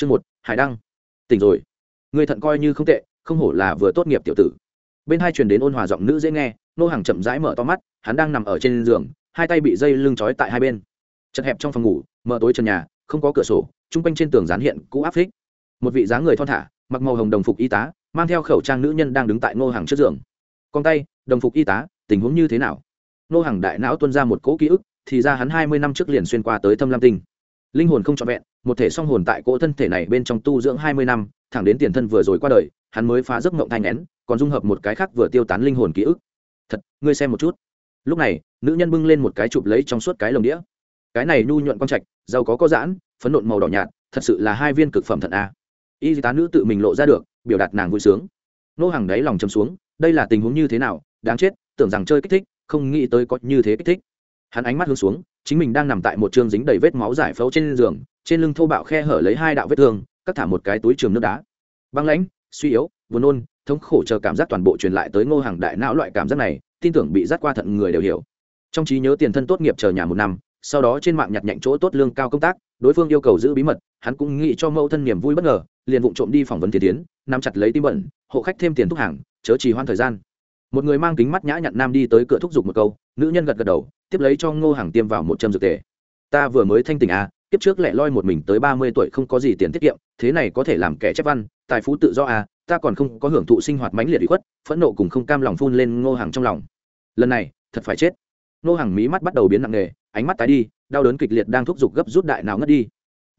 chương một, hải đăng. Tỉnh rồi. Người thận coi như không tệ, không hổ là vừa tốt nghiệp tiểu tử. Bên hai truyền đến ôn hòa giọng nữ dễ nghe, nô hàng chậm rãi mở to mắt, hắn đang nằm ở trên giường, hai tay bị dây lưng trói tại hai bên. Chật hẹp trong phòng ngủ, mở tối trần nhà, không có cửa sổ, chung quanh trên tường dán hiện cũ áp phích. Một vị dáng người thon thả, mặc màu hồng đồng phục y tá, mang theo khẩu trang nữ nhân đang đứng tại ngô hàng trước giường. Con tay, đồng phục y tá, tình huống như thế nào? Ngô hàng đại não tuân ra một cỗ ký ức, thì ra hắn hai mươi năm trước liền xuyên qua tới thâm lam tinh. Linh hồn không trọn vẹn một thể song hồn tại cỗ thân thể này bên trong tu dưỡng hai mươi năm, thẳng đến tiền thân vừa rồi qua đời, hắn mới phá giấc mộng thanh nén, còn dung hợp một cái khác vừa tiêu tán linh hồn ký ức. Thật, ngươi xem một chút. Lúc này, nữ nhân bưng lên một cái chụp lấy trong suốt cái lồng đĩa. Cái này nhu nhuận quang trạch giàu có có giãn, phấn nộn màu đỏ nhạt, thật sự là hai viên cực phẩm thận a. Y tá nữ tự mình lộ ra được, biểu đạt nàng vui sướng. Nô hàng đáy lòng chầm xuống, đây là tình huống như thế nào, đáng chết, tưởng rằng chơi kích thích, không nghĩ tới có như thế kích thích hắn ánh mắt hướng xuống, chính mình đang nằm tại một chương dính đầy vết máu giải phẫu trên giường, trên lưng thô bạo khe hở lấy hai đạo vết thương, cắt thả một cái túi trường nước đá. Băng lãnh, suy yếu, buồn nôn, thống khổ chờ cảm giác toàn bộ truyền lại tới ngô hàng đại não loại cảm giác này, tin tưởng bị dắt qua thận người đều hiểu. Trong trí nhớ tiền thân tốt nghiệp chờ nhà một năm, sau đó trên mạng nhặt nhạnh chỗ tốt lương cao công tác, đối phương yêu cầu giữ bí mật, hắn cũng nghĩ cho mẫu thân niềm vui bất ngờ, liền vụng trộm đi phỏng vấn thiên tiến, nắm chặt lấy tim bẩn, hộ khách thêm tiền thuốc hàng, chớ trì hoãn thời gian một người mang kính mắt nhã nhặn nam đi tới cửa thúc giục một câu nữ nhân gật gật đầu tiếp lấy cho ngô hàng tiêm vào một châm dược tề. Ta vừa mới thanh tình à tiếp trước lại loi một mình tới ba mươi tuổi không có gì tiền tiết kiệm thế này có thể làm kẻ chép văn tài phú tự do à ta còn không có hưởng thụ sinh hoạt mãnh liệt bị khuất phẫn nộ cùng không cam lòng phun lên ngô hàng trong lòng. Lần này thật phải chết. Ngô hàng mí mắt bắt đầu biến nặng nề ánh mắt tái đi đau đớn kịch liệt đang thúc giục gấp rút đại nào ngất đi.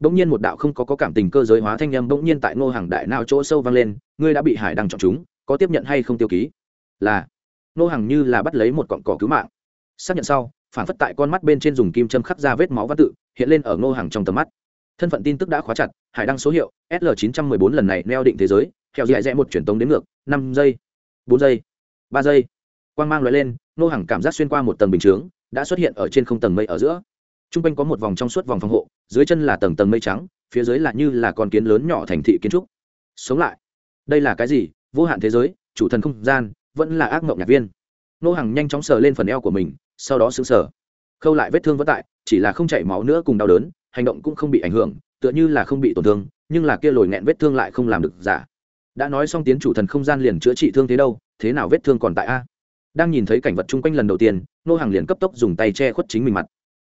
Bỗng nhiên một đạo không có, có cảm tình cơ giới hóa thanh â m bỗng nhiên tại ngô hàng đại nào chỗ sâu vang lên ngươi đã bị hải đăng chọn chúng có tiếp nhận hay không tiêu ký? Là ngô hàng như là bắt lấy một cọn cỏ cứu mạng. Xác nhận sau phản phất tại con mắt bên trên dùng kim châm khắc ra vết máu văn tự, hiện lên ở ngô hàng trong tầm mắt. Thân phận tin tức đã khóa chặt, hải đăng số hiệu sl 914 lần này neo định thế giới, theo dạy rẽ một truyền tống đến ngược, năm giây, bốn giây, ba giây. Quang mang loại lên ngô hàng cảm giác xuyên qua một tầng bình chướng, đã xuất hiện ở trên không tầng mây ở giữa. T r u n g quanh có một vòng trong suốt vòng phòng hộ, dưới chân là tầng tầng mây trắng, phía dưới là như là con kiến lớn nhỏ thành thị kiến trúc. Sống lại. Đây là cái gì? Vô hạn thế giới, chủ thần không gian vẫn là ác mộng nhạc viên. Nô hàng nhanh chóng sờ lên phần eo của mình, sau đó xứng sờ. Khâu lại vết thương vẫn tại, chỉ là không chảy máu nữa cùng đau đớn, hành động cũng không bị ảnh hưởng, tựa như là không bị tổn thương, nhưng là kia lồi nghẹn vết thương lại không làm được giả. Đã nói xong tiến chủ thần không gian liền chữa trị thương thế đâu, thế nào vết thương còn tại a? Đang nhìn thấy cảnh vật chung quanh lần đầu tiên, nô hàng liền cấp tốc dùng tay che khuất chính mình mặt.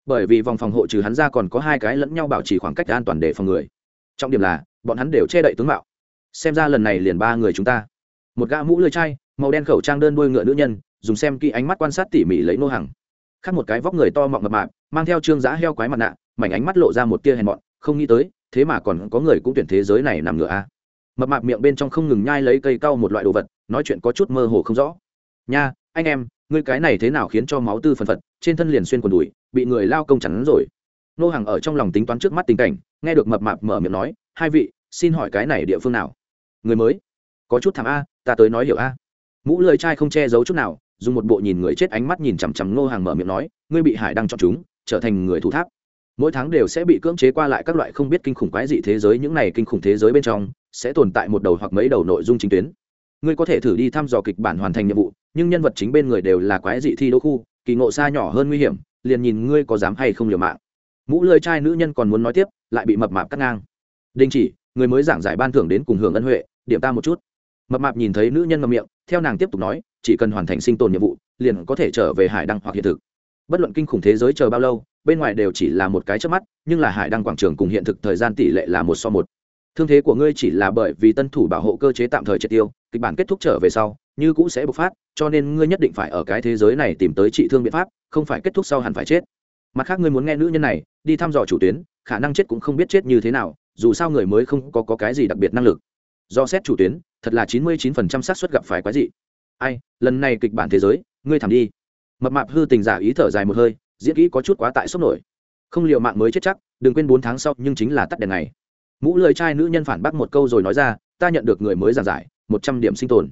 Bởi vì vòng phòng hộ trừ hắn ra còn có hai cái lẫn nhau bảo trì khoảng cách an toàn để phòng người. Trọng điểm là, bọn hắn đều che đậy tướng mạo. Xem ra lần này liền ba người chúng ta. Một gã mũ lưỡi chai màu đen khẩu trang đơn đuôi ngựa nữ nhân, dùng xem kỹ ánh mắt quan sát tỉ mỉ lấy nô hàng. Khác một cái vóc người to mọng mập mạp, mang theo trương giã heo quái mặt nạ, mảnh ánh mắt lộ ra một tia hèn mọn, không nghĩ tới, thế mà còn có người cũng tuyển thế giới này nằm ngựa a. Mập mạp miệng bên trong không ngừng nhai lấy cây cau một loại đồ vật, nói chuyện có chút mơ hồ không rõ. Nha, anh em, ngươi cái này thế nào khiến cho máu tư phần phật, trên thân liền xuyên quần đùi, bị người lao công chắn rồi. Nô hàng ở trong lòng tính toán trước mắt tình cảnh, nghe được mập mạp mở miệng nói, hai vị, xin hỏi cái này địa phương nào? Người mới. Có chút thảm a, ta tới nói hiểu a mũ lưỡi trai không che giấu chút nào, dùng một bộ nhìn người chết ánh mắt nhìn chằm chằm nô hàng mở miệng nói, ngươi bị hải đăng chọn chúng, trở thành người thủ tháp. Mỗi tháng đều sẽ bị cưỡng chế qua lại các loại không biết kinh khủng quái dị thế giới, những này kinh khủng thế giới bên trong, sẽ tồn tại một đầu hoặc mấy đầu nội dung chính tuyến. Ngươi có thể thử đi thăm dò kịch bản hoàn thành nhiệm vụ, nhưng nhân vật chính bên người đều là quái dị thi đỗ khu, kỳ ngộ xa nhỏ hơn nguy hiểm, liền nhìn ngươi có dám hay không liều mạng. Mũ lơi trai nữ nhân còn muốn nói tiếp, lại bị mập mạp cắt ngang. Đình chỉ, người mới giảng giải ban thưởng đến cùng hưởng ân huệ, điểm ta một chút mập mạp nhìn thấy nữ nhân ngậm miệng theo nàng tiếp tục nói chỉ cần hoàn thành sinh tồn nhiệm vụ liền có thể trở về hải đăng hoặc hiện thực. Bất luận kinh khủng thế giới chờ bao lâu bên ngoài đều chỉ là một cái trước mắt nhưng là hải đăng quảng trường cùng hiện thực thời gian tỷ lệ là một so một. Thương thế của ngươi chỉ là bởi vì tân thủ bảo hộ cơ chế tạm thời triệt tiêu kịch bản kết thúc trở về sau như cũ sẽ bộc phát cho nên ngươi nhất định phải ở cái thế giới này tìm tới trị thương biện pháp không phải kết thúc sau hẳn phải chết. Mặt khác ngươi muốn nghe nữ nhân này đi thăm dò chủ tuyến khả năng chết cũng không biết chết như thế nào dù sao người mới không có, có cái gì đặc biệt năng lực. Do xét chủ tuyến thật là chín mươi chín phần trăm xác suất gặp phải quái dị. ai, lần này kịch bản thế giới, ngươi thảm đi. Mập mạp hư tình giả ý thở dài một hơi, diễn kỹ có chút quá tại sốc nổi. Không liệu mạng mới chết chắc, đừng quên bốn tháng sau, nhưng chính là tắt đèn này mũ lời trai nữ nhân phản bác một câu rồi nói ra, ta nhận được người mới giảng giải, một trăm điểm sinh tồn.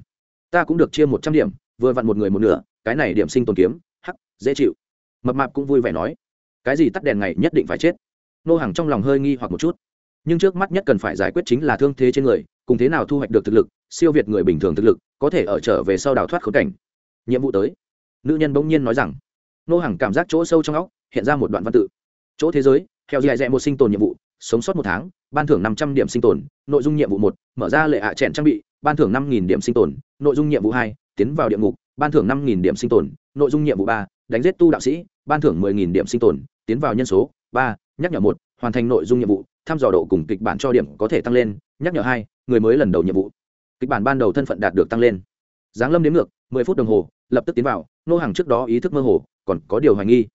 Ta cũng được chia một trăm điểm, vừa vặn một người một nửa, cái này điểm sinh tồn kiếm, hắc, dễ chịu. Mập mạp cũng vui vẻ nói, cái gì tắt đèn ngày nhất định phải chết. Nô hàng trong lòng hơi nghi hoặc một chút. Nhưng trước mắt nhất cần phải giải quyết chính là thương thế trên người, cùng thế nào thu hoạch được thực lực siêu việt người bình thường thực lực, có thể ở trở về sau đào thoát khốn cảnh. Nhiệm vụ tới. Nữ nhân bỗng nhiên nói rằng, nô hàng cảm giác chỗ sâu trong óc hiện ra một đoạn văn tự. Chỗ thế giới, theo dài dạy một sinh tồn nhiệm vụ, sống sót một tháng, ban thưởng năm trăm điểm sinh tồn, nội dung nhiệm vụ một, mở ra lệ hạ à trang bị, ban thưởng năm nghìn điểm sinh tồn, nội dung nhiệm vụ hai, tiến vào địa ngục, ban thưởng năm nghìn điểm sinh tồn, nội dung nhiệm vụ ba, đánh giết tu đạo sĩ, ban thưởng mười nghìn điểm sinh tồn, tiến vào nhân số ba, nhắc nhở một, hoàn thành nội dung nhiệm vụ, thăm dò độ cùng kịch bản cho điểm có thể tăng lên, nhắc nhở hai, người mới lần đầu nhiệm vụ kịch bản ban đầu thân phận đạt được tăng lên. Giáng lâm đến ngược, mười phút đồng hồ, lập tức tiến vào nô hàng trước đó ý thức mơ hồ, còn có điều hoài nghi.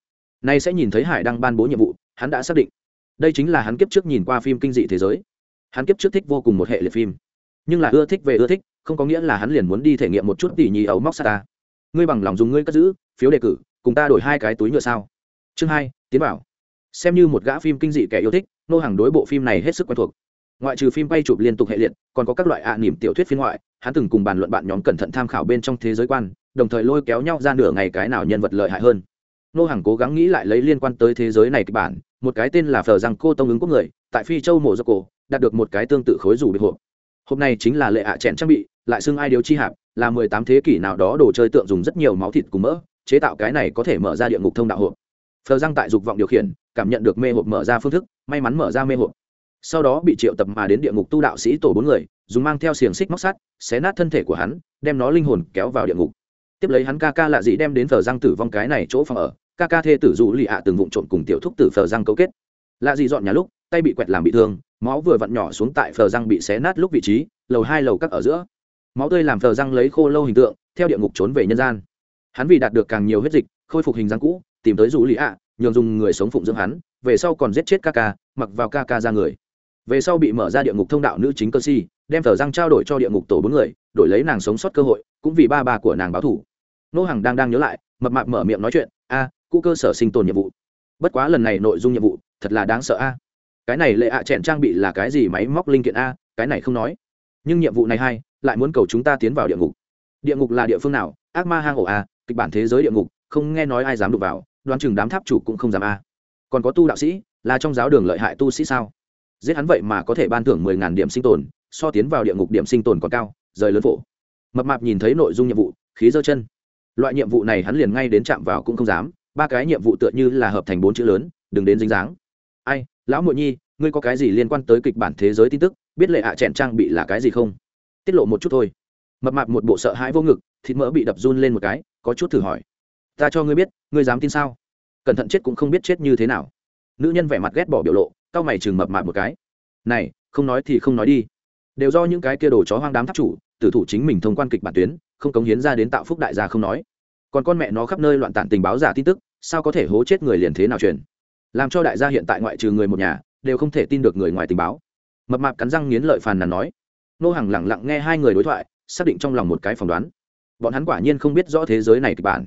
Nay sẽ nhìn thấy hải đang ban bố nhiệm vụ, hắn đã xác định. Đây chính là hắn kiếp trước nhìn qua phim kinh dị thế giới. Hắn kiếp trước thích vô cùng một hệ liệt phim. Nhưng là ưa thích về ưa thích, không có nghĩa là hắn liền muốn đi thể nghiệm một chút tỉ nhì ấu móc xa ta. Ngươi bằng lòng dùng ngươi cất giữ, phiếu đề cử, cùng ta đổi hai cái túi nhựa sao? Chương hai, tiến bảo xem như một gã phim kinh dị kẻ yêu thích nô hàng đối bộ phim này hết sức quen thuộc ngoại trừ phim bay chụp liên tục hệ liệt, còn có các loại ạ à nỉm tiểu thuyết phiên ngoại, hắn từng cùng bàn luận bạn nhóm cẩn thận tham khảo bên trong thế giới quan, đồng thời lôi kéo nhau ra nửa ngày cái nào nhân vật lợi hại hơn. Nô hàng cố gắng nghĩ lại lấy liên quan tới thế giới này kịch bản, một cái tên là phờ rằng cô tông ứng quốc người, tại phi châu mổ do cổ, đạt được một cái tương tự khối rủ bị hộp. Hộp này chính là lệ ạ à chèn trang bị, lại xưng ai điếu chi hạp, là mười tám thế kỷ nào đó đồ chơi tượng dùng rất nhiều máu thịt cùng mỡ, chế tạo cái này có thể mở ra địa ngục thông đạo hộp. Phờ răng tại dục vọng điều khiển, cảm nhận được mê hộp mở ra phương thức, may mắn mở ra mê hộp sau đó bị triệu tập mà đến địa ngục tu đạo sĩ tổ bốn người, dùng mang theo xiềng xích móc sắt, xé nát thân thể của hắn, đem nó linh hồn kéo vào địa ngục. Tiếp lấy hắn ca ca lạ dị đem đến thờ răng tử vong cái này chỗ phòng ở, ca ca thê tử dụ lì ạ từng vụn trộn cùng tiểu thúc tử phờ răng cấu kết. Lạ dị dọn nhà lúc, tay bị quẹt làm bị thương, máu vừa vặn nhỏ xuống tại phờ răng bị xé nát lúc vị trí, lầu hai lầu các ở giữa. Máu tươi làm phờ răng lấy khô lâu hình tượng, theo địa ngục trốn về nhân gian. Hắn vì đạt được càng nhiều huyết dịch, khôi phục hình dáng cũ, tìm tới dụ lì ạ, nhường dùng người sống phụng dưỡng hắn, về sau còn giết chết ca ca, mặc vào ca ca ra người về sau bị mở ra địa ngục thông đạo nữ chính cơ si đem thờ răng trao đổi cho địa ngục tổ bốn người đổi lấy nàng sống sót cơ hội cũng vì ba bà của nàng báo thủ nô hàng đang đang nhớ lại mập mạp mở miệng nói chuyện a à, cụ cơ sở sinh tồn nhiệm vụ. Bất quá lần này nội dung nhiệm vụ thật là đáng sợ a. Cái này lệ ạ à chẹn trang bị là cái gì máy móc linh kiện a cái này không nói. Nhưng nhiệm vụ này hay lại muốn cầu chúng ta tiến vào địa ngục. Địa ngục là địa phương nào? Ác ma hang ổ a kịch bản thế giới địa ngục không nghe nói ai dám đụng vào đoán chừng đám tháp chủ cũng không dám a. Còn có tu đạo sĩ là trong giáo đường lợi hại tu sĩ sao? Giết hắn vậy mà có thể ban thưởng mười ngàn điểm sinh tồn, so tiến vào địa ngục điểm sinh tồn còn cao, rời lớn phổ. Mập mạp nhìn thấy nội dung nhiệm vụ, khí dơ chân. Loại nhiệm vụ này hắn liền ngay đến chạm vào cũng không dám, ba cái nhiệm vụ tựa như là hợp thành bốn chữ lớn, đừng đến dính dáng. Ai, lão muội nhi, ngươi có cái gì liên quan tới kịch bản thế giới tin tức, biết lệ hạ à trang bị là cái gì không? Tiết lộ một chút thôi. Mập mạp một bộ sợ hãi vô ngực, thịt mỡ bị đập run lên một cái, có chút thử hỏi. Ta cho ngươi biết, ngươi dám tin sao? Cẩn thận chết cũng không biết chết như thế nào. Nữ nhân vẻ mặt ghét bỏ biểu lộ cao mày chừng mập mạp một cái. Này, không nói thì không nói đi. Đều do những cái kia đồ chó hoang đám tháp chủ, tử thủ chính mình thông quan kịch bản tuyến, không cống hiến ra đến tạo phúc đại gia không nói. Còn con mẹ nó khắp nơi loạn tản tình báo giả tin tức, sao có thể hố chết người liền thế nào truyền làm cho đại gia hiện tại ngoại trừ người một nhà, đều không thể tin được người ngoài tình báo. Mập mạp cắn răng nghiến lợi phàn nàn nói. Nô hàng lẳng lặng nghe hai người đối thoại, xác định trong lòng một cái phỏng đoán. Bọn hắn quả nhiên không biết rõ thế giới này kịch bản.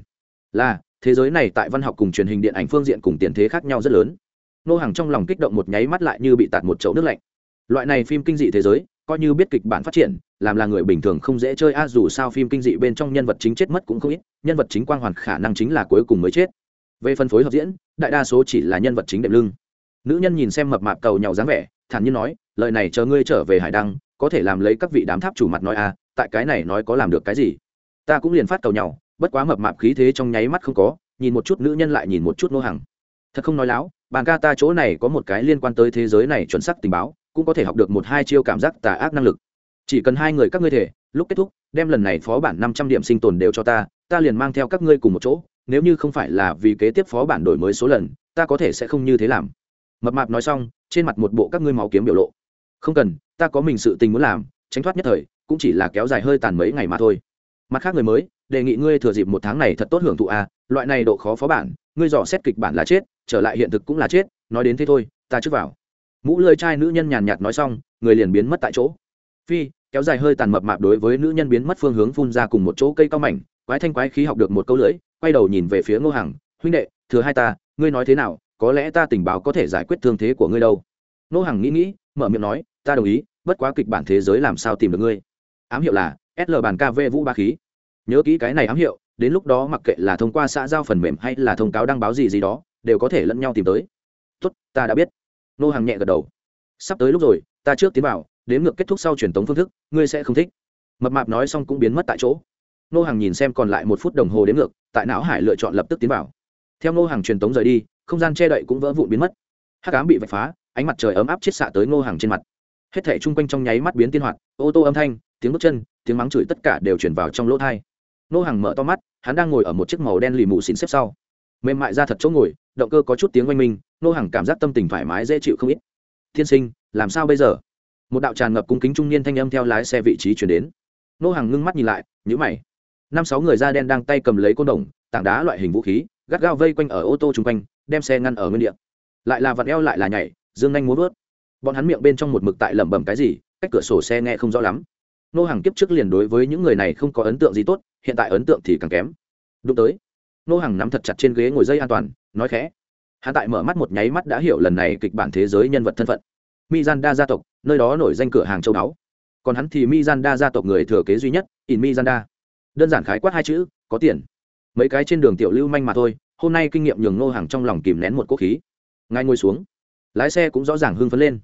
Là, thế giới này tại văn học cùng truyền hình điện ảnh phương diện cùng tiền thế khác nhau rất lớn nô hàng trong lòng kích động một nháy mắt lại như bị tạt một chậu nước lạnh. Loại này phim kinh dị thế giới, coi như biết kịch bản phát triển, làm là người bình thường không dễ chơi a, dù sao phim kinh dị bên trong nhân vật chính chết mất cũng không ít, nhân vật chính quang hoàn khả năng chính là cuối cùng mới chết. Về phân phối hợp diễn, đại đa số chỉ là nhân vật chính đệm lưng. Nữ nhân nhìn xem mập mạp cầu nhau dáng vẻ, thản nhiên nói, lời này chờ ngươi trở về hải đăng, có thể làm lấy các vị đám tháp chủ mặt nói a, tại cái này nói có làm được cái gì? Ta cũng liền phát cầu nhau, bất quá mập mạp khí thế trong nháy mắt không có, nhìn một chút nữ nhân lại nhìn một chút nô hàng thật không nói láo bàn ca ta chỗ này có một cái liên quan tới thế giới này chuẩn xác tình báo cũng có thể học được một hai chiêu cảm giác tà ác năng lực. Chỉ cần hai người các ngươi thể lúc kết thúc đem lần này phó bản năm trăm điểm sinh tồn đều cho ta ta liền mang theo các ngươi cùng một chỗ nếu như không phải là vì kế tiếp phó bản đổi mới số lần ta có thể sẽ không như thế làm. Mập mạp nói xong trên mặt một bộ các ngươi máu kiếm biểu lộ. Không cần ta có mình sự tình muốn làm tránh thoát nhất thời cũng chỉ là kéo dài hơi tàn mấy ngày mà thôi. Mặt khác người mới đề nghị ngươi thừa dịp một tháng này thật tốt hưởng thụ a à, loại này độ khó phó bản ngươi dò xét kịch bản là chết trở lại hiện thực cũng là chết, nói đến thế thôi, ta trước vào. Mũ lơi trai nữ nhân nhàn nhạt nói xong, người liền biến mất tại chỗ. Phi, kéo dài hơi tàn mập mạp đối với nữ nhân biến mất phương hướng phun ra cùng một chỗ cây cao mảnh, quái thanh quái khí học được một câu lưỡi, quay đầu nhìn về phía ngô hằng, huynh đệ, thừa hai ta, ngươi nói thế nào, có lẽ ta tình báo có thể giải quyết thương thế của ngươi đâu. Ngô hằng nghĩ nghĩ, mở miệng nói, ta đồng ý, bất quá kịch bản thế giới làm sao tìm được ngươi? Ám hiệu là sl bàn kv vũ ba khí. Nhớ kỹ cái này ám hiệu, đến lúc đó mặc kệ là thông qua xã giao phần mềm hay là thông cáo đăng báo gì gì đó đều có thể lẫn nhau tìm tới. Tốt, ta đã biết. Nô hàng nhẹ gật đầu. Sắp tới lúc rồi, ta trước tiến vào, đến ngược kết thúc sau truyền tống phương thức, ngươi sẽ không thích. Mập mạp nói xong cũng biến mất tại chỗ. Nô hàng nhìn xem còn lại một phút đồng hồ đến ngược, tại não hải lựa chọn lập tức tiến vào. Theo nô hàng truyền tống rời đi, không gian che đậy cũng vỡ vụn biến mất. Hát cám bị vạch phá, ánh mặt trời ấm áp chiết xạ tới nô hàng trên mặt. Hết thể chung quanh trong nháy mắt biến tiên hoạt, ô tô âm thanh, tiếng bước chân, tiếng mắng chửi tất cả đều chuyển vào trong lỗ thai Nô hàng mở to mắt, hắn đang ngồi ở một chiếc màu đen lì mù xịn xếp sau. Mềm mại ra thật chỗ ngồi động cơ có chút tiếng oanh minh Nô hàng cảm giác tâm tình thoải mái dễ chịu không ít. Tiên sinh, làm sao bây giờ? Một đạo tràn ngập cung kính trung niên thanh âm theo lái xe vị trí chuyển đến. Nô hàng ngưng mắt nhìn lại nhữ mày. Năm sáu người da đen đang tay cầm lấy côn đồng, tảng đá loại hình vũ khí, gắt gao vây quanh ở ô tô chung quanh, đem xe ngăn ở nguyên địa. Lại là vặn eo lại là nhảy, dương nhanh muốn vớt. Bọn hắn miệng bên trong một mực tại lẩm bẩm cái gì, cách cửa sổ xe nghe không rõ lắm. Nô hàng kiếp trước liền đối với những người này không có ấn tượng gì tốt, hiện tại ấn tượng thì càng kém. Đụng tới. Nô hàng nắm thật chặt trên ghế ngồi dây an toàn nói khẽ. Hắn tại mở mắt một nháy mắt đã hiểu lần này kịch bản thế giới nhân vật thân phận. Mizanda gia tộc, nơi đó nổi danh cửa hàng châu đáo còn hắn thì mizanda gia tộc người thừa kế duy nhất, in mizanda. Đơn giản khái quát hai chữ, có tiền. Mấy cái trên đường tiểu lưu manh mà thôi, hôm nay kinh nghiệm nhường nô hàng trong lòng kìm nén một quốc khí. Ngay ngồi xuống. Lái xe cũng rõ ràng hưng phấn lên.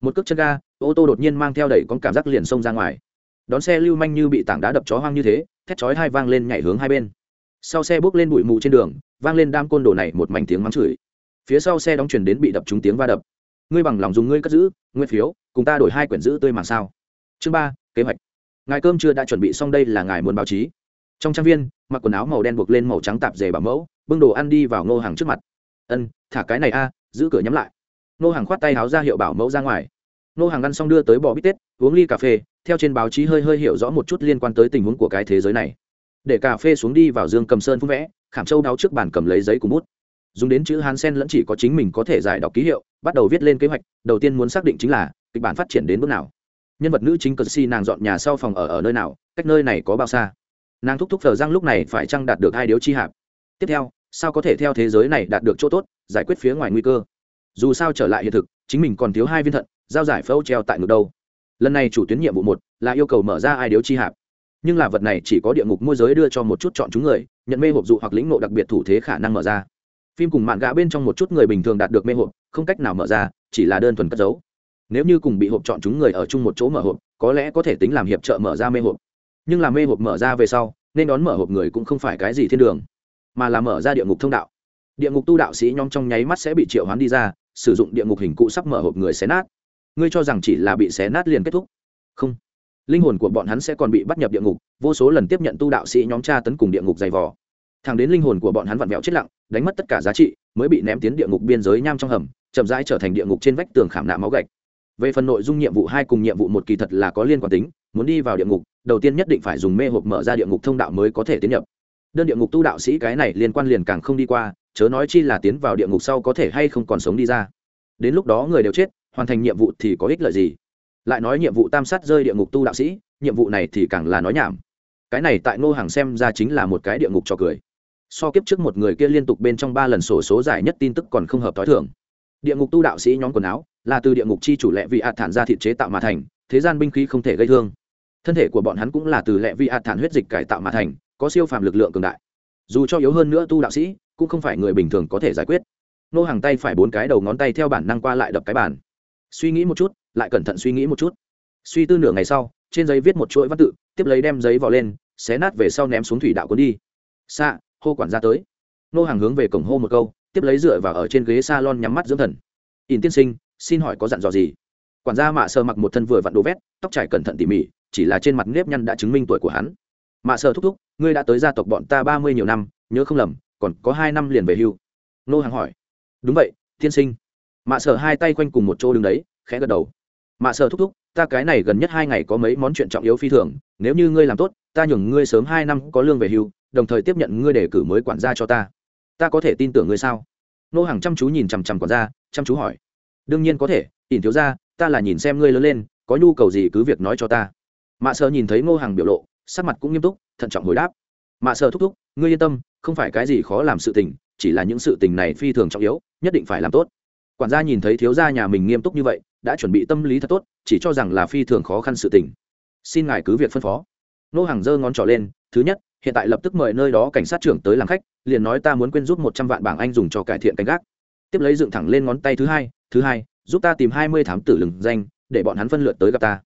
Một cước chân ga, ô tô đột nhiên mang theo đẩy con cảm giác liền xông ra ngoài. Đón xe lưu manh như bị tảng đá đập chó hoang như thế, thét chói hai vang lên nhảy hướng hai bên sau xe bước lên bụi mù trên đường, vang lên đam côn đồ này một mảnh tiếng mắng chửi. Phía sau xe đóng chuyển đến bị đập trúng tiếng va đập. Ngươi bằng lòng dùng ngươi cất giữ nguyên phiếu, cùng ta đổi hai quyển giữ tươi màng sao? Chương ba, kế hoạch. Ngài cơm chưa đã chuẩn bị xong đây là ngài muốn báo chí. Trong trang viên, mặc quần áo màu đen buộc lên màu trắng tạp dề bảo mẫu, bưng đồ ăn đi vào ngô hàng trước mặt. Ân, thả cái này a, giữ cửa nhắm lại. Ngô hàng khoát tay áo ra hiệu bảo mẫu ra ngoài. Ngô hàng ăn xong đưa tới bò bít tết, uống ly cà phê, theo trên báo chí hơi hơi hiểu rõ một chút liên quan tới tình huống của cái thế giới này để cà phê xuống đi vào dương cầm sơn phun vẽ, khảm châu đáo trước bàn cầm lấy giấy cùng bút. Dùng đến chữ hán sen lẫn chỉ có chính mình có thể giải đọc ký hiệu, bắt đầu viết lên kế hoạch, đầu tiên muốn xác định chính là kịch bản phát triển đến bước nào. Nhân vật nữ chính cờ si nàng dọn nhà sau phòng ở ở nơi nào, cách nơi này có bao xa. Nàng thúc thúc thờ răng lúc này phải chăng đạt được hai điếu chi hạp? Tiếp theo, sao có thể theo thế giới này đạt được chỗ tốt, giải quyết phía ngoài nguy cơ? Dù sao trở lại hiện thực, chính mình còn thiếu hai viên thận, giao giải phẫu treo tại ngực đâu. Lần này chủ tuyến nhiệm vụ một là yêu cầu mở ra ai điếu chi hạp nhưng là vật này chỉ có địa ngục môi giới đưa cho một chút chọn chúng người, nhận mê hộp dụ hoặc lĩnh nộ đặc biệt thủ thế khả năng mở ra. Phim cùng mạn gã bên trong một chút người bình thường đạt được mê hộp, không cách nào mở ra, chỉ là đơn thuần cất giấu. Nếu như cùng bị hộp chọn chúng người ở chung một chỗ mở hộp, có lẽ có thể tính làm hiệp trợ mở ra mê hộp. Nhưng là mê hộp mở ra về sau, nên đón mở hộp người cũng không phải cái gì thiên đường, mà là mở ra địa ngục thông đạo. Địa ngục tu đạo sĩ nhóm trong nháy mắt sẽ bị triệu hoán đi ra, sử dụng địa ngục hình cụ sắp mở hộp người xé nát. Ngươi cho rằng chỉ là bị xé nát liền kết thúc? Không linh hồn của bọn hắn sẽ còn bị bắt nhập địa ngục, vô số lần tiếp nhận tu đạo sĩ nhóm tra tấn cùng địa ngục dày vò. Thẳng đến linh hồn của bọn hắn vặn vẹo chết lặng, đánh mất tất cả giá trị, mới bị ném tiến địa ngục biên giới nham trong hầm, chậm rãi trở thành địa ngục trên vách tường khảm nạ máu gạch. Về phần nội dung nhiệm vụ hai cùng nhiệm vụ một kỳ thật là có liên quan tính, muốn đi vào địa ngục, đầu tiên nhất định phải dùng mê hộp mở ra địa ngục thông đạo mới có thể tiến nhập. Đơn địa ngục tu đạo sĩ cái này liên quan liền càng không đi qua, chớ nói chi là tiến vào địa ngục sau có thể hay không còn sống đi ra. Đến lúc đó người đều chết, hoàn thành nhiệm vụ thì có ích lợi gì? Lại nói nhiệm vụ tam sát rơi địa ngục tu đạo sĩ, nhiệm vụ này thì càng là nói nhảm. Cái này tại ngô hàng xem ra chính là một cái địa ngục cho cười. So kiếp trước một người kia liên tục bên trong ba lần sổ số giải nhất tin tức còn không hợp t h o i thường. Địa ngục tu đạo sĩ nhóm quần áo, là từ địa ngục chi chủ lệ vị hạt thản ra thị chế tạo mà thành, thế gian binh khí không thể gây thương. Thân thể của bọn hắn cũng là từ lệ vị hạt thản huyết dịch cải tạo mà thành, có siêu phàm lực lượng cường đại. Dù cho yếu hơn nữa tu đạo sĩ, cũng không phải người bình thường có thể giải quyết. Nô hàng tay phải bốn cái đầu ngón tay theo bản năng qua lại đập cái bản suy nghĩ một chút, lại cẩn thận suy nghĩ một chút. Suy tư nửa ngày sau, trên giấy viết một chuỗi văn tự, tiếp lấy đem giấy vỏ lên, xé nát về sau ném xuống thủy đạo cuốn đi. Xạ hô quản gia tới. Nô hàng hướng về cổng hô một câu, tiếp lấy dựa vào ở trên ghế s a lon nhắm mắt dưỡng thần. Ỉn tiên sinh, xin hỏi có dặn dò gì? Quản gia mạ sơ mặc một thân vừa vặn đồ vét, tóc trải cẩn thận tỉ mỉ, chỉ là trên mặt nếp nhăn đã chứng minh tuổi của hắn. Mạ sơ thúc thúc, ngươi đã tới gia tộc bọn ta ba mươi nhiều năm, nhớ không lầm, còn có hai năm liền về hưu. Nô hàng hỏi. Đúng vậy, tiên sinh mạ sở hai tay quanh cùng một chỗ đứng đấy, khẽ gật đầu. Mạ sở thúc thúc, ta cái này gần nhất hai ngày có mấy món chuyện trọng yếu phi thường, nếu như ngươi làm tốt, ta nhường ngươi sớm hai năm có lương về hưu, đồng thời tiếp nhận ngươi đề cử mới quản gia cho ta. Ta có thể tin tưởng ngươi sao? Nô hàng chăm chú nhìn chằm chằm quản gia, chăm chú hỏi. Đương nhiên có thể, ỉn thiếu ra ta là nhìn xem ngươi lớn lên, có nhu cầu gì cứ việc nói cho ta. Mạ sợ nhìn thấy ngô hàng biểu lộ, sắc mặt cũng nghiêm túc, thận trọng hồi đáp. Mạ sợ thúc thúc, ngươi yên tâm, không phải cái gì khó làm sự tình, chỉ là những sự tình này phi thường trọng yếu, nhất định phải làm tốt quản gia nhìn thấy thiếu gia nhà mình nghiêm túc như vậy, đã chuẩn bị tâm lý thật tốt, chỉ cho rằng là phi thường khó khăn sự tình. Xin ngài cứ việc phân phó. Nô hàng giơ ngón trỏ lên, thứ nhất, hiện tại lập tức mời nơi đó cảnh sát trưởng tới làm khách, liền nói ta muốn quên giúp một trăm vạn bảng anh dùng cho cải thiện canh gác. Tiếp lấy dựng thẳng lên ngón tay thứ hai thứ hai, giúp ta tìm hai mươi thám tử lừng danh, để bọn hắn phân lượt tới gặp ta.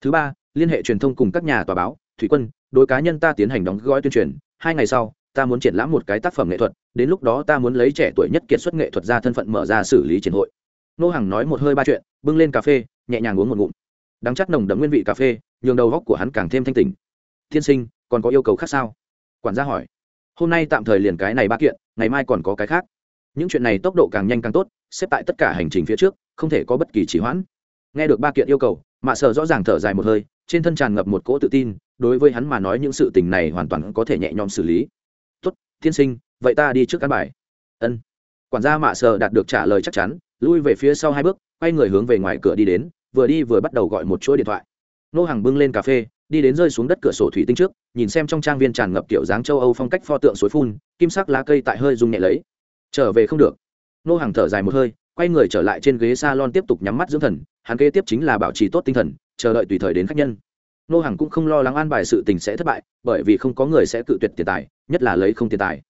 Thứ ba, liên hệ truyền thông cùng các nhà tòa báo, thủy quân, đối cá nhân ta tiến hành đóng gói tuyên truyền, hai ngày sau, ta muốn triển lãm một cái tác phẩm nghệ thuật đến lúc đó ta muốn lấy trẻ tuổi nhất kiệt xuất nghệ thuật ra thân phận mở ra xử lý triển hội. Nô hàng nói một hơi ba chuyện, bưng lên cà phê, nhẹ nhàng uống một ngụm. Đắng chắc nồng đậm nguyên vị cà phê, nhường đầu góc của hắn càng thêm thanh tỉnh tiên sinh, còn có yêu cầu khác sao? Quản gia hỏi. Hôm nay tạm thời liền cái này ba kiện, ngày mai còn có cái khác. Những chuyện này tốc độ càng nhanh càng tốt, xếp tại tất cả hành trình phía trước, không thể có bất kỳ trì hoãn. Nghe được ba kiện yêu cầu, mạ sợ rõ ràng thở dài một hơi, trên thân tràn ngập một cỗ tự tin, đối với hắn mà nói những sự tình này hoàn toàn có thể nhẹ nhõm xử lý. Tốt, tiên sinh vậy ta đi trước căn bài. Ân. Quản gia mạ sờ đạt được trả lời chắc chắn, lui về phía sau hai bước, quay người hướng về ngoài cửa đi đến, vừa đi vừa bắt đầu gọi một chuỗi điện thoại. Nô hàng bưng lên cà phê, đi đến rơi xuống đất cửa sổ thủy tinh trước, nhìn xem trong trang viên tràn ngập kiểu dáng châu âu phong cách pho tượng suối phun, kim sắc lá cây tại hơi rung nhẹ lấy. Trở về không được. Nô hàng thở dài một hơi, quay người trở lại trên ghế salon tiếp tục nhắm mắt dưỡng thần, hắn kế tiếp chính là bảo trì tốt tinh thần, chờ đợi tùy thời đến khách nhân. Nô hàng cũng không lo lắng an bài sự tình sẽ thất bại, bởi vì không có người sẽ cự tuyệt tiền tài, nhất là lấy không tiền tài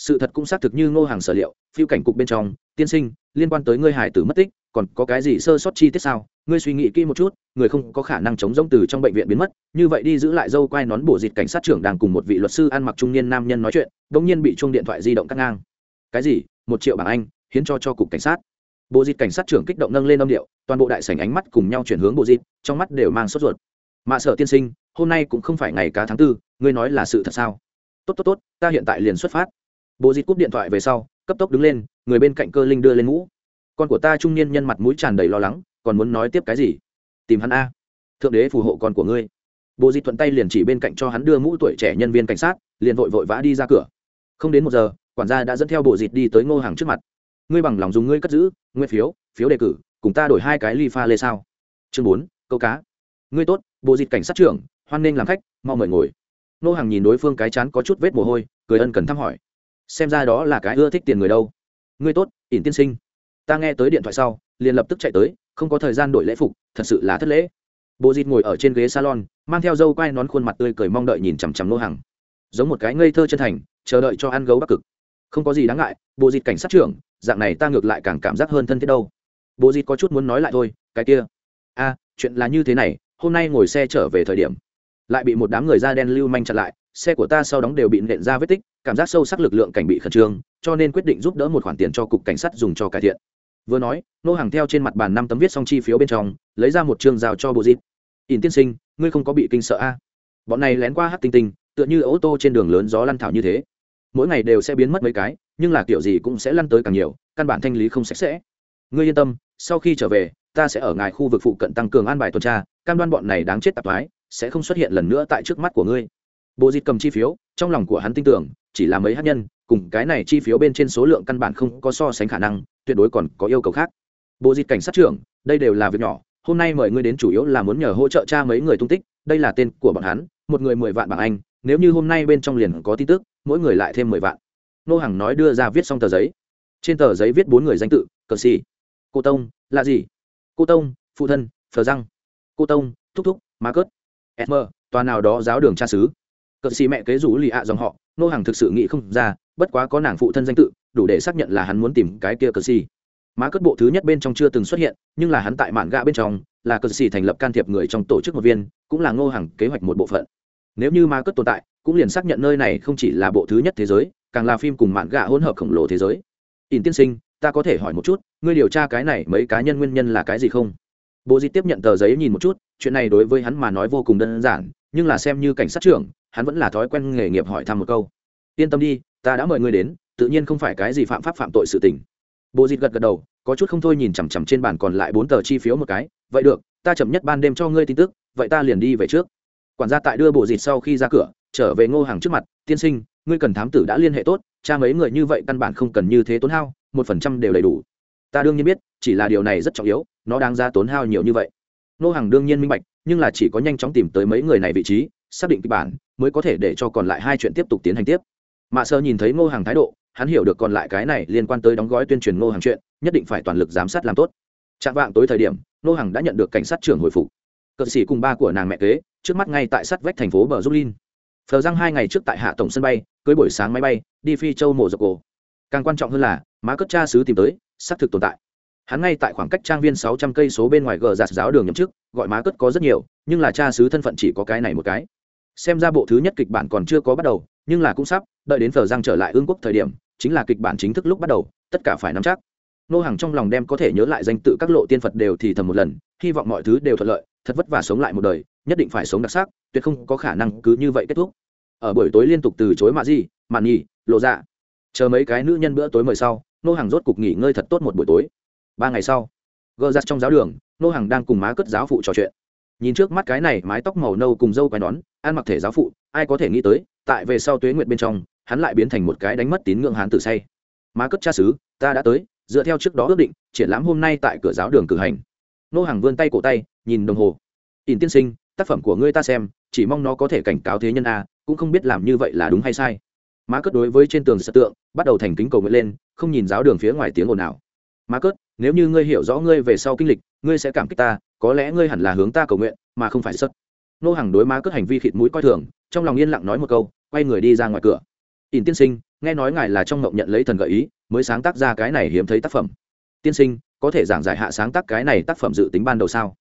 sự thật cũng xác thực như ngô hàng sở liệu, phiêu cảnh cục bên trong, tiên sinh, liên quan tới ngươi hải tử mất tích, còn có cái gì sơ sót chi tiết sao? Ngươi suy nghĩ kỹ một chút, người không có khả năng chống rông từ trong bệnh viện biến mất, như vậy đi giữ lại dâu quai nón bổ dịt cảnh sát trưởng đang cùng một vị luật sư ăn mặc trung niên nam nhân nói chuyện đ ỗ n g nhiên bị chuông điện thoại di động cắt ngang. Cái gì? Một triệu bảng anh, hiến cho cho cục cảnh sát. Bộ dịt cảnh sát trưởng kích động nâng lên âm điệu, toàn bộ đại sảnh ánh mắt cùng nhau chuyển hướng bộ dịt trong mắt đều mang sốt ruột. Mạ sở tiên sinh, hôm nay cũng không phải ngày cá tháng tư, ngươi nói là sự thật sao? Tốt tốt tốt, ta hiện tại liền xuất phát bộ dịt cúp điện thoại về sau, cấp tốc đứng lên, người bên cạnh cơ linh đưa lên ngũ. Con của ta trung niên nhân mặt mũi tràn đầy lo lắng, còn muốn nói tiếp cái gì? Tìm hắn a. Thượng đế phù hộ con của ngươi. Bộ dịt thuận tay liền chỉ bên cạnh cho hắn đưa mũ tuổi trẻ nhân viên cảnh sát, liền vội vội vã đi ra cửa. Không đến một giờ, quản gia đã dẫn theo bộ dịt đi tới ngô hàng trước mặt. Ngươi bằng lòng dùng ngươi cất giữ, nguyên phiếu phiếu đề cử, cùng ta đổi hai cái ly pha lê sao? Chương bốn, câu cá. Ngươi tốt bộ dịt cảnh sát trưởng, hoan nghênh làm khách, mau mời ngồi. Ngô hàng nhìn đối phương cái chán có chút vết mồ hôi, cười ân cần thăm hỏi xem ra đó là cái ưa thích tiền người đâu. Ngươi tốt, ỉn tiên sinh. Ta nghe tới điện thoại sau, liền lập tức chạy tới, không có thời gian đổi lễ phục, thật sự là thất lễ. Bộ dịt ngồi ở trên ghế salon, mang theo dâu quai nón khuôn mặt tươi cười mong đợi nhìn chằm chằm nô hàng giống một cái ngây thơ chân thành, chờ đợi cho ăn gấu bắc cực. Không có gì đáng ngại bộ dịt cảnh sát trưởng, dạng này ta ngược lại càng cảm giác hơn thân thiết đâu. Bộ dịt có chút muốn nói lại thôi, cái kia. A chuyện là như thế này, hôm nay ngồi xe trở về thời điểm. Lại bị một đám người da đen lưu manh chặn lại xe của ta sau đóng đều bị nện ra vết tích, cảm giác sâu sắc lực lượng cảnh bị khẩn trương, cho nên quyết định giúp đỡ một khoản tiền cho cục cảnh sát dùng cho cải thiện. Vừa nói, nô hàng theo trên mặt bàn năm tấm viết xong chi phiếu bên trong, lấy ra một chương rào cho bộ dịp. Ỉn tiên sinh, ngươi không có bị kinh sợ a? Bọn này lén qua hát tinh tinh, tựa như ô tô trên đường lớn gió lăn thảo như thế. Mỗi ngày đều sẽ biến mất mấy cái, nhưng là kiểu gì cũng sẽ lăn tới càng nhiều, căn bản thanh lý không sạch sẽ. Ngươi yên tâm, sau khi trở về, ta sẽ ở ngài khu vực phụ cận tăng cường an bài tuần tra, cam đoan bọn này đáng chết tạp thoái, sẽ không xuất hiện lần nữa tại trước mắt của ngươi bộ dịt cầm chi phiếu, trong lòng của hắn tin tưởng, chỉ là mấy hát nhân, cùng cái này chi phiếu bên trên số lượng căn bản không có so sánh khả năng, tuyệt đối còn có yêu cầu khác. Bộ dịt cảnh sát trưởng, đây đều là việc nhỏ, hôm nay mời ngươi đến chủ yếu là muốn nhờ hỗ trợ cha mấy người tung tích, đây là tên của bọn hắn, một người mười vạn bảng anh, nếu như hôm nay bên trong liền có tin tức, mỗi người lại thêm mười vạn. Nô hàng nói đưa ra viết xong tờ giấy. Trên tờ giấy viết bốn người danh tự, cờ xì, cô tông, là gì? Cô tông, phụ thân, phờ răng. Cô tông, thúc thúc, má cớt. Sm tòa nào đó giáo đường cha xứ cờ xì mẹ kế rủ lì ạ dòng họ, nô hàng thực sự nghĩ không ra, bất quá có nàng phụ thân danh tự, đủ để xác nhận là hắn muốn tìm cái kia cờ xì. Má cất bộ thứ nhất bên trong chưa từng xuất hiện, nhưng là hắn tại mạn gạ bên trong, là cờ xì thành lập can thiệp người trong tổ chức một viên, cũng là ngô hàng kế hoạch một bộ phận. Nếu như má cất tồn tại, cũng liền xác nhận nơi này không chỉ là bộ thứ nhất thế giới, càng là phim cùng mạn gạ hỗn hợp khổng lồ thế giới. Ỉn tiên sinh, ta có thể hỏi một chút, ngươi điều tra cái này mấy cá nhân nguyên nhân là cái gì không? Bộ di tiếp nhận tờ giấy nhìn một chút, chuyện này đối với hắn mà nói vô cùng đơn giản, nhưng là xem như cảnh sát trưởng hắn vẫn là thói quen nghề nghiệp hỏi thăm một câu. Yên tâm đi, ta đã mời ngươi đến, tự nhiên không phải cái gì phạm pháp phạm tội sự tình. Bộ dịt gật gật đầu, có chút không thôi nhìn chằm chằm trên bàn còn lại bốn tờ chi phiếu một cái. Vậy được, ta chậm nhất ban đêm cho ngươi tin tức, vậy ta liền đi về trước. Quản gia tại đưa bộ dịt sau khi ra cửa, trở về ngô hàng trước mặt, tiên sinh, ngươi cần thám tử đã liên hệ tốt, cha mấy người như vậy căn bản không cần như thế tốn hao, một phần trăm đều đầy đủ. Ta đương nhiên biết, chỉ là điều này rất trọng yếu, nó đang ra tốn hao nhiều như vậy. Ngô hàng đương nhiên minh bạch, nhưng là chỉ có nhanh chóng tìm tới mấy người này vị trí xác định kịch bản, mới có thể để cho còn lại hai chuyện tiếp tục tiến hành tiếp. Mạ sơ nhìn thấy ngô hàng thái độ, hắn hiểu được còn lại cái này liên quan tới đóng gói tuyên truyền ngô hàng chuyện, nhất định phải toàn lực giám sát làm tốt. Trạng vạng tối thời điểm, ngô hàng đã nhận được cảnh sát trưởng hồi phục. Cờ sĩ cùng ba của nàng mẹ kế, trước mắt ngay tại sát vách thành phố bờ giúp linh. Phờ răng hai ngày trước tại hạ tổng sân bay, cưới buổi sáng máy bay, đi phi châu mộ dọc cổ. Càng quan trọng hơn là, má cất cha sứ tìm tới, xác thực tồn tại. Hắn ngay tại khoảng cách trang viên sáu trăm cây số bên ngoài gờ giạt giáo đường nhậm chức, gọi má cất có rất nhiều, nhưng là cha sứ thân phận chỉ có cái này một cái xem ra bộ thứ nhất kịch bản còn chưa có bắt đầu, nhưng là cũng sắp, đợi đến thờ giang trở lại ương quốc thời điểm, chính là kịch bản chính thức lúc bắt đầu, tất cả phải nắm chắc. Nô hàng trong lòng đem có thể nhớ lại danh tự các lộ tiên phật đều thì thầm một lần, hy vọng mọi thứ đều thuận lợi, thật vất vả sống lại một đời, nhất định phải sống đặc sắc, tuyệt không có khả năng cứ như vậy kết thúc. Ở buổi tối liên tục từ chối mạ di mạn nhì lộ dạ. Chờ mấy cái nữ nhân bữa tối mời sau, nô hàng rốt cục nghỉ ngơi thật tốt một buổi tối. Ba ngày sau, gờ giặt trong giáo đường, nô hàng đang cùng má cất giáo phụ trò chuyện. Nhìn trước mắt cái này mái tóc màu nâu cùng dâu quai nón ăn mặc thể giáo phụ, ai có thể nghĩ tới, tại về sau tuế nguyện bên trong, hắn lại biến thành một cái đánh mất tín ngưỡng hán tử say. Má cất cha xứ ta đã tới, dựa theo trước đó ước định, triển lãm hôm nay tại cửa giáo đường cử hành. Nô hàng vươn tay cổ tay, nhìn đồng hồ. Ỉn tiên sinh, tác phẩm của ngươi ta xem, chỉ mong nó có thể cảnh cáo thế nhân a, cũng không biết làm như vậy là đúng hay sai. Má cất đối với trên tường sật tượng, bắt đầu thành kính cầu nguyện lên, không nhìn giáo đường phía ngoài tiếng ồn nào má cất, nếu như ngươi hiểu rõ ngươi về sau kinh lịch, ngươi sẽ cảm kích ta, có lẽ ngươi hẳn là hướng ta cầu nguyện, mà không phải sất nô hàng đối má cất hành vi khịt mũi coi thường, trong lòng yên lặng nói một câu, quay người đi ra ngoài cửa. Ỉn tiên sinh, nghe nói ngài là trong mộng nhận lấy thần gợi ý, mới sáng tác ra cái này hiếm thấy tác phẩm. Tiên sinh, có thể giảng giải hạ sáng tác cái này tác phẩm dự tính ban đầu sao?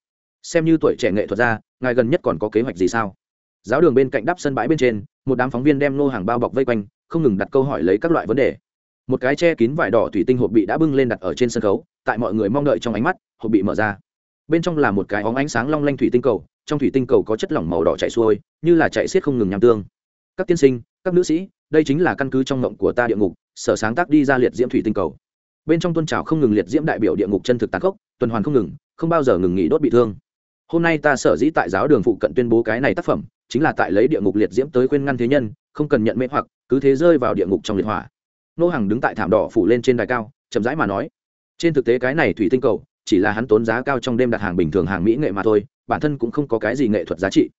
Xem như tuổi trẻ nghệ thuật ra, ngài gần nhất còn có kế hoạch gì sao? Giáo đường bên cạnh đắp sân bãi bên trên, một đám phóng viên đem nô hàng bao bọc vây quanh, không ngừng đặt câu hỏi lấy các loại vấn đề. Một cái che kín vải đỏ thủy tinh hộp bị đã bưng lên đặt ở trên sân khấu, tại mọi người mong đợi trong ánh mắt, hộp bị mở ra. Bên trong là một cái óng ánh sáng long lanh thủy tinh cầu trong thủy tinh cầu có chất lỏng màu đỏ chạy xuôi, như là chạy xiết không ngừng nham tương. Các tiên sinh, các nữ sĩ, đây chính là căn cứ trong mộng của ta địa ngục, sở sáng tác đi ra liệt diễm thủy tinh cầu. Bên trong tôn trào không ngừng liệt diễm đại biểu địa ngục chân thực tàn khốc, tuần hoàn không ngừng, không bao giờ ngừng nghỉ đốt bị thương. Hôm nay ta sở dĩ tại giáo đường phụ cận tuyên bố cái này tác phẩm, chính là tại lấy địa ngục liệt diễm tới khuyên ngăn thế nhân, không cần nhận mê hoặc, cứ thế rơi vào địa ngục trong liệt hỏa. Nô hàng đứng tại thảm đỏ phủ lên trên đài cao, chậm rãi mà nói, trên thực tế cái này thủy tinh cầu, chỉ là hắn tốn giá cao trong đêm đặt hàng bình thường hàng mỹ nghệ mà thôi bản thân cũng không có cái gì nghệ thuật giá trị.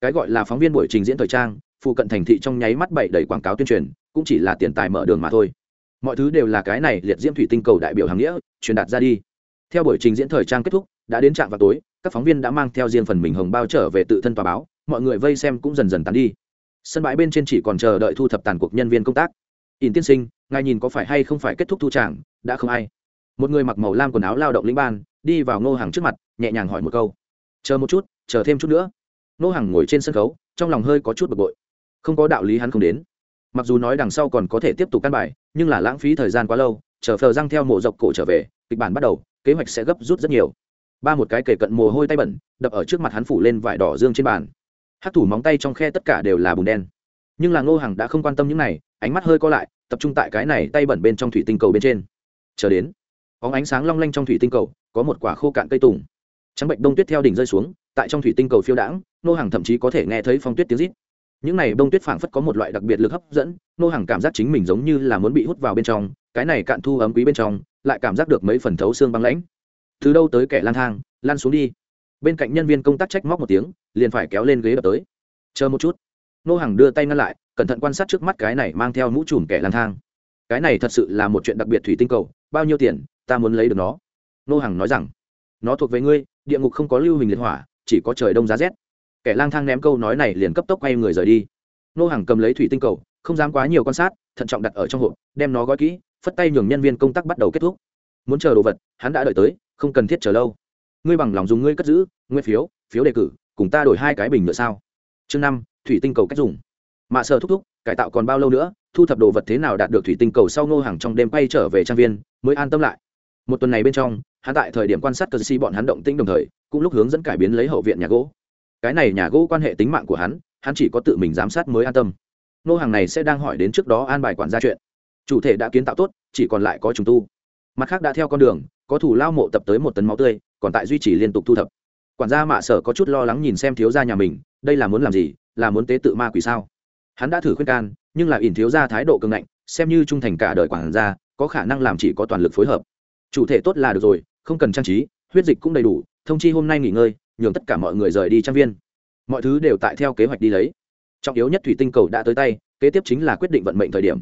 Cái gọi là phóng viên buổi trình diễn thời trang, phụ cận thành thị trong nháy mắt bảy đầy quảng cáo tuyên truyền, cũng chỉ là tiền tài mở đường mà thôi. Mọi thứ đều là cái này liệt diễm thủy tinh cầu đại biểu hàng nghĩa, truyền đạt ra đi. Theo buổi trình diễn thời trang kết thúc, đã đến trạm vào tối, các phóng viên đã mang theo riêng phần mình hồng bao trở về tự thân tòa báo, mọi người vây xem cũng dần dần tán đi. Sân bãi bên trên chỉ còn chờ đợi thu thập tàn cuộc nhân viên công tác. Ỉn tiên sinh, ngài nhìn có phải hay không phải kết thúc thu tràng, đã không ai? Một người mặc màu lam quần áo lao động lĩnh ban, đi vào ngô hàng trước mặt, nhẹ nhàng hỏi một câu chờ một chút, chờ thêm chút nữa. Ngô hàng ngồi trên sân khấu, trong lòng hơi có chút bực bội. Không có đạo lý hắn không đến. Mặc dù nói đằng sau còn có thể tiếp tục căn bài, nhưng là lãng phí thời gian quá lâu, chờ phờ răng theo mộ dọc cổ trở về, kịch bản bắt đầu, kế hoạch sẽ gấp rút rất nhiều. Ba một cái kể cận mồ hôi tay bẩn, đập ở trước mặt hắn phủ lên vải đỏ dương trên bàn. Hát thủ móng tay trong khe tất cả đều là bùn đen. Nhưng là ngô hằng đã không quan tâm những này, ánh mắt hơi co lại, tập trung tại cái này tay bẩn bên trong thủy tinh cầu bên trên. Chờ đến có ánh sáng long lanh trong thủy tinh cầu, có một quả khô cạn cây tùng trắng bệnh đông tuyết theo đỉnh rơi xuống, tại trong thủy tinh cầu phiêu đãng, nô hàng thậm chí có thể nghe thấy phong tuyết tiếng rít. Những này đông tuyết phảng phất có một loại đặc biệt lực hấp dẫn, nô hàng cảm giác chính mình giống như là muốn bị hút vào bên trong, cái này cạn thu ấm quý bên trong, lại cảm giác được mấy phần thấu xương băng lãnh. Từ đâu tới kẻ lang thang lan xuống đi. Bên cạnh nhân viên công tác trách móc một tiếng, liền phải kéo lên ghế đập tới. Chờ một chút. Nô hàng đưa tay ngăn lại, cẩn thận quan sát trước mắt cái này mang theo mũ chùm kẻ lang thang. Cái này thật sự là một chuyện đặc biệt thủy tinh cầu, bao nhiêu tiền, ta muốn lấy được nó. Nô hàng nói rằng, nó thuộc về ngươi địa ngục không có lưu hình liệt hỏa, chỉ có trời đông giá rét. Kẻ lang thang ném câu nói này liền cấp tốc quay người rời đi. Nô hàng cầm lấy thủy tinh cầu, không dám quá nhiều quan sát, thận trọng đặt ở trong hộp, đem nó gói kỹ, phất tay nhường nhân viên công tác bắt đầu kết thúc. Muốn chờ đồ vật, hắn đã đợi tới, không cần thiết chờ lâu. Ngươi bằng lòng dùng ngươi cất giữ, nguyên phiếu phiếu đề cử, cùng ta đổi hai cái bình nữa sao? Chương năm, thủy tinh cầu cách dùng. Mạ sợ thúc thúc, cải tạo còn bao lâu nữa, thu thập đồ vật thế nào đạt được thủy tinh cầu sau ngô hàng trong đêm quay trở về trang viên, mới an tâm lại. Một tuần này bên trong hắn tại thời điểm quan sát cờ xi bọn hắn động tĩnh đồng thời, cũng lúc hướng dẫn cải biến lấy hậu viện nhà gỗ. Cái này nhà gỗ quan hệ tính mạng của hắn hắn chỉ có tự mình giám sát mới an tâm. Nô hàng này sẽ đang hỏi đến trước đó an bài quản gia chuyện. Chủ thể đã kiến tạo tốt, chỉ còn lại có trùng tu. Mặt khác đã theo con đường, có thủ lao mộ tập tới một tấn máu tươi, còn tại duy trì liên tục thu thập. Quản gia mạ sở có chút lo lắng nhìn xem thiếu gia nhà mình, đây là muốn làm gì, là muốn tế tự ma quỷ sao? Hắn đã thử khuyên can, nhưng là ỉn thiếu gia thái độ cường ngạnh, xem như trung thành cả đời quản gia, có khả năng làm chỉ có toàn lực phối hợp. Chủ thể tốt là được rồi không cần trang trí, huyết dịch cũng đầy đủ, thông chi hôm nay nghỉ ngơi, nhường tất cả mọi người rời đi trang viên. Mọi thứ đều tại theo kế hoạch đi lấy. Trọng yếu nhất thủy tinh cầu đã tới tay, kế tiếp chính là quyết định vận mệnh thời điểm.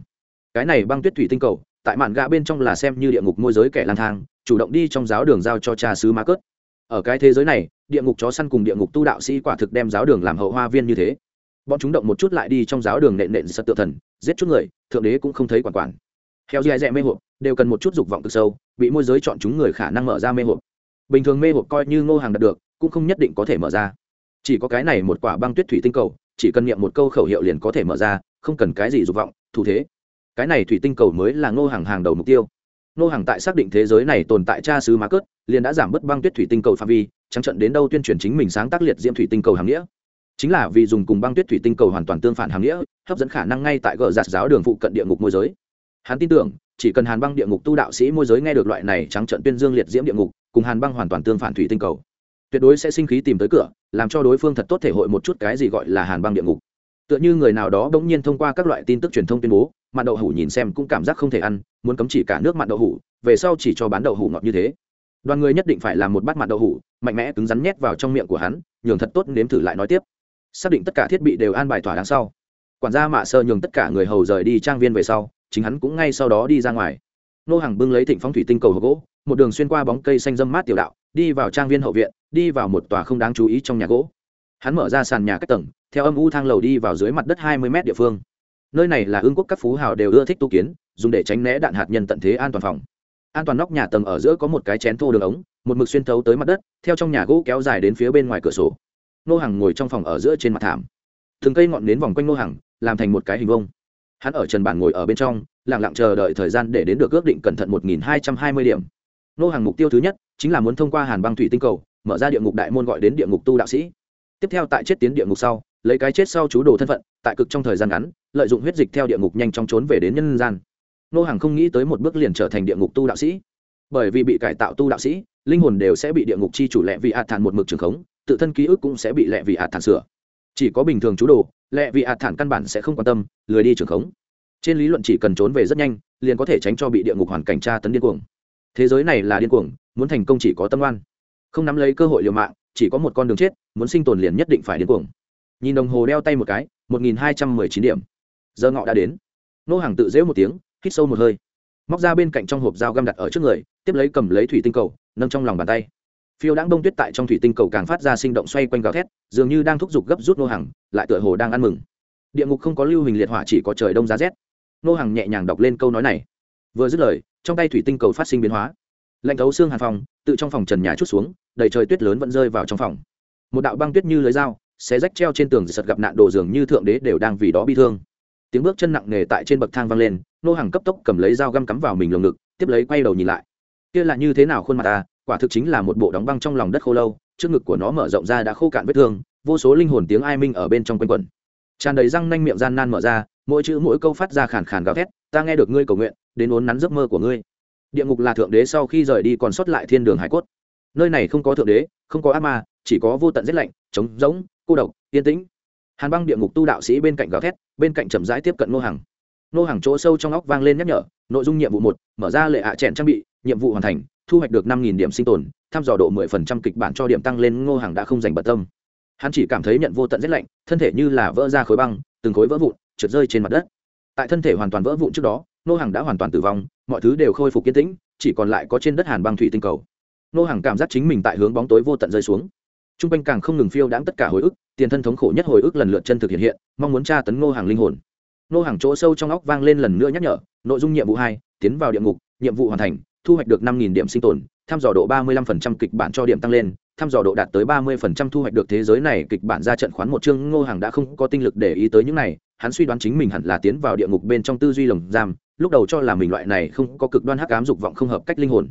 Cái này băng tuyết thủy tinh cầu, tại mạn gã bên trong là xem như địa ngục môi giới kẻ lang thang, chủ động đi trong giáo đường giao cho cha sứ ma cớt. Ở cái thế giới này, địa ngục chó săn cùng địa ngục tu đạo sĩ quả thực đem giáo đường làm hậu hoa viên như thế. Bọn chúng động một chút lại đi trong giáo đường nện nện sật tự thần, giết chút người, thượng đế cũng không thấy quản quản heo dài dẹ mê hộp, đều cần một chút dục vọng cực sâu, bị môi giới chọn chúng người khả năng mở ra mê hộp. Bình thường mê hộp coi như ngô hàng đạt được, cũng không nhất định có thể mở ra. Chỉ có cái này một quả băng tuyết thủy tinh cầu, chỉ cần niệm một câu khẩu hiệu liền có thể mở ra, không cần cái gì dục vọng, thủ thế. Cái này thủy tinh cầu mới là ngô hàng hàng đầu mục tiêu. Nô hàng tại xác định thế giới này tồn tại cha sứ má cớt liền đã giảm bớt băng tuyết thủy tinh cầu phạm vi, trắng trận đến đâu tuyên truyền chính mình sáng tác liệt diễm thủy tinh cầu hàng nghĩa. Chính là vì dùng cùng băng tuyết thủy tinh cầu hoàn toàn tương phản hàng nghĩa, hấp dẫn khả năng ngay tại gờ giạt giáo đường phụ cận địa ngục môi giới hắn tin tưởng, chỉ cần hàn băng địa ngục tu đạo sĩ môi giới nghe được loại này trắng trận tuyên dương liệt diễm địa ngục, cùng hàn băng hoàn toàn tương phản thủy tinh cầu. Tuyệt đối sẽ sinh khí tìm tới cửa, làm cho đối phương thật tốt thể hội một chút cái gì gọi là hàn băng địa ngục. Tựa như người nào đó bỗng nhiên thông qua các loại tin tức truyền thông tuyên bố mặn đậu hủ nhìn xem cũng cảm giác không thể ăn, muốn cấm chỉ cả nước mặn đậu hủ, về sau chỉ cho bán đậu hủ ngọt như thế. Đoàn người nhất định phải làm một bát mặn đậu hủ, mạnh mẽ cứng rắn nhét vào trong miệng của hắn, nhường thật tốt nếm thử lại nói tiếp. Xác định tất cả thiết bị đều an bài thỏa đáng sau. Quản gia mạ sơ nhường tất cả người hầu rời đi trang viên về sau chính hắn cũng ngay sau đó đi ra ngoài. Nô hàng bưng lấy thịnh phong thủy tinh cầu hộp gỗ, một đường xuyên qua bóng cây xanh dâm mát tiểu đạo, đi vào trang viên hậu viện, đi vào một tòa không đáng chú ý trong nhà gỗ. Hắn mở ra sàn nhà các tầng, theo âm u thang lầu đi vào dưới mặt đất hai mươi m địa phương. Nơi này là ương quốc các phú hào đều ưa thích tu kiến, dùng để tránh né đạn hạt nhân tận thế an toàn phòng. An toàn nóc nhà tầng ở giữa có một cái chén thô đường ống, một mực xuyên thấu tới mặt đất, theo trong nhà gỗ kéo dài đến phía bên ngoài cửa sổ. Nô hàng ngồi trong phòng ở giữa trên mặt thảm. Thường cây ngọn nến vòng quanh nô hàng làm thành một cái hình vông hắn ở trần bàn ngồi ở bên trong, lặng lặng chờ đợi thời gian để đến được ước định cẩn thận một nghìn hai trăm hai mươi điểm. Nô hàng mục tiêu thứ nhất chính là muốn thông qua hàn băng thủy tinh cầu, mở ra địa ngục đại môn gọi đến địa ngục tu đạo sĩ. Tiếp theo tại chết tiến địa ngục sau, lấy cái chết sau chú đồ thân phận, tại cực trong thời gian ngắn, lợi dụng huyết dịch theo địa ngục nhanh chóng trốn về đến nhân gian. Nô hàng không nghĩ tới một bước liền trở thành địa ngục tu đạo sĩ. Bởi vì bị cải tạo tu đạo sĩ, linh hồn đều sẽ bị địa ngục chi chủ lệ vị hạt thản một mực trường khống, tự thân ký ức cũng sẽ bị lệ vị hạt thản sửa chỉ có bình thường chú đồ lệ vì hạt thản căn bản sẽ không quan tâm, lười đi trường khống. Trên lý luận chỉ cần trốn về rất nhanh, liền có thể tránh cho bị địa ngục hoàn cảnh tra tấn điên cuồng. Thế giới này là điên cuồng, muốn thành công chỉ có tâm oan. Không nắm lấy cơ hội liều mạng, chỉ có một con đường chết, muốn sinh tồn liền nhất định phải điên cuồng. Nhìn đồng hồ đeo tay một cái, một nghìn hai trăm mười chín điểm. Giờ ngọ đã đến. Nô hàng tự dễu một tiếng, hít sâu một hơi. Móc ra bên cạnh trong hộp dao găm đặt ở trước người, tiếp lấy cầm lấy thủy tinh cầu, nâng trong lòng bàn tay phiêu đãng bông tuyết tại trong thủy tinh cầu càng phát ra sinh động xoay quanh gào thét, dường như đang thúc giục gấp rút nô hàng lại tựa hồ đang ăn mừng. Địa ngục không có lưu hình liệt hỏa chỉ có trời đông giá rét. Nô hàng nhẹ nhàng đọc lên câu nói này. Vừa dứt lời, trong tay thủy tinh cầu phát sinh biến hóa. Lạnh thấu xương hàn phòng, tự trong phòng trần nhà chút xuống, đầy trời tuyết lớn vẫn rơi vào trong phòng. Một đạo băng tuyết như lưới dao, xé rách treo trên tường sật gặp nạn đồ dường như thượng đế đều đang vì đó bi thương. Tiếng bước chân nặng nề tại trên bậc thang vang lên nô hàng cấp tốc cầm lấy dao găm cắm vào mình lồng ngực, tiếp lấy quay đầu nhìn lại. Kia là như thế nào khuôn mặt ta quả thực chính là một bộ đóng băng trong lòng đất khô lâu, trước ngực của nó mở rộng ra đã khô cạn vết thương, vô số linh hồn tiếng ai minh ở bên trong quanh quẩn. Tràn đầy răng nanh miệng gian nan mở ra, mỗi chữ mỗi câu phát ra khàn khàn gào thét, ta nghe được ngươi cầu nguyện, đến uốn nắn giấc mơ của ngươi. Địa ngục là thượng đế sau khi rời đi còn sót lại thiên đường hải cốt. Nơi này không có thượng đế, không có ác ma, chỉ có vô tận rét lạnh, trống rỗng, cô độc, yên tĩnh. Hàn băng địa ngục tu đạo sĩ bên cạnh gào thét, bên cạnh chậm rãi tiếp cận nô hàng nô hàng chỗ sâu trong óc vang lên nhắc nhở, nội dung nhiệm vụ một, mở ra lệ ạ à trang bị, nhiệm vụ hoàn thành, thu hoạch được năm nghìn điểm sinh tồn thăm dò độ mười phần trăm kịch bản cho điểm tăng lên ngô hàng đã không dành bận tâm. Hắn chỉ cảm thấy nhận vô tận rét lạnh, thân thể như là vỡ ra khối băng, từng khối vỡ vụn, trượt rơi trên mặt đất. Tại thân thể hoàn toàn vỡ vụn trước đó, nô hàng đã hoàn toàn tử vong, mọi thứ đều khôi phục kiên tĩnh, chỉ còn lại có trên đất hàn băng thủy tinh cầu. Nô hàng cảm giác chính mình tại hướng bóng tối vô tận rơi xuống. T r u n g quanh càng không ngừng phiêu đãng tất cả hồi ức, tiền thân thống khổ nhất hồi ức lần lượt chân thực hiện hiện, mong muốn tra tấn nô hàng linh hồn nô hàng chỗ sâu trong óc vang lên lần nữa nhắc nhở, nội dung nhiệm vụ hai, tiến vào địa ngục, nhiệm vụ hoàn thành, thu hoạch được năm điểm sinh tồn thăm dò độ ba mươi 35% kịch bản cho điểm tăng lên thăm dò độ đạt tới ba mươi thu hoạch được thế giới này kịch bản ra trận khoán một chương ngô hàng đã không có tinh lực để ý tới những này, hắn suy đoán chính mình hẳn là tiến vào địa ngục bên trong tư duy lồng giam, lúc đầu cho là mình loại này không có cực đoan hắc ám dục vọng không hợp cách linh hồn,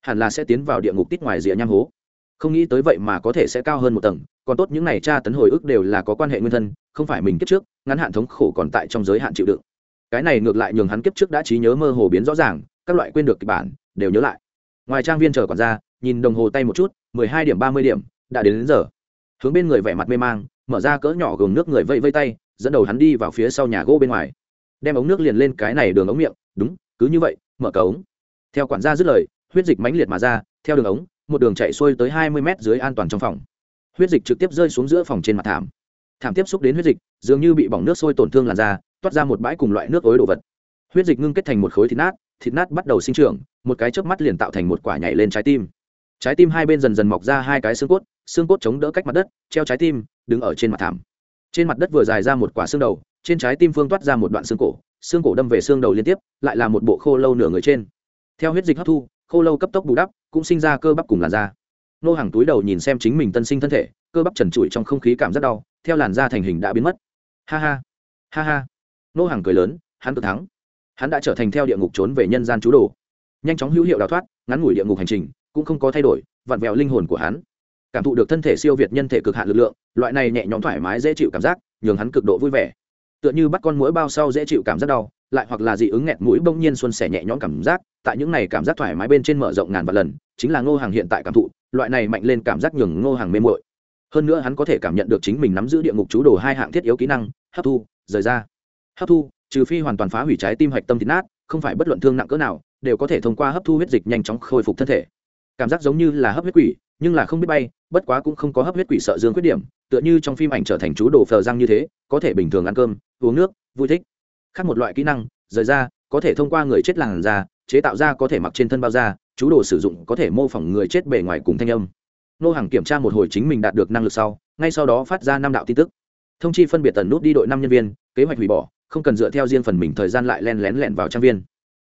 hẳn là sẽ tiến vào địa ngục tít ngoài rìa nham hố. Không nghĩ tới vậy mà có thể sẽ cao hơn một tầng, còn tốt những này tra tấn hồi ức đều là có quan hệ nguyên thân, không phải mình kiếp trước ngắn hạn thống khổ còn tại trong giới hạn chịu đựng. Cái này ngược lại nhường hắn kiếp trước đã trí nhớ mơ hồ biến rõ ràng các loại quên được kịch bản đều nhớ lại. Ngoài trang viên chờ còn ra nhìn đồng hồ tay một chút mười hai điểm ba mươi điểm đã đến, đến giờ. Hướng bên người vẻ mặt mê mang mở ra cỡ nhỏ gồm nước người vây vây tay dẫn đầu hắn đi vào phía sau nhà gỗ bên ngoài. Đem ống nước liền lên cái này đường ống miệng đúng cứ như vậy mở cả ống. Theo quản gia dứt lời huyết dịch mãnh liệt mà ra theo đường ống một đường chạy xuôi tới hai mươi mét dưới an toàn trong phòng. Huyết dịch trực tiếp rơi xuống giữa phòng trên mặt thảm thảm tiếp xúc đến huyết dịch, dường như bị bỏng nước sôi tổn thương làn da, toát ra một bãi cùng loại nước ối đồ vật. Huyết dịch ngưng kết thành một khối thịt nát thịt nát bắt đầu sinh trưởng, một cái chớp mắt liền tạo thành một quả nhảy lên trái tim. Trái tim hai bên dần dần mọc ra hai cái xương cốt xương cốt chống đỡ cách mặt đất, treo trái tim, đứng ở trên mặt thảm. Trên mặt đất vừa dài ra một quả xương đầu, trên trái tim phương toát ra một đoạn xương cổ xương cổ đâm về xương đầu liên tiếp, lại là một bộ khô lâu nửa người trên. Theo huyết dịch hấp thu, khô lâu cấp tốc bù đắp, cũng sinh ra cơ bắp cùng làn da. Nô hàng túi đầu nhìn xem chính mình tân sinh thân thể, cơ bắp trần trụi trong không khí cảm rất đau theo làn da thành hình đã biến mất. Ha ha ha ha. Nô hàng cười lớn, hắn tự thắng. Hắn đã trở thành theo địa ngục trốn về nhân gian chú đồ. Nhanh chóng hữu hiệu đào thoát, ngắn ngủi địa ngục hành trình, cũng không có thay đổi, vặn vẹo linh hồn của hắn. Cảm thụ được thân thể siêu việt nhân thể cực hạn lực lượng, loại này nhẹ nhõm thoải mái dễ chịu cảm giác, nhường hắn cực độ vui vẻ. Tựa như bắt con mũi bao sau dễ chịu cảm giác đau, lại hoặc là dị ứng nghẹt mũi bỗng nhiên xuân sẻ nhẹ nhõm cảm giác, tại những này cảm giác thoải mái bên trên mở rộng ngàn vạn lần, chính là ngô hàng hiện tại cảm thụ, loại này mạnh lên cảm giác nhường ngô hàng mê mội hơn nữa hắn có thể cảm nhận được chính mình nắm giữ địa ngục chú đồ hai hạng thiết yếu kỹ năng, hấp thu, rời ra. Hấp thu, trừ phi hoàn toàn phá hủy trái tim hạch tâm thịt nát, không phải bất luận thương nặng cỡ nào, đều có thể thông qua hấp thu huyết dịch nhanh chóng khôi phục thân thể. Cảm giác giống như là hấp huyết quỷ, nhưng là không biết bay, bất quá cũng không có hấp huyết quỷ sợ dương khuyết điểm, tựa như trong phim ảnh trở thành chú đồ phờ răng như thế, có thể bình thường ăn cơm, uống nước, vui thích. Khác một loại kỹ năng, rời ra, có thể thông qua người chết làn da, chế tạo ra có thể mặc trên thân bao da, chú đồ sử dụng có thể mô phỏng người chết bề ngoài cùng thanh âm nô hàng kiểm tra một hồi chính mình đạt được năng lực sau, ngay sau đó phát ra năm đạo tin tức. Thông chi phân biệt tần nút đi đội năm nhân viên, kế hoạch hủy bỏ, không cần dựa theo riêng phần mình thời gian lại len lén lẹn vào trang viên.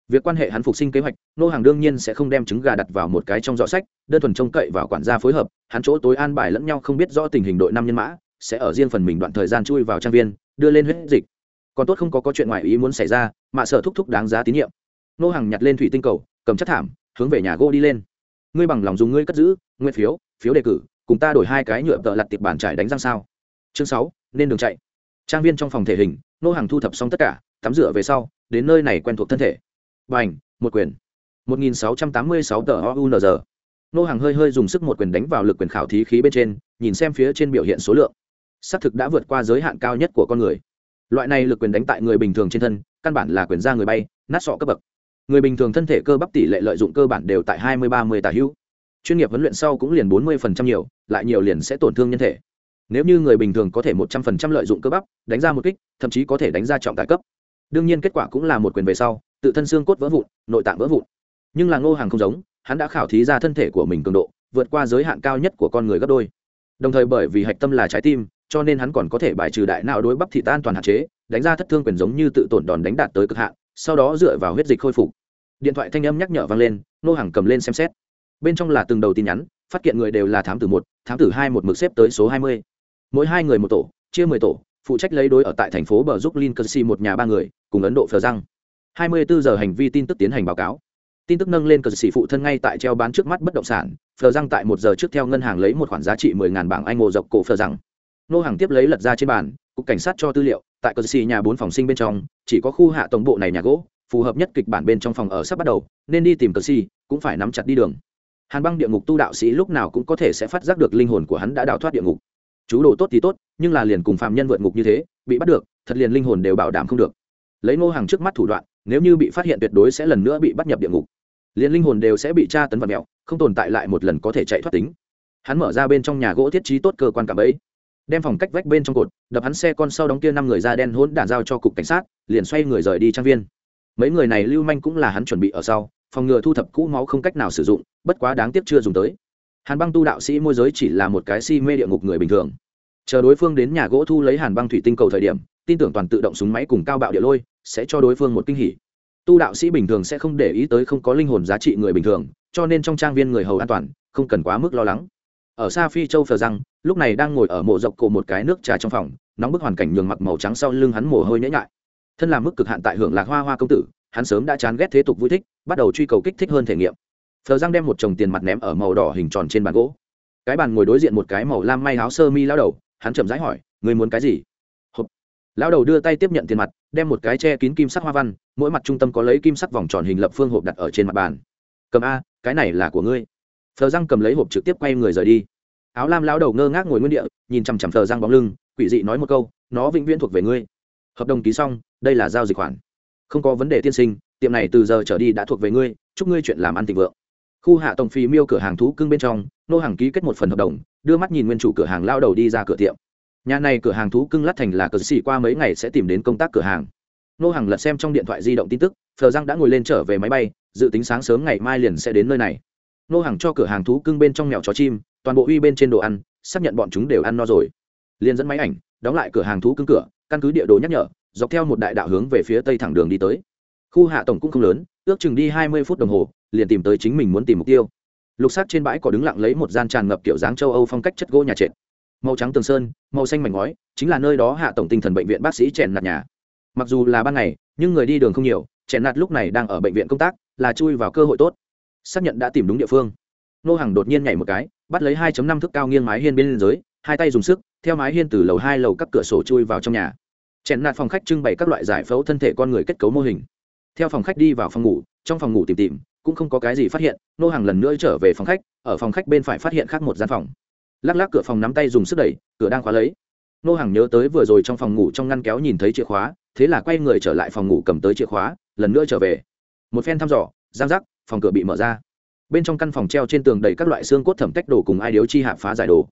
Việc quan hệ hắn phục sinh kế hoạch, nô hàng đương nhiên sẽ không đem trứng gà đặt vào một cái trong giỏ sách, đơn thuần trông cậy vào quản gia phối hợp, hắn chỗ tối an bài lẫn nhau không biết rõ tình hình đội năm nhân mã, sẽ ở riêng phần mình đoạn thời gian chui vào trang viên, đưa lên huyết dịch. Còn tốt không có có chuyện ngoại ý muốn xảy ra, mà sợ thúc thúc đáng giá tín nhiệm. Nô hàng nhặt lên thủy tinh cầu, cầm chất thảm, hướng về nhà gỗ đi lên. Ngươi bằng lòng dùng ngươi cất giữ nguyên phiếu phiếu đề cử, cùng ta đổi hai cái nhựa tợ lặt tiệp bàn trải đánh răng sao. Chương sáu, nên đường chạy. Trang viên trong phòng thể hình, nô hàng thu thập xong tất cả, tắm rửa về sau, đến nơi này quen thuộc thân thể. B à n h một quyền. một nghìn sáu trăm tám mươi sáu tờ ounz nô hàng hơi hơi dùng sức một quyền đánh vào lực quyền khảo thí khí bên trên, nhìn xem phía trên biểu hiện số lượng. Xác thực đã vượt qua giới hạn cao nhất của con người. Loại này lực quyền đánh tại người bình thường trên thân, căn bản là quyền ra người bay, nát sọ cấp bậc. Người bình thường thân thể cơ bắp tỷ lệ lợi dụng cơ bản đều tại hai mươi ba mươi tà hữu chuyên nghiệp huấn luyện sau cũng liền bốn mươi phần trăm nhiều, lại nhiều liền sẽ tổn thương nhân thể. Nếu như người bình thường có thể một trăm phần trăm lợi dụng cơ bắp, đánh ra một kích, thậm chí có thể đánh ra trọng tài cấp. Đương nhiên kết quả cũng là một quyền về sau, tự thân xương cốt vỡ vụn, nội tạng vỡ vụn. Nhưng là ngô hàng không giống, hắn đã khảo thí ra thân thể của mình cường độ, vượt qua giới hạn cao nhất của con người gấp đôi. Đồng thời bởi vì hạch tâm là trái tim, cho nên hắn còn có thể bài trừ đại não đối bắp thị tan toàn hạn chế, đánh ra thất thương quyền giống như tự tổn đòn đánh đạt tới cực hạn, sau đó dựa vào huyết dịch khôi phục. Điện thoại thanh âm nhắc nhở vang lên nô hàng cầm lên xem xét bên trong là từng đầu tin nhắn, phát hiện người đều là thám tử một, thám tử hai một mực xếp tới số hai mươi. Mỗi hai người một tổ, chia mười tổ, phụ trách lấy đối ở tại thành phố bờ giúp lincoln một nhà ba người, cùng ấn độ phờ răng. Hai mươi bốn giờ hành vi tin tức tiến hành báo cáo. Tin tức nâng lên cờ sĩ phụ thân ngay tại treo bán trước mắt bất động sản, phờ răng tại một giờ trước theo ngân hàng lấy một khoản giá trị mười ngàn bảng anh ngộ dọc cổ phờ rằng nô hàng tiếp lấy lật ra trên bàn, cục cảnh sát cho tư liệu, tại cờ sĩ nhà bốn phòng sinh bên trong, chỉ có khu hạ tổng bộ này nhà gỗ, phù hợp nhất kịch bản bên trong phòng ở sắp bắt đầu, nên đi tìm cờ sĩ cũng phải nắm chặt đi đường hàn băng địa ngục tu đạo sĩ lúc nào cũng có thể sẽ phát giác được linh hồn của hắn đã đào thoát địa ngục. Chú đồ tốt thì tốt, nhưng là liền cùng phạm nhân vượt ngục như thế, bị bắt được, thật liền linh hồn đều bảo đảm không được. Lấy ngô hàng trước mắt thủ đoạn, nếu như bị phát hiện tuyệt đối sẽ lần nữa bị bắt nhập địa ngục. Liền linh hồn đều sẽ bị tra tấn vật mẹo không tồn tại lại một lần có thể chạy thoát tính. Hắn mở ra bên trong nhà gỗ thiết trí tốt cơ quan cảm ấy, đem phòng cách vách bên trong cột, đập hắn xe con sau đóng kia năm người da đen hỗn đản giao cho cục cảnh sát, liền xoay người rời đi trang viên. Mấy người này lưu manh cũng là hắn chuẩn bị ở sau phòng ngừa thu thập cũ máu không cách nào sử dụng bất quá đáng tiếc chưa dùng tới. Hàn băng tu đạo sĩ môi giới chỉ là một cái si mê địa ngục người bình thường. Chờ đối phương đến nhà gỗ thu lấy hàn băng thủy tinh cầu thời điểm tin tưởng toàn tự động súng máy cùng cao bạo địa lôi sẽ cho đối phương một kinh hỉ. Tu đạo sĩ bình thường sẽ không để ý tới không có linh hồn giá trị người bình thường cho nên trong trang viên người hầu an toàn không cần quá mức lo lắng. Ở xa phi châu phờ rằng, lúc này đang ngồi ở mộ dọc cổ một cái nước trà trong phòng nóng bức hoàn cảnh nhường mặc màu trắng sau lưng hắn mồ hôi nhễ nhại. Thân làm mức cực hạn tại hưởng lạc hoa hoa công tử hắn sớm đã chán ghét thế tục vui thích, bắt đầu truy cầu kích thích hơn thể nghiệm. Thờ răng đem một chồng tiền mặt ném ở màu đỏ hình tròn trên bàn gỗ. Cái bàn ngồi đối diện một cái màu lam may áo sơ mi lao đầu, hắn chậm rãi hỏi người muốn cái gì? Hộp. lao đầu đưa tay tiếp nhận tiền mặt, đem một cái che kín kim sắc hoa văn, mỗi mặt trung tâm có lấy kim sắc vòng tròn hình lập phương hộp đặt ở trên mặt bàn. Cầm a, cái này là của ngươi. Thờ răng cầm lấy hộp trực tiếp quay người rời đi. Áo lam lao đầu ngơ ngác ngồi nguyên địa, nhìn chằm chằm thờ răng bóng lưng, quỷ dị nói một câu, nó vĩnh viễn thuộc về ngươi. Hợp đồng ký xong, đây là giao dịch khoản không có vấn đề tiên sinh, tiệm này từ giờ trở đi đã thuộc về ngươi, chúc ngươi chuyện làm ăn thịnh vượng. Khu hạ tổng phì miêu cửa hàng thú cưng bên trong, nô hàng ký kết một phần hợp đồng, đưa mắt nhìn nguyên chủ cửa hàng lao đầu đi ra cửa tiệm. Nhà này cửa hàng thú cưng lát thành là cờ xỉ qua mấy ngày sẽ tìm đến công tác cửa hàng. Nô hàng lật xem trong điện thoại di động tin tức, thờ răng đã ngồi lên trở về máy bay, dự tính sáng sớm ngày mai liền sẽ đến nơi này. Nô hàng cho cửa hàng thú cưng bên trong mèo chó chim, toàn bộ uy bên trên đồ ăn, xác nhận bọn chúng đều ăn no rồi. Liền dẫn máy ảnh, đóng lại cửa hàng thú cưng cửa, căn cứ địa đồ nhắc nhở dọc theo một đại đạo hướng về phía tây thẳng đường đi tới. Khu hạ tổng cũng không lớn, ước chừng đi hai mươi phút đồng hồ, liền tìm tới chính mình muốn tìm mục tiêu. Lục sắc trên bãi có đứng lặng lấy một gian tràn ngập kiểu dáng châu âu phong cách chất gỗ nhà trệt. Màu trắng tường sơn, màu xanh mảnh ngói, chính là nơi đó hạ tổng tinh thần bệnh viện bác sĩ chèn nạt nhà. Mặc dù là ban ngày, nhưng người đi đường không nhiều, chèn nạt lúc này đang ở bệnh viện công tác, là chui vào cơ hội tốt. Xác nhận đã tìm đúng địa phương. Nô hàng đột nhiên nhảy một cái, bắt lấy 2 năm thước cao nghiêng mái hiên bên dưới, hai tay dùng sức, theo mái hiên từ lầu hai lầu các cửa sổ chui vào trong nhà chèn nạt phòng khách trưng bày các loại giải phẫu thân thể con người kết cấu mô hình. Theo phòng khách đi vào phòng ngủ, trong phòng ngủ tìm tìm, cũng không có cái gì phát hiện, nô hàng lần nữa trở về phòng khách, ở phòng khách bên phải phát hiện khác một gian phòng. Lắc lắc cửa phòng nắm tay dùng sức đẩy, cửa đang khóa lấy. Nô hàng nhớ tới vừa rồi trong phòng ngủ trong ngăn kéo nhìn thấy chìa khóa, thế là quay người trở lại phòng ngủ cầm tới chìa khóa, lần nữa trở về. Một phen thăm dò, giang giác, phòng cửa bị mở ra. Bên trong căn phòng treo trên tường đầy các loại xương cốt thẩm tách đồ cùng ai điếu chi hạp phá giải đồ.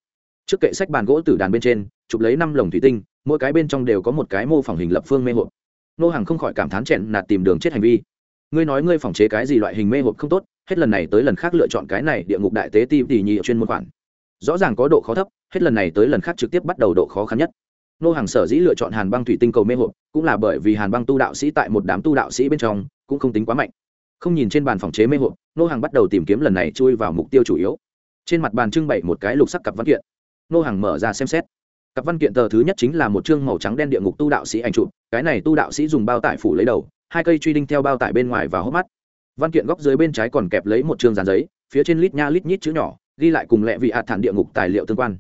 Trước kệ sách bàn gỗ tử đàn bên trên, chụp lấy năm lồng thủy tinh mỗi cái bên trong đều có một cái mô phỏng hình lập phương mê hộp. Nô hàng không khỏi cảm thán chẹn nạt tìm đường chết hành vi. Ngươi nói ngươi phòng chế cái gì loại hình mê hộp không tốt, hết lần này tới lần khác lựa chọn cái này địa ngục đại tế ti tỉ nhị chuyên môn khoản. Rõ ràng có độ khó thấp, hết lần này tới lần khác trực tiếp bắt đầu độ khó khăn nhất. Nô hàng sở dĩ lựa chọn hàn băng thủy tinh cầu mê hộp, cũng là bởi vì hàn băng tu đạo sĩ tại một đám tu đạo sĩ bên trong, cũng không tính quá mạnh. Không nhìn trên bàn phòng chế mê hộp, nô hàng bắt đầu tìm kiếm lần này chui vào mục tiêu chủ yếu. Trên mặt bàn trưng bày một cái lục sắc cặp văn kiện. Nô hàng mở ra xem xét cặp văn kiện tờ thứ nhất chính là một chương màu trắng đen địa ngục tu đạo sĩ ảnh chụp, cái này tu đạo sĩ dùng bao tải phủ lấy đầu, hai cây truy đinh theo bao tải bên ngoài và hốc mắt. Văn kiện góc dưới bên trái còn kẹp lấy một chương dàn giấy, phía trên lít nha lít nhít chữ nhỏ, ghi lại cùng lẹ vị hạ thản địa ngục tài liệu tương quan.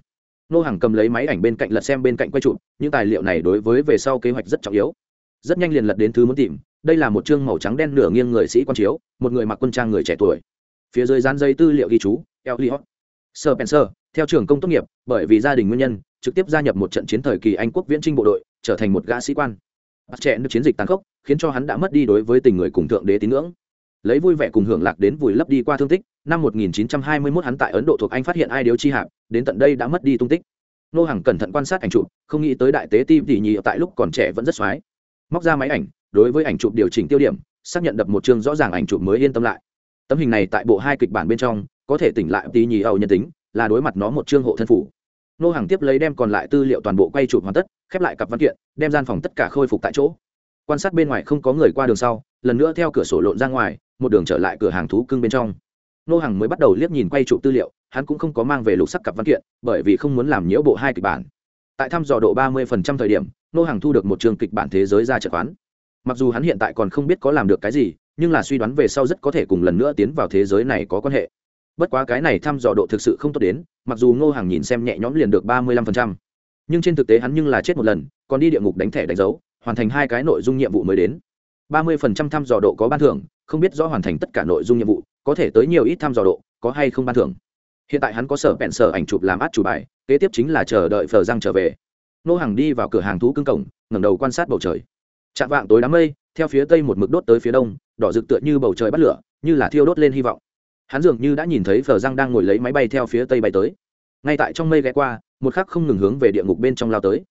Nô hàng cầm lấy máy ảnh bên cạnh lật xem bên cạnh quay chụp, những tài liệu này đối với về sau kế hoạch rất trọng yếu. Rất nhanh liền lật đến thứ muốn tìm, đây là một chương màu trắng đen nửa nghiêng người sĩ quan chiếu, một người mặc quân trang người trẻ tuổi. Phía dưới dán dây tư liệu ghi chú, Elliot. Spencer, theo trường công tốt nghiệp, bởi vì gia đình nguyên nhân trực tiếp gia nhập một trận chiến thời kỳ Anh quốc viễn trinh bộ đội, trở thành một gã sĩ quan. Bắt trẻ được chiến dịch tàn khốc, khiến cho hắn đã mất đi đối với tình người cùng thượng đế tín ngưỡng. Lấy vui vẻ cùng hưởng lạc đến vùi lấp đi qua thương tích, năm 1921 hắn tại ấn độ thuộc anh phát hiện ai điếu chi hạp, đến tận đây đã mất đi tung tích. Nô hàng cẩn thận quan sát ảnh chụp, không nghĩ tới đại tế tim tỉ nhị tại lúc còn trẻ vẫn rất xoái. Móc ra máy ảnh, đối với ảnh chụp điều chỉnh tiêu điểm, xác nhận đập một chương rõ ràng ảnh chụp mới yên tâm lại. Tấm hình này tại bộ hai kịch bản bên trong, có thể tỉnh lại tí nhì âu nhân tính, là đối mặt nó một chương hộ thân phủ nô hàng tiếp lấy đem còn lại tư liệu toàn bộ quay chụp hoàn tất, khép lại cặp văn kiện, đem gian phòng tất cả khôi phục tại chỗ. Quan sát bên ngoài không có người qua đường sau, lần nữa theo cửa sổ lộn ra ngoài, một đường trở lại cửa hàng thú cưng bên trong. Nô hàng mới bắt đầu liếc nhìn quay chụp tư liệu, hắn cũng không có mang về lục sắc cặp văn kiện, bởi vì không muốn làm nhiễu bộ hai kịch bản. Tại thăm dò độ ba mươi thời điểm, nô hàng thu được một trường kịch bản thế giới ra chợ khoán mặc dù hắn hiện tại còn không biết có làm được cái gì, nhưng là suy đoán về sau rất có thể cùng lần nữa tiến vào thế giới này có quan hệ bất quá cái này thăm dò độ thực sự không tốt đến, mặc dù ngô hàng nhìn xem nhẹ nhõm liền được ba mươi lăm phần trăm. Nhưng trên thực tế hắn nhưng là chết một lần, còn đi địa ngục đánh thẻ đánh dấu, hoàn thành hai cái nội dung nhiệm vụ mới đến. ba mươi phần trăm thăm dò độ có ban thưởng, không biết rõ hoàn thành tất cả nội dung nhiệm vụ, có thể tới nhiều ít thăm dò độ, có hay không ban thưởng. Hiện tại hắn có sở bẹn sở ảnh chụp làm át chủ bài, kế tiếp chính là chờ đợi phờ răng trở về. Nô hàng đi vào cửa hàng thú cưng cổng, ngẩng đầu quan sát bầu trời. Chạm vạng tối đám mây, theo phía tây một mực đốt tới phía đông, đỏ rực tựa như bầu trời bắt lửa, như là thiêu đốt lên hy vọng hắn dường như đã nhìn thấy phờ răng đang ngồi lấy máy bay theo phía tây bay tới. Ngay tại trong mây ghé qua, một khắc không ngừng hướng về địa ngục bên trong lao tới.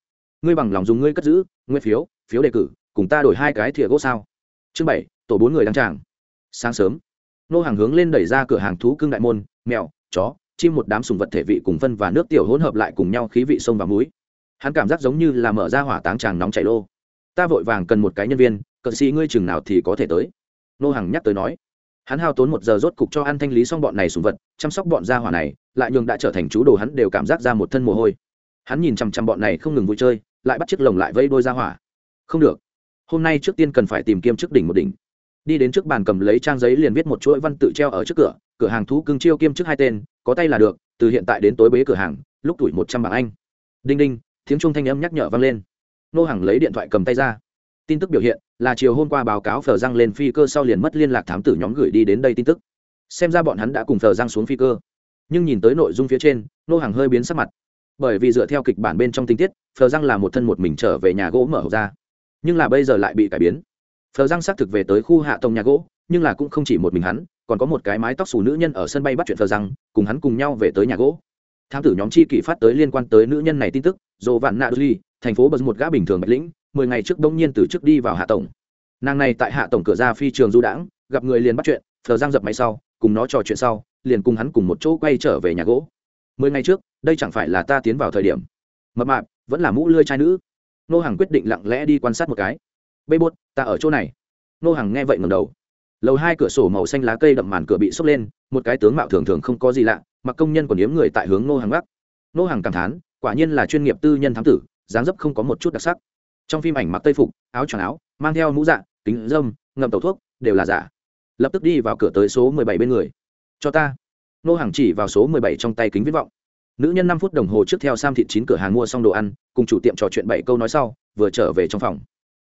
Ngươi bằng lòng dùng ngươi cất giữ, nguyên phiếu phiếu đề cử, cùng ta đổi hai cái thìa gỗ sao? Chương bảy, tổ bốn người đăng tràng. Sáng sớm, nô hàng hướng lên đẩy ra cửa hàng thú cưng đại môn, mèo, chó, chim một đám sùng vật thể vị cùng phân và nước tiểu hỗn hợp lại cùng nhau khí vị sông và muối. Hắn cảm giác giống như là mở ra hỏa táng tràng nóng chảy lô. Ta vội vàng cần một cái nhân viên cận sĩ ngươi chừng nào thì có thể tới. Nô hàng nhắc tới nói hắn hao tốn một giờ rốt cục cho ăn thanh lý xong bọn này sùng vật, chăm sóc bọn gia hỏa này, lại nhường đã trở thành chú đồ hắn đều cảm giác ra một thân mồ hôi. Hắn nhìn chằm chằm bọn này không ngừng vui chơi, lại bắt chiếc lồng lại vây đôi gia hỏa. Không được. Hôm nay trước tiên cần phải tìm kiếm trước đỉnh một đỉnh. Đi đến trước bàn cầm lấy trang giấy liền viết một chuỗi văn tự treo ở trước cửa cửa hàng thú cưng chiêu kiêm trước hai tên, có tay là được, từ hiện tại đến tối bế cửa hàng, lúc tuổi một trăm bảng anh. Đinh đinh, tiếng trung thanh âm nhắc nhở vang lên. Nô hàng lấy điện thoại cầm tay ra tin tức biểu hiện, là chiều hôm qua báo cáo phờ răng lên phi cơ sau liền mất liên lạc thám tử nhóm gửi đi đến đây tin tức. Xem ra bọn hắn đã cùng phờ răng xuống phi cơ. Nhưng nhìn tới nội dung phía trên, nô hàng hơi biến sắc mặt. Bởi vì dựa theo kịch bản bên trong tình tiết phờ răng là một thân một mình trở về nhà gỗ mở hộp ra. Nhưng là bây giờ lại bị cải biến. Phờ răng xác thực về tới khu hạ tông nhà gỗ, nhưng là cũng không chỉ một mình hắn, còn có một cái mái tóc xù nữ nhân ở sân bay bắt chuyện phờ răng cùng hắn cùng nhau về tới nhà gỗ. Thám tử nhóm chi kỷ phát tới liên quan tới nữ nhân này tin tức dồ vạn nạ ly thành phố bật một gã bình thường bạch lĩnh mười ngày trước đông nhiên từ trước đi vào hạ tổng. Nàng này tại hạ tổng cửa ra phi trường du đãng, gặp người liền bắt chuyện phờ giang dập máy sau, cùng nó trò chuyện sau, liền cùng hắn cùng một chỗ quay trở về nhà gỗ. Mười ngày trước, đây chẳng phải là ta tiến vào thời điểm. Mập mạp, vẫn là mũ lươi trai nữ. Nô hàng quyết định lặng lẽ đi quan sát một cái. Bê bốt ta ở chỗ này. Nô hàng nghe vậy ngầm đầu. Lầu hai cửa sổ màu xanh lá cây đậm màn cửa bị xốc lên, một cái tướng mạo thường thường không có gì lạ, mặc công nhân còn yếm người tại hướng nô hàng bắc. nô hàng cảm thán, quả nhiên là chuyên nghiệp tư nhân thám tử, dáng dấp không có một chút đặc sắc trong phim ảnh mặc tây phục, áo choàng áo, mang theo mũ dạ kính dâm, ngậm tẩu thuốc, đều là giả. Lập tức đi vào cửa tới số mười bảy bên người. Cho ta. Nô hàng chỉ vào số mười bảy trong tay kính viết vọng. Nữ nhân năm phút đồng hồ trước theo sam thịt chín cửa hàng mua xong đồ ăn, cùng chủ tiệm trò chuyện bảy câu nói sau, vừa trở về trong phòng.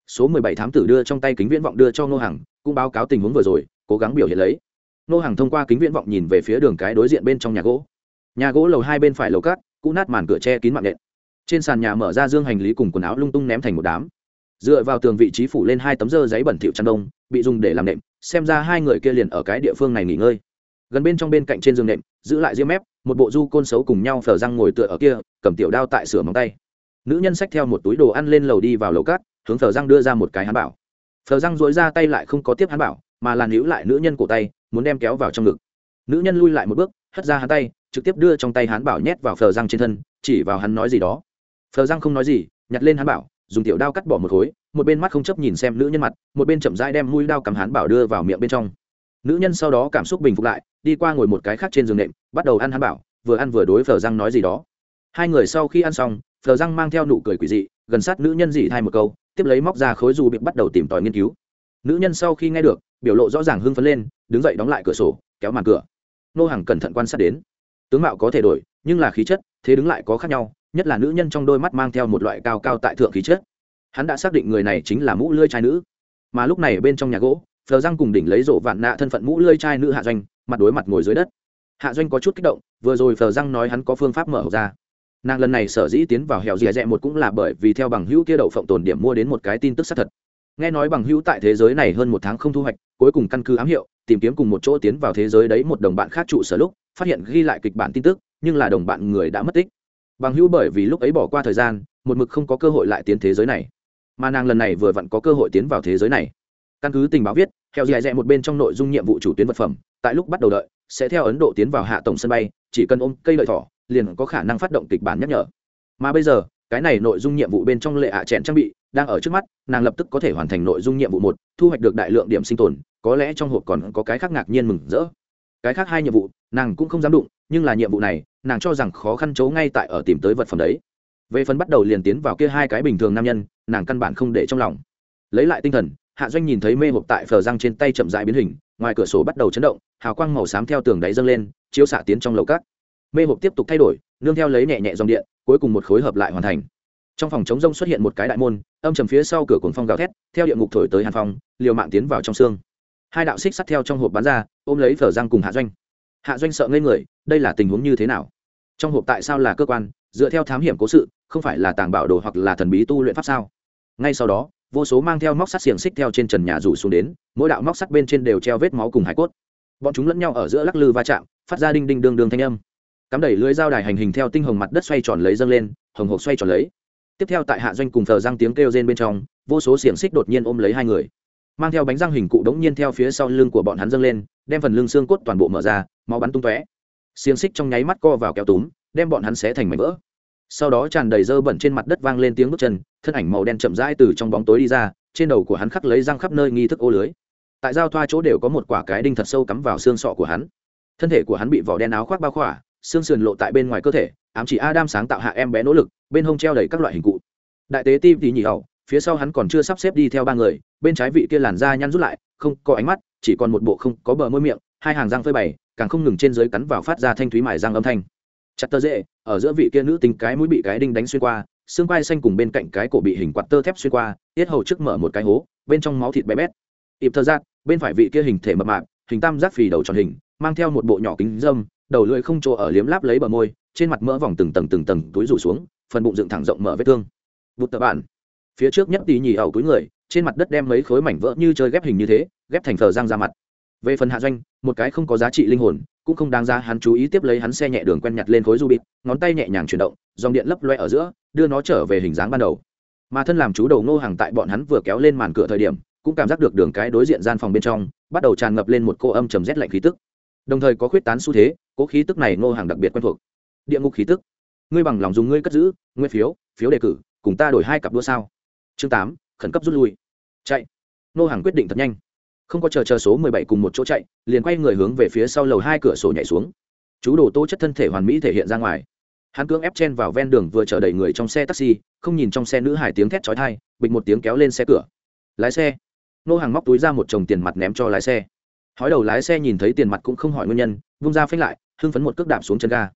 Số mười bảy thám tử đưa trong tay kính viễn vọng đưa cho nô hàng cũng báo cáo tình huống vừa rồi, cố gắng biểu hiện lấy. Nô hàng thông qua kính viễn vọng nhìn về phía đường cái đối diện bên trong nhà gỗ. Nhà gỗ lầu hai bên phải lầu cát, cũ nát màn cửa che kín mạng nện trên sàn nhà mở ra dương hành lý cùng quần áo lung tung ném thành một đám. Dựa vào tường vị trí phủ lên hai tấm dơ giấy bẩn thỉu chăn đông bị dùng để làm nệm, xem ra hai người kia liền ở cái địa phương này nghỉ ngơi. Gần bên trong bên cạnh trên giường nệm, giữ lại diêm mép, một bộ du côn xấu cùng nhau phở răng ngồi tựa ở kia, cầm tiểu đao tại sửa móng tay. Nữ nhân xách theo một túi đồ ăn lên lầu đi vào lầu cát, hướng phở răng đưa ra một cái hắn bảo. Phở răng dối ra tay lại không có tiếp hắn bảo, mà làn hữu lại nữ nhân cổ tay, muốn đem kéo vào trong ngực. Nữ nhân lui lại một bước, hất ra hắn tay, trực tiếp đưa trong tay hắn bảo nhét vào phở răng trên thân, chỉ vào hắn nói gì đó phở răng không nói gì, nhặt lên hắn bảo, dùng tiểu đao cắt bỏ một khối, một bên mắt không chấp nhìn xem nữ nhân mặt, một bên chậm rãi đem mũi đao cắm hắn bảo đưa vào miệng bên trong. Nữ nhân sau đó cảm xúc bình phục lại, đi qua ngồi một cái khác trên giường nệm, bắt đầu ăn hắn bảo, vừa ăn vừa đối phở răng nói gì đó. Hai người sau khi ăn xong phở răng mang theo nụ cười quỷ dị, gần sát nữ nhân dị thay một câu, tiếp lấy móc ra khối dù bị bắt đầu tìm tòi nghiên cứu. Nữ nhân sau khi nghe được, biểu lộ rõ ràng hưng phấn lên, đứng dậy đóng lại cửa sổ, kéo màn cửa. Nô hàng cẩn thận quan sát đến. Tướng mạo có thể đổi, nhưng là khí chất, thế đứng lại có khác nhau nhất là nữ nhân trong đôi mắt mang theo một loại cao cao tại thượng khí chất. Hắn đã xác định người này chính là mũ lưỡi trai nữ. Mà lúc này bên trong nhà gỗ, phờ răng cùng đỉnh lấy rổ vạn nạ thân phận mũ lưỡi trai nữ hạ doanh, mặt đối mặt ngồi dưới đất. Hạ doanh có chút kích động, vừa rồi phờ răng nói hắn có phương pháp mở hộp ra. Nàng lần này sở dĩ tiến vào hẻo rìa rẽ một cũng là bởi vì theo bằng hữu kia đậu phộng tồn điểm mua đến một cái tin tức xác thật. Nghe nói bằng hữu tại thế giới này hơn một tháng không thu hoạch, cuối cùng căn cứ ám hiệu, tìm kiếm cùng một chỗ tiến vào thế giới đấy một đồng bạn khác trụ sở lúc, phát hiện ghi lại kịch bản tin tức, nhưng là đồng bạn người đã mất tích bằng hữu bởi vì lúc ấy bỏ qua thời gian, một mực không có cơ hội lại tiến thế giới này. Mà nàng lần này vừa vặn có cơ hội tiến vào thế giới này. Căn cứ tình báo viết, theo dài dẹ một bên trong nội dung nhiệm vụ chủ tuyến vật phẩm, tại lúc bắt đầu đợi, sẽ theo ấn độ tiến vào hạ tổng sân bay, chỉ cần ôm cây lợi thỏ, liền có khả năng phát động kịch bản nhắc nhở. Mà bây giờ, cái này nội dung nhiệm vụ bên trong lệ hạ trẻn trang bị, đang ở trước mắt, nàng lập tức có thể hoàn thành nội dung nhiệm vụ một, thu hoạch được đại lượng điểm sinh tồn, có lẽ trong hộp còn có cái khác ngạc nhiên mừng rỡ cái khác hai nhiệm vụ, nàng cũng không dám đụng, nhưng là nhiệm vụ này, nàng cho rằng khó khăn chấu ngay tại ở tìm tới vật phẩm đấy. Về phần bắt đầu liền tiến vào kia hai cái bình thường nam nhân, nàng căn bản không để trong lòng. Lấy lại tinh thần, hạ doanh nhìn thấy mê hộp tại phờ răng trên tay chậm dại biến hình, ngoài cửa sổ bắt đầu chấn động, hào quang màu xám theo tường đáy dâng lên, chiếu xạ tiến trong lầu cát mê hộp tiếp tục thay đổi, nương theo lấy nhẹ nhẹ dòng điện, cuối cùng một khối hợp lại hoàn thành. Trong phòng chống rông xuất hiện một cái đại môn, âm trầm phía sau cửa cuồng phong gào thét, theo địa ngục thổi tới hàn phong, liều mạng tiến vào trong xương hai đạo xích sắt theo trong hộp bán ra, ôm lấy phở răng cùng hạ doanh. Hạ doanh sợ ngây người, đây là tình huống như thế nào? Trong hộp tại sao là cơ quan? Dựa theo thám hiểm cố sự, không phải là tàng bảo đồ hoặc là thần bí tu luyện pháp sao? Ngay sau đó, vô số mang theo móc sắt xiềng xích theo trên trần nhà rủ xuống đến, mỗi đạo móc sắt bên trên đều treo vết máu cùng hải cốt. Bọn chúng lẫn nhau ở giữa lắc lư va chạm, phát ra đinh đinh đương đương thanh âm. Cắm đẩy lưới dao đài hành hình theo tinh hồng mặt đất xoay tròn lấy dâng lên, hồng hộp xoay tròn lấy. Tiếp theo tại hạ doanh cùng thờ răng tiếng kêu rên bên trong, vô số xiềng xích đột nhiên ôm lấy hai người mang theo bánh răng hình cụ đống nhiên theo phía sau lưng của bọn hắn dâng lên, đem phần lưng xương cốt toàn bộ mở ra, máu bắn tung tóe. Xiềng xích trong nháy mắt co vào kéo túm, đem bọn hắn xé thành mảnh vỡ. Sau đó tràn đầy dơ bẩn trên mặt đất vang lên tiếng bước chân, thân ảnh màu đen chậm rãi từ trong bóng tối đi ra, trên đầu của hắn khắc lấy răng khắp nơi nghi thức ô lưới. Tại giao thoa chỗ đều có một quả cái đinh thật sâu cắm vào xương sọ của hắn. Thân thể của hắn bị vỏ đen áo khoác bao khỏa, xương sườn lộ tại bên ngoài cơ thể, ám chỉ adam sáng tạo hạ em bé nỗ lực, bên hông treo đầy các loại hình cụ. Đại tế tim thì nhị hậu, phía sau hắn còn chưa sắp xếp đi theo ba người bên trái vị kia làn da nhăn rút lại, không có ánh mắt, chỉ còn một bộ không có bờ môi miệng, hai hàng răng phơi bày, càng không ngừng trên dưới cắn vào phát ra thanh thúy mài răng âm thanh. Chặt tơ dễ ở giữa vị kia nữ tính cái mũi bị cái đinh đánh xuyên qua, xương quai xanh cùng bên cạnh cái cổ bị hình quạt tơ thép xuyên qua, tiết hầu trước mở một cái hố, bên trong máu thịt bé bét. Ịp thơ giác, bên phải vị kia hình thể mập mạp, hình tam giác phì đầu tròn hình, mang theo một bộ nhỏ kính dâm đầu lưỡi không chỗ ở liếm láp lấy bờ môi, trên mặt mỡ vòng từng tầng từng tầng túi rủ xuống, phần bụng dựng thẳng rộng mở vết thương. Bụt tập bản. Phía trước nhất tí nhì ẩu túi người trên mặt đất đem mấy khối mảnh vỡ như chơi ghép hình như thế, ghép thành thờ giang ra mặt. Về phần hạ doanh, một cái không có giá trị linh hồn, cũng không đáng ra hắn chú ý tiếp lấy hắn xe nhẹ đường quen nhặt lên khối du bịt ngón tay nhẹ nhàng chuyển động, dòng điện lấp loe ở giữa, đưa nó trở về hình dáng ban đầu. Mà thân làm chú đầu ngô hàng tại bọn hắn vừa kéo lên màn cửa thời điểm, cũng cảm giác được đường cái đối diện gian phòng bên trong, bắt đầu tràn ngập lên một cô âm trầm rét lạnh khí tức. Đồng thời có khuyết tán xu thế, cố khí tức này ngô hàng đặc biệt quen thuộc. Địa ngục khí tức. Ngươi bằng lòng dùng ngươi cất giữ nguyên phiếu phiếu đề cử, cùng ta đổi hai cặp đua sao? Chương tám khẩn cấp rút lui. Chạy. Nô hàng quyết định thật nhanh. Không có chờ chờ số mười bảy cùng một chỗ chạy, liền quay người hướng về phía sau lầu hai cửa sổ nhảy xuống. Chú đồ tô chất thân thể hoàn mỹ thể hiện ra ngoài. Hắn cưỡng ép chen vào ven đường vừa chở đầy người trong xe taxi, không nhìn trong xe nữ hải tiếng thét trói thai bịch một tiếng kéo lên xe cửa. Lái xe. Nô hàng móc túi ra một chồng tiền mặt ném cho lái xe. Hói đầu lái xe nhìn thấy tiền mặt cũng không hỏi nguyên nhân, vung ra phanh lại, hưng phấn một cước đạp xuống chân ga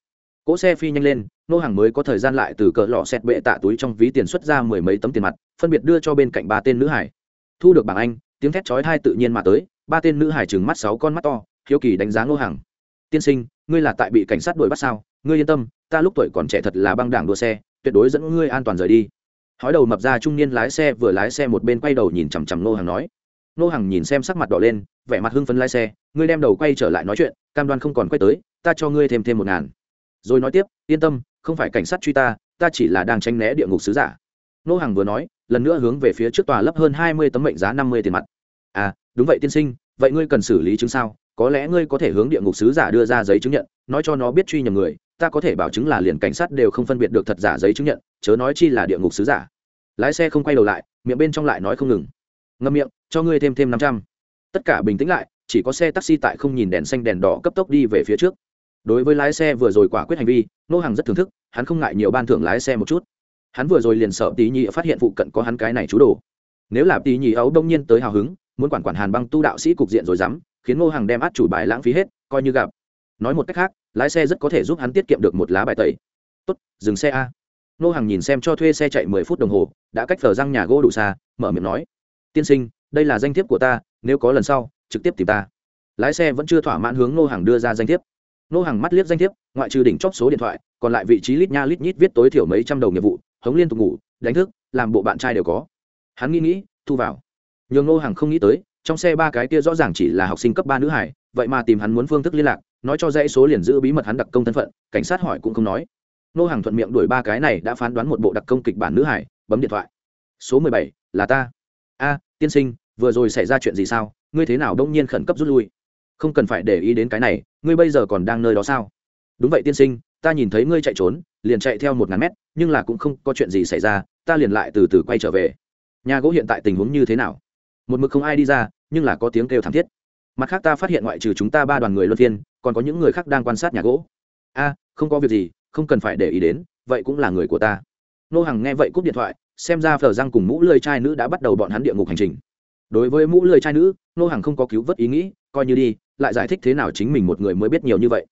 cỗ xe phi nhanh lên, nô hàng mới có thời gian lại từ cỡ lọ xẹt bệ tạ túi trong ví tiền xuất ra mười mấy tấm tiền mặt, phân biệt đưa cho bên cạnh ba tên nữ hải. Thu được bảng anh, tiếng thét chói hai tự nhiên mà tới, ba tên nữ hải chừng mắt sáu con mắt to, hiếu kỳ đánh giá nô hàng. Tiên sinh, ngươi là tại bị cảnh sát đuổi bắt sao? Ngươi yên tâm, ta lúc tuổi còn trẻ thật là băng đảng đua xe, tuyệt đối dẫn ngươi an toàn rời đi. Hói đầu mập ra trung niên lái xe vừa lái xe một bên quay đầu nhìn chằm chằm nô hàng nói. Nô hàng nhìn xem sắc mặt đỏ lên, vẻ mặt hưng phấn lái xe, ngươi đem đầu quay trở lại nói chuyện, cam đoan không còn quay tới, ta cho ngươi thêm thêm một ngàn rồi nói tiếp, yên tâm, không phải cảnh sát truy ta ta chỉ là đang tranh né địa ngục sứ giả. Nô hàng vừa nói, lần nữa hướng về phía trước tòa lấp hơn hai mươi tấm mệnh giá năm mươi tiền mặt. À đúng vậy tiên sinh, vậy ngươi cần xử lý chứng sao? Có lẽ ngươi có thể hướng địa ngục sứ giả đưa ra giấy chứng nhận, nói cho nó biết truy nhầm người, ta có thể bảo chứng là liền cảnh sát đều không phân biệt được thật giả giấy chứng nhận, chớ nói chi là địa ngục sứ giả. Lái xe không quay đầu lại, miệng bên trong lại nói không ngừng. Ngâm miệng, cho ngươi thêm thêm năm trăm. Tất cả bình tĩnh lại, chỉ có xe taxi tại không nhìn đèn xanh đèn đỏ cấp tốc đi về phía trước đối với lái xe vừa rồi quả quyết hành vi, nô hàng rất thưởng thức, hắn không ngại nhiều ban thưởng lái xe một chút. Hắn vừa rồi liền sợ tí nhị phát hiện phụ cận có hắn cái này chú đồ. Nếu là tí nhị ấu đông nhiên tới hào hứng, muốn quản quản hàn băng tu đạo sĩ cục diện rồi dám, khiến ngô hàng đem át chủ bài lãng phí hết, coi như gặp. Nói một cách khác, lái xe rất có thể giúp hắn tiết kiệm được một lá bài tẩy. Tốt, dừng xe a. Ngô hàng nhìn xem cho thuê xe chạy mười phút đồng hồ, đã cách thờ răng nhà gỗ đủ xa, mở miệng nói. Tiên sinh, đây là danh thiếp của ta, nếu có lần sau, trực tiếp tìm ta. Lái xe vẫn chưa thỏa mãn hướng ngô hàng đưa ra danh thiếp. Nô hàng mắt liếc danh thiếp, ngoại trừ đỉnh chóp số điện thoại, còn lại vị trí lít nha lít nhít viết tối thiểu mấy trăm đầu nghiệp vụ, hống liên tục ngủ, đánh thức, làm bộ bạn trai đều có. Hắn nghĩ nghĩ, thu vào. Nhường Nô hàng không nghĩ tới, trong xe ba cái kia rõ ràng chỉ là học sinh cấp ba nữ hải, vậy mà tìm hắn muốn phương thức liên lạc, nói cho dãy số liền giữ bí mật hắn đặc công thân phận, cảnh sát hỏi cũng không nói. Nô hàng thuận miệng đuổi ba cái này đã phán đoán một bộ đặc công kịch bản nữ hải, bấm điện thoại. Số mười bảy, là ta. A, tiên sinh, vừa rồi xảy ra chuyện gì sao? Ngươi thế nào đông nhiên khẩn cấp rút lui? Không cần phải để ý đến cái này, ngươi bây giờ còn đang nơi đó sao? Đúng vậy tiên sinh, ta nhìn thấy ngươi chạy trốn, liền chạy theo một ngàn mét, nhưng là cũng không có chuyện gì xảy ra, ta liền lại từ từ quay trở về. Nhà gỗ hiện tại tình huống như thế nào? Một mực không ai đi ra, nhưng là có tiếng kêu thảm thiết. Mặt khác ta phát hiện ngoại trừ chúng ta ba đoàn người luân phiên, còn có những người khác đang quan sát nhà gỗ. A, không có việc gì, không cần phải để ý đến, vậy cũng là người của ta. Nô hằng nghe vậy cúp điện thoại, xem ra phờ răng cùng mũ lơi trai nữ đã bắt đầu bọn hắn địa ngục hành trình. Đối với mũ lơi trai nữ, nô hằng không có cứu vớt ý nghĩ, coi như đi lại giải thích thế nào chính mình một người mới biết nhiều như vậy.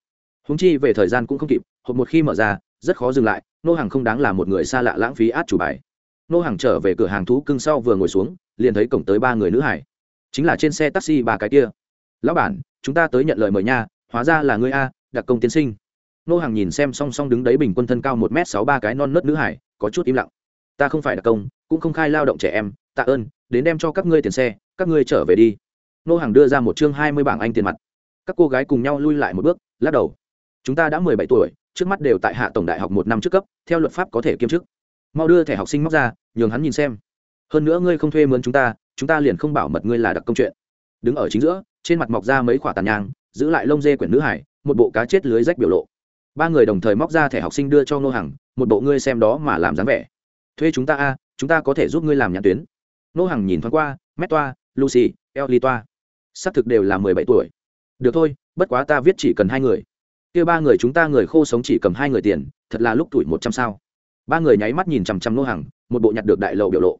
Húng chi về thời gian cũng không kịp, hộp một khi mở ra, rất khó dừng lại, nô hàng không đáng là một người xa lạ lãng phí át chủ bài. Nô hàng trở về cửa hàng thú cưng sau vừa ngồi xuống, liền thấy cổng tới ba người nữ hải. Chính là trên xe taxi ba cái kia. Lão bản, chúng ta tới nhận lời mời nha, hóa ra là ngươi a, đặc công tiến sinh. Nô hàng nhìn xem song song đứng đấy bình quân thân cao một m sáu ba cái non nớt nữ hải, có chút im lặng. Ta không phải đặc công, cũng không khai lao động trẻ em, tạ ơn, đến đem cho các ngươi tiền xe, các ngươi trở về đi nô hàng đưa ra một chương hai mươi bảng anh tiền mặt. Các cô gái cùng nhau lui lại một bước, lắc đầu. Chúng ta đã mười bảy tuổi, trước mắt đều tại hạ tổng đại học một năm trước cấp, theo luật pháp có thể kiêm chức. Mau đưa thẻ học sinh móc ra, nhường hắn nhìn xem. Hơn nữa ngươi không thuê mướn chúng ta chúng ta liền không bảo mật ngươi là đặc công chuyện. Đứng ở chính giữa, trên mặt mọc ra mấy khoả tàn nhang, giữ lại lông dê quyển nữ hải, một bộ cá chết lưới rách biểu lộ. Ba người đồng thời móc ra thẻ học sinh đưa cho ngô hằng một bộ ngươi xem đó mà làm dáng vẻ. Thuê chúng ta a, chúng ta có thể giúp ngươi làm nhãn tuyến. Ngô hằng nhìn thoáng qua, mét toa, lucy el li toa xác thực đều là mười bảy tuổi. Được thôi, bất quá ta viết chỉ cần hai người. Kia ba người chúng ta người khô sống chỉ cầm hai người tiền, thật là lúc tuổi một trăm sao. Ba người nháy mắt nhìn chằm chằm nô hàng một bộ nhặt được đại lậu biểu lộ.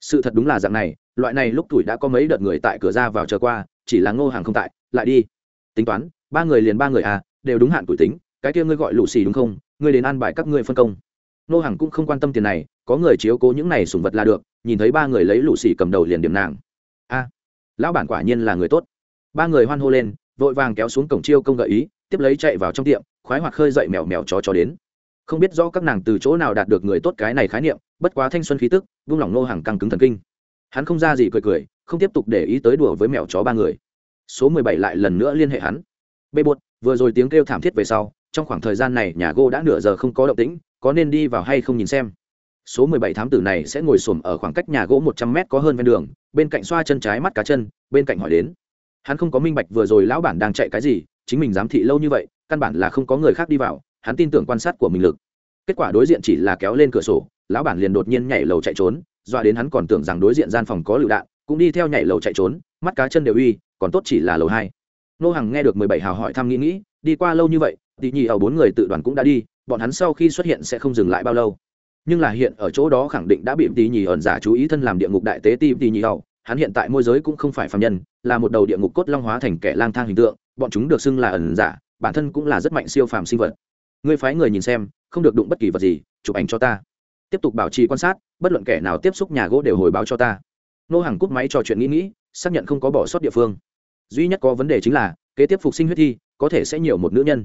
Sự thật đúng là dạng này, loại này lúc tuổi đã có mấy đợt người tại cửa ra vào chờ qua, chỉ là ngô hàng không tại, lại đi. Tính toán, ba người liền ba người à đều đúng hạn tuổi tính, cái kia ngươi gọi lụ xì đúng không? Ngươi đến an bài các ngươi phân công. Ngô hàng cũng không quan tâm tiền này, có người chiếu cố những này sùng vật là được, nhìn thấy ba người lấy lụ xì cầm đầu liền điểm nàng lão bản quả nhiên là người tốt. Ba người hoan hô lên, vội vàng kéo xuống cổng chiêu công gợi ý, tiếp lấy chạy vào trong tiệm, khoái hoặc khơi dậy mèo mèo chó chó đến. Không biết rõ các nàng từ chỗ nào đạt được người tốt cái này khái niệm, bất quá thanh xuân khí tức, vung lòng nô hàng căng cứng thần kinh. Hắn không ra gì cười cười, không tiếp tục để ý tới đùa với mèo chó ba người. Số mười bảy lại lần nữa liên hệ hắn. Bê bột, vừa rồi tiếng kêu thảm thiết về sau, trong khoảng thời gian này nhà gô đã nửa giờ không có động tĩnh, có nên đi vào hay không nhìn xem số mười bảy thám tử này sẽ ngồi xổm ở khoảng cách nhà gỗ một trăm mét có hơn ven đường, bên cạnh xoa chân trái mắt cá chân, bên cạnh hỏi đến. Hắn không có minh bạch vừa rồi lão bản đang chạy cái gì, chính mình giám thị lâu như vậy, căn bản là không có người khác đi vào, hắn tin tưởng quan sát của mình lực. Kết quả đối diện chỉ là kéo lên cửa sổ, lão bản liền đột nhiên nhảy lầu chạy trốn, dọa đến hắn còn tưởng rằng đối diện gian phòng có lựu đạn, cũng đi theo nhảy lầu chạy trốn, mắt cá chân đều uy, còn tốt chỉ là lầu hai. Nô hằng nghe được mười bảy hào hỏi thăm nghĩ nghĩ, đi qua lâu như vậy tỷ nhì ở bốn người tự đoàn cũng đã đi, bọn hắn sau khi xuất hiện sẽ không dừng lại bao lâu nhưng là hiện ở chỗ đó khẳng định đã bị tỷ nhì ẩn giả chú ý thân làm địa ngục đại tế ti tỷ nhì ẩu hắn hiện tại môi giới cũng không phải phạm nhân, là một đầu địa ngục cốt long hóa thành kẻ lang thang hình tượng, bọn chúng được xưng là ẩn giả, bản thân cũng là rất mạnh siêu phàm sinh vật. Ngươi phái người nhìn xem, không được đụng bất kỳ vật gì, chụp ảnh cho ta. Tiếp tục bảo trì quan sát, bất luận kẻ nào tiếp xúc nhà gỗ đều hồi báo cho ta. Nô hàng cúp máy trò chuyện nghĩ nghĩ, xác nhận không có bỏ sót địa phương. Duy nhất có vấn đề chính là, kế tiếp phục sinh huyết thi, có thể sẽ nhiều một nữ nhân.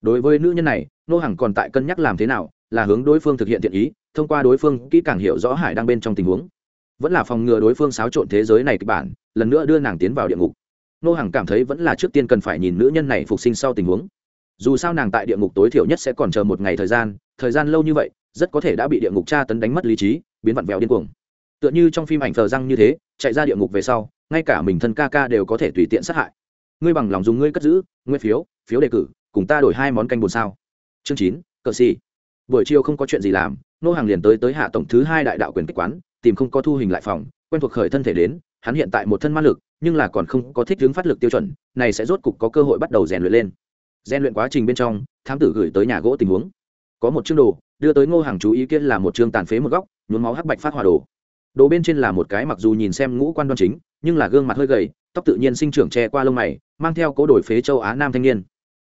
Đối với nữ nhân này, nô hàng còn tại cân nhắc làm thế nào, là hướng đối phương thực hiện thiện ý thông qua đối phương kỹ càng hiểu rõ hải đang bên trong tình huống. Vẫn là phòng ngừa đối phương xáo trộn thế giới này kịch bản, lần nữa đưa nàng tiến vào địa ngục. Nô hàng cảm thấy vẫn là trước tiên cần phải nhìn nữ nhân này phục sinh sau tình huống. Dù sao nàng tại địa ngục tối thiểu nhất sẽ còn chờ một ngày thời gian thời gian lâu như vậy, rất có thể đã bị địa ngục tra tấn đánh mất lý trí, biến vặn vẹo điên cuồng. Tựa như trong phim ảnh thờ răng như thế, chạy ra địa ngục về sau, ngay cả mình thân ca ca đều có thể tùy tiện sát hại. Ngươi bằng lòng dùng ngươi cất giữ, nguyên phiếu phiếu đề cử, cùng ta đổi hai món canh bồn sao. Chương chín, cờ xì. Buổi chiều không có chuyện gì làm nô hàng liền tới tới hạ tổng thứ hai đại đạo quyền kích quán, tìm không có thu hình lại phòng, quen thuộc khởi thân thể đến, hắn hiện tại một thân ma lực, nhưng là còn không có thích hướng phát lực tiêu chuẩn, này sẽ rốt cục có cơ hội bắt đầu rèn luyện lên. Rèn luyện quá trình bên trong, thám tử gửi tới nhà gỗ tình huống. Có một chương đồ, đưa tới ngô hàng chú ý kiến là một chương tàn phế một góc, nhuốm máu hắc bạch phát hỏa đồ. Đồ bên trên là một cái mặc dù nhìn xem ngũ quan đoan chính, nhưng là gương mặt hơi gầy, tóc tự nhiên sinh trưởng che qua lông mày, mang theo cố đổi phế châu á nam thanh niên.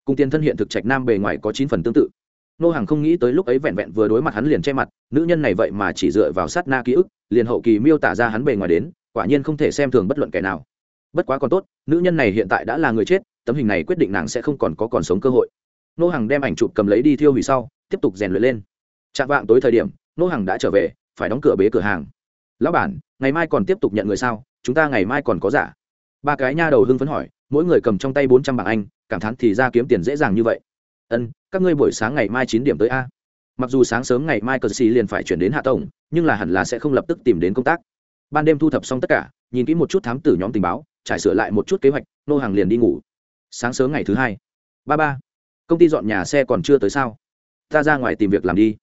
Cùng tiền thân hiện thực trạch nam bề ngoài có chín phần tương tự nô hàng không nghĩ tới lúc ấy vẹn vẹn vừa đối mặt hắn liền che mặt, nữ nhân này vậy mà chỉ dựa vào sát na ký ức, liền hậu kỳ miêu tả ra hắn bề ngoài đến, quả nhiên không thể xem thường bất luận kẻ nào. Bất quá còn tốt, nữ nhân này hiện tại đã là người chết, tấm hình này quyết định nàng sẽ không còn có còn sống cơ hội. Nô hàng đem ảnh chụp cầm lấy đi thiêu hủy sau, tiếp tục rèn luyện lên. Chạm vạng tối thời điểm, nô hàng đã trở về, phải đóng cửa bế cửa hàng. Lão bản, ngày mai còn tiếp tục nhận người sao? Chúng ta ngày mai còn có giả? Ba cái nha đầu hưng phấn hỏi, mỗi người cầm trong tay bốn trăm bảng anh, cảm thán thì ra kiếm tiền dễ dàng như vậy ân, các ngươi buổi sáng ngày mai chín điểm tới a. Mặc dù sáng sớm ngày mai cờ xì liền phải chuyển đến hạ tổng, nhưng là hẳn là sẽ không lập tức tìm đến công tác. Ban đêm thu thập xong tất cả, nhìn kỹ một chút thám tử nhóm tình báo, trải sửa lại một chút kế hoạch, nô hàng liền đi ngủ. Sáng sớm ngày thứ hai. Ba ba, công ty dọn nhà xe còn chưa tới sao? Ta ra ngoài tìm việc làm đi.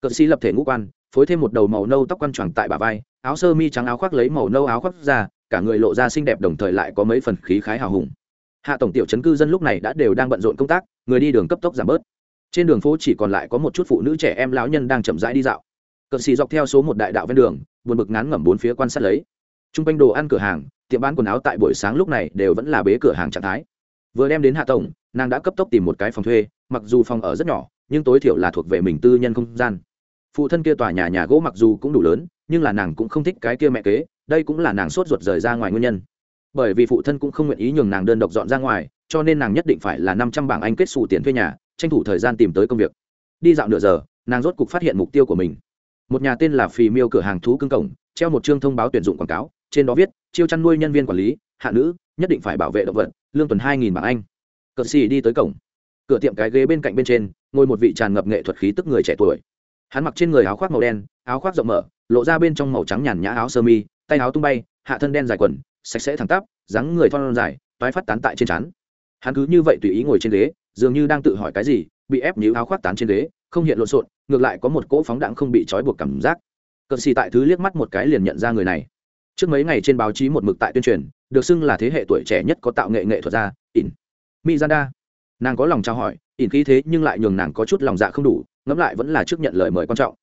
Cờ xì lập thể ngũ quan, phối thêm một đầu màu nâu tóc quăn choàng tại bả vai, áo sơ mi trắng áo khoác lấy màu nâu áo khoác ra, cả người lộ ra xinh đẹp đồng thời lại có mấy phần khí khái hào hùng hạ tổng tiểu chấn cư dân lúc này đã đều đang bận rộn công tác, người đi đường cấp tốc giảm bớt. Trên đường phố chỉ còn lại có một chút phụ nữ trẻ em lão nhân đang chậm rãi đi dạo. Cờ xì dọc theo số một đại đạo ven đường, buồn bực ngán ngẩm bốn phía quan sát lấy. T r u n g quanh đồ ăn cửa hàng, tiệm bán quần áo tại buổi sáng lúc này đều vẫn là bế cửa hàng trạng thái. Vừa đem đến hạ tổng, nàng đã cấp tốc tìm một cái phòng thuê, mặc dù phòng ở rất nhỏ, nhưng tối thiểu là thuộc về mình tư nhân không gian. Phụ thân kia tòa nhà nhà gỗ mặc dù cũng đủ lớn, nhưng là nàng cũng không thích cái kia mẹ kế, đây cũng là nàng sốt ruột rời ra ngoài nguyên nhân bởi vì phụ thân cũng không nguyện ý nhường nàng đơn độc dọn ra ngoài, cho nên nàng nhất định phải là năm trăm bảng anh kết xù tiền thuê nhà, tranh thủ thời gian tìm tới công việc. Đi dạo nửa giờ, nàng rốt cục phát hiện mục tiêu của mình. Một nhà tên là phì miêu cửa hàng thú cưng cổng, treo một chương thông báo tuyển dụng quảng cáo, trên đó viết, chiêu chăn nuôi nhân viên quản lý, hạ nữ, nhất định phải bảo vệ động vật, lương tuần hai nghìn bảng anh. Cờ xì đi tới cổng. Cửa tiệm cái ghế bên cạnh bên trên, ngồi một vị tràn ngập nghệ thuật khí tức người trẻ tuổi. Hắn mặc trên người áo khoác màu đen, áo khoác rộng mở, lộ ra bên trong màu trắng nhàn nhã áo sơ mi, tay áo tung bay, hạ thân đen dài quần sạch sẽ thẳng tắp, dáng người thon dài, toái phát tán tại trên trán. Hắn cứ như vậy tùy ý ngồi trên ghế, dường như đang tự hỏi cái gì, bị ép níu áo khoác tán trên ghế, không hiện lộn xộn, ngược lại có một cỗ phóng đạn không bị trói buộc cảm giác. Cờ xì tại thứ liếc mắt một cái liền nhận ra người này. Trước mấy ngày trên báo chí một mực tại tuyên truyền, được xưng là thế hệ tuổi trẻ nhất có tạo nghệ nghệ thuật ra ỉn. Mizanda nàng có lòng trao hỏi, ỉn khí thế nhưng lại nhường nàng có chút lòng dạ không đủ, ngẫm lại vẫn là trước nhận lời mời quan trọng.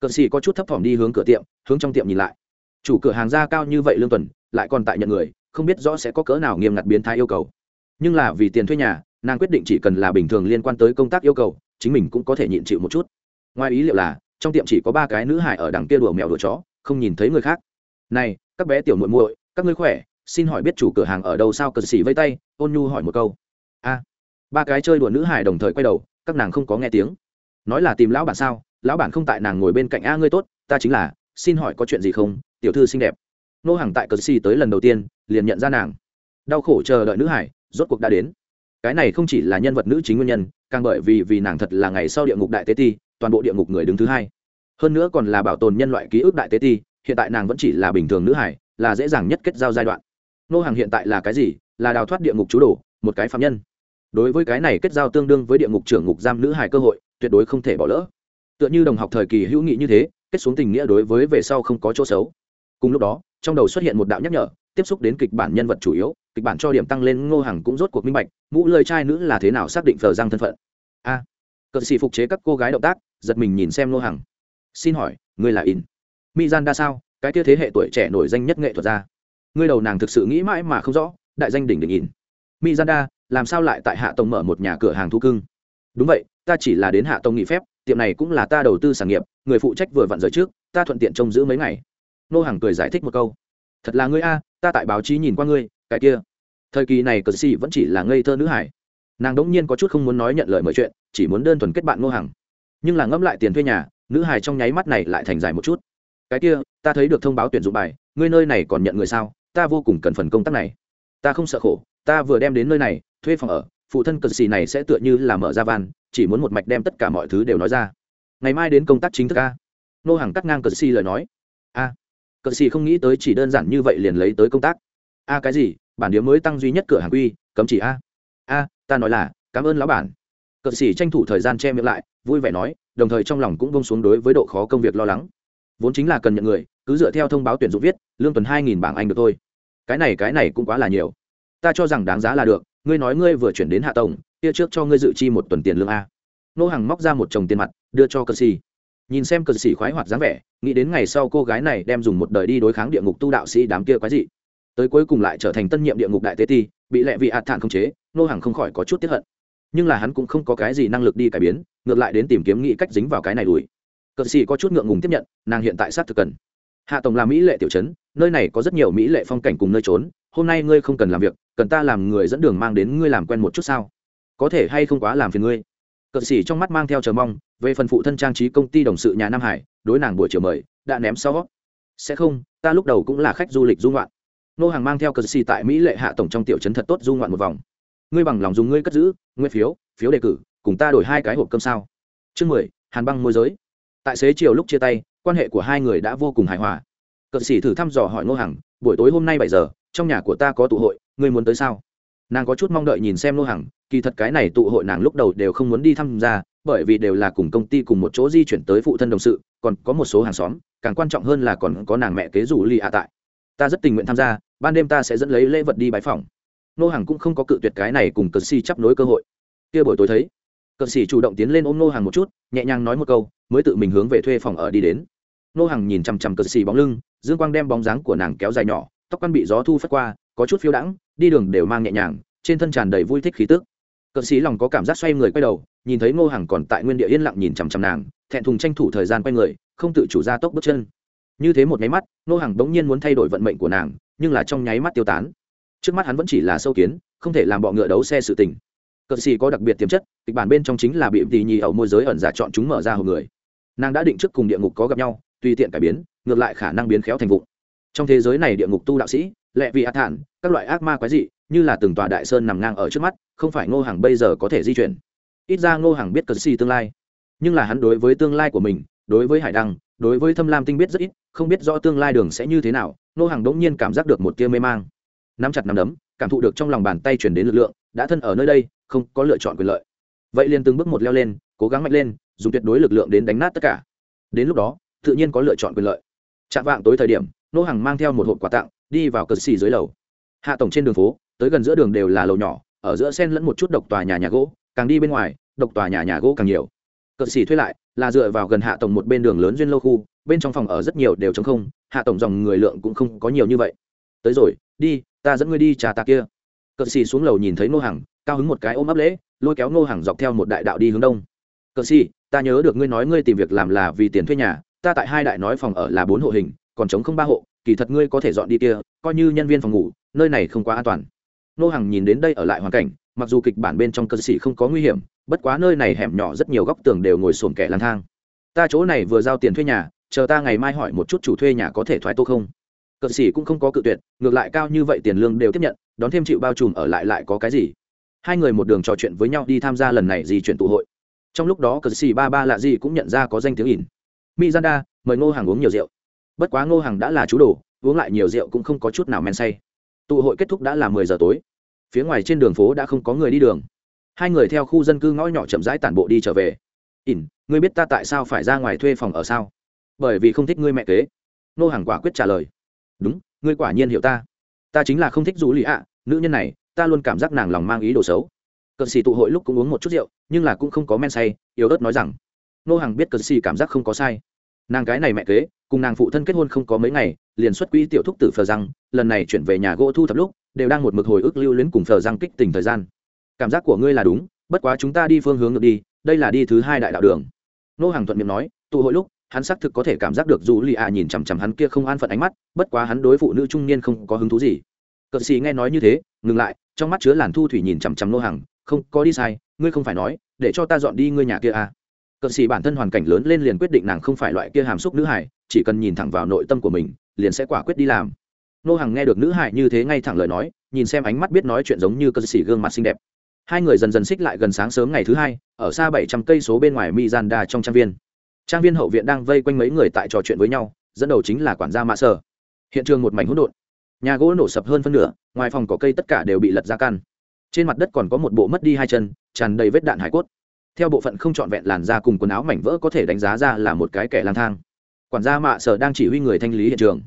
Cờ xì có chút thấp thỏm đi hướng cửa tiệm, hướng trong tiệm nhìn lại chủ cửa hàng ra cao như vậy lương tuần, lại còn tại nhận người, không biết rõ sẽ có cỡ nào nghiêm ngặt biến thái yêu cầu. Nhưng là vì tiền thuê nhà, nàng quyết định chỉ cần là bình thường liên quan tới công tác yêu cầu, chính mình cũng có thể nhịn chịu một chút. Ngoài ý liệu là, trong tiệm chỉ có ba cái nữ hải ở đằng kia đùa mèo đùa chó, không nhìn thấy người khác. Này, các bé tiểu muội muội, các ngươi khỏe, xin hỏi biết chủ cửa hàng ở đâu sao? Cờ xỉ vây tay, ôn nhu hỏi một câu. A. Ba cái chơi đùa nữ hải đồng thời quay đầu, các nàng không có nghe tiếng. Nói là tìm lão bản sao? Lão bản không tại nàng ngồi bên cạnh a ngươi tốt, ta chính là xin hỏi có chuyện gì không? Tiểu thư xinh đẹp. Nô hàng tại cờ xì tới lần đầu tiên, liền nhận ra nàng. Đau khổ chờ đợi nữ hải, rốt cuộc đã đến. Cái này không chỉ là nhân vật nữ chính nguyên nhân, càng bởi vì vì nàng thật là ngày sau địa ngục đại tế ti, toàn bộ địa ngục người đứng thứ hai. Hơn nữa còn là bảo tồn nhân loại ký ức đại tế ti, hiện tại nàng vẫn chỉ là bình thường nữ hải, là dễ dàng nhất kết giao giai đoạn. Nô hàng hiện tại là cái gì? Là đào thoát địa ngục chú đồ, một cái phạm nhân. Đối với cái này kết giao tương đương với địa ngục trưởng ngục giam nữ hải cơ hội, tuyệt đối không thể bỏ lỡ. Tựa như đồng học thời kỳ hữu nghị như thế kết xuống tình nghĩa đối với về sau không có chỗ xấu. Cùng lúc đó trong đầu xuất hiện một đạo nhắc nhở tiếp xúc đến kịch bản nhân vật chủ yếu kịch bản cho điểm tăng lên ngô hằng cũng rốt cuộc minh bạch mũ lời trai nữ là thế nào xác định phờ răng thân phận. A à, cận sĩ phục chế các cô gái động tác giật mình nhìn xem ngô hằng. Xin hỏi ngươi là in? Mi gian đa sao? Cái kia thế hệ tuổi trẻ nổi danh nhất nghệ thuật gia. Ngươi đầu nàng thực sự nghĩ mãi mà không rõ đại danh đỉnh đỉnh In. Mizanda làm sao lại tại hạ tông mở một nhà cửa hàng thu cưng? Đúng vậy ta chỉ là đến hạ tông nghỉ phép tiệm này cũng là ta đầu tư sản nghiệp người phụ trách vừa vặn rời trước, ta thuận tiện trông giữ mấy ngày. Nô hàng cười giải thích một câu. Thật là ngươi a, ta tại báo chí nhìn qua ngươi, cái kia. Thời kỳ này cờ xì vẫn chỉ là ngây thơ nữ hải. Nàng đống nhiên có chút không muốn nói nhận lời mời chuyện, chỉ muốn đơn thuần kết bạn nô hàng nhưng là ngẫm lại tiền thuê nhà, nữ hải trong nháy mắt này lại thành dài một chút. Cái kia, ta thấy được thông báo tuyển dụng bài, ngươi nơi này còn nhận người sao? Ta vô cùng cần phần công tác này. Ta không sợ khổ, ta vừa đem đến nơi này, thuê phòng ở, phụ thân cờ xì này sẽ tựa như là mở ra van, chỉ muốn một mạch đem tất cả mọi thứ đều nói ra ngày mai đến công tác chính thức a. Nô hàng cắt ngang cờ xì lời nói. A, cờ xì không nghĩ tới chỉ đơn giản như vậy liền lấy tới công tác. A, cái gì? Bản điếm mới tăng duy nhất cửa hàng quy, cấm chỉ a. A, ta nói là, cảm ơn lão bản. Cờ xì tranh thủ thời gian che miệng lại, vui vẻ nói, đồng thời trong lòng cũng bông xuống đối với độ khó công việc lo lắng. Vốn chính là cần nhận người, cứ dựa theo thông báo tuyển dụng viết, lương tuần hai nghìn bảng anh được thôi. Cái này cái này cũng quá là nhiều. Ta cho rằng đáng giá là được, ngươi nói ngươi vừa chuyển đến hạ tổng, kia trước cho ngươi dự chi một tuần tiền lương a. Nô hàng móc ra một chồng tiền mặt đưa cho cờ xì nhìn xem cờ xì khoái hoạt dáng vẻ, nghĩ đến ngày sau cô gái này đem dùng một đời đi đối kháng địa ngục tu đạo sĩ đám kia quái dị. Tới cuối cùng lại trở thành tân nhiệm địa ngục đại tế ti, bị lệ vị hạt thản không chế, nô hàng không khỏi có chút tiếp hận. Nhưng là hắn cũng không có cái gì năng lực đi cải biến, ngược lại đến tìm kiếm nghĩ cách dính vào cái này đùi cờ xì có chút ngượng ngùng tiếp nhận, nàng hiện tại sát thực cần. Hạ tổng là mỹ lệ tiểu trấn, nơi này có rất nhiều mỹ lệ phong cảnh cùng nơi trốn, hôm nay ngươi không cần làm việc, cần ta làm người dẫn đường mang đến ngươi làm quen một chút sao? Có thể hay không quá làm phiền ngươi? Cờ xỉ trong mắt mang theo chờ mong, về phần phụ thân trang trí công ty đồng sự nhà nam hải, đối nàng buổi chiều mời, đã ném sau. Sẽ không, ta lúc đầu cũng là khách du lịch du ngoạn. Nô hàng mang theo cờ xỉ tại mỹ lệ hạ tổng trong tiểu trấn thật tốt du ngoạn một vòng. Ngươi bằng lòng dùng ngươi cất giữ, nguyên phiếu phiếu đề cử, cùng ta đổi hai cái hộp cơm sao? Chương mười, hàn băng môi giới. Tại xế chiều lúc chia tay, quan hệ của hai người đã vô cùng hài hòa. Cờ xỉ thử thăm dò hỏi nô hàng buổi tối hôm nay bảy giờ, trong nhà của ta có tụ hội, ngươi muốn tới sao? Nàng có chút mong đợi nhìn xem nô hàng kỳ thật cái này tụ hội nàng lúc đầu đều không muốn đi tham gia, bởi vì đều là cùng công ty cùng một chỗ di chuyển tới phụ thân đồng sự, còn có một số hàng xóm, càng quan trọng hơn là còn có nàng mẹ kế rủ ly ạ tại. Ta rất tình nguyện tham gia, ban đêm ta sẽ dẫn lấy lễ vật đi bãi phòng nô hàng cũng không có cự tuyệt cái này cùng cờ xì chấp nối cơ hội. Kia buổi tối thấy, cờ xì chủ động tiến lên ôm nô hàng một chút, nhẹ nhàng nói một câu, mới tự mình hướng về thuê phòng ở đi đến. Nô hàng nhìn chằm chằm cờ xì bóng lưng, dương quang đem bóng dáng của nàng kéo dài nhỏ, tóc căn bị gió thu phất qua có chút phiêu đãng, đi đường đều mang nhẹ nhàng, trên thân tràn đầy vui thích khí tức. Cờ sĩ lòng có cảm giác xoay người quay đầu, nhìn thấy ngô hằng còn tại nguyên địa yên lặng nhìn chằm chằm nàng, thẹn thùng tranh thủ thời gian quay người, không tự chủ ra tốc bước chân. Như thế một nháy mắt, ngô hằng bỗng nhiên muốn thay đổi vận mệnh của nàng, nhưng là trong nháy mắt tiêu tán. Trước mắt hắn vẫn chỉ là sâu kiến, không thể làm bọ ngựa đấu xe sự tình. Cờ sĩ có đặc biệt tiềm chất, kịch bản bên trong chính là bị tỷ nhì ở môi giới ẩn giả chọn chúng mở ra hầu người. Nàng đã định trước cùng địa ngục có gặp nhau, tùy tiện cải biến, ngược lại khả năng biến khéo thành vụ. Trong thế giới này địa ngục tu đạo sĩ lệ vị ác thản, các loại ác ma quái dị, như là từng tòa đại sơn nằm ngang ở trước mắt, không phải ngô hàng bây giờ có thể di chuyển. Ít ra ngô hàng biết cờ xì tương lai. Nhưng là hắn đối với tương lai của mình, đối với hải đăng, đối với thâm lam tinh biết rất ít, không biết rõ tương lai đường sẽ như thế nào, ngô hàng đỗng nhiên cảm giác được một tia mê mang. Nắm chặt nắm đấm, cảm thụ được trong lòng bàn tay chuyển đến lực lượng, đã thân ở nơi đây, không có lựa chọn quyền lợi. Vậy liền từng bước một leo lên, cố gắng mạnh lên, dùng tuyệt đối lực lượng đến đánh nát tất cả. Đến lúc đó, tự nhiên có lựa chọn quyền lợi. Chạm vạng tối thời điểm nô hàng mang theo một hộp quà tặng đi vào cờ xì dưới lầu. Hạ tổng trên đường phố, tới gần giữa đường đều là lầu nhỏ, ở giữa sen lẫn một chút độc tòa nhà nhà gỗ, càng đi bên ngoài, độc tòa nhà nhà gỗ càng nhiều. Cờ xì thuê lại, là dựa vào gần hạ tổng một bên đường lớn duyên lâu khu, bên trong phòng ở rất nhiều đều t không, hạ tổng dòng người lượng cũng không có nhiều như vậy. Tới rồi, đi, ta dẫn ngươi đi trà tà kia. Cờ xì xuống lầu nhìn thấy nô hàng cao hứng một cái ôm ấp lễ, lôi kéo nô hàng dọc theo một đại đạo đi hướng đông. Cờ xì, ta nhớ được ngươi nói ngươi tìm việc làm là vì tiền thuê nhà, ta tại hai đại nói phòng ở là bốn hộ hình, còn chống không ba hộ kỳ thật ngươi có thể dọn đi kia, coi như nhân viên phòng ngủ, nơi này không quá an toàn. Nô hàng nhìn đến đây ở lại hoàn cảnh, mặc dù kịch bản bên trong cơ sĩ không có nguy hiểm, bất quá nơi này hẻm nhỏ rất nhiều góc tường đều ngồi sồn kẻ lang thang. Ta chỗ này vừa giao tiền thuê nhà, chờ ta ngày mai hỏi một chút chủ thuê nhà có thể thoái tô không? Cờ sĩ cũng không có cự tuyệt, ngược lại cao như vậy tiền lương đều tiếp nhận, đón thêm chịu bao trùm ở lại lại có cái gì? Hai người một đường trò chuyện với nhau đi tham gia lần này gì chuyện tụ hội. Trong lúc đó cờ sĩ ba ba lạ gì cũng nhận ra có danh tiếng ỉn. Mizanda, mời ngô hàng uống nhiều rượu bất quá ngô Hằng đã là chú đồ, uống lại nhiều rượu cũng không có chút nào men say. Tụ hội kết thúc đã là mười giờ tối. Phía ngoài trên đường phố đã không có người đi đường. Hai người theo khu dân cư ngõ nhỏ chậm rãi tản bộ đi trở về. Ỉn, ngươi biết ta tại sao phải ra ngoài thuê phòng ở sao? Bởi vì không thích ngươi mẹ kế. Nô hàng quả quyết trả lời. Đúng, ngươi quả nhiên hiểu ta. Ta chính là không thích dù lì ạ, nữ nhân này, ta luôn cảm giác nàng lòng mang ý đồ xấu. Cận xì tụ hội lúc cũng uống một chút rượu, nhưng là cũng không có men say, yếu ớt nói rằng nô hàng biết cận xì cảm giác không có sai. Nàng cái này mẹ kế cùng nàng phụ thân kết hôn không có mấy ngày, liền xuất quỹ tiểu thúc tử phờ răng lần này chuyển về nhà gỗ thu thập lúc, đều đang một mực hồi ức lưu luyến cùng phờ răng kích tình thời gian. Cảm giác của ngươi là đúng, bất quá chúng ta đi phương hướng ngược đi, đây là đi thứ hai đại đạo đường. Nô hàng thuận miệng nói, tụ hội lúc, hắn xác thực có thể cảm giác được dù lì ạ nhìn chằm chằm hắn kia không an phận ánh mắt, bất quá hắn đối phụ nữ trung niên không có hứng thú gì. Cợt xì nghe nói như thế, ngừng lại, trong mắt chứa làn thu thủy nhìn chằm chằm nô hàng, không, có đi sai, ngươi không phải nói, để cho ta dọn đi ngươi nhà kia à. cợt xì bản thân hoàn cảnh lớn lên liền quyết định nàng không phải loại kia hàm xúc nữ hải chỉ cần nhìn thẳng vào nội tâm của mình, liền sẽ quả quyết đi làm. Nô hàng nghe được nữ hải như thế ngay thẳng lời nói, nhìn xem ánh mắt biết nói chuyện giống như cơn sĩ gương mặt xinh đẹp. Hai người dần dần xích lại gần sáng sớm ngày thứ hai, ở xa bảy trăm cây số bên ngoài mizanda trong trang viên. Trang viên hậu viện đang vây quanh mấy người tại trò chuyện với nhau, dẫn đầu chính là quản gia mạ sở. Hiện trường một mảnh hỗn độn. Nhà gỗ nổ sập hơn phân nửa, ngoài phòng có cây tất cả đều bị lật ra căn. Trên mặt đất còn có một bộ mất đi hai chân, tràn đầy vết đạn hải cốt. Theo bộ phận không trọn vẹn làn da cùng quần áo mảnh vỡ có thể đánh giá ra là một cái kẻ lang thang quản gia mạ sở đang chỉ huy người thanh lý hiện trường.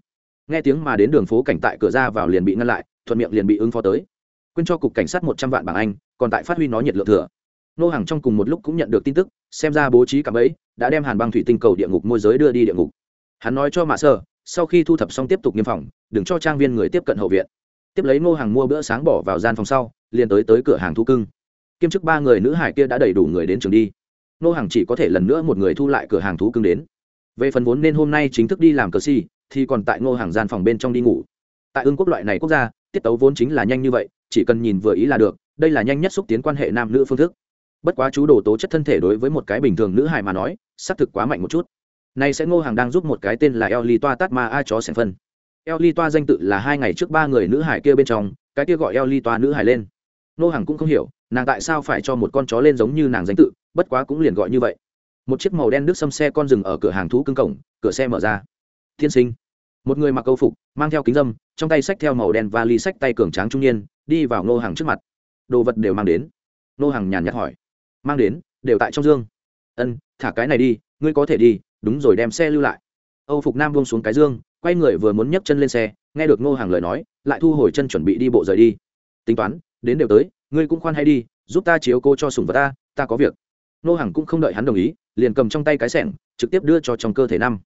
Nghe tiếng mà đến đường phố cảnh tại cửa ra vào liền bị ngăn lại, thuận miệng liền bị ứng phó tới. Quyên cho cục cảnh sát một trăm vạn bảng anh, còn tại phát huy nó nhiệt lượng thừa. Nô hàng trong cùng một lúc cũng nhận được tin tức, xem ra bố trí cảm ấy đã đem hàn băng thủy tinh cầu địa ngục môi giới đưa đi địa ngục. Hắn nói cho mạ sở, sau khi thu thập xong tiếp tục nghiêm phòng, đừng cho trang viên người tiếp cận hậu viện. Tiếp lấy nô hàng mua bữa sáng bỏ vào gian phòng sau, liền tới tới cửa hàng thu cưng. Kiêm chức ba người nữ hải kia đã đầy đủ người đến trường đi. Nô hàng chỉ có thể lần nữa một người thu lại cửa hàng thú cưng đến về phần vốn nên hôm nay chính thức đi làm cờ si thì còn tại ngô hàng gian phòng bên trong đi ngủ. Tại ương quốc loại này quốc gia, tiết tấu vốn chính là nhanh như vậy, chỉ cần nhìn vừa ý là được, đây là nhanh nhất xúc tiến quan hệ nam nữ phương thức. Bất quá chú đồ tố chất thân thể đối với một cái bình thường nữ hài mà nói, xác thực quá mạnh một chút. Nay sẽ ngô hàng đang giúp một cái tên là eo ly toa tát ma ai chó sẻn phân. Eo ly toa danh tự là hai ngày trước ba người nữ hải kia bên trong, cái kia gọi eo ly toa nữ hải lên. Ngô hàng cũng không hiểu, nàng tại sao phải cho một con chó lên giống như nàng danh tự, bất quá cũng liền gọi như vậy một chiếc màu đen nước xâm xe con rừng ở cửa hàng thú cưng cổng, cửa xe mở ra. Tiên sinh. Một người mặc câu phục, mang theo kính dâm, trong tay xách theo màu đen và ly xách tay cường tráng trung niên, đi vào nô hàng trước mặt. Đồ vật đều mang đến. Nô hàng nhàn nhạt hỏi. Mang đến, đều tại trong dương. Ân, thả cái này đi, ngươi có thể đi, đúng rồi đem xe lưu lại. Âu phục nam buông xuống cái dương, quay người vừa muốn nhấc chân lên xe, nghe được nô hàng lời nói, lại thu hồi chân chuẩn bị đi bộ rời đi. Tính toán, đến đều tới, ngươi cũng khoan hay đi, giúp ta chiếu cô cho sùng vật ta ta có việc. Nô hàng cũng không đợi hắn đồng ý liền cầm trong tay cái sẻng, trực tiếp đưa cho trong cơ thể năm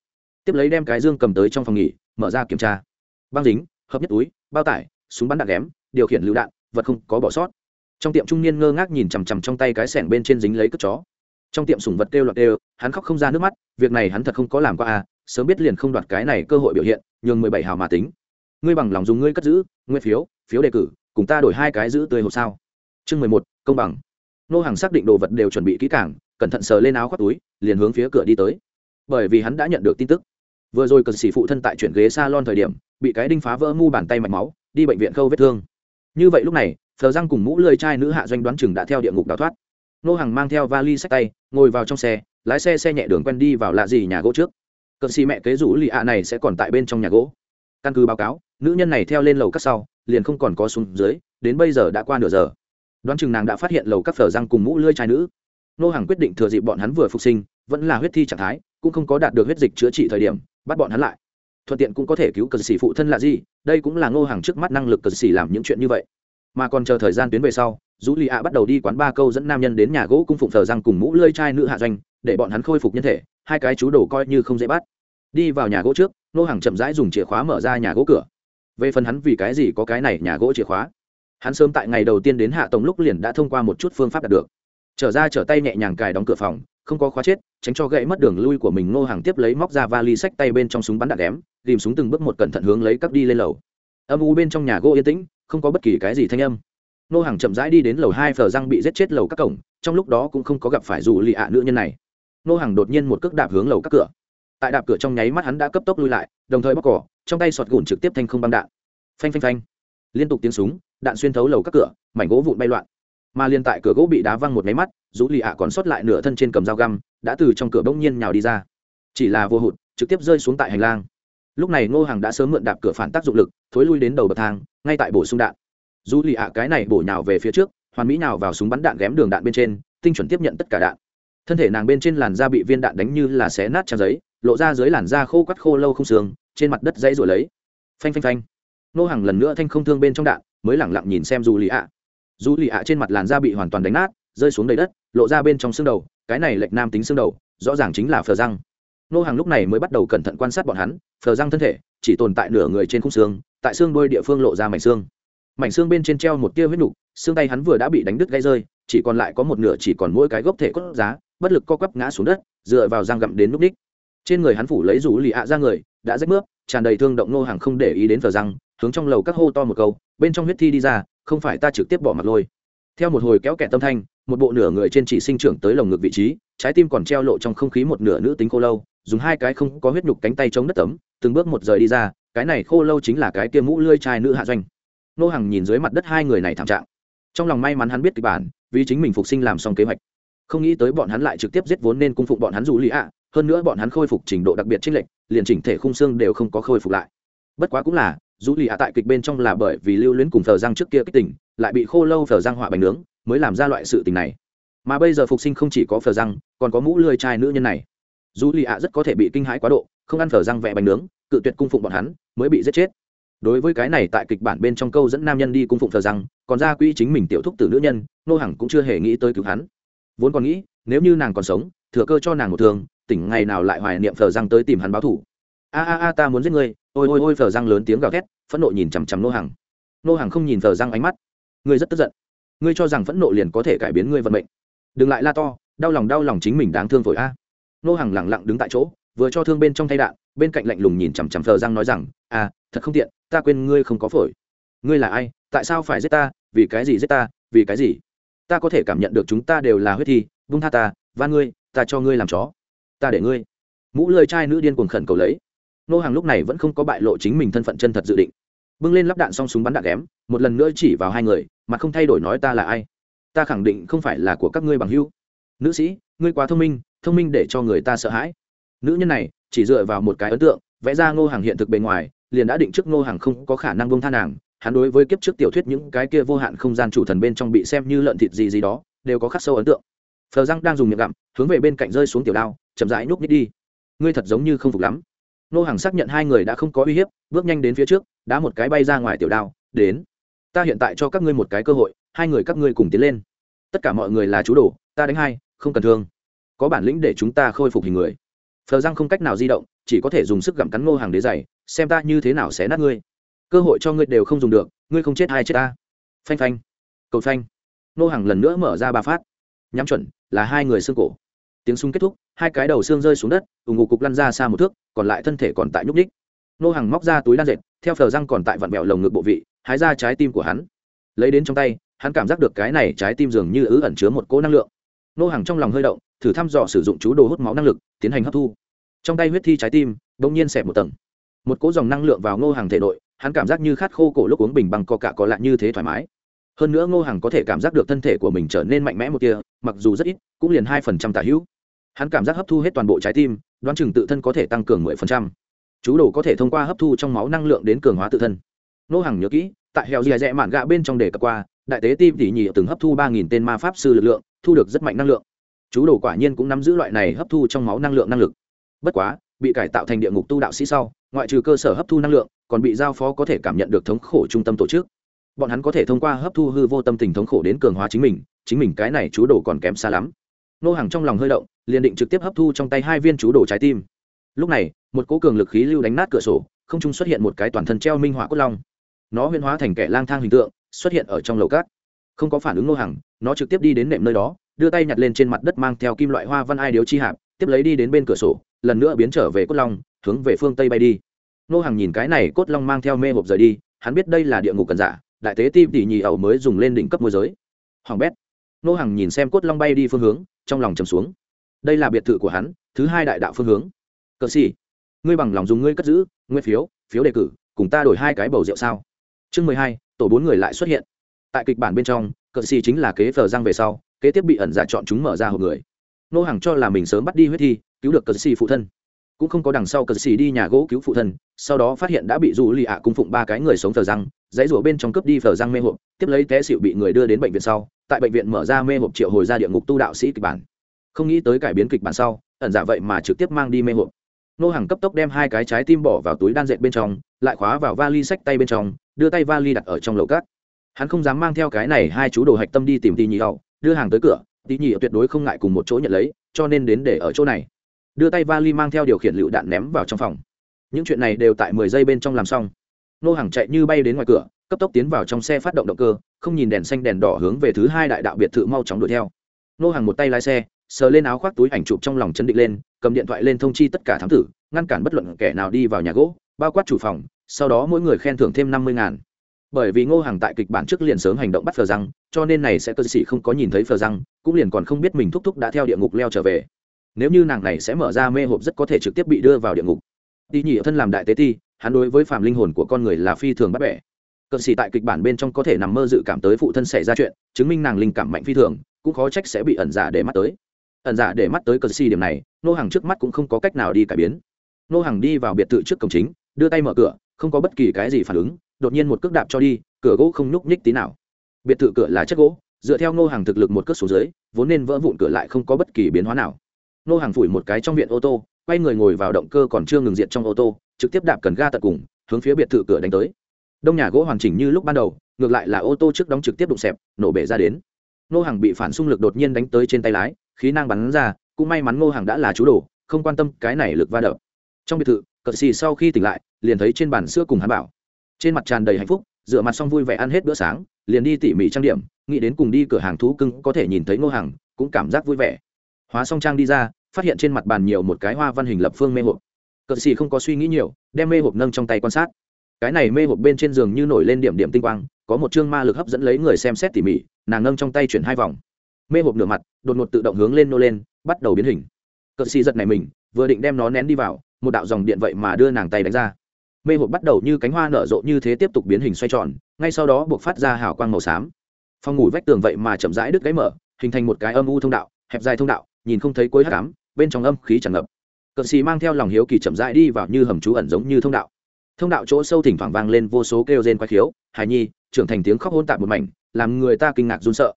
tiếp lấy đem cái dương cầm tới trong phòng nghỉ, mở ra kiểm tra. Băng dính, hợp nhất túi, bao tải, súng bắn đạn ghém, điều khiển lựu đạn, vật không có bỏ sót. Trong tiệm trung niên ngơ ngác nhìn chằm chằm trong tay cái sẻng bên trên dính lấy cất chó. Trong tiệm sủng vật kêu loạt đều hắn khóc không ra nước mắt, việc này hắn thật không có làm qua à sớm biết liền không đoạt cái này cơ hội biểu hiện, nhường mười bảy hào mà tính. Ngươi bằng lòng dùng ngươi cất giữ, nguyên phiếu phiếu đề cử, cùng ta đổi hai cái giữ tươi hộp sao. Chương mười một, công bằng. Nô hàng xác định đồ vật đều chuẩn bị kỹ càng cẩn thận sờ lên áo khoác túi, liền hướng phía cửa đi tới. Bởi vì hắn đã nhận được tin tức. Vừa rồi cần xỉ phụ thân tại chuyển ghế s a lon thời điểm, bị cái đinh phá vỡ mu bàn tay mạch máu, đi bệnh viện khâu vết thương. Như vậy lúc này thờ răng cùng mũ lơi chai nữ hạ doanh đoán chừng đã theo địa ngục đào thoát. Nô hàng mang theo vali sách tay, ngồi vào trong xe, lái xe xe nhẹ đường quen đi vào lạ gì nhà gỗ trước. Cận xì mẹ kế rủ lì ạ này sẽ còn tại bên trong nhà gỗ. Căn cứ báo cáo, nữ nhân này theo lên lầu các sau, liền không còn có xuống dưới, đến bây giờ đã qua nửa giờ. Đoán chừng nàng đã phát hiện lầu các phở răng cùng mũ lơi chai nữ nô hàng quyết định thừa dịp bọn hắn vừa phục sinh, vẫn là huyết thi trạng thái, cũng không có đạt được huyết dịch chữa trị thời điểm, bắt bọn hắn lại. Thuận tiện cũng có thể cứu cờ xỉ phụ thân là gì, đây cũng là ngô hàng trước mắt năng lực cờ xỉ làm những chuyện như vậy. Mà còn chờ thời gian tuyến về sau dù lì ạ bắt đầu đi quán ba câu dẫn nam nhân đến nhà gỗ cung phụng thờ răng cùng mũ lơi chai nữ hạ doanh, để bọn hắn khôi phục nhân thể, hai cái chú đồ coi như không dễ bắt. Đi vào nhà gỗ trước, Nô hàng chậm rãi dùng chìa khóa mở ra nhà gỗ cửa. Về phần hắn vì cái gì có cái này nhà gỗ chìa khóa? Hắn sớm tại ngày đầu tiên đến hạ tổng lúc liền đã thông qua một chút phương pháp đạt được trở ra trở tay nhẹ nhàng cài đóng cửa phòng, không có khóa chết, tránh cho gãy mất đường lui của mình, ngô hàng tiếp lấy móc ra vali sách tay bên trong súng bắn đạn đém, tìm súng từng bước một cẩn thận hướng lấy cắp đi lên lầu. Âm u bên trong nhà gỗ yên tĩnh, không có bất kỳ cái gì thanh âm. Ngô hàng chậm rãi đi đến lầu hai phờ răng bị giết chết lầu các cổng, trong lúc đó cũng không có gặp phải dù lì ạ nữ nhân này. Ngô hàng đột nhiên một cước đạp hướng lầu các cửa. Tại đạp cửa trong nháy mắt hắn đã cấp tốc lui lại, đồng thời bóc cỏ, trong tay sọt gùn trực tiếp thanh không băng đạn. Phanh phanh phanh. Liên tục tiếng súng, đạn xuyên thấu lầu các cửa, mảnh gỗ vụn bay loạn mà liên tại cửa gỗ bị đá văng một máy mắt dù lì ạ còn sót lại nửa thân trên cầm dao găm, đã từ trong cửa bỗng nhiên nhào đi ra. Chỉ là vô hụt, trực tiếp rơi xuống tại hành lang. Lúc này ngô hàng đã sớm mượn đạp cửa phản tác dụng lực, thối lui đến đầu bậc thang, ngay tại bổ sung đạn. Dù lì ạ cái này bổ nhào về phía trước, hoàn mỹ nào vào súng bắn đạn ghém đường đạn bên trên, tinh chuẩn tiếp nhận tất cả đạn. Thân thể nàng bên trên làn da bị viên đạn đánh như là xé nát trang giấy, lộ ra dưới làn da khô quắt khô lâu không xương, trên mặt đất dãy rồi lấy. Phanh phanh phanh. Nô hàng lần nữa thanh không thương bên trong đạn, mới lẳng lặng nhìn xem dù lì ạ dù lì ạ trên mặt làn da bị hoàn toàn đánh nát, rơi xuống đầy đất, lộ ra bên trong xương đầu, cái này lệch nam tính xương đầu, rõ ràng chính là phờ răng. Nô hàng lúc này mới bắt đầu cẩn thận quan sát bọn hắn, phờ răng thân thể chỉ tồn tại nửa người trên khung xương, tại xương đôi địa phương lộ ra mảnh xương. Mảnh xương bên trên treo một tia huyết nục, xương tay hắn vừa đã bị đánh đứt gãy rơi, chỉ còn lại có một nửa chỉ còn mỗi cái gốc thể cốt giá, bất lực co quắp ngã xuống đất, dựa vào răng gặm đến núp đích trên người hắn phủ lấy rủ lì ạ ra người, đã rách mướp, tràn đầy thương động nô hàng không để ý đến phờ răng, hướng trong lầu các hô to một câu, bên trong huyết thi đi ra không phải ta trực tiếp bỏ mặt lôi. Theo một hồi kéo kẹt tâm thanh một bộ nửa người trên chỉ sinh trưởng tới lồng ngực vị trí trái tim còn treo lộ trong không khí một nửa nữ tính khô lâu dùng hai cái không có huyết nhục cánh tay chống đất tấm từng bước một rời đi ra cái này khô lâu chính là cái kia mũ lươi chai nữ hạ doanh. Nô hàng nhìn dưới mặt đất hai người này thảm trạng. Trong lòng may mắn hắn biết kịch bản vì chính mình phục sinh làm xong kế hoạch. Không nghĩ tới bọn hắn lại trực tiếp giết vốn nên cung phục bọn hắn dù lì ạ hơn nữa bọn hắn khôi phục trình độ đặc biệt trích lệch, liền chỉnh thể khung xương đều không có khôi phục lại. Bất quá cũng là dù lì ạ tại kịch bên trong là bởi vì lưu luyến cùng thờ răng trước kia kích tỉnh lại bị khô lâu thờ răng họa bánh nướng mới làm ra loại sự tình này. Mà bây giờ phục sinh không chỉ có phờ răng còn có mũ lươi chai nữ nhân này. Dù lì ạ rất có thể bị kinh hãi quá độ không ăn phở răng vẽ bánh nướng cự tuyệt cung phụng bọn hắn mới bị giết chết. Đối với cái này tại kịch bản bên trong câu dẫn nam nhân đi cung phụng phở răng còn ra quỹ chính mình tiểu thúc tử nữ nhân nô hằng cũng chưa hề nghĩ tới cứu hắn. Vốn còn nghĩ nếu như nàng còn sống thừa cơ cho nàng một thường, tỉnh ngày nào lại hoài niệm phở răng tới tìm hắn báo thủ. A a a ta muốn giết ngươi ôi ôi ôi phờ răng lớn tiếng gào thét, phẫn nộ nhìn chằm chằm nô hằng. Nô hằng không nhìn phờ răng ánh mắt. Ngươi rất tức giận. Ngươi cho rằng phẫn nộ liền có thể cải biến ngươi vận mệnh. Đừng lại la to, đau lòng đau lòng chính mình đáng thương phổi a. Nô hàng lẳng lặng đứng tại chỗ, vừa cho thương bên trong thay đạn, bên cạnh lạnh lùng nhìn chằm chằm phờ răng nói rằng à thật không tiện, ta quên ngươi không có phổi. Ngươi là ai? Tại sao phải giết ta? Vì cái gì giết ta? Vì cái gì? Ta có thể cảm nhận được chúng ta đều là huyết thi vung tha ta, van ngươi, ta cho ngươi làm chó. Ta để ngươi. Mũ lơi trai nữ điên cuồng khẩn cầu lấy nô hàng lúc này vẫn không có bại lộ chính mình thân phận chân thật dự định. Bưng lên lắp đạn xong súng bắn đạn ghém, một lần nữa chỉ vào hai người, mà không thay đổi nói ta là ai. Ta khẳng định không phải là của các ngươi bằng hữu. Nữ sĩ, ngươi quá thông minh thông minh để cho người ta sợ hãi. Nữ nhân này, chỉ dựa vào một cái ấn tượng, vẽ ra ngô hàng hiện thực bề ngoài, liền đã định trước ngô hàng không có khả năng bông tha nàng. Hắn đối với kiếp trước tiểu thuyết những cái kia vô hạn không gian chủ thần bên trong bị xem như lợn thịt gì gì đó, đều có khắc sâu ấn tượng. Phờ răng đang dùng miệng gặm, hướng về bên cạnh rơi xuống tiểu đao, chậm rãi nhúc nít đi. Ngươi thật giống như không phục lắm. Nô hàng xác nhận hai người đã không có uy hiếp, bước nhanh đến phía trước, đá một cái bay ra ngoài tiểu đao, đến. Ta hiện tại cho các ngươi một cái cơ hội, hai người các ngươi cùng tiến lên. Tất cả mọi người là chú đồ, ta đánh hai, không cần thương. Có bản lĩnh để chúng ta khôi phục hình người. Phờ răng không cách nào di động, chỉ có thể dùng sức gặm cắn ngô hàng đế dày xem ta như thế nào sẽ nát ngươi. Cơ hội cho ngươi đều không dùng được, ngươi không chết hay chết ta. Phanh phanh. Cầu phanh. Nô hàng lần nữa mở ra ba phát. Nhắm chuẩn, là hai người xương cổ tiếng súng kết thúc, hai cái đầu xương rơi xuống đất ủng ngục cục lăn ra xa một thước, còn lại thân thể còn tại nhúc ních ngô hàng móc ra túi đan dệt, theo phờ răng còn tại vặn vẹo lồng ngực bộ vị, hái ra trái tim của hắn. Lấy đến trong tay, hắn cảm giác được cái này trái tim dường như ứ ẩn chứa một cỗ năng lượng. Nô hàng trong lòng hơi động, thử thăm dò sử dụng chú đồ hút máu năng lực, tiến hành hấp thu. Trong tay huyết thi trái tim, bỗng nhiên xẹp một tầng. Một cỗ dòng năng lượng vào ngô hàng thể nội, hắn cảm giác như khát khô cổ lúc uống bình bằng co cạ có lạ như thế thoải mái. Hơn nữa ngô hàng có thể cảm giác được thân thể của mình trở nên mạnh mẽ một kia mặc dù rất ít, cũng liền hai phần trăm tả hữu hắn cảm giác hấp thu hết toàn bộ trái tim, đoán chừng tự thân có thể tăng cường mười phần trăm. Chú đồ có thể thông qua hấp thu trong máu năng lượng đến cường hóa tự thân. Nô hàng nhớ kỹ, tại heo dì dẹ mạn gạ bên trong đề cập qua, đại tế tim tỉ nhị từng hấp thu ba nghìn tên ma pháp sư lực lượng, thu được rất mạnh năng lượng. Chú đồ quả nhiên cũng nắm giữ loại này hấp thu trong máu năng lượng năng lực. Bất quá, bị cải tạo thành địa ngục tu đạo sĩ sau, ngoại trừ cơ sở hấp thu năng lượng, còn bị giao phó có thể cảm nhận được thống khổ trung tâm tổ chức. Bọn hắn có thể thông qua hấp thu hư vô tâm tình thống khổ đến cường hóa chính mình chính mình cái này chú đồ còn kém xa lắm nô hàng trong lòng hơi động, liền định trực tiếp hấp thu trong tay hai viên chú đồ trái tim. Lúc này, một cố cường lực khí lưu đánh nát cửa sổ, không trung xuất hiện một cái toàn thân treo minh họa cốt long. Nó huyên hóa thành kẻ lang thang hình tượng, xuất hiện ở trong lầu cát. Không có phản ứng nô hàng nó trực tiếp đi đến nệm nơi đó, đưa tay nhặt lên trên mặt đất mang theo kim loại hoa văn ai điếu chi hạp, tiếp lấy đi đến bên cửa sổ, lần nữa biến trở về cốt long, hướng về phương tây bay đi. Nô hàng nhìn cái này cốt long mang theo mê hộp rời đi, hắn biết đây là địa ngục cần giả, đại tế tim tỉ nhì ẩu mới dùng lên đỉnh cấp môi giới. Hoàng bét nô hàng nhìn xem cốt long bay đi phương hướng, trong lòng chầm xuống. Đây là biệt thự của hắn, thứ hai đại đạo phương hướng. Cờ xì, ngươi bằng lòng dùng ngươi cất giữ, nguyên phiếu phiếu đề cử, cùng ta đổi hai cái bầu rượu sao? Chương mười hai, tổ bốn người lại xuất hiện. Tại kịch bản bên trong, cờ xì chính là kế phờ răng về sau, kế tiếp bị ẩn giả chọn chúng mở ra hộp người. Nô hàng cho là mình sớm bắt đi huyết thi, cứu được cờ xì phụ thân. Cũng không có đằng sau cờ xì đi nhà gỗ cứu phụ thân, sau đó phát hiện đã bị dù lì ạ cung phụng ba cái người sống thờ răng dãy rủa bên trong cướp đi phở răng mê hộp, tiếp lấy té xịu bị người đưa đến bệnh viện sau, tại bệnh viện mở ra mê hộp triệu hồi ra địa ngục tu đạo sĩ kịch bản. Không nghĩ tới cải biến kịch bản sau, ẩn giả vậy mà trực tiếp mang đi mê hộp. Nô hàng cấp tốc đem hai cái trái tim bỏ vào túi đan dệt bên trong, lại khóa vào vali sách tay bên trong, đưa tay vali đặt ở trong lầu cát. Hắn không dám mang theo cái này hai chú đồ hạch tâm đi tìm tì nhị hậu, đưa hàng tới cửa, tì nhị tuyệt đối không ngại cùng một chỗ nhận lấy, cho nên đến để ở chỗ này. Đưa tay vali mang theo điều khiển lựu đạn ném vào trong phòng. Những chuyện này đều tại mười giây bên trong làm xong nô hàng chạy như bay đến ngoài cửa, cấp tốc tiến vào trong xe phát động động cơ, không nhìn đèn xanh đèn đỏ hướng về thứ hai đại đạo biệt thự mau chóng đuổi theo. Nô hàng một tay lái xe, sờ lên áo khoác túi ảnh chụp trong lòng chấn định lên, cầm điện thoại lên thông chi tất cả thám tử, ngăn cản bất luận kẻ nào đi vào nhà gỗ, bao quát chủ phòng, sau đó mỗi người khen thưởng thêm năm mươi ngàn. Bởi vì ngô hàng tại kịch bản trước liền sớm hành động bắt phờ răng, cho nên này sẽ cơ sĩ không có nhìn thấy phờ răng, cũng liền còn không biết mình thúc thúc đã theo địa ngục leo trở về. Nếu như nàng này sẽ mở ra mê hộp rất có thể trực tiếp bị đưa vào địa ngục. Đi nhị thân làm đại tế ti hắn đối với phàm linh hồn của con người là phi thường bắt bẻ. Cận sĩ tại kịch bản bên trong có thể nằm mơ dự cảm tới phụ thân xảy ra chuyện, chứng minh nàng linh cảm mạnh phi thường, cũng khó trách sẽ bị ẩn giả để mắt tới. Ẩn giả để mắt tới cận sĩ điểm này, nô hàng trước mắt cũng không có cách nào đi cải biến. Nô hàng đi vào biệt thự trước cổng chính, đưa tay mở cửa, không có bất kỳ cái gì phản ứng, đột nhiên một cước đạp cho đi, cửa gỗ không nhúc nhích tí nào. Biệt thự cửa là chất gỗ, dựa theo nô hàng thực lực một cước xuống dưới, vốn nên vỡ vụn cửa lại không có bất kỳ biến hóa nào. Nô hàng phủi một cái trong viện ô tô, quay người ngồi vào động cơ còn chưa ngừng diệt trong ô tô trực tiếp đạp cần ga tận cùng, hướng phía biệt thự cửa đánh tới. Đông nhà gỗ hoàn chỉnh như lúc ban đầu, ngược lại là ô tô trước đóng trực tiếp đụng xẹp, nổ bể ra đến. Nô hàng bị phản xung lực đột nhiên đánh tới trên tay lái, khí năng bắn ra, cũng may mắn nô hàng đã là chú đồ, không quan tâm cái này lực va đập. Trong biệt thự cợt xì sau khi tỉnh lại, liền thấy trên bàn sữa cùng hắn bảo. Trên mặt tràn đầy hạnh phúc dựa mặt xong vui vẻ ăn hết bữa sáng, liền đi tỉ mỉ trang điểm, nghĩ đến cùng đi cửa hàng thú cưng có thể nhìn thấy ngô hàng cũng cảm giác vui vẻ. Hóa xong trang đi ra, phát hiện trên mặt bàn nhiều một cái hoa văn hình lập phương mê hộp cờ xì không có suy nghĩ nhiều, đem mê hộp nâng trong tay quan sát. Cái này mê hộp bên trên giường như nổi lên điểm điểm tinh quang, có một chương ma lực hấp dẫn lấy người xem xét tỉ mỉ, nàng nâng trong tay chuyển hai vòng. Mê hộp nửa mặt, đột ngột tự động hướng lên nô lên, bắt đầu biến hình. Cờ xì giật này mình, vừa định đem nó nén đi vào, một đạo dòng điện vậy mà đưa nàng tay đánh ra. Mê hộp bắt đầu như cánh hoa nở rộ như thế tiếp tục biến hình xoay tròn, ngay sau đó buộc phát ra hào quang màu xám. Phòng ngủ vách tường vậy mà chậm rãi đứt gáy mở, hình thành một cái âm u thông đạo, hẹp dài thông đạo, nhìn không thấy cuối hát cám bên trong âm khí tràn ngập cận xì mang theo lòng hiếu kỳ chậm rãi đi vào như hầm trú ẩn giống như thông đạo. Thông đạo chỗ sâu thỉnh thoảng vang lên vô số kêu rên quái khiếu hài nhi, trưởng thành tiếng khóc hôn tạp một mảnh, làm người ta kinh ngạc run sợ.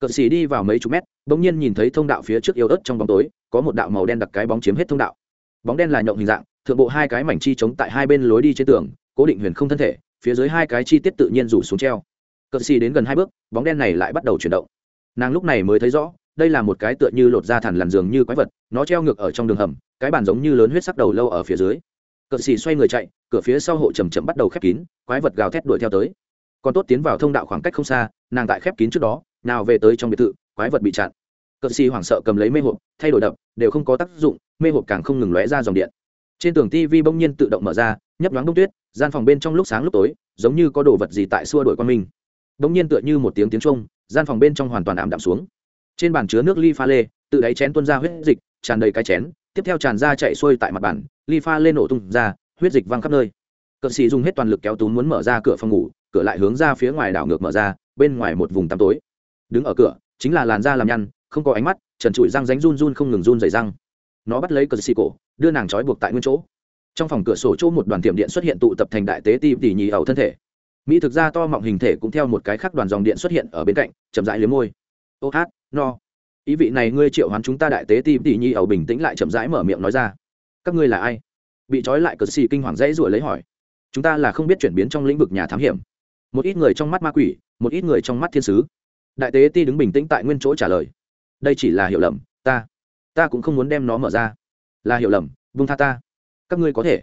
Cận xì đi vào mấy chục mét, bỗng nhiên nhìn thấy thông đạo phía trước yếu ớt trong bóng tối, có một đạo màu đen đặc cái bóng chiếm hết thông đạo. Bóng đen là nhộng hình dạng, thượng bộ hai cái mảnh chi chống tại hai bên lối đi trên tường, cố định huyền không thân thể, phía dưới hai cái chi tiết tự nhiên rủ xuống treo. Cận xì đến gần hai bước, bóng đen này lại bắt đầu chuyển động. Nàng lúc này mới thấy rõ đây là một cái tựa như lột da thằn lằn giường như quái vật, nó treo ngược ở trong đường hầm, cái bàn giống như lớn huyết sắc đầu lâu ở phía dưới. Cận xì xoay người chạy, cửa phía sau hộ chầm chậm bắt đầu khép kín, quái vật gào thét đuổi theo tới. Còn tốt tiến vào thông đạo khoảng cách không xa, nàng tại khép kín trước đó, nào về tới trong biệt thự, quái vật bị chặn. Cận xì hoảng sợ cầm lấy mê hộp, thay đổi đập, đều không có tác dụng, mê hộp càng không ngừng lóe ra dòng điện. Trên tường tv bỗng nhiên tự động mở ra, nhấp nhoáng đông tuyết, gian phòng bên trong lúc sáng lúc tối, giống như có đồ vật gì tại xua đổi qua mình. bỗng nhiên tựa như một tiếng tiếng trung gian phòng bên trong hoàn toàn ảm đạm xuống trên bàn chứa nước ly pha lê, tự đáy chén tuôn ra huyết dịch, tràn đầy cái chén, tiếp theo tràn ra chạy xuôi tại mặt bàn, ly pha lên nổ tung ra, huyết dịch văng khắp nơi. Cờ sĩ dùng hết toàn lực kéo túm muốn mở ra cửa phòng ngủ, cửa lại hướng ra phía ngoài đảo ngược mở ra, bên ngoài một vùng tăm tối. Đứng ở cửa, chính là làn da làm nhăn, không có ánh mắt, trần trụi răng ránh run run không ngừng run dày răng. Nó bắt lấy cờ xì cổ, đưa nàng trói buộc tại nguyên chỗ. Trong phòng cửa sổ chỗ một đoàn tiệm điện xuất hiện tụ tập thành đại tế tim tỉ nhì ẩu thân thể. Mỹ thực ra to mọng hình thể cũng theo một cái khác đoàn dòng điện xuất hiện ở bên cạnh, chậm rãi liếm môi. Ô hát no. Ý vị này ngươi triệu hoán chúng ta đại tế ti tỉ nhi ẩu bình tĩnh lại chậm rãi mở miệng nói ra. Các ngươi là ai? Bị trói lại cờ xì kinh hoàng dãy ruổi lấy hỏi. Chúng ta là không biết chuyển biến trong lĩnh vực nhà thám hiểm. Một ít người trong mắt ma quỷ, một ít người trong mắt thiên sứ. Đại tế ti đứng bình tĩnh tại nguyên chỗ trả lời. Đây chỉ là hiểu lầm, ta ta cũng không muốn đem nó mở ra. Là hiểu lầm vung tha ta. Các ngươi có thể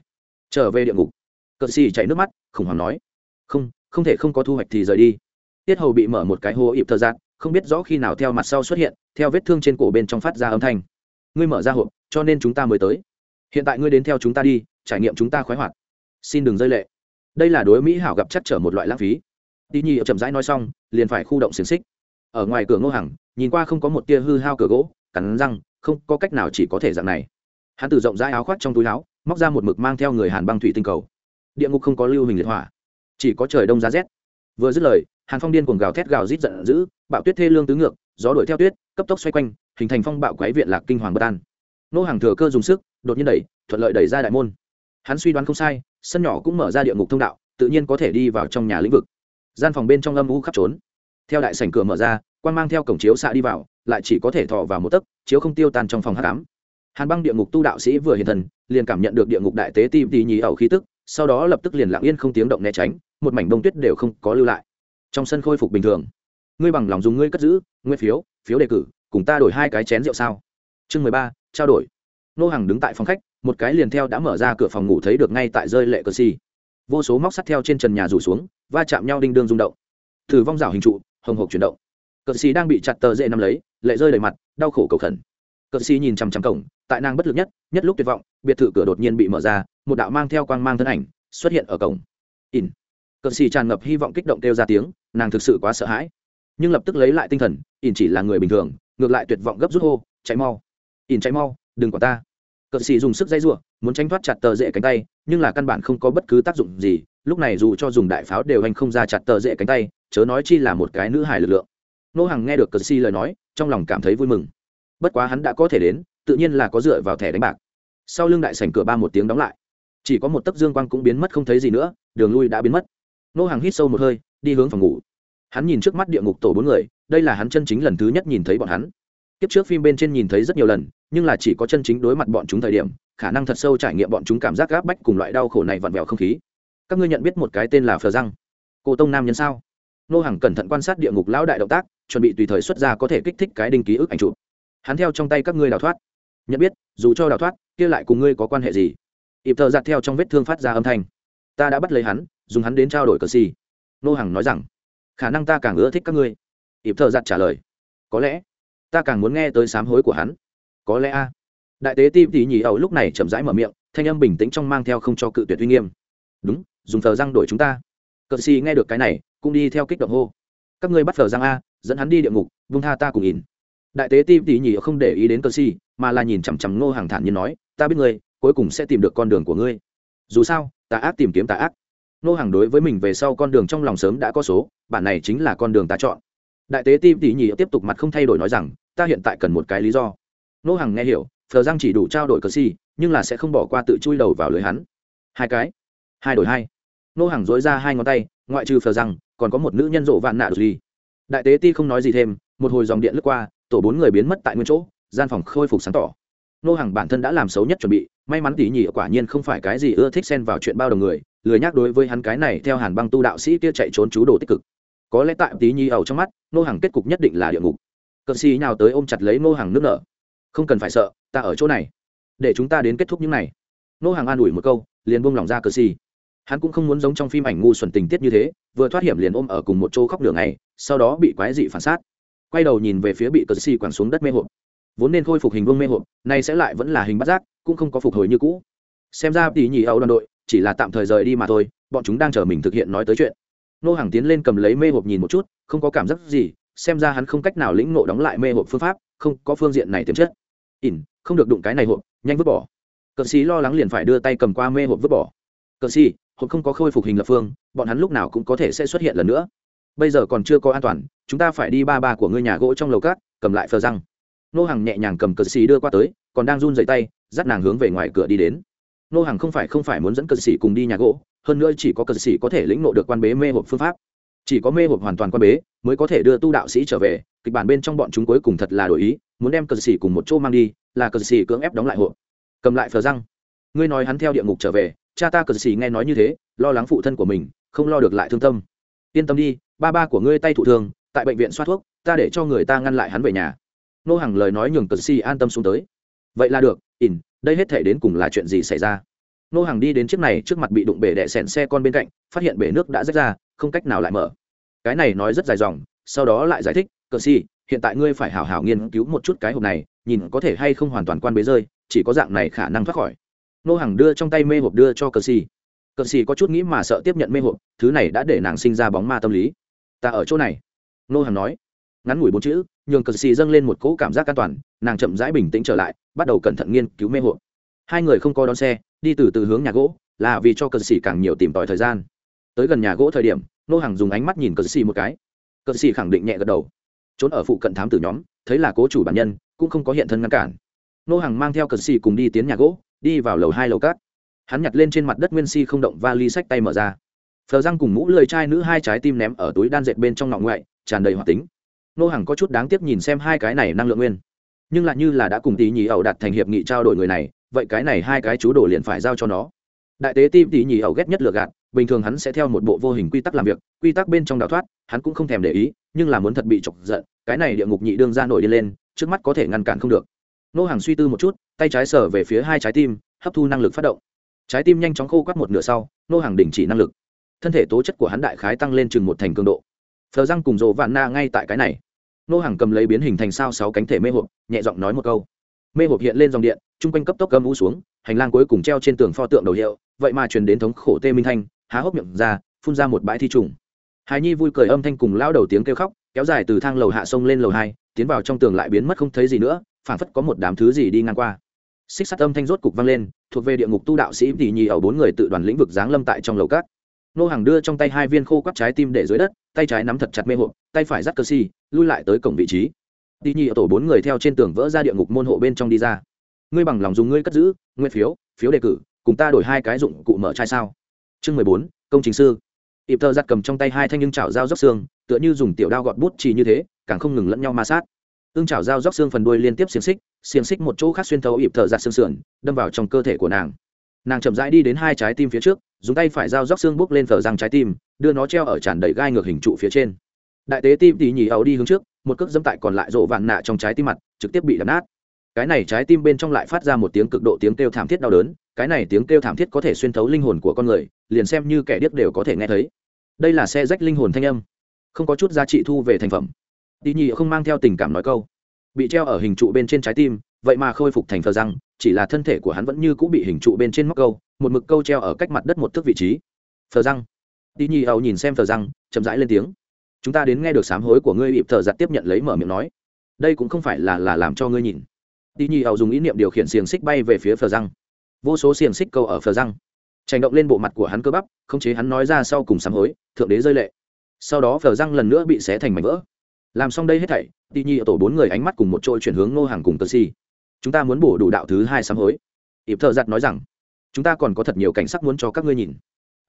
trở về địa ngục. Cờ xì chảy nước mắt, khủng hoảng nói. Không không thể không có thu hoạch thì rời đi. Tiết hầu bị mở một cái hô ịp thơ giác không biết rõ khi nào theo mặt sau xuất hiện, theo vết thương trên cổ bên trong phát ra âm thanh. Ngươi mở ra hộp, cho nên chúng ta mới tới. Hiện tại ngươi đến theo chúng ta đi, trải nghiệm chúng ta khoái hoạt. Xin đừng rơi lệ. Đây là đối mỹ hảo gặp chắc trở một loại lãng phí. Tí nhi chậm rãi nói xong, liền phải khu động xiềng xích. Ở ngoài cửa ngô hằng, nhìn qua không có một tia hư hao cửa gỗ, cắn răng, không có cách nào chỉ có thể dạng này. Hắn từ rộng rãi áo khoác trong túi áo, móc ra một mực mang theo người hàn băng thủy tinh cầu. Địa ngục không có lưu hình liệt hỏa, chỉ có trời đông giá rét. Vừa dứt lời, hàn phong điên cuồng gào thét gào rít giận dữ bạo tuyết thê lương tứ ngược, gió đuổi theo tuyết, cấp tốc xoay quanh, hình thành phong bạo quái viện lạc kinh hoàng bất an. Nô hàng thừa cơ dùng sức, đột nhiên đẩy, thuận lợi đẩy ra đại môn. Hắn suy đoán không sai, sân nhỏ cũng mở ra địa ngục thông đạo, tự nhiên có thể đi vào trong nhà lĩnh vực. Gian phòng bên trong âm u khắp trốn. Theo đại sảnh cửa mở ra quan mang theo cổng chiếu xạ đi vào, lại chỉ có thể thọ vào một tấc, chiếu không tiêu tan trong phòng hát ám. hàn băng địa ngục tu đạo sĩ vừa hiện thần liền cảm nhận được địa ngục đại tế ti tì nhì ẩu khí tức, sau đó lập tức liền lặng yên không tiếng động né tránh, một mảnh bông tuyết đều không có lưu lại. Trong sân khôi phục bình thường ngươi bằng lòng dùng ngươi cất giữ, nguyên phiếu phiếu đề cử, cùng ta đổi hai cái chén rượu sao? Chương mười ba, trao đổi. Nô hàng đứng tại phòng khách, một cái liền theo đã mở ra cửa phòng ngủ thấy được ngay tại rơi lệ cờ xi、si. vô số móc sắt theo trên trần nhà rủ xuống, va chạm nhau đinh đương rung động. Thử vong rào hình trụ, hồng hộp chuyển động. Cờ si đang bị chặt tờ dễ nằm lấy, lệ rơi đầy mặt, đau khổ cầu khẩn. Cờ si nhìn chằm chằm cổng, tại nàng bất lực nhất nhất lúc tuyệt vọng, biệt thự cửa đột nhiên bị mở ra, một đạo mang theo quang mang thân ảnh xuất hiện ở cổng. In cờ si tràn ngập hy vọng kích động kêu ra tiếng, nàng thực sự quá sợ hãi nhưng lập tức lấy lại tinh thần, ỉn chỉ là người bình thường, ngược lại tuyệt vọng gấp rút hô cháy mau, ỉn cháy mau, đừng quả ta. Cờ xì dùng sức dây giụa, muốn tránh thoát chặt tờ dễ cánh tay, nhưng là căn bản không có bất cứ tác dụng gì, lúc này dù cho dùng đại pháo đều hành không ra chặt tờ dễ cánh tay, chớ nói chi là một cái nữ hài lực lượng. Nô Hằng nghe được cờ xì lời nói, trong lòng cảm thấy vui mừng. Bất quá hắn đã có thể đến, tự nhiên là có dựa vào thẻ đánh bạc. Sau lưng đại sảnh cửa ba một tiếng đóng lại. Chỉ có một tấc dương quang cũng biến mất không thấy gì nữa, đường lui đã biến mất. Nô hàng hít sâu một hơi, đi hướng phòng ngủ hắn nhìn trước mắt địa ngục tổ bốn người, đây là hắn chân chính lần thứ nhất nhìn thấy bọn hắn. Kiếp trước phim bên trên nhìn thấy rất nhiều lần, nhưng là chỉ có chân chính đối mặt bọn chúng thời điểm, khả năng thật sâu trải nghiệm bọn chúng cảm giác gáp bách cùng loại đau khổ này vặn vẹo không khí. Các ngươi nhận biết một cái tên là phờ răng. Cô tông nam nhân sao? Nô hàng cẩn thận quan sát địa ngục lão đại động tác, chuẩn bị tùy thời xuất ra có thể kích thích cái đinh ký ức ảnh chụp. Hắn theo trong tay các ngươi đào thoát. Nhận biết, dù cho đào thoát, kia lại cùng ngươi có quan hệ gì? Ịp thợ giặt theo trong vết thương phát ra âm thanh. Ta đã bắt lấy hắn, dùng hắn đến trao đổi cờ xì. Nô hàng nói rằng khả năng ta càng ưa thích các ngươi. Ịp thợ giặt trả lời, có lẽ, ta càng muốn nghe tới sám hối của hắn. Có lẽ a. Đại tế tim tỉ nhì ẩu lúc này chậm rãi mở miệng, thanh âm bình tĩnh trong mang theo không cho cự tuyệt uy nghiêm. Đúng, dùng thờ răng đổi chúng ta. Cờ xì nghe được cái này, cũng đi theo kích động hô. Các ngươi bắt thờ răng a, dẫn hắn đi địa ngục, vung tha ta cùng nhìn. Đại tế tim tỉ nhì không để ý đến cờ xì, mà là nhìn chằm chằm ngô hàng thản như nói, ta biết ngươi, cuối cùng sẽ tìm được con đường của ngươi. Dù sao ta ác tìm kiếm ta ác. Nô hàng đối với mình về sau con đường trong lòng sớm đã có số, bản này chính là con đường ta chọn. Đại tế tim tỉ nhỉ tiếp tục mặt không thay đổi nói rằng, ta hiện tại cần một cái lý do. Nô hàng nghe hiểu, phờ giang chỉ đủ trao đổi cờ si nhưng là sẽ không bỏ qua tự chui đầu vào lưới hắn. Hai cái. Hai đổi hai. Nô hàng dối ra hai ngón tay, ngoại trừ phờ răng còn có một nữ nhân rộ vạn nạ duy. Đại tế ti không nói gì thêm, một hồi dòng điện lướt qua, tổ bốn người biến mất tại nguyên chỗ, gian phòng khôi phục sáng tỏ. Nô hàng bản thân đã làm xấu nhất chuẩn bị, may mắn tỉ nhỉ quả nhiên không phải cái gì ưa thích xen vào chuyện bao đồng người lười nhắc đối với hắn cái này theo hàn băng tu đạo sĩ kia chạy trốn chú đồ tích cực. Có lẽ tại tí nhi ẩu trong mắt nô hàng kết cục nhất định là địa ngục. Cờ xì nhào tới ôm chặt lấy nô hàng nước nở. Không cần phải sợ, ta ở chỗ này. Để chúng ta đến kết thúc những này. Nô hàng an ủi một câu, liền buông lỏng ra cờ xì. Hắn cũng không muốn giống trong phim ảnh ngu xuẩn tình tiết như thế, vừa thoát hiểm liền ôm ở cùng một chỗ khóc đường này sau đó bị quái dị phản sát quay đầu nhìn về phía bị cờ xì quẳng xuống đất mê hộp. Vốn nên khôi phục hình vương mê hộp, nay sẽ lại vẫn là hình bắt giác, cũng không có phục hồi như cũ. Xem ra tỷ nhì ẩu đoàn đội chỉ là tạm thời rời đi mà thôi, bọn chúng đang chờ mình thực hiện nói tới chuyện. Nô hàng tiến lên cầm lấy mê hộp nhìn một chút, không có cảm giác gì, xem ra hắn không cách nào lĩnh nộ đóng lại mê hộp phương pháp, không có phương diện này tiềm chất. Ỉn, không được đụng cái này hộp, nhanh vứt bỏ. Cờ xí lo lắng liền phải đưa tay cầm qua mê hộp vứt bỏ. Cờ xí hộp không có khôi phục hình lập phương, bọn hắn lúc nào cũng có thể sẽ xuất hiện lần nữa. Bây giờ còn chưa có an toàn, chúng ta phải đi ba ba của ngươi nhà gỗ trong lầu cát, cầm lại phờ răng. Nô hàng nhẹ nhàng cầm cờ xí đưa qua tới, còn đang run dậy tay, dắt nàng hướng về ngoài cửa đi đến nô hàng không phải không phải muốn dẫn cờ sĩ cùng đi nhà gỗ, hơn nữa chỉ có cờ sĩ có thể lĩnh nộ được quan bế mê hộp phương pháp. Chỉ có mê hộp hoàn toàn quan bế, mới có thể đưa tu đạo sĩ trở về, kịch bản bên trong bọn chúng cuối cùng thật là đổi ý, muốn đem cờ sĩ cùng một chỗ mang đi, là cờ sĩ cưỡng ép đóng lại hộp. Cầm lại phờ răng. Ngươi nói hắn theo địa ngục trở về, cha ta cờ sĩ nghe nói như thế, lo lắng phụ thân của mình, không lo được lại thương tâm. Yên tâm đi, ba ba của ngươi tay thụ thương, tại bệnh viện xoa thuốc, ta để cho người ta ngăn lại hắn về nhà. Nô hàng lời nói nhường cờ sĩ an tâm xuống tới. Vậy là được in đây hết thể đến cùng là chuyện gì xảy ra? Nô hàng đi đến chiếc này trước mặt bị đụng bể đẻ sẹn xe con bên cạnh, phát hiện bể nước đã rách ra, không cách nào lại mở. Cái này nói rất dài dòng, sau đó lại giải thích, cờ si hiện tại ngươi phải hảo hảo nghiên cứu một chút cái hộp này, nhìn có thể hay không hoàn toàn quan bế rơi, chỉ có dạng này khả năng thoát khỏi. Nô hàng đưa trong tay mê hộp đưa cho cờ si cờ si có chút nghĩ mà sợ tiếp nhận mê hộp, thứ này đã để nàng sinh ra bóng ma tâm lý. Ta ở chỗ này. Nô hàng nói ngắn ngủi bốn chữ, nhường cờ xì dâng lên một cỗ cảm giác an toàn, nàng chậm rãi bình tĩnh trở lại, bắt đầu cẩn thận nghiên cứu mê hộ hai người không có đón xe, đi từ từ hướng nhà gỗ, là vì cho cờ xì càng nhiều tìm tòi thời gian. Tới gần nhà gỗ thời điểm, nô hàng dùng ánh mắt nhìn cờ xì một cái. Cờ xì khẳng định nhẹ gật đầu. Trốn ở phụ cận thám tử nhóm, thấy là cố chủ bản nhân, cũng không có hiện thân ngăn cản. Nô hàng mang theo cờ xì cùng đi tiến nhà gỗ, đi vào lầu hai lầu cát. Hắn nhặt lên trên mặt đất nguyên si không động va ly sách tay mở ra. Phờ răng cùng mũ lười trai nữ hai trái tim ném ở túi đan dệt bên trong ngọng ngoại, tràn đầy hoạt tính nô hàng có chút đáng tiếc nhìn xem hai cái này năng lượng nguyên. Nhưng lại như là đã cùng tỷ nhì ẩu đặt thành hiệp nghị trao đổi người này, vậy cái này hai cái chú đồ liền phải giao cho nó. Đại tế tim tỷ nhì ẩu ghét nhất lừa gạt, bình thường hắn sẽ theo một bộ vô hình quy tắc làm việc, quy tắc bên trong đào thoát, hắn cũng không thèm để ý, nhưng là muốn thật bị chọc giận, cái này địa ngục nhị đương ra nổi đi lên, trước mắt có thể ngăn cản không được. Nô hàng suy tư một chút, tay trái sở về phía hai trái tim, hấp thu năng lực phát động. Trái tim nhanh chóng khô quắt một nửa sau, nô hàng đình chỉ năng lực. Thân thể tố chất của hắn đại khái tăng lên chừng một thành cường độ thờ răng cùng rộ vạn na ngay tại cái này. Nô hàng cầm lấy biến hình thành sao sáu cánh thể mê hộp, nhẹ giọng nói một câu. Mê hộp hiện lên dòng điện, chung quanh cấp tốc cầm u xuống, hành lang cuối cùng treo trên tường pho tượng đầu hiệu, vậy mà truyền đến thống khổ tê minh thanh, há hốc miệng ra, phun ra một bãi thi trùng. Hài nhi vui cười âm thanh cùng lao đầu tiếng kêu khóc, kéo dài từ thang lầu hạ sông lên lầu hai, tiến vào trong tường lại biến mất không thấy gì nữa phản phất có một đám thứ gì đi ngang qua. Xích sắt âm thanh rốt cục vang lên, thuộc về địa ngục tu đạo sĩ tỷ nhì ở bốn người tự đoàn lĩnh vực giáng lâm tại trong lầu cát nô hàng đưa trong tay hai viên khô quắp trái tim để dưới đất, tay trái nắm thật chặt mê hộp, tay phải dắt cơ si lui lại tới cổng vị trí. Đi nhị ở tổ bốn người theo trên tường vỡ ra địa ngục môn hộ bên trong đi ra. Ngươi bằng lòng dùng ngươi cất giữ nguyên phiếu phiếu đề cử, cùng ta đổi hai cái dụng cụ mở chai sao? Chương mười bốn, công trình sư. Ịp thơ giặt cầm trong tay hai thanh nhưng chảo dao dốc xương, tựa như dùng tiểu đao gọt bút chỉ như thế, càng không ngừng lẫn nhau ma sát. Ưng chảo dao dốc xương phần đuôi liên tiếp xiềng xích xiềng xích một chỗ khác xuyên thấu ịp thợ giặt xương sườn, đâm vào trong cơ thể của nàng nàng chậm rãi đi đến hai trái tim phía trước, dùng tay phải dao róc xương bốc lên thờ răng trái tim, đưa nó treo ở tràn đầy gai ngược hình trụ phía trên. Đại tế tim tỉ nhì ấu đi hướng trước, một cước dẫm tại còn lại rộ vạn nạ trong trái tim mặt, trực tiếp bị đập nát. Cái này trái tim bên trong lại phát ra một tiếng cực độ tiếng kêu thảm thiết đau đớn, cái này tiếng kêu thảm thiết có thể xuyên thấu linh hồn của con người, liền xem như kẻ điếc đều có thể nghe thấy. Đây là xe rách linh hồn thanh âm, không có chút giá trị thu về thành phẩm. Tỉ nhì không mang theo tình cảm nói câu, bị treo ở hình trụ bên trên trái tim vậy mà khôi phục thành phờ răng, chỉ là thân thể của hắn vẫn như cũng bị hình trụ bên trên móc câu, một mực câu treo ở cách mặt đất một thước vị trí. Phờ răng. Tỉ nhì âu nhìn xem phờ răng, chậm rãi lên tiếng. Chúng ta đến nghe được sám hối của ngươi ịp thờ giặt tiếp nhận lấy mở miệng nói. Đây cũng không phải là là làm cho ngươi nhìn. Tỉ nhì âu dùng ý niệm điều khiển xiềng xích bay về phía phờ răng. Vô số xiềng xích câu ở phờ răng. Trành động lên bộ mặt của hắn cơ bắp, khống chế hắn nói ra sau cùng sám hối, thượng đế rơi lệ. Sau đó phờ răng lần nữa bị xé thành mảnh vỡ. Làm xong đây hết thảy tỉ nhi ở tổ bốn người ánh mắt cùng một trôi chuyển hướng nô hàng cùng tờ si chúng ta muốn bổ đủ đạo thứ hai sám hối. Ịp thợ giặt nói rằng, chúng ta còn có thật nhiều cảnh sắc muốn cho các ngươi nhìn.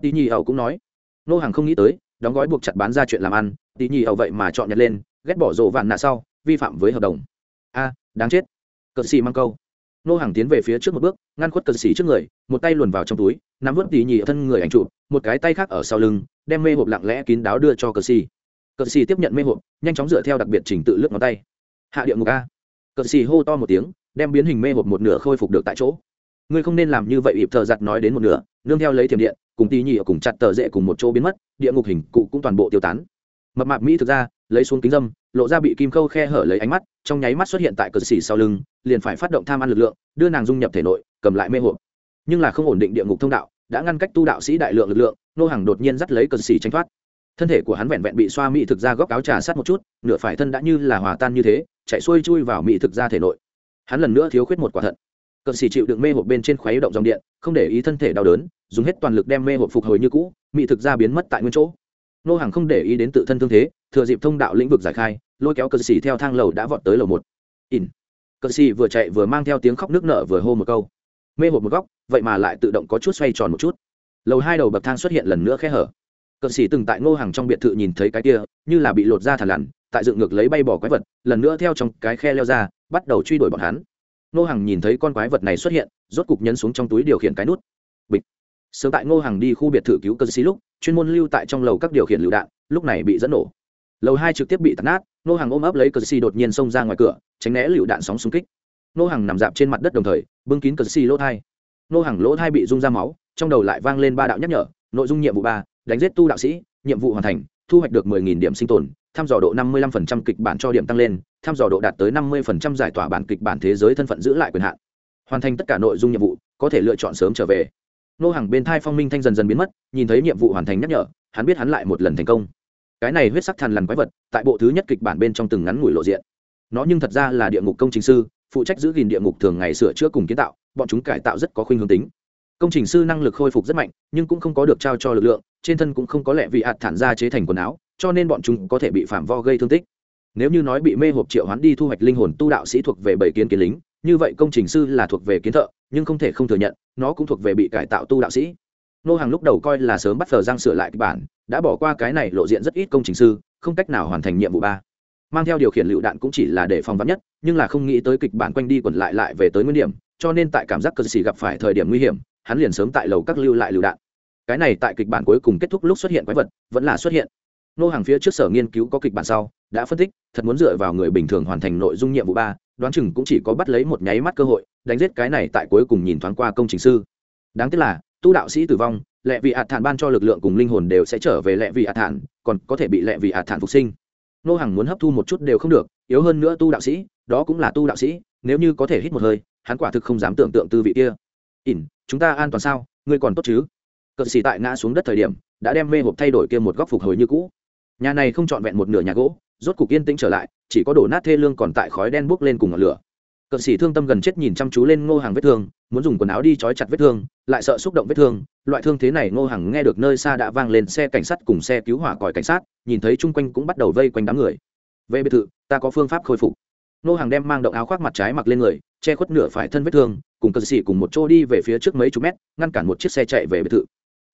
Tỷ nhị ẩu cũng nói, nô hàng không nghĩ tới, đóng gói buộc chặt bán ra chuyện làm ăn tỷ nhị ẩu vậy mà chọn nhặt lên, ghét bỏ rộ vạn nạ sau, vi phạm với hợp đồng. A, đáng chết. Cờ xì mang câu. Nô hàng tiến về phía trước một bước, ngăn khuất cờ xì trước người, một tay luồn vào trong túi, nắm vớt nhị nhì thân người ảnh trụ một cái tay khác ở sau lưng, đem mê hộp lặng lẽ kín đáo đưa cho cờ xì cờ xì tiếp nhận mê hộp, nhanh chóng dựa theo đặc biệt trình tự lướt ngón tay. Hạ địa ngục a. Cờ xì hô to một tiếng đem biến hình mê hộp một nửa khôi phục được tại chỗ. Ngươi không nên làm như vậy ịp thợ giặt nói đến một nửa, nương theo lấy thiểm điện, cùng tỉ ở cùng chặt tờ rễ cùng một chỗ biến mất, địa ngục hình cụ cũng toàn bộ tiêu tán. Mập mạp mỹ thực ra, lấy xuống kính dâm, lộ ra bị kim khâu khe hở lấy ánh mắt, trong nháy mắt xuất hiện tại cờ xỉ sau lưng, liền phải phát động tham ăn lực lượng, đưa nàng dung nhập thể nội, cầm lại mê hộp. Nhưng là không ổn định địa ngục thông đạo, đã ngăn cách tu đạo sĩ đại lượng lực lượng, nô hàng đột nhiên dắt lấy cờ xỉ tranh thoát. Thân thể của hắn vẹn vẹn bị xoa mỹ thực ra góc áo trà sát một chút, nửa phải thân đã như là hòa tan như thế, chạy xuôi chui vào mỹ thực ra thể nội hắn lần nữa thiếu khuyết một quả thận. Cờ xì chịu đựng mê hộp bên trên khuấy động dòng điện, không để ý thân thể đau đớn, dùng hết toàn lực đem mê hộp phục hồi như cũ, mị thực ra biến mất tại nguyên chỗ. Nô hàng không để ý đến tự thân thương thế, thừa dịp thông đạo lĩnh vực giải khai, lôi kéo cờ xì theo thang lầu đã vọt tới lầu một. In cờ xì vừa chạy vừa mang theo tiếng khóc nước nở vừa hô một câu. Mê hộp một góc, vậy mà lại tự động có chút xoay tròn một chút. Lầu hai đầu bậc thang xuất hiện lần nữa khe hở. Cờ xì từng tại ngô hàng trong biệt thự nhìn thấy cái kia, như là bị lột ra thằn lằn tại dựng ngược lấy bay bỏ quái vật, lần nữa theo trong cái khe leo ra, bắt đầu truy đuổi bọn hắn. Ngô Hằng nhìn thấy con quái vật này xuất hiện, rốt cục nhấn xuống trong túi điều khiển cái nút. Bịch. Sớm tại ngô Hằng đi khu biệt thự cứu cơ sĩ lúc, chuyên môn lưu tại trong lầu các điều khiển lựu đạn, lúc này bị dẫn nổ. Lầu hai trực tiếp bị tạt nát, ngô Hằng ôm ấp lấy cơ sĩ đột nhiên xông ra ngoài cửa, tránh né lựu đạn sóng xung kích. Ngô Hằng nằm dạp trên mặt đất đồng thời, bưng kín cơ sĩ lỗ thai. Ngô Hằng lỗ thai bị rung ra máu, trong đầu lại vang lên ba đạo nhắc nhở, nội dung nhiệm vụ ba, đánh giết tu đạo sĩ, nhiệm vụ hoàn thành, thu hoạch được mười nghìn điểm sinh tồn thăm dò độ 55% kịch bản cho điểm tăng lên thăm dò độ đạt tới 50% giải tỏa bản kịch bản thế giới thân phận giữ lại quyền hạn. Hoàn thành tất cả nội dung nhiệm vụ, có thể lựa chọn sớm trở về. Nô hàng bên thai phong minh thanh dần dần biến mất, nhìn thấy nhiệm vụ hoàn thành nhắc nhở, hắn biết hắn lại một lần thành công. Cái này huyết sắc thần lằn quái vật, tại bộ thứ nhất kịch bản bên trong từng ngắn ngủi lộ diện. Nó nhưng thật ra là địa ngục công trình sư, phụ trách giữ gìn địa ngục thường ngày sửa chữa cùng kiến tạo, bọn chúng cải tạo rất có khuynh hướng tính. Công trình sư năng lực khôi phục rất mạnh, nhưng cũng không có được trao cho lực lượng, trên thân cũng không có lẽ vì hạt thản ra chế thành quần áo cho nên bọn chúng có thể bị phạm vo gây thương tích. Nếu như nói bị mê hộp triệu hoán đi thu hoạch linh hồn tu đạo sĩ thuộc về bảy kiến kiến lính, như vậy công trình sư là thuộc về kiến thợ, nhưng không thể không thừa nhận, nó cũng thuộc về bị cải tạo tu đạo sĩ. Nô hàng lúc đầu coi là sớm bắt phờ giang sửa lại kịch bản, đã bỏ qua cái này lộ diện rất ít công trình sư, không cách nào hoàn thành nhiệm vụ ba. Mang theo điều khiển lựu đạn cũng chỉ là để phòng vắn nhất, nhưng là không nghĩ tới kịch bản quanh đi quẩn lại lại về tới nguyên điểm, cho nên tại cảm giác cơ sĩ gặp phải thời điểm nguy hiểm, hắn liền sớm tại lầu các lưu lại lựu đạn. Cái này tại kịch bản cuối cùng kết thúc lúc xuất hiện quái vật, vẫn là xuất hiện nô hàng phía trước sở nghiên cứu có kịch bản sau, đã phân tích, thật muốn dựa vào người bình thường hoàn thành nội dung nhiệm vụ ba, đoán chừng cũng chỉ có bắt lấy một nháy mắt cơ hội, đánh giết cái này tại cuối cùng nhìn thoáng qua công trình sư. Đáng tiếc là, tu đạo sĩ tử vong, lệ vị ạt thản ban cho lực lượng cùng linh hồn đều sẽ trở về lệ vị ạt thản, còn có thể bị lệ vị ạt thản phục sinh. Nô hàng muốn hấp thu một chút đều không được, yếu hơn nữa tu đạo sĩ, đó cũng là tu đạo sĩ, nếu như có thể hít một hơi, hắn quả thực không dám tưởng tượng tư vị kia. Ỉn, chúng ta an toàn sao? Ngươi còn tốt chứ? Cợt xì tại ngã xuống đất thời điểm, đã đem mê hộp thay đổi kia một góc phục hồi như cũ nhà này không trọn vẹn một nửa nhà gỗ, rốt cục yên tĩnh trở lại, chỉ có đổ nát thê lương còn tại khói đen bốc lên cùng ngọn lửa. Cợt sĩ thương tâm gần chết nhìn chăm chú lên ngô hàng vết thương, muốn dùng quần áo đi trói chặt vết thương, lại sợ xúc động vết thương, loại thương thế này ngô hàng nghe được nơi xa đã vang lên xe cảnh sát cùng xe cứu hỏa còi cảnh sát, nhìn thấy chung quanh cũng bắt đầu vây quanh đám người. Về biệt thự, ta có phương pháp khôi phục. Ngô hàng đem mang động áo khoác mặt trái mặc lên người, che khuất nửa phải thân vết thương, cùng cờ xỉ cùng một chỗ đi về phía trước mấy chục mét, ngăn cản một chiếc xe chạy về biệt thự.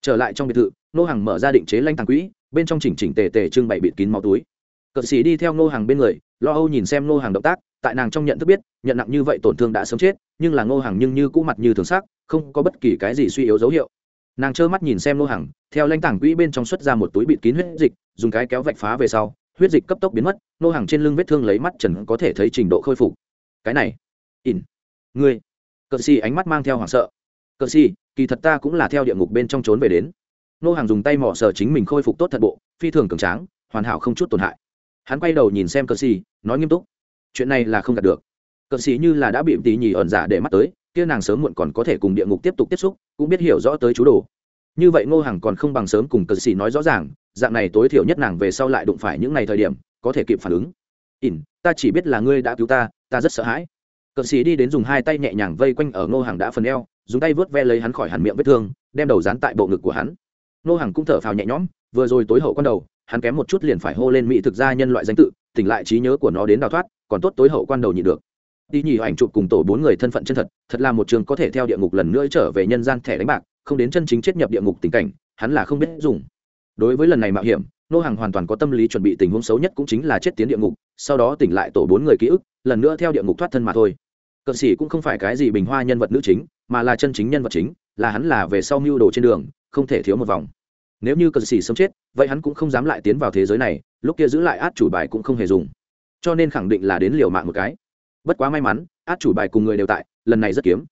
Trở lại trong biệt thự, ngô hàng mở ra định chế lanh thang quỹ bên trong chỉnh chỉnh tề tề trưng bày bịt kín máu túi. Cờ sĩ đi theo ngô hàng bên người, lo âu nhìn xem ngô hàng động tác, tại nàng trong nhận thức biết, nhận nặng như vậy tổn thương đã sớm chết, nhưng là ngô hàng nhưng như cũ mặt như thường sắc, không có bất kỳ cái gì suy yếu dấu hiệu. Nàng trơ mắt nhìn xem ngô hàng theo lanh tảng quỹ bên trong xuất ra một túi bịt kín huyết dịch, dùng cái kéo vạch phá về sau, huyết dịch cấp tốc biến mất, ngô hàng trên lưng vết thương lấy mắt trần có thể thấy trình độ khôi phục. Cái này, ỉn, ngươi. Cờ xì ánh mắt mang theo hoảng sợ. Cờ xì kỳ thật ta cũng là theo địa ngục bên trong trốn về đến. Nô hàng dùng tay mỏ sờ chính mình khôi phục tốt thật bộ, phi thường cường tráng, hoàn hảo không chút tổn hại. Hắn quay đầu nhìn xem cờ xì nói nghiêm túc, chuyện này là không đạt được. Cờ xì như là đã bị tí nhì ẩn giả để mắt tới, kia nàng sớm muộn còn có thể cùng địa ngục tiếp tục tiếp xúc, cũng biết hiểu rõ tới chú đồ. Như vậy ngô hằng còn không bằng sớm cùng cờ xì nói rõ ràng, dạng này tối thiểu nhất nàng về sau lại đụng phải những ngày thời điểm, có thể kịp phản ứng. Ỉn, ta chỉ biết là ngươi đã cứu ta ta rất sợ hãi. Cờ xì đi đến dùng hai tay nhẹ nhàng vây quanh ở ngô hằng đã phần eo, dùng tay vớt ve lấy hắn khỏi hẳn miệng vết thương, đem đầu dán tại bộ ngực của hắn. Nô hàng cũng thở phào nhẹ nhõm, vừa rồi tối hậu con đầu, hắn kém một chút liền phải hô lên mỹ thực ra nhân loại danh tự, tỉnh lại trí nhớ của nó đến đào thoát, còn tốt tối hậu quan đầu nhịn được. Đi nhì ảnh chụp cùng tổ bốn người thân phận chân thật thật là một trường có thể theo địa ngục lần nữa trở về nhân gian thẻ đánh bạc, không đến chân chính chết nhập địa ngục tình cảnh, hắn là không biết dùng. Đối với lần này mạo hiểm, nô hàng hoàn toàn có tâm lý chuẩn bị tình huống xấu nhất cũng chính là chết tiến địa ngục, sau đó tỉnh lại tổ bốn người ký ức, lần nữa theo địa ngục thoát thân mà thôi. Cờ sĩ cũng không phải cái gì bình hoa nhân vật nữ chính, mà là chân chính nhân vật chính, là hắn là về sau mưu đồ trên đường, không thể thiếu một vòng nếu như cờ sĩ sống chết, vậy hắn cũng không dám lại tiến vào thế giới này, lúc kia giữ lại át chủ bài cũng không hề dùng. Cho nên khẳng định là đến liều mạng một cái. Bất quá may mắn, át chủ bài cùng người đều tại, lần này rất kiếm.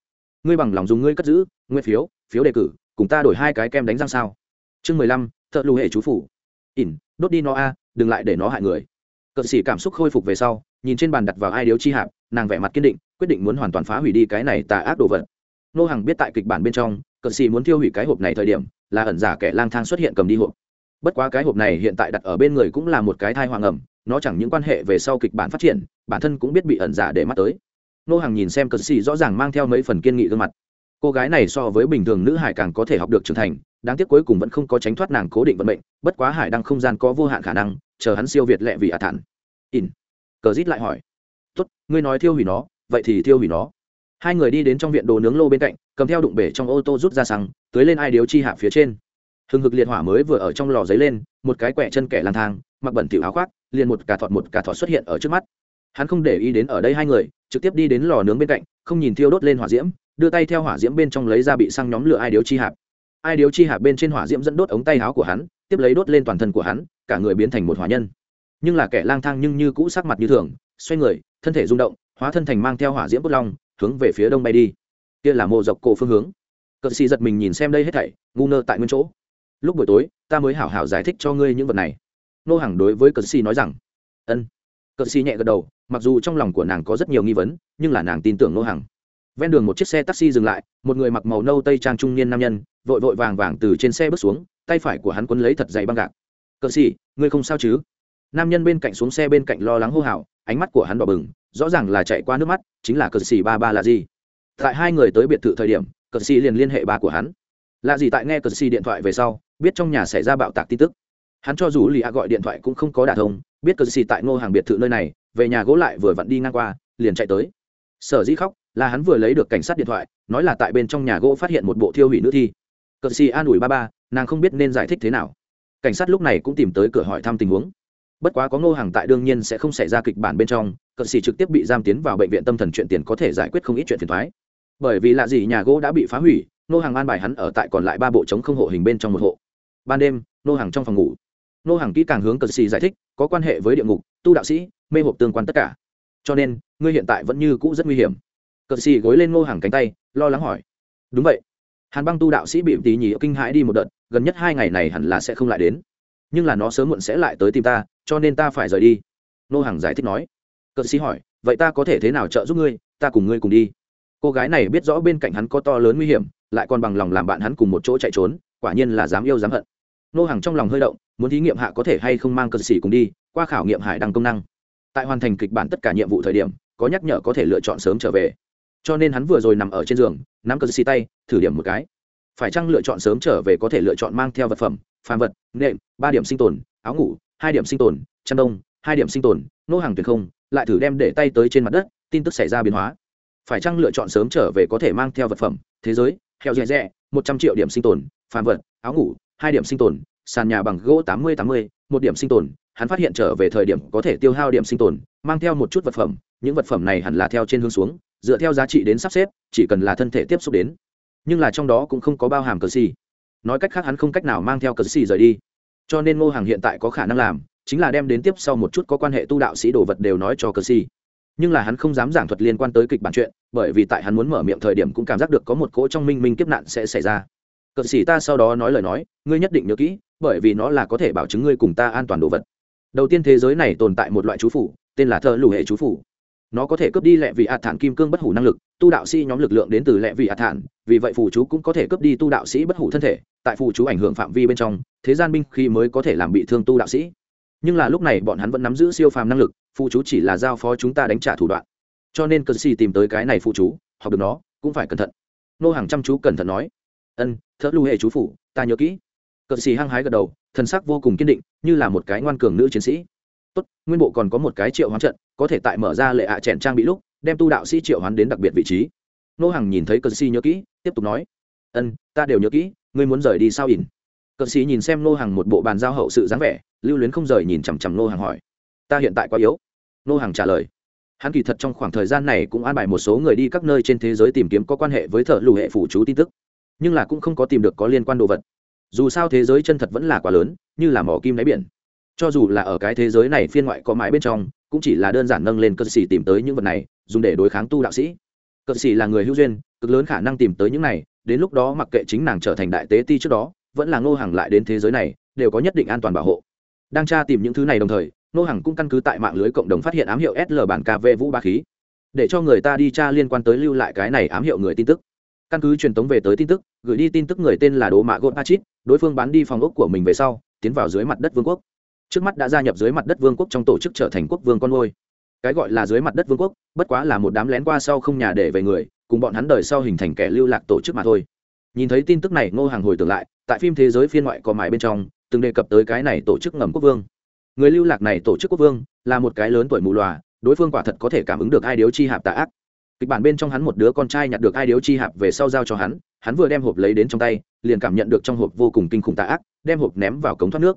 Ngươi bằng lòng dùng ngươi cất giữ, nguyên phiếu phiếu đề cử, cùng ta đổi hai cái kem đánh răng sao? Chương mười lăm, thợ lù hệ chú phủ. Ỉn, đốt đi nó a, đừng lại để nó hại người. Cờ sĩ cảm xúc khôi phục về sau, nhìn trên bàn đặt vào ai điếu chi hạp, nàng vẻ mặt kiên định, quyết định muốn hoàn toàn phá hủy đi cái này tà ác đồ vật. Nô hàng biết tại kịch bản bên trong, cờ sĩ muốn tiêu hủy cái hộp này thời điểm là ẩn giả kẻ lang thang xuất hiện cầm đi hộp. Bất quá cái hộp này hiện tại đặt ở bên người cũng là một cái thai hoàng ẩm, nó chẳng những quan hệ về sau kịch bản phát triển, bản thân cũng biết bị ẩn giả để mắt tới. Nô hàng nhìn xem cờ xì rõ ràng mang theo mấy phần kiên nghị gương mặt. Cô gái này so với bình thường nữ hải càng có thể học được trưởng thành, đáng tiếc cuối cùng vẫn không có tránh thoát nàng cố định vận mệnh, bất quá hải đang không gian có vô hạn khả năng, chờ hắn siêu việt lẹ vì ả thản. In cờ rít lại hỏi. Tốt, ngươi nói thiêu hủy nó, vậy thì thiêu hủy nó hai người đi đến trong viện đồ nướng lô bên cạnh, cầm theo đụng bể trong ô tô rút ra xăng, tưới lên ai điếu chi hạ phía trên. Hừng hực liệt hỏa mới vừa ở trong lò giấy lên, một cái quẹ chân kẻ lang thang, mặc bẩn tiểu áo khoác, liền một cà thọt một cà thọt xuất hiện ở trước mắt. Hắn không để ý đến ở đây hai người, trực tiếp đi đến lò nướng bên cạnh, không nhìn thiêu đốt lên hỏa diễm, đưa tay theo hỏa diễm bên trong lấy ra bị xăng nhóm lửa ai điếu chi hạp ai điếu chi hạp bên trên hỏa diễm dẫn đốt ống tay áo của hắn, tiếp lấy đốt lên toàn thân của hắn, cả người biến thành một hỏa nhân. Nhưng là kẻ lang thang nhưng như cũ sắc mặt như thường, xoay người, thân thể rung động, hóa thân thành mang theo hỏa diễm bút long hướng về phía đông bay đi. Kia là mộ dọc cổ phương hướng. Cờ xì giật mình nhìn xem đây hết thảy, ngu ngơ tại nguyên chỗ. Lúc buổi tối, ta mới hảo hảo giải thích cho ngươi những vật này. Nô hàng đối với cờ xì nói rằng, ân. Cờ xì nhẹ gật đầu, mặc dù trong lòng của nàng có rất nhiều nghi vấn, nhưng là nàng tin tưởng nô hàng ven đường một chiếc xe taxi dừng lại, một người mặc màu nâu tây trang trung niên nam nhân, vội vội vàng vàng từ trên xe bước xuống, tay phải của hắn quấn lấy thật dày băng gạc. Cờ xì, ngươi không sao chứ? Nam nhân bên cạnh xuống xe bên cạnh lo lắng hô hào, ánh mắt của hắn đỏ bừng rõ ràng là chạy qua nước mắt, chính là cờ xì ba ba là gì? Tại hai người tới biệt thự thời điểm, cờ xì liền liên hệ ba của hắn. Là gì tại nghe cờ xì điện thoại về sau, biết trong nhà xảy ra bạo tạc tin tức. Hắn cho dù lì a gọi điện thoại cũng không có đả thông, biết cờ xì tại ngô hàng biệt thự nơi này, về nhà gỗ lại vừa vặn đi ngang qua, liền chạy tới. Sở dĩ khóc, là hắn vừa lấy được cảnh sát điện thoại, nói là tại bên trong nhà gỗ phát hiện một bộ thiêu hủy nữ thi. Cờ xì an ủi ba ba, nàng không biết nên giải thích thế nào. Cảnh sát lúc này cũng tìm tới cửa hỏi thăm tình huống. Bất quá có ngô hàng tại đương nhiên sẽ không xảy ra kịch bản bên trong cờ xì trực tiếp bị giam tiến vào bệnh viện tâm thần chuyện tiền có thể giải quyết không ít chuyện phiền thoái. Bởi vì lạ gì nhà gỗ đã bị phá hủy, nô hàng an bài hắn ở tại còn lại ba bộ chống không hộ hình bên trong một hộ. Ban đêm, nô hàng trong phòng ngủ. Nô hàng kỹ càng hướng cờ xì giải thích, có quan hệ với địa ngục, tu đạo sĩ, mê hộp tương quan tất cả. Cho nên, ngươi hiện tại vẫn như cũ rất nguy hiểm. Cờ xì gối lên nô hàng cánh tay, lo lắng hỏi. Đúng vậy. Hàn băng tu đạo sĩ bị tí nhì kinh hãi đi một đợt, gần nhất hai ngày này hẳn là sẽ không lại đến. Nhưng là nó sớm muộn sẽ lại tới tìm ta, cho nên ta phải rời đi. Nô hàng giải thích nói cờ sĩ hỏi, vậy ta có thể thế nào trợ giúp ngươi? Ta cùng ngươi cùng đi. Cô gái này biết rõ bên cạnh hắn có to lớn nguy hiểm, lại còn bằng lòng làm bạn hắn cùng một chỗ chạy trốn, quả nhiên là dám yêu dám hận. Nô hàng trong lòng hơi động, muốn thí nghiệm hạ có thể hay không mang cờ sĩ cùng đi, qua khảo nghiệm hải đăng công năng. Tại hoàn thành kịch bản tất cả nhiệm vụ thời điểm, có nhắc nhở có thể lựa chọn sớm trở về. Cho nên hắn vừa rồi nằm ở trên giường, nắm cờ xì tay, thử điểm một cái. Phải chăng lựa chọn sớm trở về có thể lựa chọn mang theo vật phẩm, phàm vật, nệm, ba điểm sinh tồn, áo ngủ, hai điểm sinh tồn, chăn đông hai điểm sinh tồn, nô hàng tuyệt không, lại thử đem để tay tới trên mặt đất, tin tức xảy ra biến hóa. Phải chăng lựa chọn sớm trở về có thể mang theo vật phẩm, thế giới, heo rẻ rẻ, một trăm triệu điểm sinh tồn, phàm vật, áo ngủ, hai điểm sinh tồn, sàn nhà bằng gỗ tám mươi tám mươi, một điểm sinh tồn, hắn phát hiện trở về thời điểm có thể tiêu hao điểm sinh tồn, mang theo một chút vật phẩm, những vật phẩm này hẳn là theo trên hướng xuống, dựa theo giá trị đến sắp xếp, chỉ cần là thân thể tiếp xúc đến. Nhưng là trong đó cũng không có bao hàm cờ xì. Nói cách khác hắn không cách nào mang theo cờ xì rời đi. Cho nên ngô hàng hiện tại có khả năng làm chính là đem đến tiếp sau một chút có quan hệ tu đạo sĩ đồ vật đều nói cho cờ si. Nhưng là hắn không dám giảng thuật liên quan tới kịch bản chuyện, bởi vì tại hắn muốn mở miệng thời điểm cũng cảm giác được có một cỗ trong minh minh kiếp nạn sẽ xảy ra. Cờ sĩ ta sau đó nói lời nói, ngươi nhất định nhớ kỹ, bởi vì nó là có thể bảo chứng ngươi cùng ta an toàn đồ vật. Đầu tiên thế giới này tồn tại một loại chú phủ, tên là thơ lù hệ chú phủ. Nó có thể cướp đi lẹ vị ạt thản kim cương bất hủ năng lực, tu đạo sĩ nhóm lực lượng đến từ lẹ vị ạt thản, vì vậy phù chú cũng có thể cướp đi tu đạo sĩ bất hủ thân thể, tại phù chú ảnh hưởng phạm vi bên trong, thế gian binh khi mới có thể làm bị thương tu đạo sĩ nhưng là lúc này bọn hắn vẫn nắm giữ siêu phàm năng lực, phụ chú chỉ là giao phó chúng ta đánh trả thủ đoạn. Cho nên cờ xì tìm tới cái này phụ chú, học được nó, cũng phải cẩn thận. Nô hàng chăm chú cẩn thận nói. Ân thỡ lưu hệ chú phủ, ta nhớ kỹ. Cờ xì hăng hái gật đầu, thần sắc vô cùng kiên định, như là một cái ngoan cường nữ chiến sĩ. Tốt, nguyên bộ còn có một cái triệu hoán trận, có thể tại mở ra lệ ạ à chèn trang bị lúc, đem tu đạo sĩ triệu hoán đến đặc biệt vị trí. Nô hàng nhìn thấy cờ xì nhớ kỹ, tiếp tục nói. Ân, ta đều nhớ kỹ, ngươi muốn rời đi sao ỉn? Cờ sĩ nhìn xem nô hàng một bộ bàn giao hậu sự dáng vẻ, lưu luyến không rời nhìn chằm chằm nô hàng hỏi, ta hiện tại quá yếu. Nô hàng trả lời, hắn kỳ thật trong khoảng thời gian này cũng an bài một số người đi các nơi trên thế giới tìm kiếm có quan hệ với thợ lù hệ phủ chú tin tức, nhưng là cũng không có tìm được có liên quan đồ vật. Dù sao thế giới chân thật vẫn là quá lớn, như là mỏ kim đáy biển. Cho dù là ở cái thế giới này phiên ngoại có mãi bên trong, cũng chỉ là đơn giản nâng lên cơ sĩ tìm tới những vật này, dùng để đối kháng tu đạo sĩ. Cơ sĩ là người hữu duyên, cực lớn khả năng tìm tới những này, đến lúc đó mặc kệ chính nàng trở thành đại tế ti trước đó vẫn là ngô hàng lại đến thế giới này, đều có nhất định an toàn bảo hộ. Đang tra tìm những thứ này đồng thời, ngô hàng cũng căn cứ tại mạng lưới cộng đồng phát hiện ám hiệu sl bản kv vũ ba khí. Để cho người ta đi tra liên quan tới lưu lại cái này ám hiệu người tin tức. Căn cứ truyền tống về tới tin tức, gửi đi tin tức người tên là đố mạ gôn achit đối phương bán đi phòng ốc của mình về sau, tiến vào dưới mặt đất vương quốc. Trước mắt đã gia nhập dưới mặt đất vương quốc trong tổ chức trở thành quốc vương con ngôi. Cái gọi là dưới mặt đất vương quốc, bất quá là một đám lén qua sau không nhà để về người, cùng bọn hắn đời sau hình thành kẻ lưu lạc tổ chức mà thôi. Nhìn thấy tin tức này, ngô hàng hồi tưởng lại tại phim thế giới phiên ngoại có mãi bên trong, từng đề cập tới cái này tổ chức ngầm quốc vương. Người lưu lạc này tổ chức quốc vương, là một cái lớn tuổi mù loà, đối phương quả thật có thể cảm ứng được ai điếu chi hạp tà ác. Kịch bản bên trong hắn một đứa con trai nhặt được ai điếu chi hạp về sau giao cho hắn hắn vừa đem hộp lấy đến trong tay, liền cảm nhận được trong hộp vô cùng kinh khủng tà ác, đem hộp ném vào cống thoát nước.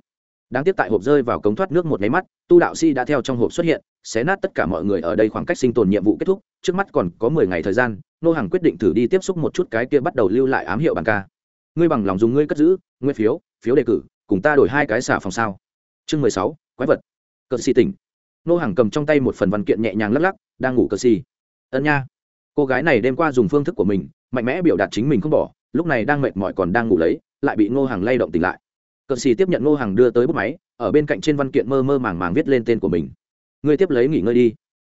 Đáng tiếc tại hộp rơi vào cống thoát nước một máy mắt, tu đạo si đã theo trong hộp xuất hiện, xé nát tất cả mọi người ở đây khoảng cách sinh tồn nhiệm vụ kết thúc, trước mắt còn có mười ngày thời gian, nô hàng quyết định thử đi tiếp xúc một chút cái kia bắt đầu lưu lại ám hiệu bàn ca ngươi bằng lòng dùng ngươi cất giữ, nguyên phiếu phiếu đề cử, cùng ta đổi hai cái xả phòng sao? Chương mười sáu, quái vật. Cờ xì tỉnh. Nô hàng cầm trong tay một phần văn kiện nhẹ nhàng lắc lắc, đang ngủ cờ xì. Ân nha. Cô gái này đêm qua dùng phương thức của mình, mạnh mẽ biểu đạt chính mình không bỏ, lúc này đang mệt mỏi còn đang ngủ lấy, lại bị ngô hàng lay động tỉnh lại. Cờ xì tiếp nhận ngô hàng đưa tới bút máy, ở bên cạnh trên văn kiện mơ mơ màng màng viết lên tên của mình. Ngươi tiếp lấy nghỉ ngơi đi.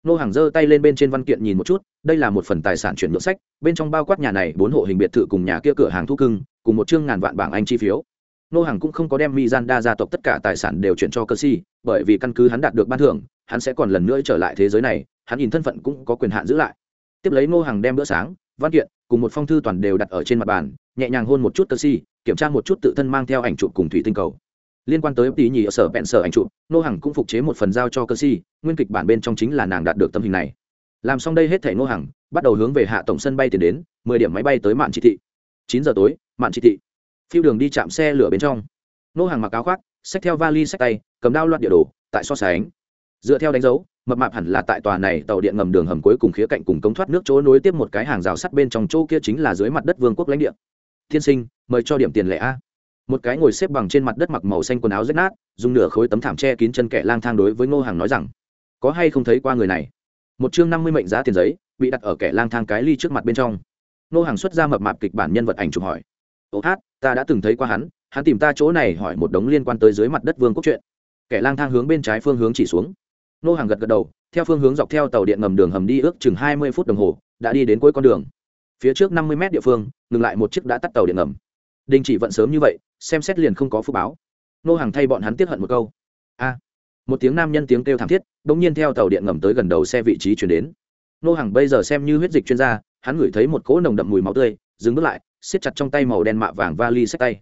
Ngô hàng giơ tay lên bên trên văn kiện nhìn một chút, đây là một phần tài sản chuyển nhượng sách, bên trong bao quát nhà này bốn hộ hình biệt thự cùng nhà kia cửa hàng thu cưng cùng một chương ngàn vạn bảng anh chi phiếu. Nô hàng cũng không có đem mizanda gia tộc tất cả tài sản đều chuyển cho cơ si bởi vì căn cứ hắn đạt được ban thưởng, hắn sẽ còn lần nữa trở lại thế giới này, hắn nhìn thân phận cũng có quyền hạn giữ lại. Tiếp lấy Nô hàng đem bữa sáng, văn kiện cùng một phong thư toàn đều đặt ở trên mặt bàn, nhẹ nhàng hôn một chút cơ si kiểm tra một chút tự thân mang theo ảnh chụp cùng thủy tinh cầu. Liên quan tới tí nhì ở sở bẹn sở ảnh chụp, nô hằng cũng phục chế một phần giao cho cơ si nguyên kịch bản bên trong chính là nàng đạt được tấm hình này. Làm xong đây hết thể nô hằng, bắt đầu hướng về hạ tổng sân bay tiền đến, mười điểm máy bay tới mạn chỉ thị chín giờ tối, mạn chỉ thị. Phiêu đường đi chạm xe lửa bên trong. Nô hàng mặc áo khoác, xách theo vali, xách tay, cầm đao loạn địa đồ, tại so sánh. Dựa theo đánh dấu, mập mạp hẳn là tại tòa này tàu điện ngầm đường hầm cuối cùng khía cạnh cùng cống thoát nước chỗ nối tiếp một cái hàng rào sắt bên trong chỗ kia chính là dưới mặt đất vương quốc lãnh địa. Thiên sinh, mời cho điểm tiền lệ a. Một cái ngồi xếp bằng trên mặt đất mặc màu xanh quần áo rách nát, dùng nửa khối tấm thảm che kín chân kẻ lang thang đối với ngô hàng nói rằng, có hay không thấy qua người này? Một chương năm mươi mệnh giá tiền giấy, bị đặt ở kẻ lang thang cái ly trước mặt bên trong nô hàng xuất ra mập mạp kịch bản nhân vật ảnh chụp hỏi. Ô hát, ta đã từng thấy qua hắn hắn tìm ta chỗ này hỏi một đống liên quan tới dưới mặt đất vương quốc chuyện. Kẻ lang thang hướng bên trái phương hướng chỉ xuống. Nô hàng gật gật đầu, theo phương hướng dọc theo tàu điện ngầm đường hầm đi ước chừng hai mươi phút đồng hồ, đã đi đến cuối con đường. Phía trước năm mươi mét địa phương, ngừng lại một chiếc đã tắt tàu điện ngầm. Đình chỉ vận sớm như vậy, xem xét liền không có phú báo. Nô hàng thay bọn hắn tiếp hận một câu. A. Một tiếng nam nhân tiếng kêu thảm thiết đ ỗ n g nhiên theo tàu điện ngầm tới gần đầu xe vị trí chuyển đến nô hàng bây giờ xem như huyết dịch chuyên gia, hắn ngửi thấy một cỗ nồng đậm mùi máu tươi, dừng bước lại, siết chặt trong tay màu đen mạ vàng vali sách tay.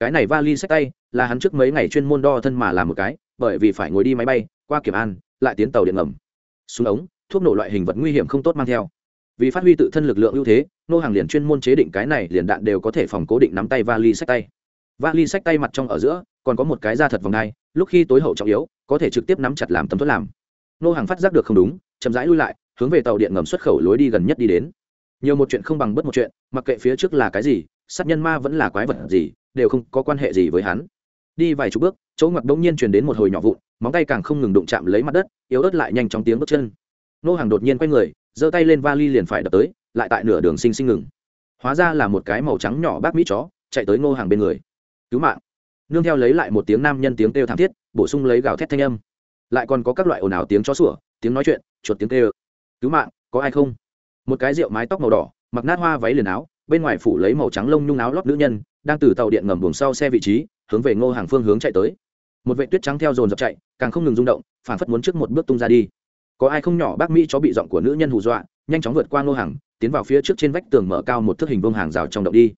Cái này vali sách tay là hắn trước mấy ngày chuyên môn đo thân mà làm một cái, bởi vì phải ngồi đi máy bay, qua kiểm an, lại tiến tàu điện ngầm. Súng ống, thuốc nổ loại hình vật nguy hiểm không tốt mang theo. Vì phát huy tự thân lực lượng ưu thế, nô hàng liền chuyên môn chế định cái này liền đạn đều có thể phòng cố định nắm tay vali sách tay. Vali sách tay mặt trong ở giữa, còn có một cái da thật vòng đai, lúc khi tối hậu trọng yếu, có thể trực tiếp nắm chặt làm tấm thuất làm. Nô hàng phát giác được không đúng, chậm rãi lui lại hướng về tàu điện ngầm xuất khẩu lối đi gần nhất đi đến. Nhiều một chuyện không bằng bất một chuyện, mặc kệ phía trước là cái gì, sát nhân ma vẫn là quái vật gì, đều không có quan hệ gì với hắn. Đi vài chục bước, chỗ ngoặt bỗng nhiên truyền đến một hồi nhỏ vụn, móng tay càng không ngừng đụng chạm lấy mặt đất, yếu ớt lại nhanh trong tiếng bước chân. Nô hàng đột nhiên quay người, giơ tay lên vali liền phải đập tới, lại tại nửa đường sinh sinh ngừng. Hóa ra là một cái màu trắng nhỏ bác mỹ chó, chạy tới ngô hàng bên người. Cứu mạng. Nương theo lấy lại một tiếng nam nhân tiếng kêu thảm thiết, bổ sung lấy gào thét thanh âm. Lại còn có các loại ồn ào tiếng chó sủa, tiếng nói chuyện, chuột tiếng kêu cứu mạng, có ai không? Một cái rượu mái tóc màu đỏ, mặc nát hoa váy liền áo, bên ngoài phủ lấy màu trắng lông nhung áo lót nữ nhân, đang từ tàu điện ngầm buồng sau xe vị trí, hướng về ngô hàng phương hướng chạy tới. Một vệ tuyết trắng theo dồn dập chạy, càng không ngừng rung động phản phất muốn trước một bước tung ra đi. Có ai không nhỏ bác mỹ chó bị giọng của nữ nhân hù dọa, nhanh chóng vượt qua ngô hàng, tiến vào phía trước trên vách tường mở cao một thước hình vương hàng rào trong động đi.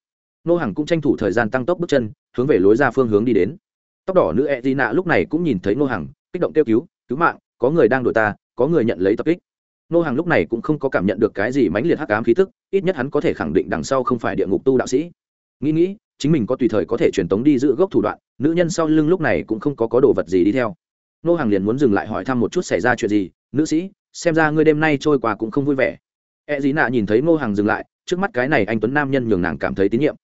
Ngô hàng cũng tranh thủ thời gian tăng tốc bước chân, hướng về lối ra phương hướng đi đến. Tóc đỏ nữ e d nạ lúc này cũng nhìn thấy ngô hàng, kích động kêu cứu cứu mạng, có người đang đuổi ta, có người nhận lấy tập kích. Nô hàng lúc này cũng không có cảm nhận được cái gì mãnh liệt hắc ám khí thức ít nhất hắn có thể khẳng định đằng sau không phải địa ngục tu đạo sĩ. Nghĩ nghĩ, chính mình có tùy thời có thể truyền tống đi giữ gốc thủ đoạn, nữ nhân sau lưng lúc này cũng không có có đồ vật gì đi theo. Nô hàng liền muốn dừng lại hỏi thăm một chút xảy ra chuyện gì, nữ sĩ, xem ra ngươi đêm nay trôi qua cũng không vui vẻ. E dí nạ nhìn thấy nô hàng dừng lại, trước mắt cái này anh tuấn nam nhân nhường nàng cảm thấy tín nhiệm.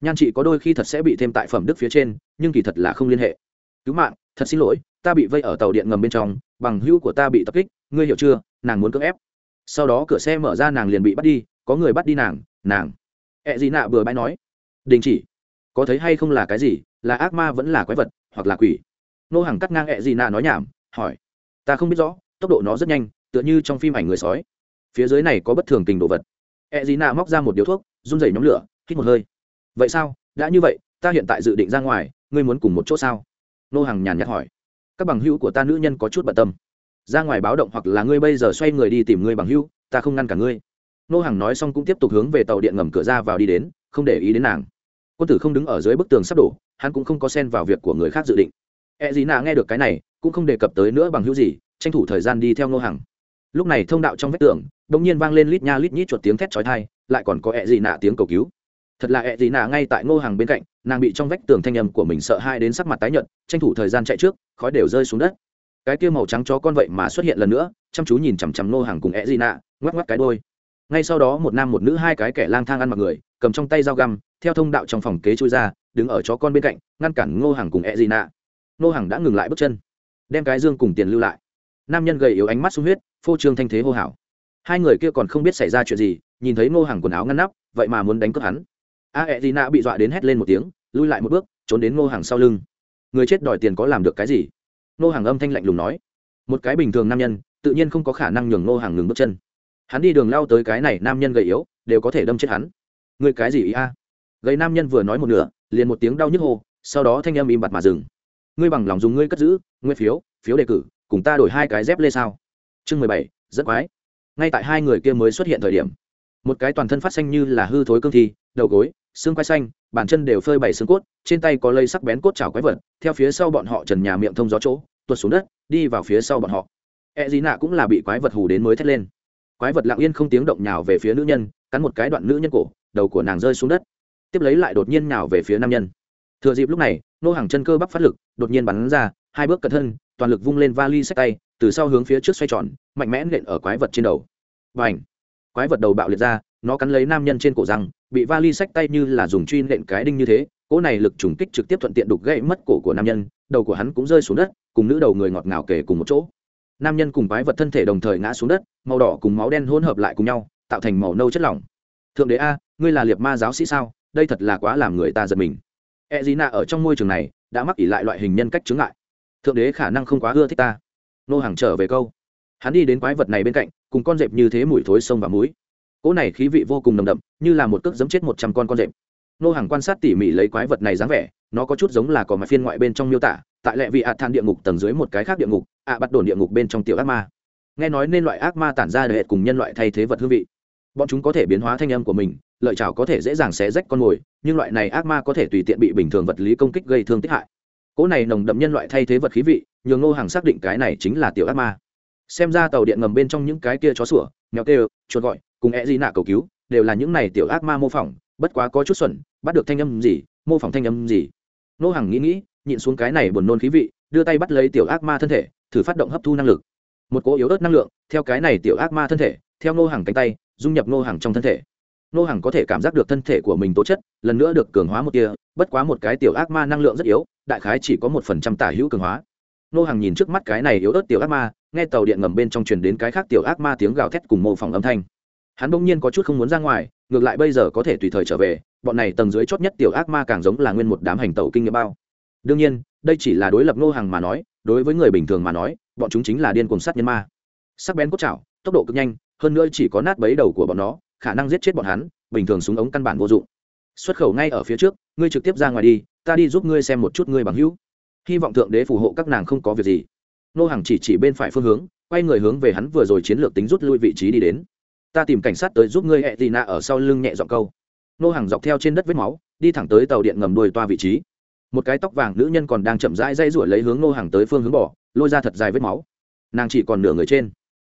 Nhan chị có đôi khi thật sẽ bị thêm tại phẩm đức phía trên, nhưng kỳ thật là không liên hệ. Cứu mạng, thật xin lỗi, ta bị vây ở tàu điện ngầm bên trong, bằng hữu của ta bị tập kích, ngươi hiểu chưa? Nàng muốn cưỡng ép. Sau đó cửa xe mở ra nàng liền bị bắt đi, có người bắt đi nàng nàng. Ẹ gì nạ vừa bãi nói, đình chỉ, có thấy hay không là cái gì, là ác ma vẫn là quái vật, hoặc là quỷ? Nô hàng cắt ngang ẹ gì nạ nói nhảm, hỏi, ta không biết rõ, tốc độ nó rất nhanh, tựa như trong phim ảnh người sói. Phía dưới này có bất thường tình đồ vật. E dì nạ móc ra một điếu thuốc, run rẩy nhóm lửa, hít một hơi. Vậy sao? Đã như vậy, ta hiện tại dự định ra ngoài, ngươi muốn cùng một chỗ sao? Nô hàng nhàn nhạt hỏi. Các bằng hữu của ta nữ nhân có chút bận tâm ra ngoài báo động hoặc là ngươi bây giờ xoay người đi tìm ngươi bằng hữu ta không ngăn cả ngươi. Nô hàng nói xong cũng tiếp tục hướng về tàu điện ngầm cửa ra vào đi đến, không để ý đến nàng. Quân tử không đứng ở dưới bức tường sắp đổ, hắn cũng không có xen vào việc của người khác dự định. E dì nạ nghe được cái này, cũng không đề cập tới nữa bằng hữu gì, tranh thủ thời gian đi theo nô hàng lúc này thông đạo trong vách tường đ ỗ n g nhiên vang lên lít nha lít nhít chuột tiếng thét trói thai lại còn có e gì nạ tiếng cầu cứu. Thật là e gì nạ ngay tại ngô hàng bên cạnh, nàng bị trong vách tường thanh âm của mình sợ hai đến sắc mặt tái nhợt, tranh thủ thời gian chạy trước, khói đều rơi xuống đất cái kia màu trắng chó con vậy mà xuất hiện lần nữa, chăm chú nhìn chằm chằm ngô hàng cùng e gì nạ ngoắc ngoắc cái đôi ngay sau đó một nam một nữ hai cái kẻ lang thang ăn mặc người, cầm trong tay dao găm, theo thông đạo trong phòng kế chui ra, đứng ở chó con bên cạnh, ngăn cản ngô hàng cùng e gì nạ ngô hàng đã ngừng lại bước chân, đem cái dương cùng tiền lưu lại. Nam nhân gầy yếu ánh mắt sung huyết, phô trương thanh thế hô hào. Hai người kia còn không biết xảy ra chuyện gì, nhìn thấy ngô hàng quần áo ngăn nắp, vậy mà muốn đánh cướp hắn. A ẹ nạ bị dọa đến hét lên một tiếng, lui lại một bước, trốn đến ngô hàng sau lưng. Người chết đòi tiền có làm được cái gì? Nô hàng âm thanh lạnh lùng nói. Một cái bình thường nam nhân, tự nhiên không có khả năng nhường nô hàng ngừng bước chân. Hắn đi đường lao tới cái này nam nhân gầy yếu, đều có thể đâm chết hắn. Người cái gì ý a? À? gầy nam nhân vừa nói một nửa, liền một tiếng đau nhức hô, sau đó thanh âm im bặt mà dừng. Ngươi bằng lòng dùng ngươi cất giữ nguyên phiếu phiếu đề cử, cùng ta đổi hai cái dép lê sao? Chương mười bảy, rất quái. Ngay tại hai người kia mới xuất hiện thời điểm, một cái toàn thân phát xanh như là hư thối cương thi, đầu gối xương quai xanh, bàn chân đều phơi bày xương cốt, trên tay có lây sắc bén cốt chảo quái vật, theo phía sau bọn họ trần nhà miệng thông gió chỗ, tuột xuống đất, đi vào phía sau bọn họ. E dí nạ cũng là bị quái vật hù đến mới thét lên. Quái vật lặng yên không tiếng động nhào về phía nữ nhân, cắn một cái đoạn nữ nhân cổ, đầu của nàng rơi xuống đất. Tiếp lấy lại đột nhiên nhào về phía nam nhân. Thừa dịp lúc này, nô hàng chân cơ bắp phát lực, đột nhiên bắn ra, hai bước cẩn thân, toàn lực vung lên vali sách tay, từ sau hướng phía trước xoay tròn, mạnh mẽ nện ở quái vật trên đầu. Và ảnh quái vật đầu bạo liệt ra nó cắn lấy nam nhân trên cổ răng, bị vali sách tay như là dùng truy nện cái đinh như thế, cỗ này lực trùng kích trực tiếp thuận tiện đục gãy mất cổ của nam nhân, đầu của hắn cũng rơi xuống đất, cùng nữ đầu người ngọt ngào kể cùng một chỗ. Nam nhân cùng quái vật thân thể đồng thời ngã xuống đất, màu đỏ cùng máu đen hỗn hợp lại cùng nhau, tạo thành màu nâu chất lỏng. Thượng đế a, ngươi là liệt ma giáo sĩ sao? Đây thật là quá làm người ta giật mình. E d na ở trong môi trường này, đã mắc ỉ lại loại hình nhân cách chứng lại thượng đế khả năng không quá ưa thích ta. Nô hàng trở về câu. Hắn đi đến quái vật này bên cạnh, cùng con dẹp như thế mùi thối sông và múi cỗ này khí vị vô cùng nồng đậm, như là một cước giấm chết một trăm con con rệp. Nô hàng quan sát tỉ mỉ lấy quái vật này dáng vẻ, nó có chút giống là có mặt phiên ngoại bên trong miêu tả, tại lệ vị ạ than địa ngục tầng dưới một cái khác địa ngục, ạ bắt đồn địa ngục bên trong tiểu ác ma. Nghe nói nên loại ác ma tản ra đời cùng nhân loại thay thế vật hương vị. Bọn chúng có thể biến hóa thanh âm của mình, lợi chảo có thể dễ dàng xé rách con mồi, nhưng loại này ác ma có thể tùy tiện bị bình thường vật lý công kích gây thương tích hại. Cỗ này nồng đậm nhân loại thay thế vật khí vị, nhường ngô hàng xác định cái này chính là tiểu ác ma. Xem ra tàu điện ngầm bên trong những cái kia chó sủa, mèo kêu, chuột gọi cùng e di nạ cầu cứu, đều là những này tiểu ác ma mô phỏng, bất quá có chút xuẩn, bắt được thanh âm gì, mô phỏng thanh âm gì. Nô hàng nghĩ nghĩ, nhịn xuống cái này buồn nôn khí vị, đưa tay bắt lấy tiểu ác ma thân thể, thử phát động hấp thu năng lực. Một cỗ yếu ớt năng lượng, theo cái này tiểu ác ma thân thể, theo nô hàng cánh tay, dung nhập nô hàng trong thân thể. Nô hàng có thể cảm giác được thân thể của mình tố chất, lần nữa được cường hóa một tia, bất quá một cái tiểu ác ma năng lượng rất yếu, đại khái chỉ có một phần trăm tả hữu cường hóa. Nô hàng nhìn trước mắt cái này yếu ớt tiểu ác ma, nghe tàu điện ngầm bên trong truyền đến cái khác tiểu ác ma tiếng gào thét cùng mô phỏng âm thanh hắn bỗng nhiên có chút không muốn ra ngoài, ngược lại bây giờ có thể tùy thời trở về, bọn này tầng dưới chót nhất tiểu ác ma càng giống là nguyên một đám hành tẩu kinh nghiệm bao. Đương nhiên, đây chỉ là đối lập ngô hàng mà nói, đối với người bình thường mà nói, bọn chúng chính là điên cuồng sát nhân ma. Sắc bén cốt chảo tốc độ cực nhanh, hơn nữa chỉ có nát bấy đầu của bọn nó, khả năng giết chết bọn hắn, bình thường súng ống căn bản vô dụng. Xuất khẩu ngay ở phía trước, ngươi trực tiếp ra ngoài đi, ta đi giúp ngươi xem một chút ngươi bằng hữu. Hy vọng thượng đế phù hộ các nàng không có việc gì. Nô hàng chỉ chỉ bên phải phương hướng, quay người hướng về hắn vừa rồi chiến lược tính rút lui vị trí đi đến ta tìm cảnh sát tới giúp ngươi hẹ tì nạ ở sau lưng nhẹ dọn câu. Nô hàng dọc theo trên đất vết máu, đi thẳng tới tàu điện ngầm đuôi toa vị trí. Một cái tóc vàng nữ nhân còn đang chậm rãi dây rủa lấy hướng nô hàng tới phương hướng bỏ, lôi ra thật dài vết máu. Nàng chỉ còn nửa người trên.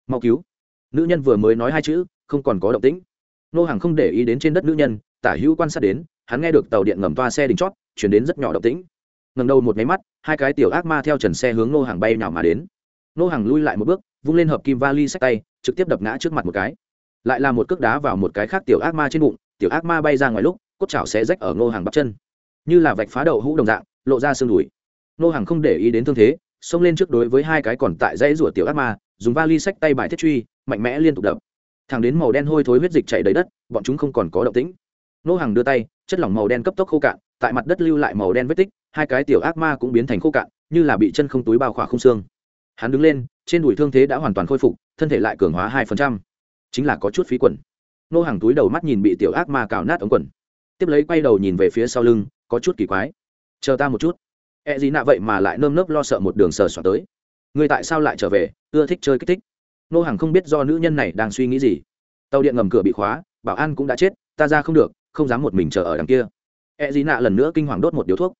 Mau cứu. Nữ nhân vừa mới nói hai chữ, không còn có động tĩnh. Nô hàng không để ý đến trên đất nữ nhân, tả hữu quan sát đến, hắn nghe được tàu điện ngầm toa xe đình chót, chuyển đến rất nhỏ động tĩnh. Ngầm đầu một máy mắt, hai cái tiểu ác ma theo trần xe hướng nô hàng bay nào mà đến. Nô hàng lui lại một bước, vung lên hợp kim vali sách tay, trực tiếp đập ngã trước mặt một cái lại là một cước đá vào một cái khác tiểu ác ma trên bụng, tiểu ác ma bay ra ngoài lúc, cốt chảo sẽ rách ở nô hàng bắp chân. Như là vạch phá đầu hũ đồng dạng, lộ ra xương đùi. Nô hàng không để ý đến thương thế, xông lên trước đối với hai cái còn tại dãy rủa tiểu ác ma, dùng vali sách tay bài thiết truy, mạnh mẽ liên tục đập. Thẳng đến màu đen hôi thối huyết dịch chảy đầy đất, bọn chúng không còn có động tĩnh. Nô hàng đưa tay, chất lỏng màu đen cấp tốc khô cạn, tại mặt đất lưu lại màu đen vết tích, hai cái tiểu ác ma cũng biến thành khô cạn, như là bị chân không túi bao khỏa không xương. Hắn đứng lên, trên đùi thương thế đã hoàn toàn khôi phục, thân thể lại cường hóa hai phần trăm chính là có chút phí quần. Nô hàng túi đầu mắt nhìn bị tiểu ác ma cào nát ống quần. Tiếp lấy quay đầu nhìn về phía sau lưng, có chút kỳ quái. Chờ ta một chút. E gì nạ vậy mà lại nơm nớp lo sợ một đường sờ soạt tới. Người tại sao lại trở về? Ưa thích chơi kích thích. Nô hàng không biết do nữ nhân này đang suy nghĩ gì. Tàu điện ngầm cửa bị khóa, bảo an cũng đã chết, ta ra không được, không dám một mình chờ ở đằng kia. E gì nạ lần nữa kinh hoàng đốt một điếu thuốc.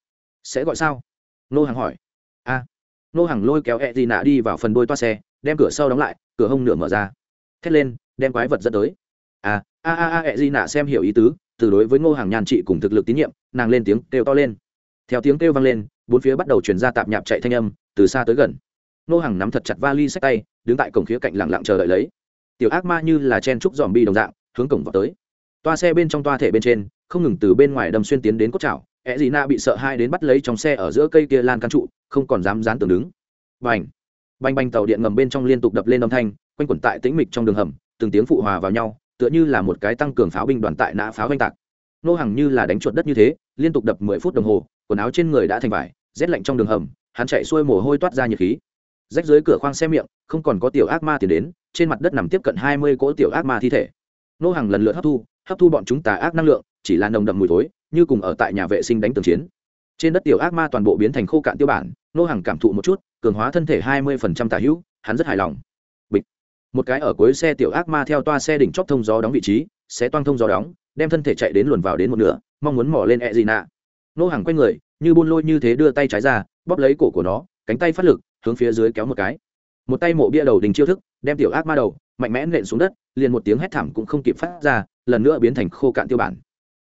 Sẽ gọi sao? Nô hàng hỏi. A. Nô hàng lôi kéo e gì nạ đi vào phần đôi toa xe, đem cửa sau đóng lại, cửa hông nửa mở ra. Thét lên đem quái vật dẫn tới. À, a a a a ẹ gì nạ xem hiểu ý tứ, từ đối với ngô hàng nhàn trị cùng thực lực tín nhiệm, nàng lên tiếng kêu to lên. Theo tiếng kêu vang lên, bốn phía bắt đầu chuyển ra tạp nhạp chạy thanh âm, từ xa tới gần. Ngô hàng nắm thật chặt vali sách tay, đứng tại cổng khía cạnh lặng lặng chờ đợi lấy. Tiểu ác ma như là chen trúc dòm bi đồng dạng, hướng cổng vào tới. Toa xe bên trong toa thể bên trên, không ngừng từ bên ngoài đâm xuyên tiến đến cốt chảo. Ẹ dị na bị sợ hai đến bắt lấy trong xe ở giữa cây kia lan căn trụ, không còn dám dán tường đứng. Bành! Bành bành tàu điện ngầm bên trong liên tục đập lên âm thanh, quanh quẩn tại tĩnh mịch trong đường hầm từng tiếng phụ hòa vào nhau, tựa như là một cái tăng cường pháo binh đoàn tại nã pháo oanh tạc. Nô hàng như là đánh chuột đất như thế, liên tục đập mười phút đồng hồ, quần áo trên người đã thành vải, rét lạnh trong đường hầm, hắn chạy xuôi mồ hôi toát ra nhiệt khí. Rách dưới cửa khoang xe miệng, không còn có tiểu ác ma tiền đến, trên mặt đất nằm tiếp cận hai mươi cỗ tiểu ác ma thi thể. Nô hàng lần lượt hấp thu hấp thu bọn chúng tà ác năng lượng, chỉ là nồng đậm mùi thối, như cùng ở tại nhà vệ sinh đánh tường chiến. Trên đất tiểu ác ma toàn bộ biến thành khô cạn tiêu bản, nô hàng cảm thụ một chút, cường hóa thân thể hai mươi phần trăm tà hữu, hắn rất hài lòng một cái ở cuối xe tiểu ác ma theo toa xe đỉnh chóp thông gió đóng vị trí sẽ toang thông gió đóng, đem thân thể chạy đến luồn vào đến một nửa, mong muốn mỏ lên e gì nạ nô hàng quay người, như buôn lôi như thế đưa tay trái ra, bóp lấy cổ của nó, cánh tay phát lực, hướng phía dưới kéo một cái. Một tay mộ bia đầu đình chiêu thức, đem tiểu ác ma đầu, mạnh mẽ nện xuống đất, liền một tiếng hét thảm cũng không kịp phát ra, lần nữa biến thành khô cạn tiêu bản.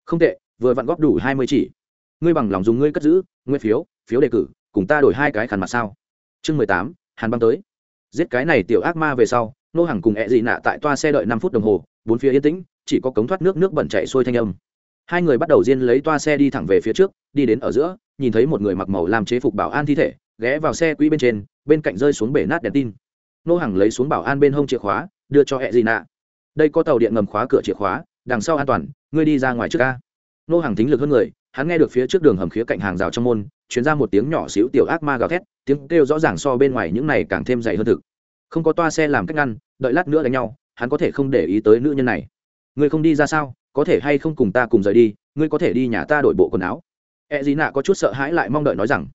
Không tệ, vừa vặn góp đủ hai mươi chỉ. Ngươi bằng lòng dùng ngươi cất giữ, nguyên phiếu phiếu đề cử, cùng ta đổi hai cái khăn mặt sao? Chương mười tám, hàn băng tới. Giết cái này tiểu ác ma về sau nô hàng cùng ẹ dị nạ tại toa xe đợi năm phút đồng hồ, bốn phía yên tĩnh, chỉ có cống thoát nước nước bẩn chạy xuôi thanh âm. Hai người bắt đầu diên lấy toa xe đi thẳng về phía trước, đi đến ở giữa, nhìn thấy một người mặc màu làm chế phục bảo an thi thể, ghé vào xe quỹ bên trên, bên cạnh rơi xuống bể nát đèn tin. Nô hàng lấy xuống bảo an bên hông chìa khóa, đưa cho ẹ dị nạ. Đây có tàu điện ngầm khóa cửa chìa khóa, đằng sau an toàn, ngươi đi ra ngoài trước ca. Nô hàng thính lực hơn người, hắn nghe được phía trước đường hầm khía cạnh hàng rào trong môn chuyển ra một tiếng nhỏ xíu tiểu ác ma gào thét, tiếng kêu rõ ràng so bên ngoài những này càng thêm dày hơn thực. Không có toa xe làm cách ngăn đợi lát nữa đánh nhau, hắn có thể không để ý tới nữ nhân này. Ngươi không đi ra sao? Có thể hay không cùng ta cùng rời đi? Ngươi có thể đi nhà ta đổi bộ quần áo. E d nạ có chút sợ hãi lại mong đợi nói rằng,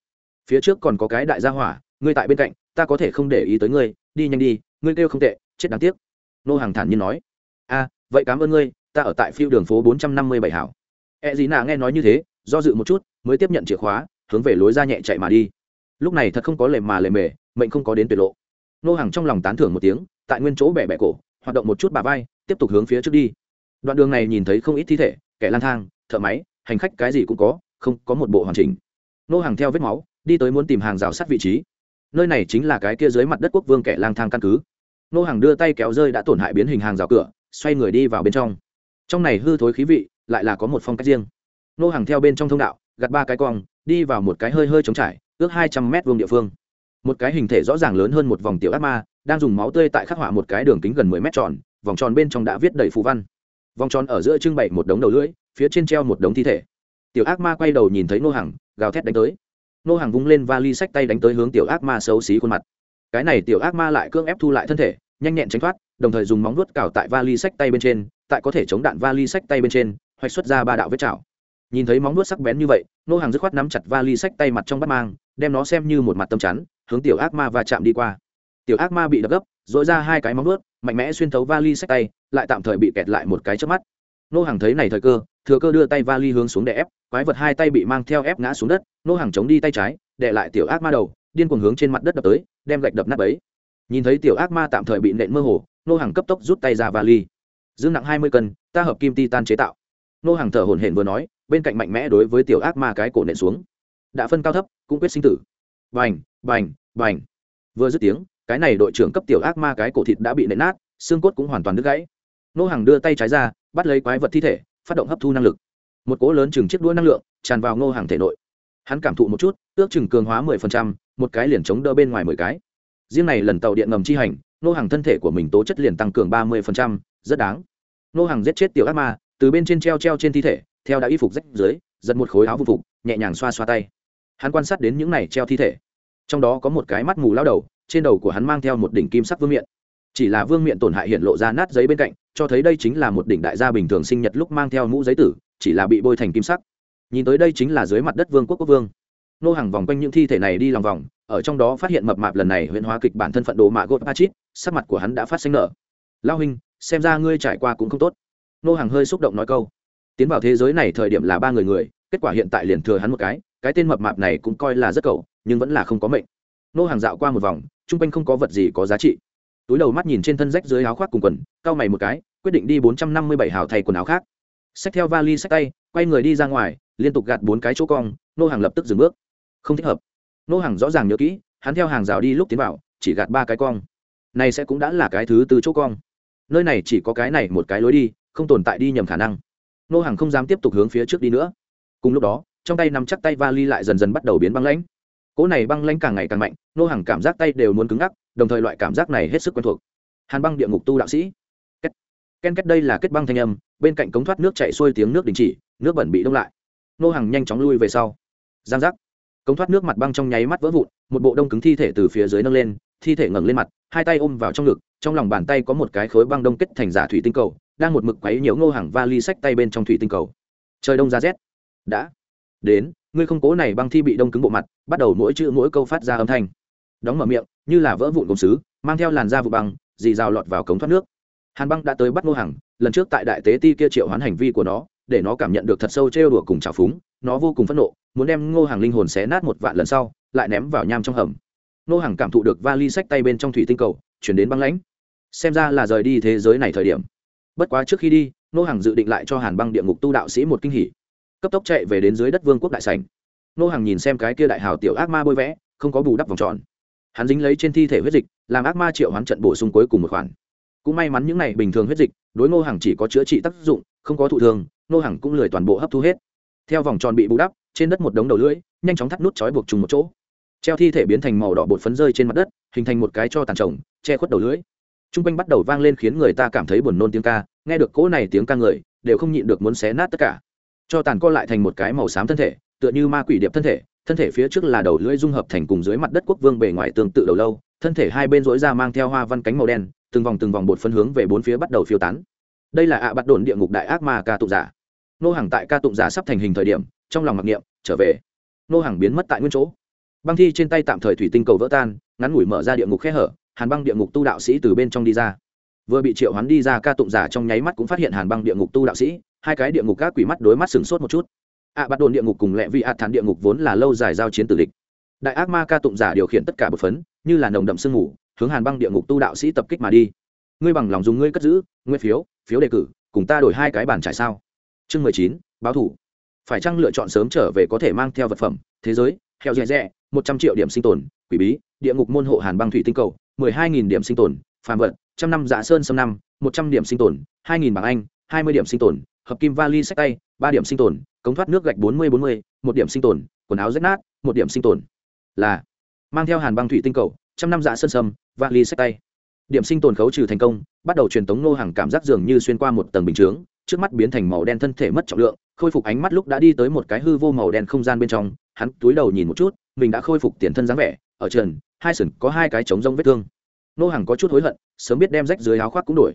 phía trước còn có cái đại gia hỏa, ngươi tại bên cạnh, ta có thể không để ý tới ngươi, đi nhanh đi, ngươi kêu không tệ, chết đáng tiếc. Nô hàng thản nhiên nói, a, vậy cảm ơn ngươi, ta ở tại phiêu đường phố bốn trăm năm mươi bảy hảo. E d nạ nghe nói như thế, do dự một chút, mới tiếp nhận chìa khóa, hướng về lối ra nhẹ chạy mà đi. Lúc này thật không có lề mà lề mề, mệnh không có đến tuyệt lộ. Nô hàng trong lòng tán thưởng một tiếng tại nguyên chỗ bẻ bẻ cổ, hoạt động một chút bà vai, tiếp tục hướng phía trước đi. Đoạn đường này nhìn thấy không ít thi thể, kẻ lang thang, thợ máy, hành khách cái gì cũng có, không có một bộ hoàn chỉnh. Nô hàng theo vết máu, đi tới muốn tìm hàng rào sát vị trí. Nơi này chính là cái kia dưới mặt đất quốc vương kẻ lang thang căn cứ. Nô hàng đưa tay kéo rơi đã tổn hại biến hình hàng rào cửa, xoay người đi vào bên trong. Trong này hư thối khí vị, lại là có một phong cách riêng. Nô hàng theo bên trong thông đạo gặt ba cái cong, đi vào một cái hơi hơi trống trải, ước hai trăm mét vuông địa phương. Một cái hình thể rõ ràng lớn hơn một vòng tiểu ác ma đang dùng máu tươi tại khắc họa một cái đường kính gần mười mét tròn, vòng tròn bên trong đã viết đầy phù văn. Vòng tròn ở giữa trưng bày một đống đầu lưỡi, phía trên treo một đống thi thể. Tiểu ác ma quay đầu nhìn thấy nô hàng gào thét đánh tới. Nô hàng vung lên vali sách tay đánh tới hướng tiểu ác ma xấu xí khuôn mặt. Cái này tiểu ác ma lại cưỡng ép thu lại thân thể, nhanh nhẹn tránh thoát, đồng thời dùng móng vuốt cào tại vali sách tay bên trên, tại có thể chống đạn vali sách tay bên trên, hoạch xuất ra ba đạo vết chảo. Nhìn thấy móng vuốt sắc bén như vậy nô hàng dứt khoát nắm chặt vali sách tay mặt trong bắt mang, đem nó xem như một mặt tâm chắn, hướng tiểu ác ma và chạm đi qua tiểu ác ma bị đập gấp dội ra hai cái móng vuốt, mạnh mẽ xuyên thấu vali sách tay, lại tạm thời bị kẹt lại một cái trước mắt. Nô hàng thấy này thời cơ, thừa cơ đưa tay vali hướng xuống để ép, quái vật hai tay bị mang theo ép ngã xuống đất, nô hàng chống đi tay trái, để lại tiểu ác ma đầu, điên cuồng hướng trên mặt đất đập tới, đem gạch đập nát ấy nhìn thấy tiểu ác ma tạm thời bị nện mơ hồ, nô hàng cấp tốc rút tay ra vali. Dương nặng hai mươi cân, ta hợp kim titan chế tạo. Nô hàng thở hổn hển vừa nói, bên cạnh mạnh mẽ đối với tiểu ác ma cái cổ nện xuống. Đã phân cao thấp, cũng quyết sinh tử. Bành bành bành. Vừa dứt tiếng cái này đội trưởng cấp tiểu ác ma cái cổ thịt đã bị nện nát, xương cốt cũng hoàn toàn đứt gãy. Nô hàng đưa tay trái ra, bắt lấy quái vật thi thể, phát động hấp thu năng lực. Một cỗ lớn chừng chiếc đuôi năng lượng tràn vào ngô hàng thể nội. Hắn cảm thụ một chút, ước chừng cường hóa mười phần trăm, một cái liền chống đỡ bên ngoài mười cái. Riêng này lần tàu điện ngầm chi hành, nô hàng thân thể của mình tố chất liền tăng cường ba mươi phần trăm, rất đáng. Nô hàng giết chết tiểu ác ma, từ bên trên treo treo trên thi thể, theo đã y phục rách dưới, giật một khối áo vụ phục, nhẹ nhàng xoa xoa tay. Hắn quan sát đến những này treo thi thể. Trong đó có một cái mắt mù lao đầu trên đầu của hắn mang theo một đỉnh kim sắc vương miện. Chỉ là vương miện tổn hại hiện lộ ra nát giấy bên cạnh, cho thấy đây chính là một đỉnh đại gia bình thường sinh nhật lúc mang theo mũ giấy tử, chỉ là bị bôi thành kim sắc. Nhìn tới đây chính là dưới mặt đất vương quốc quốc vương. Nô hàng vòng quanh những thi thể này đi lòng vòng, ở trong đó phát hiện mập mạp lần này huyện hóa kịch bản thân phận đồ mạ gột pachit sắc mặt của hắn đã phát sinh nở. Lao huynh, xem ra ngươi trải qua cũng không tốt. Nô hàng hơi xúc động nói câu. Tiến vào thế giới này thời điểm là ba người người, kết quả hiện tại liền thừa hắn một cái cái tên mập mạp này cũng coi là rất cầu nhưng vẫn là không có mệnh. Nô hàng dạo qua một vòng chung quanh không có vật gì có giá trị. Túi đầu mắt nhìn trên thân rách dưới áo khoác cùng quần, cau mày một cái, quyết định đi bốn trăm năm mươi bảy hào thay quần áo khác. Xách theo vali, xách tay, quay người đi ra ngoài, liên tục gạt bốn cái chỗ cong, nô hàng lập tức dừng bước. Không thích hợp. Nô hàng rõ ràng nhớ kỹ, hắn theo hàng rào đi lúc tiến vào, chỉ gạt ba cái cong. Này sẽ cũng đã là cái thứ từ chỗ cong. Nơi này chỉ có cái này một cái lối đi, không tồn tại đi nhầm khả năng. Nô hàng không dám tiếp tục hướng phía trước đi nữa. Cùng lúc đó, trong tay nắm chắc tay vali lại dần dần bắt đầu biến băng lãnh cỗ này băng lãnh càng ngày càng mạnh, nô hàng cảm giác tay đều muốn cứng ngắc, đồng thời loại cảm giác này hết sức quen thuộc. Hàn băng địa ngục tu đạo sĩ. Kết ken kết đây là kết băng thanh âm, bên cạnh cống thoát nước chạy xuôi tiếng nước đình chỉ, nước bẩn bị đông lại. Nô hàng nhanh chóng lui về sau. Giang giác. Cống thoát nước mặt băng trong nháy mắt vỡ vụn, một bộ đông cứng thi thể từ phía dưới nâng lên, thi thể ngẩng lên mặt, hai tay ôm vào trong ngực, trong lòng bàn tay có một cái khối băng đông kết thành giả thủy tinh cầu, đang một mực quấy nhiễu ngô hàng va ly sách tay bên trong thủy tinh cầu. Trời đông ra rét. Đã. Đến ngươi không cố này băng thi bị đông cứng bộ mặt, bắt đầu mỗi chữ mỗi câu phát ra âm thanh. Đóng mở miệng, như là vỡ vụn công sứ, mang theo làn da vụ băng, dì rào lọt vào cống thoát nước. Hàn băng đã tới bắt ngô Hằng. lần trước tại đại tế ti kia triệu hoán hành vi của nó, để nó cảm nhận được thật sâu trêu đùa cùng trào phúng, nó vô cùng phẫn nộ, muốn đem ngô hàng linh hồn xé nát một vạn lần sau, lại ném vào nham trong hầm. Ngô hàng cảm thụ được vali sách tay bên trong thủy tinh cầu, chuyển đến băng lãnh. Xem ra là rời đi thế giới này thời điểm. Bất quá trước khi đi, ngô hàng dự định lại cho hàn băng địa ngục tu đạo sĩ một kinh hỉ cấp tốc chạy về đến dưới đất vương quốc đại Sảnh. Ngô hàng nhìn xem cái kia đại hào tiểu ác ma bôi vẽ, không có bù đắp vòng tròn. Hắn dính lấy trên thi thể huyết dịch, làm ác ma triệu hoán trận bổ sung cuối cùng một khoản. Cũng may mắn những này bình thường huyết dịch, đối ngô hàng chỉ có chữa trị tác dụng, không có thụ thường ngô hàng cũng lười toàn bộ hấp thu hết. Theo vòng tròn bị bù đắp, trên đất một đống đầu lưỡi, nhanh chóng thắt nút trói buộc trùng một chỗ. Treo thi thể biến thành màu đỏ bột phấn rơi trên mặt đất, hình thành một cái cho tàn trồng, che khuất đầu lưỡi. T r u n g quanh bắt đầu vang lên khiến người ta cảm thấy buồn nôn tiếng ca, nghe được cỗ này tiếng ca người, đều không nhịn được muốn xé nát tất cả cho tàn co lại thành một cái màu xám thân thể, tựa như ma quỷ điệp thân thể thân thể phía trước là đầu lưỡi dung hợp thành cùng dưới mặt đất quốc vương bề ngoài tương tự đầu lâu, thân thể hai bên dối ra mang theo hoa văn cánh màu đen, từng vòng từng vòng bột phân hướng về bốn phía bắt đầu phiêu tán. Đây là ạ bắt đồn địa ngục đại ác ma ca tụng giả. Nô hàng tại ca tụng giả sắp thành hình thời điểm, trong lòng mặc niệm, trở về. Nô hàng biến mất tại nguyên chỗ. Băng thi trên tay tạm thời thủy tinh cầu vỡ tan, ngắn ngủi mở ra địa ngục khe hở, hàn băng địa ngục tu đạo sĩ từ bên trong đi ra. Vừa bị triệu hắn đi ra ca tụng giả trong nháy mắt cũng phát hiện hàn băng địa ngục tu đạo sĩ hai cái địa ngục các quỷ mắt đối mắt sừng sốt một chút. Ạ bắt đồn địa ngục cùng lẹ vị ạ thản địa ngục vốn là lâu dài giao chiến tử địch. Đại ác ma ca tụng giả điều khiển tất cả bột phấn, như là nồng đậm sương mù, hướng hàn băng địa ngục tu đạo sĩ tập kích mà đi. Ngươi bằng lòng dùng ngươi cất giữ, nguyên phiếu phiếu đề cử, cùng ta đổi hai cái bàn trải sao? Chương mười chín, báo thủ. Phải chăng lựa chọn sớm trở về có thể mang theo vật phẩm, thế giới theo dè dè, một trăm triệu điểm sinh tồn, quỷ bí, địa ngục môn hộ hàn băng thủy tinh cầu, mười hai nghìn điểm sinh tồn, phàm vật, trăm năm dạ sơn xâm năm, một trăm điểm sinh tồn, hai nghìn bảng anh, hai mươi điểm sinh tồn hợp kim vali sách tay, ba điểm sinh tồn, cống thoát nước gạch bốn mươi bốn mươi, một điểm sinh tồn, quần áo rách nát, một điểm sinh tồn. Là, mang theo hàn băng thủy tinh cầu, trăm năm dạ sơn sâm, vali sách tay. Điểm sinh tồn khấu trừ thành công, bắt đầu truyền tống nô hàng cảm giác dường như xuyên qua một tầng bình chướng, trước mắt biến thành màu đen thân thể mất trọng lượng, khôi phục ánh mắt lúc đã đi tới một cái hư vô màu đen không gian bên trong, hắn túi đầu nhìn một chút, mình đã khôi phục tiền thân dáng vẻ, ở trần, hai sừng có hai cái trống rông vết thương. Nô hàng có chút hối hận, sớm biết đem rách dưới áo khoác cũng đổi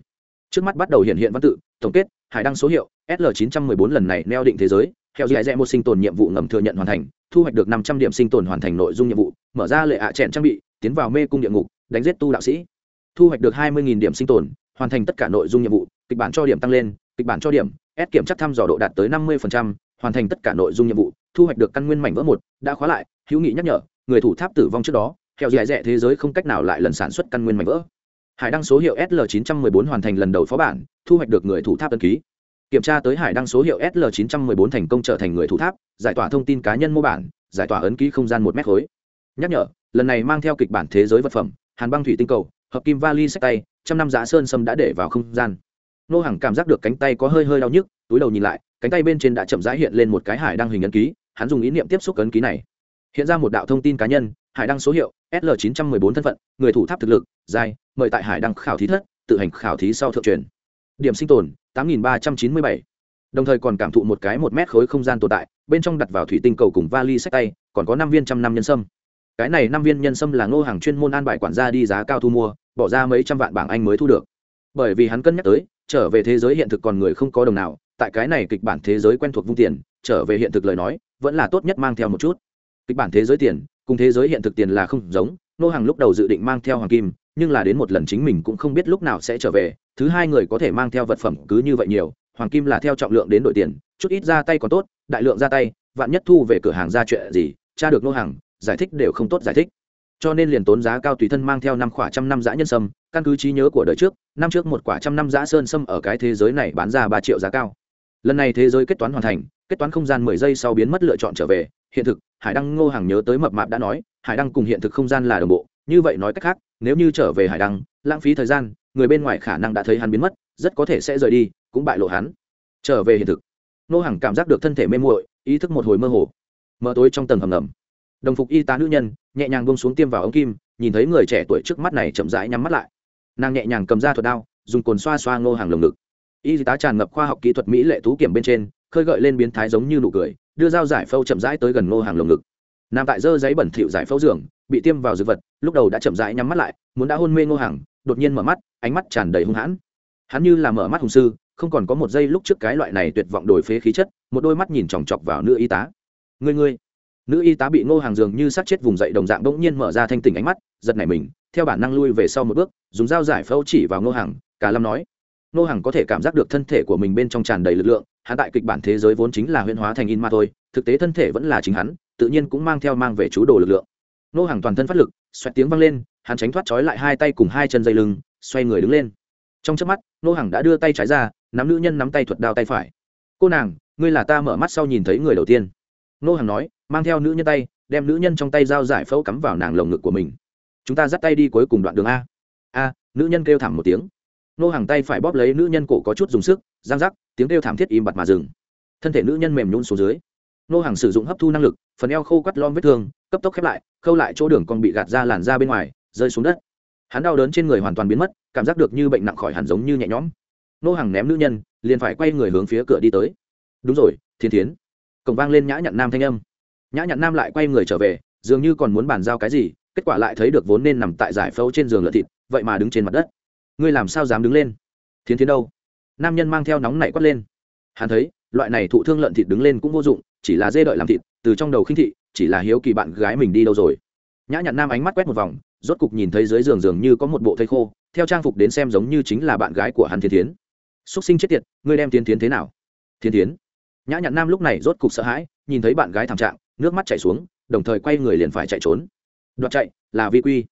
trước mắt bắt đầu hiện hiện văn tự, tổng kết, hải đăng số hiệu sl 914 lần này neo định thế giới, theo dạy dạy một sinh tồn nhiệm vụ ngầm thừa nhận hoàn thành, thu hoạch được năm trăm điểm sinh tồn hoàn thành nội dung nhiệm vụ, mở ra lệ ạ à trang bị, tiến vào mê cung địa ngục, đánh giết tu đạo sĩ. Thu hoạch được hai mươi điểm sinh tồn, hoàn thành tất cả nội dung nhiệm vụ, kịch bản cho điểm tăng lên, kịch bản cho điểm, s kiểm chắc thăm dò độ đạt tới năm mươi hoàn thành tất cả nội dung nhiệm vụ, thu hoạch được căn nguyên mảnh vỡ một, đã khóa lại, hữu nghị nhắc nhở, người thủ tháp tử vong trước đó, theo dạy dạy thế giới không cách nào lại lần sản xuất căn nguyên mảnh vỡ hải đăng số hiệu sl 914 hoàn thành lần đầu phó bản, thu hoạch được người thủ tháp đăng ký. Kiểm tra tới hải đăng số hiệu sl 914 thành công trở thành người thủ tháp, giải tỏa thông tin cá nhân mô bản, giải tỏa ấn ký không gian một mét khối. Nhắc nhở, lần này mang theo kịch bản thế giới vật phẩm, hàn băng thủy tinh cầu, hợp kim vali sách tay, trăm năm giá sơn sâm đã để vào không gian. Nô hàng cảm giác được cánh tay có hơi hơi đau nhức, túi đầu nhìn lại, cánh tay bên trên đã chậm rãi hiện lên một cái hải đăng hình ấn ký, hắn dùng ý niệm tiếp xúc ấn ký này. Hiện ra một đạo thông tin cá nhân, hải đăng số hiệu sl 914 thân phận, người thủ tháp thực lực dài mời tại hải đăng khảo thí thất, tự hành khảo thí sau thượng truyền. Điểm sinh tồn 8397. đồng thời còn cảm thụ một cái một mét khối không gian tồn tại, bên trong đặt vào thủy tinh cầu cùng vali sách tay, còn có năm viên trăm năm nhân sâm. Cái này năm viên nhân sâm là ngô hàng chuyên môn an bài quản gia đi giá cao thu mua, bỏ ra mấy trăm vạn bảng anh mới thu được. Bởi vì hắn cân nhắc tới, trở về thế giới hiện thực còn người không có đồng nào, tại cái này kịch bản thế giới quen thuộc vung tiền, trở về hiện thực lời nói, vẫn là tốt nhất mang theo một chút. Kịch bản thế giới tiền cùng thế giới hiện thực tiền là không giống, nô hàng lúc đầu dự định mang theo hoàng kim, nhưng là đến một lần chính mình cũng không biết lúc nào sẽ trở về, thứ hai người có thể mang theo vật phẩm cứ như vậy nhiều, hoàng kim là theo trọng lượng đến đội tiền, chút ít ra tay còn tốt, đại lượng ra tay, vạn nhất thu về cửa hàng ra chuyện gì cha được nô hàng, giải thích đều không tốt giải thích. Cho nên liền tốn giá cao tùy thân mang theo năm quả trăm năm giã nhân sâm, căn cứ trí nhớ của đời trước, năm trước một quả trăm năm giã sơn sâm ở cái thế giới này bán ra ba triệu giá cao. Lần này thế giới kết toán hoàn thành, kết toán không gian mười giây sau biến mất lựa chọn trở về hiện thực, hải đăng ngô hàng nhớ tới mập mạp đã nói, hải đăng cùng hiện thực không gian là đồng bộ, như vậy nói cách khác, nếu như trở về hải đăng, lãng phí thời gian, người bên ngoài khả năng đã thấy hắn biến mất, rất có thể sẽ rời đi, cũng bại lộ hắn. Trở về hiện thực, ngô hàng cảm giác được thân thể mê muội, ý thức một hồi mơ hồ. Mờ tối trong tầng hầm ngầm, đồng phục y tá nữ nhân nhẹ nhàng bông xuống tiêm vào ống kim, nhìn thấy người trẻ tuổi trước mắt này chậm rãi nhắm mắt lại. Nàng nhẹ nhàng cầm ra thuật đao, dùng cồn xoa xoa ngô hàng lồng ngực. Y tá tràn ngập khoa học kỹ thuật mỹ lệ tú kiểm bên trên, khơi gợi lên biến thái giống như nụ cười đưa dao giải phẫu chậm rãi tới gần ngô hàng lồng ngực. Nằm tại dơ giấy bẩn thỉu giải phẫu giường, bị tiêm vào dược vật, lúc đầu đã chậm rãi nhắm mắt lại, muốn đã hôn mê ngô hàng, đột nhiên mở mắt, ánh mắt tràn đầy hung hãn. Hắn như là mở mắt hùng sư, không còn có một giây lúc trước cái loại này tuyệt vọng đổi phế khí chất, một đôi mắt nhìn chòng chọc vào nữ y tá. Ngươi ngươi. Nữ y tá bị ngô hàng dường như sát chết vùng dậy đồng dạng bỗng nhiên mở ra thanh tỉnh ánh mắt, giật nảy mình, theo bản năng lui về sau một bước, dùng dao giải phẫu chỉ vào ngô hàng, cả lâm nói Nô Hằng có thể cảm giác được thân thể của mình bên trong tràn đầy lực lượng, hắn tại kịch bản thế giới vốn chính là huyễn hóa thành in ma thôi, thực tế thân thể vẫn là chính hắn, tự nhiên cũng mang theo mang về chú đồ lực lượng. Nô hàng toàn thân phát lực, xoẹt tiếng vang lên, hắn tránh thoát trói lại hai tay cùng hai chân dây lưng, xoay người đứng lên. Trong chớp mắt, Nô hàng đã đưa tay trái ra, nắm nữ nhân nắm tay thuật đao tay phải. Cô nàng, ngươi là ta mở mắt sau nhìn thấy người đầu tiên. Nô hàng nói, mang theo nữ nhân tay, đem nữ nhân trong tay dao giải phẫu cắm vào nàng lồng ngực của mình. Chúng ta dắt tay đi cuối cùng đoạn đường a. A, nữ nhân kêu thảm một tiếng nô hàng tay phải bóp lấy nữ nhân cổ có chút dùng sức giang rắc, tiếng kêu thảm thiết im bặt mà dừng. Thân thể nữ nhân mềm nhún xuống dưới. Nô hàng sử dụng hấp thu năng lực, phần eo khô quắt lom vết thương, cấp tốc khép lại, khâu lại chỗ đường còn bị gạt ra làn ra bên ngoài, rơi xuống đất. Hắn đau đớn trên người hoàn toàn biến mất, cảm giác được như bệnh nặng khỏi hẳn giống như nhẹ nhõm. Nô hàng ném nữ nhân, liền phải quay người hướng phía cửa đi tới. Đúng rồi, thiên thiến. Cổng vang lên nhã nhặn nam thanh âm. Nhã nhặn nam lại quay người trở về, dường như còn muốn bàn giao cái gì, kết quả lại thấy được vốn nên nằm tại giải phẫu trên giường lợn thịt, vậy mà đứng trên mặt đất ngươi làm sao dám đứng lên? Thiến thiến đâu? Nam nhân mang theo nóng nảy quát lên. Hắn thấy, loại này thụ thương lợn thịt đứng lên cũng vô dụng, chỉ là dê đợi làm thịt, từ trong đầu khinh thị, chỉ là hiếu kỳ bạn gái mình đi đâu rồi. Nhã nhặn nam ánh mắt quét một vòng, rốt cục nhìn thấy dưới giường giường như có một bộ thây khô, theo trang phục đến xem giống như chính là bạn gái của hắn thiên thiến. Xúc sinh chết tiệt, ngươi đem thiên thiến thế nào? Thiên thiến. Nhã nhặn nam lúc này rốt cục sợ hãi, nhìn thấy bạn gái thảm trạng, nước mắt chảy xuống, đồng thời quay người liền phải chạy trốn. Đoạt chạy, là vi quy.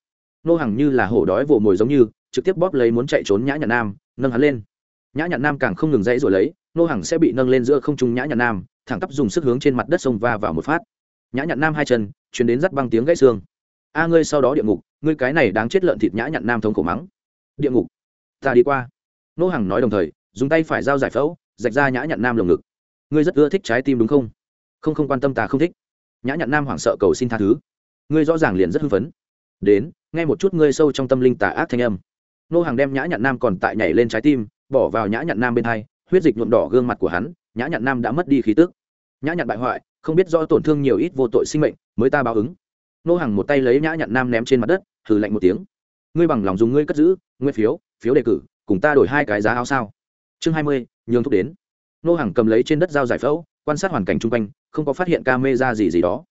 Nô hàng như là hổ đói vồ mồi giống như trực tiếp bóp lấy muốn chạy trốn nhã nhặn nam, nâng hắn lên. Nhã nhặn nam càng không ngừng dãy rồi lấy, nô hàng sẽ bị nâng lên giữa không trung nhã nhặn nam, thẳng tắp dùng sức hướng trên mặt đất sông va vào một phát. Nhã nhặn nam hai chân, chuyển đến dắt băng tiếng gãy xương. A ngươi sau đó địa ngục, ngươi cái này đáng chết lợn thịt nhã nhặn nam thống khổ mắng. Địa ngục? Ta đi qua. Nô hàng nói đồng thời, dùng tay phải dao giải phẫu, rạch ra nhã nhặn nam lồng ngực. Ngươi rất ưa thích trái tim đúng không? Không không quan tâm ta không thích. Nhã nhặn nam hoảng sợ cầu xin tha thứ. Ngươi rõ ràng liền rất hưng phấn. Đến, nghe một chút ngươi sâu trong tâm linh tà ác thanh âm nô hàng đem nhã nhặn nam còn tại nhảy lên trái tim, bỏ vào nhã nhặn nam bên hai, huyết dịch nhuộm đỏ gương mặt của hắn, nhã nhặn nam đã mất đi khí tức. Nhã nhặn bại hoại, không biết do tổn thương nhiều ít vô tội sinh mệnh, mới ta báo ứng. Nô hàng một tay lấy nhã nhặn nam ném trên mặt đất thử lạnh một tiếng. Ngươi bằng lòng dùng ngươi cất giữ, nguyên phiếu phiếu đề cử, cùng ta đổi hai cái giá áo sao? Chương hai mươi, nhường thúc đến. Nô hàng cầm lấy trên đất dao giải phẫu, quan sát hoàn cảnh chung quanh, không có phát hiện ca mê ra gì gì đó.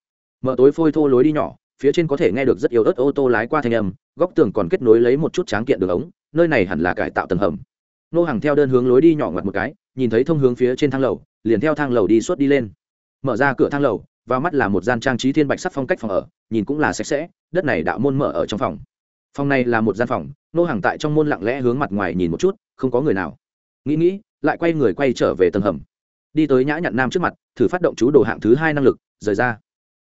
Mở tối phôi thô lối đi nhỏ phía trên có thể nghe được rất yếu ớt ô tô lái qua thanh âm, góc tường còn kết nối lấy một chút tráng kiện đường ống, nơi này hẳn là cải tạo tầng hầm. Nô hàng theo đơn hướng lối đi nhỏ ngoặt một cái, nhìn thấy thông hướng phía trên thang lầu, liền theo thang lầu đi suốt đi lên. Mở ra cửa thang lầu, vào mắt là một gian trang trí thiên bạch sắc phong cách phòng ở, nhìn cũng là sạch sẽ, đất này đạo môn mở ở trong phòng. Phòng này là một gian phòng, nô hàng tại trong môn lặng lẽ hướng mặt ngoài nhìn một chút, không có người nào. Nghĩ nghĩ, lại quay người quay trở về tầng hầm. Đi tới nhã nhặn nam trước mặt, thử phát động chú đồ hạng thứ hai năng lực, rời ra.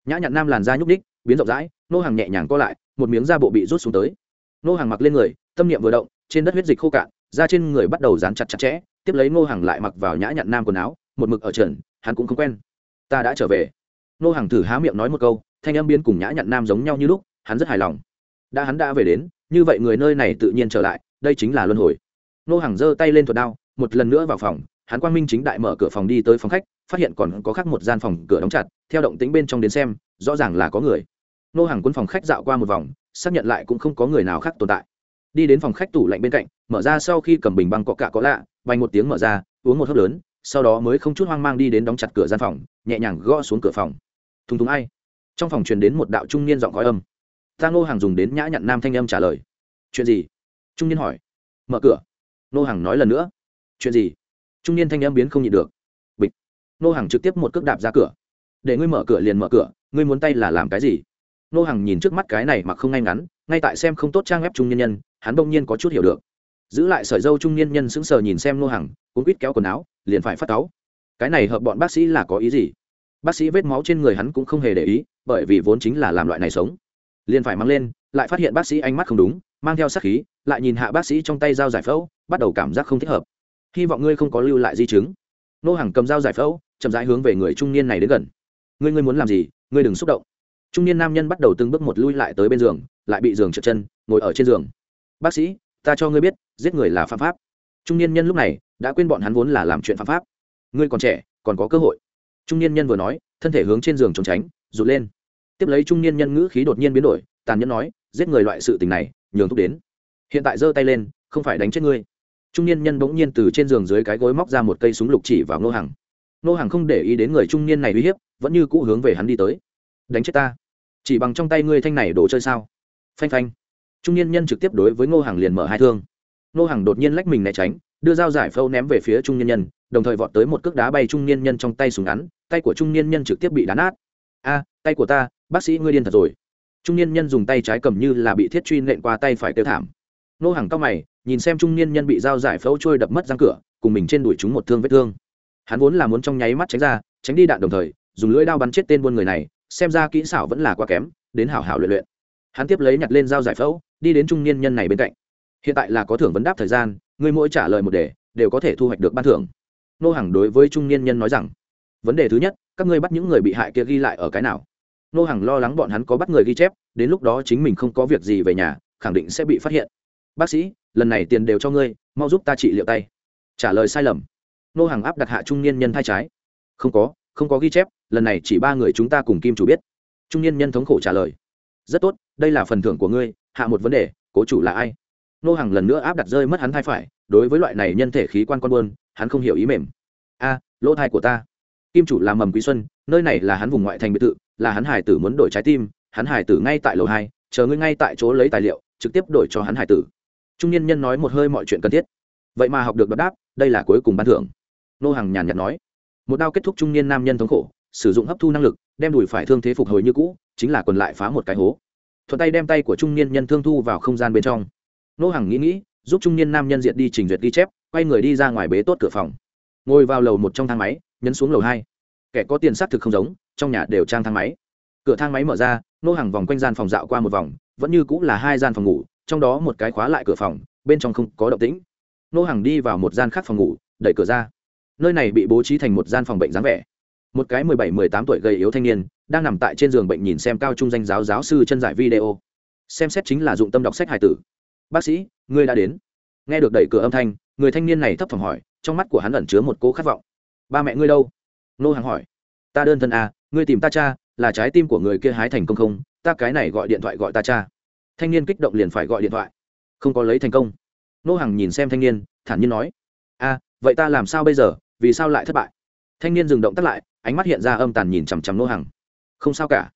Nhã nhặn nam làn da nhúc ních biến rộng rãi, nô hàng nhẹ nhàng co lại, một miếng da bộ bị rút xuống tới. Nô hàng mặc lên người, tâm niệm vừa động, trên đất huyết dịch khô cạn, da trên người bắt đầu dán chặt chặt chẽ, tiếp lấy nô hàng lại mặc vào nhã nhặn nam quần áo, một mực ở trần, hắn cũng không quen. Ta đã trở về. Nô hàng thử há miệng nói một câu, thanh âm biến cùng nhã nhặn nam giống nhau như lúc, hắn rất hài lòng. Đã hắn đã về đến, như vậy người nơi này tự nhiên trở lại, đây chính là luân hồi. Nô hàng giơ tay lên thuật đao, một lần nữa vào phòng, hắn quang minh chính đại mở cửa phòng đi tới phòng khách phát hiện còn có khác một gian phòng cửa đóng chặt, theo động tính bên trong đến xem, rõ ràng là có người. Nô hàng quân phòng khách dạo qua một vòng, xác nhận lại cũng không có người nào khác tồn tại. Đi đến phòng khách tủ lạnh bên cạnh, mở ra sau khi cầm bình băng cọ cạ có lạ, vành một tiếng mở ra, uống một hớp lớn, sau đó mới không chút hoang mang đi đến đóng chặt cửa gian phòng, nhẹ nhàng gõ xuống cửa phòng. Thùng thùng ai? Trong phòng truyền đến một đạo trung niên giọng khói âm. Ta ngô hàng dùng đến nhã nhặn nam thanh âm trả lời. Chuyện gì? Trung niên hỏi. Mở cửa. Ngô hàng nói lần nữa. Chuyện gì? Trung niên thanh âm biến không nhịn được. Nô hàng trực tiếp một cước đạp ra cửa. Để ngươi mở cửa liền mở cửa, ngươi muốn tay là làm cái gì? Nô hàng nhìn trước mắt cái này mà không ngay ngắn, ngay tại xem không tốt trang web trung niên nhân, hắn đông nhiên có chút hiểu được. Giữ lại sợi dâu trung niên nhân sững sờ nhìn xem Nô hàng cuốn quýt kéo quần áo, liền phải phát cáu. Cái này hợp bọn bác sĩ là có ý gì? Bác sĩ vết máu trên người hắn cũng không hề để ý, bởi vì vốn chính là làm loại này sống. Liền phải mang lên, lại phát hiện bác sĩ ánh mắt không đúng, mang theo sắc khí, lại nhìn hạ bác sĩ trong tay dao giải phẫu, bắt đầu cảm giác không thích hợp. Hy vọng ngươi không có lưu lại di chứng nô hàng cầm dao giải phẫu, chậm rãi hướng về người trung niên này đến gần. Ngươi ngươi muốn làm gì? Ngươi đừng xúc động. Trung niên nam nhân bắt đầu từng bước một lui lại tới bên giường, lại bị giường trượt chân, ngồi ở trên giường. Bác sĩ, ta cho ngươi biết, giết người là phạm pháp. Trung niên nhân lúc này đã quên bọn hắn vốn là làm chuyện phạm pháp. Ngươi còn trẻ, còn có cơ hội. Trung niên nhân vừa nói, thân thể hướng trên giường trốn tránh, rụt lên. Tiếp lấy trung niên nhân ngữ khí đột nhiên biến đổi, tàn nhẫn nói, giết người loại sự tình này, nhường thúc đến. Hiện tại giơ tay lên, không phải đánh chết ngươi trung niên nhân bỗng nhiên từ trên giường dưới cái gối móc ra một cây súng lục chỉ vào Ngô Hằng. Ngô Hằng không để ý đến người trung niên này uy hiếp, vẫn như cũ hướng về hắn đi tới. Đánh chết ta? Chỉ bằng trong tay ngươi thanh này đồ chơi sao? Phanh phanh. Trung niên nhân trực tiếp đối với ngô Hằng liền mở hai thương. Ngô Hằng đột nhiên lách mình né tránh, đưa dao giải phâu ném về phía trung niên nhân, đồng thời vọt tới một cước đá bay trung niên nhân trong tay súng ngắn, tay của trung niên nhân trực tiếp bị đá nát. A, tay của ta, bác sĩ ngươi điên thật rồi. Trung niên nhân dùng tay trái cầm như là bị thiết truy nện qua tay phải tiêu thảm. Nô hàng cao mày nhìn xem trung niên nhân bị dao giải phẫu trôi đập mất răng cửa, cùng mình trên đuổi chúng một thương vết thương. Hắn vốn là muốn trong nháy mắt tránh ra, tránh đi đạn đồng thời, dùng lưỡi đao bắn chết tên buôn người này, xem ra kỹ xảo vẫn là quá kém, đến hảo hảo luyện luyện. Hắn tiếp lấy nhặt lên dao giải phẫu, đi đến trung niên nhân này bên cạnh. Hiện tại là có thưởng vấn đáp thời gian, người mỗi trả lời một đề, đều có thể thu hoạch được ban thưởng. Nô hàng đối với trung niên nhân nói rằng, vấn đề thứ nhất, các ngươi bắt những người bị hại kia ghi lại ở cái nào? Nô hàng lo lắng bọn hắn có bắt người ghi chép, đến lúc đó chính mình không có việc gì về nhà, khẳng định sẽ bị phát hiện. Bác sĩ lần này tiền đều cho ngươi, mau giúp ta trị liệu tay. Trả lời sai lầm. Nô hàng áp đặt hạ trung niên nhân thai trái. Không có không có ghi chép, lần này chỉ ba người chúng ta cùng kim chủ biết. Trung niên nhân thống khổ trả lời. Rất tốt, đây là phần thưởng của ngươi, hạ một vấn đề, cố chủ là ai? Nô hàng lần nữa áp đặt rơi mất hắn thai phải, đối với loại này nhân thể khí quan con buôn, hắn không hiểu ý mềm. A, lỗ thai của ta. Kim chủ là mầm quý xuân, nơi này là hắn vùng ngoại thành biệt thự, là hắn hải tử muốn đổi trái tim, hắn hải tử ngay tại lầu hai, chờ ngươi ngay tại chỗ lấy tài liệu, trực tiếp đổi cho hắn hải tử trung niên nhân nói một hơi mọi chuyện cần thiết. Vậy mà học được đáp, đây là cuối cùng ban thưởng. Nô hàng nhàn nhạt nói. Một đao kết thúc trung niên nam nhân thống khổ, sử dụng hấp thu năng lực, đem đùi phải thương thế phục hồi như cũ, chính là còn lại phá một cái hố. Thuận tay đem tay của trung niên nhân thương thu vào không gian bên trong. Nô hàng nghĩ nghĩ, giúp trung niên nam nhân diệt đi trình duyệt ghi chép, quay người đi ra ngoài bế tốt cửa phòng. Ngồi vào lầu một trong thang máy, nhấn xuống lầu hai. Kẻ có tiền xác thực không giống, trong nhà đều trang thang máy. Cửa thang máy mở ra, nô hàng vòng quanh gian phòng dạo qua một vòng, vẫn như cũng là hai gian phòng ngủ trong đó một cái khóa lại cửa phòng, bên trong không có động tĩnh. Nô hàng đi vào một gian khác phòng ngủ, đẩy cửa ra. Nơi này bị bố trí thành một gian phòng bệnh dáng vẻ. Một cái mười bảy, mười tám tuổi gầy yếu thanh niên, đang nằm tại trên giường bệnh nhìn xem cao trung danh giáo giáo sư chân giải video. Xem xét chính là dụng tâm đọc sách hải tử. Bác sĩ, ngươi đã đến. Nghe được đẩy cửa âm thanh, người thanh niên này thấp thỏm hỏi, trong mắt của hắn ẩn chứa một cố khát vọng. Ba mẹ ngươi đâu? Nô hàng hỏi. Ta đơn thân à ngươi tìm ta cha, là trái tim của người kia hái thành công không? Ta cái này gọi điện thoại gọi ta cha thanh niên kích động liền phải gọi điện thoại. Không có lấy thành công. Nô hàng nhìn xem thanh niên, thản nhiên nói, a, vậy ta làm sao bây giờ? Vì sao lại thất bại? Thanh niên dừng động tắt lại, ánh mắt hiện ra âm tàn nhìn chằm chằm nô hàng không sao cả.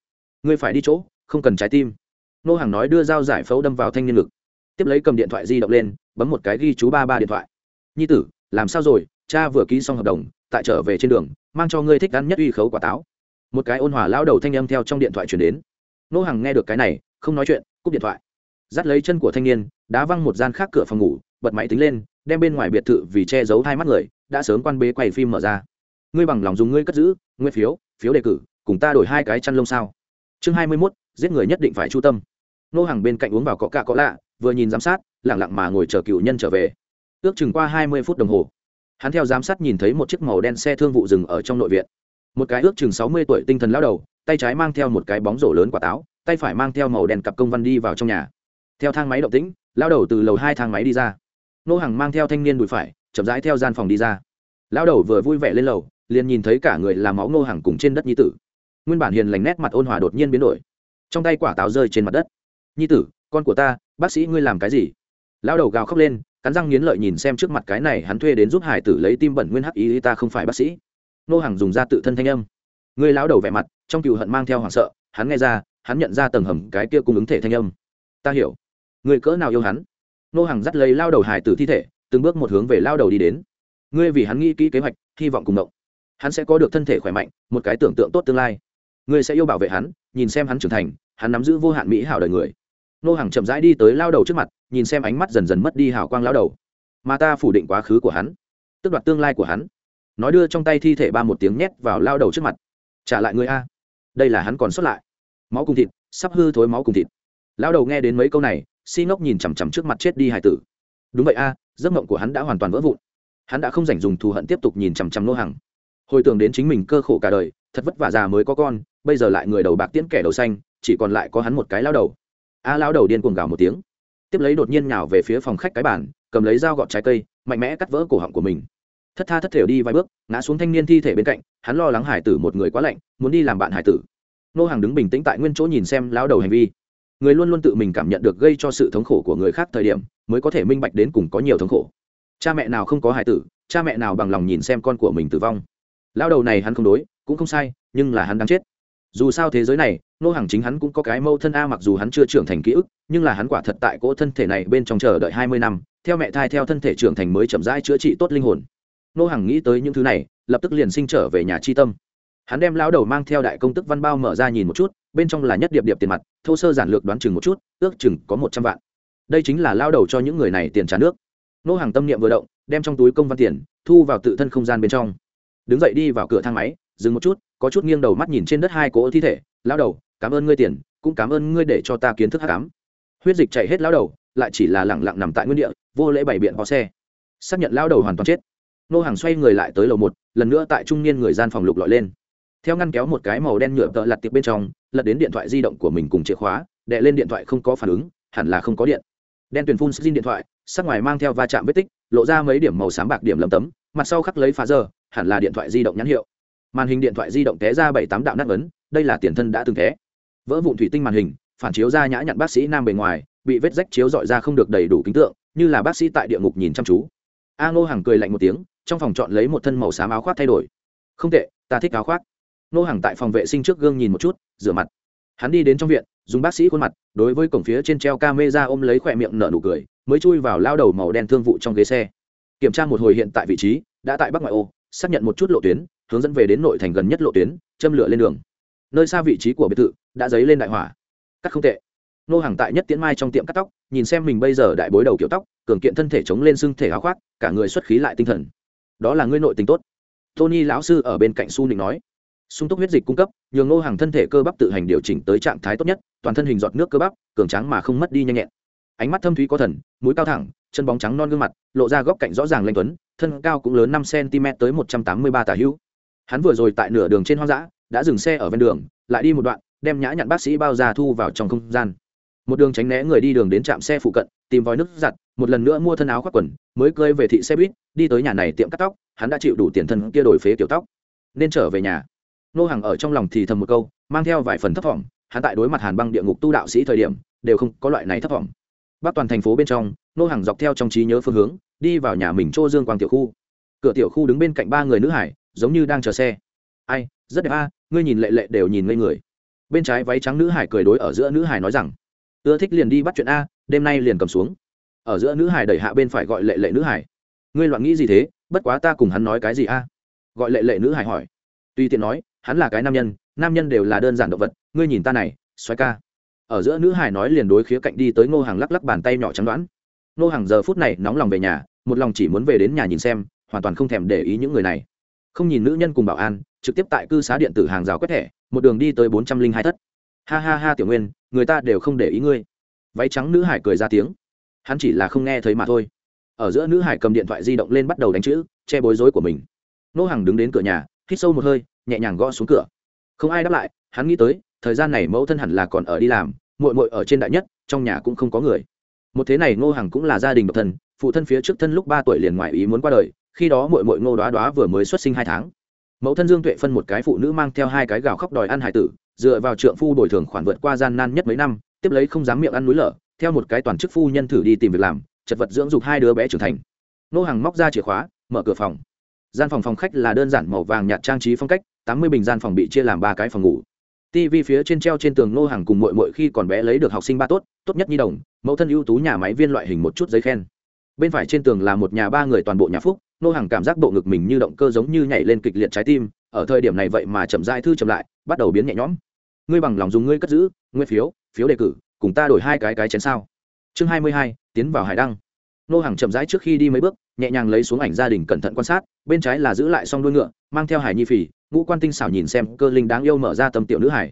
Ngươi phải đi chỗ, không cần trái tim. Nô hàng nói đưa dao giải phẫu đâm vào thanh niên ngực. Tiếp lấy cầm điện thoại di động lên, bấm một cái ghi chú ba ba điện thoại. Nhi tử, làm sao rồi? Cha vừa ký xong hợp đồng, tại trở về trên đường, mang cho ngươi thích ăn nhất uy khấu quả táo. Một cái ôn hòa lao đầu thanh âm theo trong điện thoại chuyển đến. Nô hàng nghe được cái này, không nói chuyện cúp điện thoại. Dắt lấy chân của thanh niên, đá văng một gian khác cửa phòng ngủ, bật máy tính lên, đem bên ngoài biệt thự vì che giấu hai mắt người, đã sớm quan bế quay phim mở ra. Ngươi bằng lòng dùng ngươi cất giữ, nguyên phiếu phiếu đề cử, cùng ta đổi hai cái chăn lông sao? Chương hai mươi mốt, giết người nhất định phải chu tâm. Nô hàng bên cạnh uống vào cọ cạ cọ lạ, vừa nhìn giám sát lẳng lặng mà ngồi chờ cựu nhân trở về. Ước chừng qua hai mươi phút đồng hồ, hắn theo giám sát nhìn thấy một chiếc màu đen xe thương vụ dừng ở trong nội viện. Một cái ước chừng sáu mươi tuổi tinh thần lao đầu, tay trái mang theo một cái bóng rổ lớn quả táo tay phải mang theo màu đèn cặp công văn đi vào trong nhà. Theo thang máy động tĩnh lao đầu từ lầu hai thang máy đi ra. Nô hàng mang theo thanh niên đùi phải, chậm rãi theo gian phòng đi ra. Lao đầu vừa vui vẻ lên lầu, liền nhìn thấy cả người làm máu nô hàng cùng trên đất nhi tử. Nguyên bản hiền lành nét mặt ôn hòa đột nhiên biến đổi. Trong tay quả táo rơi trên mặt đất. Nhi tử, con của ta, bác sĩ ngươi làm cái gì? Lao đầu gào khóc lên, cắn răng nghiến lợi nhìn xem trước mặt cái này hắn thuê đến giúp hải tử lấy tim bẩn nguyên hắc ý ta không phải bác sĩ. Nô hàng dùng ra tự thân thanh âm. Người lão đầu vẻ mặt, trong cựu hận mang theo hoảng sợ, hắn nghe ra hắn nhận ra tầng hầm cái kia cung ứng thể thanh âm. Ta hiểu. Người cỡ nào yêu hắn? Nô hàng dắt lấy lao đầu hải tử thi thể, từng bước một hướng về lao đầu đi đến. Ngươi vì hắn nghĩ kỹ kế hoạch, hy vọng cùng động hắn sẽ có được thân thể khỏe mạnh, một cái tưởng tượng tốt tương lai. Ngươi sẽ yêu bảo vệ hắn, nhìn xem hắn trưởng thành, hắn nắm giữ vô hạn mỹ hảo đời người. Nô hàng chậm rãi đi tới lao đầu trước mặt, nhìn xem ánh mắt dần dần mất đi hào quang lao đầu. Mà ta phủ định quá khứ của hắn tức đoạt tương lai của hắn. Nói đưa trong tay thi thể ba một tiếng nhét vào lao đầu trước mặt. Trả lại người a. Đây là hắn còn sót lại máu cùng thịt, sắp hư thối máu cùng thịt. Lao đầu nghe đến mấy câu này, si ngốc nhìn chằm chằm trước mặt chết đi hải tử. Đúng vậy a, giấc mộng của hắn đã hoàn toàn vỡ vụn. Hắn đã không dành dùng thù hận tiếp tục nhìn chằm chằm nô hàng hồi tưởng đến chính mình cơ khổ cả đời, thật vất vả già mới có con, bây giờ lại người đầu bạc tiễn kẻ đầu xanh, chỉ còn lại có hắn một cái lao đầu. A lao đầu điên cuồng gào một tiếng. Tiếp lấy đột nhiên nhào về phía phòng khách cái bàn, cầm lấy dao gọt trái cây, mạnh mẽ cắt vỡ cổ họng của mình. Thất tha thất thểu đi vài bước, ngã xuống thanh niên thi thể bên cạnh, hắn lo lắng hải tử một người quá lạnh, muốn đi làm bạn hải tử nô hàng đứng bình tĩnh tại nguyên chỗ nhìn xem lao đầu hành vi. Người luôn luôn tự mình cảm nhận được gây cho sự thống khổ của người khác thời điểm, mới có thể minh bạch đến cùng có nhiều thống khổ. Cha mẹ nào không có hài tử, cha mẹ nào bằng lòng nhìn xem con của mình tử vong. Lao đầu này hắn không đối, cũng không sai, nhưng là hắn đáng chết. Dù sao thế giới này nô hàng chính hắn cũng có cái mâu thân a mặc dù hắn chưa trưởng thành ký ức, nhưng là hắn quả thật tại cỗ thân thể này bên trong chờ đợi hai mươi năm, theo mẹ thai theo thân thể trưởng thành mới chậm rãi chữa trị tốt linh hồn. Nô hàng nghĩ tới những thứ này, lập tức liền sinh trở về nhà chi tâm hắn đem lao đầu mang theo đại công tức văn bao mở ra nhìn một chút, bên trong là nhất điệp điệp tiền mặt, thô sơ giản lược đoán chừng một chút, ước chừng có một trăm vạn. Đây chính là lao đầu cho những người này tiền trả nước. Nô hàng tâm niệm vừa động, đem trong túi công văn tiền, thu vào tự thân không gian bên trong. Đứng dậy đi vào cửa thang máy, dừng một chút, có chút nghiêng đầu mắt nhìn trên đất hai cỗ thi thể. Lao đầu, cảm ơn ngươi tiền, cũng cảm ơn ngươi để cho ta kiến thức hát cám huyết dịch chạy hết lao đầu, lại chỉ là lẳng lặng nằm tại nguyên địa, vô lễ bày biện có xe. Xác nhận lao đầu hoàn toàn chết. Nô hàng xoay người lại tới lầu một, lần nữa tại trung niên người gian phòng lục lọi lên theo ngăn kéo một cái màu đen nhựa tợ lặt tiệp bên trong, lật đến điện thoại di động của mình cùng chìa khóa đệ lên điện thoại không có phản ứng, hẳn là không có điện. Đen tuyền phun xin điện thoại, sắc ngoài mang theo va chạm vết tích, lộ ra mấy điểm màu xám bạc điểm lầm tấm, mặt sau khắc lấy phá giờ, hẳn là điện thoại di động nhãn hiệu. Màn hình điện thoại di động té ra bảy tám đạo nát ấn, đây là tiền thân đã từng té. Vỡ vụn thủy tinh màn hình, phản chiếu ra nhã nhặn bác sĩ nam bề ngoài, bị vết rách chiếu dọi ra không được đầy đủ kính tượng, như là bác sĩ tại địa ngục nhìn chăm chú. A ngô hàng cười lạnh một tiếng, trong phòng chọn lấy một thân màu xám áo khoác thay đổi. Không tệ, ta thích áo khoác. Nô hàng tại phòng vệ sinh trước gương nhìn một chút, rửa mặt. Hắn đi đến trong viện, dùng bác sĩ khuôn mặt, đối với cổng phía trên treo ca mê ra ôm lấy khỏe miệng nở nụ cười, mới chui vào lao đầu màu đen thương vụ trong ghế xe. Kiểm tra một hồi hiện tại vị trí, đã tại bắc ngoại ô, xác nhận một chút lộ tuyến, hướng dẫn về đến nội thành gần nhất lộ tuyến, châm lửa lên đường. Nơi xa vị trí của biệt thự, đã dấy lên đại hỏa. Cắt không tệ. Nô hàng tại nhất tiễn mai trong tiệm cắt tóc, nhìn xem mình bây giờ đại bối đầu kiểu tóc, cường kiện thân thể chống lên xương thể áo khoác, cả người xuất khí lại tinh thần. Đó là ngươi nội tình tốt. Tony lão sư ở bên cạnh su định nói sung túc huyết dịch cung cấp, nhường nô hàng thân thể cơ bắp tự hành điều chỉnh tới trạng thái tốt nhất, toàn thân hình giọt nước cơ bắp, cường tráng mà không mất đi nhanh nhẹn. Ánh mắt thâm thúy có thần, mũi cao thẳng, chân bóng trắng non gương mặt, lộ ra góc cạnh rõ ràng lanh tuấn, thân cao cũng lớn năm cm tới một trăm tám mươi ba tả hữu. Hắn vừa rồi tại nửa đường trên hoang dã, đã dừng xe ở ven đường, lại đi một đoạn, đem nhã nhặn bác sĩ bao ra thu vào trong không gian. Một đường tránh né người đi đường đến trạm xe phụ cận, tìm vòi nước giặt, một lần nữa mua thân áo khoác quần, mới cơi về thị xe buýt, đi tới nhà này tiệm cắt tóc, hắn đã chịu đủ tiền thân kia đổi phế kiểu tóc. Nên trở về nhà nô hàng ở trong lòng thì thầm một câu, mang theo vài phần thấp thỏm, hắn tại đối mặt hàn băng địa ngục tu đạo sĩ thời điểm, đều không có loại này thấp thỏm. Bắc toàn thành phố bên trong, nô hàng dọc theo trong trí nhớ phương hướng, đi vào nhà mình chỗ dương quang tiểu khu. Cửa tiểu khu đứng bên cạnh ba người nữ hải, giống như đang chờ xe. Ai, rất đẹp a, ngươi nhìn lệ lệ đều nhìn ngây người. Bên trái váy trắng nữ hải cười đối ở giữa nữ hải nói rằng, ưa thích liền đi bắt chuyện a, đêm nay liền cầm xuống. Ở giữa nữ hải đẩy hạ bên phải gọi lệ lệ nữ hải, ngươi loạn nghĩ gì thế, bất quá ta cùng hắn nói cái gì a? Gọi lệ lệ nữ hải hỏi. Tuy tiện nói hắn là cái nam nhân nam nhân đều là đơn giản động vật, ngươi nhìn ta này xoáy ca. Ở giữa nữ hải nói liền đối khía cạnh đi tới ngô hàng lắc lắc bàn tay nhỏ trắng đoán. Ngô hàng giờ phút này nóng lòng về nhà, một lòng chỉ muốn về đến nhà nhìn xem, hoàn toàn không thèm để ý những người này. Không nhìn nữ nhân cùng bảo an, trực tiếp tại cư xá điện tử hàng rào quét thẻ, một đường đi tới bốn trăm linh hai thất. Ha ha ha tiểu nguyên, người ta đều không để ý ngươi. Váy trắng nữ hải cười ra tiếng. Hắn chỉ là không nghe thấy mà thôi. Ở giữa nữ hải cầm điện thoại di động lên bắt đầu đánh chữ, che bối rối của mình. Nô hàng đứng đến cửa nhà hít sâu một hơi, nhẹ nhàng gõ xuống cửa. Không ai đáp lại, hắn nghĩ tới, thời gian này mẫu thân hẳn là còn ở đi làm, muội muội ở trên đại nhất, trong nhà cũng không có người. Một thế này ngô hằng cũng là gia đình độc thân, phụ thân phía trước thân lúc ba tuổi liền ngoài ý muốn qua đời, khi đó muội muội ngô đoá đoá vừa mới xuất sinh hai tháng. Mẫu thân dương tuệ phân một cái phụ nữ mang theo hai cái gào khóc đòi ăn hải tử, dựa vào trượng phu bồi thường khoản vượt qua gian nan nhất mấy năm, tiếp lấy không dám miệng ăn núi lở, theo một cái toàn chức phu nhân thử đi tìm việc làm, chật vật dưỡng dục hai đứa bé trưởng thành. Nô hàng móc ra chìa khóa, mở cửa phòng gian phòng phòng khách là đơn giản màu vàng nhạt trang trí phong cách, tám mươi bình gian phòng bị chia làm ba cái phòng ngủ. Tv phía trên treo trên tường nô hàng cùng mội mội khi còn bé lấy được học sinh ba tốt tốt nhất nhi đồng, mẫu thân ưu tú nhà máy viên loại hình một chút giấy khen. Bên phải trên tường là một nhà ba người toàn bộ nhà phúc nô hàng cảm giác bộ ngực mình như động cơ giống như nhảy lên kịch liệt trái tim, ở thời điểm này vậy mà chậm dai thư chậm lại, bắt đầu biến nhẹ nhõm. Ngươi bằng lòng dùng ngươi cất giữ, nguyên phiếu phiếu đề cử, cùng ta đổi hai cái cái chén sao? Chương hai mươi hai, tiến vào hải đăng. Nô hàng chậm rãi trước khi đi mấy bước, nhẹ nhàng lấy xuống ảnh gia đình cẩn thận quan sát bên trái là giữ lại song đuôi ngựa, mang theo hải nhi phì ngũ quan tinh xảo nhìn xem cơ linh đáng yêu mở ra tâm tiểu nữ hải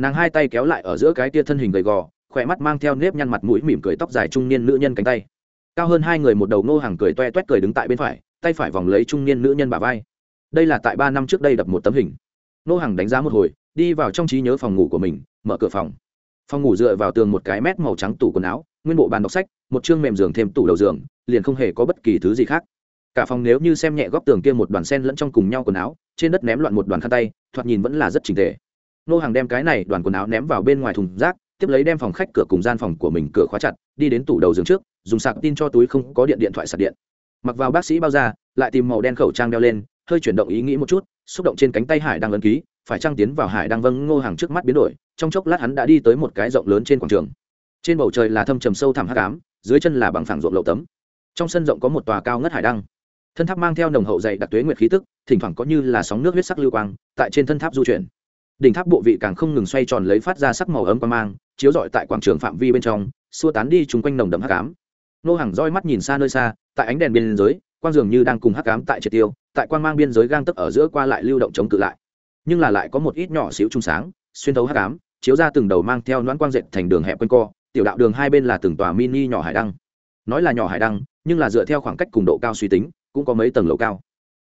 nàng hai tay kéo lại ở giữa cái tia thân hình gầy gò, khỏe mắt mang theo nếp nhăn mặt mũi mỉm cười tóc dài trung niên nữ nhân cánh tay. Cao hơn hai người một đầu nô hàng cười toe toét cười đứng tại bên phải, tay phải vòng lấy trung niên nữ nhân bà vai. Đây là tại ba năm trước đây đập một tấm hình. Nô hàng đánh giá một hồi, đi vào trong trí nhớ phòng ngủ của mình, mở cửa phòng. Phòng ngủ dựa vào tường một cái mét màu trắng tủ quần áo, nguyên bộ bàn đọc sách, một chương mềm giường thêm tủ đầu giường, liền không hề có bất kỳ thứ gì khác cả phòng nếu như xem nhẹ góc tường kia một đoàn sen lẫn trong cùng nhau quần áo, trên đất ném loạn một đoàn khăn tay, thoạt nhìn vẫn là rất trình tề. Nô hàng đem cái này đoàn quần áo ném vào bên ngoài thùng rác, tiếp lấy đem phòng khách cửa cùng gian phòng của mình cửa khóa chặt, đi đến tủ đầu giường trước, dùng sạc tin cho túi không có điện điện thoại sạc điện. Mặc vào bác sĩ bao ra lại tìm màu đen khẩu trang đeo lên, hơi chuyển động ý nghĩ một chút, xúc động trên cánh tay hải đang ấn ký, phải trăng tiến vào hải đang vâng ngô hàng trước mắt biến đổi, trong chốc lát hắn đã đi tới một cái rộng lớn trên quảng trường. Trên bầu trời là thâm trầm sâu thẳm hắc ám, dưới chân là bằng phẳng ruộng lậu tấm. Trong sân rộng có một tòa cao ngất hải đăng thân tháp mang theo nồng hậu dày đặc tuế nguyệt khí tức, thỉnh thoảng có như là sóng nước huyết sắc lưu quang, tại trên thân tháp du chuyển. Đỉnh tháp bộ vị càng không ngừng xoay tròn lấy phát ra sắc màu ấm quang mang, chiếu rọi tại quảng trường phạm vi bên trong, xua tán đi chung quanh nồng đậm hắc ám. Nô hàng roi mắt nhìn xa nơi xa, tại ánh đèn biên giới quang dường như đang cùng hắc ám tại triệt tiêu, tại quang mang biên giới gang tấp ở giữa qua lại lưu động chống cự lại. Nhưng là lại có một ít nhỏ xíu trung sáng, xuyên thấu hắc ám, chiếu ra từng đầu mang theo noãn quang dệt thành đường hẹp quanh co, tiểu đạo đường hai bên là từng tòa mini nhỏ hải đăng. Nói là nhỏ hải đăng, nhưng là dựa theo khoảng cách cùng độ cao suy tính cũng có mấy tầng lầu cao.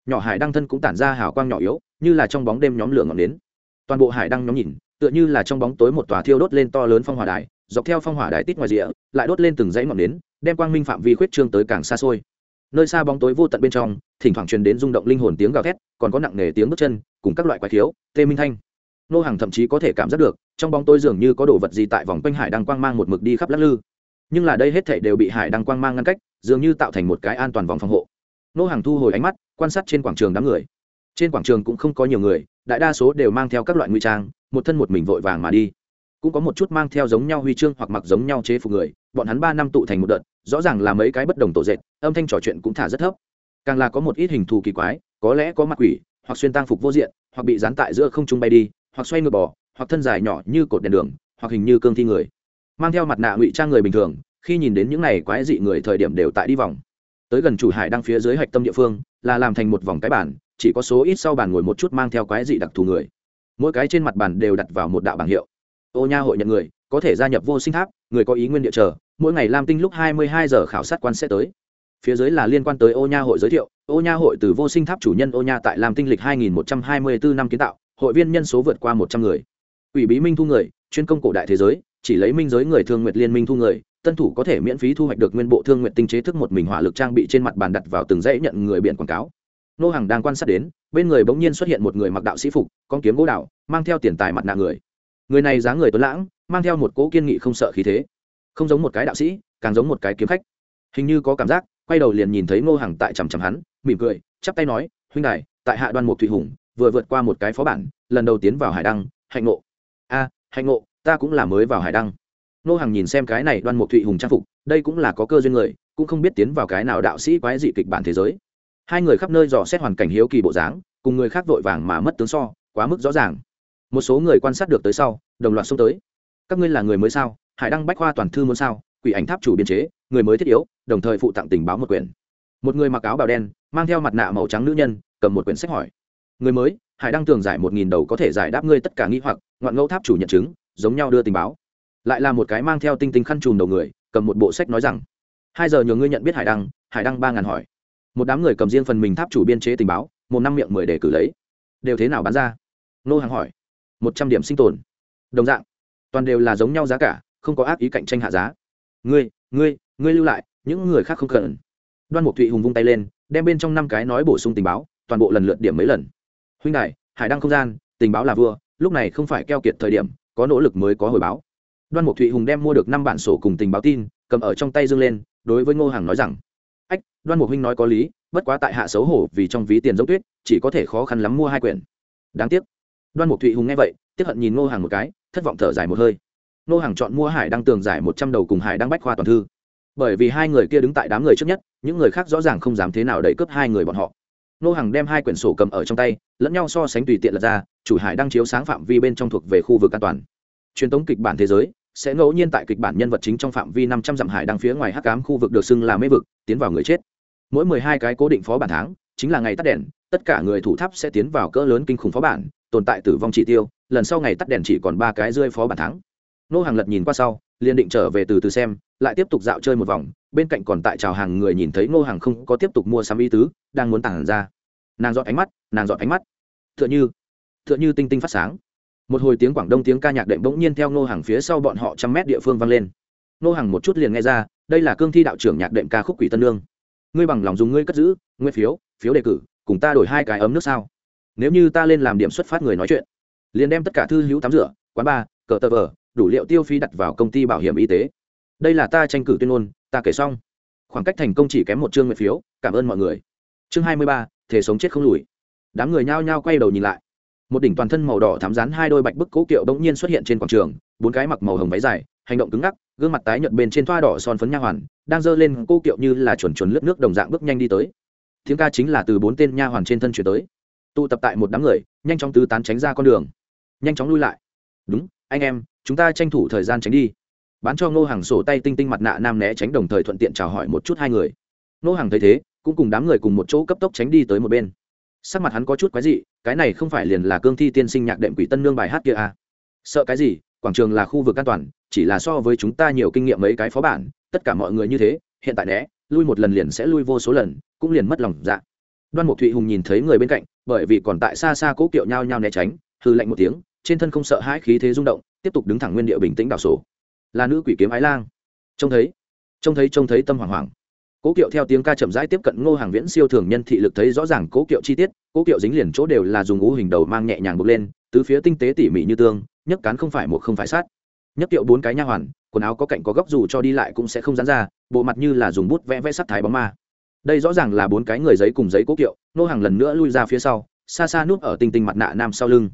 Nhỏ hải đăng thân cũng tản ra hào quang nhỏ yếu, như là trong bóng đêm nhóm lửa ngọn nến. Toàn bộ hải đăng nhóm nhìn, tựa như là trong bóng tối một tòa thiêu đốt lên to lớn phong hỏa đài, dọc theo phong hỏa đài tít ngoài rìa, lại đốt lên từng dãy ngọn nến, đem quang minh phạm vi khuyết trương tới càng xa xôi. Nơi xa bóng tối vô tận bên trong, thỉnh thoảng truyền đến rung động linh hồn tiếng gào thét, còn có nặng nề tiếng bước chân, cùng các loại quái thiếu tê minh thanh. Nô hàng thậm chí có thể cảm giác được, trong bóng tối dường như có đồ vật gì tại vòng quanh hải đăng quang mang một mực đi khắp lắc lư. Nhưng là đây hết thảy đều bị hải đăng quang mang ngăn cách, dường như tạo thành một cái an toàn vòng phòng hộ nô hàng thu hồi ánh mắt, quan sát trên quảng trường đám người. Trên quảng trường cũng không có nhiều người, đại đa số đều mang theo các loại nguy trang, một thân một mình vội vàng mà đi. Cũng có một chút mang theo giống nhau huy chương hoặc mặc giống nhau chế phục người, bọn hắn ba năm tụ thành một đợt, rõ ràng là mấy cái bất đồng tổ dệt, âm thanh trò chuyện cũng thả rất thấp. Càng là có một ít hình thù kỳ quái, có lẽ có mặt quỷ, hoặc xuyên tang phục vô diện, hoặc bị dán tại giữa không trung bay đi, hoặc xoay ngược bò, hoặc thân dài nhỏ như cột đèn đường, hoặc hình như cương thi người. Mang theo mặt nạ ngụy trang người bình thường, khi nhìn đến những này quái dị người thời điểm đều tại đi vòng tới gần chủ hải đang phía dưới hạch tâm địa phương, là làm thành một vòng cái bản chỉ có số ít sau bàn ngồi một chút mang theo quái dị đặc thù người. Mỗi cái trên mặt bàn đều đặt vào một đạo bảng hiệu. Ô nha hội nhận người, có thể gia nhập vô sinh tháp, người có ý nguyên địa chờ, mỗi ngày lam tinh lúc hai mươi hai giờ khảo sát quan sẽ tới. Phía dưới là liên quan tới ô nha hội giới thiệu, ô nha hội từ vô sinh tháp chủ nhân ô nha tại lam tinh lịch hai nghìn một trăm hai mươi bốn năm kiến tạo, hội viên nhân số vượt qua một trăm người. Ủy bí minh thu người, chuyên công cổ đại thế giới, chỉ lấy minh giới người thương nguyệt liên minh thu người tân thủ có thể miễn phí thu hoạch được nguyên bộ thương nguyện tinh chế thức một mình hỏa lực trang bị trên mặt bàn đặt vào từng dãy nhận người biển quảng cáo. Nô hàng đang quan sát đến, bên người bỗng nhiên xuất hiện một người mặc đạo sĩ phục, con kiếm gỗ đạo mang theo tiền tài mặt nạ người. Người này dáng người tuấn lãng, mang theo một cỗ kiên nghị không sợ khí thế. Không giống một cái đạo sĩ, càng giống một cái kiếm khách. Hình như có cảm giác, quay đầu liền nhìn thấy ngô hàng tại chằm chằm hắn, mỉm cười, chắp tay nói, huynh đài, tại hạ đoan mục thụy hùng, vừa vượt qua một cái phó bản, lần đầu tiến vào hải đăng, hạnh ngộ. A, hạnh ngộ, ta cũng là mới vào hải đăng nô hàng nhìn xem cái này đoan mục thụy hùng trang phục, đây cũng là có cơ duyên người, cũng không biết tiến vào cái nào đạo sĩ quái dị kịch bản thế giới. Hai người khắp nơi dò xét hoàn cảnh hiếu kỳ bộ dáng, cùng người khác vội vàng mà mất tướng so, quá mức rõ ràng. Một số người quan sát được tới sau, đồng loạt xông tới. Các ngươi là người mới sao? Hải đăng bách khoa toàn thư muốn sao? Quỷ ảnh tháp chủ biên chế, người mới thiết yếu, đồng thời phụ tặng tình báo một quyển. Một người mặc áo bào đen, mang theo mặt nạ màu trắng nữ nhân, cầm một quyển sách hỏi. Người mới, hải đăng tường giải một nghìn đầu có thể giải đáp ngươi tất cả nghi hoặc, ngoạn ngẫu tháp chủ nhận chứng, giống nhau đưa tình báo lại là một cái mang theo tinh tinh khăn trùm đầu người, cầm một bộ sách nói rằng, hai giờ nhờ ngươi nhận biết hải đăng hải đăng ba ngàn hỏi. Một đám người cầm riêng phần mình tháp chủ biên chế tình báo, một năm miệng mười để cử lấy. Đều thế nào bán ra? Nô hàng hỏi. Một trăm điểm sinh tồn. Đồng dạng. Toàn đều là giống nhau giá cả, không có ác ý cạnh tranh hạ giá. Ngươi ngươi ngươi lưu lại, những người khác không cần. Đoan mục thụy hùng vung tay lên, đem bên trong năm cái nói bổ sung tình báo, toàn bộ lần lượt điểm mấy lần. Huynh đại hải đăng không gian, tình báo là vua, lúc này không phải keo kiệt thời điểm, có nỗ lực mới có hồi báo đoan mục thụy hùng đem mua được năm bản sổ cùng tình báo tin, cầm ở trong tay dương lên, đối với ngô hàng nói rằng, ách, đoan mục huynh nói có lý, bất quá tại hạ xấu hổ vì trong ví tiền giống tuyết, chỉ có thể khó khăn lắm mua hai quyển. Đáng tiếc. Đoan mục thụy hùng nghe vậy tiếp hận nhìn ngô hàng một cái, thất vọng thở dài một hơi. Ngô hàng chọn mua hải đăng tường giải một trăm đầu cùng hải đăng bách khoa toàn thư. Bởi vì hai người kia đứng tại đám người trước nhất, những người khác rõ ràng không dám thế nào đẩy cướp hai người bọn họ. Ngô hàng đem hai quyển sổ cầm ở trong tay, lẫn nhau so sánh tùy tiện lật ra, chủ hải đăng chiếu sáng phạm vi bên trong thuộc về khu vực an toàn truyền thống kịch bản thế giới sẽ ngẫu nhiên tại kịch bản nhân vật chính trong phạm vi năm trăm dặm hải đang phía ngoài hắc ám khu vực được xưng là mê vực tiến vào người chết. Mỗi mười hai cái cố định phó bản tháng chính là ngày tắt đèn tất cả người thủ tháp sẽ tiến vào cỡ lớn kinh khủng phó bản tồn tại tử vong chỉ tiêu lần sau ngày tắt đèn chỉ còn ba cái rơi phó bản tháng. Nô hàng lật nhìn qua sau liền định trở về từ từ xem lại tiếp tục dạo chơi một vòng bên cạnh còn tại chào hàng người nhìn thấy ngô hàng không có tiếp tục mua sắm ý tứ đang muốn tản ra. Nàng dọn ánh mắt nàng dọn ánh mắt. T như, ư như tinh tinh phát sáng một hồi tiếng quảng đông tiếng ca nhạc đệm bỗng nhiên theo ngô hàng phía sau bọn họ trăm mét địa phương vang lên. Ngô hàng một chút liền nghe ra, đây là cương thi đạo trưởng nhạc đệm ca khúc quỷ tân lương ngươi bằng lòng dùng ngươi cất giữ, nguyên phiếu phiếu đề cử, cùng ta đổi hai cái ấm nước sao? Nếu như ta lên làm điểm xuất phát người nói chuyện, liền đem tất cả thư hữu tắm rửa, quán bar, cờ tờ vờ, đủ liệu tiêu phí đặt vào công ty bảo hiểm y tế. Đây là ta tranh cử tuyên ngôn, ta kể xong. Khoảng cách thành công chỉ kém một chương nguyện phiếu, cảm ơn mọi người. Chương hai mươi ba, thể sống chết không lùi. Đám người nhao nhao quay đầu nhìn lại một đỉnh toàn thân màu đỏ thám rán hai đôi bạch bức cố kiệu bỗng nhiên xuất hiện trên quảng trường, bốn cái mặc màu hồng váy dài, hành động cứng ngắc, gương mặt tái nhợt bên trên thoa đỏ son phấn nha hoàn, đang dơ lên cô kiệu như là chuẩn chuẩn lướt nước đồng dạng bước nhanh đi tới. Tiếng ca chính là từ bốn tên nha hoàn trên thân chuyển tới. Tụ tập tại một đám người, nhanh chóng tứ tán tránh ra con đường. Nhanh chóng lui lại. Đúng, anh em, chúng ta tranh thủ thời gian tránh đi. Bán cho ngô hàng sổ tay tinh tinh mặt nạ nam né tránh đồng thời thuận tiện chào hỏi một chút hai người. Ngô hàng thấy thế, cũng cùng đám người cùng một chỗ cấp tốc tránh đi tới một bên. Sắc mặt hắn có chút quái dị cái này không phải liền là cương thi tiên sinh nhạc đệm quỷ tân nương bài hát kia à. sợ cái gì? Quảng trường là khu vực an toàn, chỉ là so với chúng ta nhiều kinh nghiệm mấy cái phó bản, tất cả mọi người như thế, hiện tại né, lui một lần liền sẽ lui vô số lần, cũng liền mất lòng dạ. Đoan mục thụy hùng nhìn thấy người bên cạnh, bởi vì còn tại xa xa cố kiệu nhau nhau né tránh hư lạnh một tiếng, trên thân không sợ hãi khí thế rung động, tiếp tục đứng thẳng nguyên địa bình tĩnh đảo sổ. Là nữ quỷ kiếm ái lang. Trông thấy trông thấy trông thấy tâm hoảng hoảng cố kiệu theo tiếng ca chậm rãi tiếp cận ngô hàng viễn siêu thường nhân thị lực thấy rõ ràng cố kiệu chi tiết, cố kiệu dính liền chỗ đều là dùng ngũ hình đầu mang nhẹ nhàng bực lên từ phía tinh tế tỉ mỉ như tương, nhấc cán không phải một không phải sát. Nhấc kiệu bốn cái nha hoàn, quần áo có cạnh có góc dù cho đi lại cũng sẽ không dán ra, bộ mặt như là dùng bút vẽ vẽ sắt thái bóng ma. Đây rõ ràng là bốn cái người giấy cùng giấy cố kiệu, Ngô hàng lần nữa lui ra phía sau, xa xa núp ở tinh tinh mặt nạ nam sau lưng.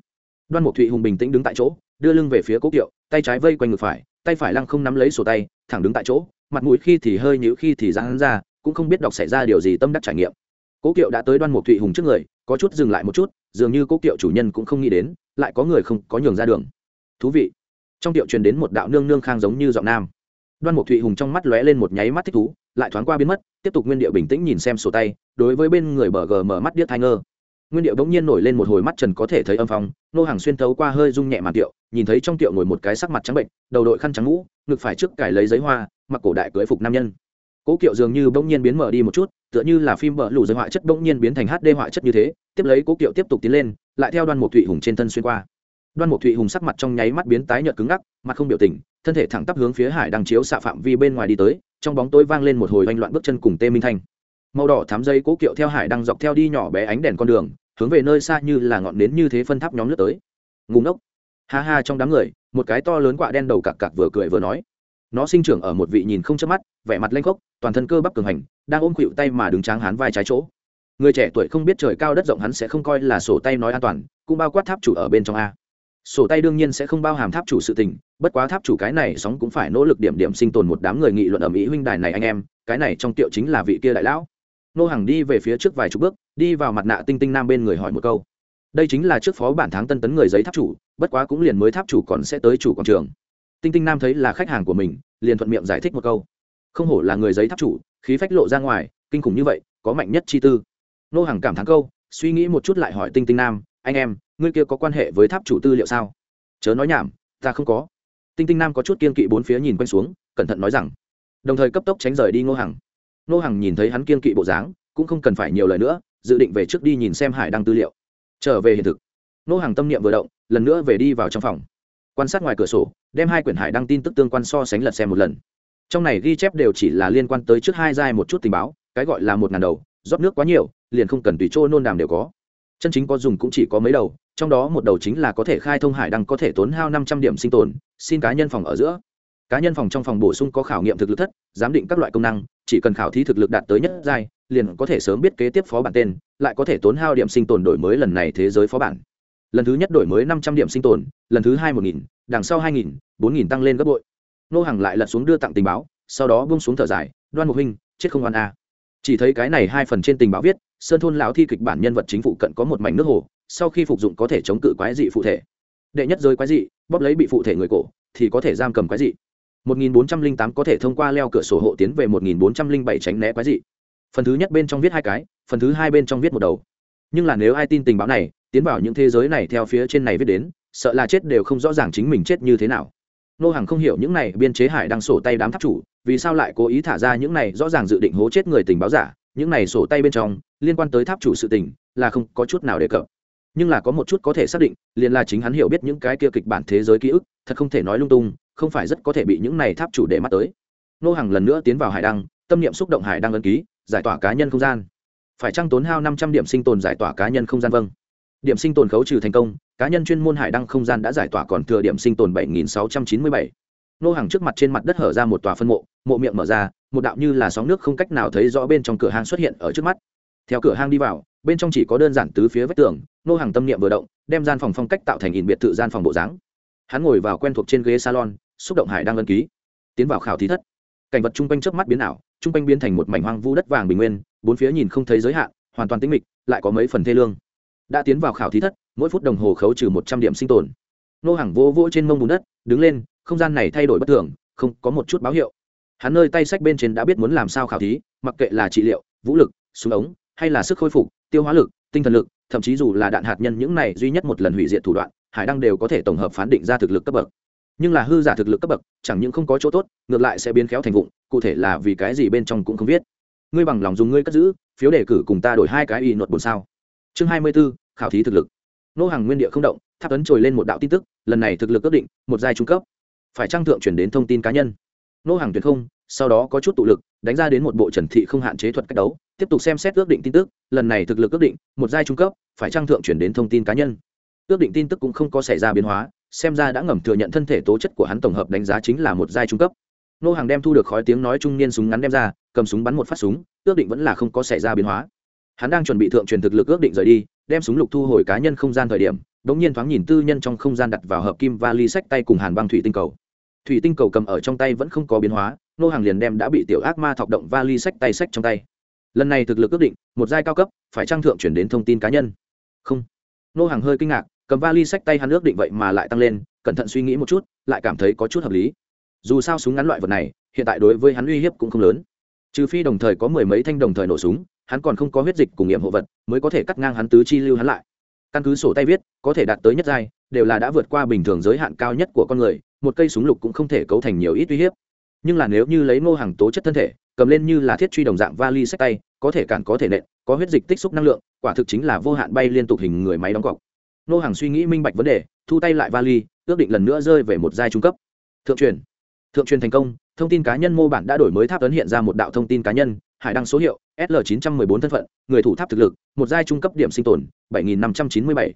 Đoan mục thụy hùng bình tĩnh đứng tại chỗ, đưa lưng về phía cố kiệu, tay trái vây quanh ngực phải, tay phải lăng không nắm lấy sổ tay, thẳng đứng tại chỗ mặt mũi khi thì hơi nhũ khi thì giãn ra, cũng không biết đọc xảy ra điều gì tâm đắc trải nghiệm. Cố kiệu đã tới đoan mục thụy hùng trước người, có chút dừng lại một chút, dường như cố kiệu chủ nhân cũng không nghĩ đến, lại có người không, có nhường ra đường. Thú vị. Trong tiệu truyền đến một đạo nương nương khang giống như giọng nam. Đoan mục thụy hùng trong mắt lóe lên một nháy mắt thích thú, lại thoáng qua biến mất, tiếp tục nguyên điệu bình tĩnh nhìn xem sổ tay, đối với bên người bờ gờ mở mắt điếc thai ngơ nguyên điệu bỗng nhiên nổi lên một hồi mắt trần có thể thấy âm phong, nô hàng xuyên thấu qua hơi rung nhẹ màn tiệu, nhìn thấy trong tiệu ngồi một cái sắc mặt trắng bệnh, đầu đội khăn trắng mũ ngực phải trước cài lấy giấy hoa, mặc cổ đại cưới phục nam nhân. Cố kiệu dường như bỗng nhiên biến mở đi một chút, tựa như là phim bờ lù giới họa chất bỗng nhiên biến thành hd họa chất như thế, tiếp lấy cố kiệu tiếp tục tiến lên, lại theo đoan mục thụy hùng trên thân xuyên qua. Đoan mục thụy hùng sắc mặt trong nháy mắt biến tái nhợt cứng ngắc, mặt không biểu tình, thân thể thẳng tắp hướng phía hải đang chiếu xạ phạm vi bên ngoài đi tới, trong bóng tối vang lên một hồi oanh loạn bước chân cùng tê minh thanh. Màu đỏ thám dây cố kiệu theo hải đang dọc theo đi nhỏ bé ánh đèn con đường hướng về nơi xa như là ngọn nến như thế phân tháp nhóm lướt tới. Ngủ ngốc. Ha ha, trong đám người, một cái to lớn quạ đen đầu cặc cặc vừa cười vừa nói. Nó sinh trưởng ở một vị nhìn không chớp mắt, vẻ mặt lanh khốc, toàn thân cơ bắp cường hành, đang ôm khuỵu tay mà đứng tráng hán vai trái chỗ. Người trẻ tuổi không biết trời cao đất rộng hắn sẽ không coi là sổ tay nói an toàn, cũng bao quát tháp chủ ở bên trong a. Sổ tay đương nhiên sẽ không bao hàm tháp chủ sự tình, bất quá tháp chủ cái này sóng cũng phải nỗ lực điểm điểm sinh tồn một đám người nghị luận ở mỹ huynh đài này anh em, cái này trong tiệu chính là vị kia đại lão. Nô hàng đi về phía trước vài chục bước đi vào mặt nạ tinh tinh nam bên người hỏi một câu. Đây chính là trước phó bản tháng tân tấn người giấy tháp chủ, bất quá cũng liền mới tháp chủ còn sẽ tới chủ quảng trường. Tinh tinh nam thấy là khách hàng của mình, liền thuận miệng giải thích một câu. Không hổ là người giấy tháp chủ, khí phách lộ ra ngoài, kinh khủng như vậy, có mạnh nhất chi tư. Nô hàng cảm thán câu, suy nghĩ một chút lại hỏi tinh tinh nam, anh em, ngươi kia có quan hệ với tháp chủ tư liệu sao? Chớ nói nhảm, ta không có. Tinh tinh nam có chút kiên kỵ bốn phía nhìn quanh xuống, cẩn thận nói rằng, đồng thời cấp tốc tránh rời đi ngô hằng. Ngô hằng nhìn thấy hắn kiên kỵ bộ dáng, cũng không cần phải nhiều lời nữa dự định về trước đi nhìn xem hải đăng tư liệu. Trở về hiện thực. Nô hàng tâm niệm vừa động, lần nữa về đi vào trong phòng. Quan sát ngoài cửa sổ, đem hai quyển hải đăng tin tức tương quan so sánh lật xem một lần. Trong này ghi chép đều chỉ là liên quan tới trước hai giai một chút tình báo, cái gọi là một ngàn đầu, rót nước quá nhiều, liền không cần tùy chỗ nôn đàm đều có. Chân chính có dùng cũng chỉ có mấy đầu, trong đó một đầu chính là có thể khai thông hải đăng có thể tốn hao năm trăm điểm sinh tồn, xin cá nhân phòng ở giữa. Cá nhân phòng trong phòng bổ sung có khảo nghiệm thực lực thất, giám định các loại công năng, chỉ cần khảo thí thực lực đạt tới nhất giai liền có thể sớm biết kế tiếp phó bản tên, lại có thể tốn hao điểm sinh tồn đổi mới lần này thế giới phó bản. Lần thứ nhất đổi mới năm trăm điểm sinh tồn, lần thứ hai một nghìn, đằng sau hai nghìn, bốn nghìn tăng lên gấp bội. Nô hàng lại lật xuống đưa tặng tình báo, sau đó bung xuống thở dài, đoan mục huynh, chết không oan a. Chỉ thấy cái này hai phần trên tình báo viết, sơn thôn lão thi kịch bản nhân vật chính phụ cận có một mảnh nước hồ, sau khi phục dụng có thể chống cự quái dị phụ thể. Đệ nhất giới quái dị, bóp lấy bị phụ thể người cổ, thì có thể giam cầm quái dị. 1408 có thể thông qua leo cửa sổ hộ tiến về 1407 tránh né quái dị phần thứ nhất bên trong viết hai cái, phần thứ hai bên trong viết một đầu. Nhưng là nếu ai tin tình báo này, tiến vào những thế giới này theo phía trên này viết đến, sợ là chết đều không rõ ràng chính mình chết như thế nào. Nô hàng không hiểu những này, biên chế hải đang sổ tay đám tháp chủ, vì sao lại cố ý thả ra những này rõ ràng dự định hố chết người tình báo giả, những này sổ tay bên trong, liên quan tới tháp chủ sự tình, là không có chút nào đề cập. Nhưng là có một chút có thể xác định, liền là chính hắn hiểu biết những cái kia kịch bản thế giới ký ức, thật không thể nói lung tung, không phải rất có thể bị những này tháp chủ để mắt tới. Nô hàng lần nữa tiến vào hải đăng, tâm niệm xúc động hải đăng ấn ký giải tỏa cá nhân không gian. Phải trăng tốn hao năm trăm điểm sinh tồn giải tỏa cá nhân không gian? Vâng. Điểm sinh tồn khấu trừ thành công, cá nhân chuyên môn hải đăng không gian đã giải tỏa còn thừa điểm sinh tồn bảy nghìn sáu trăm chín mươi bảy. Nô hàng trước mặt trên mặt đất hở ra một tòa phân mộ mộ miệng mở ra, một đạo như là sóng nước không cách nào thấy rõ bên trong cửa hàng xuất hiện ở trước mắt. Theo cửa hang đi vào, bên trong chỉ có đơn giản tứ phía vách tường, nô hàng tâm niệm vừa động, đem gian phòng phong cách tạo thành in biệt thự gian phòng bộ dáng. Hắn ngồi vào quen thuộc trên ghế salon, xúc động hải đang ân ký. Tiến vào khảo thí thất cảnh vật chung quanh trước mắt biến ảo, chung quanh biến thành một mảnh hoang vu đất vàng bình nguyên, bốn phía nhìn không thấy giới hạn, hoàn toàn tĩnh mịch, lại có mấy phần thê lương. Đã tiến vào khảo thí thất, mỗi phút đồng hồ khấu trừ một trăm điểm sinh tồn. Nô hàng vô vỗ trên mông bùn đất, đứng lên, không gian này thay đổi bất thường, không có một chút báo hiệu. Hắn nơi tay sách bên trên đã biết muốn làm sao khảo thí, mặc kệ là trị liệu, vũ lực, súng ống, hay là sức khôi phục, tiêu hóa lực, tinh thần lực, thậm chí dù là đạn hạt nhân, những này duy nhất một lần hủy diệt thủ đoạn, hải đăng đều có thể tổng hợp phán định ra thực lực cấp bậc nhưng là hư giả thực lực cấp bậc, chẳng những không có chỗ tốt, ngược lại sẽ biến khéo thành vụng, cụ thể là vì cái gì bên trong cũng không biết ngươi bằng lòng dùng ngươi cất giữ, phiếu đề cử cùng ta đổi hai cái y luật bốn sao? Chương hai mươi b ố khảo thí thực lực. Nô hàng nguyên địa không động, tháp ấn trồi lên một đạo tin tức, lần này thực lực ước định, một giai trung cấp. Phải trang thượng chuyển đến thông tin cá nhân? Nô hàng tuyệt không, sau đó có chút tụ lực, đánh ra đến một bộ trần thị không hạn chế thuật cách đấu, tiếp tục xem xét ước định tin tức, lần này thực lực ước định, một giai trung cấp, phải trang thượng chuyển đến thông tin cá nhân? Ước định tin tức cũng không có xảy ra biến hóa xem ra đã ngầm thừa nhận thân thể tố chất của hắn tổng hợp đánh giá chính là một giai trung cấp. Nô hàng đem thu được khói tiếng nói trung niên súng ngắn đem ra, cầm súng bắn một phát súng, ước định vẫn là không có xảy ra biến hóa. Hắn đang chuẩn bị thượng truyền thực lực ước định rời đi, đem súng lục thu hồi cá nhân không gian thời điểm đột nhiên thoáng nhìn tư nhân trong không gian đặt vào hợp kim và ly sách tay cùng hàn băng thủy tinh cầu. Thủy tinh cầu cầm ở trong tay vẫn không có biến hóa, nô hàng liền đem đã bị tiểu ác ma thọc động và ly sách tay sách trong tay. Lần này thực lực ước định, một giai cao cấp, phải trang thượng chuyển đến thông tin cá nhân. Không. Nô hàng hơi kinh ngạc cầm va ly sách tay hắn ước định vậy mà lại tăng lên, cẩn thận suy nghĩ một chút, lại cảm thấy có chút hợp lý. Dù sao súng ngắn loại vật này, hiện tại đối với hắn uy hiếp cũng không lớn. Trừ phi đồng thời có mười mấy thanh đồng thời nổ súng, hắn còn không có huyết dịch cùng nghiệm hộ vật, mới có thể cắt ngang hắn tứ chi lưu hắn lại. Căn cứ sổ tay viết, có thể đạt tới nhất giai, đều là đã vượt qua bình thường giới hạn cao nhất của con người, một cây súng lục cũng không thể cấu thành nhiều ít uy hiếp. Nhưng là nếu như lấy ngô hàng tố chất thân thể, cầm lên như là thiết truy đồng dạng vali sách tay, có thể cản có thể nện, có huyết dịch tích xúc năng lượng, quả thực chính là vô hạn bay liên tục hình người máy đóng cọc. Nô hàng suy nghĩ minh bạch vấn đề, thu tay lại vali, ước định lần nữa rơi về một giai trung cấp. Thượng truyền. Thượng truyền thành công, thông tin cá nhân mô bản đã đổi mới tháp ấn hiện ra một đạo thông tin cá nhân, hải đăng số hiệu sl 914 thân phận, người thủ tháp thực lực, một giai trung cấp điểm sinh tồn 7597.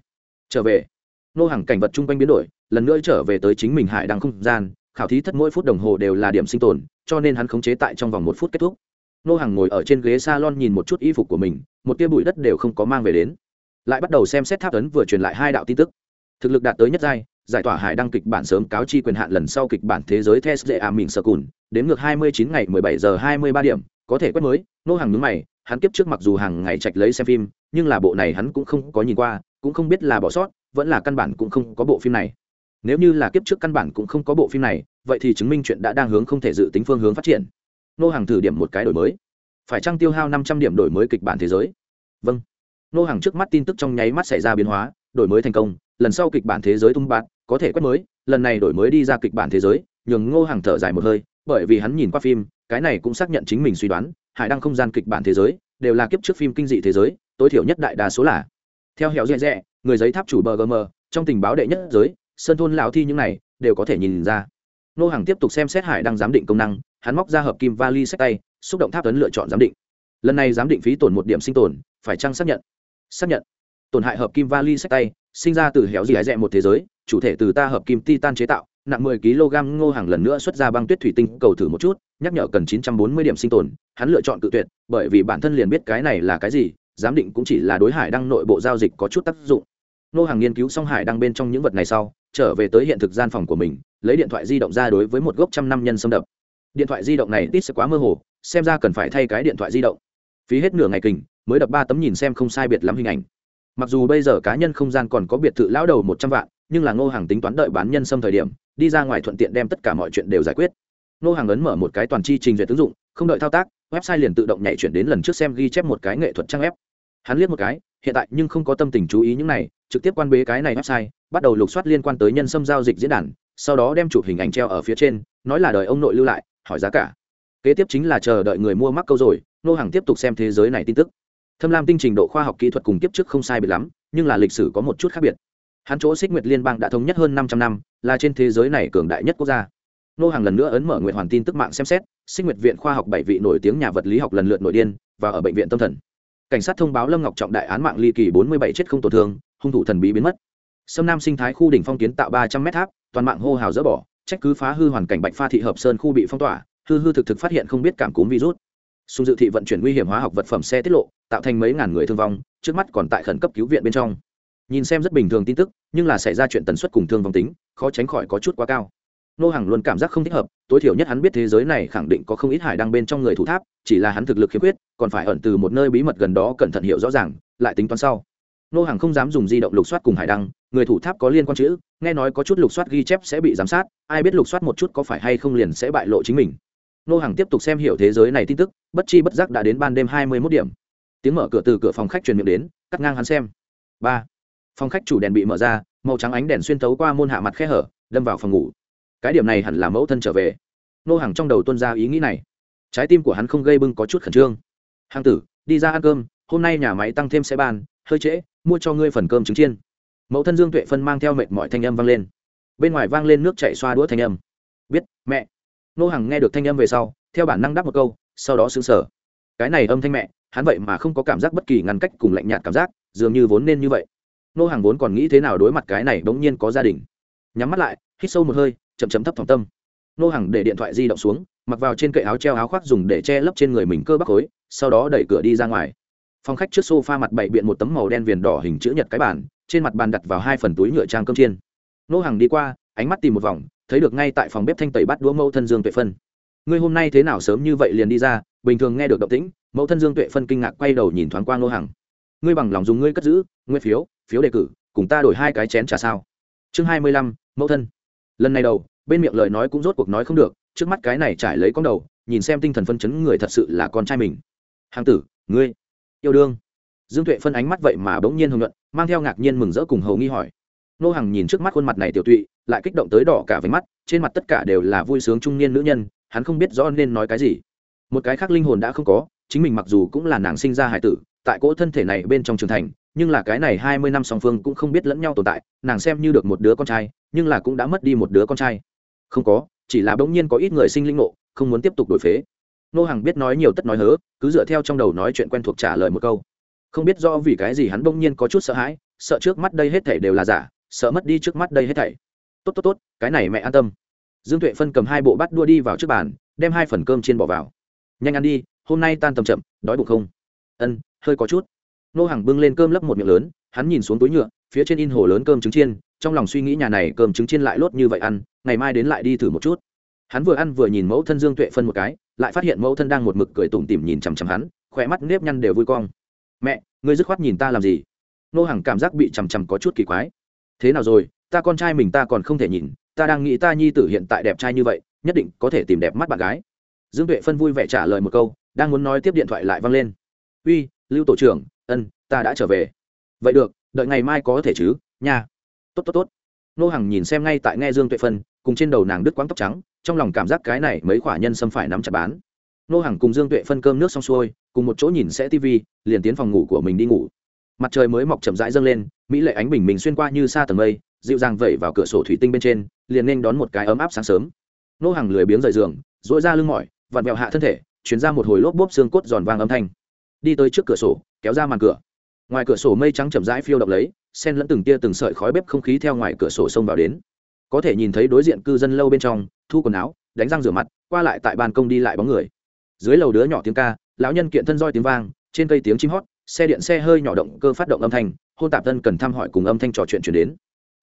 trở về. Nô hàng cảnh vật chung quanh biến đổi, lần nữa trở về tới chính mình hải đăng không gian, khảo thí thất mỗi phút đồng hồ đều là điểm sinh tồn, cho nên hắn khống chế tại trong vòng một phút kết thúc. Nô hàng ngồi ở trên ghế salon nhìn một chút y phục của mình, một tia bụi đất đều không có mang về đến lại bắt đầu xem xét tháp ấn vừa truyền lại hai đạo tin tức. Thực lực đạt tới nhất giai, giải tỏa hải đăng kịch bản sớm cáo chi quyền hạn lần sau kịch bản thế giới test dễ à mình sơ cùn, đến ngược 29 ngày 17 giờ 23 điểm, có thể quét mới, nô hàng nhướng mày, hắn kiếp trước mặc dù hàng ngày chạch lấy xem phim, nhưng là bộ này hắn cũng không có nhìn qua, cũng không biết là bỏ sót, vẫn là căn bản cũng không có bộ phim này. Nếu như là kiếp trước căn bản cũng không có bộ phim này, vậy thì chứng minh chuyện đã đang hướng không thể dự tính phương hướng phát triển. Nô hàng thử điểm một cái đổi mới. Phải trăng tiêu hao năm trăm điểm đổi mới kịch bản thế giới? Vâng nô hàng trước mắt tin tức trong nháy mắt xảy ra biến hóa, đổi mới thành công, lần sau kịch bản thế giới tung bạt, có thể quét mới, lần này đổi mới đi ra kịch bản thế giới, nhường ngô hàng thở dài một hơi, bởi vì hắn nhìn qua phim, cái này cũng xác nhận chính mình suy đoán, hải đăng không gian kịch bản thế giới, đều là kiếp trước phim kinh dị thế giới, tối thiểu nhất đại đa số là. Theo hẻo dẹ dẹ người giấy tháp chủ bờ gm, trong tình báo đệ nhất giới, sơn thôn lão thi những này, đều có thể nhìn ra. Nô hàng tiếp tục xem xét hải đăng giám định công năng, hắn móc ra hợp kim vali sách tay, xúc động tháp tấn lựa chọn giám định. Lần này giám định phí tổn một điểm sinh tồn, phải chăng xác nhận? Xác nhận. Tổn hại hợp kim vali sách tay, sinh ra từ héo gì hái rẽ một thế giới, chủ thể từ ta hợp kim titan chế tạo, nặng 10 kg ngô hàng lần nữa xuất ra băng tuyết thủy tinh, cầu thử một chút, nhắc nhở cần 940 điểm sinh tồn, hắn lựa chọn tự tuyệt, bởi vì bản thân liền biết cái này là cái gì, giám định cũng chỉ là đối hải đăng nội bộ giao dịch có chút tác dụng. Ngô hàng nghiên cứu xong hải đăng bên trong những vật này sau, trở về tới hiện thực gian phòng của mình, lấy điện thoại di động ra đối với một gốc trăm năm nhân xâm đập. Điện thoại di động này tít sẽ quá mơ hồ, xem ra cần phải thay cái điện thoại di động. Phí hết nửa ngày kình mới đập ba tấm nhìn xem không sai biệt lắm hình ảnh. Mặc dù bây giờ cá nhân không gian còn có biệt thự lão đầu một trăm vạn, nhưng là ngô hàng tính toán đợi bán nhân xâm thời điểm, đi ra ngoài thuận tiện đem tất cả mọi chuyện đều giải quyết. Ngô hàng ấn mở một cái toàn chi trình duyệt ứng dụng, không đợi thao tác, website liền tự động nhảy chuyển đến lần trước xem ghi chép một cái nghệ thuật trang web. Hắn liếc một cái, hiện tại nhưng không có tâm tình chú ý những này, trực tiếp quan bế cái này website, bắt đầu lục soát liên quan tới nhân xâm giao dịch diễn đàn, sau đó đem chụp hình ảnh treo ở phía trên, nói là đời ông nội lưu lại, hỏi giá cả. Kế tiếp chính là chờ đợi người mua mắc câu rồi, Ngô hàng tiếp tục xem thế giới này tin tức thâm lam tinh trình độ khoa học kỹ thuật cùng kiếp trước không sai biệt lắm, nhưng là lịch sử có một chút khác biệt. Hắn chỗ xích nguyệt liên bang đã thống nhất hơn 500 năm, là trên thế giới này cường đại nhất quốc gia. Nô hàng lần nữa ấn mở nguyện hoàn tin tức mạng xem xét, xích nguyệt viện khoa học bảy vị nổi tiếng nhà vật lý học lần lượt nội điên, và ở bệnh viện tâm thần. Cảnh sát thông báo lâm ngọc trọng đại án mạng ly kỳ 47 chết không tổn thương, hung thủ thần bí biến mất. Sâm nam sinh thái khu đỉnh phong kiến tạo 300 mét tháp, toàn mạng hô hào dỡ bỏ, trách cứ phá hư hoàn cảnh bạch pha thị hợp sơn khu bị phong tỏa, hư hư thực thực phát hiện không biết cảm cúm virus xung dự thị vận chuyển nguy hiểm hóa học vật phẩm xe tiết lộ, tạo thành mấy ngàn người thương vong, trước mắt còn tại khẩn cấp cứu viện bên trong. Nhìn xem rất bình thường tin tức, nhưng là xảy ra chuyện tần suất cùng thương vong tính, khó tránh khỏi có chút quá cao. Nô hàng luôn cảm giác không thích hợp, tối thiểu nhất hắn biết thế giới này khẳng định có không ít hải đăng bên trong người thủ tháp, chỉ là hắn thực lực khiếm khuyết, còn phải ẩn từ một nơi bí mật gần đó cẩn thận hiểu rõ ràng, lại tính toán sau. Nô hàng không dám dùng di động lục soát cùng hải đăng, người thủ tháp có liên quan chữ, nghe nói có chút lục soát ghi chép sẽ bị giám sát, ai biết lục soát một chút có phải hay không liền sẽ bại lộ chính mình nô hàng tiếp tục xem hiểu thế giới này tin tức bất chi bất giác đã đến ban đêm hai mươi mốt điểm. Tiếng mở cửa từ cửa phòng khách truyền miệng đến cắt ngang hắn xem. Ba. Phòng khách chủ đèn bị mở ra màu trắng ánh đèn xuyên tấu qua môn hạ mặt khe hở đâm vào phòng ngủ. Cái điểm này hẳn là mẫu thân trở về. Nô hàng trong đầu tuân ra ý nghĩ này. Trái tim của hắn không gây bưng có chút khẩn trương. Hàng tử đi ra ăn cơm hôm nay nhà máy tăng thêm xe bàn, hơi trễ mua cho ngươi phần cơm trứng chiên. Mẫu thân dương tuệ phân mang theo mệt mọi thanh âm vang lên. Bên ngoài vang lên nước chạy xoa đũa thanh âm. Biết mẹ nô Hằng nghe được thanh âm về sau, theo bản năng đáp một câu, sau đó xứng sở cái này âm thanh mẹ, hắn vậy mà không có cảm giác bất kỳ ngăn cách cùng lạnh nhạt cảm giác, dường như vốn nên như vậy. Nô hàng vốn còn nghĩ thế nào đối mặt cái này bỗng nhiên có gia đình. Nhắm mắt lại, hít sâu một hơi, chậm chậm thấp thỏm tâm. Nô hàng để điện thoại di động xuống, mặc vào trên cậy áo treo áo khoác dùng để che lấp trên người mình cơ bắp khối sau đó đẩy cửa đi ra ngoài. Phòng khách trước sofa mặt bậy biện một tấm màu đen viền đỏ hình chữ nhật cái bàn, trên mặt bàn đặt vào hai phần túi nhựa trang cơm chiên. Nô hàng đi qua, ánh mắt tìm một vòng thấy được ngay tại phòng bếp thanh tẩy bắt đũa mẫu thân dương tuệ phân. Ngươi hôm nay thế nào sớm như vậy liền đi ra? Bình thường nghe được động tĩnh, mẫu thân dương tuệ phân kinh ngạc quay đầu nhìn thoáng qua ngô hàng ngươi bằng lòng dùng ngươi cất giữ, nguyên phiếu phiếu đề cử, cùng ta đổi hai cái chén trà sao? Chương hai mươi lăm, mẫu thân. Lần này đầu, bên miệng lời nói cũng rốt cuộc nói không được, trước mắt cái này trải lấy con đầu, nhìn xem tinh thần phân chấn người thật sự là con trai mình. Hàng tử, ngươi, yêu đương. Dương tuệ phân ánh mắt vậy mà bỗng nhiên hưng luận, mang theo ngạc nhiên mừng rỡ cùng hầu nghi hỏi nô Hằng nhìn trước mắt khuôn mặt này tiểu tụy, lại kích động tới đỏ cả váy mắt, trên mặt tất cả đều là vui sướng trung niên nữ nhân, hắn không biết rõ nên nói cái gì. Một cái khác linh hồn đã không có, chính mình mặc dù cũng là nàng sinh ra hải tử, tại cỗ thân thể này bên trong trường thành, nhưng là cái này hai mươi năm song phương cũng không biết lẫn nhau tồn tại, nàng xem như được một đứa con trai, nhưng là cũng đã mất đi một đứa con trai. Không có, chỉ là bỗng nhiên có ít người sinh linh ngộ, không muốn tiếp tục đổi phế. Nô Hằng biết nói nhiều tất nói hớ, cứ dựa theo trong đầu nói chuyện quen thuộc trả lời một câu. Không biết do vì cái gì hắn bỗng nhiên có chút sợ hãi, sợ trước mắt đây hết thảy đều là giả sợ mất đi trước mắt đây hết thảy. Tốt tốt tốt, cái này mẹ an tâm. Dương tuệ phân cầm hai bộ bát đua đi vào trước bàn, đem hai phần cơm chiên bỏ vào. Nhanh ăn đi, hôm nay tan tầm chậm, đói bụng không? Ân, hơi có chút. Nô hàng bưng lên cơm lấp một miệng lớn, hắn nhìn xuống túi nhựa, phía trên in hồ lớn cơm trứng chiên, trong lòng suy nghĩ nhà này cơm trứng chiên lại lốt như vậy ăn, ngày mai đến lại đi thử một chút. Hắn vừa ăn vừa nhìn mẫu thân dương tuệ phân một cái, lại phát hiện mẫu thân đang một mực cười tủm tỉm nhìn chằm chằm hắn khỏe mắt nếp nhăn đều vui cong. Mẹ, ngươi dứt khoát nhìn ta làm gì? Nô hàng cảm giác bị chằm chằm có chút kỳ quái thế nào rồi, ta con trai mình ta còn không thể nhìn, ta đang nghĩ ta nhi tử hiện tại đẹp trai như vậy, nhất định có thể tìm đẹp mắt bạn gái. Dương tuệ phân vui vẻ trả lời một câu, đang muốn nói tiếp điện thoại lại văng lên. Uy, lưu tổ trưởng, ân, ta đã trở về. Vậy được, đợi ngày mai có thể chứ, nha. Tốt tốt tốt. Nô hằng nhìn xem ngay tại nghe dương tuệ phân, cùng trên đầu nàng đứt quáng tóc trắng, trong lòng cảm giác cái này mấy khỏa nhân xâm phải nắm chặt bán. Nô hằng cùng dương tuệ phân cơm nước xong xuôi, cùng một chỗ nhìn sẽ tv liền tiến phòng ngủ của mình đi ngủ mặt trời mới mọc chậm rãi dâng lên, mỹ lệ ánh bình mình xuyên qua như xa tầng mây, dịu dàng vẩy vào cửa sổ thủy tinh bên trên, liền nên đón một cái ấm áp sáng sớm. Nô hàng lười biếng rời giường dỗi ra lưng mỏi, vặn vẹo hạ thân thể chuyển ra một hồi lốp bốp xương cốt giòn vàng âm thanh. Đi tới trước cửa sổ, kéo ra màn cửa. Ngoài cửa sổ mây trắng chậm rãi phiêu độc lấy, sen lẫn từng tia từng sợi khói bếp không khí theo ngoài cửa sổ xông vào đến. Có thể nhìn thấy đối diện cư dân lâu bên trong, thu quần áo, đánh răng rửa mặt, qua lại tại ban công đi lại bóng người. Dưới lầu đứa nhỏ tiếng ca, lão nhân kiện thân roi tiếng vang, trên cây tiếng chim hót xe điện xe hơi nhỏ động cơ phát động âm thanh, hôn tạp thân cần thăm hỏi cùng âm thanh trò chuyện chuyển đến.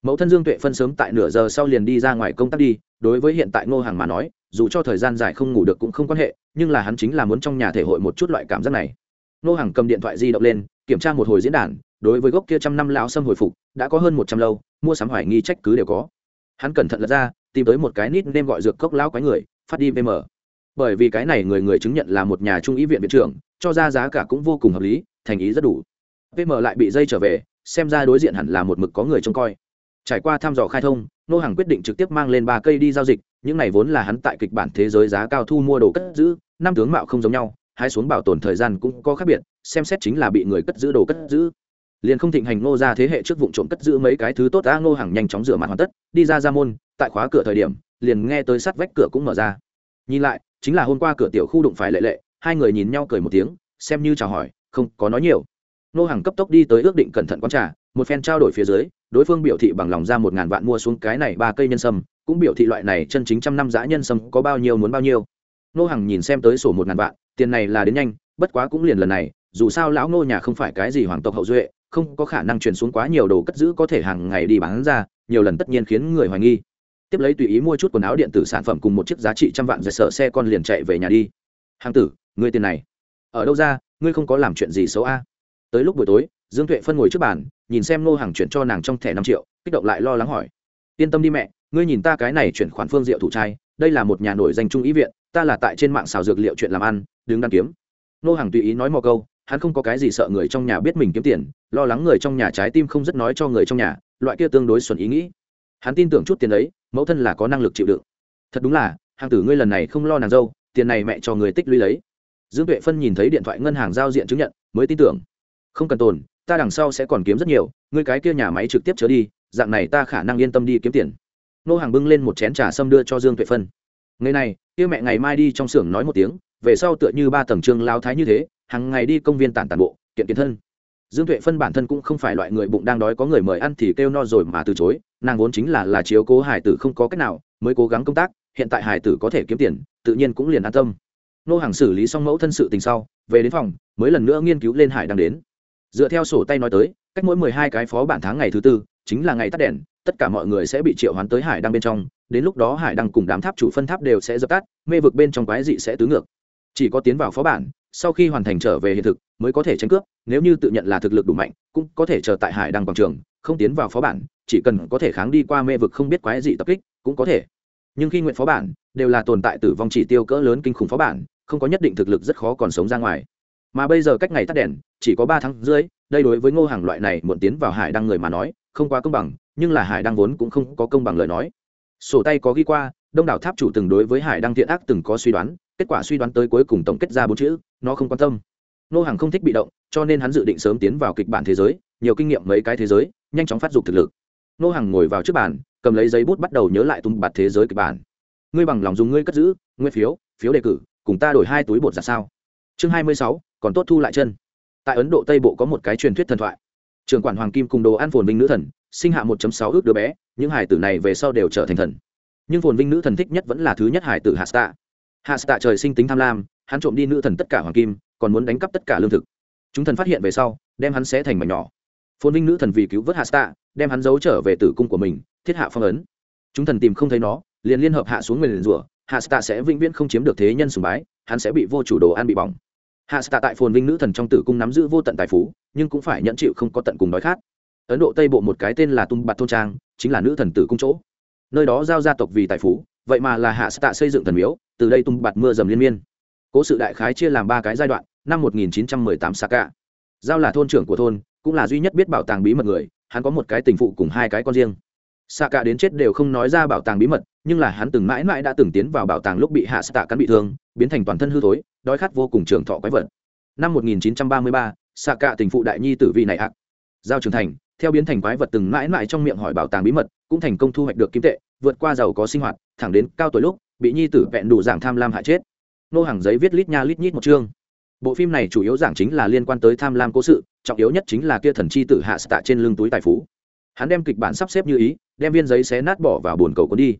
Mẫu thân dương tuệ phân sớm tại nửa giờ sau liền đi ra ngoài công tác đi, đối với hiện tại ngô hàng mà nói, dù cho thời gian dài không ngủ được cũng không quan hệ, nhưng là hắn chính là muốn trong nhà thể hội một chút loại cảm giác này. Ngô hàng cầm điện thoại di động lên, kiểm tra một hồi diễn đàn, đối với gốc kia trăm năm lão sâm hồi phục, đã có hơn một trăm lâu, mua sắm hoài nghi trách cứ đều có. Hắn cẩn thận lật ra, tìm tới một cái nít nên gọi dược cốc lão quái người, phát đi vm bởi vì cái này người người chứng nhận là một nhà trung ý viện viện trưởng, cho ra giá cả cũng vô cùng hợp lý thành ý rất đủ. Vm lại bị dây trở về, xem ra đối diện hẳn là một mực có người trông coi. Trải qua thăm dò khai thông nô hàng quyết định trực tiếp mang lên ba cây đi giao dịch, những này vốn là hắn tại kịch bản thế giới giá cao thu mua đồ cất giữ, năm tướng mạo không giống nhau, hai xuống bảo tồn thời gian cũng có khác biệt, xem xét chính là bị người cất giữ đồ cất giữ. Liền không thịnh hành ngô ra thế hệ trước vụ trộm cất giữ mấy cái thứ tốt a ngô hàng nhanh chóng rửa mặt hoàn tất, đi ra ra môn, tại khóa cửa thời điểm, liền nghe tới sắt vách cửa cũng mở ra. Nhìn lại, chính là hôm qua cửa tiểu khu đụng phải lệ lệ, hai người nhìn nhau cười một tiếng, xem như chào hỏi không có nói nhiều. Nô hàng cấp tốc đi tới ước định cẩn thận quán trà, một phen trao đổi phía dưới, đối phương biểu thị bằng lòng ra một ngàn vạn mua xuống cái này ba cây nhân sâm, cũng biểu thị loại này chân chính trăm năm giã nhân sâm có bao nhiêu muốn bao nhiêu. Nô hàng nhìn xem tới sổ một ngàn vạn, tiền này là đến nhanh, bất quá cũng liền lần này, dù sao lão nô nhà không phải cái gì hoàng tộc hậu duệ, không có khả năng chuyển xuống quá nhiều đồ cất giữ có thể hàng ngày đi bán ra, nhiều lần tất nhiên khiến người hoài nghi. Tiếp lấy tùy ý mua chút quần áo điện tử sản phẩm cùng một chiếc giá trị trăm vạn giật sở xe con liền chạy về nhà đi. Hàng tử ngươi tiền này ở đâu ra? Ngươi không có làm chuyện gì xấu a. Tới lúc buổi tối, dương tuệ phân ngồi trước bàn, nhìn xem nô hàng chuyển cho nàng trong thẻ năm triệu, kích động lại lo lắng hỏi. Yên tâm đi mẹ, ngươi nhìn ta cái này chuyển khoản phương diệu thủ trai, đây là một nhà nổi danh trung ý viện, ta là tại trên mạng xào dược liệu chuyện làm ăn, đứng đăng kiếm. Nô hàng tùy ý nói một câu, hắn không có cái gì sợ người trong nhà biết mình kiếm tiền, lo lắng người trong nhà trái tim không rất nói cho người trong nhà, loại kia tương đối xuẩn ý nghĩ. Hắn tin tưởng chút tiền ấy, mẫu thân là có năng lực chịu đựng. Thật đúng là hàng tử ngươi lần này không lo nàng dâu, tiền này mẹ cho người tích lũy lấy dương tuệ phân nhìn thấy điện thoại ngân hàng giao diện chứng nhận, mới tin tưởng. Không cần tồn, ta đằng sau sẽ còn kiếm rất nhiều, ngươi cái kia nhà máy trực tiếp trở đi, dạng này ta khả năng yên tâm đi kiếm tiền. Nô hàng bưng lên một chén trà sâm đưa cho dương tuệ phân. Ngày này, kia mẹ ngày mai đi trong xưởng nói một tiếng, về sau tựa như ba tầng trương lao thái như thế, hàng ngày đi công viên tản tản bộ, kiện kiến thân. Dương tuệ phân bản thân cũng không phải loại người bụng đang đói có người mời ăn thì kêu no rồi mà từ chối, nàng vốn chính là là chiếu cố hải tử không có cách nào, mới cố gắng công tác, hiện tại hải tử có thể kiếm tiền, tự nhiên cũng liền an tâm nô hàng xử lý xong mẫu thân sự tình sau, về đến phòng, mới lần nữa nghiên cứu lên hải đang đến. Dựa theo sổ tay nói tới, cách mỗi mười hai cái phó bản tháng ngày thứ tư, chính là ngày tắt đèn, tất cả mọi người sẽ bị triệu hoán tới hải đăng bên trong, đến lúc đó hải đăng cùng đám tháp chủ phân tháp đều sẽ dập tắt, mê vực bên trong quái dị sẽ tứ ngược. Chỉ có tiến vào phó bản, sau khi hoàn thành trở về hiện thực, mới có thể tranh cướp, nếu như tự nhận là thực lực đủ mạnh, cũng có thể chờ tại hải đăng quảng trường, không tiến vào phó bản, chỉ cần có thể kháng đi qua mê vực không biết quái dị tập kích, cũng có thể. Nhưng khi nguyện phó bản, đều là tồn tại tử vong chỉ tiêu cỡ lớn kinh khủng phó bản không có nhất định thực lực rất khó còn sống ra ngoài. Mà bây giờ cách ngày tắt đèn, chỉ có ba tháng rưỡi, đây đối với ngô hàng loại này muộn tiến vào hải đăng người mà nói, không quá công bằng, nhưng là hải đăng vốn cũng không có công bằng lời nói. Sổ tay có ghi qua, đông đảo tháp chủ từng đối với hải đăng thiện ác từng có suy đoán, kết quả suy đoán tới cuối cùng tổng kết ra bốn chữ, nó không quan tâm. Ngô hàng không thích bị động, cho nên hắn dự định sớm tiến vào kịch bản thế giới, nhiều kinh nghiệm mấy cái thế giới, nhanh chóng phát dục thực lực. Ngô hàng ngồi vào trước bàn, cầm lấy giấy bút bắt đầu nhớ lại tung bạt thế giới kịch bản. Ngươi bằng lòng dùng ngươi cất giữ, nguyên phiếu phiếu đề cử cùng ta đổi hai túi bột ra sao? Chương hai mươi sáu, còn tốt thu lại chân. Tại ấn độ tây bộ có một cái truyền thuyết thần thoại. Trường quản hoàng kim cùng đồ ăn phồn vinh nữ thần, sinh hạ 1 sáu ước đứa bé, những hải tử này về sau đều trở thành thần. Nhưng phồn vinh nữ thần thích nhất vẫn là thứ nhất hải tử hasta. Hasta trời sinh tính tham lam, hắn trộm đi nữ thần tất cả hoàng kim, còn muốn đánh cắp tất cả lương thực. Chúng thần phát hiện về sau, đem hắn xé thành mảnh nhỏ. Phồn vinh nữ thần vì cứu vớt hasta, đem hắn giấu trở về tử cung của mình, thiết hạ phong ấn. Chúng thần tìm không thấy nó, liền liên hợp hạ xuống người liền rủa hasta sẽ vĩnh viễn không chiếm được thế nhân sùng bái hắn sẽ bị vô chủ đồ ăn bị bỏng hạ stạ tại phồn vinh nữ thần trong tử cung nắm giữ vô tận tài phú nhưng cũng phải nhận chịu không có tận cùng đói khát ấn độ tây bộ một cái tên là tung bạt thôn trang chính là nữ thần tử cung chỗ nơi đó giao gia tộc vì tài phú vậy mà là hạ stạ xây dựng thần miếu từ đây tung bạt mưa dầm liên miên cố sự đại khái chia làm ba cái giai đoạn năm 1918 Saka. Giao là thôn trưởng của thôn, cũng là duy nhất biết bảo tàng bí mật người, hắn có một cái tình phụ cùng hai cái con riêng. Saka đến chết đều không nói ra bảo tàng bí mật, nhưng là hắn từng mãi mãi đã từng tiến vào bảo tàng lúc bị hạ xạ cắn bị thương, biến thành toàn thân hư thối, đói khát vô cùng trường thọ quái vật. Năm 1933, xạ cả tình phụ đại nhi tử vị này ạ giao trưởng thành theo biến thành quái vật từng mãi mãi trong miệng hỏi bảo tàng bí mật cũng thành công thu hoạch được kim tệ vượt qua giàu có sinh hoạt thẳng đến cao tuổi lúc bị nhi tử vẹn đủ giảng tham lam hại chết. Nô hàng giấy viết lít nha lít nhít một chương. Bộ phim này chủ yếu giảng chính là liên quan tới tham lam cố sự trọng yếu nhất chính là kia thần chi tử hạ xạ trên lưng túi tài phú hắn đem kịch bản sắp xếp như ý, đem viên giấy xé nát bỏ vào bồn cầu cuốn đi.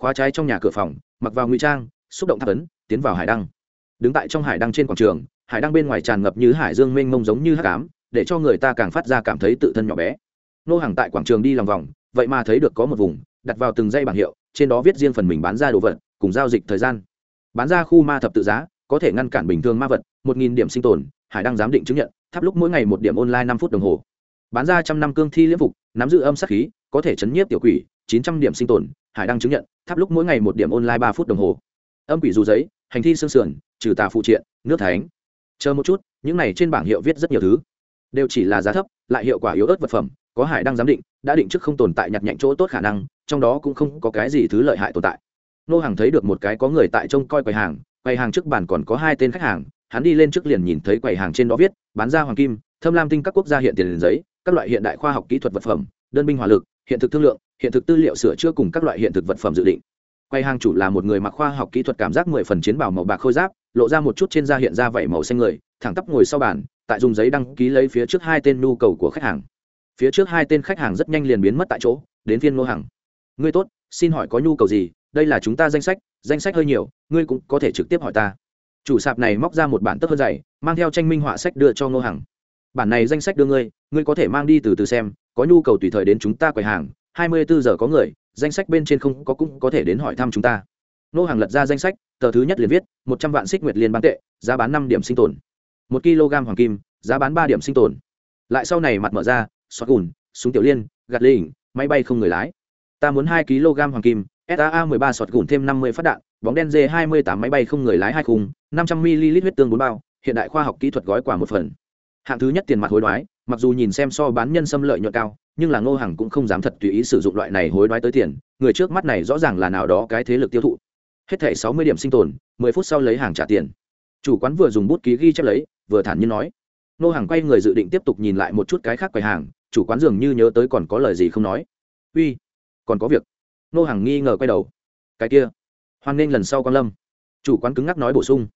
Khóa trái trong nhà cửa phòng, mặc vào ngụy trang, xúc động tháp ấn, tiến vào hải đăng. Đứng tại trong hải đăng trên quảng trường, hải đăng bên ngoài tràn ngập như hải dương mênh mông giống như hát cám để cho người ta càng phát ra cảm thấy tự thân nhỏ bé. Nô hàng tại quảng trường đi lòng vòng, vậy mà thấy được có một vùng, đặt vào từng dây bảng hiệu, trên đó viết riêng phần mình bán ra đồ vật, cùng giao dịch thời gian. Bán ra khu ma thập tự giá, có thể ngăn cản bình thường ma vật, một nghìn điểm sinh tồn, hải đăng giám định chứng nhận thắp lúc mỗi ngày một điểm online năm phút đồng hồ bán ra trăm năm cương thi liễm phục, nắm giữ âm sát khí, có thể chấn nhiếp tiểu quỷ, chín trăm điểm sinh tồn, hải đăng chứng nhận, tháp lúc mỗi ngày một điểm online ba phút đồng hồ. Âm quỷ dù giấy, hành thi xương sườn, trừ tà phụ triện, nước thánh. Chờ một chút, những này trên bảng hiệu viết rất nhiều thứ. Đều chỉ là giá thấp, lại hiệu quả yếu ớt vật phẩm, có hải đăng giám định, đã định trước không tồn tại nhặt nhạnh chỗ tốt khả năng, trong đó cũng không có cái gì thứ lợi hại tồn tại. Nô hàng thấy được một cái có người tại trông coi quầy hàng quầy hàng trước bàn còn có hai tên khách hàng, hắn đi lên trước liền nhìn thấy quầy hàng trên đó viết, bán ra hoàng kim, thâm lam tinh các quốc gia hiện tiền giấy các loại hiện đại khoa học kỹ thuật vật phẩm, đơn binh hỏa lực, hiện thực thương lượng, hiện thực tư liệu sửa chữa cùng các loại hiện thực vật phẩm dự định quay hàng chủ là một người mặc khoa học kỹ thuật cảm giác mười phần chiến bảo màu bạc khôi giáp, lộ ra một chút trên da hiện ra vảy màu xanh người, thẳng tắp ngồi sau bàn, tại dùng giấy đăng ký lấy phía trước hai tên nhu cầu của khách hàng phía trước hai tên khách hàng rất nhanh liền biến mất tại chỗ, đến phiên ngô Hằng. ngươi tốt, xin hỏi có nhu cầu gì đây là chúng ta danh sách danh sách hơi nhiều, ngươi cũng có thể trực tiếp hỏi ta chủ sạp này móc ra một bản tấp hơn dày, mang theo tranh minh họa sách đưa cho ngô Hằng bản này danh sách đưa ngươi ngươi có thể mang đi từ từ xem, có nhu cầu tùy thời đến chúng ta quầy hàng, hai mươi bốn giờ có người, danh sách bên trên không có cũng có thể đến hỏi thăm chúng ta. Nô hàng lật ra danh sách, tờ thứ nhất liền viết, một trăm vạn xích nguyệt liên bán tệ, giá bán năm điểm sinh tồn. Một kg hoàng kim, giá bán ba điểm sinh tồn. Lại sau này mặt mở ra xót gùn, súng tiểu liên, gạt lê máy bay không người lái. Ta muốn hai kg hoàng kim saa mười ba sọt gùn thêm năm mươi phát đạn, bóng đen d hai mươi tám máy bay không người lái hai khung, năm trăm ml huyết tương bốn bao, hiện đại khoa học kỹ thuật gói quả một phần hạng thứ nhất tiền mặt hối đoái, mặc dù nhìn xem so bán nhân xâm lợi nhuận cao, nhưng là ngô hằng cũng không dám thật tùy ý sử dụng loại này hối đoái tới tiền, người trước mắt này rõ ràng là nào đó cái thế lực tiêu thụ. Hết thẻ sáu mươi điểm sinh tồn, mười phút sau lấy hàng trả tiền. Chủ quán vừa dùng bút ký ghi chép lấy, vừa thản nhiên nói. Ngô hằng quay người dự định tiếp tục nhìn lại một chút cái khác quầy hàng, chủ quán dường như nhớ tới còn có lời gì không nói. Uy, còn có việc. Nô hàng nghi ngờ quay đầu. Cái kia, hoan nghênh lần sau quan lâm. Chủ quán cứng ngắc nói bổ sung.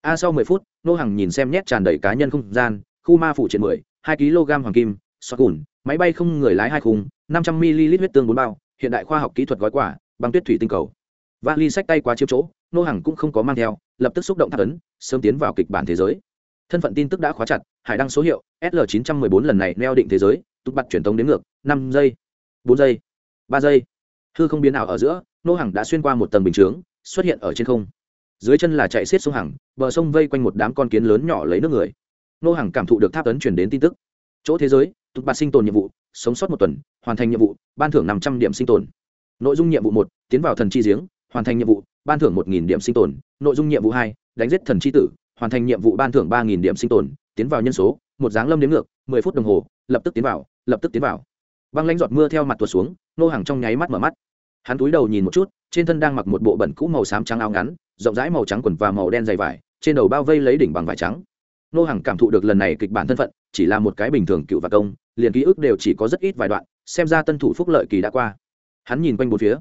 A, sau mười phút nô hàng nhìn xem nhét tràn đầy cá nhân không gian khu ma phủ triệt mười, hai kg hoàng kim, xoát cùn máy bay không người lái hai khung, năm trăm ml huyết tương bốn bao, hiện đại khoa học kỹ thuật gói quả băng tuyết thủy tinh cầu. Vali sách tay quá chiếu chỗ, nô hàng cũng không có mang theo, lập tức xúc động thác ấn, sớm tiến vào kịch bản thế giới. Thân phận tin tức đã khóa chặt, hải đăng số hiệu sl 914 lần này neo định thế giới tụt bặt truyền tống đến ngược, năm giây, bốn giây, ba giây. Hư không biến ảo ở giữa, nô hàng đã xuyên qua một tầng bình chướng, xuất hiện ở trên không. Dưới chân là chạy xiết sông hàng, bờ sông vây quanh một đám con kiến lớn nhỏ lấy nước người nô hàng cảm thụ được tháp tấn truyền đến tin tức. Chỗ thế giới tụt bạt sinh tồn nhiệm vụ, sống sót một tuần, hoàn thành nhiệm vụ, ban thưởng năm trăm điểm sinh tồn. Nội dung nhiệm vụ một, tiến vào thần chi giếng, hoàn thành nhiệm vụ, ban thưởng một nghìn điểm sinh tồn. Nội dung nhiệm vụ hai, đánh giết thần chi tử, hoàn thành nhiệm vụ ban thưởng ba nghìn điểm sinh tồn. Tiến vào nhân số, một dáng lâm đến ngược, mười phút đồng hồ, lập tức tiến vào, lập tức tiến vào. Băng lãnh giọt mưa theo mặt tuột xuống, nô hàng trong nháy mắt mở mắt. Hắn túi đầu nhìn một chút, trên thân đang mặc một bộ bẩn cũ màu xám trắng áo ngắn, rộng rãi màu trắng quần và màu đen dày vải, trên đầu bao vây lấy đỉnh bằng vải trắng nô hàng cảm thụ được lần này kịch bản thân phận, chỉ là một cái bình thường cựu và công, liền ký ức đều chỉ có rất ít vài đoạn, xem ra tân thủ phúc lợi kỳ đã qua. Hắn nhìn quanh một phía.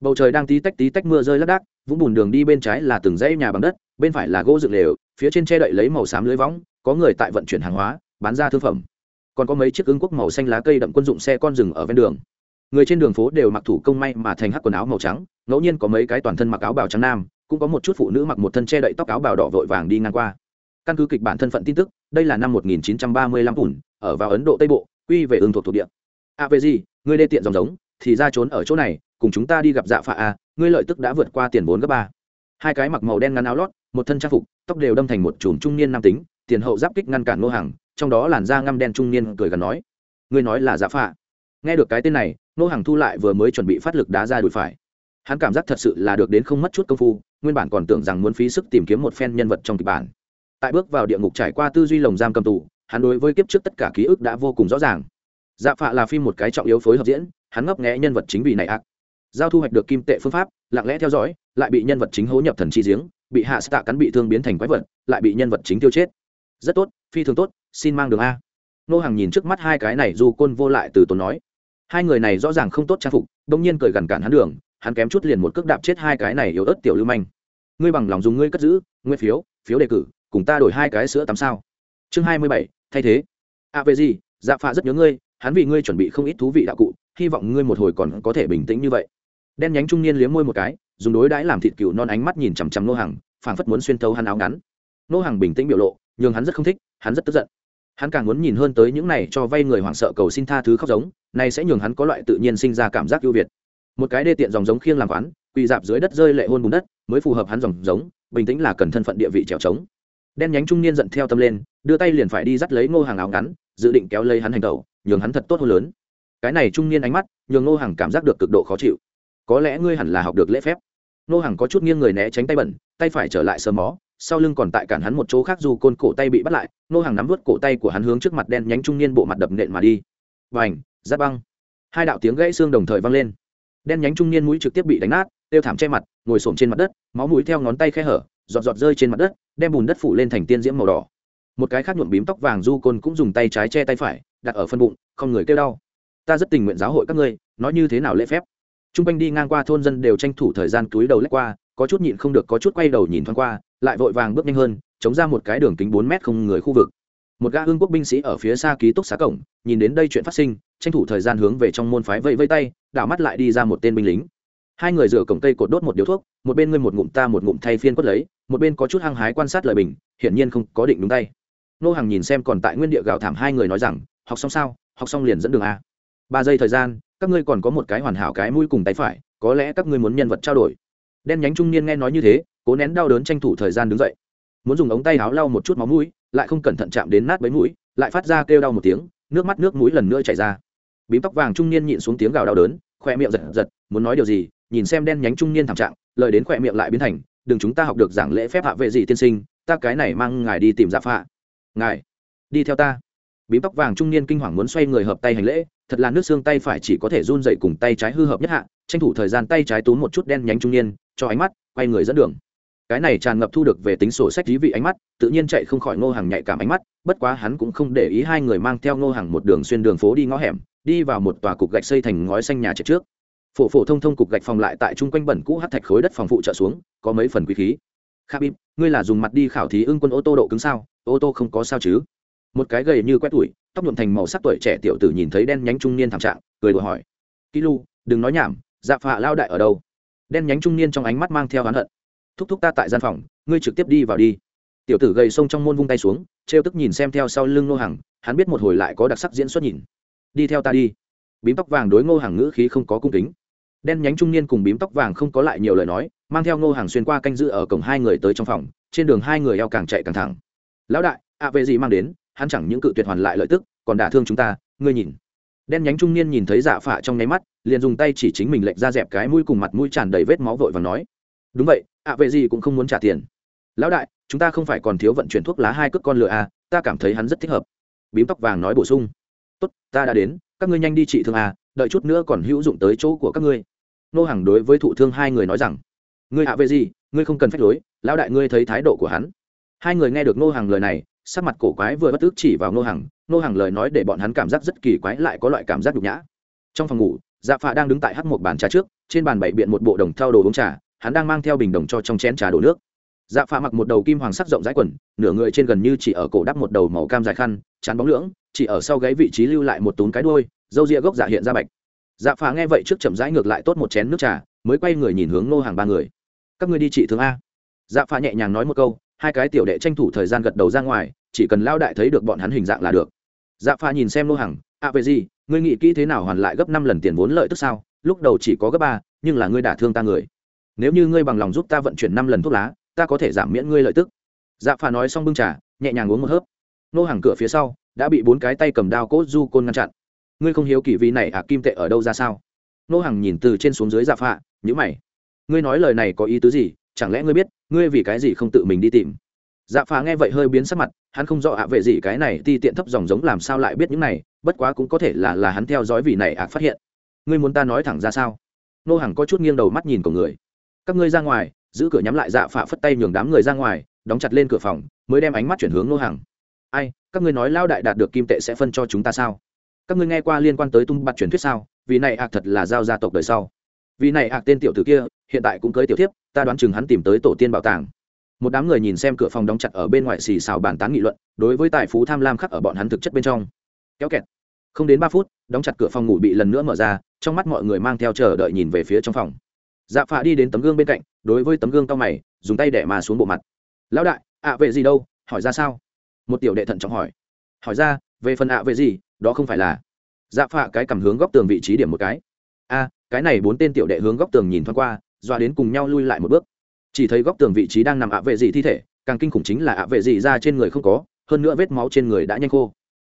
Bầu trời đang tí tách tí tách mưa rơi lác đác vũng bùn đường đi bên trái là từng dãy nhà bằng đất, bên phải là gỗ dựng lều, phía trên che đậy lấy màu xám lưới võng, có người tại vận chuyển hàng hóa, bán ra thương phẩm. Còn có mấy chiếc ứng quốc màu xanh lá cây đậm quân dụng xe con rừng ở ven đường. Người trên đường phố đều mặc thủ công may mà thành hắc quần áo màu trắng, ngẫu nhiên có mấy cái toàn thân mặc áo bào trắng nam, cũng có một chút phụ nữ mặc một thân che đậy tóc áo bào đỏ vội vàng đi ngang qua căn cứ kịch bản thân phận tin tức, đây là năm 1935 ủn ở vào ấn độ tây bộ, quy về ương thuộc thuộc địa. A về gì? Ngươi đê tiện dòng giống, thì ra trốn ở chỗ này, cùng chúng ta đi gặp dạ phạ a ngươi lợi tức đã vượt qua tiền vốn gấp ba. Hai cái mặc màu đen ngắn áo lót, một thân trang phục, tóc đều đâm thành một chùm trung niên nam tính, tiền hậu giáp kích ngăn cản Ngô hàng trong đó làn da ngăm đen trung niên cười gần nói, ngươi nói là dạ phạ. Nghe được cái tên này, Ngô hàng thu lại vừa mới chuẩn bị phát lực đá ra đùi phải. Hắn cảm giác thật sự là được đến không mất chút công phu, nguyên bản còn tưởng rằng muốn phí sức tìm kiếm một phen nhân vật trong kịch bản tại bước vào địa ngục trải qua tư duy lồng giam cầm tù, hắn đối với kiếp trước tất cả ký ức đã vô cùng rõ ràng. Dạ phạ là phim một cái trọng yếu phối hợp diễn, hắn ngấp nghẽ nhân vật chính vì này ác giao thu hoạch được kim tệ phương pháp, lặng lẽ theo dõi, lại bị nhân vật chính hố nhập thần chi giếng, bị hạ tạ cắn bị thương biến thành quái vật, lại bị nhân vật chính tiêu chết. Rất tốt, phi thường tốt, xin mang đường a. Nô hàng nhìn trước mắt hai cái này dù côn vô lại từ tốn nói. Hai người này rõ ràng không tốt trang phục đông nhiên cười gằn cản hắn đường, hắn kém chút liền một cước đạp chết hai cái này yếu ớt tiểu lưu manh. Ngươi bằng lòng dùng ngươi cất giữ, nguyên phiếu phiếu đề cử cùng ta đổi hai cái sữa tắm sao? Chương hai mươi bảy, thay thế. À về gì? Dạ phạ rất nhớ ngươi, hắn vì ngươi chuẩn bị không ít thú vị đạo cụ, hy vọng ngươi một hồi còn có thể bình tĩnh như vậy. Đen nhánh trung niên liếm môi một cái, dùng đối đãi làm thịt cừu non ánh mắt nhìn chằm chằm nô hàng phảng phất muốn xuyên thấu hắn áo ngắn. Nô hàng bình tĩnh biểu lộ nhưng hắn rất không thích, hắn rất tức giận. Hắn càng muốn nhìn hơn tới những này cho vay người hoảng sợ cầu xin tha thứ khóc giống, này sẽ nhường hắn có loại tự nhiên sinh ra cảm giác ưu việt. Một cái đê tiện dòng giống khiêng làm quán, quỳ dạp dưới đất rơi lệ hôn bùn đất, mới phù hợp hắn dòng giống, bình tĩnh là cần thân phận địa vị trèo trống đen nhánh trung niên giận theo tâm lên, đưa tay liền phải đi dắt lấy ngô hàng áo ngắn, dự định kéo lấy hắn hành tẩu, nhường hắn thật tốt hơn lớn. Cái này trung niên ánh mắt, nhường ngô hàng cảm giác được cực độ khó chịu. Có lẽ ngươi hẳn là học được lễ phép. Ngô hàng có chút nghiêng người né tránh tay bẩn, tay phải trở lại sờ mó, sau lưng còn tại cản hắn một chỗ khác dù côn cổ tay bị bắt lại, ngô hàng nắm vớt cổ tay của hắn hướng trước mặt đen nhánh trung niên bộ mặt đập nện mà đi. Và ảnh giáp băng. Hai đạo tiếng gãy xương đồng thời vang lên. Đen nhánh trung niên mũi trực tiếp bị đánh nát, tiêu thảm che mặt, ngồi xổm trên mặt đất, máu mũi theo ngón tay khe hở, giọt giọt rơi trên mặt đất đem bùn đất phủ lên thành tiên diễm màu đỏ. Một cái khác nhuộm bím tóc vàng du côn cũng dùng tay trái che tay phải, đặt ở phân bụng, không người kêu đau. Ta rất tình nguyện giáo hội các ngươi, nói như thế nào lễ phép. T r u n g quanh đi ngang qua thôn dân đều tranh thủ thời gian túi đầu lách qua, có chút nhịn không được, có chút quay đầu nhìn thoáng qua, lại vội vàng bước nhanh hơn, chống ra một cái đường kính bốn mét không người khu vực. Một gã hương quốc binh sĩ ở phía xa ký túc xá cổng, nhìn đến đây chuyện phát sinh, tranh thủ thời gian hướng về trong môn phái vẫy vây tay, đảo mắt lại đi ra một tên binh lính. Hai người rửa cổng cây cột đốt một điếu thuốc, một bên ngươi một ngụm ta một ngụm thay phiên quất lấy một bên có chút hăng hái quan sát lời bình, hiển nhiên không có định đúng tay. Nô hàng nhìn xem còn tại nguyên địa gào thảm hai người nói rằng, học xong sao? Học xong liền dẫn đường a. Ba giây thời gian, các ngươi còn có một cái hoàn hảo cái mũi cùng tay phải, có lẽ các ngươi muốn nhân vật trao đổi. Đen nhánh trung niên nghe nói như thế, cố nén đau đớn tranh thủ thời gian đứng dậy. Muốn dùng ống tay áo lau một chút máu mũi, lại không cẩn thận chạm đến nát bấy mũi, lại phát ra kêu đau một tiếng, nước mắt nước mũi lần nữa chảy ra. Bím tóc vàng trung niên nhịn xuống tiếng gào đau đớn khoe miệng giật giật, muốn nói điều gì, nhìn xem đen nhánh trung niên thảm trạng, lời đến khoe miệng lại biến thành đừng chúng ta học được giảng lễ phép hạ vệ gì tiên sinh, ta cái này mang ngài đi tìm giả phạ. Ngài, đi theo ta. Bím tóc vàng trung niên kinh hoàng muốn xoay người hợp tay hành lễ, thật là nước xương tay phải chỉ có thể run dậy cùng tay trái hư hợp nhất hạ, tranh thủ thời gian tay trái túm một chút đen nhánh trung niên, cho ánh mắt, quay người dẫn đường. Cái này tràn ngập thu được về tính sổ sách dí vị ánh mắt, tự nhiên chạy không khỏi ngô hàng nhạy cảm ánh mắt, bất quá hắn cũng không để ý hai người mang theo ngô hàng một đường xuyên đường phố đi ngõ hẻm, đi vào một tòa cục gạch xây thành ngói xanh nhà trệt trước phổ phổ thông thông cục gạch phòng lại tại chung quanh bẩn cũ hát thạch khối đất phòng phụ trợ xuống có mấy phần quý khí. Khabib ngươi là dùng mặt đi khảo thí ưng quân ô tô độ cứng sao? Ô tô không có sao chứ? Một cái gầy như quét tuổi tóc nhuộm thành màu sắc tuổi trẻ tiểu tử nhìn thấy đen nhánh trung niên thảm trạng cười đùa hỏi. Ký lu đừng nói nhảm dạ phạ lao đại ở đâu? Đen nhánh trung niên trong ánh mắt mang theo oán hận. Thúc thúc ta tại gian phòng ngươi trực tiếp đi vào đi. Tiểu tử gầy sông trong môn vung tay xuống trêu tức nhìn xem theo sau lưng nô Hằng, hắn biết một hồi lại có đặc sắc diễn xuất nhìn. Đi theo ta đi. Bím tóc vàng đối ngô hàng ngữ khí không có cung kính đen nhánh trung niên cùng bím tóc vàng không có lại nhiều lời nói, mang theo ngô hàng xuyên qua canh giữ ở cổng hai người tới trong phòng, trên đường hai người eo càng chạy càng thẳng. Lão đại, ạ về gì mang đến, hắn chẳng những cự tuyệt hoàn lại lợi tức, còn đả thương chúng ta, ngươi nhìn. Đen nhánh trung niên nhìn thấy dạ phạ trong nháy mắt, liền dùng tay chỉ chính mình lệnh ra dẹp cái mũi cùng mặt mũi tràn đầy vết máu vội và nói, đúng vậy, ạ về gì cũng không muốn trả tiền. Lão đại, chúng ta không phải còn thiếu vận chuyển thuốc lá hai cước con lừa à ta cảm thấy hắn rất thích hợp. Bím tóc vàng nói bổ sung, tốt, ta đã đến, các ngươi nhanh đi trị thương à đợi chút nữa còn hữu dụng tới chỗ của các ngươi. Nô hàng đối với thụ thương hai người nói rằng, ngươi hạ về gì? Ngươi không cần phép lối, lão đại ngươi thấy thái độ của hắn. Hai người nghe được nô hàng lời này, sắc mặt cổ quái vừa bất tức chỉ vào nô hàng nô hàng lời nói để bọn hắn cảm giác rất kỳ quái lại có loại cảm giác nhục nhã. Trong phòng ngủ dạ phạ đang đứng tại hắt một bàn trà trước, trên bàn bày biện một bộ đồng theo đồ uống trà, hắn đang mang theo bình đồng cho trong chén trà đổ nước. Dạ phạ mặc một đầu kim hoàng sắc rộng rãi quần, nửa người trên gần như chỉ ở cổ đắp một đầu màu cam dài khăn, chán bóng lưỡng, chỉ ở sau gáy vị trí lưu lại một túm cái đuôi dâu ria gốc dạ hiện ra bạch. Dạ phà nghe vậy trước chậm rãi ngược lại tốt một chén nước trà, mới quay người nhìn hướng nô hàng ba người. Các ngươi đi trị thương a. Dạ phà nhẹ nhàng nói một câu, hai cái tiểu đệ tranh thủ thời gian gật đầu ra ngoài, chỉ cần lao đại thấy được bọn hắn hình dạng là được. Dạ phà nhìn xem nô hàng, a về gì, ngươi nghĩ kỹ thế nào hoàn lại gấp năm lần tiền vốn lợi tức sao? Lúc đầu chỉ có gấp ba, nhưng là ngươi đả thương ta người. Nếu như ngươi bằng lòng giúp ta vận chuyển năm lần thuốc lá, ta có thể giảm miễn ngươi lợi tức. Dạ phà nói xong bưng trà, nhẹ nhàng uống một hớp. Nô hàng cửa phía sau, đã bị bốn cái tay cầm đao cốt du côn ngăn chặn ngươi không hiếu kỳ vì này à kim tệ ở đâu ra sao? Nô hàng nhìn từ trên xuống dưới dạ phà nhữ mày. Ngươi nói lời này có ý tứ gì? Chẳng lẽ ngươi biết ngươi vì cái gì không tự mình đi tìm? Dạ phà nghe vậy hơi biến sắc mặt, hắn không rõ ạ à về gì cái này ti tiện thấp dòng giống làm sao lại biết những này, bất quá cũng có thể là là hắn theo dõi vì này à phát hiện. Ngươi muốn ta nói thẳng ra sao? Nô hàng có chút nghiêng đầu mắt nhìn của người. Các ngươi ra ngoài, giữ cửa nhắm lại dạ Phà phất tay nhường đám người ra ngoài, đóng chặt lên cửa phòng, mới đem ánh mắt chuyển hướng nô hàng ai, các ngươi nói lao đại đạt được kim tệ sẽ phân cho chúng ta sao? Các ngươi nghe qua liên quan tới tung bạt truyền thuyết sao? Vì này ạc thật là giao gia tộc đời sau. Vì này ạc tên tiểu tử kia, hiện tại cũng cưới tiểu thiếp, ta đoán chừng hắn tìm tới tổ tiên bảo tàng. Một đám người nhìn xem cửa phòng đóng chặt ở bên ngoài xì xào bàn tán nghị luận, đối với tài phú tham lam khắc ở bọn hắn thực chất bên trong. Kéo kẹt. Không đến ba phút, đóng chặt cửa phòng ngủ bị lần nữa mở ra, trong mắt mọi người mang theo chờ đợi nhìn về phía trong phòng. Dạ phạ đi đến tấm gương bên cạnh, đối với tấm gương cao mày, dùng tay đẻ mà xuống bộ mặt. Lão đại, ạ à gì đâu? Hỏi ra sao? Một tiểu đệ thận trọng hỏi. Hỏi ra, về phần ạ à gì đó không phải là dạ phạ cái cầm hướng góc tường vị trí điểm một cái. A, cái này bốn tên tiểu đệ hướng góc tường nhìn thoáng qua doa đến cùng nhau lui lại một bước. Chỉ thấy góc tường vị trí đang nằm ạ vệ gì thi thể, càng kinh khủng chính là ạ vệ gì ra trên người không có, hơn nữa vết máu trên người đã nhanh khô.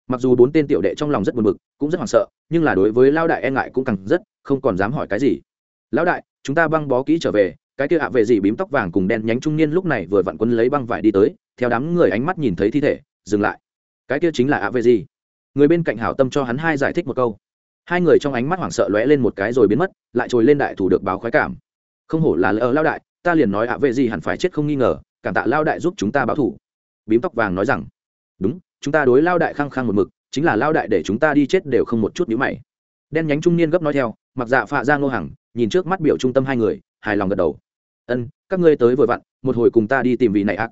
Mặc dù bốn tên tiểu đệ trong lòng rất buồn bực, cũng rất hoảng sợ, nhưng là đối với lao đại e ngại cũng càng rất, không còn dám hỏi cái gì. Lão đại, chúng ta băng bó kỹ trở về. Cái kia ạ vệ gì bím tóc vàng cùng đen nhánh trung niên lúc này vừa vặn quân lấy băng vải đi tới, theo đám người ánh mắt nhìn thấy thi thể, dừng lại. Cái kia chính là ạ vệ gì người bên cạnh hảo tâm cho hắn hai giải thích một câu. Hai người trong ánh mắt hoảng sợ lóe lên một cái rồi biến mất, lại trồi lên đại thủ được báo khoái cảm. Không hổ là lỡ lao đại, ta liền nói ạ về gì hẳn phải chết không nghi ngờ, cảm tạ lao đại giúp chúng ta báo thủ. Bím tóc vàng nói rằng, đúng, chúng ta đối lao đại khăng khăng một mực, chính là lao đại để chúng ta đi chết đều không một chút nhữ mày. Đen nhánh trung niên gấp nói theo, mặc dạ phạ ra ngô hằng, nhìn trước mắt biểu trung tâm hai người, hài lòng gật đầu. Ân, các ngươi tới vội vặn, một hồi cùng ta đi tìm vị này ác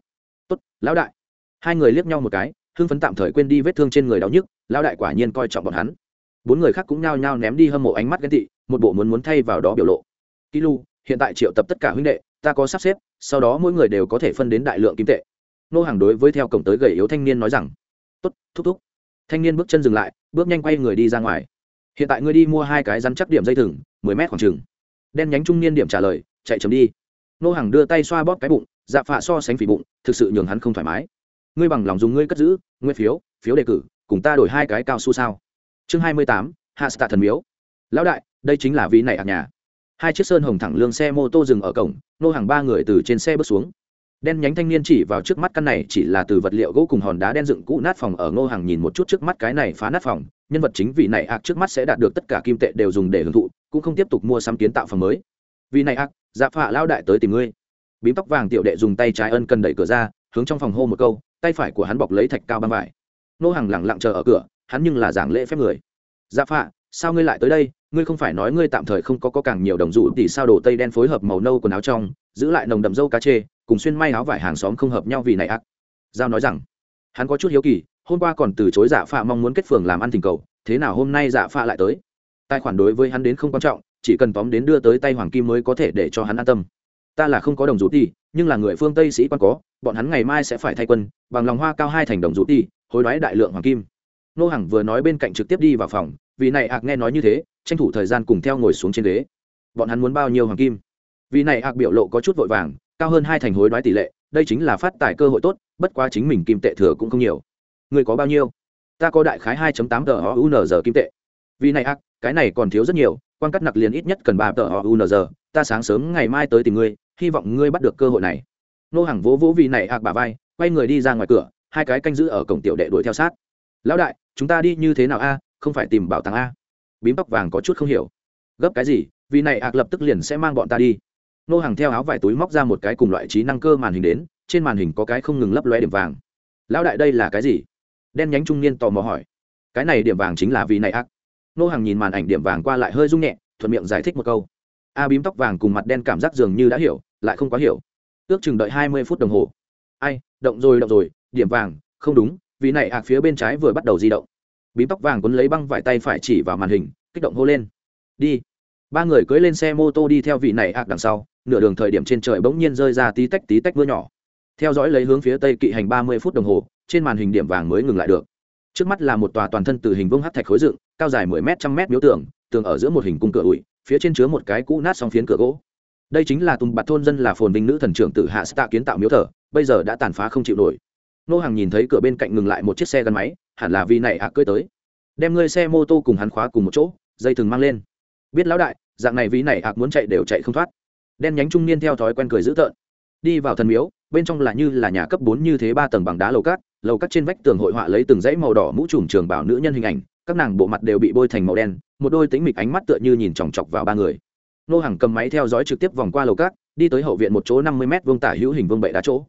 tốt, lão đại. Hai người liếc nhau một cái, hưng phấn tạm thời quên đi vết thương trên người đau nhức lão đại quả nhiên coi trọng bọn hắn. Bốn người khác cũng nhao nhao ném đi hâm mộ ánh mắt ghen tị, một bộ muốn muốn thay vào đó biểu lộ. Ký lu, hiện tại triệu tập tất cả huynh đệ, ta có sắp xếp, sau đó mỗi người đều có thể phân đến đại lượng kim tệ. Nô hàng đối với theo cổng tới gầy yếu thanh niên nói rằng, tốt, thúc thúc. Thanh niên bước chân dừng lại, bước nhanh quay người đi ra ngoài. Hiện tại ngươi đi mua hai cái rắn chắc điểm dây thừng, mười mét khoảng chừng. Đen nhánh trung niên điểm trả lời, chạy chấm đi. Nô hàng đưa tay xoa bóp cái bụng dạ phạ so sánh phỉ bụng, thực sự nhường hắn không thoải mái. Ngươi bằng lòng dùng ngươi cất giữ nguyên phiếu phiếu đề cử cùng ta đổi hai cái cao su sao? Chương hai mươi tám, hạ stạ thần miếu. Lão đại, đây chính là vị này ạc nhà. Hai chiếc sơn hồng thẳng lương xe mô tô dừng ở cổng, nô hàng ba người từ trên xe bước xuống. Đen nhánh thanh niên chỉ vào trước mắt căn này chỉ là từ vật liệu gỗ cùng hòn đá đen dựng cũ nát phòng ở ngô hàng nhìn một chút trước mắt cái này phá nát phòng. Nhân vật chính vị này ác trước mắt sẽ đạt được tất cả kim tệ đều dùng để hưởng thụ, cũng không tiếp tục mua sắm kiến tạo phòng mới. Vì này ác dạ phạ lao đại tới tìm ngươi. Bím tóc vàng tiểu đệ dùng tay trái ân cần đẩy cửa ra, hướng trong phòng hô một câu, tay phải của hắn bọc lấy thạch cao băng vải nô hàng lẳng lặng chờ ở cửa hắn nhưng là giảng lễ phép người. Dạ phạ sao ngươi lại tới đây? Ngươi không phải nói ngươi tạm thời không có, có càng nhiều đồng dụ thì sao đồ tây đen phối hợp màu nâu quần áo trong giữ lại nồng đậm dâu cá chê cùng xuyên may áo vải hàng xóm không hợp nhau vì này ác giao nói rằng hắn có chút hiếu kỳ hôm qua còn từ chối dạ phạ mong muốn kết phường làm ăn tình cầu thế nào hôm nay dạ phạ lại tới? Tài khoản đối với hắn đến không quan trọng chỉ cần tóm đến đưa tới tay hoàng kim mới có thể để cho hắn an tâm. Ta là không có đồng rú ti nhưng là người phương tây sĩ quan có bọn hắn ngày mai sẽ phải thay quân bằng lòng hoa cao hai thành đồng rú ti hối đoái đại lượng hoàng kim. Nô hằng vừa nói bên cạnh trực tiếp đi vào phòng vì này ạc nghe nói như thế, tranh thủ thời gian cùng theo ngồi xuống trên ghế. Bọn hắn muốn bao nhiêu hoàng kim? Vì này ạc biểu lộ có chút vội vàng, cao hơn hai thành hối đoái tỷ lệ, đây chính là phát tài cơ hội tốt, bất quá chính mình kim tệ thừa cũng không nhiều. Người có bao nhiêu? Ta có đại khái hai tám tờ giờ kim tệ. Vì này ạc, cái này còn thiếu rất nhiều, quan cắt nặc liền ít nhất cần ba tờ giờ. ta sáng sớm ngày mai tới tìm ngươi, hy vọng ngươi bắt được cơ hội này. Nô hàng vỗ vỗ vì này ạc bà vai, quay người đi ra ngoài cửa hai cái canh giữ ở cổng tiểu đệ đuổi theo sát. Lão đại, chúng ta đi như thế nào a? Không phải tìm bảo tàng a? Bím tóc vàng có chút không hiểu. Gấp cái gì? Vì này ạc lập tức liền sẽ mang bọn ta đi. Nô hàng theo áo vải túi móc ra một cái cùng loại trí năng cơ màn hình đến, trên màn hình có cái không ngừng lấp loe điểm vàng. Lão đại, đây là cái gì? Đen nhánh trung niên tò mò hỏi. Cái này điểm vàng chính là vì này ác nô hàng nhìn màn ảnh điểm vàng qua lại hơi rung nhẹ, thuận miệng giải thích một câu. A bím tóc vàng cùng mặt đen cảm giác dường như đã hiểu, lại không quá hiểu. Ước chừng đợi hai mươi phút đồng hồ. Ai, động rồi động rồi điểm vàng, không đúng, vì này ạc phía bên trái vừa bắt đầu di động. Bím tóc vàng quấn lấy băng vải tay phải chỉ vào màn hình, kích động hô lên. Đi. Ba người cưỡi lên xe mô tô đi theo vị này ạc đằng sau, nửa đường thời điểm trên trời bỗng nhiên rơi ra tí tách tí tách mưa nhỏ. Theo dõi lấy hướng phía tây kỵ hành ba mươi phút đồng hồ, trên màn hình điểm vàng mới ngừng lại được. Trước mắt là một tòa toàn thân từ hình vương hát thạch khối dựng, cao dài mười m trăm m miếu tường tường ở giữa một hình cung cửa ủi, phía trên chứa một cái cũ nát song phiến cửa gỗ. Đây chính là tùng bạt thôn dân là phồn vinh nữ thần trưởng tử hạ tạ kiến tạo miếu thờ, bây giờ đã tàn phá không chịu nổi nô hàng nhìn thấy cửa bên cạnh ngừng lại một chiếc xe gắn máy, hẳn là vì này hạ cưới tới. Đem ngươi xe mô tô cùng hắn khóa cùng một chỗ, dây thừng mang lên. Biết lão đại, dạng này vì này hạc muốn chạy đều chạy không thoát. Đen nhánh trung niên theo thói quen cười dữ tợn. Đi vào thần miếu, bên trong là như là nhà cấp bốn như thế ba tầng bằng đá lầu cát lầu cát trên vách tường hội họa lấy từng dãy màu đỏ mũ trùm trường bảo nữ nhân hình ảnh, các nàng bộ mặt đều bị bôi thành màu đen, một đôi tính mịch ánh mắt tựa như nhìn chòng chọc vào ba người. Nô hàng cầm máy theo dõi trực tiếp vòng qua lầu cát, đi tới hậu viện một chỗ năm mươi m vuông tả hữu hình vương bệ đá chỗ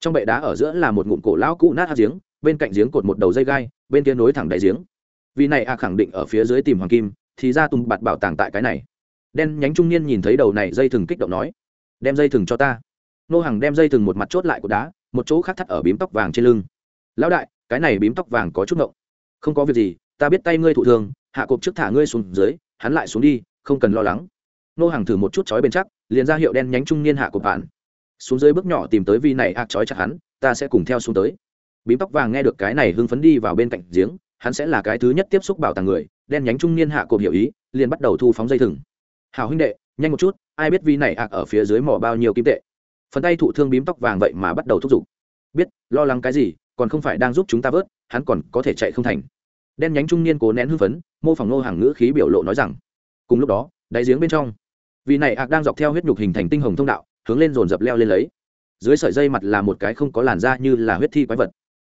trong bệ đá ở giữa là một ngụm cổ lão cũ nát hát giếng, bên cạnh giếng cột một đầu dây gai, bên kia nối thẳng đại giếng. Vì này a khẳng định ở phía dưới tìm hoàng kim, thì ra tùng bạt bảo tàng tại cái này. Đen nhánh trung niên nhìn thấy đầu này dây thừng kích động nói, đem dây thừng cho ta. Nô hàng đem dây thừng một mặt chốt lại của đá, một chỗ khác thắt ở bím tóc vàng trên lưng. Lão đại, cái này bím tóc vàng có chút ngộng. Không có việc gì, ta biết tay ngươi thụ thương hạ cộp trước thả ngươi xuống dưới, hắn lại xuống đi, không cần lo lắng. Nô hàng thử một chút chói bên chắc, liền ra hiệu đen nhánh trung niên hạ cộp bạn xuống dưới bước nhỏ tìm tới vi này ác chói chặt hắn, ta sẽ cùng theo xuống tới. Bím tóc vàng nghe được cái này hưng phấn đi vào bên cạnh giếng, hắn sẽ là cái thứ nhất tiếp xúc bảo tàng người, đen nhánh trung niên hạ cộp hiểu ý, liền bắt đầu thu phóng dây thừng. Hào huynh đệ, nhanh một chút, ai biết vi này ạc ở phía dưới mỏ bao nhiêu kim tệ. Phần tay thụ thương bím tóc vàng vậy mà bắt đầu thúc giục. Biết, lo lắng cái gì, còn không phải đang giúp chúng ta vớt, hắn còn có thể chạy không thành. Đen nhánh trung niên cố nén hưng phấn, mô phỏng nô hàng ngữ khí biểu lộ nói rằng, cùng lúc đó, đáy giếng bên trong, vị này ạc đang dọc theo huyết nhục hình thành tinh hồng thông đạo hướng lên dồn dập leo lên lấy. Dưới sợi dây mặt là một cái không có làn da như là huyết thi quái vật.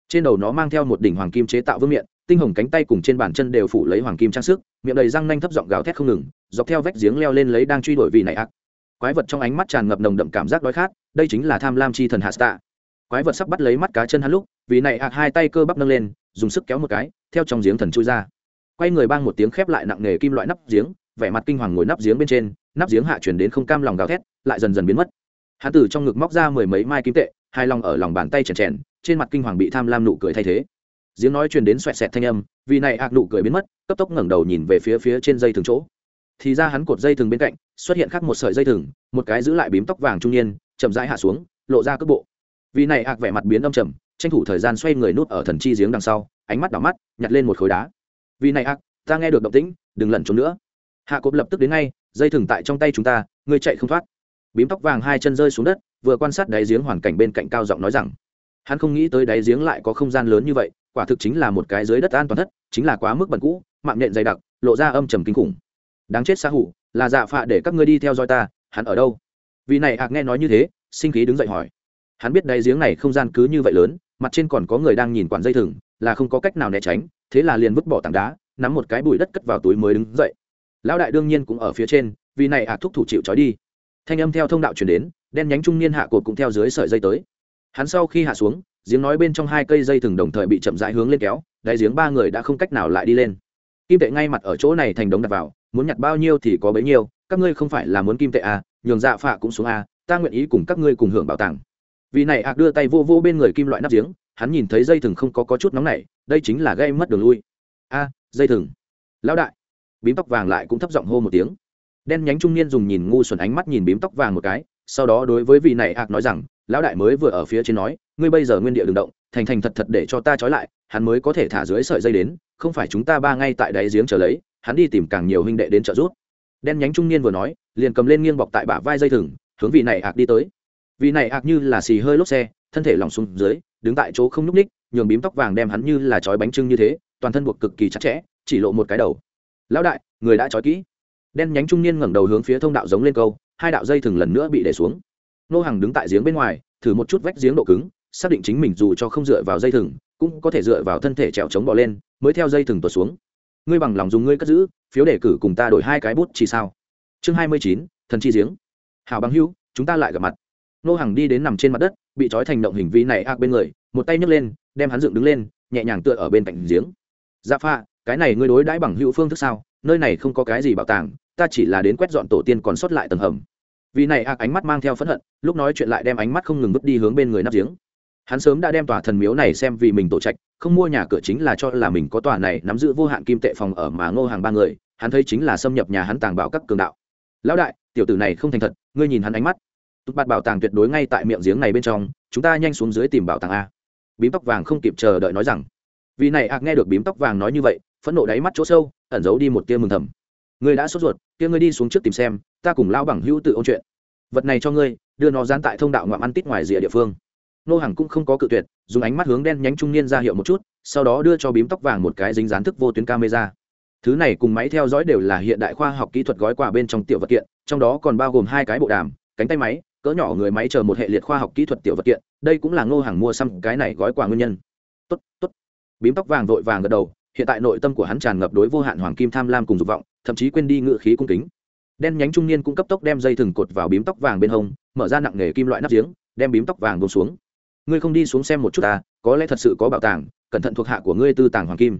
Trên đầu nó mang theo một đỉnh hoàng kim chế tạo vương miện, tinh hồng cánh tay cùng trên bàn chân đều phủ lấy hoàng kim trang sức, miệng đầy răng nanh thấp giọng gào thét không ngừng, dọc theo vách giếng leo lên lấy đang truy đuổi vị này ác. Quái vật trong ánh mắt tràn ngập nồng đậm cảm giác đói khát, đây chính là tham lam chi thần hạ stạ quái vật sắp bắt lấy mắt cá chân hắn lúc vì này ạc hai tay cơ bắp nâng lên, dùng sức kéo một cái, theo trong giếng thần chui ra. Quay người bang một tiếng khép lại nặng nề kim loại nắp giếng, vẻ mặt kinh hoàng ngồi nắp giếng bên trên, nắp giếng hạ chuyển đến không cam lòng gào thét, lại dần dần biến mất hắn từ trong ngực móc ra mười mấy mai kim tệ hai lòng ở lòng bàn tay chèn chèn, trên mặt kinh hoàng bị tham lam nụ cười thay thế. Giếng nói truyền đến xoẹt xẹt thanh âm, vì này ạc nụ cười biến mất, cấp tốc ngẩng đầu nhìn về phía phía trên dây thừng chỗ. Thì ra hắn cột dây thừng bên cạnh, xuất hiện khác một sợi dây thừng, một cái giữ lại bím tóc vàng trung niên, chậm rãi hạ xuống, lộ ra cước bộ. Vì này ạc vẻ mặt biến âm trầm, tranh thủ thời gian xoay người nút ở thần chi giếng đằng sau, ánh mắt đỏ mắt, nhặt lên một khối đá. Vì này ạc ta nghe được động tĩnh, đừng lẩn trốn nữa. Hạ cộp lập tức đến ngay, dây thừng tại trong tay chúng ta, ngươi chạy không thoát bím tóc vàng hai chân rơi xuống đất, vừa quan sát đáy giếng hoàn cảnh bên cạnh cao giọng nói rằng, hắn không nghĩ tới đáy giếng lại có không gian lớn như vậy, quả thực chính là một cái dưới đất an toàn thất, chính là quá mức bẩn cũ, mạng nhện dày đặc, lộ ra âm trầm kinh khủng. Đáng chết xa hủ, là dạ phạ để các ngươi đi theo dõi ta, hắn ở đâu? Vì này hạc nghe nói như thế, sinh khí đứng dậy hỏi. Hắn biết đáy giếng này không gian cứ như vậy lớn, mặt trên còn có người đang nhìn quản dây thừng, là không có cách nào né tránh, thế là liền vứt bỏ tảng đá, nắm một cái bụi đất cất vào túi mới đứng dậy. Lão đại đương nhiên cũng ở phía trên vì này hạc thúc thủ chịu trói đi thanh âm theo thông đạo chuyển đến đen nhánh trung niên hạ cột cũng theo dưới sợi dây tới. Hắn sau khi hạ xuống giếng nói bên trong hai cây dây thừng đồng thời bị chậm rãi hướng lên kéo đáy giếng ba người đã không cách nào lại đi lên. Kim tệ ngay mặt ở chỗ này thành đống đặt vào muốn nhặt bao nhiêu thì có bấy nhiêu các ngươi không phải là muốn kim tệ à nhường dạ phạ cũng xuống à ta nguyện ý cùng các ngươi cùng hưởng bảo tàng. Vì này ạc đưa tay vô vô bên người kim loại nắp giếng hắn nhìn thấy dây thừng không có, có chút nóng này đây chính là gây mất đường lui. A dây thừng. Lão đại. Bím tóc vàng lại cũng thấp giọng hô một tiếng đen nhánh trung niên dùng nhìn ngu xuẩn ánh mắt nhìn bím tóc vàng một cái, sau đó đối với vị này ạc nói rằng, lão đại mới vừa ở phía trên nói, ngươi bây giờ nguyên địa đường động, thành thành thật thật để cho ta trói lại, hắn mới có thể thả dưới sợi dây đến, không phải chúng ta ba ngay tại đáy giếng chờ lấy, hắn đi tìm càng nhiều huynh đệ đến trợ giúp. Đen nhánh trung niên vừa nói, liền cầm lên nghiêng bọc tại bả vai dây thừng, hướng vị này ạc đi tới. Vị này ạc như là xì hơi lốp xe, thân thể lỏng xuống dưới, đứng tại chỗ không nhúc ních nhường bím tóc vàng đem hắn như là trói bánh trưng như thế, toàn thân buộc cực kỳ chặt chẽ, chỉ lộ một cái đầu. Lão đại, người đã trói kỹ đen nhánh trung niên ngẩng đầu hướng phía thông đạo giống lên câu, hai đạo dây thừng lần nữa bị để xuống. Nô hàng đứng tại giếng bên ngoài, thử một chút vách giếng độ cứng, xác định chính mình dù cho không dựa vào dây thừng, cũng có thể dựa vào thân thể trèo chống bỏ lên, mới theo dây thừng tuột xuống. Ngươi bằng lòng dùng ngươi cất giữ, phiếu đề cử cùng ta đổi hai cái bút chỉ sao? Chương hai mươi chín, thần chi giếng. Hào bằng hưu chúng ta lại gặp mặt. Nô hàng đi đến nằm trên mặt đất, bị trói thành động hình vi này ác bên người, một tay nhấc lên, đem hắn dựng đứng lên, nhẹ nhàng tựa ở bên cạnh giếng. Dạ pha, cái này ngươi đối đãi bằng hữu phương thức sao? Nơi này không có cái gì bảo tàng ta chỉ là đến quét dọn tổ tiên còn sót lại tầng hầm. Vì này ác ánh mắt mang theo phẫn hận, lúc nói chuyện lại đem ánh mắt không ngừng bước đi hướng bên người nắp giếng. Hắn sớm đã đem tòa thần miếu này xem vì mình tổ trạch, không mua nhà cửa chính là cho là mình có tòa này nắm giữ vô hạn kim tệ phòng ở mà ngô hàng ba người, hắn thấy chính là xâm nhập nhà hắn tàng bảo các cường đạo. Lão đại, tiểu tử này không thành thật, ngươi nhìn hắn ánh mắt. Tụt bạt bảo tàng tuyệt đối ngay tại miệng giếng này bên trong, chúng ta nhanh xuống dưới tìm bảo tàng a. Bím tóc vàng không kịp chờ đợi nói rằng. Vì này ạc nghe được bím tóc vàng nói như vậy, phẫn nộ đáy mắt chỗ sâu, ẩn giấu đi một tia mừng thầm. Ngươi đã sốt ruột kia ngươi đi xuống trước tìm xem, ta cùng lao bằng hữu tự ôn chuyện. Vật này cho ngươi, đưa nó dán tại thông đạo ngoạm ăn tít ngoài rìa địa phương. Nô hàng cũng không có cự tuyệt, dùng ánh mắt hướng đen nhánh trung niên ra hiệu một chút, sau đó đưa cho bím tóc vàng một cái dính dán thức vô tuyến camera. Thứ này cùng máy theo dõi đều là hiện đại khoa học kỹ thuật gói quà bên trong tiểu vật kiện, trong đó còn bao gồm hai cái bộ đàm, cánh tay máy, cỡ nhỏ người máy chờ một hệ liệt khoa học kỹ thuật tiểu vật kiện, đây cũng là ngô hàng mua xăm cái này gói quà nguyên nhân. Tốt tốt. Bím tóc vàng vội vàng gật đầu, hiện tại nội tâm của hắn tràn ngập đối vô hạn hoàng kim tham lam cùng dục vọng thậm chí quên đi ngự khí cung kính. Đen nhánh trung niên cũng cấp tốc đem dây thừng cột vào bím tóc vàng bên hông, mở ra nặng nghề kim loại nắp giếng, đem bím tóc vàng bông xuống. Ngươi không đi xuống xem một chút ta, có lẽ thật sự có bảo tàng, cẩn thận thuộc hạ của ngươi tư tàng hoàng kim.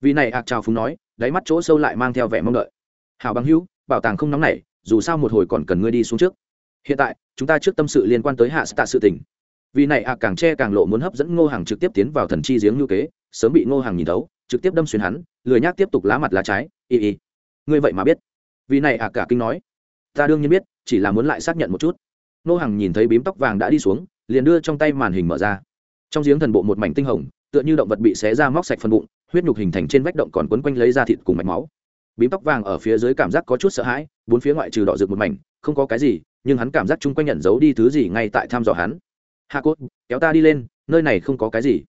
Vì này ạc trào phúng nói, đáy mắt chỗ sâu lại mang theo vẻ mong đợi. Hào bằng hữu, bảo tàng không nóng nảy, dù sao một hồi còn cần ngươi đi xuống trước. Hiện tại, chúng ta trước tâm sự liên quan tới hạ tạ sự tình. Vì này ạc càng che càng lộ muốn hấp dẫn ngô hàng trực tiếp tiến vào thần chi giếng như kế, sớm bị ngô hàng nhìn thấu, trực tiếp đâm xuyên hắn, lười nhác tiếp tục lá mặt lá trái, y y ngươi vậy mà biết. Vì này à cả kinh nói. Ta đương nhiên biết, chỉ là muốn lại xác nhận một chút. Nô hàng nhìn thấy bím tóc vàng đã đi xuống, liền đưa trong tay màn hình mở ra. Trong giếng thần bộ một mảnh tinh hồng, tựa như động vật bị xé ra móc sạch phần bụng, huyết nhục hình thành trên vách động còn quấn quanh lấy da thịt cùng mạch máu. Bím tóc vàng ở phía dưới cảm giác có chút sợ hãi, bốn phía ngoại trừ đỏ rực một mảnh, không có cái gì, nhưng hắn cảm giác chung quanh nhận giấu đi thứ gì ngay tại thăm dò hắn. Hạ cốt, kéo ta đi lên, nơi này không có cái gì.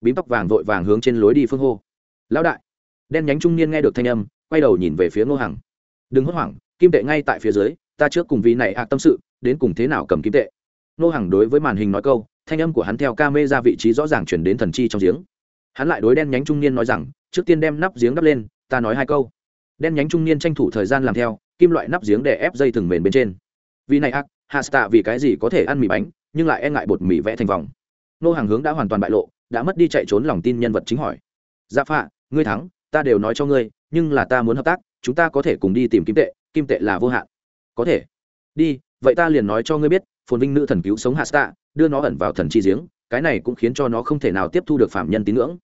Bím tóc vàng vội vàng hướng trên lối đi phương hô. Lão đại. Đen nhánh trung niên nghe được thanh âm quay đầu nhìn về phía ngô hằng. Đừng hốt hoảng, kim tệ ngay tại phía dưới, ta trước cùng vị này ạc tâm sự, đến cùng thế nào cầm kim tệ? Ngô hằng đối với màn hình nói câu, thanh âm của hắn theo ca mê ra vị trí rõ ràng chuyển đến thần chi trong giếng. Hắn lại đối đen nhánh trung niên nói rằng, trước tiên đem nắp giếng đắp lên, ta nói hai câu. Đen nhánh trung niên tranh thủ thời gian làm theo, kim loại nắp giếng để ép dây thừng mền bên trên. Vì này ác hạ stạ vì cái gì có thể ăn mì bánh, nhưng lại e ngại bột mì vẽ thành vòng. Nô hàng hướng đã hoàn toàn bại lộ, đã mất đi chạy trốn lòng tin nhân vật chính hỏi. Dạ phạ, ngươi thắng, ta đều nói cho ngươi nhưng là ta muốn hợp tác, chúng ta có thể cùng đi tìm kim tệ kim tệ là vô hạn. Có thể. Đi, vậy ta liền nói cho ngươi biết, phồn vinh nữ thần cứu sống hạ stạ đưa nó ẩn vào thần chi giếng, cái này cũng khiến cho nó không thể nào tiếp thu được phạm nhân tín ngưỡng.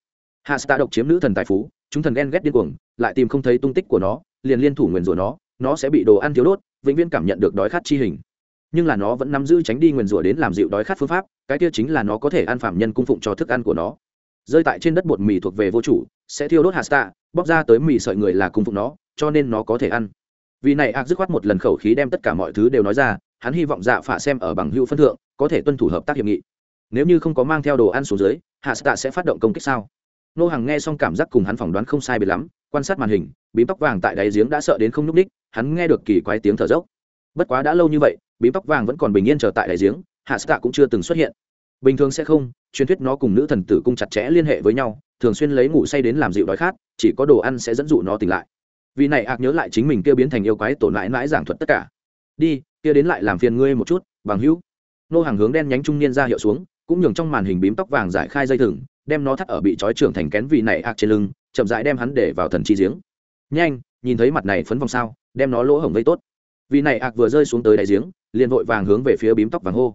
Hạ stạ độc chiếm nữ thần tài phú, chúng thần ghen ghét điên cuồng, lại tìm không thấy tung tích của nó, liền liên thủ nguyền rủa nó nó sẽ bị đồ ăn thiếu đốt, vĩnh viễn cảm nhận được đói khát chi hình. Nhưng là nó vẫn nắm giữ tránh đi nguyền rủa đến làm dịu đói khát phương pháp, cái kia chính là nó có thể ăn phạm nhân cung phụng cho thức ăn của nó rơi tại trên đất bột mì thuộc về vô chủ, sẽ thiêu đốt hạt stạ bóc ra tới mì sợi người là cung phục nó, cho nên nó có thể ăn. Vì này ạc dứt khoát một lần khẩu khí đem tất cả mọi thứ đều nói ra, hắn hy vọng dạ phạ xem ở bằng hữu phân thượng, có thể tuân thủ hợp tác hiệp nghị. Nếu như không có mang theo đồ ăn xuống dưới hạ stạ sẽ phát động công kích sao? Nô hàng nghe xong cảm giác cùng hắn phỏng đoán không sai biệt lắm, quan sát màn hình, bím tóc vàng tại đáy giếng đã sợ đến không nhúc ních hắn nghe được kỳ quái tiếng thở dốc. Bất quá đã lâu như vậy, bím tóc vàng vẫn còn bình yên trở tại đáy giếng hạ stạ cũng chưa từng xuất hiện. Bình thường sẽ không truyền thuyết nó cùng nữ thần tử cung chặt chẽ liên hệ với nhau, thường xuyên lấy ngủ say đến làm dịu đói khát, chỉ có đồ ăn sẽ dẫn dụ nó tỉnh lại. Vì này ạc nhớ lại chính mình kia biến thành yêu quái tổn mãi mãi giảng thuật tất cả. Đi, kia đến lại làm phiền ngươi một chút, bằng hữu. Nô hàng hướng đen nhánh trung niên ra hiệu xuống, cũng nhường trong màn hình bím tóc vàng giải khai dây thừng, đem nó thắt ở bị trói trưởng thành kén vì này ạc trên lưng, chậm rãi đem hắn để vào thần chi giếng. Nhanh, nhìn thấy mặt này phấn vòng sao, đem nó lỗ hổng vây tốt. Vì này ạc vừa rơi xuống tới đại giếng, liền vội vàng hướng về phía bím tóc vàng hô.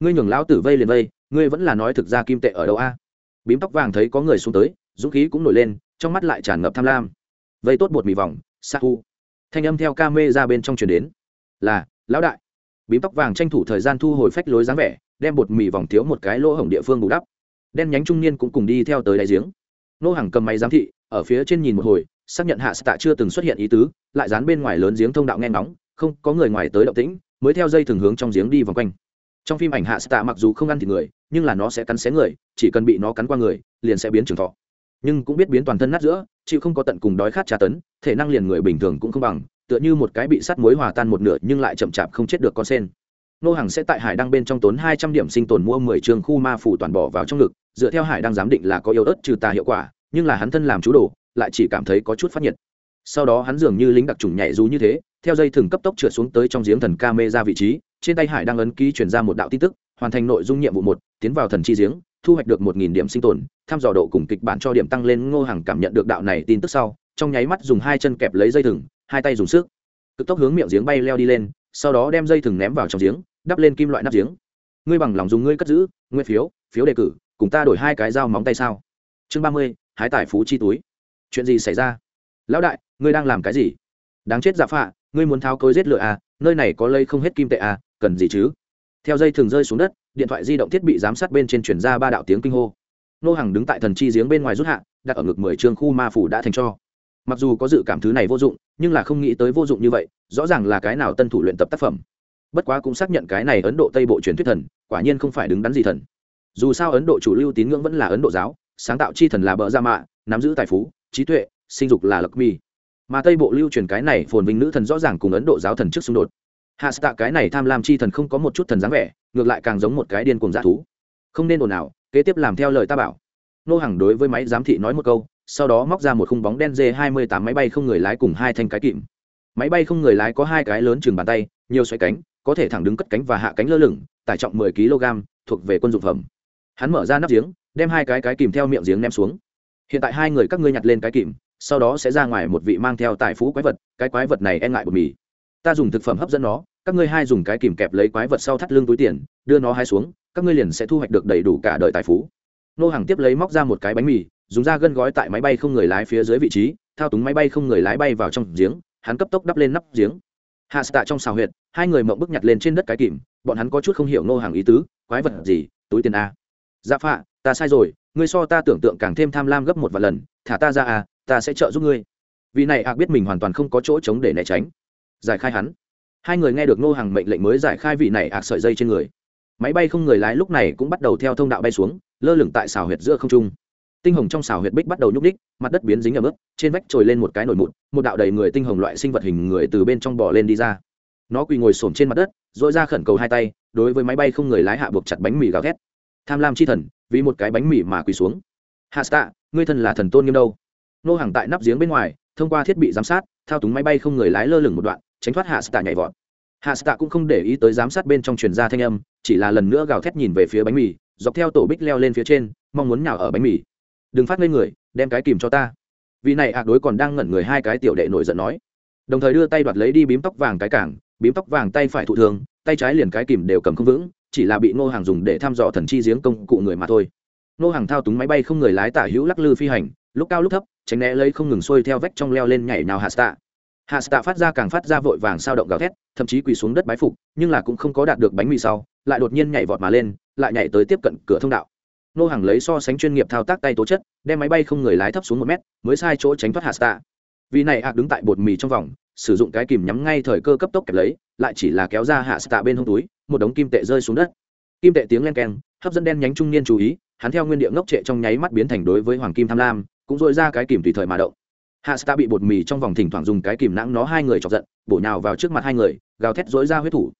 Ngươi nhường lão tử vây liền vây ngươi vẫn là nói thực ra kim tệ ở đâu a? Bím tóc vàng thấy có người xuống tới, dũng khí cũng nổi lên, trong mắt lại tràn ngập tham lam. Vây tốt bột mì vòng, sa hu. Thanh âm theo ca mê ra bên trong chuyển đến. Là, lão đại. Bím tóc vàng tranh thủ thời gian thu hồi phách lối dáng vẻ, đem bột mì vòng thiếu một cái lỗ hổng địa phương bù đắp. Đen nhánh trung niên cũng cùng đi theo tới đáy giếng. Nô hàng cầm máy giám thị, ở phía trên nhìn một hồi, xác nhận hạ tạ chưa từng xuất hiện ý tứ, lại dán bên ngoài lớn giếng thông đạo nghe ngóng, không có người ngoài tới động tĩnh, mới theo dây thường hướng trong giếng đi vòng quanh trong phim ảnh hạ tạ mặc dù không ăn thịt người, nhưng là nó sẽ cắn xé người, chỉ cần bị nó cắn qua người, liền sẽ biến trường thọ. Nhưng cũng biết biến toàn thân nát giữa, chịu không có tận cùng đói khát tra tấn, thể năng liền người bình thường cũng không bằng, tựa như một cái bị sắt muối hòa tan một nửa nhưng lại chậm chạp không chết được con sen. Nô hàng sẽ tại hải đăng bên trong tốn hai trăm điểm sinh tồn mua mười trường khu ma phủ toàn bỏ vào trong ngực, dựa theo hải đăng giám định là có yếu ớt trừ tà hiệu quả, nhưng là hắn thân làm chú đồ, lại chỉ cảm thấy có chút phát nhiệt. Sau đó hắn dường như lính đặc trùng nhảy dù như thế, theo dây thừng cấp tốc trượt xuống tới trong giếng thần ca mê ra vị trí trên tay hải đang ấn ký chuyển ra một đạo tin tức, hoàn thành nội dung nhiệm vụ một, tiến vào thần chi giếng, thu hoạch được một nghìn điểm sinh tồn thăm dò độ cùng kịch bản cho điểm tăng lên, ngô hàng cảm nhận được đạo này tin tức sau, trong nháy mắt dùng hai chân kẹp lấy dây thừng, hai tay dùng sức. Cực tốc hướng miệng giếng bay leo đi lên, sau đó đem dây thừng ném vào trong giếng, đắp lên kim loại nắp giếng. Ngươi bằng lòng dùng ngươi cất giữ, nguyên phiếu phiếu đề cử, cùng ta đổi hai cái dao móng tay sao? Chương ba mươi, hái tài phú chi túi. Chuyện gì xảy ra? Lão đại, ngươi đang làm cái gì? Đáng chết giả phạ, ngươi muốn tháo cối giết lửa à? Nơi này có lây không hết kim tệ à? Cần gì chứ? Theo dây thường rơi xuống đất, điện thoại di động thiết bị giám sát bên trên chuyển ra ba đạo tiếng kinh hô. Nô hàng đứng tại thần chi giếng bên ngoài rút hạ, đặt ở ngực mười trường khu ma phủ đã thành cho. Mặc dù có dự cảm thứ này vô dụng, nhưng là không nghĩ tới vô dụng như vậy, rõ ràng là cái nào tân thủ luyện tập tác phẩm. Bất quá cũng xác nhận cái này ấn độ tây bộ truyền thuyết thần, quả nhiên không phải đứng đắn gì thần. Dù sao ấn độ chủ lưu tín ngưỡng vẫn là ấn độ giáo, sáng tạo chi thần là bờ gia mạ, nắm giữ tài phú, trí tuệ, sinh dục là lộc mi. Mà tây bộ lưu truyền cái này phồn vinh nữ thần rõ ràng cùng ấn độ giáo thần trước xung đột hạ tạ cái này tham lam chi thần không có một chút thần dáng vẻ, ngược lại càng giống một cái điên cuồng dã thú. Không nên ồn ào, kế tiếp làm theo lời ta bảo. Nô hàng đối với máy giám thị nói một câu, sau đó móc ra một khung bóng đen d hai mươi tám máy bay không người lái cùng hai thanh cái kìm. Máy bay không người lái có hai cái lớn chừng bàn tay, nhiều xoay cánh, có thể thẳng đứng cất cánh và hạ cánh lơ lửng, tải trọng mười kg thuộc về quân dụng phẩm. Hắn mở ra nắp giếng, đem hai cái cái kìm theo miệng giếng ném xuống. Hiện tại hai người các ngươi nhặt lên cái kìm, sau đó sẽ ra ngoài một vị mang theo tài phú quái vật, cái quái vật này e ngại bột mì ta dùng thực phẩm hấp dẫn nó, các ngươi hai dùng cái kìm kẹp lấy quái vật sau thắt lưng túi tiền, đưa nó hai xuống, các ngươi liền sẽ thu hoạch được đầy đủ cả đời tài phú. Nô hàng tiếp lấy móc ra một cái bánh mì, dùng da gân gói tại máy bay không người lái phía dưới vị trí, thao túng máy bay không người lái bay vào trong giếng, hắn cấp tốc đắp lên nắp giếng. Hạ tạ trong xào huyệt, hai người mộng bức nhặt lên trên đất cái kìm, bọn hắn có chút không hiểu nô hàng ý tứ, quái vật gì, túi tiền a. Dạ phạ, ta sai rồi, ngươi so ta tưởng tượng càng thêm tham lam gấp một vài lần, thả ta ra à ta sẽ trợ giúp ngươi. Vì này ạc biết mình hoàn toàn không có chỗ chống để né tránh giải khai hắn. Hai người nghe được nô hàng mệnh lệnh mới giải khai vị này ạc sợi dây trên người. Máy bay không người lái lúc này cũng bắt đầu theo thông đạo bay xuống, lơ lửng tại xào huyệt giữa không trung. Tinh hồng trong xào huyệt bích bắt đầu nhúc ních mặt đất biến dính ở mức trên vách trồi lên một cái nổi mụn, một đạo đầy người tinh hồng loại sinh vật hình người từ bên trong bò lên đi ra. Nó quỳ ngồi xổm trên mặt đất dội ra khẩn cầu hai tay, đối với máy bay không người lái hạ buộc chặt bánh mì gào thét. Tham lam chi thần, vì một cái bánh mì mà quỳ xuống. Hạ stạ ngươi thân là thần tôn nghiêm đâu? Nô hàng tại nắp giếng bên ngoài, thông qua thiết bị giám sát, thao túng máy bay không người lái lơ lửng một đoạn tránh thoát hạ stạ nhảy vọt. Hạ stạ cũng không để ý tới giám sát bên trong truyền ra thanh âm, chỉ là lần nữa gào thét nhìn về phía bánh mì, dọc theo tổ bích leo lên phía trên, mong muốn nhào ở bánh mì. Đừng phát lên người, đem cái kìm cho ta. Vì này hạc đối còn đang ngẩn người hai cái tiểu đệ nổi giận nói. Đồng thời đưa tay đoạt lấy đi bím tóc vàng cái cảng, bím tóc vàng tay phải thụ thường, tay trái liền cái kìm đều cầm không vững, chỉ là bị ngô hàng dùng để thăm dò thần chi giếng công cụ người mà thôi. Ngô hàng thao túng máy bay không người lái tả hữu lắc lư phi hành, lúc cao lúc thấp, tránh né lấy không ngừng xuôi theo vách trong leo lên nhảy nào hạ tạ hạ stạ phát ra càng phát ra vội vàng sao động gào thét, thậm chí quỳ xuống đất bái phục, nhưng là cũng không có đạt được bánh mì sau, lại đột nhiên nhảy vọt mà lên, lại nhảy tới tiếp cận cửa thông đạo. Nô hàng lấy so sánh chuyên nghiệp thao tác tay tố chất, đem máy bay không người lái thấp xuống một mét, mới sai chỗ tránh thoát hạ stạ vì này hạc đứng tại bột mì trong vòng, sử dụng cái kìm nhắm ngay thời cơ cấp tốc kẹp lấy, lại chỉ là kéo ra hạ stạ bên hông túi, một đống kim tệ rơi xuống đất. Kim tệ tiếng len keng, hấp dẫn đen nhánh trung niên chú ý, hắn theo nguyên địa ngốc trệ trong nháy mắt biến thành đối với hoàng kim tham lam, cũng dội ra cái kìm tùy thời mà động hạ stạ bị bột mì trong vòng thỉnh thoảng dùng cái kìm nãng nó hai người chọc giận, bổ nhào vào trước mặt hai người, gào thét dối ra huyết thủ.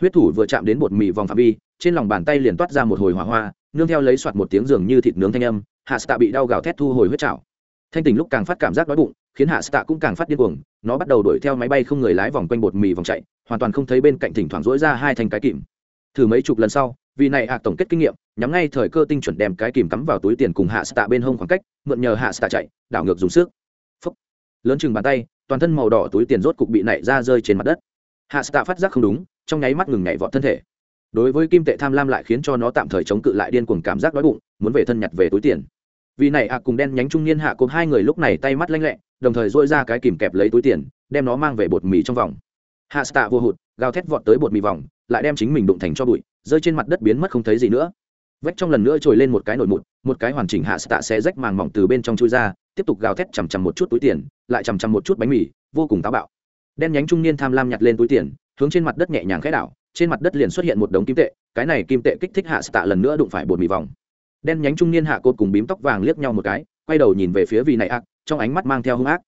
Huyết thủ vừa chạm đến bột mì vòng phạm vi, trên lòng bàn tay liền toát ra một hồi hỏa hoa, nương theo lấy soạt một tiếng giường như thịt nướng thanh âm, hạ stạ bị đau gào thét thu hồi huyết trào thanh tình lúc càng phát cảm giác đói bụng, khiến hạ stạ cũng càng phát điên cuồng, nó bắt đầu đuổi theo máy bay không người lái vòng quanh bột mì vòng chạy, hoàn toàn không thấy bên cạnh thỉnh thoảng dối ra hai thành cái kìm. Thử mấy chục lần sau, vì này hạ tổng kết kinh nghiệm, nhắm ngay thời cơ tinh chuẩn đem cái kìm cắm vào túi tiền cùng hạ stạ bên hông khoảng cách, mượn nhờ hạ stạ chạy, đảo ngược dùng sức lớn chừng bàn tay, toàn thân màu đỏ túi tiền rốt cục bị nảy ra rơi trên mặt đất. Hạ stạ phát giác không đúng, trong nháy mắt ngừng nhảy vọt thân thể. Đối với kim tệ tham lam lại khiến cho nó tạm thời chống cự lại điên cuồng cảm giác đói bụng, muốn về thân nhặt về túi tiền. Vì này ạ, cùng đen nhánh trung niên hạ cùng hai người lúc này tay mắt lanh lẹ, đồng thời dội ra cái kìm kẹp lấy túi tiền, đem nó mang về bột mì trong vòng. Hạ stạ vô hụt, gào thét vọt tới bột mì vòng, lại đem chính mình đụng thành cho bụi, rơi trên mặt đất biến mất không thấy gì nữa. Vách trong lần nữa trồi lên một cái nổi mụn, một cái hoàn chỉnh hạ stạ sẽ rách màng mỏng từ bên trong chui ra tiếp tục gào thét chằm chằm một chút túi tiền, lại chằm chằm một chút bánh mì, vô cùng táo bạo. Đen nhánh trung niên tham lam nhặt lên túi tiền, hướng trên mặt đất nhẹ nhàng khẽ đảo, trên mặt đất liền xuất hiện một đống kim tệ, cái này kim tệ kích thích hạ tạ lần nữa đụng phải bột mì vòng. Đen nhánh trung niên hạ cột cùng bím tóc vàng liếc nhau một cái, quay đầu nhìn về phía vị này ác, trong ánh mắt mang theo hung ác.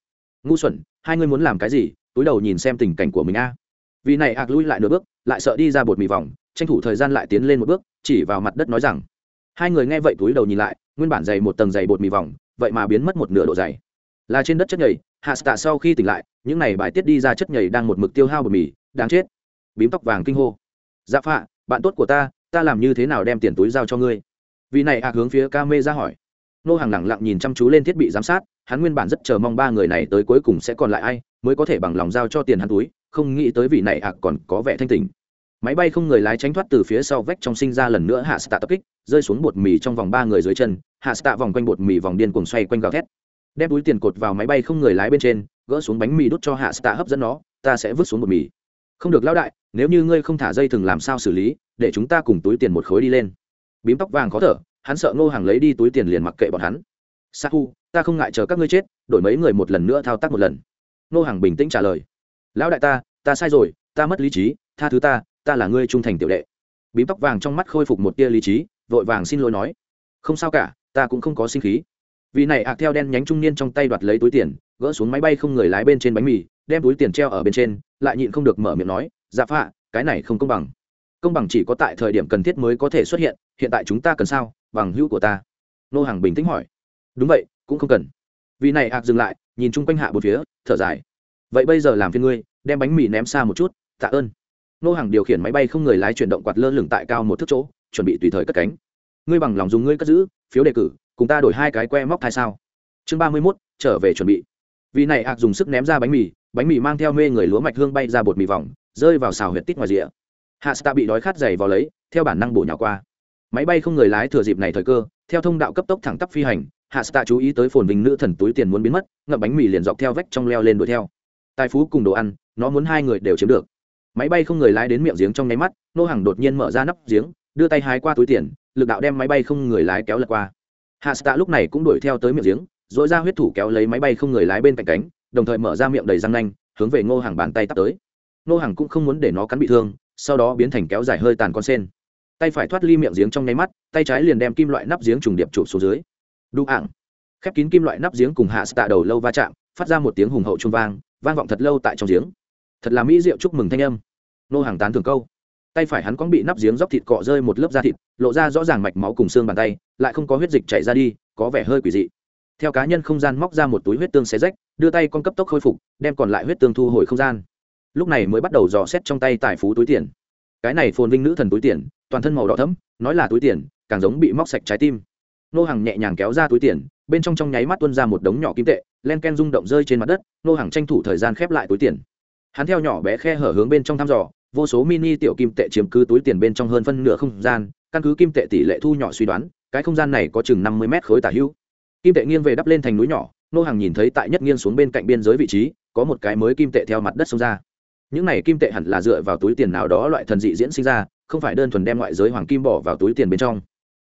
Ngu xuẩn, hai ngươi muốn làm cái gì? Túi đầu nhìn xem tình cảnh của mình a. À. này ác lui lại nửa bước, lại sợ đi ra bột mì vòng, tranh thủ thời gian lại tiến lên một bước, chỉ vào mặt đất nói rằng, hai người nghe vậy túi đầu nhìn lại, nguyên bản dày một tầng dày bột mì vòng vậy mà biến mất một nửa độ dày. Là trên đất chất nhầy, hạ tạ sau khi tỉnh lại, những này bài tiết đi ra chất nhầy đang một mực tiêu hao bờ mì, đáng chết. Bím tóc vàng kinh hô. Dạ phạ, bạn tốt của ta ta làm như thế nào đem tiền túi giao cho ngươi? Vì này ạc hướng phía ca mê ra hỏi. Nô hàng lẳng lặng nhìn chăm chú lên thiết bị giám sát, hắn nguyên bản rất chờ mong ba người này tới cuối cùng sẽ còn lại ai, mới có thể bằng lòng giao cho tiền hắn túi, không nghĩ tới vị này ạc còn có vẻ thanh tình máy bay không người lái tránh thoát từ phía sau vách trong sinh ra lần nữa hạ stạ tập kích rơi xuống bột mì trong vòng ba người dưới chân, hạ stạ vòng quanh bột mì vòng điên cuồng xoay quanh gào thét. Đem túi tiền cột vào máy bay không người lái bên trên, gỡ xuống bánh mì đút cho hạ stạ hấp dẫn nó, ta sẽ vứt xuống bột mì. Không được lao đại, nếu như ngươi không thả dây thừng làm sao xử lý, để chúng ta cùng túi tiền một khối đi lên. Bím tóc vàng khó thở, hắn sợ ngô hàng lấy đi túi tiền liền mặc kệ bọn hắn. Sa hu, ta không ngại chờ các ngươi chết, đổi mấy người một lần nữa thao tác một lần. Ngô hàng bình tĩnh trả lời. Lão đại ta ta sai rồi, ta mất lý trí, tha thứ ta ta là ngươi trung thành tiểu đệ. Bím tóc vàng trong mắt khôi phục một tia lý trí vội vàng xin lỗi nói. Không sao cả, ta cũng không có sinh khí. Vì này ạc theo đen nhánh trung niên trong tay đoạt lấy túi tiền, gỡ xuống máy bay không người lái bên trên bánh mì, đem túi tiền treo ở bên trên, lại nhịn không được mở miệng nói dạ phạ, cái này không công bằng. Công bằng chỉ có tại thời điểm cần thiết mới có thể xuất hiện hiện tại chúng ta cần sao? Bằng hữu của ta. Nô hàng bình tĩnh hỏi. Đúng vậy, cũng không cần. Vì này ạc dừng lại, nhìn chung quanh hạ một phía, thở dài. Vậy bây giờ làm phiên ngươi, đem bánh mì ném xa một chút, tạ ơn. Nô hàng điều khiển máy bay không người lái chuyển động quạt lơ lửng tại cao một thước chỗ chuẩn bị tùy thời cất cánh. Ngươi bằng lòng dùng ngươi cất giữ, phiếu đề cử, cùng ta đổi hai cái que móc thai sao? Chương ba mươi mốt, trở về chuẩn bị. Vì này ạc dùng sức ném ra bánh mì bánh mì mang theo mê người lúa mạch hương bay ra bột mì vòng, rơi vào xào huyệt tít ngoài rìa. Hạ sta bị đói khát dày vào lấy, theo bản năng bổ nhỏ qua. Máy bay không người lái thừa dịp này thời cơ, theo thông đạo cấp tốc thẳng tắp phi hành, hạ sta chú ý tới phồn vinh nữ thần túi tiền muốn biến mất, ngậm bánh mì liền dọc theo vách trong leo lên đuổi theo. Tài phú cùng đồ ăn, nó muốn hai người đều chiếm được. Máy bay không người lái đến miệng giếng trong nháy mắt, nô hàng đột nhiên mở ra nắp giếng đưa tay hái qua túi tiền, lực đạo đem máy bay không người lái kéo lật qua. Hạ stạ lúc này cũng đuổi theo tới miệng giếng dội ra huyết thủ kéo lấy máy bay không người lái bên cạnh cánh, đồng thời mở ra miệng đầy răng nanh, hướng về ngô hàng bàn tay tắt tới. Ngô hàng cũng không muốn để nó cắn bị thương, sau đó biến thành kéo dài hơi tàn con sen. Tay phải thoát ly miệng giếng trong nháy mắt, tay trái liền đem kim loại nắp giếng trùng điệp chụp xuống dưới. Đu ảng. Khép kín kim loại nắp giếng cùng hạ stạ đầu lâu va chạm, phát ra một tiếng hùng hậu trung vang vang vọng thật lâu tại trong giếng. Thật là mỹ diệu chúc mừng thanh âm. Nô hàng tán thường câu tay phải hắn cũng bị nắp giếng róc thịt cọ rơi một lớp da thịt, lộ ra rõ ràng mạch máu cùng xương bàn tay, lại không có huyết dịch chảy ra đi, có vẻ hơi quỷ dị. Theo cá nhân không gian móc ra một túi huyết tương xé rách, đưa tay con cấp tốc khôi phục, đem còn lại huyết tương thu hồi không gian. Lúc này mới bắt đầu dò xét trong tay tài phú túi tiền. Cái này phồn vinh nữ thần túi tiền, toàn thân màu đỏ thẫm, nói là túi tiền, càng giống bị móc sạch trái tim. Nô hàng nhẹ nhàng kéo ra túi tiền, bên trong trong nháy mắt tuôn ra một đống nhỏ kim tệ, len ken rung động rơi trên mặt đất, nô hàng tranh thủ thời gian khép lại túi tiền. Hắn theo nhỏ bé khe hở hướng bên trong thăm dò vô số mini tiểu kim tệ chiếm cứ túi tiền bên trong hơn phân nửa không gian, căn cứ kim tệ tỷ lệ thu nhỏ suy đoán, cái không gian này có chừng năm mươi mét khối tả hữu. Kim tệ nghiêng về đắp lên thành núi nhỏ, nô hàng nhìn thấy tại nhất nghiêng xuống bên cạnh biên giới vị trí, có một cái mới kim tệ theo mặt đất xông ra. Những này kim tệ hẳn là dựa vào túi tiền nào đó loại thần dị diễn sinh ra, không phải đơn thuần đem ngoại giới hoàng kim bỏ vào túi tiền bên trong.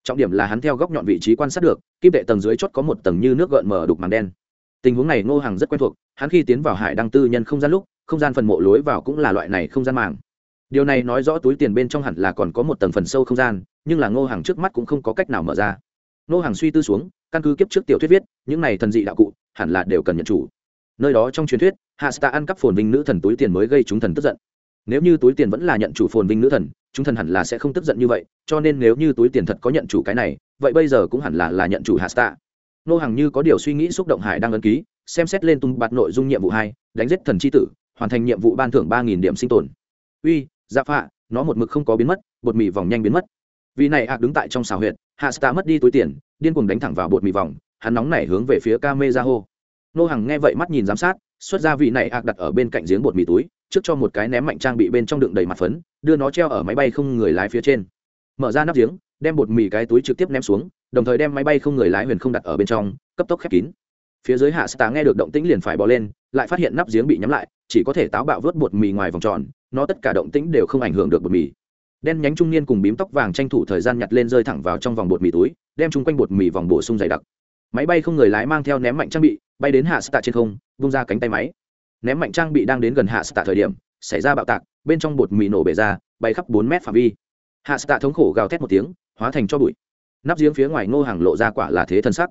Trọng điểm là hắn theo góc nhọn vị trí quan sát được, kim tệ tầng dưới chót có một tầng như nước gợn mở đục màng đen. Tình huống này ngô hàng rất quen thuộc, hắn khi tiến vào hải đăng tư nhân không gian lúc, không gian phần mộ lối vào cũng là loại này không gian màng điều này nói rõ túi tiền bên trong hẳn là còn có một tầng phần sâu không gian, nhưng là ngô hàng trước mắt cũng không có cách nào mở ra. Ngô hàng suy tư xuống, căn cứ kiếp trước tiểu thuyết viết, những này thần dị đạo cụ, hẳn là đều cần nhận chủ. Nơi đó trong truyền thuyết, hạ sta ăn cắp phồn vinh nữ thần túi tiền mới gây chúng thần tức giận. Nếu như túi tiền vẫn là nhận chủ phồn vinh nữ thần, chúng thần hẳn là sẽ không tức giận như vậy, cho nên nếu như túi tiền thật có nhận chủ cái này, vậy bây giờ cũng hẳn là là nhận chủ hạ sta nô hàng như có điều suy nghĩ xúc động hải đang ấn ký, xem xét lên tung bạt nội dung nhiệm vụ hai, đánh giết thần c h i tử, hoàn thành nhiệm vụ ban thưởng ba nghìn điểm sinh tồn. Uy dạ phạ, nó một mực không có biến mất, bột mì vòng nhanh biến mất. Vì này hạc đứng tại trong xào huyện hạ stạ mất đi túi tiền, điên cuồng đánh thẳng vào bột mì vòng, hắn nóng nảy hướng về phía ca mê ra hô. Nô hàng nghe vậy mắt nhìn giám sát, xuất ra vị này ạc đặt ở bên cạnh giếng bột mì túi, trước cho một cái ném mạnh trang bị bên trong đựng đầy mặt phấn, đưa nó treo ở máy bay không người lái phía trên. Mở ra nắp giếng, đem bột mì cái túi trực tiếp ném xuống, đồng thời đem máy bay không người lái huyền không đặt ở bên trong, cấp tốc khép kín. Phía dưới hạ stà nghe được động tĩnh liền phải bỏ lên, lại phát hiện nắp giếng bị nhắm lại, chỉ có thể táo bạo vớt bột mì ngoài vòng tròn nó tất cả động tĩnh đều không ảnh hưởng được bột mì. Đen nhánh trung niên cùng bím tóc vàng tranh thủ thời gian nhặt lên rơi thẳng vào trong vòng bột mì túi, đem chung quanh bột mì vòng bổ sung dày đặc. Máy bay không người lái mang theo ném mạnh trang bị, bay đến hạ stạ trên không, vung ra cánh tay máy. Ném mạnh trang bị đang đến gần hạ stạ thời điểm, xảy ra bạo tạc, bên trong bột mì nổ bể ra, bay khắp bốn mét phạm vi. Hạ stạ thống khổ gào thét một tiếng, hóa thành cho bụi. Nắp giếng phía ngoài ngô hàng lộ ra quả là thế thân sắc.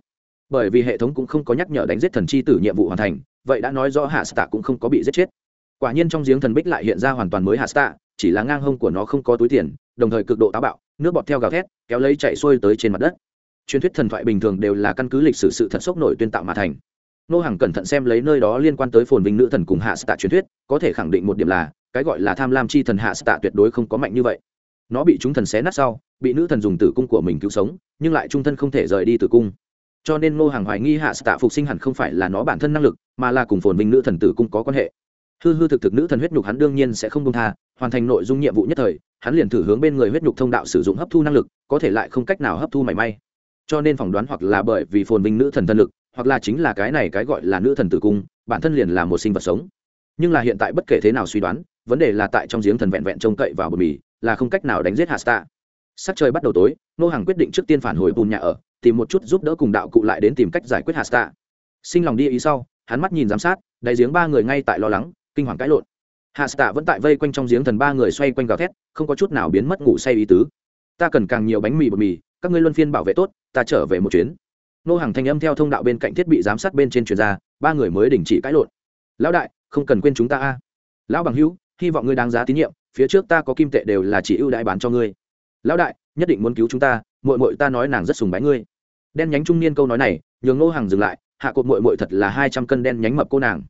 Bởi vì hệ thống cũng không có nhắc nhở đánh giết thần chi tử nhiệm vụ hoàn thành, vậy đã nói rõ hạ stạ cũng không có bị giết chết quả nhiên trong giếng thần bích lại hiện ra hoàn toàn mới hạ stạ chỉ là ngang hông của nó không có túi tiền, đồng thời cực độ táo bạo, nước bọt theo gào thét, kéo lấy chạy xuôi tới trên mặt đất. Truyền thuyết thần thoại bình thường đều là căn cứ lịch sử sự thật sốc nổi tuyên tạo mà thành. Nô hàng cẩn thận xem lấy nơi đó liên quan tới phồn vinh nữ thần cùng hạ stạ truyền thuyết, có thể khẳng định một điểm là, cái gọi là tham lam chi thần hạ stạ tuyệt đối không có mạnh như vậy. Nó bị chúng thần xé nát sau, bị nữ thần dùng tử cung của mình cứu sống, nhưng lại trung thân không thể rời đi tử cung. Cho nên ngô hàng hoài nghi hạ stạ phục sinh hẳn không phải là nó bản thân năng lực, mà là cùng phồn vinh nữ thần tử cung có quan hệ hư hư thực thực nữ thần huyết nhục hắn đương nhiên sẽ không công tha, hoàn thành nội dung nhiệm vụ nhất thời, hắn liền thử hướng bên người huyết nhục thông đạo sử dụng hấp thu năng lực, có thể lại không cách nào hấp thu mảy may. Cho nên phỏng đoán hoặc là bởi vì phồn vinh nữ thần thân lực, hoặc là chính là cái này cái gọi là nữ thần tử cung, bản thân liền là một sinh vật sống. Nhưng là hiện tại bất kể thế nào suy đoán, vấn đề là tại trong giếng thần vẹn vẹn trông cậy vào bờ mì, là không cách nào đánh giết hasta. Sắc trời bắt đầu tối, nô hàng quyết định trước tiên phản hồi bùn nhà ở, tìm một chút giúp đỡ cùng đạo cụ lại đến tìm cách giải quyết hasta. Sinh lòng đi ý sau, hắn mắt nhìn giám sát, đại giếng ba người ngay tại lo lắng kinh hoàng cãi lộn. Hạ hasta vẫn tại vây quanh trong giếng thần ba người xoay quanh gào thét, không có chút nào biến mất ngủ say ý tứ. Ta cần càng nhiều bánh mì bột mì, các ngươi luân phiên bảo vệ tốt, ta trở về một chuyến. Nô hàng thanh âm theo thông đạo bên cạnh thiết bị giám sát bên trên chuyền ra, ba người mới đình chỉ cãi lộn. Lão đại, không cần quên chúng ta a. Lão bằng hữu, hy vọng ngươi đáng giá tín nhiệm, phía trước ta có kim tệ đều là chỉ ưu đãi bán cho ngươi. Lão đại, nhất định muốn cứu chúng ta mội mội ta nói nàng rất sùng bái ngươi. Đen nhánh trung niên câu nói này, nhường nô hàng dừng lại, hạ cột mội mội thật là hai trăm cân đen nhánh mập cô nàng.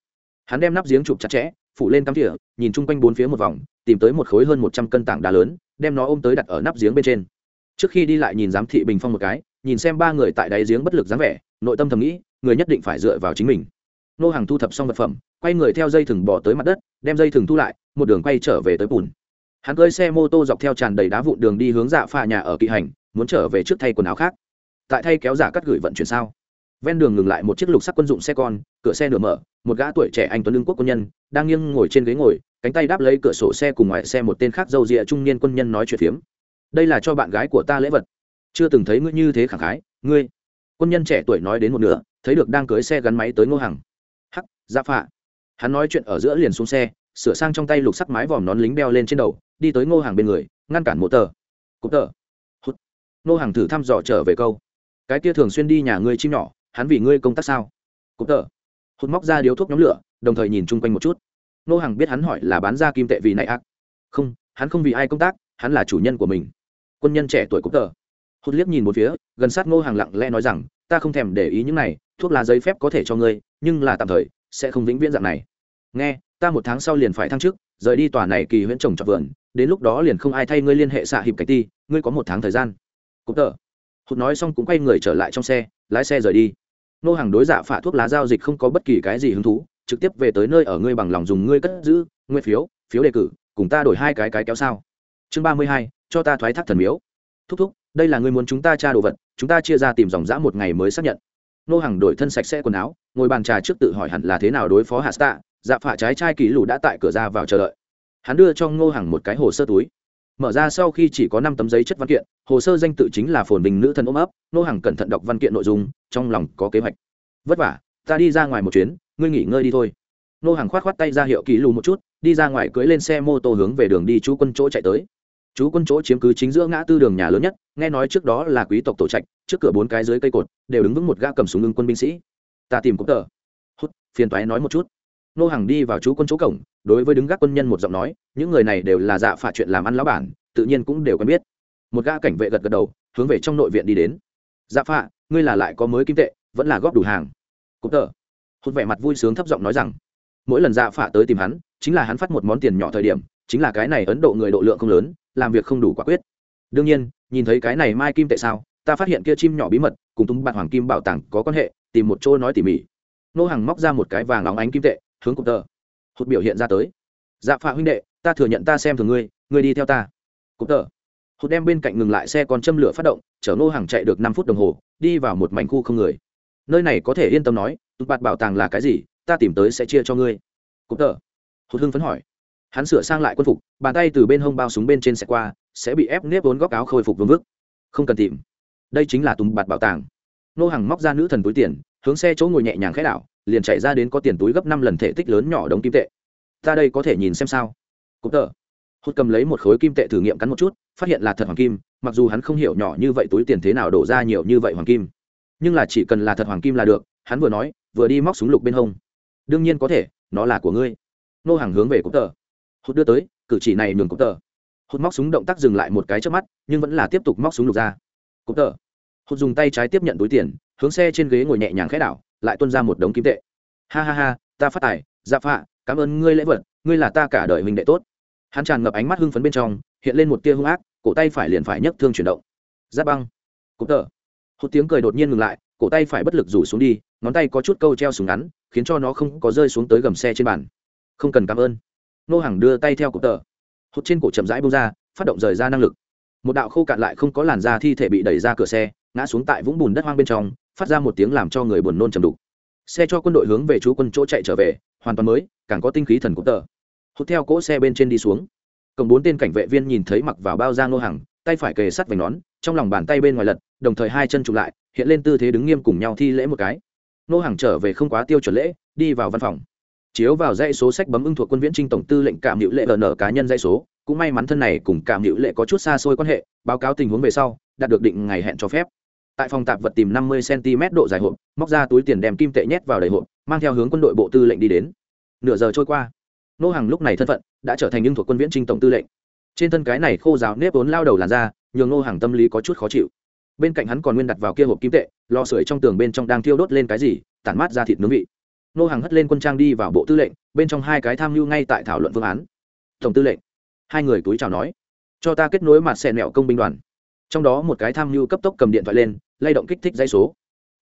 Hắn đem nắp giếng chụp chặt chẽ phủ lên cắm thỉa nhìn chung quanh bốn phía một vòng, tìm tới một khối hơn một trăm cân tảng đá lớn, đem nó ôm tới đặt ở nắp giếng bên trên. Trước khi đi lại nhìn giám thị bình phong một cái, nhìn xem ba người tại đáy giếng bất lực dáng vẻ, nội tâm thầm nghĩ, người nhất định phải dựa vào chính mình. Nô hàng thu thập xong vật phẩm, quay người theo dây thừng bỏ tới mặt đất, đem dây thừng thu lại, một đường quay trở về tới bùn hắn cưới xe mô tô dọc theo tràn đầy đá vụn đường đi hướng dạ pha nhà ở kỵ hành, muốn trở về trước thay quần áo khác. Tại thay kéo giả cắt gửi vận chuyển sao? Ven đường ngừng lại một chiếc lục sắc quân dụng xe con, cửa xe nửa mở, một gã tuổi trẻ anh tuấn lương quốc quân nhân, đang nghiêng ngồi trên ghế ngồi, cánh tay đáp lấy cửa sổ xe cùng ngoài xe một tên khác dâu rịa trung niên quân nhân nói chuyện phiếm. Đây là cho bạn gái của ta lễ vật. Chưa từng thấy ngươi như thế khẳng khái. Ngươi. Quân nhân trẻ tuổi nói đến một nửa, thấy được đang cưới xe gắn máy tới ngô hằng. Hắc dạ phạ. Hắn nói chuyện ở giữa liền xuống xe, sửa sang trong tay lục sắc mái vòm nón lính đeo lên trên đầu, đi tới ngô hàng bên người, ngăn cản một tờ. Cụp tờ. Hút ngô hàng thử thăm dò trở về câu. Cái kia thường xuyên đi nhà ngươi chim nhỏ hắn vì ngươi công tác sao? Cụm tờ. Hút móc ra điếu thuốc nhóm lửa, đồng thời nhìn chung quanh một chút. Nô hàng biết hắn hỏi là bán ra kim tệ vì này ác không, hắn không vì ai công tác, hắn là chủ nhân của mình. Quân nhân trẻ tuổi cụm tờ. Hút liếc nhìn một phía, gần sát ngô hàng lặng lẽ nói rằng, ta không thèm để ý những này, thuốc là giấy phép có thể cho ngươi, nhưng là tạm thời sẽ không vĩnh viễn dạng này. Nghe, ta một tháng sau liền phải thăng chức, rời đi tòa này kỳ huyễn trồng trọt vườn, đến lúc đó liền không ai thay ngươi liên hệ xạ hiệp cảnh ti, ngươi có một tháng thời gian. Cụm tờ. Hụt nói xong cũng quay người trở lại trong xe, lái xe rời đi nô hàng đối dạ phả thuốc lá giao dịch không có bất kỳ cái gì hứng thú, trực tiếp về tới nơi ở ngươi bằng lòng dùng ngươi cất giữ nguyên phiếu phiếu đề cử, cùng ta đổi hai cái cái kéo sao. Chương ba mươi hai, cho ta thoái thác thần miếu. Thúc thúc, đây là ngươi muốn chúng ta tra đồ vật, chúng ta chia ra tìm dòng dã một ngày mới xác nhận. Nô hàng đổi thân sạch sẽ quần áo, ngồi bàn trà trước tự hỏi hẳn là thế nào đối phó hạ stạ dạ phả trái chai kỷ lù đã tại cửa ra vào chờ đợi. Hắn đưa cho ngô hàng một cái hồ sơ túi mở ra sau khi chỉ có năm tấm giấy chất văn kiện, hồ sơ danh tự chính là phồn bình nữ thần ôm ấp, nô hàng cẩn thận đọc văn kiện nội dung, trong lòng có kế hoạch. Vất vả, ta đi ra ngoài một chuyến, ngươi nghỉ ngơi đi thôi. Nô hàng khoát khoát tay ra hiệu kỳ lù một chút, đi ra ngoài cưới lên xe mô tô hướng về đường đi chú quân chỗ chạy tới. Chú quân chỗ chiếm cứ chính giữa ngã tư đường nhà lớn nhất, nghe nói trước đó là quý tộc tổ trạch, trước cửa bốn cái dưới cây cột, đều đứng vững một gã cầm súng ngưng quân binh sĩ. Ta tìm cũng tờ. Hút, phiền toái nói một chút. Nô hàng đi vào chú quân chỗ cổng đối với đứng gác quân nhân một giọng nói, những người này đều là dạ phả chuyện làm ăn lão bản, tự nhiên cũng đều quen biết. Một gã cảnh vệ gật gật đầu, hướng về trong nội viện đi đến. Dạ phả, ngươi là lại có mới kim tệ, vẫn là góp đủ hàng. Cụm tờ. Hốt vẻ mặt vui sướng thấp giọng nói rằng, mỗi lần dạ phả tới tìm hắn, chính là hắn phát một món tiền nhỏ thời điểm, chính là cái này ấn độ người độ lượng không lớn, làm việc không đủ quả quyết. Đương nhiên, nhìn thấy cái này mai kim tệ sao, ta phát hiện kia chim nhỏ bí mật, cùng tung bạt hoàng kim bảo tàng có quan hệ, tìm một chỗ nói tỉ mỉ. Nô hàng móc ra một cái vàng óng ánh kim tệ, hướng cụp tờ hụt biểu hiện ra tới. Dạ phạ huynh đệ, ta thừa nhận ta xem thường ngươi ngươi đi theo ta. Cụp tờ. Hụt đem bên cạnh ngừng lại xe còn châm lửa phát động, chở nô hàng chạy được năm phút đồng hồ, đi vào một mảnh khu không người. Nơi này có thể yên tâm nói, tụt bạt bảo tàng là cái gì, ta tìm tới sẽ chia cho ngươi. Cụp tờ. Hụt hưng phấn hỏi. Hắn sửa sang lại quân phục, bàn tay từ bên hông bao súng bên trên xe qua, sẽ bị ép nếp vốn góc áo khôi phục vương vức. Không cần tìm. Đây chính là tùng bạt bảo tàng. Nô hàng móc ra nữ thần túi tiền, hướng xe chỗ ngồi nhẹ nhàng khẽ đảo liền chạy ra đến có tiền túi gấp năm lần thể tích lớn nhỏ đống kim tệ. Ta đây có thể nhìn xem sao? Cúp tờ. Hút cầm lấy một khối kim tệ thử nghiệm cắn một chút, phát hiện là thật hoàng kim, mặc dù hắn không hiểu nhỏ như vậy túi tiền thế nào đổ ra nhiều như vậy hoàng kim. Nhưng là chỉ cần là thật hoàng kim là được, hắn vừa nói, vừa đi móc súng lục bên hông. Đương nhiên có thể, nó là của ngươi. Nô hàng hướng về cúp tờ. Hút đưa tới, cử chỉ này nhường cúp tờ. Hút móc súng động tác dừng lại một cái trước mắt, nhưng vẫn là tiếp tục móc súng lục ra. Cúp tờ. Hút dùng tay trái tiếp nhận túi tiền, hướng xe trên ghế ngồi nhẹ nhàng khẽ đảo lại tuân ra một đống kim tệ. Ha ha ha, ta phát tài dạ phạ, cảm ơn ngươi lễ vật, ngươi là ta cả đời mình đệ tốt. Hắn tràn ngập ánh mắt hưng phấn bên trong, hiện lên một tia hung ác, cổ tay phải liền phải nhấc thương chuyển động. Giáp băng. Cụp tờ. Hút tiếng cười đột nhiên ngừng lại, cổ tay phải bất lực rủ xuống đi, ngón tay có chút câu treo súng ngắn, khiến cho nó không có rơi xuống tới gầm xe trên bàn. Không cần cảm ơn. Nô hàng đưa tay theo cụp tờ. Hút trên cổ chậm rãi bông ra, phát động rời ra năng lực. Một đạo khô cạn lại không có làn da thi thể bị đẩy ra cửa xe, ngã xuống tại vũng bùn đất hoang bên trong phát ra một tiếng làm cho người buồn nôn trầm đục. Xe cho quân đội hướng về chú quân chỗ chạy trở về, hoàn toàn mới, càng có tinh khí thần cụp tờ. Hút theo cỗ xe bên trên đi xuống. Cộng bốn tên cảnh vệ viên nhìn thấy mặc vào bao da nô hàng tay phải kề sắt vành nón, trong lòng bàn tay bên ngoài lật, đồng thời hai chân chụp lại, hiện lên tư thế đứng nghiêm cùng nhau thi lễ một cái. Nô hàng trở về không quá tiêu chuẩn lễ, đi vào văn phòng. Chiếu vào dãy số sách bấm ưng thuộc quân viễn trinh tổng tư lệnh cảm hữu lệ ln cá nhân dãy số, cũng may mắn thân này cùng cảm hữu lệ có chút xa xôi quan hệ, báo cáo tình huống về sau, đạt được định ngày hẹn cho phép tại phòng tạp vật tìm năm mươi cm độ dài hộp, móc ra túi tiền đem kim tệ nhét vào đầy hộp, mang theo hướng quân đội bộ tư lệnh đi đến. Nửa giờ trôi qua, nô hàng lúc này thân phận đã trở thành những thuộc quân viễn trinh tổng tư lệnh. Trên thân cái này khô ráo nếp vốn lao đầu làn ra nhường nô hàng tâm lý có chút khó chịu. Bên cạnh hắn còn nguyên đặt vào kia hộp kim tệ lò sưởi trong tường bên trong đang thiêu đốt lên cái gì, tản mát ra thịt nướng vị. Nô hàng hất lên quân trang đi vào bộ tư lệnh, bên trong hai cái tham mưu ngay tại thảo luận phương án. Tổng tư lệnh, hai người túi chào nói, cho ta kết nối mặt xẻ nẹo công binh đoàn. Trong đó một cái tham mưu cấp tốc cầm điện thoại lên lay động kích thích dây số.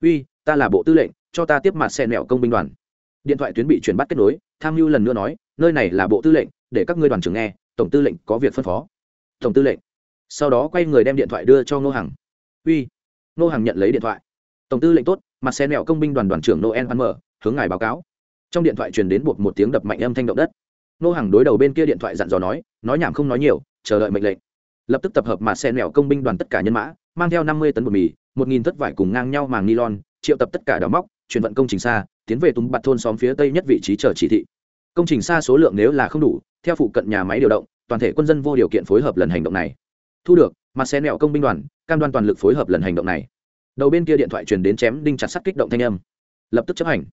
Uy, ta là bộ tư lệnh, cho ta tiếp mặt xe nẹo công binh đoàn. Điện thoại tuyến bị chuyển bắt kết nối, tham mưu lần nữa nói, nơi này là bộ tư lệnh, để các ngươi đoàn trưởng nghe, tổng tư lệnh có việc phân phó. Tổng tư lệnh. Sau đó quay người đem điện thoại đưa cho ngô hằng. Uy. Ngô hằng nhận lấy điện thoại. Tổng tư lệnh tốt, mặt xe nẹo công binh đoàn đoàn trưởng noel văn mở hướng ngài báo cáo. Trong điện thoại truyền đến buộc một tiếng đập mạnh âm thanh động đất. Ngô hằng đối đầu bên kia điện thoại dặn dò nói nói nhảm không nói nhiều, chờ đợi mệnh lệnh. Lập tức tập hợp mặt xe nẹo công binh đoàn tất cả nhân mã mang theo năm mươi tấn bột mì, một nghìn thất vải cùng ngang nhau màng nylon, triệu tập tất cả đào móc, chuyển vận công trình xa, tiến về túng bạt thôn xóm phía tây nhất vị trí chờ chỉ thị. Công trình xa số lượng nếu là không đủ, theo phụ cận nhà máy điều động, toàn thể quân dân vô điều kiện phối hợp lần hành động này. Thu được, mặt xe nẹo công binh đoàn, cam đoan toàn lực phối hợp lần hành động này. Đầu bên kia điện thoại truyền đến chém đinh chặt sắt kích động thanh âm. Lập tức chấp hành.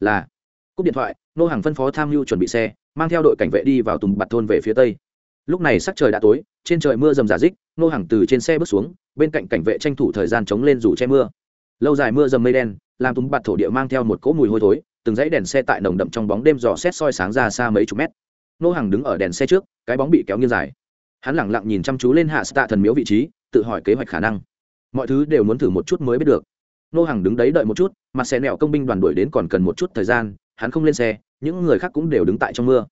Là, cúp điện thoại, nô hàng phân phó tham mưu chuẩn bị xe, mang theo đội cảnh vệ đi vào tùng bạt thôn về phía tây. Lúc này sắc trời đã tối, trên trời mưa rầm giả dích nô hàng từ trên xe bước xuống bên cạnh cảnh vệ tranh thủ thời gian chống lên rủ che mưa. Lâu dài mưa dầm mây đen, làm túng bạt thổ địa mang theo một cỗ mùi hôi thối, từng dãy đèn xe tại nồng đậm trong bóng đêm dò xét soi sáng ra xa mấy chục mét. Nô hàng đứng ở đèn xe trước, cái bóng bị kéo nghiêng dài. Hắn lẳng lặng nhìn chăm chú lên hạ tạ thần miếu vị trí, tự hỏi kế hoạch khả năng. Mọi thứ đều muốn thử một chút mới biết được. Nô hàng đứng đấy đợi một chút mặt xe nẹo công binh đoàn đuổi đến còn cần một chút thời gian, hắn không lên xe, những người khác cũng đều đứng tại trong mưa.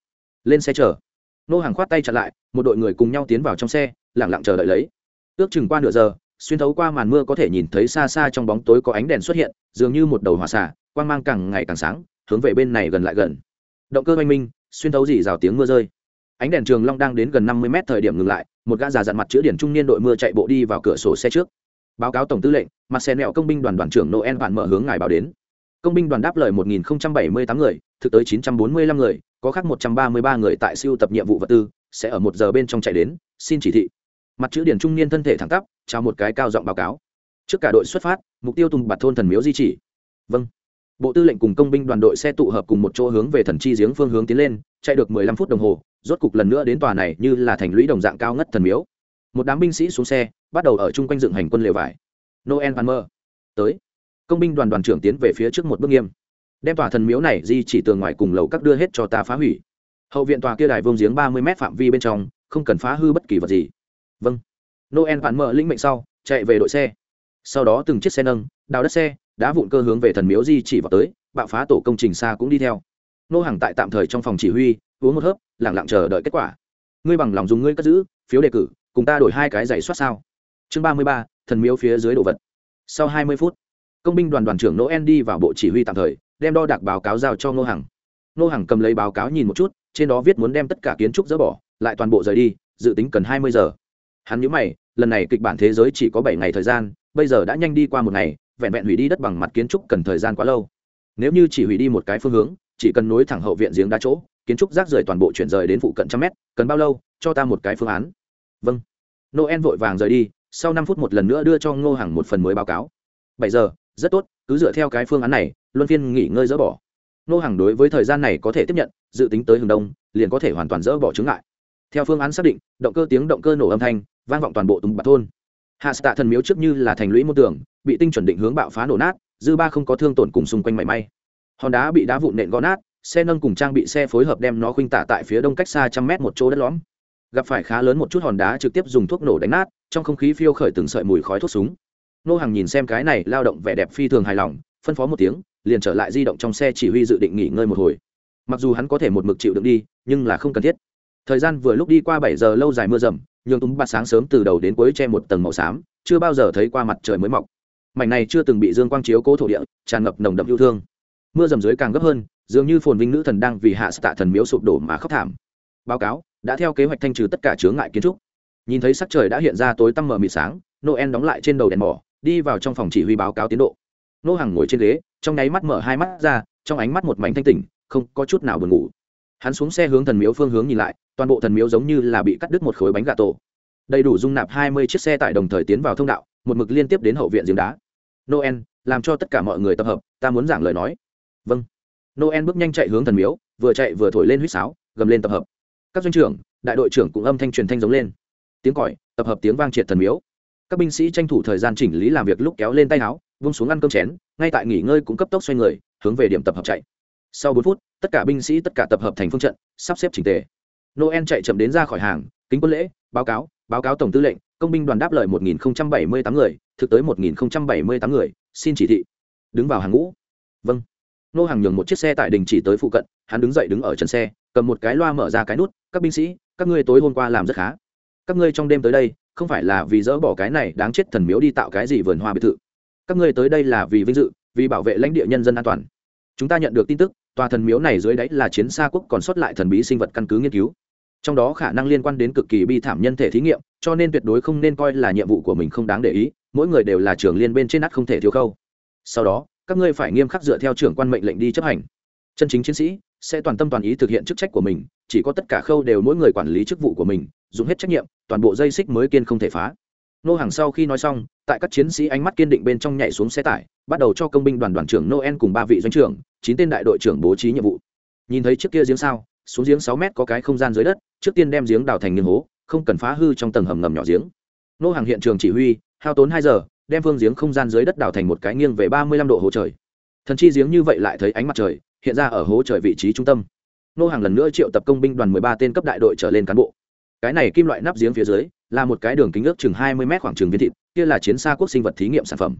Lên xe chờ. Nô hàng khoát tay chặn lại, một đội người cùng nhau tiến vào trong xe, lẳng lặng chờ đợi lấy ước chừng qua nửa giờ, xuyên thấu qua màn mưa có thể nhìn thấy xa xa trong bóng tối có ánh đèn xuất hiện, dường như một đầu hỏa xả quang mang càng ngày càng sáng, hướng về bên này gần lại gần. Động cơ oanh minh, xuyên thấu dỉ rào tiếng mưa rơi. Ánh đèn trường long đang đến gần năm mươi mét thời điểm ngừng lại, một gã già dặn mặt chữ điển trung niên đội mưa chạy bộ đi vào cửa sổ xe trước. Báo cáo tổng tư lệnh, mặt xe nẹo công binh đoàn đoàn trưởng noel vạn mở hướng ngài báo đến. Công binh đoàn đáp lời một nghìn bảy mươi tám người, thực tới chín trăm bốn mươi lăm người, có khác một trăm ba mươi ba người tại siêu tập nhiệm vụ vật tư, sẽ ở một giờ bên trong chạy đến, xin chỉ thị mặt chữ điển trung niên thân thể thẳng tắp, trao một cái cao giọng báo cáo. Trước cả đội xuất phát, mục tiêu tùng bạt thôn thần miếu di chỉ. Vâng. Bộ tư lệnh cùng công binh đoàn đội xe tụ hợp cùng một chỗ hướng về thần chi giếng phương hướng tiến lên, chạy được mười lăm phút đồng hồ, rốt cục lần nữa đến tòa này như là thành lũy đồng dạng cao ngất thần miếu. Một đám binh sĩ xuống xe, bắt đầu ở chung quanh dựng hành quân lều vải. Noel palmer tới. Công binh đoàn đoàn trưởng tiến về phía trước một bước nghiêm. Đem tòa thần miếu này di chỉ tường ngoài cùng lầu các đưa hết cho ta phá hủy. Hậu viện tòa kia đài vương giếng ba mươi m phạm vi bên trong, không cần phá hư bất kỳ vật gì vâng. Noel palmer lĩnh mệnh sau, chạy về đội xe. Sau đó từng chiếc xe nâng, đào đất xe đã vụn cơ hướng về thần miếu di chỉ vào tới, bạo phá tổ công trình xa cũng đi theo. Nô hàng tại tạm thời trong phòng chỉ huy, uống một hớp lẳng lặng chờ đợi kết quả. Ngươi bằng lòng dùng ngươi cất giữ, phiếu đề cử, cùng ta đổi hai cái giày soát sao? Chương ba mươi ba, thần miếu phía dưới đồ vật. Sau hai mươi phút, công binh đoàn đoàn trưởng noel đi vào bộ chỉ huy tạm thời, đem đo đạc báo cáo giao cho ngô hằng. Ngô hằng cầm lấy báo cáo nhìn một chút, trên đó viết muốn đem tất cả kiến trúc dỡ bỏ, lại toàn bộ rời đi, dự tính cần hai mươi giờ hắn nhớ mày, lần này kịch bản thế giới chỉ có bảy ngày thời gian, bây giờ đã nhanh đi qua một ngày, vẹn vẹn hủy đi đất bằng mặt kiến trúc cần thời gian quá lâu. Nếu như chỉ hủy đi một cái phương hướng, chỉ cần nối thẳng hậu viện giếng đá chỗ, kiến trúc rác rời toàn bộ chuyển rời đến phụ cận trăm mét, cần bao lâu, cho ta một cái phương án? Vâng. Noel vội vàng rời đi, sau năm phút một lần nữa đưa cho ngô Hằng một phần mới báo cáo. Bảy giờ, rất tốt, cứ dựa theo cái phương án này, luân phiên nghỉ ngơi dỡ bỏ. Ngô Hằng đối với thời gian này có thể tiếp nhận, dự tính tới hướng đông, liền có thể hoàn toàn dỡ bỏ chứng ngại. Theo phương án xác định, động cơ tiếng động cơ nổ âm thanh vang vọng toàn bộ tùng bạc thôn. Hạ tạ thần miếu trước như là thành lũy môn tường, bị tinh chuẩn định hướng bạo phá nổ nát, dư ba không có thương tổn cùng xung quanh mảy may. Hòn đá bị đá vụn nện gõ nát, xe nâng cùng trang bị xe phối hợp đem nó khuynh tả tại phía đông cách xa trăm mét một chỗ đất lõm. Gặp phải khá lớn một chút hòn đá trực tiếp dùng thuốc nổ đánh nát, trong không khí phiêu khởi từng sợi mùi khói thuốc súng. Nô hàng nhìn xem cái này lao động vẻ đẹp phi thường hài lòng, phân phó một tiếng, liền trở lại di động trong xe chỉ huy dự định nghỉ ngơi một hồi. Mặc dù hắn có thể một mực chịu đựng đi, nhưng là không cần thiết. Thời gian vừa lúc đi qua bảy giờ lâu dài mưa rầm nhường túng bạt sáng sớm từ đầu đến cuối che một tầng màu xám, chưa bao giờ thấy qua mặt trời mới mọc. Mảnh này chưa từng bị dương quang chiếu cố thổ địa, tràn ngập nồng đậm yêu thương. Mưa dầm dưới càng gấp hơn, dường như phồn vinh nữ thần đang vì hạ tạ thần miếu sụp đổ mà khóc thảm. Báo cáo, đã theo kế hoạch thanh trừ tất cả chướng ngại kiến trúc. Nhìn thấy sắc trời đã hiện ra tối tăm mờ mịt sáng, noel đóng lại trên đầu đèn mỏ, đi vào trong phòng chỉ huy báo cáo tiến độ. Nô hàng ngồi trên ghế, trong nháy mắt mở hai mắt ra, trong ánh mắt một mảnh thanh tỉnh không có chút nào buồn ngủ hắn xuống xe hướng thần miếu phương hướng nhìn lại, toàn bộ thần miếu giống như là bị cắt đứt một khối bánh gà tổ. Đầy đủ dung nạp hai mươi chiếc xe tải đồng thời tiến vào thông đạo, một mực liên tiếp đến hậu viện giếng đá. Noel, làm cho tất cả mọi người tập hợp, ta muốn giảng lời nói. Vâng. Noel bước nhanh chạy hướng thần miếu, vừa chạy vừa thổi lên huýt sáo, gầm lên tập hợp. Các doanh trưởng, đại đội trưởng cũng âm thanh truyền thanh giống lên. Tiếng còi, tập hợp tiếng vang triệt thần miếu. Các binh sĩ tranh thủ thời gian chỉnh lý làm việc lúc kéo lên tay áo vung xuống ăn cơm chén, ngay tại nghỉ ngơi cũng cấp tốc xoay người, hướng về điểm tập hợp chạy. Sau bốn phút tất cả binh sĩ, tất cả tập hợp thành phương trận, sắp xếp chỉnh tề. Noel chạy chậm đến ra khỏi hàng, kính quân lễ, báo cáo báo cáo tổng tư lệnh, công binh đoàn đáp lời một nghìn bảy mươi tám người, thực tới một nghìn bảy mươi tám người, xin chỉ thị. Đứng vào hàng ngũ. Vâng. Nô hàng nhường một chiếc xe tại đình chỉ tới phụ cận, hắn đứng dậy đứng ở trần xe, cầm một cái loa mở ra cái nút, các binh sĩ, các ngươi tối hôm qua làm rất khá. Các ngươi trong đêm tới đây, không phải là vì dỡ bỏ cái này đáng chết thần miếu đi tạo cái gì vườn hoa biệt thự. Các ngươi tới đây là vì vinh dự, vì bảo vệ lãnh địa nhân dân an toàn. Chúng ta nhận được tin tức tòa thần miếu này dưới đáy là chiến xa quốc còn sót lại thần bí sinh vật căn cứ nghiên cứu. Trong đó khả năng liên quan đến cực kỳ bi thảm nhân thể thí nghiệm, cho nên tuyệt đối không nên coi là nhiệm vụ của mình không đáng để ý, mỗi người đều là trưởng liên bên trên nát không thể thiếu khâu. Sau đó, các ngươi phải nghiêm khắc dựa theo trưởng quan mệnh lệnh đi chấp hành. Chân chính chiến sĩ sẽ toàn tâm toàn ý thực hiện chức trách của mình, chỉ có tất cả khâu đều mỗi người quản lý chức vụ của mình, dùng hết trách nhiệm, toàn bộ dây xích mới kiên không thể phá nô hàng sau khi nói xong, tại các chiến sĩ ánh mắt kiên định bên trong nhảy xuống xe tải, bắt đầu cho công binh đoàn đoàn trưởng noel cùng ba vị doanh trưởng, chín tên đại đội trưởng bố trí nhiệm vụ. Nhìn thấy trước kia giếng sao, xuống giếng sáu mét có cái không gian dưới đất, trước tiên đem giếng đào thành nghiêng hố, không cần phá hư trong tầng hầm ngầm nhỏ giếng. Nô hàng hiện trường chỉ huy, hao tốn hai giờ, đem phương giếng không gian dưới đất đào thành một cái nghiêng về ba mươi lăm độ hố trời. Thần chi giếng như vậy lại thấy ánh mặt trời, hiện ra ở hố trời vị trí trung tâm. Nô hàng lần nữa triệu tập công binh đoàn mười ba tên cấp đại đội trở lên cán bộ cái này kim loại nắp giếng phía dưới là một cái đường kính ước chừng hai mươi mét khoảng trường viên thịt, kia là chiến xa quốc sinh vật thí nghiệm sản phẩm.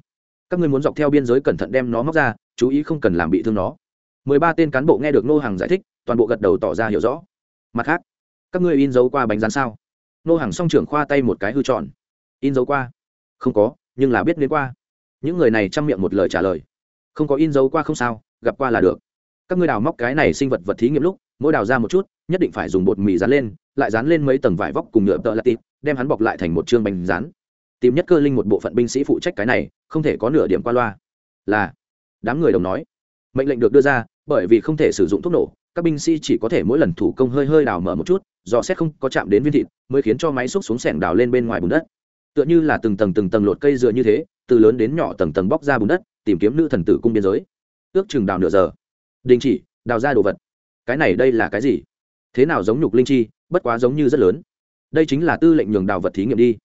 Các ngươi muốn dọc theo biên giới cẩn thận đem nó móc ra, chú ý không cần làm bị thương nó. Mười ba tên cán bộ nghe được nô hàng giải thích, toàn bộ gật đầu tỏ ra hiểu rõ. Mặt khác, các ngươi in dấu qua bánh rán sao? Nô hàng song trưởng khoa tay một cái hư tròn. In dấu qua? Không có, nhưng là biết đến qua. Những người này chăm miệng một lời trả lời. Không có in dấu qua không sao, gặp qua là được. Các ngươi đào móc cái này sinh vật vật thí nghiệm lúc mỗi đào ra một chút, nhất định phải dùng bột mì dán lên, lại dán lên mấy tầng vải vóc cùng nhựa tợ lạ tịp đem hắn bọc lại thành một chương bánh rán. Tìm nhất cơ linh một bộ phận binh sĩ phụ trách cái này, không thể có nửa điểm qua loa. Là, đám người đồng nói. Mệnh lệnh được đưa ra, bởi vì không thể sử dụng thuốc nổ, các binh sĩ chỉ có thể mỗi lần thủ công hơi hơi đào mở một chút do xét không có chạm đến viên thịt, mới khiến cho máy xúc xuống sẻng đào lên bên ngoài bùn đất. Tựa như là từng tầng từng tầng lột cây dựa như thế, từ lớn đến nhỏ tầng tầng bóc ra bùn đất, tìm kiếm nữ thần tử cung biên giới. Ước chừng đào nửa giờ. Đình chỉ, đào ra đồ vật cái này đây là cái gì? Thế nào giống nhục linh chi, bất quá giống như rất lớn. Đây chính là tư lệnh nhường đào vật thí nghiệm đi.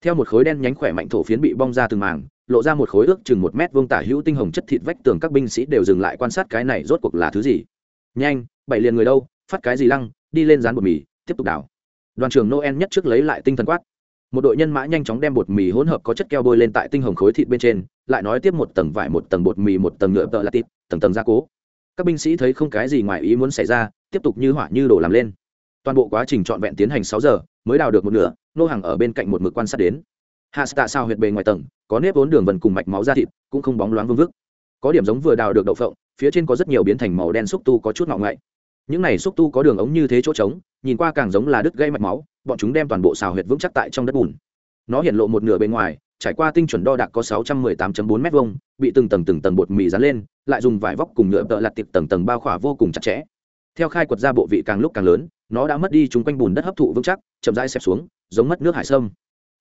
Theo một khối đen nhánh khỏe mạnh thổ phiến bị bong ra từng màng lộ ra một khối ước chừng một mét vuông tả hữu tinh hồng chất thịt vách tường các binh sĩ đều dừng lại quan sát cái này rốt cuộc là thứ gì. Nhanh, bảy liền người đâu, phát cái gì lăng, đi lên dán bột mì, tiếp tục đào. Đoàn trưởng noel nhất trước lấy lại tinh thần quát. Một đội nhân mã nhanh chóng đem bột mì hỗn hợp có chất keo bôi lên tại tinh hồng khối thịt bên trên, lại nói tiếp một tầng vải, một tầng bột mì, một tầng nhựa tợ là tít tầng tầng gia cố các binh sĩ thấy không cái gì ngoài ý muốn xảy ra, tiếp tục như hỏa như đổ làm lên. Toàn bộ quá trình trọn vẹn tiến hành sáu giờ, mới đào được một nửa, nô hàng ở bên cạnh một mực quan sát đến. Hạ tạ sao huyệt bề ngoài tầng, có nếp vốn đường vần cùng mạch máu da thịt, cũng không bóng loáng vương vức. Có điểm giống vừa đào được đậu phộng, phía trên có rất nhiều biến thành màu đen xúc tu có chút ngọ ngậy. Những này xúc tu có đường ống như thế chỗ trống, nhìn qua càng giống là đứt gây mạch máu, bọn chúng đem toàn bộ xào huyệt vững chắc tại trong đất bùn. Nó hiện lộ một nửa bên ngoài trải qua tinh chuẩn đo đạc có 618.4 m vuông, bị từng tầng từng tầng bột mì dán lên, lại dùng vải vóc cùng nhựa tợ lặt tiệp tầng tầng bao khỏa vô cùng chặt chẽ. Theo khai quật ra bộ vị càng lúc càng lớn, nó đã mất đi chúng quanh bùn đất hấp thụ vững chắc, chậm rãi xẹp xuống, giống mất nước hải sâm.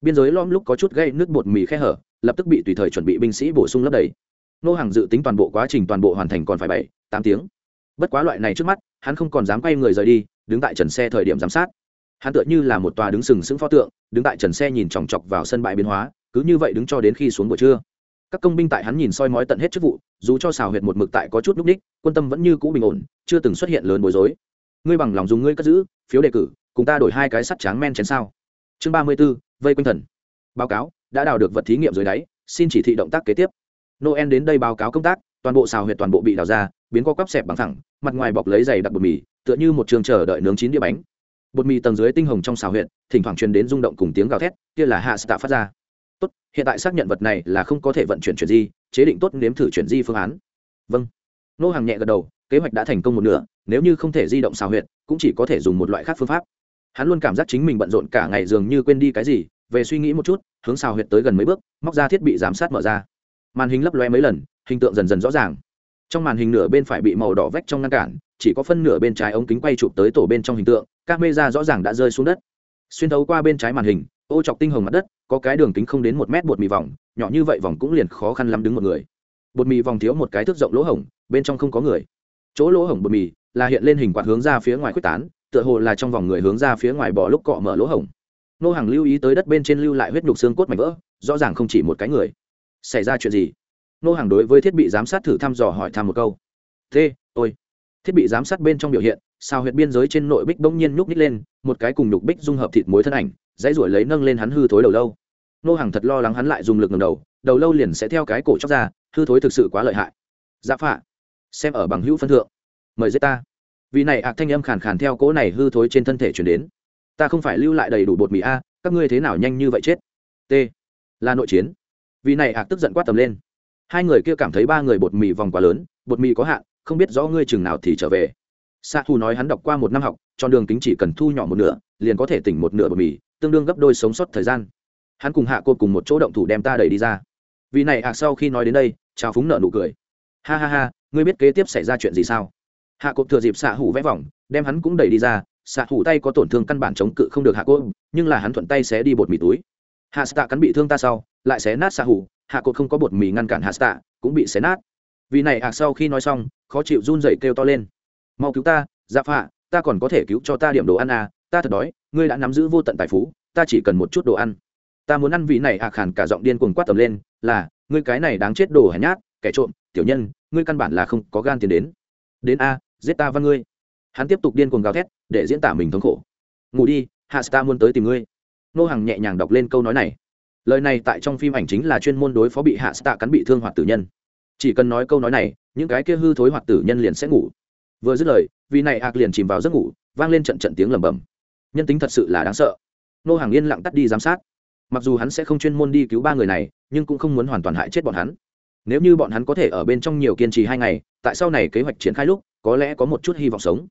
Biên giới lõm lúc có chút gây nước bột mì khe hở, lập tức bị tùy thời chuẩn bị binh sĩ bổ sung lấp đầy. Nô hàng dự tính toàn bộ quá trình toàn bộ hoàn thành còn phải bảy, tám tiếng. Bất quá loại này trước mắt, hắn không còn dám quay người rời đi, đứng tại trần xe thời điểm giám sát. Hắn tựa như là một tòa đứng sừng sững pho tượng, đứng tại trần xe nhìn chòng chọc vào sân bãi biến hóa cứ như vậy đứng cho đến khi xuống buổi trưa. Các công binh tại hắn nhìn soi mói tận hết chức vụ, dù cho xào huyệt một mực tại có chút núc ních, quân tâm vẫn như cũ bình ổn, chưa từng xuất hiện lớn bối rối. Ngươi bằng lòng dùng ngươi cất giữ, phiếu đề cử, cùng ta đổi hai cái sắt tráng men chén sao? Chương ba mươi b ố vây quanh thần. Báo cáo, đã đào được vật thí nghiệm dưới đáy, xin chỉ thị động tác kế tiếp. Noel đến đây báo cáo công tác, toàn bộ xào huyệt toàn bộ bị đào ra, biến co cắp xẹp bằng thẳng, mặt ngoài bọc lấy giày đặc bột mì, tựa như một trường chờ đợi nướng chín đĩa bánh. Bột mì tầng dưới tinh hồng trong xào huyệt, thỉnh thoảng truyền đến rung động cùng tiếng gào thét, kia là hạ stạ phát ra tốt, hiện tại xác nhận vật này là không có thể vận chuyển chuyển di, chế định tốt nếm thử chuyển di phương án. Vâng. Nô hàng nhẹ gật đầu, kế hoạch đã thành công một nửa, nếu như không thể di động xào huyệt, cũng chỉ có thể dùng một loại khác phương pháp. Hắn luôn cảm giác chính mình bận rộn cả ngày dường như quên đi cái gì, về suy nghĩ một chút, hướng xào huyệt tới gần mấy bước, móc ra thiết bị giám sát mở ra. Màn hình lấp loe mấy lần, hình tượng dần dần rõ ràng. Trong màn hình nửa bên phải bị màu đỏ vách trong ngăn cản, chỉ có phân nửa bên trái ống kính quay chụp tới tổ bên trong hình tượng các mê ra rõ ràng đã rơi xuống đất. Xuyên thấu qua bên trái màn hình ô chọc tinh hồng mặt đất, có cái đường kính không đến một mét bột mì vòng, nhỏ như vậy vòng cũng liền khó khăn lắm đứng một người. Bột mì vòng thiếu một cái thước rộng lỗ hổng, bên trong không có người. Chỗ lỗ hổng bột mì là hiện lên hình quạt hướng ra phía ngoài quyết tán, tựa hồ là trong vòng người hướng ra phía ngoài bỏ lúc cọ mở lỗ hổng. Nô hàng lưu ý tới đất bên trên lưu lại huyết nhục xương cốt mảnh vỡ, rõ ràng không chỉ một cái người. Xảy ra chuyện gì? Nô hàng đối với thiết bị giám sát thử thăm dò hỏi thăm một câu. Thế, ôi. Thiết bị giám sát bên trong biểu hiện, sao huyệt biên giới trên nội bích bỗng nhiên nhúc nít lên, một cái cùng nhục bích dung hợp thịt muối thân ảnh dãy ruổi lấy nâng lên hắn hư thối đầu lâu. Nô hàng thật lo lắng hắn lại dùng lực ngầm đầu đầu lâu liền sẽ theo cái cổ chóc ra, hư thối thực sự quá lợi hại. Dạ phạ, xem ở bằng hữu phân thượng, mời giết ta. Vì này ạc thanh âm khàn khàn theo cỗ này hư thối trên thân thể chuyển đến. Ta không phải lưu lại đầy đủ bột mì a, các ngươi thế nào nhanh như vậy chết? T, là nội chiến. Vì này ạc tức giận quát tầm lên. Hai người kia cảm thấy ba người bột mì vòng quá lớn, bột mì có hạn, không biết rõ ngươi chừng nào thì trở về. Sa thu nói hắn đọc qua một năm học cho đường kính chỉ cần thu nhỏ một nửa, liền có thể tỉnh một nửa bột mì tương đương gấp đôi sống sót thời gian. Hắn cùng hạ cột cùng một chỗ động thủ đem ta đẩy đi ra. Vì này à sau khi nói đến đây chào phúng nợ nụ cười. Ha ha ha, ngươi biết kế tiếp xảy ra chuyện gì sao? Hạ cột thừa dịp xạ hủ vẽ vòng, đem hắn cũng đẩy đi ra. Xạ hủ tay có tổn thương căn bản chống cự không được hạ cột, nhưng là hắn thuận tay xé đi bột mì túi. Hạ stạ cắn bị thương ta sau, lại xé nát xạ hủ. Hạ cột không có bột mì ngăn cản hạ stạ cũng bị xé nát. Vì này à sau khi nói xong, khó chịu run rẩy kêu to lên. Mau cứu ta dạ phạ, ta còn có thể cứu cho ta điểm đồ ăn à ta thật đói, ngươi đã nắm giữ vô tận tài phú, ta chỉ cần một chút đồ ăn. Ta muốn ăn vị này ạc khàn cả giọng điên cuồng quát tầm lên, là, ngươi cái này đáng chết đồ hèn nhát, kẻ trộm, tiểu nhân, ngươi căn bản là không có gan tiền đến. Đến a, giết ta văn ngươi. Hắn tiếp tục điên cuồng gào thét, để diễn tả mình thống khổ. Ngủ đi, hạ ta muốn tới tìm ngươi. Nô hàng nhẹ nhàng đọc lên câu nói này. Lời này tại trong phim ảnh chính là chuyên môn đối phó bị hạ stạ cắn bị thương hoặc tử nhân. Chỉ cần nói câu nói này, những cái kia hư thối hoặc tử nhân liền sẽ ngủ. Vừa dứt lời vì này ạc liền chìm vào giấc ngủ, vang lên trận trận tiếng lầm bầm nhân tính thật sự là đáng sợ. Nô hàng yên lặng tắt đi giám sát. Mặc dù hắn sẽ không chuyên môn đi cứu ba người này, nhưng cũng không muốn hoàn toàn hại chết bọn hắn. Nếu như bọn hắn có thể ở bên trong nhiều kiên trì hai ngày, tại sau này kế hoạch triển khai lúc, có lẽ có một chút hy vọng sống.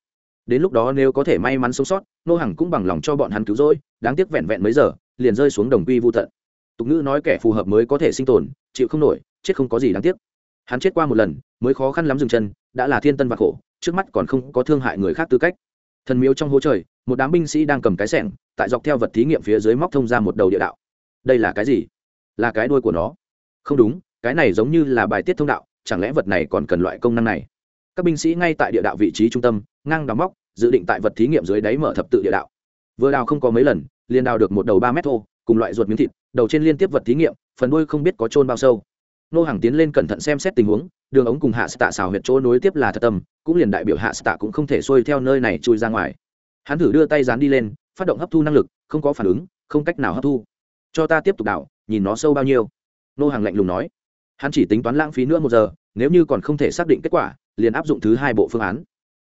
Đến lúc đó nếu có thể may mắn sống sót, nô hàng cũng bằng lòng cho bọn hắn cứu rỗi, đáng tiếc vẹn vẹn mấy giờ, liền rơi xuống đồng quy vô tận. Tục ngữ nói kẻ phù hợp mới có thể sinh tồn, chịu không nổi, chết không có gì đáng tiếc. Hắn chết qua một lần, mới khó khăn lắm dừng chân, đã là thiên tân và khổ, trước mắt còn không có thương hại người khác tư cách. Thần miếu trong hố trời một đám binh sĩ đang cầm cái sẻng, tại dọc theo vật thí nghiệm phía dưới móc thông ra một đầu địa đạo. Đây là cái gì? Là cái đuôi của nó. Không đúng, cái này giống như là bài tiết thông đạo, chẳng lẽ vật này còn cần loại công năng này? Các binh sĩ ngay tại địa đạo vị trí trung tâm, ngang đào móc, dự định tại vật thí nghiệm dưới đáy mở thập tự địa đạo. Vừa đào không có mấy lần, liền đào được một đầu ba mét thô, cùng loại ruột miếng thịt, đầu trên liên tiếp vật thí nghiệm, phần đuôi không biết có trôn bao sâu. Nô hàng tiến lên cẩn thận xem xét tình huống, đường ống cùng hạ tạ xào huyệt chỗ nối tiếp là thật tâm cũng liền đại biểu hạ tạ cũng không thể xuôi theo nơi này chui ra ngoài hắn thử đưa tay dán đi lên, phát động hấp thu năng lực, không có phản ứng, không cách nào hấp thu. Cho ta tiếp tục đảo, nhìn nó sâu bao nhiêu. Nô hàng lạnh lùng nói. Hắn chỉ tính toán lãng phí nữa một giờ, nếu như còn không thể xác định kết quả, liền áp dụng thứ hai bộ phương án.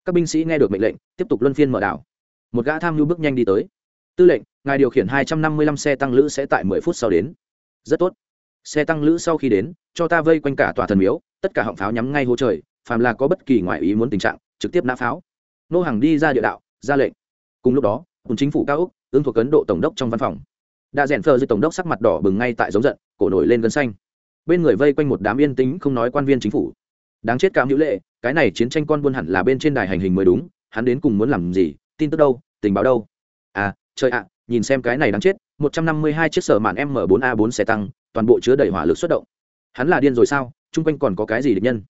Các binh sĩ nghe được mệnh lệnh, tiếp tục luân phiên mở đảo. Một gã tham nhu bước nhanh đi tới. Tư lệnh, ngài điều khiển hai trăm năm mươi lăm xe tăng lữ sẽ tại mười phút sau đến. Rất tốt. Xe tăng lữ sau khi đến, cho ta vây quanh cả tòa thần miếu, tất cả họng pháo nhắm ngay hô trời, phàm là có bất kỳ ngoại ý muốn tình trạng, trực tiếp nã pháo. Nô hàng đi ra địa đạo, ra lệnh cùng lúc đó, cùng chính phủ cao úc ứng thuộc ấn độ tổng đốc trong văn phòng. Đã rèn phờ dưới tổng đốc sắc mặt đỏ bừng ngay tại giống giận, cổ nổi lên gân xanh. Bên người vây quanh một đám yên tĩnh không nói quan viên chính phủ. Đáng chết cảm hữu lệ, cái này chiến tranh con buôn hẳn là bên trên đài hành hình mới đúng, hắn đến cùng muốn làm gì, tin tức đâu, tình báo đâu? À trời ạ à, nhìn xem cái này đáng chết, một trăm năm mươi hai chiếc sở mạn m 4 a 4 xe tăng, toàn bộ chứa đầy hỏa lực xuất động. Hắn là điên rồi sao, chung quanh còn có cái gì địch nhân?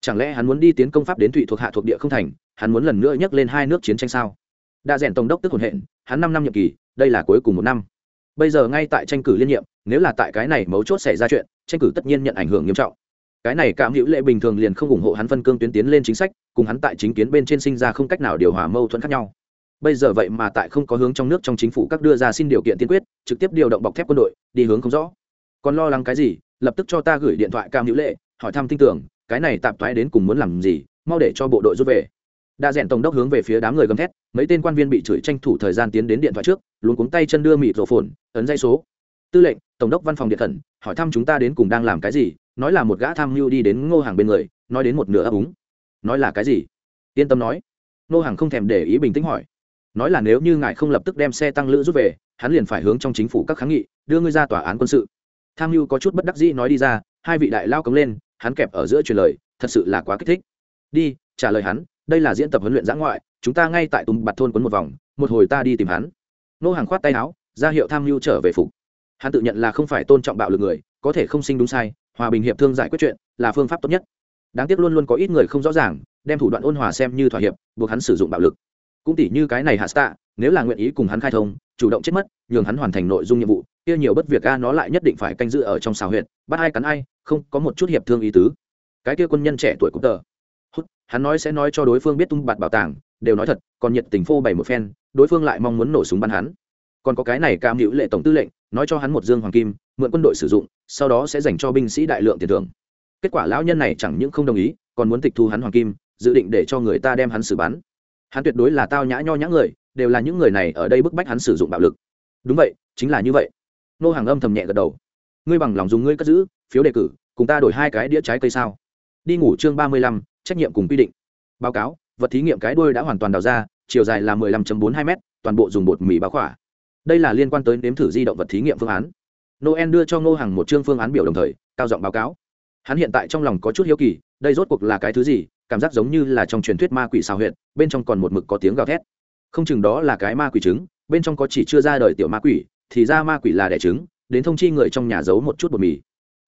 Chẳng lẽ hắn muốn đi tiến công pháp đến thụy thuộc hạ thuộc địa không thành, hắn muốn lần nữa nhắc lên hai nước chiến tranh sao? Đa rèn tổng đốc tức hồn hện, hắn năm năm nhiệm kỳ, đây là cuối cùng một năm. Bây giờ ngay tại tranh cử liên nhiệm, nếu là tại cái này mấu chốt xảy ra chuyện, tranh cử tất nhiên nhận ảnh hưởng nghiêm trọng. Cái này cảm hữu lệ bình thường liền không ủng hộ hắn phân cương tuyến tiến lên chính sách, cùng hắn tại chính kiến bên trên sinh ra không cách nào điều hòa mâu thuẫn khác nhau. Bây giờ vậy mà tại không có hướng trong nước trong chính phủ các đưa ra xin điều kiện tiên quyết, trực tiếp điều động bọc thép quân đội, đi hướng không rõ. Còn lo lắng cái gì? Lập tức cho ta gửi điện thoại cam hữu lệ, hỏi thăm tin tưởng, cái này tạm thoái đến cùng muốn làm gì, mau để cho bộ đội rút về đa rèn tổng đốc hướng về phía đám người gầm thét, mấy tên quan viên bị chửi tranh thủ thời gian tiến đến điện thoại trước luôn cuống tay chân đưa mịt rổ phồn, ấn dây số. Tư lệnh, tổng đốc văn phòng điện thần hỏi thăm chúng ta đến cùng đang làm cái gì, nói là một gã tham mưu đi đến ngô hàng bên người, nói đến một nửa ấp úng. Nói là cái gì? Yên tâm nói. Ngô hàng không thèm để ý bình tĩnh hỏi. Nói là nếu như ngài không lập tức đem xe tăng lữ rút về, hắn liền phải hướng trong chính phủ các kháng nghị, đưa ngươi ra tòa án quân sự. Tham mưu có chút bất đắc dĩ nói đi ra, hai vị đại lao cống lên, hắn kẹp ở giữa truyền lời, thật sự là quá kích thích. Đi, trả lời hắn đây là diễn tập huấn luyện giã ngoại chúng ta ngay tại tùng bạt thôn quấn một vòng một hồi ta đi tìm hắn. Nô hàng khoát tay áo ra hiệu tham mưu trở về phục. Hắn tự nhận là không phải tôn trọng bạo lực người có thể không sinh đúng sai hòa bình hiệp thương giải quyết chuyện là phương pháp tốt nhất. Đáng tiếc luôn luôn có ít người không rõ ràng đem thủ đoạn ôn hòa xem như thỏa hiệp buộc hắn sử dụng bạo lực. Cũng tỷ như cái này hạ Tạ, nếu là nguyện ý cùng hắn khai thông chủ động chết mất nhường hắn hoàn thành nội dung nhiệm vụ kia nhiều bất việc a nó lại nhất định phải canh giữ ở trong xào huyện bắt ai cắn ai không có một chút hiệp thương ý tứ. Cái kia quân nhân trẻ tuổi cũng tờ hút, hắn nói sẽ nói cho đối phương biết tung bạt bảo tàng, đều nói thật, còn nhiệt tình phô bày một phen, đối phương lại mong muốn nổ súng bắn hắn. Còn có cái này cam hữu lệ tổng tư lệnh, nói cho hắn một dương hoàng kim, mượn quân đội sử dụng, sau đó sẽ dành cho binh sĩ đại lượng tiền thưởng. Kết quả lão nhân này chẳng những không đồng ý, còn muốn tịch thu hắn hoàng kim, dự định để cho người ta đem hắn xử bắn. Hắn tuyệt đối là tao nhã nho nhã người, đều là những người này ở đây bức bách hắn sử dụng bạo lực. Đúng vậy, chính là như vậy. Nô hàng âm thầm nhẹ gật đầu. Ngươi bằng lòng dùng ngươi cất giữ, phiếu đề cử, cùng ta đổi hai cái đĩa trái cây sao? Đi ngủ chương ba mươi lăm trách nhiệm cùng quy định. Báo cáo, vật thí nghiệm cái đuôi đã hoàn toàn đào ra, chiều dài là mười lăm bốn hai m toàn bộ dùng bột mì báo khỏa. Đây là liên quan tới nếm thử di động vật thí nghiệm phương án. Noel đưa cho ngô hàng một chương phương án biểu đồng thời, cao giọng báo cáo. Hắn hiện tại trong lòng có chút hiếu kỳ, đây rốt cuộc là cái thứ gì, cảm giác giống như là trong truyền thuyết ma quỷ xào huyện bên trong còn một mực có tiếng gào thét. Không chừng đó là cái ma quỷ trứng, bên trong có chỉ chưa ra đời tiểu ma quỷ, thì ra ma quỷ là đẻ trứng, đến thông chi người trong nhà giấu một chút bột mì.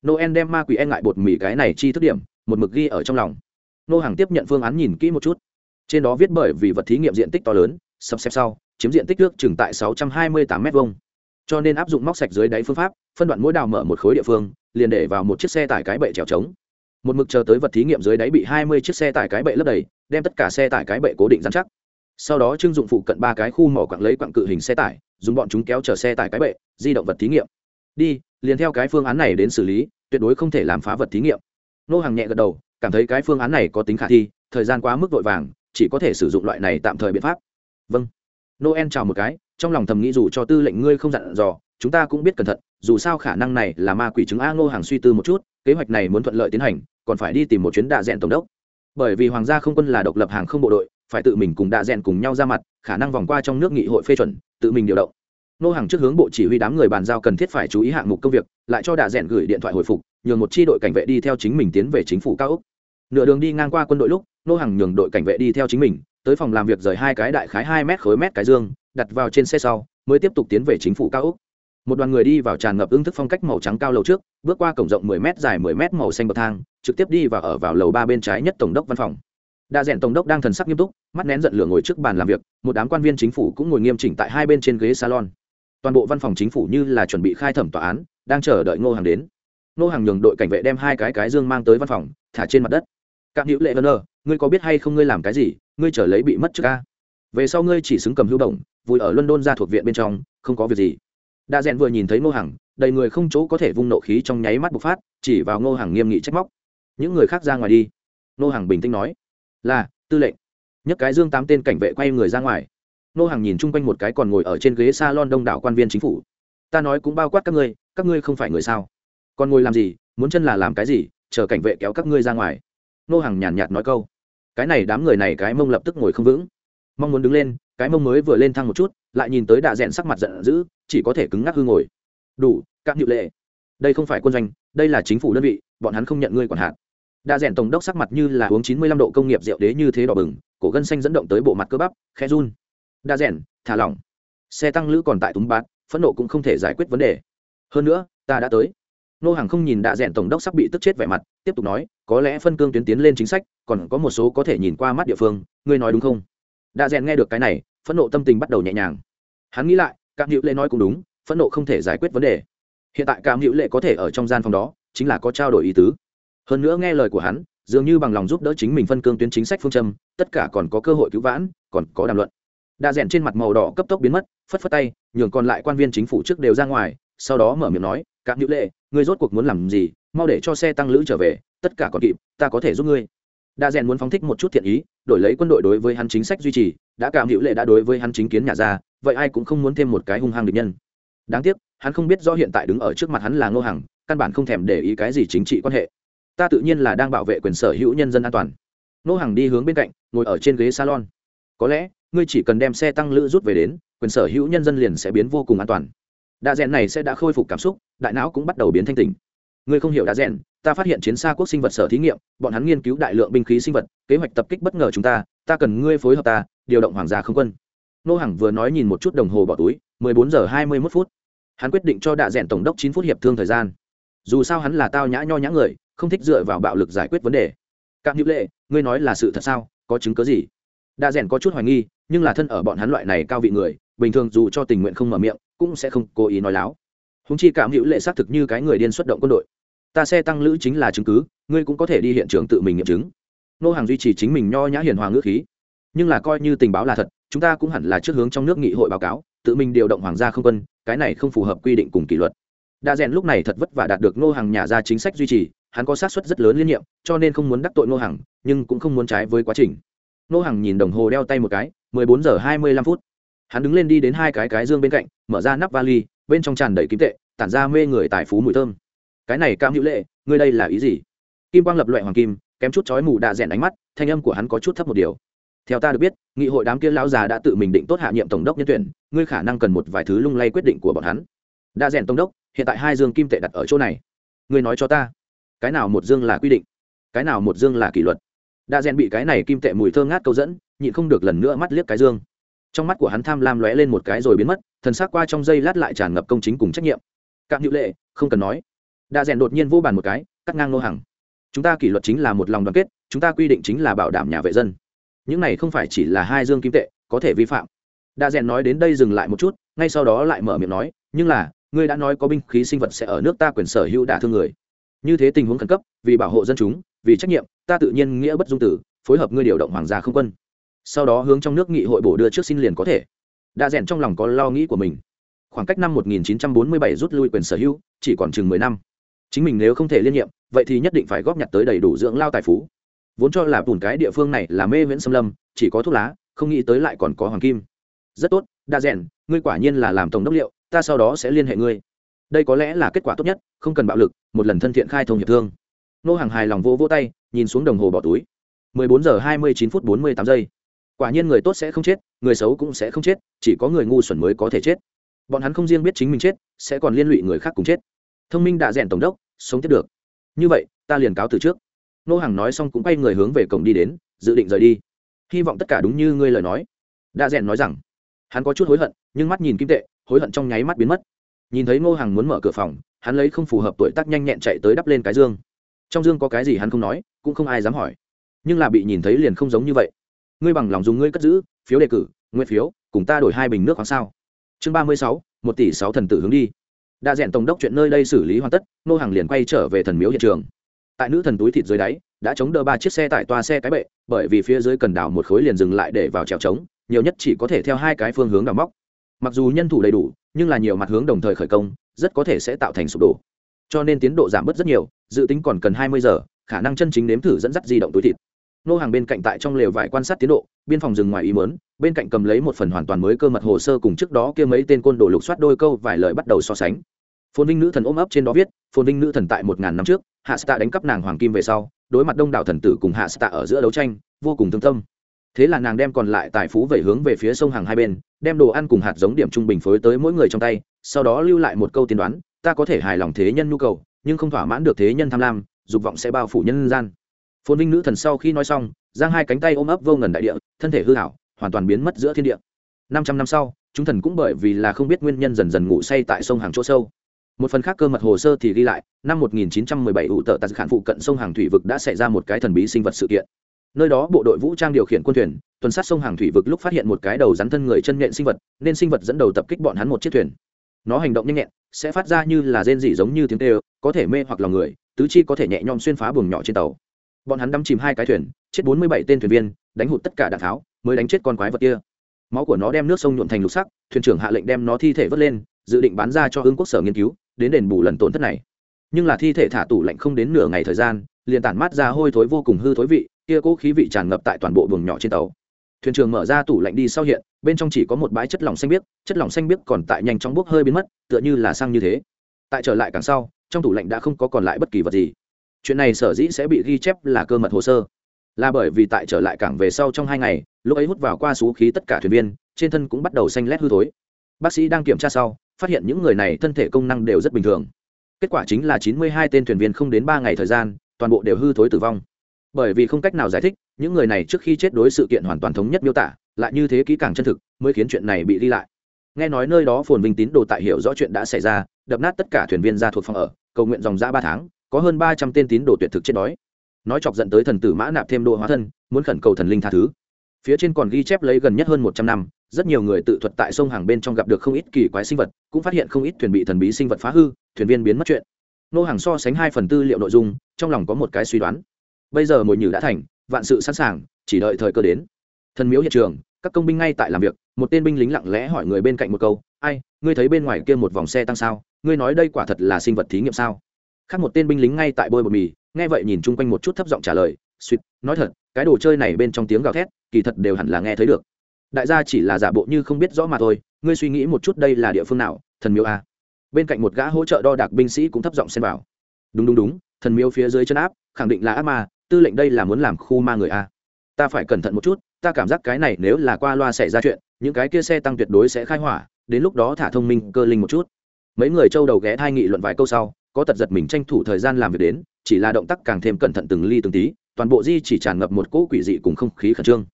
Noel đem ma quỷ e ngại bột mì cái này chi thức điểm, một mực ghi ở trong lòng nô hàng tiếp nhận phương án nhìn kỹ một chút. Trên đó viết bởi vì vật thí nghiệm diện tích to lớn, sắp xếp sau, chiếm diện tích nước chừng tại 628 m hai cho nên áp dụng móc sạch dưới đáy phương pháp, phân đoạn mỗi đào mở một khối địa phương, liền để vào một chiếc xe tải cái bệ trèo trống. Một mực chờ tới vật thí nghiệm dưới đáy bị 20 chiếc xe tải cái bệ lấp đầy, đem tất cả xe tải cái bệ cố định dán chắc. Sau đó trưng dụng phụ cận ba cái khu mỏ quặng lấy quặng cự hình xe tải, dùng bọn chúng kéo chở xe tải cái bệ, di động vật thí nghiệm. Đi, liền theo cái phương án này đến xử lý, tuyệt đối không thể làm phá vật thí nghiệm. Nô hàng nhẹ gật đầu cảm thấy cái phương án này có tính khả thi, thời gian quá mức vội vàng, chỉ có thể sử dụng loại này tạm thời biện pháp. Vâng. Noel chào một cái, trong lòng thầm nghĩ dù cho tư lệnh ngươi không dặn dò, chúng ta cũng biết cẩn thận, dù sao khả năng này là ma quỷ chứng a ngô hàng suy tư một chút, kế hoạch này muốn thuận lợi tiến hành, còn phải đi tìm một chuyến đạ rẽn tổng đốc. Bởi vì hoàng gia không quân là độc lập hàng không bộ đội, phải tự mình cùng đạ rẽn cùng nhau ra mặt, khả năng vòng qua trong nước nghị hội phê chuẩn, tự mình điều động. Nô hàng trước hướng bộ chỉ huy đám người bàn giao cần thiết phải chú ý hạng mục công việc, lại cho đạ rẽn gửi điện thoại hồi phục nhường một chi đội cảnh vệ đi theo chính mình tiến về chính phủ cao úc nửa đường đi ngang qua quân đội lúc, nô hàng nhường đội cảnh vệ đi theo chính mình, tới phòng làm việc rời hai cái đại khái hai mét khối mét cái dương, đặt vào trên xe sau, mới tiếp tục tiến về chính phủ cao úc một đoàn người đi vào tràn ngập ưng thức phong cách màu trắng cao lầu trước, bước qua cổng rộng 10 m dài 10 m màu xanh bậc thang, trực tiếp đi và ở vào lầu ba bên trái nhất tổng đốc văn phòng. Đa rèn tổng đốc đang thần sắc nghiêm túc, mắt nén giận lửa ngồi trước bàn làm việc, một đám quan viên chính phủ cũng ngồi nghiêm chỉnh tại hai bên trên ghế salon. Toàn bộ văn phòng chính phủ như là chuẩn bị khai thẩm tòa án, đang chờ đợi ngô hàng đến. Nô hàng nhường đội cảnh vệ đem hai cái cái dương mang tới văn phòng, thả trên mặt đất. Các hữu lệ vân ơ ngươi có biết hay không ngươi làm cái gì, ngươi trở lấy bị mất trước ca về sau ngươi chỉ xứng cầm hưu động vùi ở london ra thuộc viện bên trong, không có việc gì. Đa rèn vừa nhìn thấy ngô hằng, đầy người không chỗ có thể vung nộ khí trong nháy mắt bộc phát, chỉ vào ngô hằng nghiêm nghị trách móc. Những người khác ra ngoài đi. Ngô hằng bình tĩnh nói. Là, tư lệnh. Nhất cái dương tám tên cảnh vệ quay người ra ngoài. Nô hàng nhìn chung quanh một cái còn ngồi ở trên ghế s a lon đông đảo quan viên chính phủ. Ta nói cũng bao quát các ngươi các ngươi không phải người sao? Còn ngồi làm gì? Muốn chân là làm cái gì? Chờ cảnh vệ kéo các ngươi ra ngoài. Nô hàng nhàn nhạt nói câu. Cái này đám người này cái mông lập tức ngồi không vững. Mong muốn đứng lên, cái mông mới vừa lên thăng một chút, lại nhìn tới đạ rẽn sắc mặt giận dữ, chỉ có thể cứng ngắc hư ngồi. Đủ, các nhự lệ. Đây không phải quân doanh, đây là chính phủ đơn vị, bọn hắn không nhận ngươi quản hạt. Đa rẽn tổng đốc sắc mặt như là uống chín mươi lăm độ công nghiệp rượu đế như thế đỏ bừng, cổ gân xanh dẫn động tới bộ mặt cơ bắp khe run. Đa rẽn thả lỏng. Xe tăng lữ còn tại túng bát phẫn nộ cũng không thể giải quyết vấn đề. Hơn nữa, ta đã tới nô hàng không nhìn đạ rẽn tổng đốc sắp bị tức chết vẻ mặt, tiếp tục nói, có lẽ phân cương tuyến tiến lên chính sách, còn có một số có thể nhìn qua mắt địa phương, ngươi nói đúng không? Đạ rẽn nghe được cái này, phẫn nộ tâm tình bắt đầu nhẹ nhàng. Hắn nghĩ lại các hữu lệ nói cũng đúng, phẫn nộ không thể giải quyết vấn đề. Hiện tại cảm hữu lệ có thể ở trong gian phòng đó, chính là có trao đổi ý tứ. Hơn nữa nghe lời của hắn, dường như bằng lòng giúp đỡ chính mình phân cương tuyến chính sách phương châm, tất cả còn có cơ hội cứu vãn, còn có đàm luận. Đa rẽn trên mặt màu đỏ cấp tốc biến mất, phất phất tay, nhường còn lại quan viên chính phủ trước đều ra ngoài, sau đó mở miệng nói các nhữ lệ, ngươi rốt cuộc muốn làm gì? Mau để cho xe tăng lữ trở về, tất cả còn kịp, ta có thể giúp ngươi. Đa rèn muốn phóng thích một chút thiện ý, đổi lấy quân đội đối với hắn chính sách duy trì, đã cảm hữu lệ đã đối với hắn chính kiến nhà ra, vậy ai cũng không muốn thêm một cái hung hăng địch nhân. Đáng tiếc, hắn không biết do hiện tại đứng ở trước mặt hắn là ngô hằng, căn bản không thèm để ý cái gì chính trị quan hệ. Ta tự nhiên là đang bảo vệ quyền sở hữu nhân dân an toàn. Ngô hằng đi hướng bên cạnh, ngồi ở trên ghế salon. Có lẽ, ngươi chỉ cần đem xe tăng lữ rút về đến, quyền sở hữu nhân dân liền sẽ biến vô cùng an toàn đa rèn này sẽ đã khôi phục cảm xúc, đại não cũng bắt đầu biến thanh tình ngươi không hiểu đa rèn ta phát hiện chiến xa quốc sinh vật sở thí nghiệm, bọn hắn nghiên cứu đại lượng binh khí sinh vật, kế hoạch tập kích bất ngờ chúng ta ta cần ngươi phối hợp ta, điều động hoàng gia không quân. Nô hằng vừa nói nhìn một chút đồng hồ bỏ túi 14 giờ 21 phút. Hắn quyết định cho đạ rèn tổng đốc chín phút hiệp thương thời gian. Dù sao hắn là tao nhã nho nhã người, không thích dựa vào bạo lực giải quyết vấn đề. Các hữu lệ, ngươi nói là sự thật sao? Có chứng cứ gì? Đạ rèn có chút hoài nghi, nhưng là thân ở bọn hắn loại này cao vị người, bình thường dù cho tình nguyện không mở miệng cũng sẽ không cố ý nói láo. Húng chi cảm hữu lệ xác thực như cái người điên xuất động quân đội. Ta xe tăng lữ chính là chứng cứ, ngươi cũng có thể đi hiện trường tự mình nghiệm chứng. Nô hàng duy trì chính mình nho nhã hiền hòa ngữ khí. Nhưng là coi như tình báo là thật, chúng ta cũng hẳn là trước hướng trong nước nghị hội báo cáo, tự mình điều động hoàng gia không quân, cái này không phù hợp quy định cùng kỷ luật. Đa rèn lúc này thật vất vả đạt được nô hàng nhà ra chính sách duy trì, hắn có sát suất rất lớn liên nhiệm, cho nên không muốn đắc tội nô hàng, nhưng cũng không muốn trái với quá trình. Nô hàng nhìn đồng hồ đeo tay một cái, mười bốn giờ hai mươi lăm phút hắn đứng lên đi đến hai cái cái dương bên cạnh, mở ra nắp vali, bên trong tràn đầy kim tệ, tản ra mê người tài phú mùi thơm. Cái này cam hữu lệ, ngươi đây là ý gì? Kim quang lập loại hoàng kim, kém chút chói mù đạ rẽn ánh mắt, thanh âm của hắn có chút thấp một điều. Theo ta được biết, nghị hội đám kia lão già đã tự mình định tốt hạ nhiệm tổng đốc nhân tuyển, ngươi khả năng cần một vài thứ lung lay quyết định của bọn hắn. Đa rèn tổng đốc, hiện tại hai dương kim tệ đặt ở chỗ này. Ngươi nói cho ta, cái nào một dương là quy định? Cái nào một dương là kỷ luật? Đa rèn bị cái này kim tệ mùi thơ ngát câu dẫn, nhịn không được lần nữa mắt liếc cái dương trong mắt của hắn tham lam lóe lên một cái rồi biến mất, thần s qua trong giây lát lại tràn ngập công chính cùng trách nhiệm. Cạm hữu lệ, không cần nói. Đa rèn đột nhiên vô bàn một cái, cắt ngang nô hàng chúng ta kỷ luật chính là một lòng đoàn kết, chúng ta quy định chính là bảo đảm nhà vệ dân. Những này không phải chỉ là hai dương kim tệ, có thể vi phạm. Đa rèn nói đến đây dừng lại một chút, ngay sau đó lại mở miệng nói, nhưng là, ngươi đã nói có binh khí sinh vật sẽ ở nước ta quyền sở hữu đả thương người. Như thế tình huống khẩn cấp, vì bảo hộ dân chúng, vì trách nhiệm, ta tự nhiên nghĩa bất dung tử, phối hợp ngươi điều động hoàng gia không quân sau đó hướng trong nước nghị hội bổ đưa trước xin liền có thể. Đa rèn trong lòng có lo nghĩ của mình. Khoảng cách năm 1947 rút lui quyền sở hữu, chỉ còn chừng 10 năm. Chính mình nếu không thể liên nhiệm, vậy thì nhất định phải góp nhặt tới đầy đủ dưỡng lao tài phú. Vốn cho là bùn cái địa phương này là mê viễn xâm lâm, chỉ có thuốc lá, không nghĩ tới lại còn có hoàng kim. Rất tốt đa rèn, ngươi quả nhiên là làm tổng đốc liệu, ta sau đó sẽ liên hệ ngươi. Đây có lẽ là kết quả tốt nhất, không cần bạo lực, một lần thân thiện khai thông hiệp thương. Nô hàng hài lòng vô vô tay, nhìn xuống đồng hồ bỏ túi. 14 giờ 29 phút 48 giây quả nhiên người tốt sẽ không chết, người xấu cũng sẽ không chết, chỉ có người ngu xuẩn mới có thể chết. Bọn hắn không riêng biết chính mình chết, sẽ còn liên lụy người khác cùng chết. Thông minh đã rèn tổng đốc, sống tiếp được. Như vậy, ta liền cáo từ trước. Nô hàng nói xong cũng quay người hướng về cổng đi đến, dự định rời đi. Hy vọng tất cả đúng như ngươi lời nói. Đã rèn nói rằng, hắn có chút hối hận, nhưng mắt nhìn kim tệ, hối hận trong nháy mắt biến mất. Nhìn thấy ngô hàng muốn mở cửa phòng, hắn lấy không phù hợp tuổi tác nhanh nhẹn chạy tới đắp lên cái dương. Trong dương có cái gì hắn không nói, cũng không ai dám hỏi. Nhưng là bị nhìn thấy liền không giống như vậy ngươi bằng lòng dùng ngươi cất giữ, phiếu đề cử, nguyện phiếu, cùng ta đổi hai bình nước khoáng sao. Chương ba mươi sáu, một tỷ sáu thần tử hướng đi. Đa rẽn tổng đốc chuyện nơi đây xử lý hoàn tất, nô hàng liền quay trở về thần miếu hiện trường. Tại nữ thần túi thịt dưới đáy, đã chống đỡ ba chiếc xe tại toa xe cái bệ, bởi vì phía dưới cần đào một khối liền dừng lại để vào trèo trống, nhiều nhất chỉ có thể theo hai cái phương hướng đào móc. Mặc dù nhân thủ đầy đủ, nhưng là nhiều mặt hướng đồng thời khởi công, rất có thể sẽ tạo thành sụp đổ. Cho nên tiến độ giảm bớt rất nhiều, dự tính còn cần hai mươi giờ, khả năng chân chính nếm thử dẫn dắt di động túi thịt nô hàng bên cạnh tại trong lều vải quan sát tiến độ, biên phòng rừng ngoài ý mớn bên cạnh cầm lấy một phần hoàn toàn mới cơ mật hồ sơ cùng trước đó kia mấy tên côn đồ lục soát đôi câu vài lời bắt đầu so sánh. Phồn vinh nữ thần ôm ấp trên đó viết, phồn vinh nữ thần tại một ngàn năm trước, hạ stạ đánh cắp nàng hoàng kim về sau, đối mặt đông đảo thần tử cùng hạ stạ ở giữa đấu tranh, vô cùng thương tâm. Thế là nàng đem còn lại tài phú vẩy hướng về phía sông hàng hai bên, đem đồ ăn cùng hạt giống điểm trung bình phối tới mỗi người trong tay, sau đó lưu lại một câu tiên đoán, ta có thể hài lòng thế nhân nhu cầu, nhưng không thỏa mãn được thế nhân tham lam, dục vọng sẽ bao phủ nhân gian phồn vinh nữ thần sau khi nói xong, giang hai cánh tay ôm ấp vô ngần đại địa, thân thể hư hảo, hoàn toàn biến mất giữa thiên địa. Năm trăm năm sau, chúng thần cũng bởi vì là không biết nguyên nhân dần dần ngủ say tại sông hàng chỗ sâu. Một phần khác cơ mật hồ sơ thì ghi lại, năm 1917 ủ tợ tạt khản phụ cận sông hàng thủy vực đã xảy ra một cái thần bí sinh vật sự kiện. Nơi đó bộ đội vũ trang điều khiển quân thuyền, tuần sát sông hàng thủy vực lúc phát hiện một cái đầu rắn thân người chân nhện sinh vật, nên sinh vật dẫn đầu tập kích bọn hắn một chiếc thuyền. Nó hành động nhanh nhẹn, sẽ phát ra như là rên rỉ giống như tiếng kêu, có thể mê hoặc lòng người, tứ chi có thể nhẹ nhõm xuyên phá buồng nhỏ trên tàu bọn hắn đâm chìm hai cái thuyền, chết bốn mươi bảy tên thuyền viên, đánh hụt tất cả đạn tháo, mới đánh chết con quái vật kia. Máu của nó đem nước sông nhuộn thành lục sắc, thuyền trưởng hạ lệnh đem nó thi thể vớt lên, dự định bán ra cho hương quốc sở nghiên cứu, đến đền bù lần tổn thất này. Nhưng là thi thể thả tủ lạnh không đến nửa ngày thời gian, liền tản mát ra hôi thối vô cùng hư thối vị, kia cố khí vị tràn ngập tại toàn bộ buồng nhỏ trên tàu. Thuyền trưởng mở ra tủ lạnh đi sau hiện, bên trong chỉ có một bãi chất lỏng xanh biếc, chất lỏng xanh biếc còn tại nhanh chóng bốc hơi biến mất, tựa như là xăng như thế. Tại trở lại càng sau, trong tủ lạnh đã không có còn lại bất kỳ vật gì chuyện này sở dĩ sẽ bị ghi chép là cơ mật hồ sơ. Là bởi vì tại trở lại cảng về sau trong hai ngày, lúc ấy hút vào qua số khí tất cả thuyền viên, trên thân cũng bắt đầu xanh lét hư thối. Bác sĩ đang kiểm tra sau, phát hiện những người này thân thể công năng đều rất bình thường. Kết quả chính là chín mươi hai tên thuyền viên không đến ba ngày thời gian, toàn bộ đều hư thối tử vong. Bởi vì không cách nào giải thích, những người này trước khi chết đối sự kiện hoàn toàn thống nhất miêu tả, lại như thế kỹ càng chân thực, mới khiến chuyện này bị đi lại. Nghe nói nơi đó phồn vinh tín đồ tại hiểu rõ chuyện đã xảy ra, đập nát tất cả thuyền viên ra thuộc phòng ở, cầu nguyện dòng ra ba tháng có hơn ba trăm tên tín đồ tuyệt thực chết đói. Nói chọc dẫn tới thần tử mã nạp thêm đồ hóa thân, muốn khẩn cầu thần linh tha thứ. Phía trên còn ghi chép lấy gần nhất hơn một trăm năm, rất nhiều người tự thuật tại sông hàng bên trong gặp được không ít kỳ quái sinh vật, cũng phát hiện không ít thuyền bị thần bí sinh vật phá hư, thuyền viên biến mất chuyện. Nô hàng so sánh hai phần tư liệu nội dung, trong lòng có một cái suy đoán. Bây giờ mồi nhử đã thành, vạn sự sẵn sàng, chỉ đợi thời cơ đến. Thần miếu hiện trường, các công binh ngay tại làm việc, một tên binh lính lặng lẽ hỏi người bên cạnh một câu, ai, ngươi thấy bên ngoài kia một vòng xe tăng sao? Ngươi nói đây quả thật là sinh vật thí nghiệm sao? Khác một tên binh lính ngay tại bôi bột mì, nghe vậy nhìn chung quanh một chút thấp giọng trả lời suýt nói thật, cái đồ chơi này bên trong tiếng gào thét, kỳ thật đều hẳn là nghe thấy được. Đại gia chỉ là giả bộ như không biết rõ mà thôi, ngươi suy nghĩ một chút đây là địa phương nào, thần miếu a bên cạnh một gã hỗ trợ đo đạc binh sĩ cũng thấp giọng xem vào. Đúng đúng đúng, thần miếu phía dưới chân áp, khẳng định là ác ma, tư lệnh đây là muốn làm khu ma người a ta phải cẩn thận một chút, ta cảm giác cái này nếu là qua loa xảy ra chuyện, những cái kia xe tăng tuyệt đối sẽ khai hỏa, đến lúc đó thả thông minh, cơ linh một chút. Mấy người châu đầu ghé thai nghị luận vài câu sau có tật giật mình tranh thủ thời gian làm việc đến, chỉ là động tác càng thêm cẩn thận từng ly từng tí, toàn bộ di chỉ tràn ngập một cỗ quỷ dị cùng không khí khẩn trương.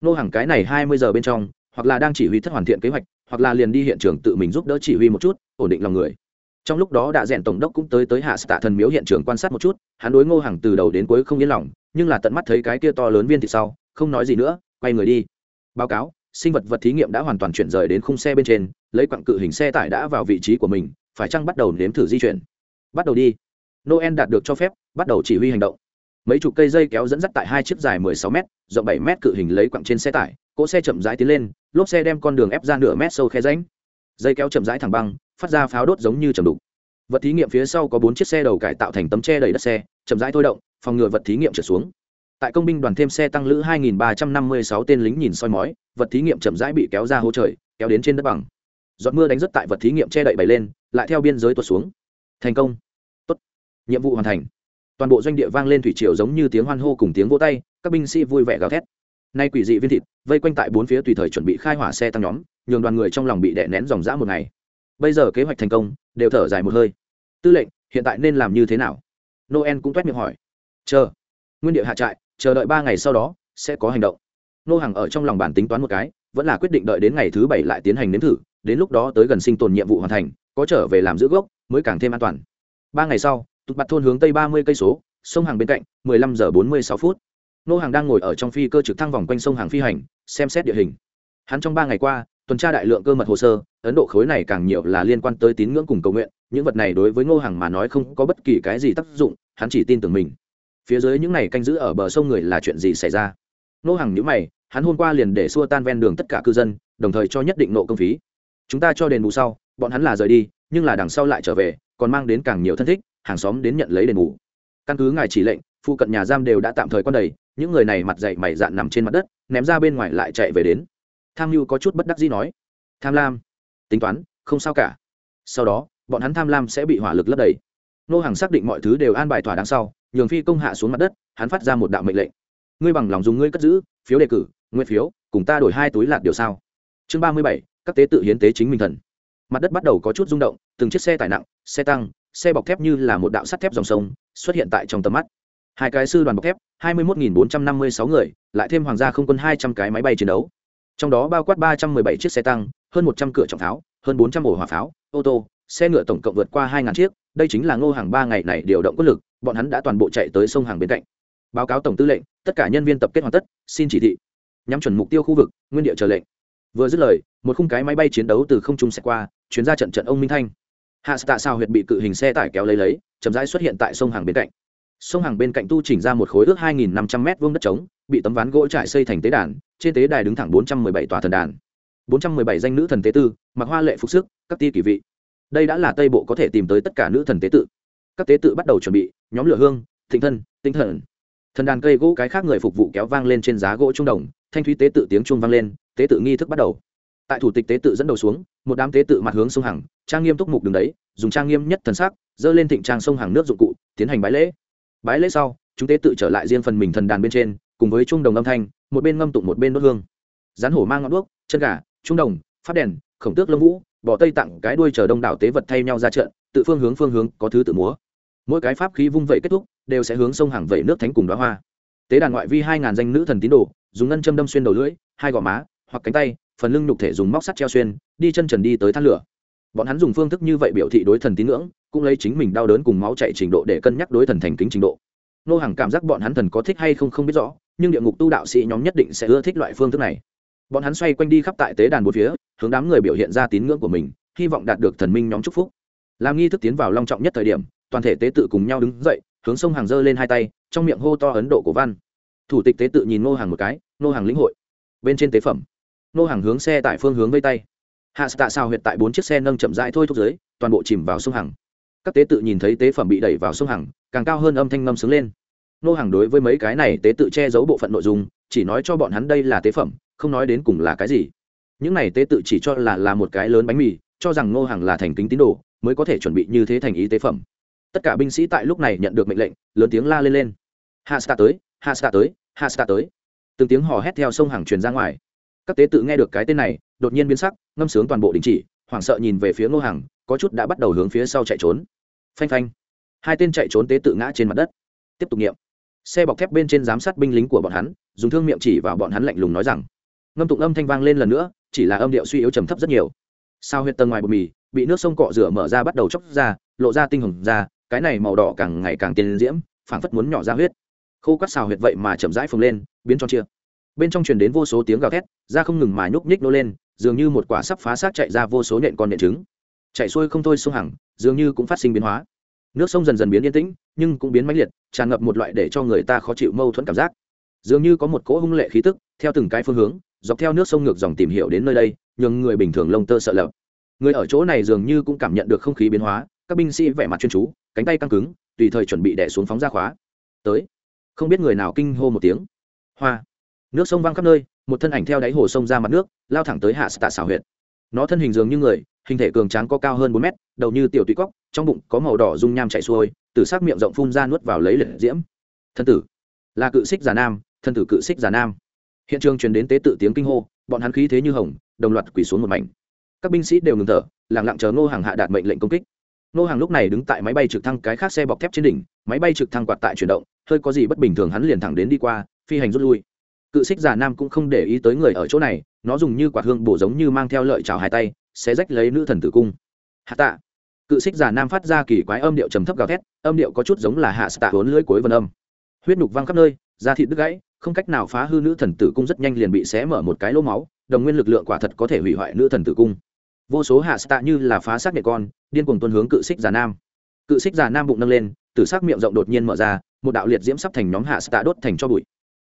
Nô hàng cái này hai mươi giờ bên trong, hoặc là đang chỉ huy thất hoàn thiện kế hoạch, hoặc là liền đi hiện trường tự mình giúp đỡ chỉ huy một chút, ổn định lòng người. Trong lúc đó đã rèn tổng đốc cũng tới tới hạ tạ thần miếu hiện trường quan sát một chút, hắn đối ngô hàng từ đầu đến cuối không yên lòng, nhưng là tận mắt thấy cái kia to lớn viên thì sau, không nói gì nữa, quay người đi. Báo cáo, sinh vật vật thí nghiệm đã hoàn toàn chuyển rời đến khung xe bên trên, lấy quặng cự hình xe tải đã vào vị trí của mình, phải chăng bắt đầu nếm thử di chuyển? Bắt đầu đi. Noel đạt được cho phép, bắt đầu chỉ huy hành động. Mấy chục cây dây kéo dẫn dắt tại hai chiếc dài 16 m rộng 7 m cự hình lấy quặng trên xe tải, cỗ xe chậm rãi tiến lên, lốp xe đem con đường ép ra nửa mét sâu khe ránh dây kéo chậm rãi thẳng băng, phát ra pháo đốt giống như chầm đục. Vật thí nghiệm phía sau có bốn chiếc xe đầu cải tạo thành tấm che đầy đất xe, chậm rãi thôi động, phòng ngừa vật thí nghiệm trở xuống. Tại công binh đoàn thêm xe tăng lữ 2.356 tên lính nhìn soi mói, vật thí nghiệm chậm rãi bị kéo ra hố trời, kéo đến trên đất bằng. Giọt mưa đánh rất tại vật thí nghiệm che đậy bày lên, lại theo biên giới tuột xuống thành công. Tốt. Nhiệm vụ hoàn thành. Toàn bộ doanh địa vang lên thủy triều giống như tiếng hoan hô cùng tiếng vỗ tay, các binh sĩ vui vẻ gào thét. Nay quỷ dị viên thịt, vây quanh tại bốn phía tùy thời chuẩn bị khai hỏa xe tăng nhóm, nhường đoàn người trong lòng bị đè nén dòng dã một ngày. Bây giờ kế hoạch thành công, đều thở dài một hơi. Tư lệnh, hiện tại nên làm như thế nào? Noel cũng toét miệng hỏi. Chờ. Nguyên địa hạ trại, chờ đợi ba ngày sau đó, sẽ có hành động. Nô hàng ở trong lòng bản tính toán một cái, vẫn là quyết định đợi đến ngày thứ bảy lại tiến hành nếm thử, đến lúc đó tới gần sinh tồn nhiệm vụ hoàn thành, có trở về làm giữ gốc mới càng thêm an toàn. Ba ngày sau, tụt bặt thôn hướng tây ba mươi cây số, sông hàng bên cạnh, mười lăm giờ bốn mươi sáu phút. Nô hàng đang ngồi ở trong phi cơ trực thăng vòng quanh sông hàng phi hành, xem xét địa hình. Hắn trong ba ngày qua, tuần tra đại lượng cơ mật hồ sơ, ấn độ khối này càng nhiều là liên quan tới tín ngưỡng cùng cầu nguyện, những vật này đối với ngô hàng mà nói không có bất kỳ cái gì tác dụng, hắn chỉ tin tưởng mình. Phía dưới những này canh giữ ở bờ sông người là chuyện gì xảy ra? Ngô hàng nhữ mày, hắn hôm qua liền để xua tan ven đường tất cả cư dân, đồng thời cho nhất định nộ công phí. Chúng ta cho đền bù sau, bọn hắn là rời đi nhưng là đằng sau lại trở về, còn mang đến càng nhiều thân thích, hàng xóm đến nhận lấy đền bù. Căn cứ ngài chỉ lệnh, phụ cận nhà giam đều đã tạm thời quan đầy, những người này mặt dậy mày dạn nằm trên mặt đất, ném ra bên ngoài lại chạy về đến. Tham mưu có chút bất đắc dĩ nói, tham lam, tính toán, không sao cả. Sau đó, bọn hắn tham lam sẽ bị hỏa lực lấp đầy. Nô hàng xác định mọi thứ đều an bài thỏa đáng sau, nhường phi công hạ xuống mặt đất, hắn phát ra một đạo mệnh lệnh. Ngươi bằng lòng dùng ngươi cất giữ, phiếu đề cử nguyên phiếu, cùng ta đổi hai túi lạt điều sao? Chương ba mươi bảy, các tế tự hiến tế chính mình thần mặt đất bắt đầu có chút rung động, từng chiếc xe tải nặng, xe tăng, xe bọc thép như là một đạo sắt thép dòng sông xuất hiện tại trong tầm mắt. Hai cái sư đoàn bọc thép, hai mươi một bốn trăm năm mươi sáu người, lại thêm hoàng gia không quân hai trăm cái máy bay chiến đấu. Trong đó bao quát ba trăm m ư ơ i bảy chiếc xe tăng, hơn một trăm cửa trọng pháo, hơn bốn trăm ổ hỏa pháo, ô tô, xe ngựa tổng cộng vượt qua hai ngàn chiếc, đây chính là ngô hàng ba ngày này điều động quân lực, bọn hắn đã toàn bộ chạy tới sông hàng bên cạnh. Báo cáo tổng tư lệnh, tất cả nhân viên tập kết hoàn tất, xin chỉ thị. Nhắm chuẩn mục tiêu khu vực, nguyên địa chờ lệnh vừa dứt lời, một khung cái máy bay chiến đấu từ không trung sẽ qua chuyến ra trận trận ông minh thanh. Hạ tạ sao huyệt bị cự hình xe tải kéo lấy lấy, chậm rãi xuất hiện tại sông hàng bên cạnh. Sông hàng bên cạnh tu chỉnh ra một khối ước 2.500 m vuông đất trống, bị tấm ván gỗ trải xây thành tế đàn, trên tế đài đứng thẳng 417 tòa thần đàn. 417 danh nữ thần tế tư, mặc hoa lệ phục sức, các ti kỳ vị. Đây đã là tây bộ có thể tìm tới tất cả nữ thần tế tự. Các tế tự bắt đầu chuẩn bị, nhóm lửa hương, thịnh thân, tinh thần. Thần đàn cây gỗ cái khác người phục vụ kéo vang lên trên giá gỗ trung đồng, thanh thúy tế tự tiếng trung vang lên tế tự nghi thức bắt đầu. Tại thủ tịch tế tự dẫn đầu xuống, một đám tế tự mặt hướng sông hằng, trang nghiêm túc mục đường đấy, dùng trang nghiêm nhất thần sắc, dơ lên thịnh trang sông hàng nước dụng cụ, tiến hành bái lễ. Bái lễ sau, chúng tế tự trở lại riêng phần mình thần đàn bên trên, cùng với trung đồng âm thanh, một bên ngâm tụng một bên đốt hương. Rán hổ mang ngọn đuốc, chân gà trung đồng phát đèn, khổng tước lâm vũ, bỏ tây tặng cái đuôi chờ đông đảo tế vật thay nhau ra trận, tự phương hướng phương hướng có thứ tự múa. Mỗi cái pháp khí vung vẩy kết thúc, đều sẽ hướng sông hàng vẩy nước thánh cùng đoá hoa. Tế đàn ngoại vi hai ngàn danh nữ thần tín đồ, dùng ngân châm đâm xuyên đầu lưỡi, hai gò má hoặc cánh tay, phần lưng nhục thể dùng móc sắt treo xuyên, đi chân trần đi tới than lửa. Bọn hắn dùng phương thức như vậy biểu thị đối thần tín ngưỡng, cũng lấy chính mình đau đớn cùng máu chạy trình độ để cân nhắc đối thần thành kính trình độ. Nô hàng cảm giác bọn hắn thần có thích hay không không biết rõ, nhưng địa ngục tu đạo sĩ nhóm nhất định sẽ ưa thích loại phương thức này. Bọn hắn xoay quanh đi khắp tại tế đàn một phía, hướng đám người biểu hiện ra tín ngưỡng của mình, hy vọng đạt được thần minh nhóm chúc phúc. Làm nghi thức tiến vào long trọng nhất thời điểm, toàn thể tế tự cùng nhau đứng dậy, hướng sông hàng dơ lên hai tay, trong miệng hô to ấn độ của văn. Thủ tịch tế tự nhìn nô hàng một cái, nô hàng lĩnh hội. Bên trên tế phẩm nô hàng hướng xe tại phương hướng vây tay. Hạ tạ sao huyệt tại bốn chiếc xe nâng chậm rãi thôi thúc dưới, toàn bộ chìm vào sông hằng. Các tế tự nhìn thấy tế phẩm bị đẩy vào sông hằng, càng cao hơn âm thanh ngâm sướng lên. Nô hàng đối với mấy cái này tế tự che giấu bộ phận nội dung, chỉ nói cho bọn hắn đây là tế phẩm, không nói đến cùng là cái gì. Những này tế tự chỉ cho là là một cái lớn bánh mì, cho rằng nô hàng là thành kính tín đồ, mới có thể chuẩn bị như thế thành ý tế phẩm. Tất cả binh sĩ tại lúc này nhận được mệnh lệnh, lớn tiếng la lên lên. Hạ sta tới, hạ sta tới, hạ sta tới. Từng tiếng hò hét theo sông hàng truyền ra ngoài các tế tự nghe được cái tên này, đột nhiên biến sắc, ngâm sướng toàn bộ đình chỉ, hoảng sợ nhìn về phía ngô hàng có chút đã bắt đầu hướng phía sau chạy trốn. Phanh phanh. Hai tên chạy trốn tế tự ngã trên mặt đất. Tiếp tục nghiệm. Xe bọc thép bên trên giám sát binh lính của bọn hắn, dùng thương miệng chỉ vào bọn hắn lạnh lùng nói rằng, ngâm tụng âm thanh vang lên lần nữa, chỉ là âm điệu suy yếu trầm thấp rất nhiều. Sao huyệt tầng ngoài bột mì, bị nước sông cọ rửa mở ra bắt đầu chóc ra, lộ ra tinh hồng ra, cái này màu đỏ càng ngày càng tiền diễm, phảng phất muốn nhỏ ra huyết. Khô các xào huyệt vậy mà chậm rãi phồng lên, biến cho chia bên trong truyền đến vô số tiếng gào thét, da không ngừng mà nhúc nhích nô lên, dường như một quả sắp phá xác chạy ra vô số nện con nện trứng. Chạy xuôi không thôi sông hằng, dường như cũng phát sinh biến hóa. Nước sông dần dần biến yên tĩnh, nhưng cũng biến mãnh liệt, tràn ngập một loại để cho người ta khó chịu mâu thuẫn cảm giác. Dường như có một cỗ hung lệ khí tức, theo từng cái phương hướng, dọc theo nước sông ngược dòng tìm hiểu đến nơi đây nhưng người bình thường lông tơ sợ lợp người ở chỗ này dường như cũng cảm nhận được không khí biến hóa, các binh sĩ vẻ mặt chuyên chú, cánh tay căng cứng, tùy thời chuẩn bị đẻ xuống phóng ra khóa. Tới. Không biết người nào kinh hô một tiếng. Hoa nước sông văng khắp nơi, một thân ảnh theo đáy hồ sông ra mặt nước, lao thẳng tới hạ tạ xảo huyện nó thân hình dường như người, hình thể cường tráng có cao hơn bốn mét, đầu như tiểu tụy cóc, trong bụng có màu đỏ dung nham chảy xuôi, từ sắc miệng rộng phun ra nuốt vào lấy liệt diễm. Thân tử, là cự xích già nam, thân tử cự xích già nam. Hiện trường truyền đến tế tự tiếng kinh hô, bọn hắn khí thế như hồng, đồng loạt quỳ xuống một mảnh. Các binh sĩ đều ngừng thở, lặng lặng chờ ngô hàng hạ đạt mệnh lệnh công kích. Ngô hàng lúc này đứng tại máy bay trực thăng cái khác xe bọc thép trên đỉnh, máy bay trực thăng quạt tại chuyển động, hơi có gì bất bình thường hắn liền thẳng đến đi qua, phi hành rút lui cự xích già nam cũng không để ý tới người ở chỗ này, nó dùng như quạt hương bổ giống như mang theo lợi chảo hai tay sẽ rách lấy nữ thần tử cung. Hạ tạ. Cự xích già nam phát ra kỳ quái âm điệu trầm thấp gào thét, âm điệu có chút giống là hạ tạ vốn lưỡi cuối vân âm. Huyết nhục văng khắp nơi, da thịt đứt gãy, không cách nào phá hư nữ thần tử cung rất nhanh liền bị xé mở một cái lỗ máu, đồng nguyên lực lượng quả thật có thể hủy hoại nữ thần tử cung. Vô số hạ tạ như là phá xác nhẹ con, điên cuồng tuân hướng cự xích già nam. Cự xích già nam bụng nâng lên, tử sắc miệng rộng đột nhiên mở ra, một đạo liệt diễm sắp thành nhóm hạ tạ đốt thành cho bụi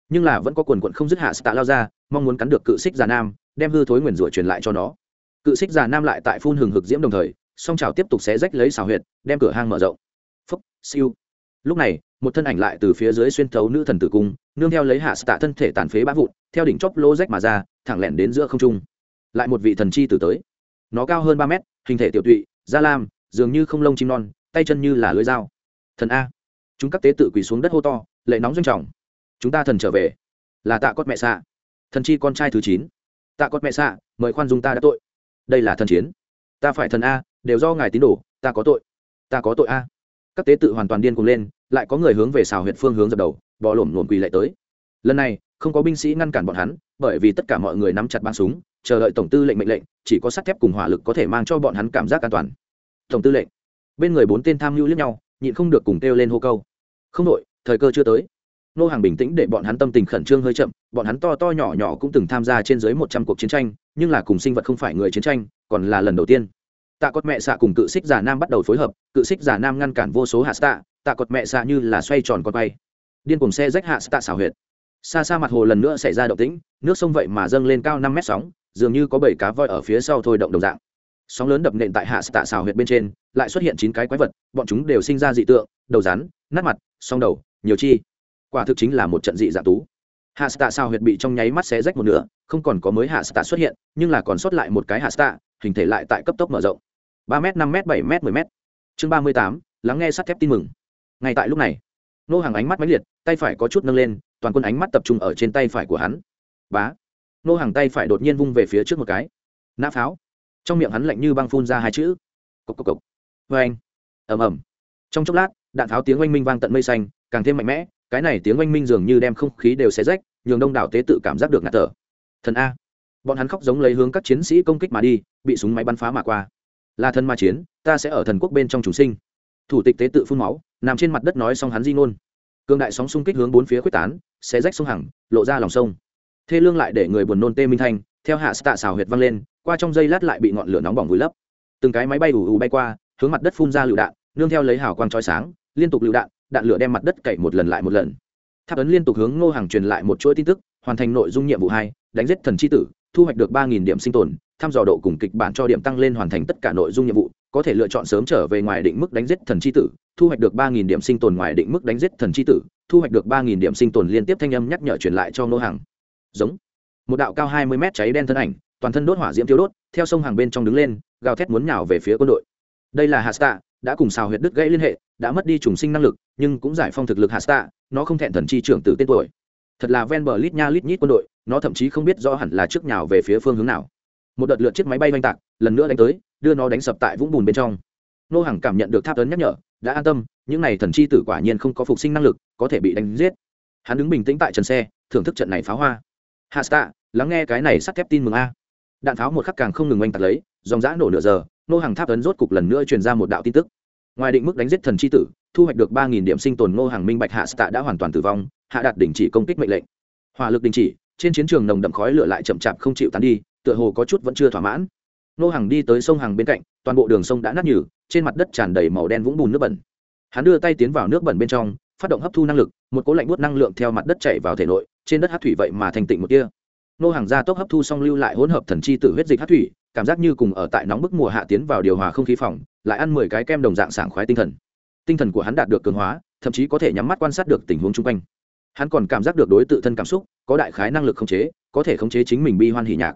nhưng là vẫn có quần quận không dứt hạ tạ lao ra, mong muốn cắn được cự xích già nam, đem hư thối nguyền rủa truyền lại cho nó. Cự xích già nam lại tại phun hừng hực diễm đồng thời, song trào tiếp tục xé rách lấy xào huyệt, đem cửa hang mở rộng. Phúc, siêu. Lúc này, một thân ảnh lại từ phía dưới xuyên thấu nữ thần tử cung, nương theo lấy hạ tạ thân thể tàn phế bã vụn, theo đỉnh chóp lô rách mà ra, thẳng lẻn đến giữa không trung. Lại một vị thần chi tử tới. Nó cao hơn ba mét, hình thể tiểu tụy, da lam, dường như không lông chim non, tay chân như là lưới dao. Thần a. Chúng các tế tự quỳ xuống đất hô to, lệ nóng doanh trọng chúng ta thần trở về. Là tạ cốt mẹ xạ. Thần chi con trai thứ chín. Tạ cốt mẹ xạ, mời khoan dung ta đã tội. Đây là thần chiến. Ta phải thần a, đều do ngài tín đồ, ta có tội. Ta có tội a. Các tế tự hoàn toàn điên cuồng lên, lại có người hướng về xào huyện phương hướng dập đầu bỏ lổm lổm quỳ lại tới. Lần này, không có binh sĩ ngăn cản bọn hắn, bởi vì tất cả mọi người nắm chặt bắn súng, chờ đợi tổng tư lệnh mệnh lệnh, chỉ có sắt thép cùng hỏa lực có thể mang cho bọn hắn cảm giác an toàn. Tổng tư lệnh. Bên người bốn tên tham mưu liếc nhau, nhịn không được cùng kêu lên hô câu. Không đội, thời cơ chưa tới nô hàng bình tĩnh để bọn hắn tâm tình khẩn trương hơi chậm, bọn hắn to to nhỏ nhỏ cũng từng tham gia trên dưới một trăm cuộc chiến tranh, nhưng là cùng sinh vật không phải người chiến tranh, còn là lần đầu tiên. Tạ cột mẹ xạ cùng cự xích giả nam bắt đầu phối hợp, cự xích giả nam ngăn cản vô số hạ tạ tạ cột mẹ xạ như là xoay tròn con bay điên cùng xe rách hạ tạ xảo huyệt. Xa xa mặt hồ lần nữa xảy ra động tĩnh, nước sông vậy mà dâng lên cao năm mét sóng, dường như có bảy cá voi ở phía sau thôi động đồng dạng. Sóng lớn đập nện tại hạ tạ xào huyệt bên trên, lại xuất hiện chín cái quái vật, bọn chúng đều sinh ra dị tượng, đầu rắn, nát mặt, song đầu, nhiều chi quả thực chính là một trận dị dạng tú. Hạ tạ Sao huyệt bị trong nháy mắt xé rách một nửa, không còn có mới hạ tạ xuất hiện, nhưng là còn sót lại một cái hạ tạ hình thể lại tại cấp tốc mở rộng. Ba m năm m bảy m mười m chương ba mươi tám, lắng nghe sắt thép tin mừng. Ngay tại lúc này, nô hàng ánh mắt mãnh liệt, tay phải có chút nâng lên, toàn quân ánh mắt tập trung ở trên tay phải của hắn. Bá! Nô hàng tay phải đột nhiên vung về phía trước một cái. Nã pháo! Trong miệng hắn lạnh như băng phun ra hai chữ. Cộc cộc cộc. Vê anh. Ầm ầm. Trong chốc lát, đạn pháo tiếng oanh minh vang tận mây xanh, càng thêm mạnh mẽ cái này tiếng oanh minh dường như đem không khí đều xé rách, nhường đông đảo tế tự cảm giác được ngạt thở. Thần a. Bọn hắn khóc giống lấy hướng các chiến sĩ công kích mà đi, bị súng máy bắn phá mà qua. Là thần ma chiến, ta sẽ ở thần quốc bên trong chúng sinh. Thủ tịch tế tự phun máu, nằm trên mặt đất nói xong hắn di ngôn. Cương đại sóng xung kích hướng bốn phía quyết tán, xé rách sông hẳng lộ ra lòng sông. Thê lương lại để người buồn nôn tê minh thanh, theo hạ tạ xào huyệt văng lên, qua trong dây lát lại bị ngọn lửa nóng bỏng vùi lấp. Từng cái máy bay ù ù bay qua, hướng mặt đất phun ra lựu đạn, nương theo lấy hào quang trói sáng, liên tục lựu đạn đạn lửa đem mặt đất cậy một lần lại một lần. Tháp ấn liên tục hướng ngô hàng truyền lại một chuỗi tin tức, hoàn thành nội dung nhiệm vụ hai, đánh giết thần c h i tử, thu hoạch được ba nghìn điểm sinh tồn, thăm dò độ cùng kịch bản cho điểm tăng lên hoàn thành tất cả nội dung nhiệm vụ, có thể lựa chọn sớm trở về ngoài định mức đánh giết thần c h i tử, thu hoạch được ba nghìn điểm sinh tồn ngoài định mức đánh giết thần c h i tử, thu hoạch được ba nghìn điểm sinh tồn liên tiếp thanh âm nhắc nhở truyền lại cho ngô hàng giống. Một đạo cao hai mươi mét cháy đen thân ảnh, toàn thân đốt hỏa diễm thiếu đốt, theo sông hàng bên trong đứng lên, gào thét muốn nhào về phía quân đội. Đây là hasta đã cùng xào huyệt đứt gãy liên hệ, đã mất đi trùng sinh năng lực, nhưng cũng giải phong thực lực hasta, nó không thẹn thần chi trưởng từ tên tuổi. Thật là ven bờ lít nha lít nhít quân đội, nó thậm chí không biết rõ hẳn là trước nhào về phía phương hướng nào. Một đợt lượt chiếc máy bay oanh tạc, lần nữa đánh tới, đưa nó đánh sập tại vũng bùn bên trong. Nô hàng cảm nhận được tháp tấn nhắc nhở, đã an tâm, những n à y thần chi tử quả nhiên không có phục sinh năng lực, có thể bị đánh giết. Hắn đứng bình tĩnh tại trần xe, thưởng thức trận này pháo hoa. Hasta, lắng nghe cái này sắt thép tin mừng a. Đạn pháo một khắc càng không ngừng oanh tạc lấy, dòng giã nổ nửa giờ nô hàng tháp ấn rốt cục lần nữa truyền ra một đạo tin tức. Ngoài định mức đánh giết thần c h i tử, thu hoạch được ba nghìn điểm sinh tồn nô hàng minh bạch hạ stạ đã hoàn toàn tử vong, hạ đạt đình chỉ công kích mệnh lệnh. Hỏa lực đình chỉ, trên chiến trường nồng đậm khói lửa lại chậm chạp không chịu tán đi, tựa hồ có chút vẫn chưa thỏa mãn. Nô hàng đi tới sông hàng bên cạnh, toàn bộ đường sông đã nát nhừ, trên mặt đất tràn đầy màu đen vũng bùn nước bẩn. Hắn đưa tay tiến vào nước bẩn bên trong, phát động hấp thu năng lực, một cố lạnh bút năng lượng theo mặt đất chảy vào thể nội, trên đất hát thủy vậy mà thành tịnh một kia nô hàng gia tốc hấp thu xong lưu lại hỗn hợp thần chi tử huyết dịch hát thủy cảm giác như cùng ở tại nóng bức mùa hạ tiến vào điều hòa không khí phòng, lại ăn mười cái kem đồng dạng sảng khoái tinh thần. Tinh thần của hắn đạt được cường hóa, thậm chí có thể nhắm mắt quan sát được tình huống chung quanh. Hắn còn cảm giác được đối tự thân cảm xúc, có đại khái năng lực khống chế, có thể khống chế chính mình bi hoan hỉ nhạc.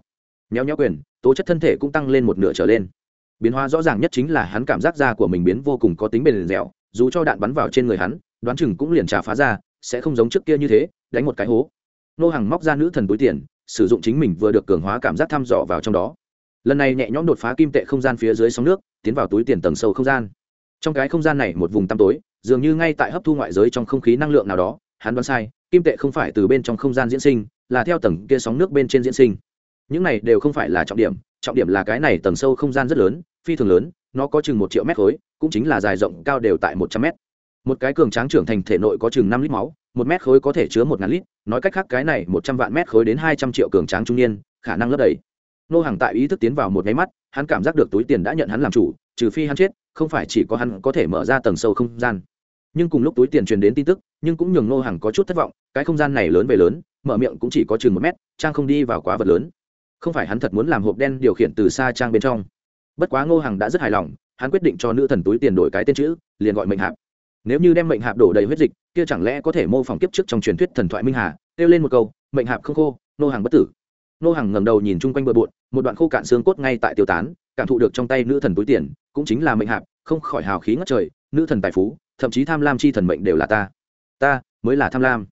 Nhéo nhéo quyền, tố chất thân thể cũng tăng lên một nửa trở lên. Biến hóa rõ ràng nhất chính là hắn cảm giác da của mình biến vô cùng có tính bền dẻo, dù cho đạn bắn vào trên người hắn, đoán chừng cũng liền trà phá ra, sẽ không giống trước kia như thế, đánh một cái hố. Nô hàng móc ra nữ thần túi tiền, sử dụng chính mình vừa được cường hóa cảm giác thăm dò vào trong đó lần này nhẹ nhõm đột phá kim tệ không gian phía dưới sóng nước, tiến vào túi tiền tầng sâu không gian. Trong cái không gian này một vùng tăm tối, dường như ngay tại hấp thu ngoại giới trong không khí năng lượng nào đó, hắn đoán sai, kim tệ không phải từ bên trong không gian diễn sinh, là theo tầng kia sóng nước bên trên diễn sinh. Những này đều không phải là trọng điểm trọng điểm là cái này tầng sâu không gian rất lớn, phi thường lớn, nó có chừng một triệu mét khối, cũng chính là dài rộng cao đều tại một trăm mét. Một cái cường tráng trưởng thành thể nội có chừng năm lít máu, một mét khối có thể chứa một ngàn lít, nói cách khác cái này một trăm vạn mét khối đến hai trăm triệu cường tráng trung niên, khả năng lấp đầy nô hàng tại ý thức tiến vào một nháy mắt, hắn cảm giác được túi tiền đã nhận hắn làm chủ, trừ phi hắn chết, không phải chỉ có hắn có thể mở ra tầng sâu không gian. Nhưng cùng lúc túi tiền truyền đến tin tức, nhưng cũng nhường nô hàng có chút thất vọng, cái không gian này lớn về lớn, mở miệng cũng chỉ có chừng một mét, trang không đi vào quá vật lớn. Không phải hắn thật muốn làm hộp đen điều khiển từ xa trang bên trong. Bất quá ngô Hằng đã rất hài lòng, hắn quyết định cho nữ thần túi tiền đổi cái tên chữ, liền gọi mệnh hạp. Nếu như đem mệnh hạp đổ đầy huyết dịch, kia chẳng lẽ có thể mô phỏng kiếp trước trong truyền thuyết thần thoại minh hà? Kêu lên một câu, mệnh hạp không khô, nô hàng bất tử nô hàng ngẩng đầu nhìn chung quanh bờ bộn, một đoạn khô cạn xương cốt ngay tại tiêu tán, cảm thụ được trong tay nữ thần túi tiền, cũng chính là mệnh hạp, không khỏi hào khí ngất trời, nữ thần tài phú, thậm chí tham lam chi thần mệnh đều là ta. Ta mới là tham lam.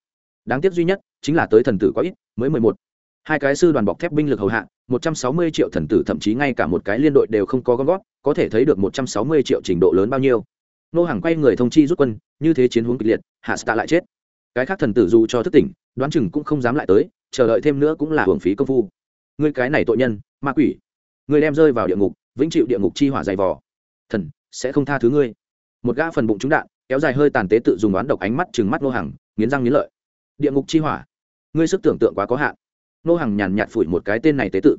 Đáng tiếc duy nhất chính là tới thần tử quá ít, mới mười một. Hai cái sư đoàn bọc thép binh lực hầu hạ, một trăm sáu mươi triệu thần tử thậm chí ngay cả một cái liên đội đều không có gom gót có thể thấy được một trăm sáu mươi triệu trình độ lớn bao nhiêu. Nô hàng quay người thông chi rút quân, như thế chiến hướng kịch liệt, hạ stạ lại chết. Cái khác thần tử dù cho thức tỉnh, đoán chừng cũng không dám lại tới chờ đợi thêm nữa cũng là hưởng phí công phu. Ngươi cái này tội nhân, ma quỷ. Ngươi đem rơi vào địa ngục, vĩnh chịu địa ngục chi hỏa dày vò. Thần, sẽ không tha thứ ngươi. Một gã phần bụng trúng đạn, kéo dài hơi tàn tế tự dùng đoán độc ánh mắt chừng mắt nô hàng nghiến răng nghiến lợi. Địa ngục chi hỏa. Ngươi sức tưởng tượng quá có hạn. Nô hàng nhàn nhạt phủi một cái tên này tế tự.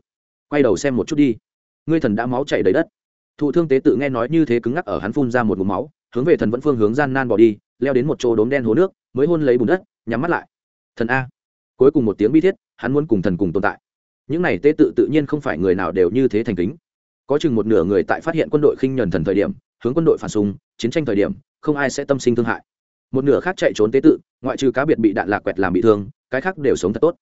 Quay đầu xem một chút đi. Ngươi thần đã máu chảy đầy đất. Thụ thương tế tự nghe nói như thế cứng ngắc ở hắn phun ra một mũ máu, hướng về thần vẫn phương hướng gian nan bỏ đi, leo đến một chỗ đốm đen hố nước, mới hôn lấy bùn đất, nhắm mắt lại. Thần a cuối cùng một tiếng bi thiết, hắn muốn cùng thần cùng tồn tại. Những này tế tự tự nhiên không phải người nào đều như thế thành kính. Có chừng một nửa người tại phát hiện quân đội khinh nhuần thần thời điểm, hướng quân đội phản xung, chiến tranh thời điểm, không ai sẽ tâm sinh thương hại. Một nửa khác chạy trốn tế tự, ngoại trừ cá biệt bị đạn lạc quẹt làm bị thương, cái khác đều sống thật tốt.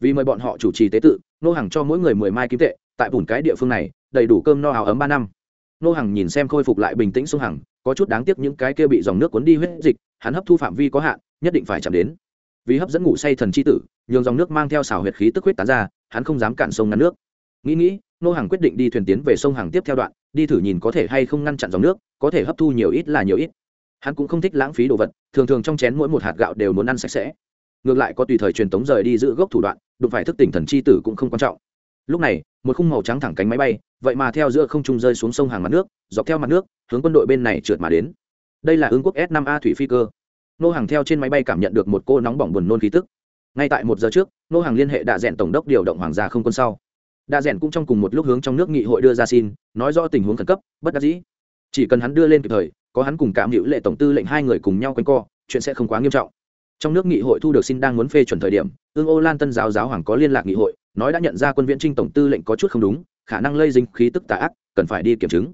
Vì mời bọn họ chủ trì tế tự, nô hàng cho mỗi người mười mai kim tệ, tại bùn cái địa phương này, đầy đủ cơm no áo ấm ba năm. Nô hàng nhìn xem khôi phục lại bình tĩnh sông hằng, có chút đáng tiếc những cái kia bị dòng nước cuốn đi huyết dịch, hắn hấp thu phạm vi có hạn, nhất định phải chạm đến vì hấp dẫn ngủ say thần c h i tử, nhường dòng nước mang theo xào huyệt khí tức huyết tán ra, hắn không dám cản sông ngăn nước. Nghĩ nghĩ, nô hàng quyết định đi thuyền tiến về sông hàng tiếp theo đoạn, đi thử nhìn có thể hay không ngăn chặn dòng nước, có thể hấp thu nhiều ít là nhiều ít. Hắn cũng không thích lãng phí đồ vật, thường thường trong chén mỗi một hạt gạo đều muốn ăn sạch sẽ. Ngược lại có tùy thời truyền tống rời đi giữ gốc thủ đoạn, đụng phải thức tỉnh thần c h i tử cũng không quan trọng. Lúc này, một khung màu trắng thẳng cánh máy bay, vậy mà theo giữa không trung rơi xuống sông hàng mặt nước, dọc theo mặt nước, hướng quân đội bên này trượt mà đến. Đây là ứng quốc s 5 a thủy phi cơ nô hàng theo trên máy bay cảm nhận được một cô nóng bỏng buồn nôn khí tức. Ngay tại một giờ trước, nô hàng liên hệ đạ rẽn tổng đốc điều động hoàng gia không quân sau. Đạ rẽn cũng trong cùng một lúc hướng trong nước nghị hội đưa ra xin, nói rõ tình huống khẩn cấp, bất đắc dĩ. Chỉ cần hắn đưa lên kịp thời, có hắn cùng cảm hữu lệ tổng tư lệnh hai người cùng nhau quanh co, chuyện sẽ không quá nghiêm trọng. Trong nước nghị hội thu được xin đang muốn phê chuẩn thời điểm ương ô lan tân giáo giáo hoàng có liên lạc nghị hội, nói đã nhận ra quân viễn trinh tổng tư lệnh có chút không đúng, khả năng lây dính khí tức tà ác, cần phải đi kiểm chứng.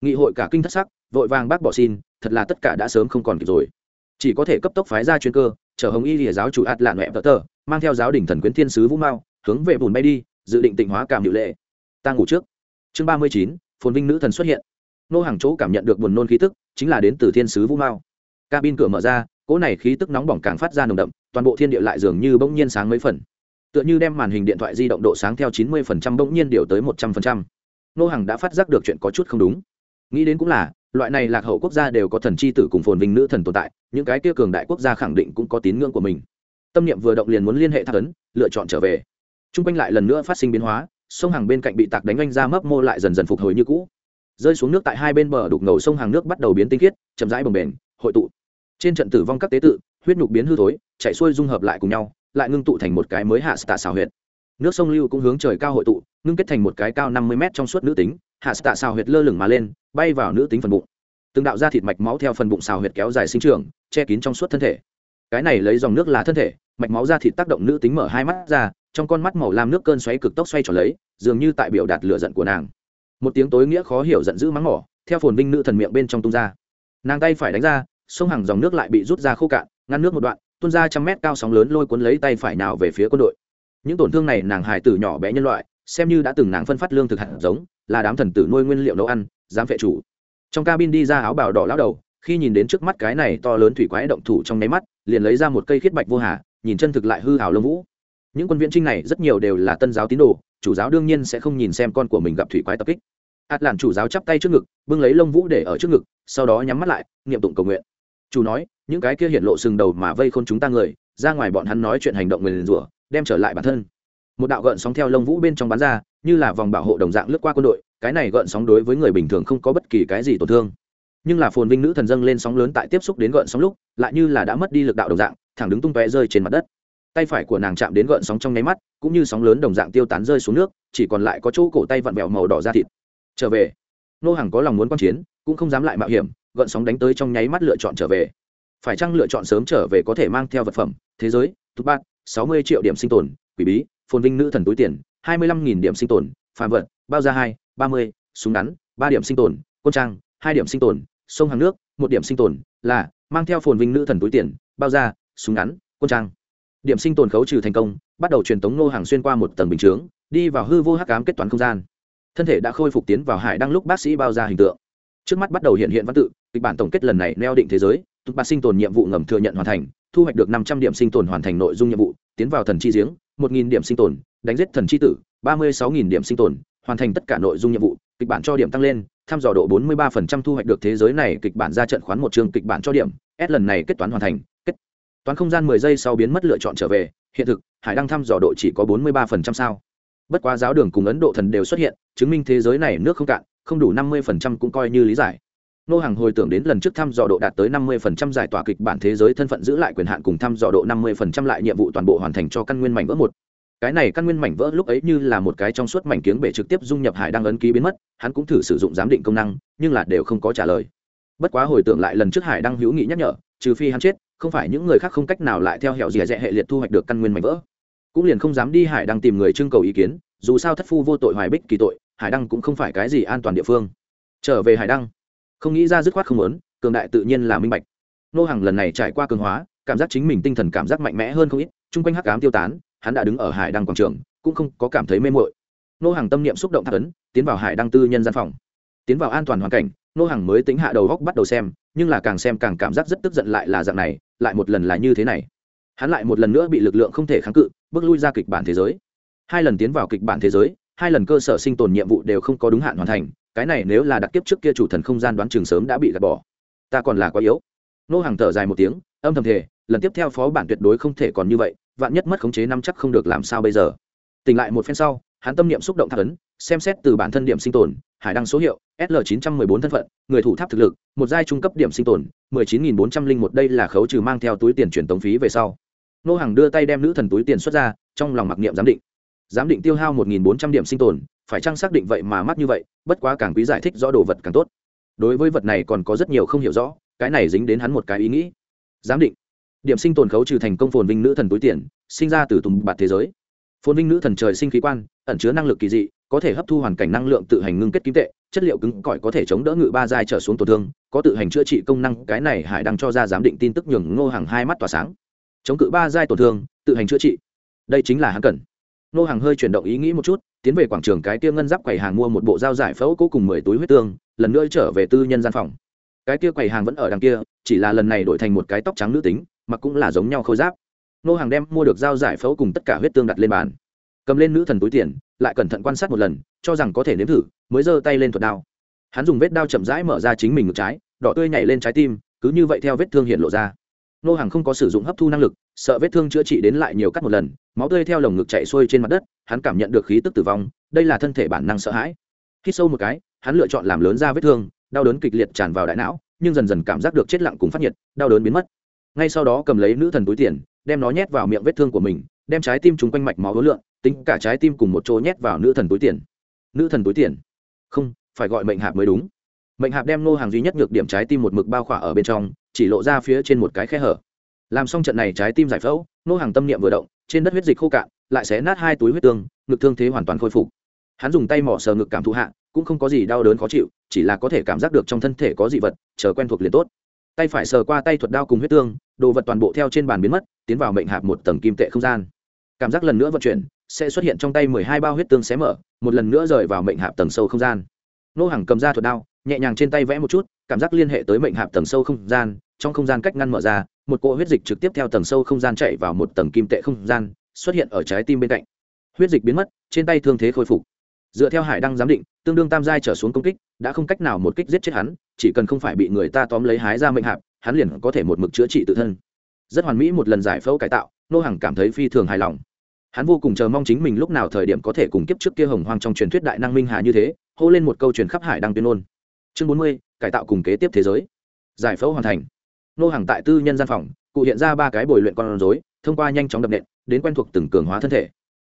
Nghị hội cả kinh thất sắc, vội vàng bác bỏ xin, thật là tất cả đã sớm không còn kịp rồi chỉ có thể cấp tốc phái ra chuyên cơ, chở hồng y lìa giáo chủ ạt lạn mẹ vợ tờ, mang theo giáo đình thần quyến thiên sứ vũ mao, hướng về bùn bay đi, dự định tịnh hóa cảm hiệu lệ. Ta ngủ trước. Chương ba mươi chín, phồn vinh nữ thần xuất hiện. Nô hàng chỗ cảm nhận được buồn nôn khí tức, chính là đến từ thiên sứ vũ mao. Cabin cửa mở ra, cỗ này khí tức nóng bỏng càng phát ra nồng đậm, toàn bộ thiên địa lại dường như bỗng nhiên sáng mấy phần. Tựa như đem màn hình điện thoại di động độ sáng theo chín mươi phần trăm bỗng nhiên điều tới một trăm phần trăm. Nô hàng đã phát giác được chuyện có chút không đúng. Nghĩ đến cũng là loại này lạc hậu quốc gia đều có thần chi tử cùng phồn vinh nữ thần tồn tại, những cái kia cường đại quốc gia khẳng định cũng có tín ngưỡng của mình. Tâm niệm vừa động liền muốn liên hệ thác ấn, lựa chọn trở về. T r u n g quanh lại lần nữa phát sinh biến hóa, sông hàng bên cạnh bị tạc đánh anh ra mấp mô lại dần dần phục hồi như cũ. Rơi xuống nước tại hai bên bờ đục ngầu sông hàng nước bắt đầu biến tinh khiết, chậm rãi bồng bềnh, hội tụ. Trên trận tử vong các tế tự, huyết nhục biến hư thối, chạy xuôi dung hợp lại cùng nhau, lại ngưng tụ thành một cái mới hạ stạ xào huyệt. Nước sông lưu cũng hướng trời cao hội tụ, ngưng kết thành một cái cao năm mươi m trong suốt nữ tính, hạ stạ xào huyệt lơ lửng mà lên bay vào nữ tính phần bụng. Từng đạo ra thịt mạch máu theo phần bụng xào huyệt kéo dài sinh trường che kín trong suốt thân thể. Cái này lấy dòng nước là thân thể, mạch máu ra thịt tác động nữ tính mở hai mắt ra, trong con mắt màu lam nước cơn xoáy cực tốc xoay tròn lấy, dường như tại biểu đạt lửa giận của nàng. Một tiếng tối nghĩa khó hiểu giận dữ mắng mỏ, theo phồn vinh nữ thần miệng bên trong tung ra. Nàng tay phải đánh ra, sông hàng dòng nước lại bị rút ra khô cạn, ngăn nước một đoạn, tuôn ra trăm mét cao sóng lớn lôi cuốn lấy tay phải nào về phía quân đội. Những tổn thương này nàng hài tử nhỏ bé nhân loại xem như đã từng nàng phân phát lương thực hạt giống, là đám thần tử nuôi nguyên liệu nấu ăn, dám phệ chủ. Trong cabin đi ra áo bào đỏ lão đầu, khi nhìn đến trước mắt cái này to lớn thủy quái động thủ trong nháy mắt, liền lấy ra một cây khiết bạch vô hà, nhìn chân thực lại hư hào lông vũ. Những quân viễn trinh này rất nhiều đều là tân giáo tín đồ, chủ giáo đương nhiên sẽ không nhìn xem con của mình gặp thủy quái tập kích. Ạt làn chủ giáo chắp tay trước ngực, bưng lấy lông vũ để ở trước ngực, sau đó nhắm mắt lại, niệm tụng cầu nguyện. Chủ nói, những cái kia hiện lộ sừng đầu mà vây khôn chúng ta người, ra ngoài bọn hắn nói chuyện hành động người liền rủa, đem trở lại bản thân một đạo gợn sóng theo lông vũ bên trong bán ra, như là vòng bảo hộ đồng dạng lướt qua quân đội, cái này gợn sóng đối với người bình thường không có bất kỳ cái gì tổn thương. Nhưng là phồn vinh nữ thần dâng lên sóng lớn tại tiếp xúc đến gợn sóng lúc, lại như là đã mất đi lực đạo đồng dạng, thẳng đứng tung tóe rơi trên mặt đất. Tay phải của nàng chạm đến gợn sóng trong nháy mắt, cũng như sóng lớn đồng dạng tiêu tán rơi xuống nước, chỉ còn lại có chỗ cổ tay vặn vẹo màu đỏ ra thịt. Trở về. Nô hàng có lòng muốn quan chiến, cũng không dám lại mạo hiểm, gợn sóng đánh tới trong nháy mắt lựa chọn trở về. Phải chăng lựa chọn sớm trở về có thể mang theo vật phẩm, thế giới thứ ba sáu mươi triệu điểm sinh tồn, quỷ bí phồn vinh nữ thần túi tiền hai mươi lăm nghìn điểm sinh tồn phàm vật bao ra hai ba mươi súng ngắn ba điểm sinh tồn quân trang hai điểm sinh tồn sông hàng nước một điểm sinh tồn là mang theo phồn vinh nữ thần túi tiền bao gia, súng ngắn quân trang. Điểm sinh tồn khấu trừ thành công bắt đầu truyền tống nô hàng xuyên qua một tầng bình chướng đi vào hư vô hắc ám kết toán không gian. Thân thể đã khôi phục tiến vào hải đăng lúc bác sĩ bao ra hình tượng. Trước mắt bắt đầu hiện hiện văn tự kịch bản tổng kết lần này neo định thế giới tục bạc sinh tồn nhiệm vụ ngầm thừa nhận hoàn thành thu hoạch được năm trăm điểm sinh tồn hoàn thành nội dung nhiệm vụ tiến vào thần chi giếng một nghìn điểm sinh tồn, đánh giết thần chi tử, ba mươi sáu nghìn điểm sinh tồn, hoàn thành tất cả nội dung nhiệm vụ, kịch bản cho điểm tăng lên thăm dò độ bốn mươi ba phần trăm thu hoạch được thế giới này, kịch bản ra trận khoán một chương kịch bản cho điểm, s lần này kết toán hoàn thành, kết toán không gian mười giây sau biến mất lựa chọn trở về, hiện thực, hải đăng thăm dò độ chỉ có bốn mươi ba phần trăm sao. Bất quá giáo đường cùng ấn độ thần đều xuất hiện, chứng minh thế giới này nước không cạn, không đủ năm mươi phần trăm cũng coi như lý giải nô hàng hồi tưởng đến lần trước thăm dò độ đạt tới năm mươi phần trăm giải tỏa kịch bản thế giới thân phận giữ lại quyền hạn cùng thăm dò độ năm mươi phần trăm lại nhiệm vụ toàn bộ hoàn thành cho căn nguyên mảnh vỡ một. Cái này căn nguyên mảnh vỡ lúc ấy như là một cái trong suốt mảnh kiếng bể trực tiếp dung nhập hải đang ấn ký biến mất, hắn cũng thử sử dụng giám định công năng, nhưng là đều không có trả lời. Bất quá hồi tưởng lại lần trước hải đang hữu nghị nhắc nhở, trừ phi hắn chết, không phải những người khác không cách nào lại theo hẻo dẻ dẹ hệ liệt thu hoạch được căn nguyên mảnh vỡ. Cũng liền không dám đi hải đăng tìm người trưng cầu ý kiến, dù sao thất phu vô tội hoài bích kỳ tội, hải đăng cũng không phải cái gì an toàn địa phương. Trở về hải đăng không nghĩ ra dứt khoát không muốn, cường đại tự nhiên là minh bạch. Nô hàng lần này trải qua cường hóa, cảm giác chính mình tinh thần cảm giác mạnh mẽ hơn không ít, chung quanh hắc cám tiêu tán, hắn đã đứng ở hải đăng quảng trường, cũng không có cảm thấy mê mội nô hàng tâm niệm xúc động thác ấn, tiến vào hải đăng tư nhân gian phòng. Tiến vào an toàn hoàn cảnh, nô hàng mới tính hạ đầu góc bắt đầu xem, nhưng là càng xem càng cảm giác rất tức giận lại là dạng này, lại một lần là như thế này. Hắn lại một lần nữa bị lực lượng không thể kháng cự, bước lui ra kịch bản thế giới. Hai lần tiến vào kịch bản thế giới, hai lần cơ sở sinh tồn nhiệm vụ đều không có đúng hạn hoàn thành cái này nếu là đặc kiếp trước kia chủ thần không gian đoán trường sớm đã bị gạt bỏ, ta còn là quá yếu. Nô hàng thở dài một tiếng, âm thầm thể lần tiếp theo phó bản tuyệt đối không thể còn như vậy, vạn nhất mất khống chế năm chắc không được làm sao bây giờ. Tỉnh lại một phen sau, hắn tâm niệm xúc động thác ấn, xem xét từ bản thân điểm sinh tồn, hải đăng số hiệu sl 914 thân phận, người thủ tháp thực lực, một giai trung cấp điểm sinh tồn 19.401 đây là khấu trừ mang theo túi tiền chuyển tống phí về sau. Nô hàng đưa tay đem nữ thần túi tiền xuất ra, trong lòng mặc niệm giám định. Giám định tiêu hao 1.400 điểm sinh tồn phải chăng xác định vậy mà mắt như vậy, bất quá càng quý giải thích rõ đồ vật càng tốt. Đối với vật này còn có rất nhiều không hiểu rõ, cái này dính đến hắn một cái ý nghĩ. Giám định. Điểm sinh tồn khấu trừ thành công phồn vinh nữ thần túi tiền, sinh ra từ tùng bạt thế giới. Phồn vinh nữ thần trời sinh khí quan, ẩn chứa năng lực kỳ dị, có thể hấp thu hoàn cảnh năng lượng tự hành ngưng kết kim tệ, chất liệu cứng cỏi có thể chống đỡ ngự ba giai trở xuống tổn thương, có tự hành chữa trị công năng, cái này hải đang cho ra giám định tin tức nhường ngô hàng hai mắt tỏa sáng. Chống cự ba giai tổn thương, tự hành chữa trị. Đây chính là hắn cần. Ngô hàng hơi chuyển động ý nghĩ một chút tiến về quảng trường cái kia ngân giáp quầy hàng mua một bộ dao giải phẫu cố cùng mười túi huyết tương, lần nữa trở về tư nhân gian phòng. Cái kia quầy hàng vẫn ở đằng kia, chỉ là lần này đổi thành một cái tóc trắng nữ tính mà cũng là giống nhau khôi giáp. Nô hàng đem mua được dao giải phẫu cùng tất cả huyết tương đặt lên bàn. Cầm lên nữ thần túi tiền, lại cẩn thận quan sát một lần, cho rằng có thể nếm thử, mới giơ tay lên thuật đao. Hắn dùng vết đao chậm rãi mở ra chính mình ngực trái, đỏ tươi nhảy lên trái tim, cứ như vậy theo vết thương hiện lộ ra nô hàng không có sử dụng hấp thu năng lực, sợ vết thương chữa trị đến lại nhiều cắt một lần, máu tươi theo lồng ngực chạy xuôi trên mặt đất, hắn cảm nhận được khí tức tử vong, đây là thân thể bản năng sợ hãi. Khi sâu một cái, hắn lựa chọn làm lớn ra vết thương, đau đớn kịch liệt tràn vào đại não, nhưng dần dần cảm giác được chết lặng cùng phát nhiệt, đau đớn biến mất. Ngay sau đó cầm lấy nữ thần túi tiền, đem nó nhét vào miệng vết thương của mình, đem trái tim chúng quanh mạch máu hối lượng tính cả trái tim cùng một chỗ nhét vào nữ thần túi tiền. Nữ thần túi tiền. Không, phải gọi mệnh hạp mới đúng mệnh hạp đem nô hàng duy nhất nhược điểm trái tim một mực bao khỏa ở bên trong, chỉ lộ ra phía trên một cái khe hở. Làm xong trận này trái tim giải phẫu, nô hàng tâm niệm vừa động, trên đất huyết dịch khô cạn, lại xé nát hai túi huyết tương, ngực thương thế hoàn toàn khôi phục. Hắn dùng tay mỏ sờ ngực cảm thụ hạ, cũng không có gì đau đớn khó chịu, chỉ là có thể cảm giác được trong thân thể có dị vật, chờ quen thuộc liền tốt. Tay phải sờ qua tay thuật đao cùng huyết tương, đồ vật toàn bộ theo trên bàn biến mất, tiến vào mệnh hạp một tầng kim tệ không gian. Cảm giác lần nữa vận chuyển, sẽ xuất hiện trong tay mười hai bao huyết tương xé mở, một lần nữa rời vào mệnh hạp tầng sâu không gian. Nô hàng cầm ra thuật đao nhẹ nhàng trên tay vẽ một chút, cảm giác liên hệ tới mệnh hạp tầng sâu không gian, trong không gian cách ngăn mở ra, một cỗ huyết dịch trực tiếp theo tầng sâu không gian chạy vào một tầng kim tệ không gian, xuất hiện ở trái tim bên cạnh. Huyết dịch biến mất, trên tay thương thế khôi phục. Dựa theo hải đăng giám định, tương đương tam giai trở xuống công kích, đã không cách nào một kích giết chết hắn, chỉ cần không phải bị người ta tóm lấy hái ra mệnh hạp, hắn liền có thể một mực chữa trị tự thân. Rất hoàn mỹ một lần giải phẫu cải tạo, nô Hằng cảm thấy phi thường hài lòng. Hắn vô cùng chờ mong chính mình lúc nào thời điểm có thể cùng kiếp trước kia hồng hoang trong truyền thuyết đại năng minh hà như thế, hô lên một câu truyền khắp hải đăng tuyên ôn chương bốn mươi, cải tạo cùng kế tiếp thế giới. Giải phẫu hoàn thành. Nô hàng tại tư nhân gian phòng, cụ hiện ra ba cái bồi luyện con rối, thông qua nhanh chóng đập nện, đến quen thuộc từng cường hóa thân thể.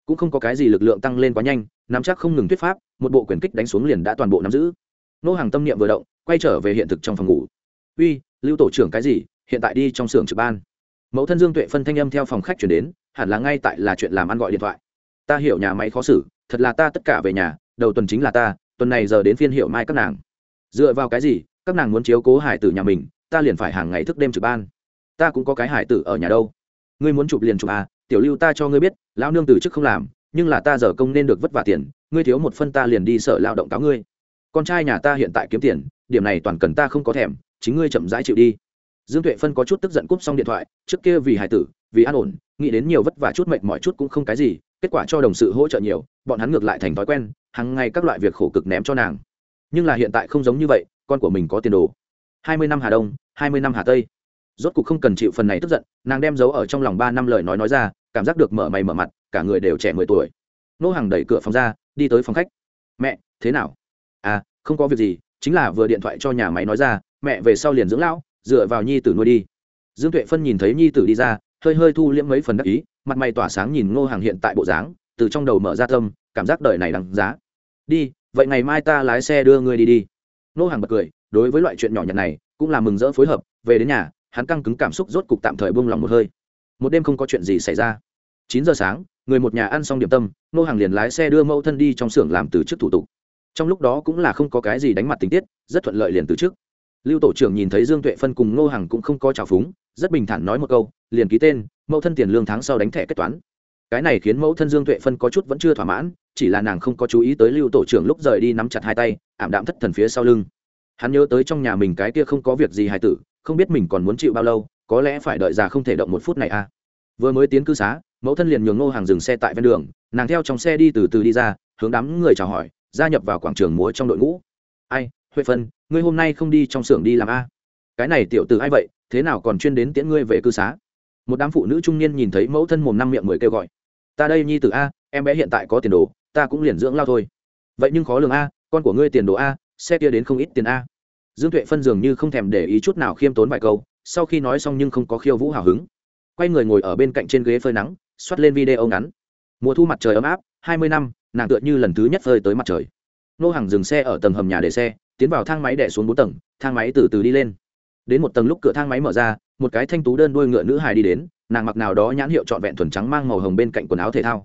Cũng không có cái gì lực lượng tăng lên quá nhanh, nắm chắc không ngừng thuyết pháp, một bộ quyền kích đánh xuống liền đã toàn bộ nắm giữ. Nô hàng tâm niệm vừa động, quay trở về hiện thực trong phòng ngủ. Uy, lưu tổ trưởng cái gì? Hiện tại đi trong xưởng trực ban. Mẫu thân dương tuệ phân thanh âm theo phòng khách chuyển đến, hẳn là ngay tại là chuyện làm ăn gọi điện thoại. Ta hiểu nhà máy khó xử, thật là ta tất cả về nhà, đầu tuần chính là ta, tuần này giờ đến phiên hiệu mai các nàng dựa vào cái gì? Các nàng muốn chiếu cố hải tử nhà mình, ta liền phải hàng ngày thức đêm trực ban. Ta cũng có cái hải tử ở nhà đâu. Ngươi muốn chụp liền chụp à tiểu lưu ta cho ngươi biết, lão nương từ chức không làm, nhưng là ta giờ công nên được vất vả tiền, ngươi thiếu một phân ta liền đi sở lao động cáo ngươi. Con trai nhà ta hiện tại kiếm tiền, điểm này toàn cần ta không có thèm, chính ngươi chậm rãi chịu đi. Dương tuệ phân có chút tức giận cúp xong điện thoại, trước kia vì hải tử, vì an ổn, nghĩ đến nhiều vất vả chút mệnh mọi chút cũng không cái gì, kết quả cho đồng sự hỗ trợ nhiều, bọn hắn ngược lại thành thói quen hàng ngày các loại việc khổ cực ném cho nàng nhưng là hiện tại không giống như vậy, con của mình có tiền đồ. Hai mươi năm hà đông, hai mươi năm hà tây. Rốt cuộc không cần chịu phần này tức giận, nàng đem giấu ở trong lòng ba năm lời nói nói ra, cảm giác được mở mày mở mặt, cả người đều trẻ mười tuổi. Nô hàng đẩy cửa phòng ra, đi tới phòng khách. Mẹ, thế nào? À không có việc gì, chính là vừa điện thoại cho nhà máy nói ra, mẹ về sau liền dưỡng lão, dựa vào nhi tử nuôi đi. Dương tuệ phân nhìn thấy nhi tử đi ra, hơi hơi thu liễm mấy phần đắc ý, mặt mày tỏa sáng nhìn ngô hàng hiện tại bộ dáng, từ trong đầu mở ra tâm, cảm giác đời này đằng giá. Đi vậy ngày mai ta lái xe đưa ngươi đi đi. Ngô hàng bật cười, đối với loại chuyện nhỏ nhặt này, cũng là mừng rỡ phối hợp, về đến nhà, hắn căng cứng cảm xúc rốt cục tạm thời buông lòng một hơi. Một đêm không có chuyện gì xảy ra. Chín giờ sáng, người một nhà ăn xong điểm tâm, nô hàng liền lái xe đưa mẫu thân đi trong xưởng làm từ chức thủ tục. Trong lúc đó cũng là không có cái gì đánh mặt tình tiết, rất thuận lợi liền từ chức. Lưu tổ trưởng nhìn thấy dương tuệ phân cùng nô hàng cũng không có trào phúng, rất bình thản nói một câu, liền ký tên, mẫu thân tiền lương tháng sau đánh thẻ kết toán cái này khiến mẫu thân dương tuệ phân có chút vẫn chưa thỏa mãn, chỉ là nàng không có chú ý tới lưu tổ trưởng lúc rời đi nắm chặt hai tay, ảm đạm thất thần phía sau lưng. Hắn nhớ tới trong nhà mình cái kia không có việc gì hài tử, không biết mình còn muốn chịu bao lâu, có lẽ phải đợi già không thể động một phút này à. Vừa mới tiến cư xá, mẫu thân liền nhường ngô hàng dừng xe tại ven đường, nàng theo trong xe đi từ từ đi ra, hướng đám người chào hỏi, gia nhập vào quảng trường múa trong đội ngũ. Ai, huệ phân, ngươi hôm nay không đi trong xưởng đi làm a? Cái này tiểu từ ai vậy, thế nào còn chuyên đến tiễn ngươi về cư xá? Một đám phụ nữ trung niên nhìn thấy mẫu thân mồm năm miệng mười kêu gọi ta đây nhi từ a, em bé hiện tại có tiền đồ, ta cũng liền dưỡng lao thôi. Vậy nhưng khó lường a, con của ngươi tiền đồ a, xe kia đến không ít tiền a. Dương tuệ phân dường như không thèm để ý chút nào khiêm tốn vài câu, sau khi nói xong nhưng không có khiêu vũ hào hứng. Quay người ngồi ở bên cạnh trên ghế phơi nắng xoát lên video ngắn. Mùa thu mặt trời ấm áp, hai mươi năm, nàng tựa như lần thứ nhất phơi tới mặt trời. Nô hàng dừng xe ở tầng hầm nhà để xe, tiến vào thang máy đẻ xuống bốn tầng, thang máy từ từ đi lên. Đến một tầng lúc cửa thang máy mở ra, một cái thanh tú đơn đuôi ngựa nữ hài đi đến nàng mặc nào đó nhãn hiệu trọn vẹn thuần trắng mang màu hồng bên cạnh quần áo thể thao.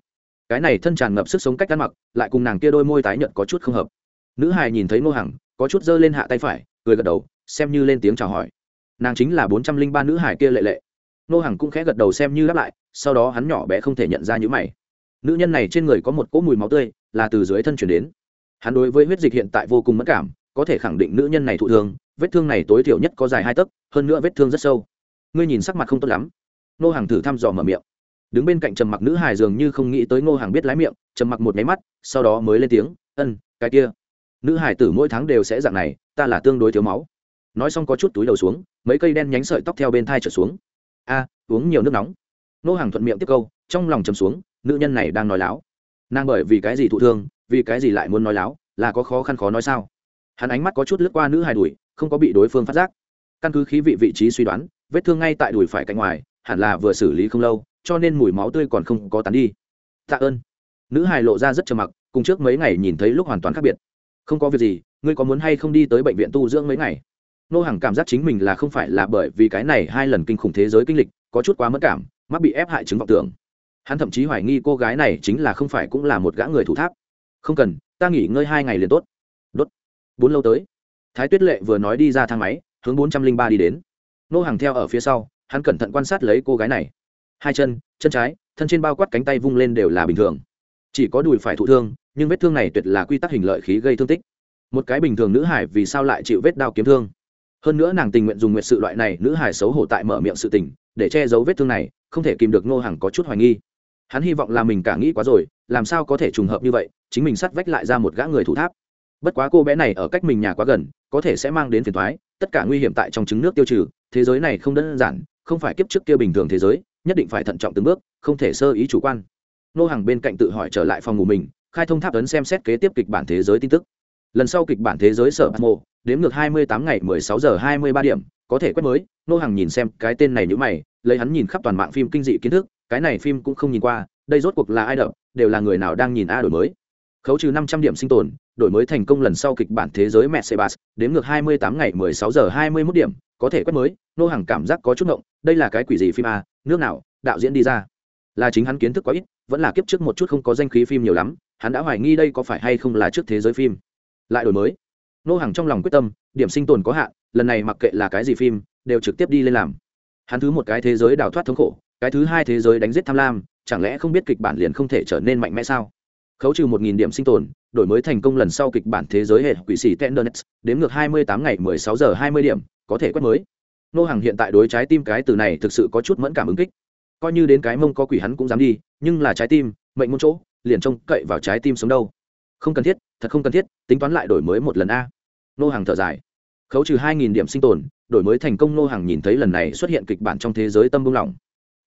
Cái này thân tràn ngập sức sống cách ăn mặc, lại cùng nàng kia đôi môi tái nhợt có chút không hợp. Nữ hài nhìn thấy Ngô Hằng, có chút giơ lên hạ tay phải, cười gật đầu, xem như lên tiếng chào hỏi. Nàng chính là bốn trăm linh ba nữ hài kia lệ lệ. Ngô Hằng cũng khẽ gật đầu xem như đáp lại, sau đó hắn nhỏ bé không thể nhận ra những mày. Nữ nhân này trên người có một cỗ mùi máu tươi, là từ dưới thân chuyển đến. Hắn đối với huyết dịch hiện tại vô cùng mất cảm, có thể khẳng định nữ nhân này thụ thương, vết thương này tối thiểu nhất có dài hai tấc, hơn nữa vết thương rất sâu. Ngươi nhìn sắc mặt không tốt lắm nô hàng thử thăm dò mở miệng. Đứng bên cạnh trầm mặc nữ hài dường như không nghĩ tới ngô hàng biết lái miệng, trầm mặc một nháy mắt, sau đó mới lên tiếng, ân, cái kia. Nữ hải tử mỗi tháng đều sẽ dạng này, ta là tương đối thiếu máu. Nói xong có chút túi đầu xuống, mấy cây đen nhánh sợi tóc theo bên thai trở xuống. A, uống nhiều nước nóng. Nô hàng thuận miệng tiếp câu, trong lòng chầm xuống, nữ nhân này đang nói láo. Nàng bởi vì cái gì thụ thương, vì cái gì lại muốn nói láo, là có khó khăn khó nói sao? Hắn ánh mắt có chút lướt qua nữ hài đùi không có bị đối phương phát giác. Căn cứ khí vị vị trí suy đoán, vết thương ngay tại đùi phải cạnh ngoài hẳn là vừa xử lý không lâu, cho nên mùi máu tươi còn không có tán đi. Tạ ơn. Nữ hài lộ ra rất trầm mặc, cùng trước mấy ngày nhìn thấy lúc hoàn toàn khác biệt. Không có việc gì, ngươi có muốn hay không đi tới bệnh viện tu dưỡng mấy ngày? Nô hàng cảm giác chính mình là không phải là bởi vì cái này hai lần kinh khủng thế giới kinh lịch, có chút quá mất cảm mắc bị ép hại chứng vọng tưởng. Hắn thậm chí hoài nghi cô gái này chính là không phải cũng là một gã người thủ tháp. Không cần, ta nghỉ ngơi hai ngày liền tốt. Đốt. Bốn lâu tới. Thái tuyết lệ vừa nói đi ra thang máy, hướng bốn trăm linh ba đi đến. Nô hàng theo ở phía sau hắn cẩn thận quan sát lấy cô gái này. Hai chân chân trái, thân trên bao quát cánh tay vung lên đều là bình thường. Chỉ có đùi phải thụ thương, nhưng vết thương này tuyệt là quy tắc hình lợi khí gây thương tích. Một cái bình thường nữ hải vì sao lại chịu vết đao kiếm thương? Hơn nữa nàng tình nguyện dùng nguyện sự loại này nữ hải xấu hổ tại mở miệng sự tình, để che giấu vết thương này, không thể kìm được ngô hằng có chút hoài nghi. Hắn hy vọng là mình cả nghĩ quá rồi, làm sao có thể trùng hợp như vậy, chính mình sắt vách lại ra một gã người thủ tháp. Bất quá cô bé này ở cách mình nhà quá gần, có thể sẽ mang đến phiền thoái tất cả nguy hiểm tại trong trứng nước tiêu trừ, thế giới này không đơn giản không phải kiếp trước kia bình thường thế giới, nhất định phải thận trọng từng bước, không thể sơ ý chủ quan. Nô hàng bên cạnh tự hỏi trở lại phòng ngủ mình, khai thông tháp ấn xem xét kế tiếp kịch bản thế giới tin tức. Lần sau kịch bản thế giới sở mô đếm ngược hai mươi tám ngày mười sáu giờ hai mươi ba điểm, có thể quét mới, nô hàng nhìn xem cái tên này nhữ mày, lấy hắn nhìn khắp toàn mạng phim kinh dị kiến thức, cái này phim cũng không nhìn qua, đây rốt cuộc là ai đập, đều là người nào đang nhìn a đổi mới. Khấu trừ năm trăm điểm sinh tồn đổi mới thành công lần sau kịch bản thế giới mẹ sebas đếm ngược hai mươi tám ngày mười sáu giờ hai mươi mốt điểm, có thể quét mới, nô hàng cảm giác có chút ngộng, đây là cái quỷ gì phim a nước nào, đạo diễn đi ra. Là chính hắn kiến thức quá ít, vẫn là kiếp trước một chút không có danh khí phim nhiều lắm, hắn đã hoài nghi đây có phải hay không là trước thế giới phim. Lại đổi mới. Nô hàng trong lòng quyết tâm, điểm sinh tồn có hạn, lần này mặc kệ là cái gì phim, đều trực tiếp đi lên làm. Hắn thứ một cái thế giới đào thoát thống khổ, cái thứ hai thế giới đánh giết tham lam, chẳng lẽ không biết kịch bản liền không thể trở nên mạnh mẽ sao? Khấu trừ một nghìn điểm sinh tồn, đổi mới thành công lần sau kịch bản thế giới hệ quỷ sĩ tendernet đếm ngược hai mươi tám ngày mười sáu giờ hai mươi điểm, có thể quét mới. Nô hàng hiện tại đối trái tim cái từ này thực sự có chút mẫn cảm ứng kích. Coi như đến cái mông có quỷ hắn cũng dám đi, nhưng là trái tim, mệnh môn chỗ, liền trông cậy vào trái tim sống đâu. Không cần thiết, thật không cần thiết, tính toán lại đổi mới một lần a. Nô hàng thở dài. Khấu trừ hai nghìn điểm sinh tồn, đổi mới thành công, nô hàng nhìn thấy lần này xuất hiện kịch bản trong thế giới tâm buông lỏng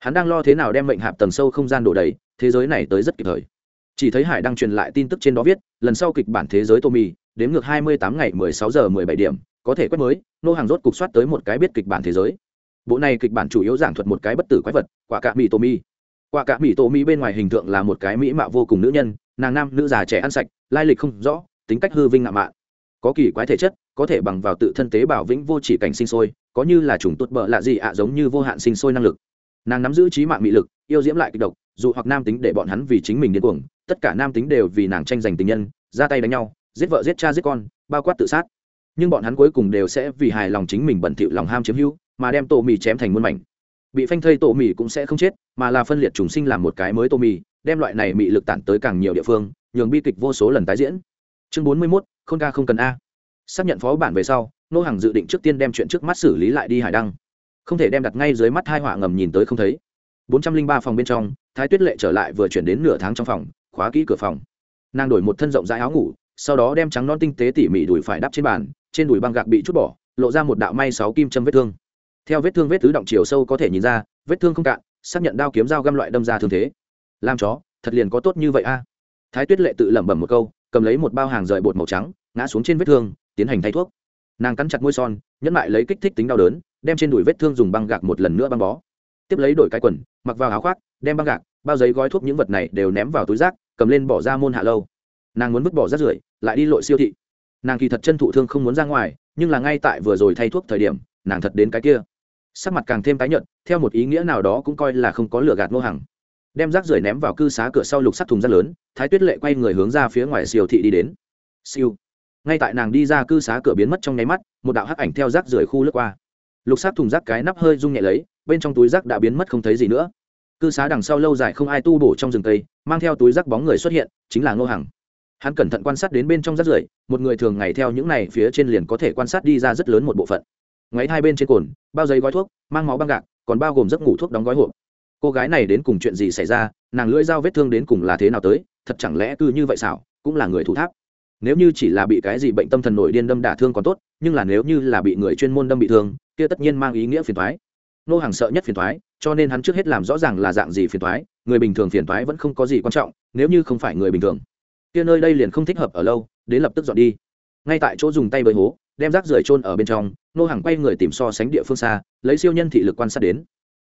hắn đang lo thế nào đem mệnh hạp tầng sâu không gian đổ đầy, thế giới này tới rất kịp thời chỉ thấy hải đang truyền lại tin tức trên đó viết, lần sau kịch bản thế giới tô mì đếm ngược hai mươi tám ngày mười sáu giờ mười bảy điểm, có thể quét mới, nô hàng rốt cục soát tới một cái biết kịch bản thế giới. Bộ này kịch bản chủ yếu giảng thuật một cái bất tử quái vật, quả cạ mỹ tô mi quả cạ mỹ tô mi bên ngoài hình tượng là một cái mỹ mạo vô cùng nữ nhân, nàng nam, nữ già trẻ ăn sạch, lai lịch không rõ, tính cách hư vinh ngạo mạn. Có kỳ quái thể chất, có thể bằng vào tự thân tế bảo vĩnh vô chỉ cảnh sinh sôi, có như là chủng tốt bợ lạ gì ạ, giống như vô hạn sinh sôi năng lực. Nàng nắm giữ trí mạng mị lực, yêu diễm lại kịch độc dù hoặc nam tính để bọn hắn vì chính mình điên cuồng, tất cả nam tính đều vì nàng tranh giành tình nhân, ra tay đánh nhau, giết vợ, giết cha, giết con, bao quát tự sát. Nhưng bọn hắn cuối cùng đều sẽ vì hài lòng chính mình bẩn thỉu lòng ham chiếm hữu, mà đem tổ mì chém thành muôn mảnh. Bị phanh thây tổ mì cũng sẽ không chết, mà là phân liệt trùng sinh làm một cái mới tổ mì, đem loại này mị lực tản tới càng nhiều địa phương, nhường bi kịch vô số lần tái diễn. Chương bốn mươi mốt không ca không cần a. Xác nhận phó bản về sau, nô hàng dự định trước tiên đem chuyện trước mắt xử lý lại đi hải đăng. Không thể đem đặt ngay dưới mắt hai họa ngầm nhìn tới không thấy bốn trăm linh ba phòng bên trong, thái tuyết lệ trở lại vừa chuyển đến nửa tháng trong phòng, khóa kỹ cửa phòng. Nàng đổi một thân rộng rãi áo ngủ, sau đó đem trắng non tinh tế tỉ mỉ đùi phải đắp trên bàn, trên đùi băng gạc bị chút bỏ, lộ ra một đạo may sáu kim châm vết thương. Theo vết thương vết tứ động chiều sâu có thể nhìn ra, vết thương không cạn, xác nhận đao kiếm dao găm loại đâm ra thương thế. Làm chó, thật liền có tốt như vậy a. Thái tuyết lệ tự lẩm bẩm một câu, cầm lấy một bao hàng rời bột màu trắng, ngã xuống trên vết thương, tiến hành thay thuốc. Nàng cắn chặt môi son, nhẫn lại lấy kích thích tính đau đớn, đem trên đùi vết thương dùng băng gạc một lần nữa băng bó tiếp lấy đổi cái quần, mặc vào áo khoác, đem băng gạc, bao giấy gói thuốc những vật này đều ném vào túi rác, cầm lên bỏ ra môn hạ lâu. Nàng muốn vứt bỏ rác rưởi, lại đi lội siêu thị. Nàng kỳ thật chân thụ thương không muốn ra ngoài, nhưng là ngay tại vừa rồi thay thuốc thời điểm, nàng thật đến cái kia. Sắc mặt càng thêm tái nhợt, theo một ý nghĩa nào đó cũng coi là không có lửa gạt ngô hằng. Đem rác rưởi ném vào cư xá cửa sau lục sắt thùng rác lớn, thái tuyết lệ quay người hướng ra phía ngoài siêu thị đi đến. Siêu. Ngay tại nàng đi ra cư xá cửa biến mất trong nháy mắt, một đạo hắc ảnh theo rác rưởi khu lướt qua. Lục sắt thùng rác cái nắp hơi rung nhẹ lấy bên trong túi rác đã biến mất không thấy gì nữa. Cư xá đằng sau lâu dài không ai tu bổ trong rừng cây, mang theo túi rác bóng người xuất hiện, chính là ngô hằng. Hắn cẩn thận quan sát đến bên trong rác rưởi, một người thường ngày theo những này phía trên liền có thể quan sát đi ra rất lớn một bộ phận. Ngoáy hai bên trên cồn, bao giấy gói thuốc, mang máu băng gạc, còn bao gồm giấc ngủ thuốc đóng gói hộp. Cô gái này đến cùng chuyện gì xảy ra, nàng lưỡi dao vết thương đến cùng là thế nào tới, thật chẳng lẽ cứ như vậy xảo, cũng là người thủ tháp. Nếu như chỉ là bị cái gì bệnh tâm thần nổi điên đâm đả thương còn tốt, nhưng là nếu như là bị người chuyên môn đâm bị thương, kia tất nhiên mang ý nghĩa phiền thoái nô hàng sợ nhất phiền thoái cho nên hắn trước hết làm rõ ràng là dạng gì phiền thoái người bình thường phiền thoái vẫn không có gì quan trọng, nếu như không phải người bình thường. Kia nơi đây liền không thích hợp ở lâu, đến lập tức dọn đi. Ngay tại chỗ dùng tay bơi hố, đem rác rưởi trôn ở bên trong, nô hàng quay người tìm so sánh địa phương xa, lấy siêu nhân thị lực quan sát đến.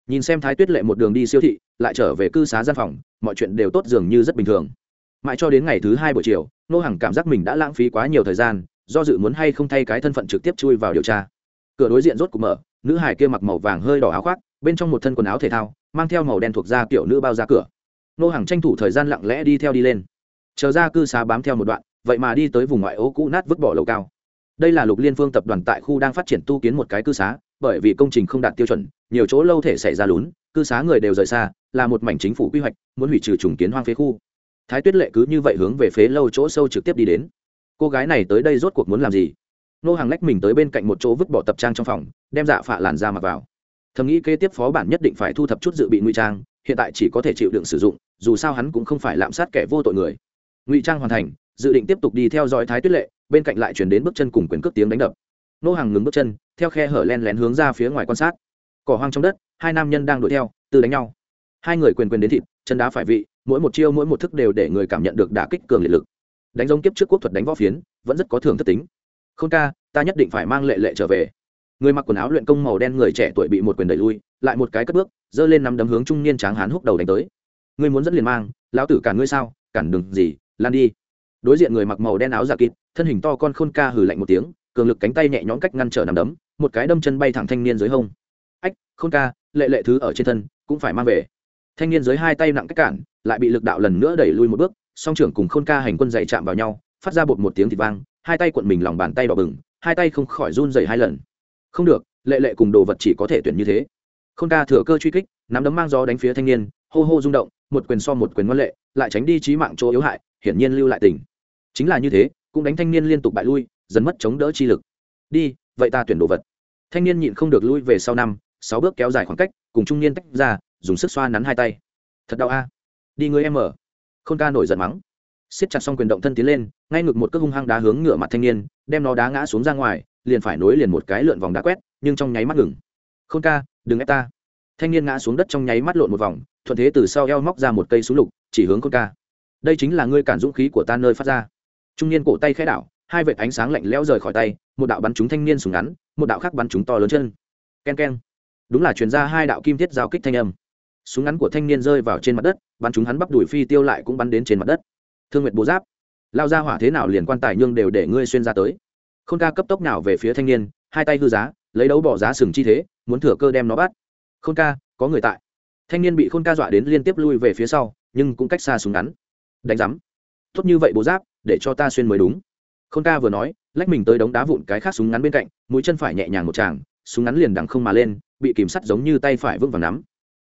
Nhìn xem thái tuyết lệ một đường đi siêu thị, lại trở về cư xá gian phòng, mọi chuyện đều tốt dường như rất bình thường. Mãi cho đến ngày thứ hai buổi chiều, nô hàng cảm giác mình đã lãng phí quá nhiều thời gian, do dự muốn hay không thay cái thân phận trực tiếp chui vào điều tra. Cửa đối diện rốt cục mở nữ hải kia mặc màu vàng hơi đỏ áo khoác, bên trong một thân quần áo thể thao, mang theo màu đen thuộc da kiểu nữ bao ra cửa. Nô hàng tranh thủ thời gian lặng lẽ đi theo đi lên. Chờ ra cư xá bám theo một đoạn, vậy mà đi tới vùng ngoại ô cũ nát vứt bỏ lầu cao. Đây là lục liên phương tập đoàn tại khu đang phát triển tu kiến một cái cư xá, bởi vì công trình không đạt tiêu chuẩn, nhiều chỗ lâu thể xảy ra lún, cư xá người đều rời xa, là một mảnh chính phủ quy hoạch, muốn hủy trừ trùng kiến hoang phế khu. Thái tuyết lệ cứ như vậy hướng về phế lâu chỗ sâu trực tiếp đi đến. Cô gái này tới đây rốt cuộc muốn làm gì? Nô hàng lách mình tới bên cạnh một chỗ vứt bỏ tập trang trong phòng, đem dạ phạ làn ra mặc vào. Thầm nghĩ kế tiếp phó bản nhất định phải thu thập chút dự bị ngụy trang, hiện tại chỉ có thể chịu đựng sử dụng, dù sao hắn cũng không phải lạm sát kẻ vô tội người. Ngụy trang hoàn thành, dự định tiếp tục đi theo dõi thái tuyết lệ, bên cạnh lại chuyển đến bước chân cùng quyền cước tiếng đánh đập. Nô hàng ngừng bước chân, theo khe hở len lén hướng ra phía ngoài quan sát. Cỏ hoang trong đất, hai nam nhân đang đuổi theo, từ đánh nhau. Hai người quyền quyền đến thịt, chân đá phải vị, mỗi một chiêu mỗi một thức đều để người cảm nhận được đả kích cường liệt lực. Đánh giống kiếp trước quốc thuật đánh võ phiến, vẫn rất có thường thất tính. Khôn ca, ta nhất định phải mang lệ lệ trở về. Người mặc quần áo luyện công màu đen người trẻ tuổi bị một quyền đẩy lui, lại một cái cất bước, giơ lên nắm đấm hướng trung niên tráng hán húc đầu đánh tới. Ngươi muốn dẫn liền mang, lão tử cản ngươi sao, cản đừng gì, lan đi. Đối diện người mặc màu đen áo giả kịt, thân hình to con khôn ca hừ lạnh một tiếng, cường lực cánh tay nhẹ nhõm cách ngăn trở nằm đấm, một cái đâm chân bay thẳng thanh niên dưới hông. Ách, khôn ca, lệ lệ thứ ở trên thân, cũng phải mang về. Thanh niên dưới hai tay nặng cách cản, lại bị lực đạo lần nữa đẩy lui một bước, song trưởng cùng khôn ca hành quân dày chạm vào nhau, phát ra bột một tiếng thịt vang hai tay cuộn mình lòng bàn tay đỏ bừng, hai tay không khỏi run dày hai lần. Không được, lệ lệ cùng đồ vật chỉ có thể tuyển như thế. K h ô n ca thừa cơ truy kích, nắm đấm mang gió đánh phía thanh niên, hô hô rung động, một quyền so một quyền ngoan lệ, lại tránh đi trí mạng chỗ yếu hại, hiển nhiên lưu lại tình. Chính là như thế, cũng đánh thanh niên liên tục bại lui, dần mất chống đỡ chi lực. Đi, vậy ta tuyển đồ vật. Thanh niên nhịn không được lui về sau năm, sáu bước kéo dài khoảng cách, cùng trung niên tách ra, dùng sức xoa nắn hai tay. Thật đau a. Đi người em mở. K h ô n ca nổi giận mắng siết chặt xong quyền động thân tiến lên, ngay ngực một cước hung hăng đá hướng ngựa mặt thanh niên, đem nó đá ngã xuống ra ngoài, liền phải nối liền một cái lượn vòng đá quét, nhưng trong nháy mắt ngừng. Khôn ca, đừng ép ta. Thanh niên ngã xuống đất trong nháy mắt lộn một vòng, thuận thế từ sau eo móc ra một cây súng lục, chỉ hướng khôn ca. Đây chính là ngươi cản dũng khí của ta nơi phát ra. Trung niên cổ tay khẽ đảo, hai vệt ánh sáng lạnh lẽo rời khỏi tay, một đạo bắn trúng thanh niên súng ngắn, một đạo khác bắn trúng to lớn chân. Ken ken đúng là chuyển ra hai đạo kim thiết giao kích thanh âm. Súng ngắn của thanh niên rơi vào trên mặt đất, bắn trúng hắn bắp đùi phi tiêu lại cũng bắn đến trên mặt đất thương nguyệt bố giáp lao ra hỏa thế nào liền quan tài nhương đều để ngươi xuyên ra tới khôn ca cấp tốc nào về phía thanh niên hai tay hư giá lấy đấu bỏ giá sừng chi thế muốn thừa cơ đem nó bắt khôn ca có người tại thanh niên bị khôn ca dọa đến liên tiếp lui về phía sau nhưng cũng cách xa súng ngắn đánh giám tốt như vậy bố giáp để cho ta xuyên mới đúng khôn ca vừa nói lách mình tới đống đá vụn cái khác súng ngắn bên cạnh mũi chân phải nhẹ nhàng một tràng súng ngắn liền đằng không mà lên bị kìm sắt giống như tay phải vững vàng nắm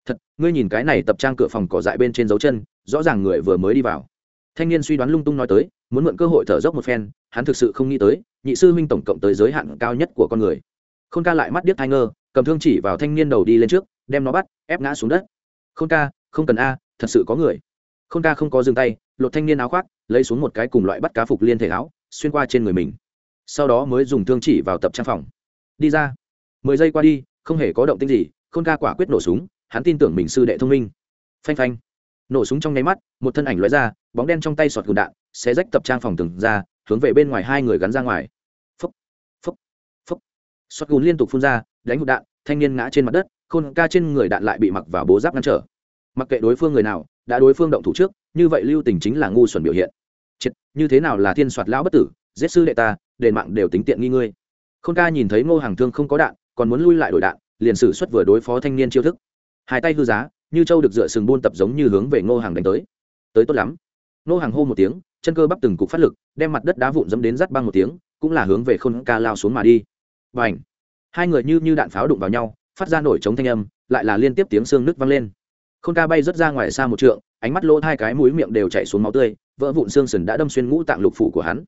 thật ngươi nhìn cái này tập trang cửa phòng cỏ dại bên trên dấu chân rõ ràng người vừa mới đi vào thanh niên suy đoán lung tung nói tới, muốn mượn cơ hội thở dốc một phen, hắn thực sự không nghĩ tới, nhị sư huynh tổng cộng tới giới hạn cao nhất của con người. Khôn ca lại mắt điếc thai ngơ, cầm thương chỉ vào thanh niên đầu đi lên trước, đem nó bắt, ép ngã xuống đất. Khôn ca, không cần a, thật sự có người. Khôn ca không có dừng tay, lột thanh niên áo khoác, lấy xuống một cái cùng loại bắt cá phục liên thể áo, xuyên qua trên người mình. Sau đó mới dùng thương chỉ vào tập trang phòng. Đi ra. Mười giây qua đi, không hề có động tinh gì, khôn ca quả quyết nổ súng, hắn tin tưởng mình sư đệ thông minh. Phanh phanh nổ súng trong nháy mắt một thân ảnh lóe ra bóng đen trong tay sọt gùn đạn xé rách tập trang phòng từng ra hướng về bên ngoài hai người gắn ra ngoài. Phấp phấp phấp sọt gùn liên tục phun ra đánh hụt đạn thanh niên ngã trên mặt đất khôn ca trên người đạn lại bị mặc vào bố giáp ngăn trở. Mặc kệ đối phương người nào đã đối phương động thủ trước như vậy lưu tình chính là ngu xuẩn biểu hiện. Chết, như thế nào là thiên soạt lão bất tử giết sư đệ ta đền mạng đều tính tiện nghi ngươi. Khôn ca nhìn thấy ngô hàng thương không có đạn còn muốn lui lại đổi đạn liền sử xuất vừa đối phó thanh niên chiêu thức. Hai tay hư giá như châu được dựa sừng buôn tập giống như hướng về ngô hàng đánh tới. Tới tốt lắm. Ngô hàng hô một tiếng, chân cơ bắp từng cục phát lực, đem mặt đất đá vụn dẫm đến rắt băng một tiếng, cũng là hướng về khôn ca lao xuống mà đi. Và ảnh hai người như như đạn pháo đụng vào nhau, phát ra nổi trống thanh âm, lại là liên tiếp tiếng xương nứt văng lên. Khôn ca bay rớt ra ngoài xa một trượng, ánh mắt lỗ hai cái mũi miệng đều chảy xuống máu tươi, vỡ vụn xương sừng đã đâm xuyên ngũ tạng lục phủ của hắn.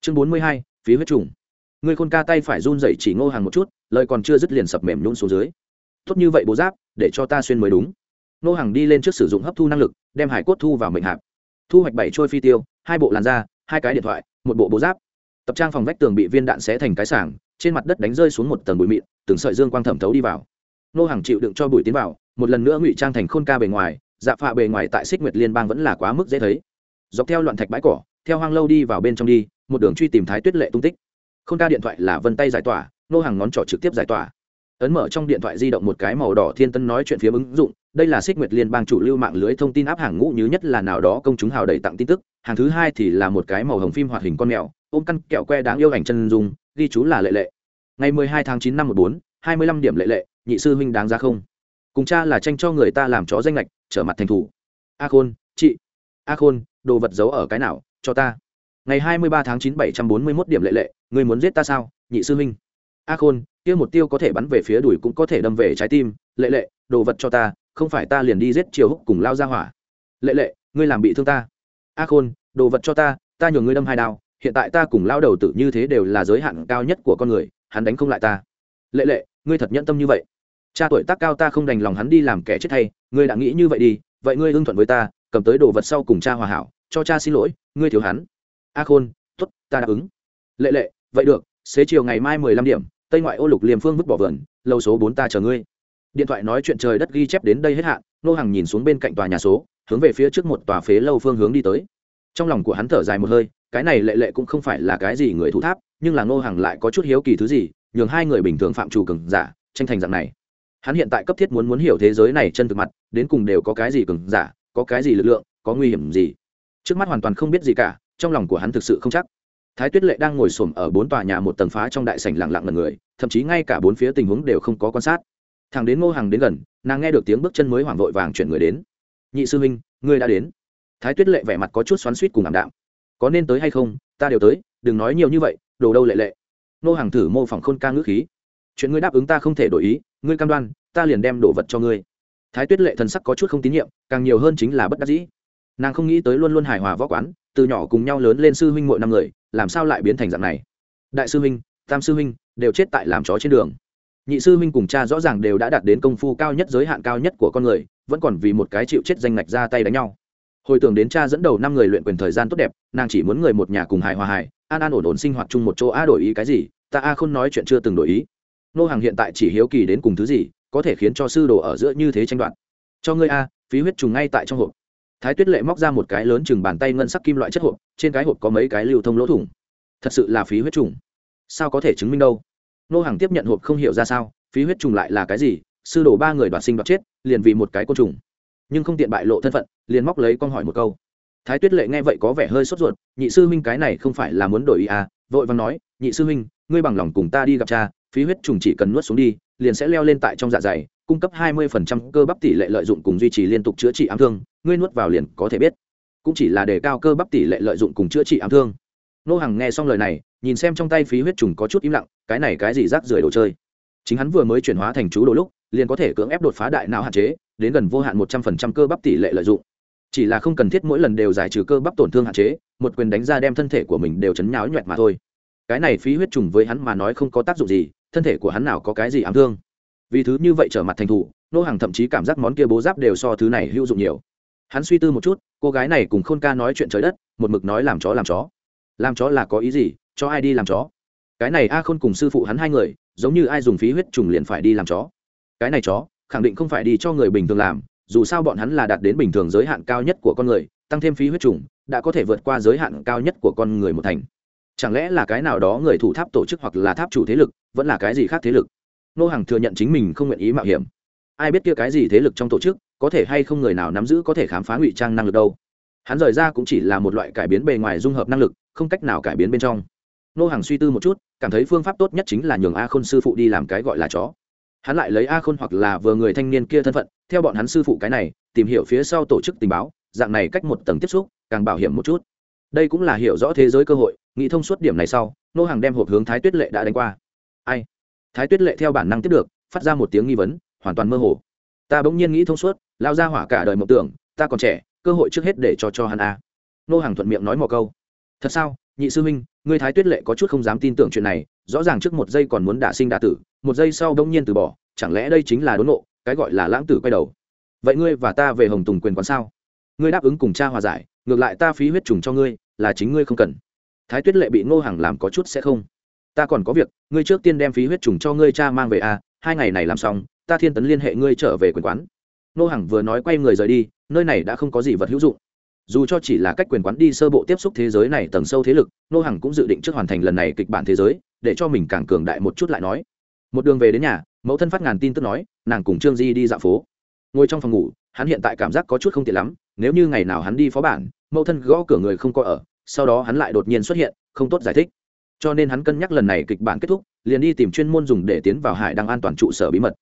Chương bốn mươi hai, phí huyết trùng. Người khôn ca tay phải run dậy chỉ ngô hàng một chút, lời còn chưa dứt liền sập mềm nhún xuống dưới. Tốt như vậy bố giáp, để cho ta xuyên mới đúng. Nô hàng đi lên trước sử dụng hấp thu năng lực, đem hải cốt thu vào mệnh hạp. Thu hoạch bảy trôi phi tiêu, hai bộ làn da, hai cái điện thoại, một bộ bố giáp. Tập trang phòng vách tường bị viên đạn xé thành cái sảng, trên mặt đất đánh rơi xuống một tầng bụi mịn, từng sợi dương quang thẩm thấu đi vào. Nô hàng chịu đựng cho bụi tiến vào, một lần nữa ngụy trang thành khôn ca bề ngoài dạ phạ bề ngoài tại xích nguyệt liên bang vẫn là quá mức dễ thấy. Dọc theo loạn thạch bãi cỏ, theo hoang lâu đi vào bên trong đi, một đường truy tìm thái tuyết lệ tung tích. Khôn ca điện thoại là vân tay giải tỏa, nô hàng ngón trỏ trực tiếp giải tỏa. Ấn mở trong điện thoại di động một cái màu đỏ thiên tân nói chuyện phía ứng dụng đây là xích nguyệt liên bang chủ lưu mạng lưới thông tin áp hàng ngũ như nhất là nào đó công chúng hào đầy tặng tin tức. Hàng thứ hai thì là một cái màu hồng phim hoạt hình con mèo, ôm căn kẹo que đáng yêu ảnh chân dung, ghi chú là lệ lệ. Ngày mười hai tháng chín năm một bốn, hai mươi lăm điểm lệ lệ, nhị sư huynh đáng ra không? Cùng cha là tranh cho người ta làm chó danh lệch trở mặt thành thủ. A khôn, chị. A khôn, đồ vật giấu ở cái nào, cho ta. Ngày hai mươi ba tháng chín bảy trăm bốn mươi mốt điểm lệ lệ, người muốn giết ta sao, nhị sư huynh? A khôn, kia một tiêu có thể bắn về phía đùi cũng có thể đâm về trái tim, lệ lệ, đồ vật cho ta không phải ta liền đi giết triều húc cùng lao ra hỏa. Lệ lệ, ngươi làm bị thương ta. A khôn, đồ vật cho ta ta nhường ngươi đâm hai đao, hiện tại ta cùng lao đầu tử như thế đều là giới hạn cao nhất của con người, hắn đánh không lại ta. Lệ lệ, ngươi thật nhẫn tâm như vậy. Cha tuổi tác cao ta không đành lòng hắn đi làm kẻ chết thay, ngươi đã nghĩ như vậy đi, vậy ngươi hưng thuận với ta, cầm tới đồ vật sau cùng cha hòa hảo, cho cha xin lỗi, ngươi thiếu hắn. A khôn t ố t ta đáp ứng. Lệ lệ, vậy được, xế chiều ngày mai mười lăm điểm, tây ngoại ô lục liềm phương vứt bỏ vườn lâu số bốn ta chờ ngươi điện thoại nói chuyện trời đất ghi chép đến đây hết hạn nô hàng nhìn xuống bên cạnh tòa nhà số, hướng về phía trước một tòa phế lâu phương hướng đi tới. Trong lòng của hắn thở dài một hơi, cái này lệ lệ cũng không phải là cái gì người thủ tháp, nhưng là nô hàng lại có chút hiếu kỳ thứ gì, nhường hai người bình thường phạm trù cường giả, tranh thành dạng này. Hắn hiện tại cấp thiết muốn muốn hiểu thế giới này chân thực mặt, đến cùng đều có cái gì cường giả, có cái gì lực lượng, có nguy hiểm gì. Trước mắt hoàn toàn không biết gì cả, trong lòng của hắn thực sự không chắc. Thái tuyết lệ đang ngồi xổm ở bốn tòa nhà một tầng phá trong đại sảnh lặng lặng lần người, thậm chí ngay cả bốn phía tình huống đều không có quan sát thằng đến ngô hàng đến gần, nàng nghe được tiếng bước chân mới hoảng vội vàng chuyển người đến. Nhị sư huynh, ngươi đã đến. Thái tuyết lệ vẻ mặt có chút xoắn suýt cùng ảm đạm. Có nên tới hay không? Ta đều tới, đừng nói nhiều như vậy, đồ đâu lệ lệ. Ngô hàng thử mô phỏng khôn ca ngữ khí. Chuyện ngươi đáp ứng ta không thể đổi ý, ngươi cam đoan, ta liền đem đồ vật cho ngươi. Thái tuyết lệ thần sắc có chút không tín nhiệm, càng nhiều hơn chính là bất đắc dĩ. Nàng không nghĩ tới luôn luôn hài hòa võ quán, từ nhỏ cùng nhau lớn lên sư huynh mỗi năm người, làm sao lại biến thành dạng này? Đại sư huynh, tam sư huynh, đều chết tại làm chó trên đường nhị sư Minh cùng cha rõ ràng đều đã đạt đến công phu cao nhất, giới hạn cao nhất của con người, vẫn còn vì một cái chịu chết danh ngạch ra tay đánh nhau. Hồi tưởng đến cha dẫn đầu năm người luyện quyền thời gian tốt đẹp, nàng chỉ muốn người một nhà cùng hài hòa hài, an an ổn ổn sinh hoạt chung một chỗ, a, đổi ý cái gì? Ta, a, không nói chuyện chưa từng đổi ý. Nô hàng hiện tại chỉ hiếu kỳ đến cùng thứ gì, có thể khiến cho sư đồ ở giữa như thế tranh đoạt. Cho ngươi, a, phí huyết trùng ngay tại trong hộp. Thái tuyết lệ móc ra một cái lớn chừng bàn tay ngân sắc kim loại chất hộp, trên cái hộp có mấy cái lưu thông lỗ thủng. Thật sự là phí huyết trùng. Sao có thể chứng minh đâu? Nô hàng tiếp nhận hộp không hiểu ra sao, phí huyết trùng lại là cái gì? Sư đồ ba người đoạt sinh đoạt chết, liền vì một cái côn trùng. Nhưng không tiện bại lộ thân phận, liền móc lấy con hỏi một câu. Thái tuyết lệ nghe vậy có vẻ hơi sốt ruột, nhị sư huynh cái này không phải là muốn đổi ý à? Vội vàng nói, nhị sư huynh, ngươi bằng lòng cùng ta đi gặp cha, phí huyết trùng chỉ cần nuốt xuống đi, liền sẽ leo lên tại trong dạ dày, cung cấp hai mươi phần trăm cơ bắp tỷ lệ lợi dụng cùng duy trì liên tục chữa trị ám thương, ngươi nuốt vào liền có thể biết. Cũng chỉ là đề cao cơ bắp tỷ lệ lợi dụng cùng chữa trị ám thương. Nô hằng nghe xong lời này nhìn xem trong tay phí huyết trùng có chút im lặng, cái này cái gì rác rưởi đồ chơi? Chính hắn vừa mới chuyển hóa thành chú đồ lúc, liền có thể cưỡng ép đột phá đại não hạn chế, đến gần vô hạn một trăm phần trăm cơ bắp tỷ lệ lợi dụng. Chỉ là không cần thiết mỗi lần đều giải trừ cơ bắp tổn thương hạn chế, một quyền đánh ra đem thân thể của mình đều chấn nháo nhoẹt mà thôi. Cái này phí huyết trùng với hắn mà nói không có tác dụng gì, thân thể của hắn nào có cái gì ám thương. Vì thứ như vậy trở mặt thành thủ, nô hàng thậm chí cảm giác món kia bố giáp đều so thứ này hữu dụng nhiều. Hắn suy tư một chút, cô gái này cùng khôn ca nói chuyện trời đất, một mực nói làm chó làm chó. Làm chó là có ý gì? Cho ai đi làm chó. Cái này a khôn cùng sư phụ hắn hai người, giống như ai dùng phí huyết trùng liền phải đi làm chó. Cái này chó, khẳng định không phải đi cho người bình thường làm, dù sao bọn hắn là đạt đến bình thường giới hạn cao nhất của con người, tăng thêm phí huyết trùng, đã có thể vượt qua giới hạn cao nhất của con người một thành. Chẳng lẽ là cái nào đó người thủ tháp tổ chức hoặc là tháp chủ thế lực, vẫn là cái gì khác thế lực? Nô hàng thừa nhận chính mình không nguyện ý mạo hiểm. Ai biết kia cái gì thế lực trong tổ chức, có thể hay không người nào nắm giữ có thể khám phá ngụy trang năng lực đâu. Hắn rời ra cũng chỉ là một loại cải biến bề ngoài dung hợp năng lực, không cách nào cải biến bên trong nô hàng suy tư một chút, cảm thấy phương pháp tốt nhất chính là nhường a khôn sư phụ đi làm cái gọi là chó. Hắn lại lấy a khôn hoặc là vừa người thanh niên kia thân phận, theo bọn hắn sư phụ cái này, tìm hiểu phía sau tổ chức tình báo, dạng này cách một tầng tiếp xúc, càng bảo hiểm một chút. Đây cũng là hiểu rõ thế giới cơ hội, nghĩ thông suốt điểm này sau, nô hàng đem hộp hướng thái tuyết lệ đã đánh qua. Ai? Thái tuyết lệ theo bản năng tiếp được, phát ra một tiếng nghi vấn, hoàn toàn mơ hồ. Ta bỗng nhiên nghĩ thông suốt lao ra hỏa cả đời mộng tưởng, ta còn trẻ, cơ hội trước hết để cho cho hắn a. Nô hàng thuận miệng nói một câu. Thật sao? Nhị sư minh, người thái tuyết lệ có chút không dám tin tưởng chuyện này rõ ràng trước một giây còn muốn đả sinh đả tử một giây sau đông nhiên từ bỏ chẳng lẽ đây chính là đốn nộ cái gọi là lãng tử quay đầu. Vậy ngươi và ta về hồng tùng quyền quán sao? Ngươi đáp ứng cùng cha hòa giải ngược lại ta phí huyết trùng cho ngươi là chính ngươi không cần. Thái tuyết lệ bị ngô hàng làm có chút sẽ không. Ta còn có việc ngươi trước tiên đem phí huyết trùng cho ngươi cha mang về a à, hai ngày này làm xong ta thiên tấn liên hệ ngươi trở về quyền quán. Ngô hàng vừa nói quay người rời đi nơi này đã không có gì vật hữu dụng dù cho chỉ là cách quyền quán đi sơ bộ tiếp xúc thế giới này tầng sâu thế lực, Nô Hằng cũng dự định trước hoàn thành lần này kịch bản thế giới, để cho mình càng cường đại một chút lại nói. Một đường về đến nhà, mẫu thân phát ngàn tin tức nói, nàng cùng trương di đi dạo phố. Ngồi trong phòng ngủ, hắn hiện tại cảm giác có chút không tiện lắm, nếu như ngày nào hắn đi phó bản, mẫu thân gõ cửa người không có ở, sau đó hắn lại đột nhiên xuất hiện, không tốt giải thích. Cho nên hắn cân nhắc lần này kịch bản kết thúc, liền đi tìm chuyên môn dùng để tiến vào hải đăng an toàn trụ sở bí mật.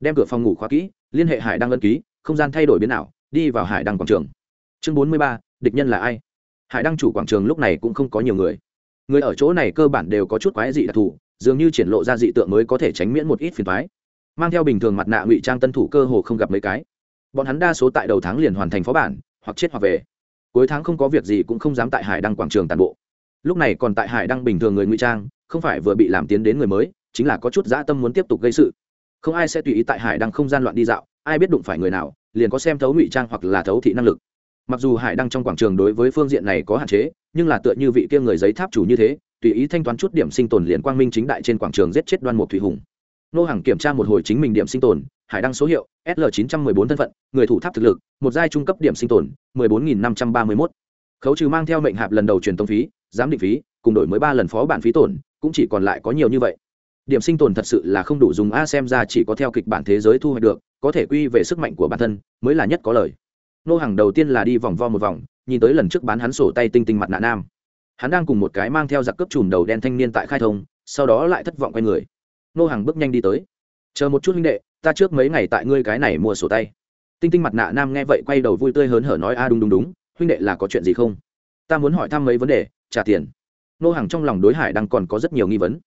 Đem cửa phòng ngủ khóa kỹ, liên hệ hải đăng ân ký, không gian thay đổi biến nào đi vào hải đăng quảng trường chương bốn mươi ba, địch nhân là ai? Hải đăng chủ quảng trường lúc này cũng không có nhiều người. Người ở chỗ này cơ bản đều có chút quái dị đặc thù, dường như triển lộ ra dị tượng mới có thể tránh miễn một ít phiền thoái mang theo bình thường mặt nạ ngụy trang tân thủ cơ hồ không gặp mấy cái. Bọn hắn đa số tại đầu tháng liền hoàn thành phó bản, hoặc chết hoặc về. Cuối tháng không có việc gì cũng không dám tại hải đăng quảng trường tàn bộ. Lúc này còn tại hải đăng bình thường người ngụy trang, không phải vừa bị làm tiến đến người mới, chính là có chút dã tâm muốn tiếp tục gây sự. Không ai sẽ tùy ý tại hải đăng không gian loạn đi dạo, ai biết đụng phải người nào, liền có xem thấu ngụy trang hoặc là thấu thị năng lực mặc dù hải đăng trong quảng trường đối với phương diện này có hạn chế, nhưng là tựa như vị kia người giấy tháp chủ như thế, tùy ý thanh toán chút điểm sinh tồn liền quang minh chính đại trên quảng trường giết chết đoan mục thủy hùng. Nô hàng kiểm tra một hồi chính mình điểm sinh tồn, hải đăng số hiệu sl 914 thân phận, người thủ tháp thực lực, một giai trung cấp điểm sinh tồn 14.531. khấu trừ mang theo mệnh hạp lần đầu truyền tống phí, giám định phí, cùng đổi mới ba lần phó bản phí tổn, cũng chỉ còn lại có nhiều như vậy. Điểm sinh tồn thật sự là không đủ dùng a xem ra chỉ có theo kịch bản thế giới thu hoạch được, có thể quy về sức mạnh của bản thân, mới là nhất có lời nô hàng đầu tiên là đi vòng vo một vòng, nhìn tới lần trước bán hắn sổ tay tinh tinh mặt nạ nam. Hắn đang cùng một cái mang theo giặc cướp chùm đầu đen thanh niên tại khai thông, sau đó lại thất vọng quay người. Nô hàng bước nhanh đi tới. Chờ một chút huynh đệ, ta trước mấy ngày tại ngươi cái này mua sổ tay. Tinh tinh mặt nạ nam nghe vậy quay đầu vui tươi hớn hở nói, a, đúng đúng đúng, huynh đệ là có chuyện gì không? Ta muốn hỏi thăm mấy vấn đề, trả tiền. Nô hàng trong lòng đối hải đang còn có rất nhiều nghi vấn.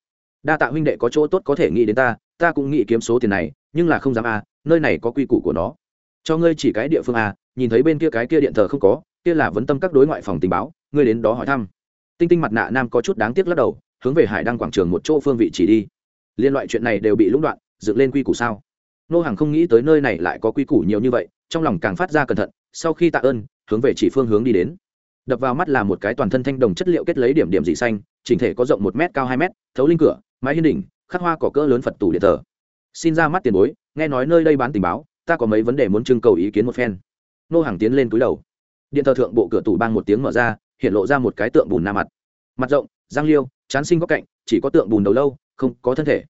Đa tạ huynh đệ có chỗ tốt có thể nghĩ đến ta ta cũng nghĩ kiếm số tiền này, nhưng là không dám a, nơi này có quy củ của nó cho ngươi chỉ cái địa phương à, nhìn thấy bên kia cái kia điện thờ không có kia là vấn tâm các đối ngoại phòng tình báo ngươi đến đó hỏi thăm. Tinh tinh mặt nạ nam có chút đáng tiếc lắc đầu hướng về hải đăng quảng trường một chỗ phương vị chỉ đi. Liên loại chuyện này đều bị lũng đoạn dựng lên quy củ sao? Nô hàng không nghĩ tới nơi này lại có quy củ nhiều như vậy trong lòng càng phát ra cẩn thận sau khi tạ ơn hướng về chỉ phương hướng đi đến. Đập vào mắt là một cái toàn thân thanh đồng chất liệu kết lấy điểm điểm dị xanh chỉnh thể có rộng một m cao hai m thấu linh cửa mái hiên đỉnh khắc hoa cỏ cỡ lớn phật tủ điện thờ. Xin ra mắt tiền bối nghe nói nơi đây bán tình báo ta có mấy vấn đề muốn trưng cầu ý kiến một phen. Nô hàng tiến lên túi đầu. Điện thờ thượng bộ cửa tủ bang một tiếng mở ra, hiện lộ ra một cái tượng bùn nam mặt. Mặt rộng giang liêu, chán sinh góc cạnh, chỉ có tượng bùn đầu lâu, không có thân thể.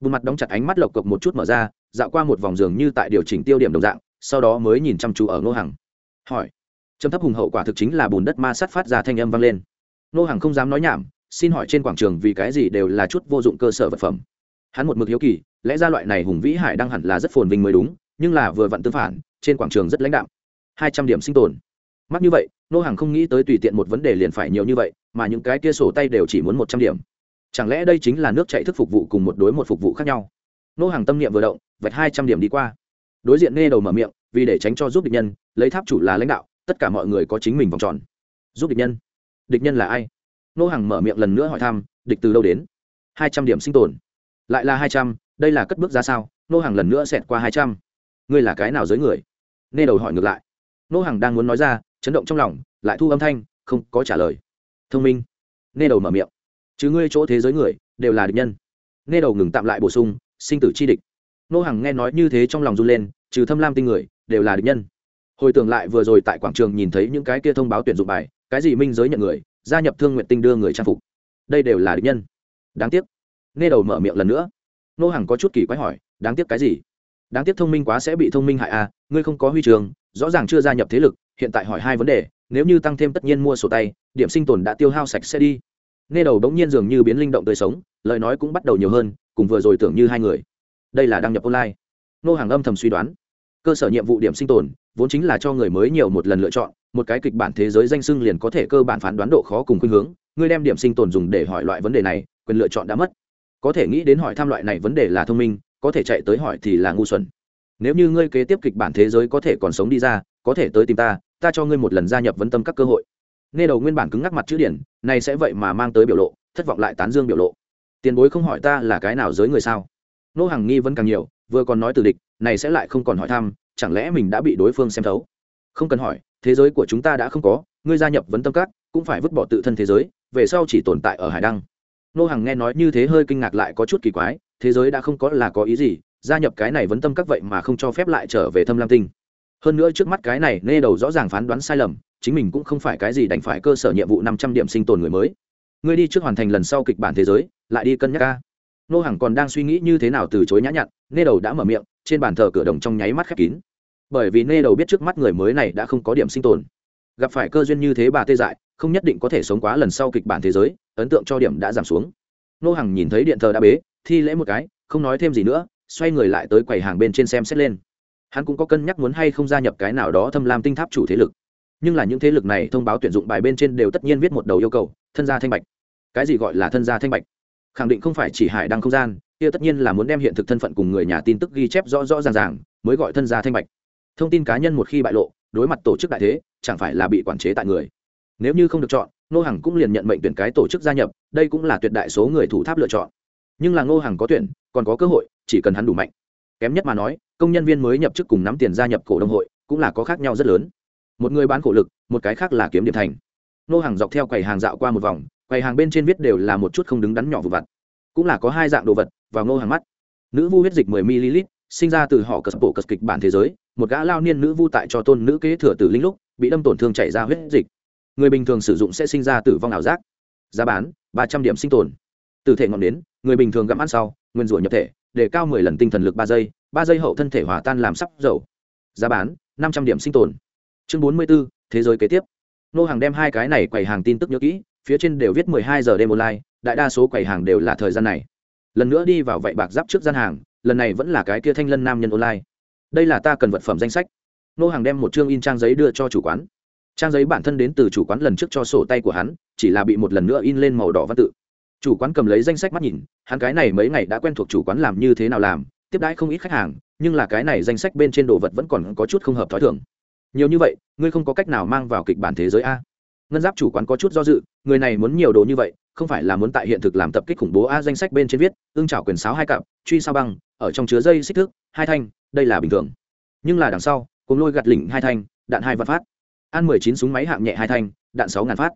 Bùn mặt đóng chặt ánh mắt lộc cộc một chút mở ra, dạo qua một vòng giường như tại điều chỉnh tiêu điểm đồng dạng, sau đó mới nhìn chăm chú ở ngô hằng hỏi. Trầm thấp hùng hậu quả thực chính là bùn đất ma sát phát ra thanh âm vang lên. Ngô hằng không dám nói nhảm, xin hỏi trên quảng trường vì cái gì đều là chút vô dụng cơ sở vật phẩm. Hắn một mực hiếu kỳ, lẽ ra loại này hùng vĩ hải đang hẳn là rất phồn vinh mới đúng nhưng là vừa vặn tương phản, trên quảng trường rất lãnh đạm. Hai trăm điểm sinh tồn. Mắc như vậy, nô hàng không nghĩ tới tùy tiện một vấn đề liền phải nhiều như vậy, mà những cái kia sổ tay đều chỉ muốn một trăm điểm. Chẳng lẽ đây chính là nước chạy thức phục vụ cùng một đối một phục vụ khác nhau? Nô hàng tâm niệm vừa động, vạch hai trăm điểm đi qua. Đối diện nghe đầu mở miệng, vì để tránh cho giúp địch nhân, lấy tháp chủ là lãnh đạo, tất cả mọi người có chính mình vòng tròn. Giúp địch nhân? Địch nhân là ai? Nô hàng mở miệng lần nữa hỏi thăm, địch từ đâu đến? Hai trăm điểm sinh tồn. Lại là hai trăm, đây là cất bước ra sao? Nô hàng lần nữa xẹt qua hai trăm ngươi là cái nào dưới người? Nê đầu hỏi ngược lại. Nô hàng đang muốn nói ra, chấn động trong lòng, lại thu âm thanh, không có trả lời. Thông minh. Nê đầu mở miệng. Chứ ngươi chỗ thế giới người, đều là địch nhân. Nê đầu ngừng tạm lại bổ sung, sinh tử chi địch. Nô hàng nghe nói như thế trong lòng run lên, trừ thâm lam tinh người, đều là địch nhân. Hồi tưởng lại vừa rồi tại quảng trường nhìn thấy những cái kia thông báo tuyển dụng bài, cái gì minh giới nhận người, gia nhập thương nguyện tinh đưa người trang phục. Đây đều là địch nhân. Đáng tiếc. Nê đầu mở miệng lần nữa. Nô hàng có chút kỳ quái hỏi, đáng tiếc cái gì? Đáng tiếc thông minh quá sẽ bị thông minh hại à ngươi không có huy trường, rõ ràng chưa gia nhập thế lực, hiện tại hỏi hai vấn đề, nếu như tăng thêm tất nhiên mua sổ tay, điểm sinh tồn đã tiêu hao sạch sẽ đi. Nghe đầu đống nhiên dường như biến linh động tươi sống, lời nói cũng bắt đầu nhiều hơn, cùng vừa rồi tưởng như hai người. Đây là đăng nhập online. Nô hàng âm thầm suy đoán. Cơ sở nhiệm vụ điểm sinh tồn, vốn chính là cho người mới nhiều một lần lựa chọn, một cái kịch bản thế giới danh sưng liền có thể cơ bản phán đoán độ khó cùng khuynh hướng, ngươi đem điểm sinh tồn dùng để hỏi loại vấn đề này, quyền lựa chọn đã mất. Có thể nghĩ đến hỏi thăm loại này vấn đề là thông minh có thể chạy tới hỏi thì là ngu xuẩn. Nếu như ngươi kế tiếp kịch bản thế giới có thể còn sống đi ra, có thể tới tìm ta ta cho ngươi một lần gia nhập vấn tâm các cơ hội. Nghe đầu nguyên bản cứng ngắc mặt chữ điển, này sẽ vậy mà mang tới biểu lộ, thất vọng lại tán dương biểu lộ. Tiền bối không hỏi ta là cái nào giới người sao? Nô hàng nghi vẫn càng nhiều, vừa còn nói từ địch, này sẽ lại không còn hỏi thăm, chẳng lẽ mình đã bị đối phương xem thấu? Không cần hỏi, thế giới của chúng ta đã không có, ngươi gia nhập vấn tâm các, cũng phải vứt bỏ tự thân thế giới, về sau chỉ tồn tại ở hải đăng. Nô hàng nghe nói như thế hơi kinh ngạc lại có chút kỳ quái thế giới đã không có là có ý gì, gia nhập cái này vấn tâm các vậy mà không cho phép lại trở về thâm lam tinh. Hơn nữa trước mắt cái này nê đầu rõ ràng phán đoán sai lầm, chính mình cũng không phải cái gì đành phải cơ sở nhiệm vụ năm trăm điểm sinh tồn người mới. Ngươi đi trước hoàn thành lần sau kịch bản thế giới, lại đi cân nhắc ca. Nô hằng còn đang suy nghĩ như thế nào từ chối nhã nhặn, nê đầu đã mở miệng, trên bàn thờ cửa đồng trong nháy mắt khép kín. Bởi vì nê đầu biết trước mắt người mới này đã không có điểm sinh tồn. Gặp phải cơ duyên như thế bà tê dại, không nhất định có thể sống quá lần sau kịch bản thế giới, ấn tượng cho điểm đã giảm xuống. Nô hằng nhìn thấy điện thờ đã bế thi lễ một cái, không nói thêm gì nữa, xoay người lại tới quầy hàng bên trên xem xét lên. Hắn cũng có cân nhắc muốn hay không gia nhập cái nào đó thâm lam tinh tháp chủ thế lực. Nhưng là những thế lực này thông báo tuyển dụng bài bên trên đều tất nhiên viết một đầu yêu cầu, thân gia thanh bạch. Cái gì gọi là thân gia thanh bạch? Khẳng định không phải chỉ hải đăng không gian, kia tất nhiên là muốn đem hiện thực thân phận cùng người nhà tin tức ghi chép rõ rõ ràng ràng, mới gọi thân gia thanh bạch. Thông tin cá nhân một khi bại lộ, đối mặt tổ chức đại thế, chẳng phải là bị quản chế tại người. Nếu như không được chọn, nô hằng cũng liền nhận mệnh tuyển cái tổ chức gia nhập, đây cũng là tuyệt đại số người thủ tháp lựa chọn nhưng là ngô hằng có tuyển, còn có cơ hội, chỉ cần hắn đủ mạnh. Kém nhất mà nói, công nhân viên mới nhập chức cùng nắm tiền gia nhập cổ đông hội, cũng là có khác nhau rất lớn. Một người bán khổ lực, một cái khác là kiếm điểm thành. Ngô hàng dọc theo quầy hàng dạo qua một vòng, quầy hàng bên trên viết đều là một chút không đứng đắn nhỏ vụ vặt. Cũng là có hai dạng đồ vật, vào ngô hàng mắt. Nữ vu huyết dịch 10 ml, sinh ra từ họ cờ bộ cờ kịch bản thế giới, một gã lao niên nữ vu tại cho tôn nữ kế thừa tử linh lúc, bị đâm tổn thương chảy ra huyết dịch. Người bình thường sử dụng sẽ sinh ra tử vong ảo giác. Giá bán, ba trăm điểm sinh tồn từ thể ngọn đến người bình thường gặm ăn sau, nguyên rủa nhập thể, để cao mười lần tinh thần lực ba giây ba giây hậu thân thể hòa tan làm sắp dầu. Giá bán, năm trăm điểm sinh tồn. Chương bốn mươi b ố thế giới kế tiếp. Nô hàng đem hai cái này quầy hàng tin tức nhớ kỹ, phía trên đều viết mười hai giờ đêm online, đại đa số quầy hàng đều là thời gian này. Lần nữa đi vào vậy bạc giáp trước gian hàng, lần này vẫn là cái kia thanh lân nam nhân online. Đây là ta cần vật phẩm danh sách. Nô hàng đem một chương in trang giấy đưa cho chủ quán. Trang giấy bản thân đến từ chủ quán lần trước cho sổ tay của hắn, chỉ là bị một lần nữa in lên màu đỏ văn tự chủ quán cầm lấy danh sách mắt nhìn, hắn cái này mấy ngày đã quen thuộc chủ quán làm như thế nào làm, tiếp đãi không ít khách hàng, nhưng là cái này danh sách bên trên đồ vật vẫn còn có chút không hợp t h ó i thưởng nhiều như vậy, ngươi không có cách nào mang vào kịch bản thế giới a. Ngân giáp chủ quán có chút do dự, người này muốn nhiều đồ như vậy, không phải là muốn tại hiện thực làm tập kích khủng bố a danh sách bên trên viết ương trảo quyền sáo hai cặp, truy sao băng, ở trong chứa dây xích thức hai thanh, đây là bình thường. Nhưng là đằng sau cùng lôi gạt lỉnh hai thanh, đạn hai vạn phát. An mười chín súng máy hạng nhẹ hai thanh, đạn sáu ngàn phát.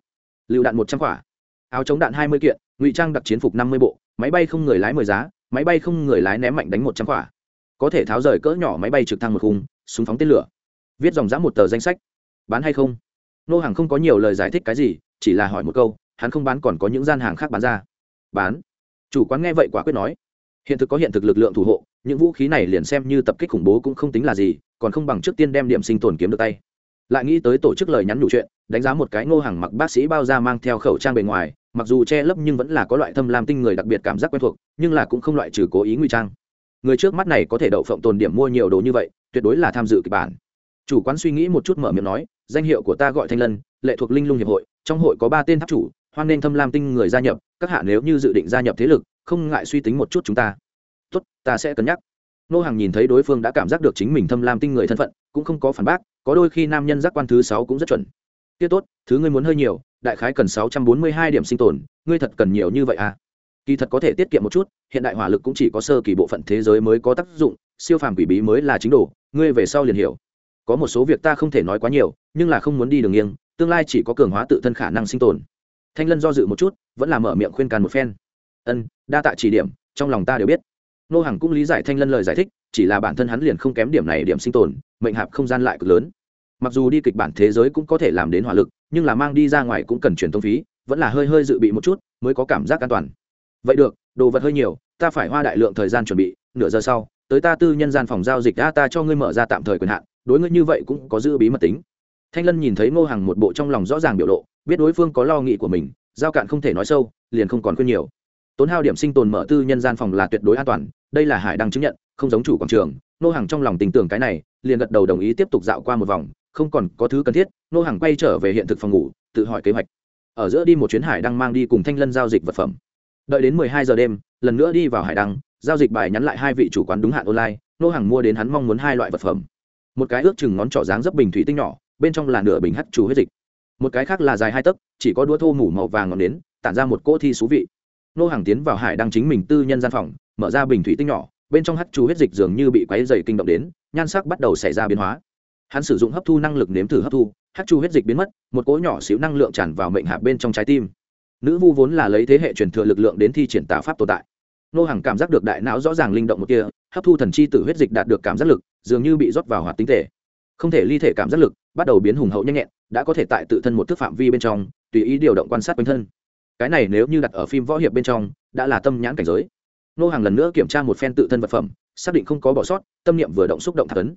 Lựu đạn một trăm quả. Áo chống đạn hai mươi kiện ngụy trang đặc chiến phục năm mươi bộ, máy bay không người lái mười giá, máy bay không người lái ném mạnh đánh một trăm quả. Có thể tháo rời cỡ nhỏ máy bay trực thăng một khung, súng phóng tên lửa. Viết dòng dã một tờ danh sách. Bán hay không? Nô hàng không có nhiều lời giải thích cái gì, chỉ là hỏi một câu, hắn không bán còn có những gian hàng khác bán ra. Bán. Chủ quán nghe vậy quả quyết nói. Hiện thực có hiện thực lực lượng thủ hộ, những vũ khí này liền xem như tập kích khủng bố cũng không tính là gì, còn không bằng trước tiên đem điểm sinh tồn kiếm được tay. Lại nghĩ tới tổ chức lời nhắn đủ chuyện, đánh giá một cái ngô hàng mặc bác sĩ bao ra mang theo khẩu trang bề ngoài mặc dù che lấp nhưng vẫn là có loại thâm lam tinh người đặc biệt cảm giác quen thuộc, nhưng là cũng không loại trừ cố ý nguy trang. Người trước mắt này có thể đậu phộng tồn điểm mua nhiều đồ như vậy, tuyệt đối là tham dự kịch bản. Chủ quán suy nghĩ một chút mở miệng nói, danh hiệu của ta gọi thanh lân, lệ thuộc linh lung hiệp hội, trong hội có ba tên tháp chủ, hoan nên thâm lam tinh người gia nhập, các hạ nếu như dự định gia nhập thế lực, không ngại suy tính một chút chúng ta. Tốt, ta sẽ cân nhắc. Nô hàng nhìn thấy đối phương đã cảm giác được chính mình thâm lam tinh người thân phận, cũng không có phản bác, có đôi khi nam nhân giác quan thứ sáu cũng rất chuẩn. Tiết tốt, thứ ngươi muốn hơi nhiều đại khái cần sáu trăm bốn mươi hai điểm sinh tồn, ngươi thật cần nhiều như vậy à? Kỳ thật có thể tiết kiệm một chút, hiện đại hỏa lực cũng chỉ có sơ kỳ bộ phận thế giới mới có tác dụng, siêu phàm quỷ bí mới là chính đồ, ngươi về sau liền hiểu. Có một số việc ta không thể nói quá nhiều, nhưng là không muốn đi đường nghiêng, tương lai chỉ có cường hóa tự thân khả năng sinh tồn. Thanh lân do dự một chút, vẫn là mở miệng khuyên can một phen. Ân, đa tạ chỉ điểm, trong lòng ta đều biết. Nô hằng cũng lý giải thanh lân lời giải thích, chỉ là bản thân hắn liền không kém điểm này điểm sinh tồn, mệnh hạp không gian lại cực lớn mặc dù đi kịch bản thế giới cũng có thể làm đến hỏa lực, nhưng là mang đi ra ngoài cũng cần truyền thông phí, vẫn là hơi hơi dự bị một chút, mới có cảm giác an toàn. Vậy được, đồ vật hơi nhiều, ta phải hoa đại lượng thời gian chuẩn bị, nửa giờ sau, tới ta tư nhân gian phòng giao dịch đã ta cho ngươi mở ra tạm thời quyền hạn, đối ngươi như vậy cũng có giữ bí mật tính. Thanh lân nhìn thấy ngô hàng một bộ trong lòng rõ ràng biểu lộ, biết đối phương có lo nghĩ của mình, giao cạn không thể nói sâu, liền không còn khuyên nhiều. Tốn hao điểm sinh tồn mở tư nhân gian phòng là tuyệt đối an toàn, đây là hải đăng chứng nhận, không giống chủ quảng trường. Nô hàng trong lòng tình tưởng cái này, liền gật đầu đồng ý tiếp tục dạo qua một vòng không còn có thứ cần thiết, nô hàng quay trở về hiện thực phòng ngủ, tự hỏi kế hoạch. Ở giữa đi một chuyến hải đăng mang đi cùng thanh lân giao dịch vật phẩm. Đợi đến mười hai giờ đêm, lần nữa đi vào hải đăng, giao dịch bài nhắn lại hai vị chủ quán đúng hạn online, nô hàng mua đến hắn mong muốn hai loại vật phẩm. Một cái ước chừng ngón trỏ dáng dấp bình thủy tinh nhỏ, bên trong là nửa bình hắt chú huyết dịch. Một cái khác là dài hai tấc, chỉ có đũa thô mủ màu vàng ngọn nến, tản ra một cỗ thi thú vị. Nô hàng tiến vào hải đăng chính mình tư nhân gian phòng, mở ra bình thủy tinh nhỏ, bên trong hắt chú huyết dịch dường như bị quáy dày kinh động đến, nhan sắc bắt đầu xảy ra biến hóa hắn sử dụng hấp thu năng lực nếm thử hấp thu hát chu huyết dịch biến mất, một cỗ nhỏ xíu năng lượng tràn vào mệnh hạ bên trong trái tim. Nữ vu vốn là lấy thế hệ truyền thừa lực lượng đến thi triển tà pháp tồn tại. Nô hàng cảm giác được đại não rõ ràng linh động một kia, hấp thu thần chi tử huyết dịch đạt được cảm giác lực, dường như bị rót vào hoạt tính thể. Không thể ly thể cảm giác lực, bắt đầu biến hùng hậu nhanh nhẹn, đã có thể tại tự thân một thức phạm vi bên trong, tùy ý điều động quan sát quanh thân. Cái này nếu như đặt ở phim võ hiệp bên trong, đã là tâm nhãn cảnh giới. Nô hàng lần nữa kiểm tra một phen tự thân vật phẩm, xác định không có bỏ sót, tâm niệm vừa động xúc động thạc ấn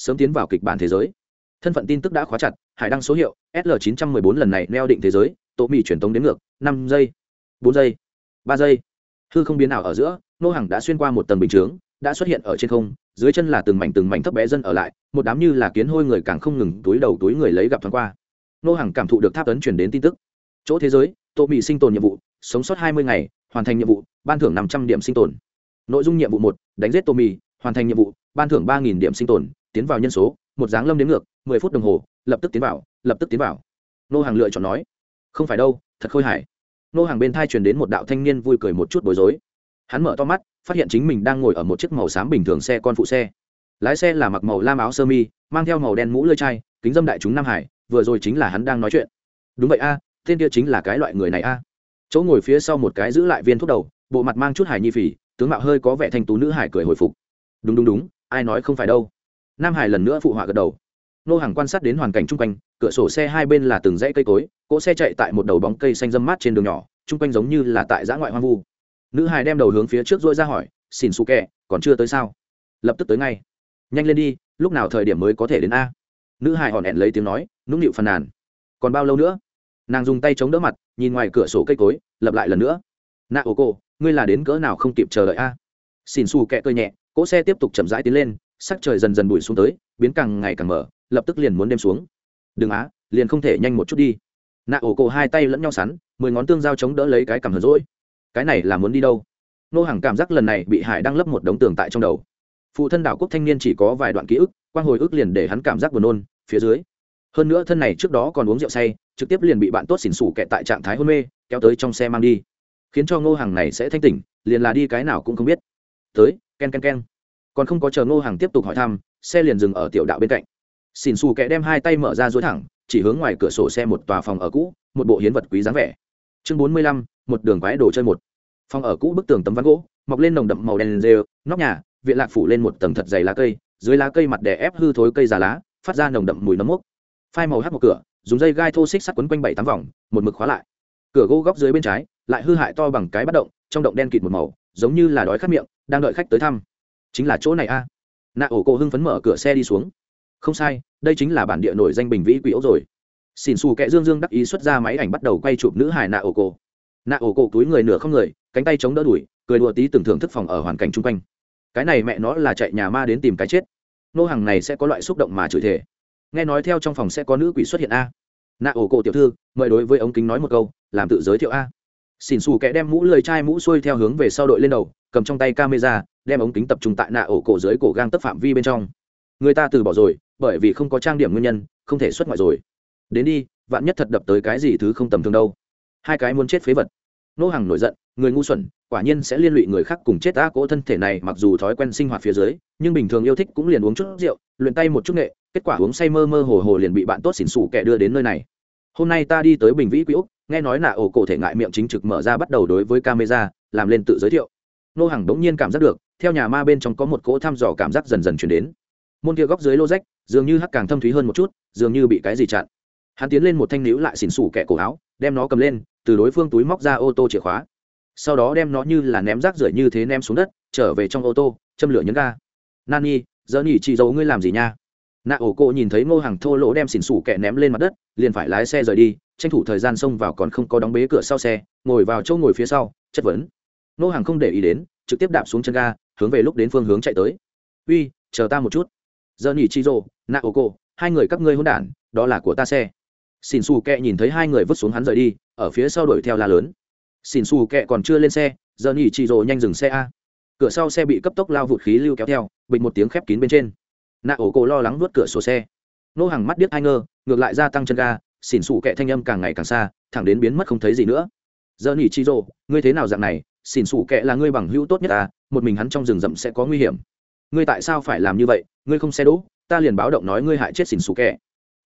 sớm tiến vào kịch bản thế giới. Thân phận tin tức đã khóa chặt, hải đăng số hiệu sl 914 lần này neo định thế giới tổ mì truyền tống đến ngược, năm giây, bốn giây, ba giây. Hư không biến nào ở giữa, nô hàng đã xuyên qua một tầng bình chướng, đã xuất hiện ở trên không, dưới chân là từng mảnh từng mảnh thấp bé dân ở lại, một đám như là kiến hôi người càng không ngừng túi đầu túi người lấy gặp thoáng qua. Nô hàng cảm thụ được tháp tấn truyền đến tin tức. Chỗ thế giới tổ mì sinh tồn nhiệm vụ, sống sót hai mươi ngày, hoàn thành nhiệm vụ, ban thưởng năm trăm điểm sinh tồn. Nội dung nhiệm vụ một, đánh giết tô mì hoàn thành nhiệm vụ, ban thưởng ba nghìn điểm sinh tồn tiến vào nhân số, một dáng lâm đến ngược, mười phút đồng hồ, lập tức tiến vào, lập tức tiến vào. Nô hàng lựa chọn nói, không phải đâu, thật khôi hài. Nô hàng bên thai truyền đến một đạo thanh niên vui cười một chút bối rối. Hắn mở to mắt, phát hiện chính mình đang ngồi ở một chiếc màu xám bình thường xe con phụ xe. Lái xe là mặc màu lam áo sơ mi, mang theo màu đen mũ lơi chai, kính dâm đại chúng nam hải, vừa rồi chính là hắn đang nói chuyện. Đúng vậy a, tên kia chính là cái loại người này a. Chỗ ngồi phía sau một cái giữ lại viên thuốc đầu, bộ mặt mang chút hải nhi phì, tướng mạo hơi có vẻ thanh tú nữ hải cười hồi phục. Đúng đúng đúng, ai nói không phải đâu nam hải lần nữa phụ họa gật đầu nô hàng quan sát đến hoàn cảnh chung quanh cửa sổ xe hai bên là từng dãy cây cối cỗ xe chạy tại một đầu bóng cây xanh dâm mát trên đường nhỏ chung quanh giống như là tại giã ngoại hoang vu nữ hải đem đầu hướng phía trước dội ra hỏi xin xù kẹ, còn chưa tới sao? lập tức tới ngay. nhanh lên đi, lúc nào thời điểm mới có thể đến a? nữ hải hòn hẹn lấy tiếng nói, nũng nịu phàn nàn. còn bao lâu nữa? nàng dùng tay chống đỡ mặt, nhìn ngoài cửa sổ cây cối lập lại lần nữa. nạ ô cô, ngươi là đến cỡ nào không kịp chờ đợi a? xin xù kẹ cơ nhẹ, cỗ xe tiếp tục chậm rãi tiến lên sắc trời dần dần bụi xuống tới, biến càng ngày càng mở, lập tức liền muốn đêm xuống. Đừng á, liền không thể nhanh một chút đi. Nạ ổ cổ hai tay lẫn nhau sắn, mười ngón tương giao chống đỡ lấy cái cằm hờn rỗi cái này là muốn đi đâu? Nô hàng cảm giác lần này bị hải đang lấp một đống tường tại trong đầu. Phụ thân đảo quốc thanh niên chỉ có vài đoạn ký ức, quang hồi ức liền để hắn cảm giác buồn nôn, phía dưới. Hơn nữa thân này trước đó còn uống rượu say, trực tiếp liền bị bạn tốt xỉn xủ kẹt tại trạng thái hôn mê, kéo tới trong xe mang đi. Khiến cho ngô hàng này sẽ thanh tỉnh, liền là đi cái nào cũng không biết. Tới, ken ken ken còn không có chờ ngô hàng tiếp tục hỏi thăm, xe liền dừng ở tiểu đạo bên cạnh. Xỉn xù kẻ đem hai tay mở ra dối thẳng, chỉ hướng ngoài cửa sổ xe một tòa phòng ở cũ, một bộ hiến vật quý dáng vẻ. Chương bốn mươi lăm, một đường quái đồ chơi một. Phòng ở cũ bức tường tấm ván gỗ, mọc lên nồng đậm màu đen rêu, nóc nhà, viện lạc phủ lên một tầng thật dày lá cây, dưới lá cây mặt đè ép hư thối cây già lá, phát ra nồng đậm mùi nấm mốc. Phai màu hắt một cửa, dùng dây gai thô xích sắt quấn quanh bảy tám vòng, một mực khóa lại. Cửa gỗ góc dưới bên trái, lại hư hại to bằng cái bắt động, trong động đen kịt một màu, giống như là đói khát miệng, đang đợi khách tới thăm chính là chỗ này a. Nạ ổ cổ hưng phấn mở cửa xe đi xuống. Không sai, đây chính là bản địa nổi danh bình vĩ quỷ ốc rồi. Xỉn xù kẹ dương dương đắc ý xuất ra máy ảnh bắt đầu quay chụp nữ hải nạ ổ cổ. Nạ ổ cổ túi người nửa không người, cánh tay chống đỡ đuổi cười đùa tí từng thưởng thức phòng ở hoàn cảnh chung quanh. Cái này mẹ nó là chạy nhà ma đến tìm cái chết. Nô hàng này sẽ có loại xúc động mà chửi thể nghe nói theo trong phòng sẽ có nữ quỷ xuất hiện a. Nạ ổ cổ tiểu thư, mời đối với ống kính nói một câu, làm tự giới thiệu a. Xỉn xù kẹ đem mũ lười chai mũ xuôi theo hướng về sau đội lên đầu, cầm trong tay camera đem ống kính tập trung tại nạ ổ cổ dưới cổ gang tất phạm vi bên trong. Người ta từ bỏ rồi, bởi vì không có trang điểm nguyên nhân, không thể xuất ngoại rồi. Đến đi, vạn nhất thật đập tới cái gì thứ không tầm thường đâu. Hai cái muốn chết phế vật. Nô hàng nổi giận, người ngu xuẩn, quả nhiên sẽ liên lụy người khác cùng chết ta cỗ thân thể này mặc dù thói quen sinh hoạt phía dưới, nhưng bình thường yêu thích cũng liền uống chút rượu, luyện tay một chút nghệ, kết quả uống say mơ mơ hồ hồ liền bị bạn tốt xỉn xủ kẻ đưa đến nơi này. Hôm nay ta đi tới bình vĩ quý úc, nghe nói là ổ cổ thể ngại miệng chính trực mở ra bắt đầu đối với camera, làm lên tự giới thiệu nô hàng đống nhiên cảm giác được, theo nhà ma bên trong có một cỗ thăm dò cảm giác dần dần chuyển đến. Môn kia góc dưới lô rách, dường như hắc càng thâm thúy hơn một chút, dường như bị cái gì chặn. Hắn tiến lên một thanh níu lại xỉn xủ kẻ cổ áo, đem nó cầm lên, từ đối phương túi móc ra ô tô chìa khóa. Sau đó đem nó như là ném rác rưởi như thế ném xuống đất, trở về trong ô tô, châm lửa nhấn ga. Nani, giờ nhỉ chị giấu ngươi làm gì nha? Nạ ổ cộ nhìn thấy ngô hàng thô lỗ đem xỉn xủ kẻ ném lên mặt đất, liền phải lái xe rời đi, tranh thủ thời gian xông vào còn không có đóng bế cửa sau xe, ngồi vào chỗ ngồi phía sau, chất vấn. Nô hàng không để ý đến, trực tiếp đạp xuống chân ga, hướng về lúc đến phương hướng chạy tới. Uy, chờ ta một chút. Giờ nhỉ chi rô nạ ô cô hai người các ngươi hôn đản, đó là của ta xe. Xin xù kẹ nhìn thấy hai người vứt xuống hắn rời đi, ở phía sau đuổi theo la lớn. Xin xù kẹ còn chưa lên xe giờ nhỉ chi rô nhanh dừng xe a. Cửa sau xe bị cấp tốc lao vụt khí lưu kéo theo bịch một tiếng khép kín bên trên. Nạ ổ cổ lo lắng nuốt cửa sổ xe. Nô hàng mắt điếc ai ngơ ngược lại gia tăng chân ga xỉn xù kẹ thanh âm càng ngày càng xa, thẳng đến biến mất không thấy gì nữa. Giờ nhỉ chi rô ngươi thế nào dạng này? Xỉn xủ kệ là ngươi bằng hữu tốt nhất à một mình hắn trong rừng rậm sẽ có nguy hiểm. Ngươi tại sao phải làm như vậy? Ngươi không xe đỗ, ta liền báo động nói ngươi hại chết xỉn xủ kệ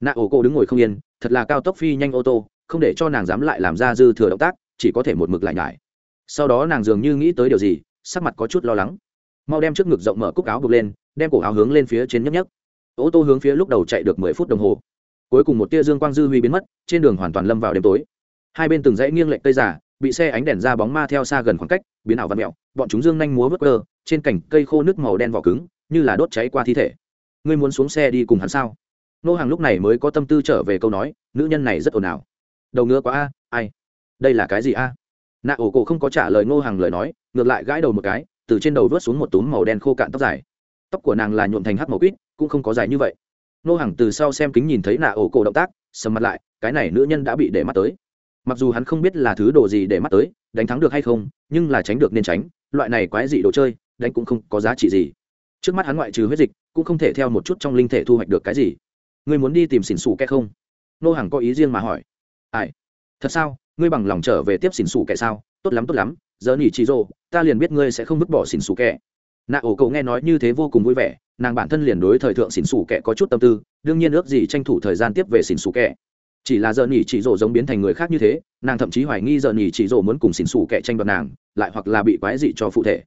nạ ổ cổ đứng ngồi không yên, thật là cao tốc phi nhanh ô tô, không để cho nàng dám lại làm ra dư thừa động tác, chỉ có thể một mực lại nhải. Sau đó nàng dường như nghĩ tới điều gì, sắc mặt có chút lo lắng. Mau đem trước ngực rộng mở cúc áo buộc lên, đem cổ áo hướng lên phía trên nhấp nhấp ô tô hướng phía lúc đầu chạy được mười phút đồng hồ. Cuối cùng một tia dương quang dư huy biến mất, trên đường hoàn toàn lâm vào đêm tối. Hai bên từng dãy nghiêng lệch cây giả bị xe ánh đèn ra bóng ma theo xa gần khoảng cách, biến ảo văn mẹo, bọn chúng dương nhanh múa vớt cơ trên cành cây khô nước màu đen vỏ cứng, như là đốt cháy qua thi thể. Ngươi muốn xuống xe đi cùng hắn sao? Nô hàng lúc này mới có tâm tư trở về câu nói, nữ nhân này rất ồn ào. Đầu ngứa quá a, ai? Đây là cái gì a? Nạ ổ cổ không có trả lời ngô hàng lời nói, ngược lại gãi đầu một cái, từ trên đầu vớt xuống một túm màu đen khô cạn tóc dài. Tóc của nàng là nhuộm thành hắc màu quýt, cũng không có dài như vậy. Nô hàng từ sau xem kính nhìn thấy nạ ổ cổ động tác, sầm mặt lại, cái này nữ nhân đã bị để mắt tới mặc dù hắn không biết là thứ đồ gì để mắt tới, đánh thắng được hay không, nhưng là tránh được nên tránh, loại này quái dị đồ chơi, đánh cũng không có giá trị gì. Trước mắt hắn ngoại trừ huyết dịch, cũng không thể theo một chút trong linh thể thu hoạch được cái gì. Ngươi muốn đi tìm xỉn xù kẻ không? Nô hàng có ý riêng mà hỏi. Ai? Thật sao? Ngươi bằng lòng trở về tiếp xỉn xù kẻ sao? Tốt lắm tốt lắm. Giờ nỉ chị rồ, ta liền biết ngươi sẽ không vứt bỏ xỉn xù kẻ. Nạ ổ cậu nghe nói như thế vô cùng vui vẻ, nàng bản thân liền đối thời thượng xỉn xù kẻ có chút tâm tư, đương nhiên ước gì tranh thủ thời gian tiếp về xỉn xù kẻ chỉ là giờ nhỉ chỉ rổ giống biến thành người khác như thế, nàng thậm chí hoài nghi giờ nhỉ chỉ rổ muốn cùng xỉn xù kẻ tranh đoạt nàng, lại hoặc là bị quái dị cho phụ thể.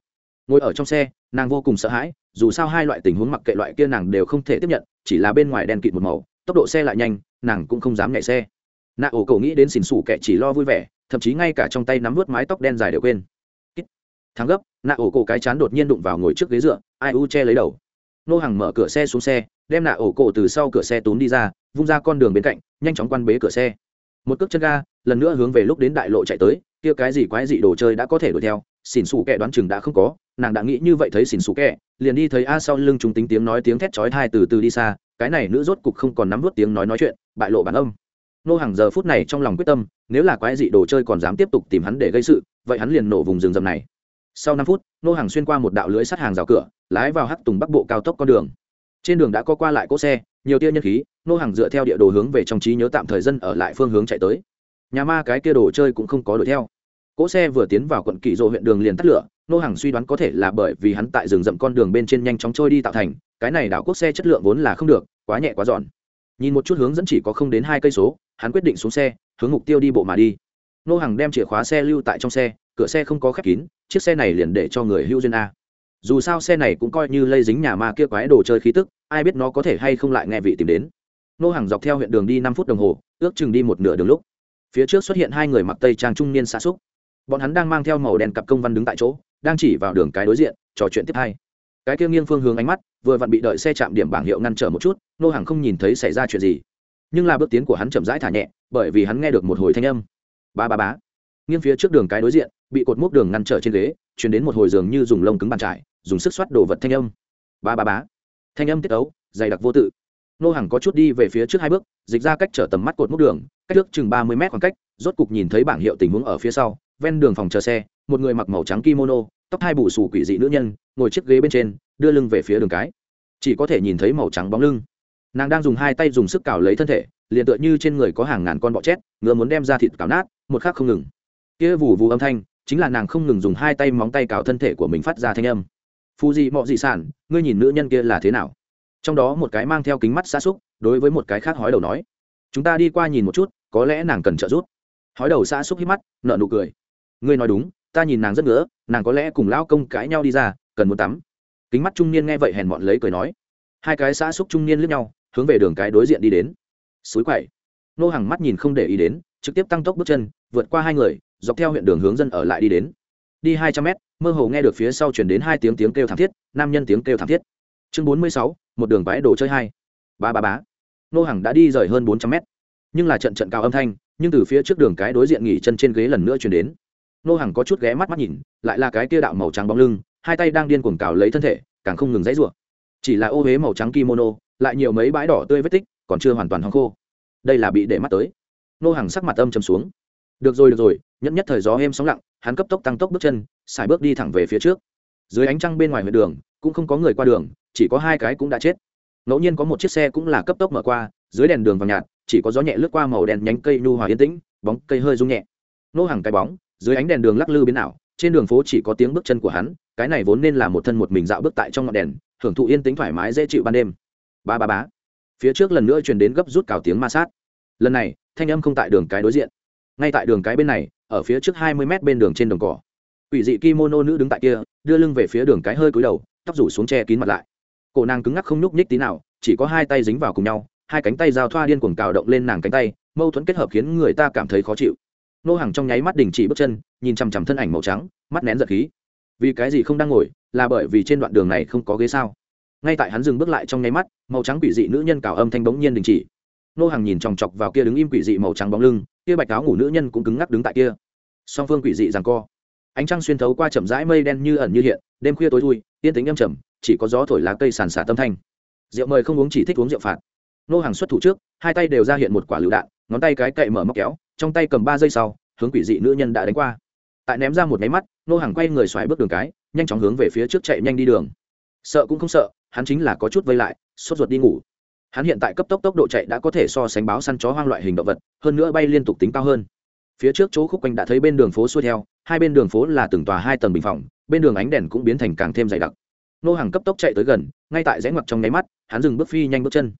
Ngồi ở trong xe, nàng vô cùng sợ hãi, dù sao hai loại tình huống mặc kệ loại kia nàng đều không thể tiếp nhận, chỉ là bên ngoài đen kịt một màu, tốc độ xe lại nhanh, nàng cũng không dám nhảy xe. Nạ ổ cầu nghĩ đến xỉn xù kẻ chỉ lo vui vẻ, thậm chí ngay cả trong tay nắm vớt mái tóc đen dài đều quên. Thắng gấp, nạ ổ cổ cái chán đột nhiên đụng vào ngồi trước ghế dựa, ai u che lấy đầu nô hàng mở cửa xe xuống xe, đem nạ ổ cổ từ sau cửa xe tốn đi ra, vung ra con đường bên cạnh, nhanh chóng quan bế cửa xe. Một cước chân ga, lần nữa hướng về lúc đến đại lộ chạy tới, kia cái gì quái dị đồ chơi đã có thể đuổi theo, xỉn xù kẻ đoán chừng đã không có, nàng đã nghĩ như vậy thấy xỉn xù kẻ, liền đi thấy a sau lưng chúng tính tiếng nói tiếng thét chói thai từ từ đi xa, cái này nữ rốt cục không còn nắm vút tiếng nói nói chuyện, bại lộ bản âm. Nô hàng giờ phút này trong lòng quyết tâm, nếu là quái dị đồ chơi còn dám tiếp tục tìm hắn để gây sự, vậy hắn liền nổ vùng rừng rầm này. Sau năm phút, nô hàng xuyên qua một đạo lưới sắt hàng rào cửa lái vào hắc tùng bắc bộ cao tốc con đường. Trên đường đã có qua lại cỗ xe, nhiều tia nhân khí, nô hàng dựa theo địa đồ hướng về trong trí nhớ tạm thời dân ở lại phương hướng chạy tới. Nhà ma cái kia đồ chơi cũng không có đuổi theo. Cỗ xe vừa tiến vào quận kỳ dỗ huyện đường liền tắt lửa, nô hàng suy đoán có thể là bởi vì hắn tại rừng rậm con đường bên trên nhanh chóng trôi đi tạo thành, cái này đảo quốc xe chất lượng vốn là không được, quá nhẹ quá giòn. Nhìn một chút hướng dẫn chỉ có không đến hai cây số, hắn quyết định xuống xe, hướng mục tiêu đi bộ mà đi. Nô hàng đem chìa khóa xe lưu tại trong xe, cửa xe không có khép kín, chiếc xe này liền để cho người hưu duyên a dù sao xe này cũng coi như lây dính nhà ma kia quái đồ chơi khí tức, ai biết nó có thể hay không lại nghe vị tìm đến. Nô hàng dọc theo huyện đường đi năm phút đồng hồ, ước chừng đi một nửa đường lúc, phía trước xuất hiện hai người mặc tây trang trung niên xa xúc. Bọn hắn đang mang theo màu đen cặp công văn đứng tại chỗ, đang chỉ vào đường cái đối diện, trò chuyện tiếp hai. Cái kia nghiêng phương hướng ánh mắt, vừa vặn bị đợi xe chạm điểm bảng hiệu ngăn trở một chút, nô hàng không nhìn thấy xảy ra chuyện gì. Nhưng là bước tiến của hắn chậm rãi thả nhẹ, bởi vì hắn nghe được một hồi thanh âm. Ba ba bá nghiêng phía trước đường cái đối diện, bị cột mốc đường ngăn trở trên ghế, chuyển đến một hồi giường như dùng lông cứng bàn trải dùng sức xoát đồ vật thanh âm. Ba ba bá thanh âm tiết ấu, dày đặc vô tự. Nô hàng có chút đi về phía trước hai bước, dịch ra cách trở tầm mắt cột mốc đường, cách trước chừng ba mươi mét khoảng cách, rốt cục nhìn thấy bảng hiệu tình huống ở phía sau, ven đường phòng chờ xe, một người mặc màu trắng kimono, tóc hai bù xù quỷ dị nữ nhân, ngồi chiếc ghế bên trên, đưa lưng về phía đường cái. Chỉ có thể nhìn thấy màu trắng bóng lưng. Nàng đang dùng hai tay dùng sức cào lấy thân thể, liền tựa như trên người có hàng ngàn con bọ chét, ngựa muốn đem ra thịt cào nát, một khắc không ngừng. Kia vù vù âm thanh, chính là nàng không ngừng dùng hai tay móng tay cào thân thể của mình phát ra thanh âm phù gì mọ dị sản, ngươi nhìn nữ nhân kia là thế nào? Trong đó một cái mang theo kính mắt xa xúc, đối với một cái khác hói đầu nói, chúng ta đi qua nhìn một chút, có lẽ nàng cần trợ giúp. Hói đầu xa xúc hít mắt nợ nụ cười. Ngươi nói đúng, ta nhìn nàng rất ngứa, nàng có lẽ cùng lão công cãi nhau đi ra, cần muốn tắm. Kính mắt trung niên nghe vậy hèn mọn lấy cười nói. Hai cái xa xúc trung niên lướt nhau, hướng về đường cái đối diện đi đến. Suối quậy nô hàng mắt nhìn không để ý đến, trực tiếp tăng tốc bước chân, vượt qua hai người, dọc theo huyện đường hướng dân ở lại đi đến đi hai trăm mét, mơ hồ nghe được phía sau chuyển đến hai tiếng tiếng kêu thảm thiết, nam nhân tiếng kêu thảm thiết. Chương bốn mươi sáu, một đường bãi đồ chơi hai. Ba ba bá nô hàng đã đi rời hơn bốn trăm mét. Nhưng là trận trận cao âm thanh, nhưng từ phía trước đường cái đối diện nghỉ chân trên ghế lần nữa chuyển đến. Nô hàng có chút ghé mắt mắt nhìn, lại là cái kia đạo màu trắng bóng lưng, hai tay đang điên cuồng cào lấy thân thể, càng không ngừng dãy rủa. Chỉ là ô huế màu trắng kimono, lại nhiều mấy bãi đỏ tươi vết tích, còn chưa hoàn toàn hong khô. Đây là bị để mắt tới. Nô hàng sắc mặt âm chầm xuống được rồi được rồi nhẫn nhất thời gió êm sóng lặng, hắn cấp tốc tăng tốc bước chân, xài bước đi thẳng về phía trước. Dưới ánh trăng bên ngoài huyện đường, cũng không có người qua đường, chỉ có hai cái cũng đã chết. Ngẫu nhiên có một chiếc xe cũng là cấp tốc mở qua, dưới đèn đường vàng nhạt, chỉ có gió nhẹ lướt qua màu đèn nhánh cây nhu hòa yên tĩnh, bóng cây hơi rung nhẹ. Nô hàng cái bóng, dưới ánh đèn đường lắc lư biến ảo, trên đường phố chỉ có tiếng bước chân của hắn, cái này vốn nên là một thân một mình dạo bước tại trong ngọn đèn, hưởng thụ yên tĩnh thoải mái dễ chịu ban đêm. Ba ba bá phía trước lần nữa truyền đến gấp rút cào tiếng ma sát. Lần này, thanh âm không tại đường cái đối diện ngay tại đường cái bên này, ở phía trước hai mươi mét bên đường trên đồng cỏ. Ủy dị kimono nữ đứng tại kia, đưa lưng về phía đường cái hơi cúi đầu, tóc rủ xuống che kín mặt lại. Cổ nàng cứng ngắc không nhúc nhích tí nào, chỉ có hai tay dính vào cùng nhau, hai cánh tay giao thoa điên cuồng cào động lên nàng cánh tay, mâu thuẫn kết hợp khiến người ta cảm thấy khó chịu. Nô hàng trong nháy mắt đình chỉ bước chân, nhìn chằm chằm thân ảnh màu trắng, mắt nén giật khí. Vì cái gì không đang ngồi, là bởi vì trên đoạn đường này không có ghế sao? Ngay tại hắn dừng bước lại trong nháy mắt, màu trắng quỷ dị nữ nhân cào âm thanh bỗng nhiên đình chỉ nô hàng nhìn chòng chọc vào kia đứng im quỷ dị màu trắng bóng lưng, kia bạch áo ngủ nữ nhân cũng cứng ngắc đứng tại kia. Song phương quỷ dị rằng co. Ánh trăng xuyên thấu qua chậm rãi mây đen như ẩn như hiện, đêm khuya tối thui, yên tính âm trầm, chỉ có gió thổi lá cây sàn xả tâm thanh. Rượu mời không uống chỉ thích uống rượu phạt. Nô hàng xuất thủ trước, hai tay đều ra hiện một quả lựu đạn, ngón tay cái cậy mở móc kéo, trong tay cầm ba giây sau, hướng quỷ dị nữ nhân đã đánh qua. Tại ném ra một máy mắt, nô hàng quay người xoài bước đường cái, nhanh chóng hướng về phía trước chạy nhanh đi đường. Sợ cũng không sợ, hắn chính là có chút vây lại, sốt ruột đi ngủ hắn hiện tại cấp tốc tốc độ chạy đã có thể so sánh báo săn chó hoang loại hình động vật, hơn nữa bay liên tục tính cao hơn. Phía trước chỗ khúc quanh đã thấy bên đường phố xuôi theo, hai bên đường phố là từng tòa hai tầng bình phòng, bên đường ánh đèn cũng biến thành càng thêm dày đặc. Nô hàng cấp tốc chạy tới gần, ngay tại rẽ ngoặt trong nháy mắt, hắn dừng bước phi nhanh bước chân.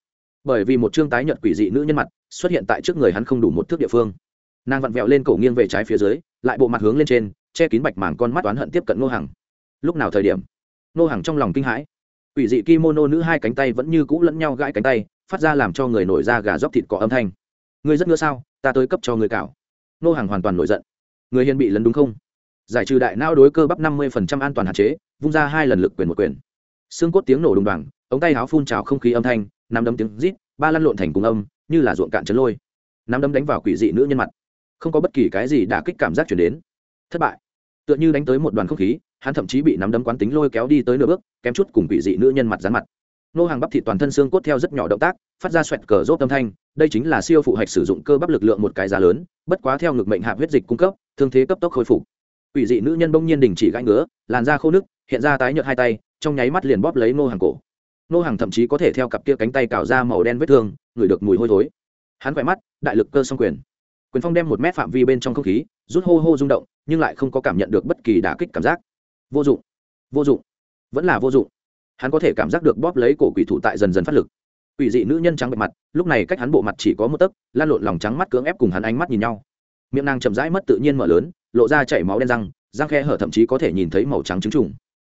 Bởi vì một chương tái nhợt quỷ dị nữ nhân mặt xuất hiện tại trước người hắn không đủ một thước địa phương. Nàng vặn vẹo lên cổ nghiêng về trái phía dưới, lại bộ mặt hướng lên trên, che kín bạch màng con mắt oán hận tiếp cận nô hàng lúc nào thời điểm? Nô hàng trong lòng kinh hãi quỷ dị kimono nữ hai cánh tay vẫn như cũ lẫn nhau gãi cánh tay, phát ra làm cho người nổi ra gà dóc thịt cỏ âm thanh. Người rất ngứa sao? Ta tới cấp cho người cào nô hàng hoàn toàn nổi giận. Người hiền bị lấn đúng không? Giải trừ đại não đối cơ bắp năm mươi an toàn hạn chế, vung ra hai lần lực quyền một quyền. Xương cốt tiếng nổ đùng đoàng, ống tay áo phun trào không khí âm thanh nằm đấm tiếng rít, ba lăn lộn thành cùng âm, như là ruộng cạn chấn lôi. Nắm đấm đánh vào quỷ dị nữ nhân mặt. Không có bất kỳ cái gì đả kích cảm giác chuyển đến. Thất bại. Tựa như đánh tới một đoàn không khí hắn thậm chí bị nắm đấm quán tính lôi kéo đi tới nửa bước, kém chút cùng quỷ dị nữ nhân mặt dán mặt. Nô hàng bắp thịt toàn thân xương cốt theo rất nhỏ động tác, phát ra xoẹt cờ rốt âm thanh, đây chính là siêu phụ hạch sử dụng cơ bắp lực lượng một cái giá lớn, bất quá theo ngực mệnh hạ huyết dịch cung cấp, thương thế cấp tốc khôi phục. Quỷ dị nữ nhân bỗng nhiên đình chỉ gãi ngứa, làn da khô nước hiện ra tái nhợt hai tay, trong nháy mắt liền bóp lấy nô hàng cổ. Nô hàng thậm chí có thể theo cặp kia cánh tay cào ra màu đen vết thương, ngửi được mùi hôi thối. Hắn khỏe mắt, đại lực cơ song quyền. Quyền phong đem một mét phạm vi bên trong không khí, rút hô hô rung động, nhưng lại không có cảm nhận được bất kỳ đả kích cảm giác vô dụng. Vô dụng. Vẫn là vô dụng. Hắn có thể cảm giác được bóp lấy cổ quỷ thủ tại dần dần phát lực. Quỷ dị nữ nhân trắng bệ mặt, lúc này cách hắn bộ mặt chỉ có một tấc, lan lộn lòng trắng mắt cưỡng ép cùng hắn ánh mắt nhìn nhau. Miệng nàng chậm rãi mất tự nhiên mở lớn, lộ ra chảy máu đen răng răng khe hở thậm chí có thể nhìn thấy màu trắng trứng trùng.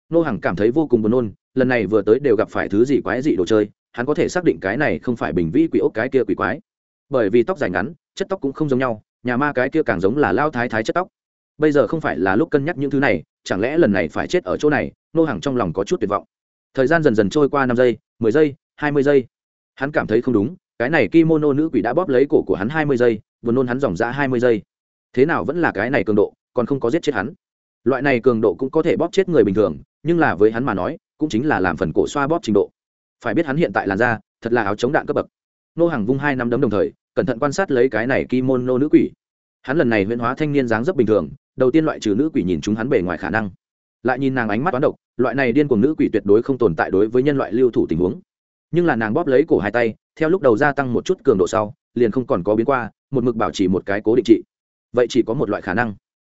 Nô hàng cảm thấy vô cùng buồn nôn, lần này vừa tới đều gặp phải thứ gì quái dị đồ chơi, hắn có thể xác định cái này không phải bình vĩ quỷ ốc cái kia quỷ quái. Bởi vì tóc dài ngắn, chất tóc cũng không giống nhau, nhà ma cái kia càng giống là lao thái thái chất tóc. Bây giờ không phải là lúc cân nhắc những thứ này chẳng lẽ lần này phải chết ở chỗ này, nô hàng trong lòng có chút tuyệt vọng. Thời gian dần dần trôi qua năm giây, mười giây, hai mươi giây. Hắn cảm thấy không đúng, cái này kimono nữ quỷ đã bóp lấy cổ của hắn hai mươi giây vừa nôn hắn dòng ra hai mươi giây. Thế nào vẫn là cái này cường độ, còn không có giết chết hắn. Loại này cường độ cũng có thể bóp chết người bình thường, nhưng là với hắn mà nói, cũng chính là làm phần cổ xoa bóp trình độ. Phải biết hắn hiện tại làn da, thật là áo chống đạn cấp bậc. Nô hàng vung hai năm đấm đồng thời, cẩn thận quan sát lấy cái này kimono nữ quỷ. Hắn lần này huyễn hóa thanh niên dáng rất bình thường đầu tiên loại trừ nữ quỷ nhìn chúng hắn bề ngoài khả năng. Lại nhìn nàng ánh mắt toán độc, loại này điên cuồng nữ quỷ tuyệt đối không tồn tại đối với nhân loại lưu thủ tình huống. Nhưng là nàng bóp lấy cổ hai tay, theo lúc đầu gia tăng một chút cường độ sau, liền không còn có biến qua, một mực bảo trì một cái cố định trị. Vậy chỉ có một loại khả năng.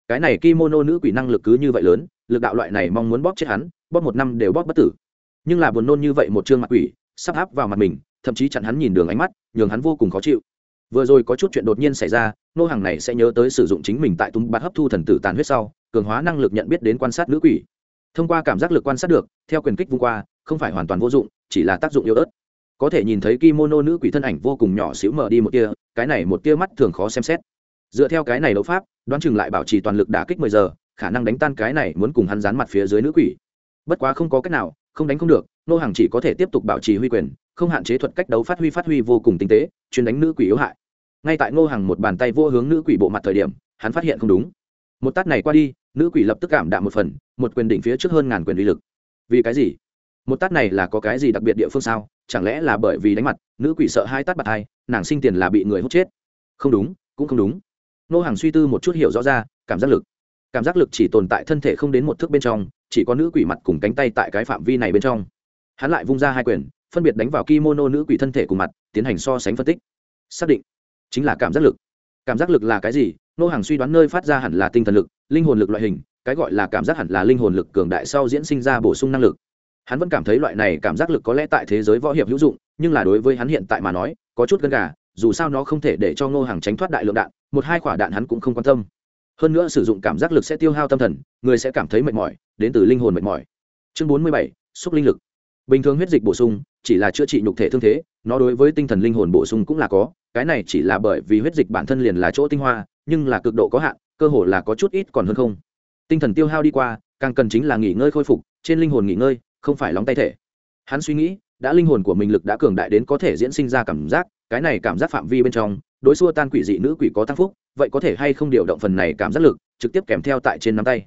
Cái này kimono nữ quỷ năng lực cứ như vậy lớn, lực đạo loại này mong muốn bóp chết hắn, bóp một năm đều bóp bất tử. Nhưng là buồn nôn như vậy một chương mặt quỷ, sắp áp vào mặt mình, thậm chí chặn hắn nhìn đường ánh mắt, nhường hắn vô cùng khó chịu vừa rồi có chút chuyện đột nhiên xảy ra, nô hàng này sẽ nhớ tới sử dụng chính mình tại tung bát hấp thu thần tử tàn huyết sau, cường hóa năng lực nhận biết đến quan sát nữ quỷ. Thông qua cảm giác lực quan sát được, theo quyền kích vung qua, không phải hoàn toàn vô dụng, chỉ là tác dụng yếu ớt. Có thể nhìn thấy kimono nữ quỷ thân ảnh vô cùng nhỏ xíu mở đi một tia, cái này một tia mắt thường khó xem xét. Dựa theo cái này đấu pháp, đoán chừng lại bảo trì toàn lực đả kích mười giờ, khả năng đánh tan cái này muốn cùng hắn dán mặt phía dưới nữ quỷ. Bất quá không có cách nào, không đánh không được, nô hàng chỉ có thể tiếp tục bảo trì huy quyền, không hạn chế thuật cách đấu phát huy phát huy vô cùng tinh tế, chuyên đánh nữ quỷ yếu hại ngay tại ngô hàng một bàn tay vô hướng nữ quỷ bộ mặt thời điểm, hắn phát hiện không đúng. Một tát này qua đi, nữ quỷ lập tức cảm đạm một phần, một quyền đỉnh phía trước hơn ngàn quyền uy lực. Vì cái gì? Một tát này là có cái gì đặc biệt địa phương sao? Chẳng lẽ là bởi vì đánh mặt, nữ quỷ sợ hai tát bạc hai, nàng sinh tiền là bị người hút chết? Không đúng, cũng không đúng. Nô hàng suy tư một chút hiểu rõ ra, cảm giác lực. Cảm giác lực chỉ tồn tại thân thể không đến một thước bên trong, chỉ có nữ quỷ mặt cùng cánh tay tại cái phạm vi này bên trong. Hắn lại vung ra hai quyền, phân biệt đánh vào kimono nữ quỷ thân thể cùng mặt, tiến hành so sánh phân tích. Xác định chính là cảm giác lực. Cảm giác lực là cái gì? Nô hàng suy đoán nơi phát ra hẳn là tinh thần lực, linh hồn lực loại hình, cái gọi là cảm giác hẳn là linh hồn lực cường đại sau diễn sinh ra bổ sung năng lực. Hắn vẫn cảm thấy loại này cảm giác lực có lẽ tại thế giới võ hiệp hữu dụng, nhưng là đối với hắn hiện tại mà nói, có chút gân gà, dù sao nó không thể để cho ngô hàng tránh thoát đại lượng đạn, một hai quả đạn hắn cũng không quan tâm. Hơn nữa sử dụng cảm giác lực sẽ tiêu hao tâm thần, người sẽ cảm thấy mệt mỏi, đến từ linh hồn mệt mỏi. Chương bốn mươi bảy, xúc linh lực. Bình thường huyết dịch bổ sung, chỉ là chữa trị nhục thể thương thế, nó đối với tinh thần linh hồn bổ sung cũng là có cái này chỉ là bởi vì huyết dịch bản thân liền là chỗ tinh hoa, nhưng là cực độ có hạn, cơ hồ là có chút ít còn hơn không. Tinh thần tiêu hao đi qua, càng cần chính là nghỉ ngơi khôi phục, trên linh hồn nghỉ ngơi, không phải lóng tay thể. Hắn suy nghĩ, đã linh hồn của mình lực đã cường đại đến có thể diễn sinh ra cảm giác, cái này cảm giác phạm vi bên trong, đối xua tan quỷ dị nữ quỷ có tăng phúc, vậy có thể hay không điều động phần này cảm giác lực, trực tiếp kèm theo tại trên nắm tay.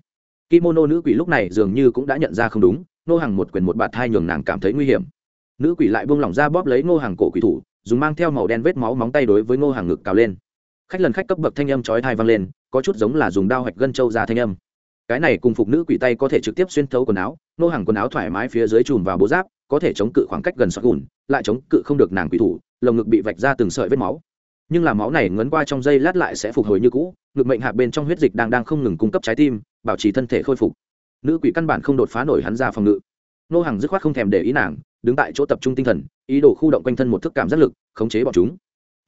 Kimono nữ quỷ lúc này dường như cũng đã nhận ra không đúng nô hàng một quyền một bạt hai nhường nàng cảm thấy nguy hiểm. Nữ quỷ lại buông lỏng ra bóp lấy nô hàng cổ quỷ thủ dùng mang theo màu đen vết máu móng tay đối với Ngô hàng ngực cào lên. Khách lần khách cấp bậc thanh âm chói thai vang lên, có chút giống là dùng đao hoạch gân trâu ra thanh âm. Cái này cùng phục nữ quỷ tay có thể trực tiếp xuyên thấu quần áo, Ngô hàng quần áo thoải mái phía dưới chùm vào bố giáp, có thể chống cự khoảng cách gần sọt gùn, lại chống cự không được nàng quỷ thủ, lồng ngực bị vạch ra từng sợi vết máu. Nhưng là máu này ngấn qua trong dây lát lại sẽ phục hồi như cũ, ngực mệnh hạ bên trong huyết dịch đang đang không ngừng cung cấp trái tim, bảo trì thân thể khôi phục. Nữ quỷ căn bản không đột phá nổi hắn ra phòng ngự. Nô hàng dứt khoát không thèm để ý nàng đứng tại chỗ tập trung tinh thần, ý đồ khu động quanh thân một thức cảm giác lực, khống chế bọn chúng.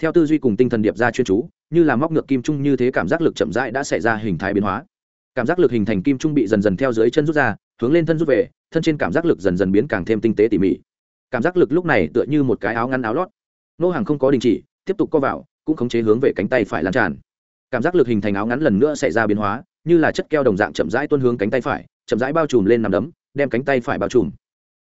Theo tư duy cùng tinh thần điệp ra chuyên chú, như là móc ngược kim trung như thế cảm giác lực chậm rãi đã xảy ra hình thái biến hóa. Cảm giác lực hình thành kim trung bị dần dần theo dưới chân rút ra, hướng lên thân rút về, thân trên cảm giác lực dần dần biến càng thêm tinh tế tỉ mỉ. Cảm giác lực lúc này tựa như một cái áo ngăn áo lót. Nô hàng không có đình chỉ, tiếp tục co vào, cũng khống chế hướng về cánh tay phải lan tràn. Cảm giác lực hình thành áo ngắn lần nữa xảy ra biến hóa, như là chất keo đồng dạng chậm rãi tuôn hướng cánh tay phải, chậm rãi bao trùm lên nằm đấm, đem cánh tay phải bao trùm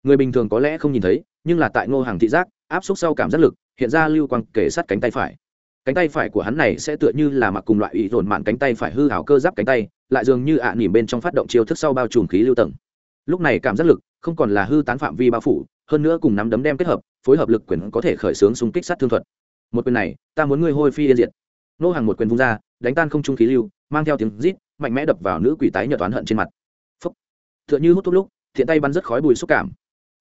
người bình thường có lẽ không nhìn thấy, nhưng là tại ngô hàng thị giác, áp suất sau cảm giác lực, hiện ra lưu quang kể sát cánh tay phải. Cánh tay phải của hắn này sẽ tựa như là mặc cùng loại ý dồn mạn cánh tay phải hư hảo cơ giáp cánh tay, lại dường như ạ à nỉm bên trong phát động chiêu thức sau bao trùm khí lưu tầng. Lúc này cảm giác lực, không còn là hư tán phạm vi bao phủ, hơn nữa cùng nắm đấm đem kết hợp, phối hợp lực quyền có thể khởi xướng xung kích sát thương thuật. Một quyền này, ta muốn ngươi hôi phi yên diệt. Nô hàng một quyền vung ra, đánh tan không trung khí lưu, mang theo tiếng rít, mạnh mẽ đập vào nữ quỷ tái nhợt oán hận trên mặt. Phấp tựa như hút thuốc lúc, thiện tay bắn rất khói bùi xúc cảm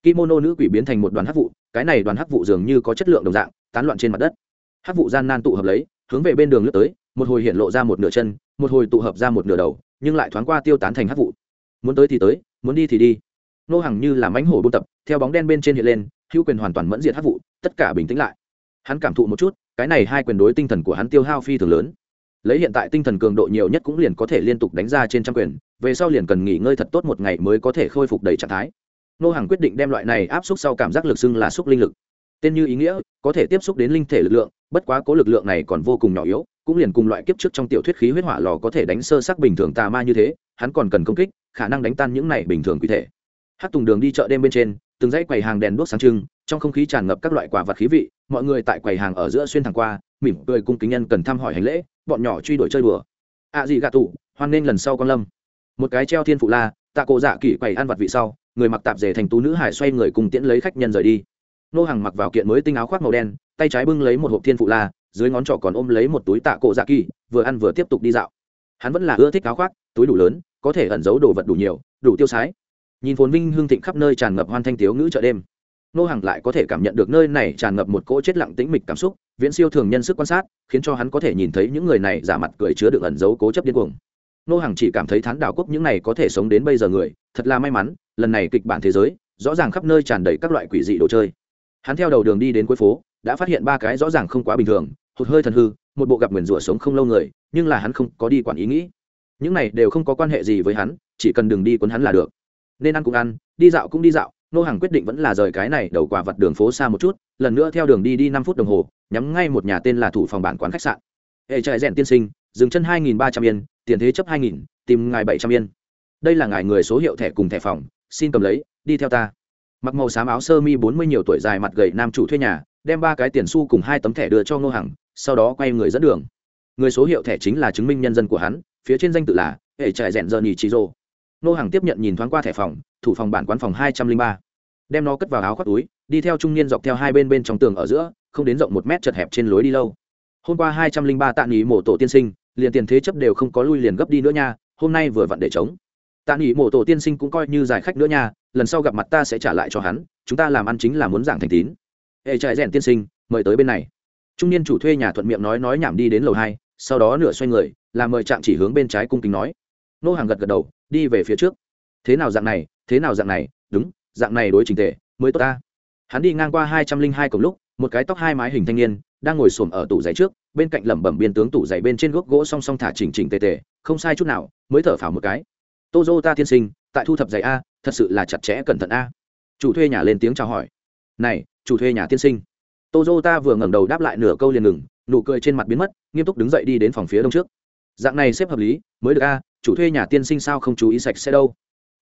kimono nữ quỷ biến thành một đoàn hắc vụ, cái này đoàn hắc vụ dường như có chất lượng đồng dạng, tán loạn trên mặt đất. Hắc vụ gian nan tụ hợp lấy, hướng về bên đường lướt tới, một hồi hiện lộ ra một nửa chân, một hồi tụ hợp ra một nửa đầu, nhưng lại thoáng qua tiêu tán thành hắc vụ. Muốn tới thì tới, muốn đi thì đi. Nô hàng như là mánh hổ buôn tập, theo bóng đen bên trên hiện lên, hữu quyền hoàn toàn mẫn diệt hắc vụ, tất cả bình tĩnh lại. Hắn cảm thụ một chút, cái này hai quyền đối tinh thần của hắn tiêu hao phi thường lớn. Lấy hiện tại tinh thần cường độ nhiều nhất cũng liền có thể liên tục đánh ra trên trăm quyền, về sau liền cần nghỉ ngơi thật tốt một ngày mới có thể khôi phục đầy trạng thái nô hàng quyết định đem loại này áp xúc sau cảm giác lực xưng là xúc linh lực. Tên như ý nghĩa, có thể tiếp xúc đến linh thể lực lượng, bất quá cố lực lượng này còn vô cùng nhỏ yếu, cũng liền cùng loại kiếp trước trong tiểu thuyết khí huyết hỏa lò có thể đánh sơ sắc bình thường tà ma như thế, hắn còn cần công kích, khả năng đánh tan những này bình thường quy thể. Hát tùng đường đi chợ đêm bên trên, từng dãy quầy hàng đèn đuốc sáng trưng, trong không khí tràn ngập các loại quả vật khí vị, mọi người tại quầy hàng ở giữa xuyên thẳng qua, mỉm cười cung kính nhân cần thăm hỏi hành lễ, bọn nhỏ truy đuổi chơi đùa. Ạ à gì gạ tủ hoan nên lần sau con lâm. Một cái treo thiên phụ la, tạ cổ dạ kỷ quầy ăn vặt vị sau người mặc tạp dề thành tú nữ hải xoay người cùng tiễn lấy khách nhân rời đi. Nô hàng mặc vào kiện mới tinh áo khoác màu đen, tay trái bưng lấy một hộp thiên phụ la, dưới ngón trỏ còn ôm lấy một túi tạ cổ dạ kỳ, vừa ăn vừa tiếp tục đi dạo. Hắn vẫn là ưa thích áo khoác, túi đủ lớn, có thể ẩn giấu đồ vật đủ nhiều, đủ tiêu sái. Nhìn phồn vinh hương thịnh khắp nơi tràn ngập hoan thanh tiếu ngữ chợ đêm, nô hàng lại có thể cảm nhận được nơi này tràn ngập một cỗ chết lặng tĩnh mịch cảm xúc, viễn siêu thường nhân sức quan sát, khiến cho hắn có thể nhìn thấy những người này giả mặt cười chứa được ẩn giấu cố chấp điên cuồng. Nô hàng chỉ cảm thấy thán đảo quốc những này có thể sống đến bây giờ người, thật là may mắn lần này kịch bản thế giới, rõ ràng khắp nơi tràn đầy các loại quỷ dị đồ chơi. Hắn theo đầu đường đi đến cuối phố, đã phát hiện ba cái rõ ràng không quá bình thường, hụt hơi thần hư, một bộ gặp nguyền rủa sống không lâu người, nhưng là hắn không có đi quản ý nghĩ. Những này đều không có quan hệ gì với hắn, chỉ cần đừng đi cuốn hắn là được. Nên ăn cũng ăn, đi dạo cũng đi dạo, nô hàng quyết định vẫn là rời cái này đầu quả vặt đường phố xa một chút, lần nữa theo đường đi đi năm phút đồng hồ, nhắm ngay một nhà tên là thủ phòng bản quán khách sạn. Hệ trại rèn tiên sinh, dừng chân hai nghìn ba trăm yên, tiền thế chấp hai nghìn, tìm ngài bảy trăm yên. Đây là ngài người số hiệu thẻ cùng thẻ phòng xin cầm lấy, đi theo ta. Mặc màu xám áo sơ mi bốn mươi nhiều tuổi dài mặt gầy nam chủ thuê nhà, đem ba cái tiền xu cùng hai tấm thẻ đưa cho ngô hằng, sau đó quay người dẫn đường. Người số hiệu thẻ chính là chứng minh nhân dân của hắn, phía trên danh tự là hệ trại rèn giờ nhì trí rô ngô hằng tiếp nhận nhìn thoáng qua thẻ phòng, thủ phòng bản quán phòng hai trăm linh ba. Đem nó cất vào áo khoác túi, đi theo trung niên dọc theo hai bên bên trong tường ở giữa, không đến rộng một mét chật hẹp trên lối đi lâu. Hôm qua hai trăm linh ba tạ nghỉ mổ tổ tiên sinh, liền tiền thế chấp đều không có lui liền gấp đi nữa nha, hôm nay vừa vặn để chống tạ nghỉ mộ tổ tiên sinh cũng coi như giải khách nữa nha, lần sau gặp mặt ta sẽ trả lại cho hắn, chúng ta làm ăn chính là muốn giảng thành tín. Hệ trại rèn tiên sinh, mời tới bên này. Trung niên chủ thuê nhà thuận miệng nói nói nhảm đi đến lầu hai, sau đó nửa xoay người, làm mời chạm chỉ hướng bên trái cung kính nói. Nô hàng gật gật đầu, đi về phía trước. Thế nào dạng này, thế nào dạng này, đúng, dạng này đối trình tề, mới tốt ta. Hắn đi ngang qua hai trăm linh hai cổng lúc, một cái tóc hai mái hình thanh niên, đang ngồi xổm ở tủ giày trước, bên cạnh lẩm bẩm biên tướng tủ giày bên trên gốc gỗ song song thả chỉnh chỉnh tề tề, không sai chút nào, mới thở phào một cái ta tiên sinh tại thu thập giày a thật sự là chặt chẽ cẩn thận a chủ thuê nhà lên tiếng chào hỏi này chủ thuê nhà tiên sinh tô ta vừa ngẩng đầu đáp lại nửa câu liền ngừng nụ cười trên mặt biến mất nghiêm túc đứng dậy đi đến phòng phía đông trước dạng này xếp hợp lý mới được a chủ thuê nhà tiên sinh sao không chú ý sạch sẽ đâu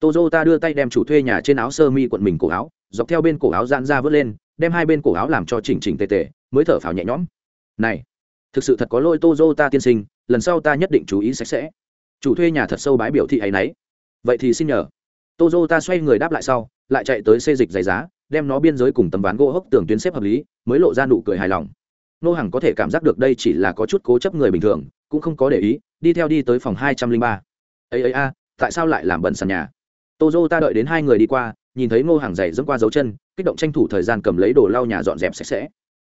Toyota đưa tay đem chủ thuê nhà trên áo sơ mi quận mình cổ áo, dọc theo bên cổ áo giãn ra vớt lên, đem hai bên cổ áo làm cho chỉnh chỉnh tề tề, mới thở phào nhẹ nhõm. Này, thực sự thật có lỗi Toyota tiên sinh, lần sau ta nhất định chú ý sạch sẽ. Chủ thuê nhà thật sâu bái biểu thị ấy nấy. Vậy thì xin nhờ. Toyota xoay người đáp lại sau, lại chạy tới xê dịch giày giá, đem nó biên giới cùng tấm ván gỗ hốc tường tuyến xếp hợp lý, mới lộ ra nụ cười hài lòng. Nô Hằng có thể cảm giác được đây chỉ là có chút cố chấp người bình thường, cũng không có để ý, đi theo đi tới phòng hai trăm linh ba. Ấy ấy a, tại sao lại làm bẩn sàn nhà? tô ta đợi đến hai người đi qua nhìn thấy ngô hàng giày dẫm qua dấu chân kích động tranh thủ thời gian cầm lấy đồ lau nhà dọn dẹp sạch sẽ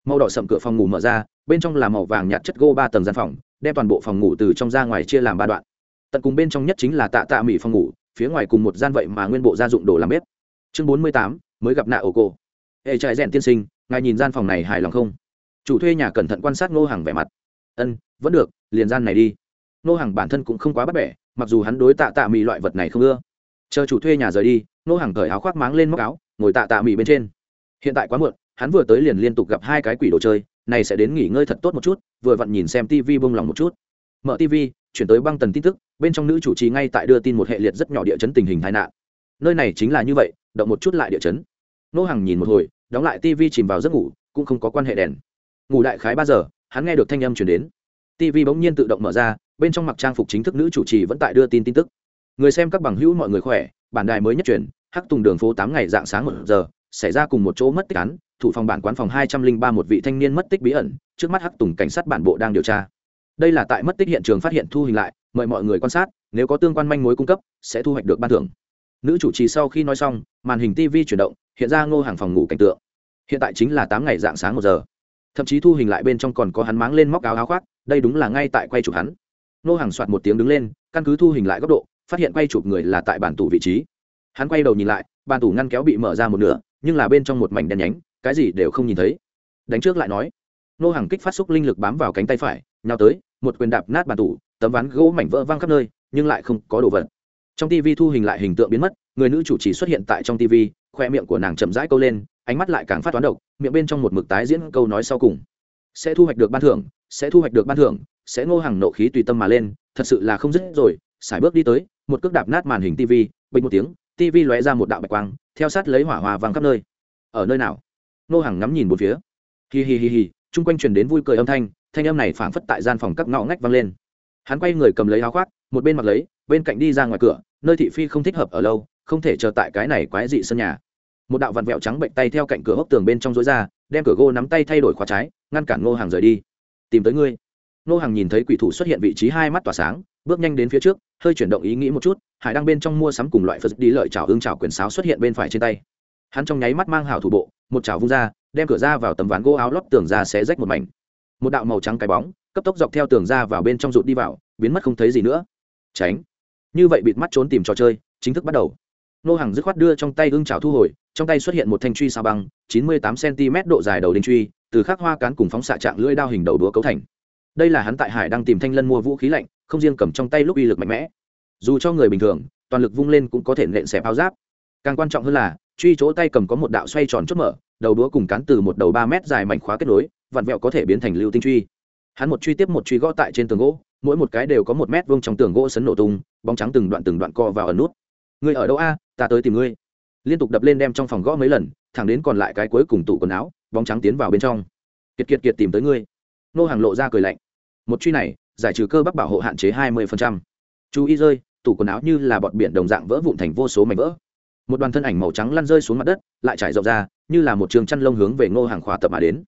màu đỏ sậm cửa phòng ngủ mở ra bên trong là màu vàng nhạt chất gỗ ba tầng gian phòng đem toàn bộ phòng ngủ từ trong ra ngoài chia làm ba đoạn tận cùng bên trong nhất chính là tạ tạ mỹ phòng ngủ, phía ngoài cùng một gian vậy mà nguyên bộ gia dụng đồ làm bếp. Chương bốn mươi tám, mới gặp nạ ổ cô hệ trại rèn tiên sinh, ngài nhìn gian phòng này hài lòng không? Chủ thuê nhà cẩn thận quan sát ngô hàng vẻ mặt. Ân, vẫn được, liền gian này đi. Ngô hàng bản thân cũng không quá bắt bẻ, mặc dù hắn đối tạ tạ mỹ loại vật này không ưa. Chờ chủ thuê nhà rời đi nô hàng cởi áo khoác máng lên móc áo, ngồi tạ tạ mỹ bên trên. Hiện tại quá muộn, hắn vừa tới liền liên tục gặp hai cái quỷ đồ chơi, này sẽ đến nghỉ ngơi thật tốt một chút, vừa vặn nhìn xem tv bông lòng một chút mở tv chuyển tới băng tần tin tức, bên trong nữ chủ trì ngay tại đưa tin một hệ liệt rất nhỏ địa chấn tình hình tai nạn. Nơi này chính là như vậy, động một chút lại địa chấn. Nô hàng nhìn một hồi, đóng lại tv chìm vào giấc ngủ, cũng không có quan hệ đèn. Ngủ đại khái ba giờ, hắn nghe được thanh âm chuyển đến. Tv bỗng nhiên tự động mở ra, bên trong mặc trang phục chính thức nữ chủ trì vẫn tại đưa tin tin tức. Người xem các bằng hữu mọi người khỏe, bản đài mới nhất truyền hắc tùng đường phố tám ngày dạng sáng một giờ, xảy ra cùng một chỗ mất tích án, thủ phòng bản quán phòng hai trăm linh ba một vị thanh niên mất tích bí ẩn, trước mắt hắc tùng cảnh sát bản bộ đang điều tra đây là tại mất tích hiện trường phát hiện thu hình lại, mời mọi người quan sát, nếu có tương quan manh mối cung cấp, sẽ thu hoạch được ban thưởng. Nữ chủ trì sau khi nói xong, màn hình tv chuyển động, hiện ra ngô hàng phòng ngủ cảnh tượng. Hiện tại chính là tám ngày dạng sáng một giờ. Thậm chí thu hình lại bên trong còn có hắn máng lên móc áo áo khoác, đây đúng là ngay tại quay chụp hắn. Ngô hàng soạt một tiếng đứng lên, căn cứ thu hình lại góc độ, phát hiện quay chụp người là tại bản tủ vị trí. Hắn quay đầu nhìn lại bàn tủ ngăn kéo bị mở ra một nửa, nhưng là bên trong một mảnh đen nhánh, cái gì đều không nhìn thấy. Đánh trước lại nói. Nô hàng kích phát xúc linh lực bám vào cánh tay phải, nhào tới một quyền đạp nát bàn tủ, tấm ván gỗ mảnh vỡ văng khắp nơi, nhưng lại không có đồ vật. Trong tv thu hình lại hình tượng biến mất, người nữ chủ chỉ xuất hiện tại trong tv khoe miệng của nàng chậm rãi câu lên, ánh mắt lại càng phát toán độc, miệng bên trong một mực tái diễn câu nói sau cùng. Sẽ thu hoạch được ban thưởng, sẽ thu hoạch được ban thưởng, sẽ ngô hàng nộ khí tùy tâm mà lên, thật sự là không dứt rồi sải bước đi tới, một cước đạp nát màn hình tv bình một tiếng tv lóe ra một đạo bạch quang, theo sát lấy hỏa hòa vàng khắp nơi. Ở nơi nào? Ngô hàng ngắm nhìn một phía. Hi hi hi hi, chung quanh truyền đến vui cười âm thanh thanh âm này phảng phất tại gian phòng các ngõ ngách vang lên. Hắn quay người cầm lấy áo khoác, một bên mặc lấy, bên cạnh đi ra ngoài cửa, nơi thị phi không thích hợp ở lâu, không thể chờ tại cái này quái dị sân nhà. Một đạo vặn vẹo trắng bệnh tay theo cạnh cửa hốc tường bên trong rối ra, đem cửa gỗ nắm tay thay đổi khóa trái, ngăn cản ngô hàng rời đi. Tìm tới ngươi. Ngô hàng nhìn thấy quỷ thủ xuất hiện vị trí hai mắt tỏa sáng, bước nhanh đến phía trước, hơi chuyển động ý nghĩ một chút, hải đang bên trong mua sắm cùng loại phật đi lợi chảo ương chảo quyền sáo xuất hiện bên phải trên tay. Hắn trong nháy mắt mang hảo thủ bộ, một chảo vung ra, đem cửa ra vào tấm ván gỗ áo lót tường ra xé rách một mảnh một đạo màu trắng cái bóng, cấp tốc dọc theo tường ra vào bên trong rụt đi vào, biến mất không thấy gì nữa. Tránh. Như vậy bịt mắt trốn tìm trò chơi, chính thức bắt đầu. Nô hàng dứt khoát đưa trong tay ương chảo thu hồi, trong tay xuất hiện một thanh truy sao băng, chín mươi tám cm độ dài đầu đinh truy, từ khắc hoa cán cùng phóng xạ trạng lưỡi đao hình đầu đũa cấu thành. Đây là hắn tại hải đang tìm thanh lân mua vũ khí lạnh, không riêng cầm trong tay lúc uy lực mạnh mẽ. Dù cho người bình thường, toàn lực vung lên cũng có thể nện xẻ áo giáp. Càng quan trọng hơn là truy chỗ tay cầm có một đạo xoay tròn chốt mở, đầu đũa cùng cán từ một đầu ba mét dài mảnh khóa kết nối, vặn vẹo có thể biến thành lưu tinh truy. Hắn một truy tiếp một truy gõ tại trên tường gỗ, mỗi một cái đều có một mét vuông trong tường gỗ sấn nổ tung, bóng trắng từng đoạn từng đoạn co vào ẩn nút. Người ở đâu a? Ta tới tìm ngươi. Liên tục đập lên đem trong phòng gõ mấy lần, thẳng đến còn lại cái cuối cùng tủ quần áo, bóng trắng tiến vào bên trong. Kiệt kiệt kiệt tìm tới ngươi. Nô hàng lộ ra cười lạnh. Một truy này, giải trừ cơ bắp bảo hộ hạn chế hai mươi chú ý rơi, tủ quần áo như là bọt biển đồng dạng vỡ vụn thành vô số mảnh vỡ một đoàn thân ảnh màu trắng lăn rơi xuống mặt đất, lại trải rộng ra, như là một trường chăn lông hướng về ngô hàng khỏa tập mà đến.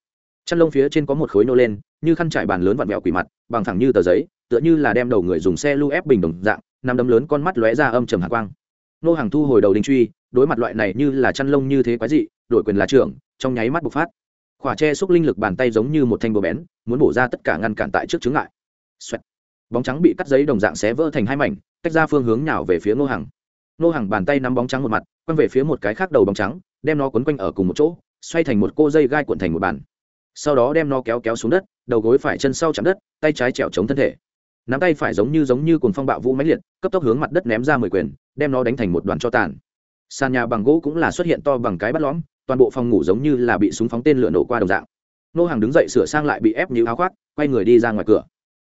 Chăn lông phía trên có một khối nô lên, như khăn trải bàn lớn vặn vẹo quỷ mặt, bằng thẳng như tờ giấy, tựa như là đem đầu người dùng xe lưu ép bình đồng dạng nằm đấm lớn con mắt lóe ra âm trầm hạ quang. Ngô hàng thu hồi đầu đình truy, đối mặt loại này như là chăn lông như thế quái dị, đổi quyền là trưởng, trong nháy mắt bộc phát. Khỏa tre xúc linh lực bàn tay giống như một thanh bồ bén, muốn bổ ra tất cả ngăn cản tại trước chướng ngại. Xoẹt. bóng trắng bị cắt giấy đồng dạng xé vỡ thành hai mảnh, tách ra phương hướng nào về phía ngô hàng. Nô hàng bàn tay nắm bóng trắng một mặt, quăng về phía một cái khác đầu bóng trắng, đem nó quấn quanh ở cùng một chỗ, xoay thành một cô dây gai cuộn thành một bàn. Sau đó đem nó kéo kéo xuống đất, đầu gối phải chân sau chạm đất, tay trái trèo chống thân thể. Nắm tay phải giống như giống như cuồng phong bạo vũ máy liệt, cấp tốc hướng mặt đất ném ra mười quyền, đem nó đánh thành một đoàn cho tàn. Sàn nhà bằng gỗ cũng là xuất hiện to bằng cái bắt lõm, toàn bộ phòng ngủ giống như là bị súng phóng tên lửa nổ qua đồng dạng. Nô hàng đứng dậy sửa sang lại bị ép như áo khoác, quay người đi ra ngoài cửa.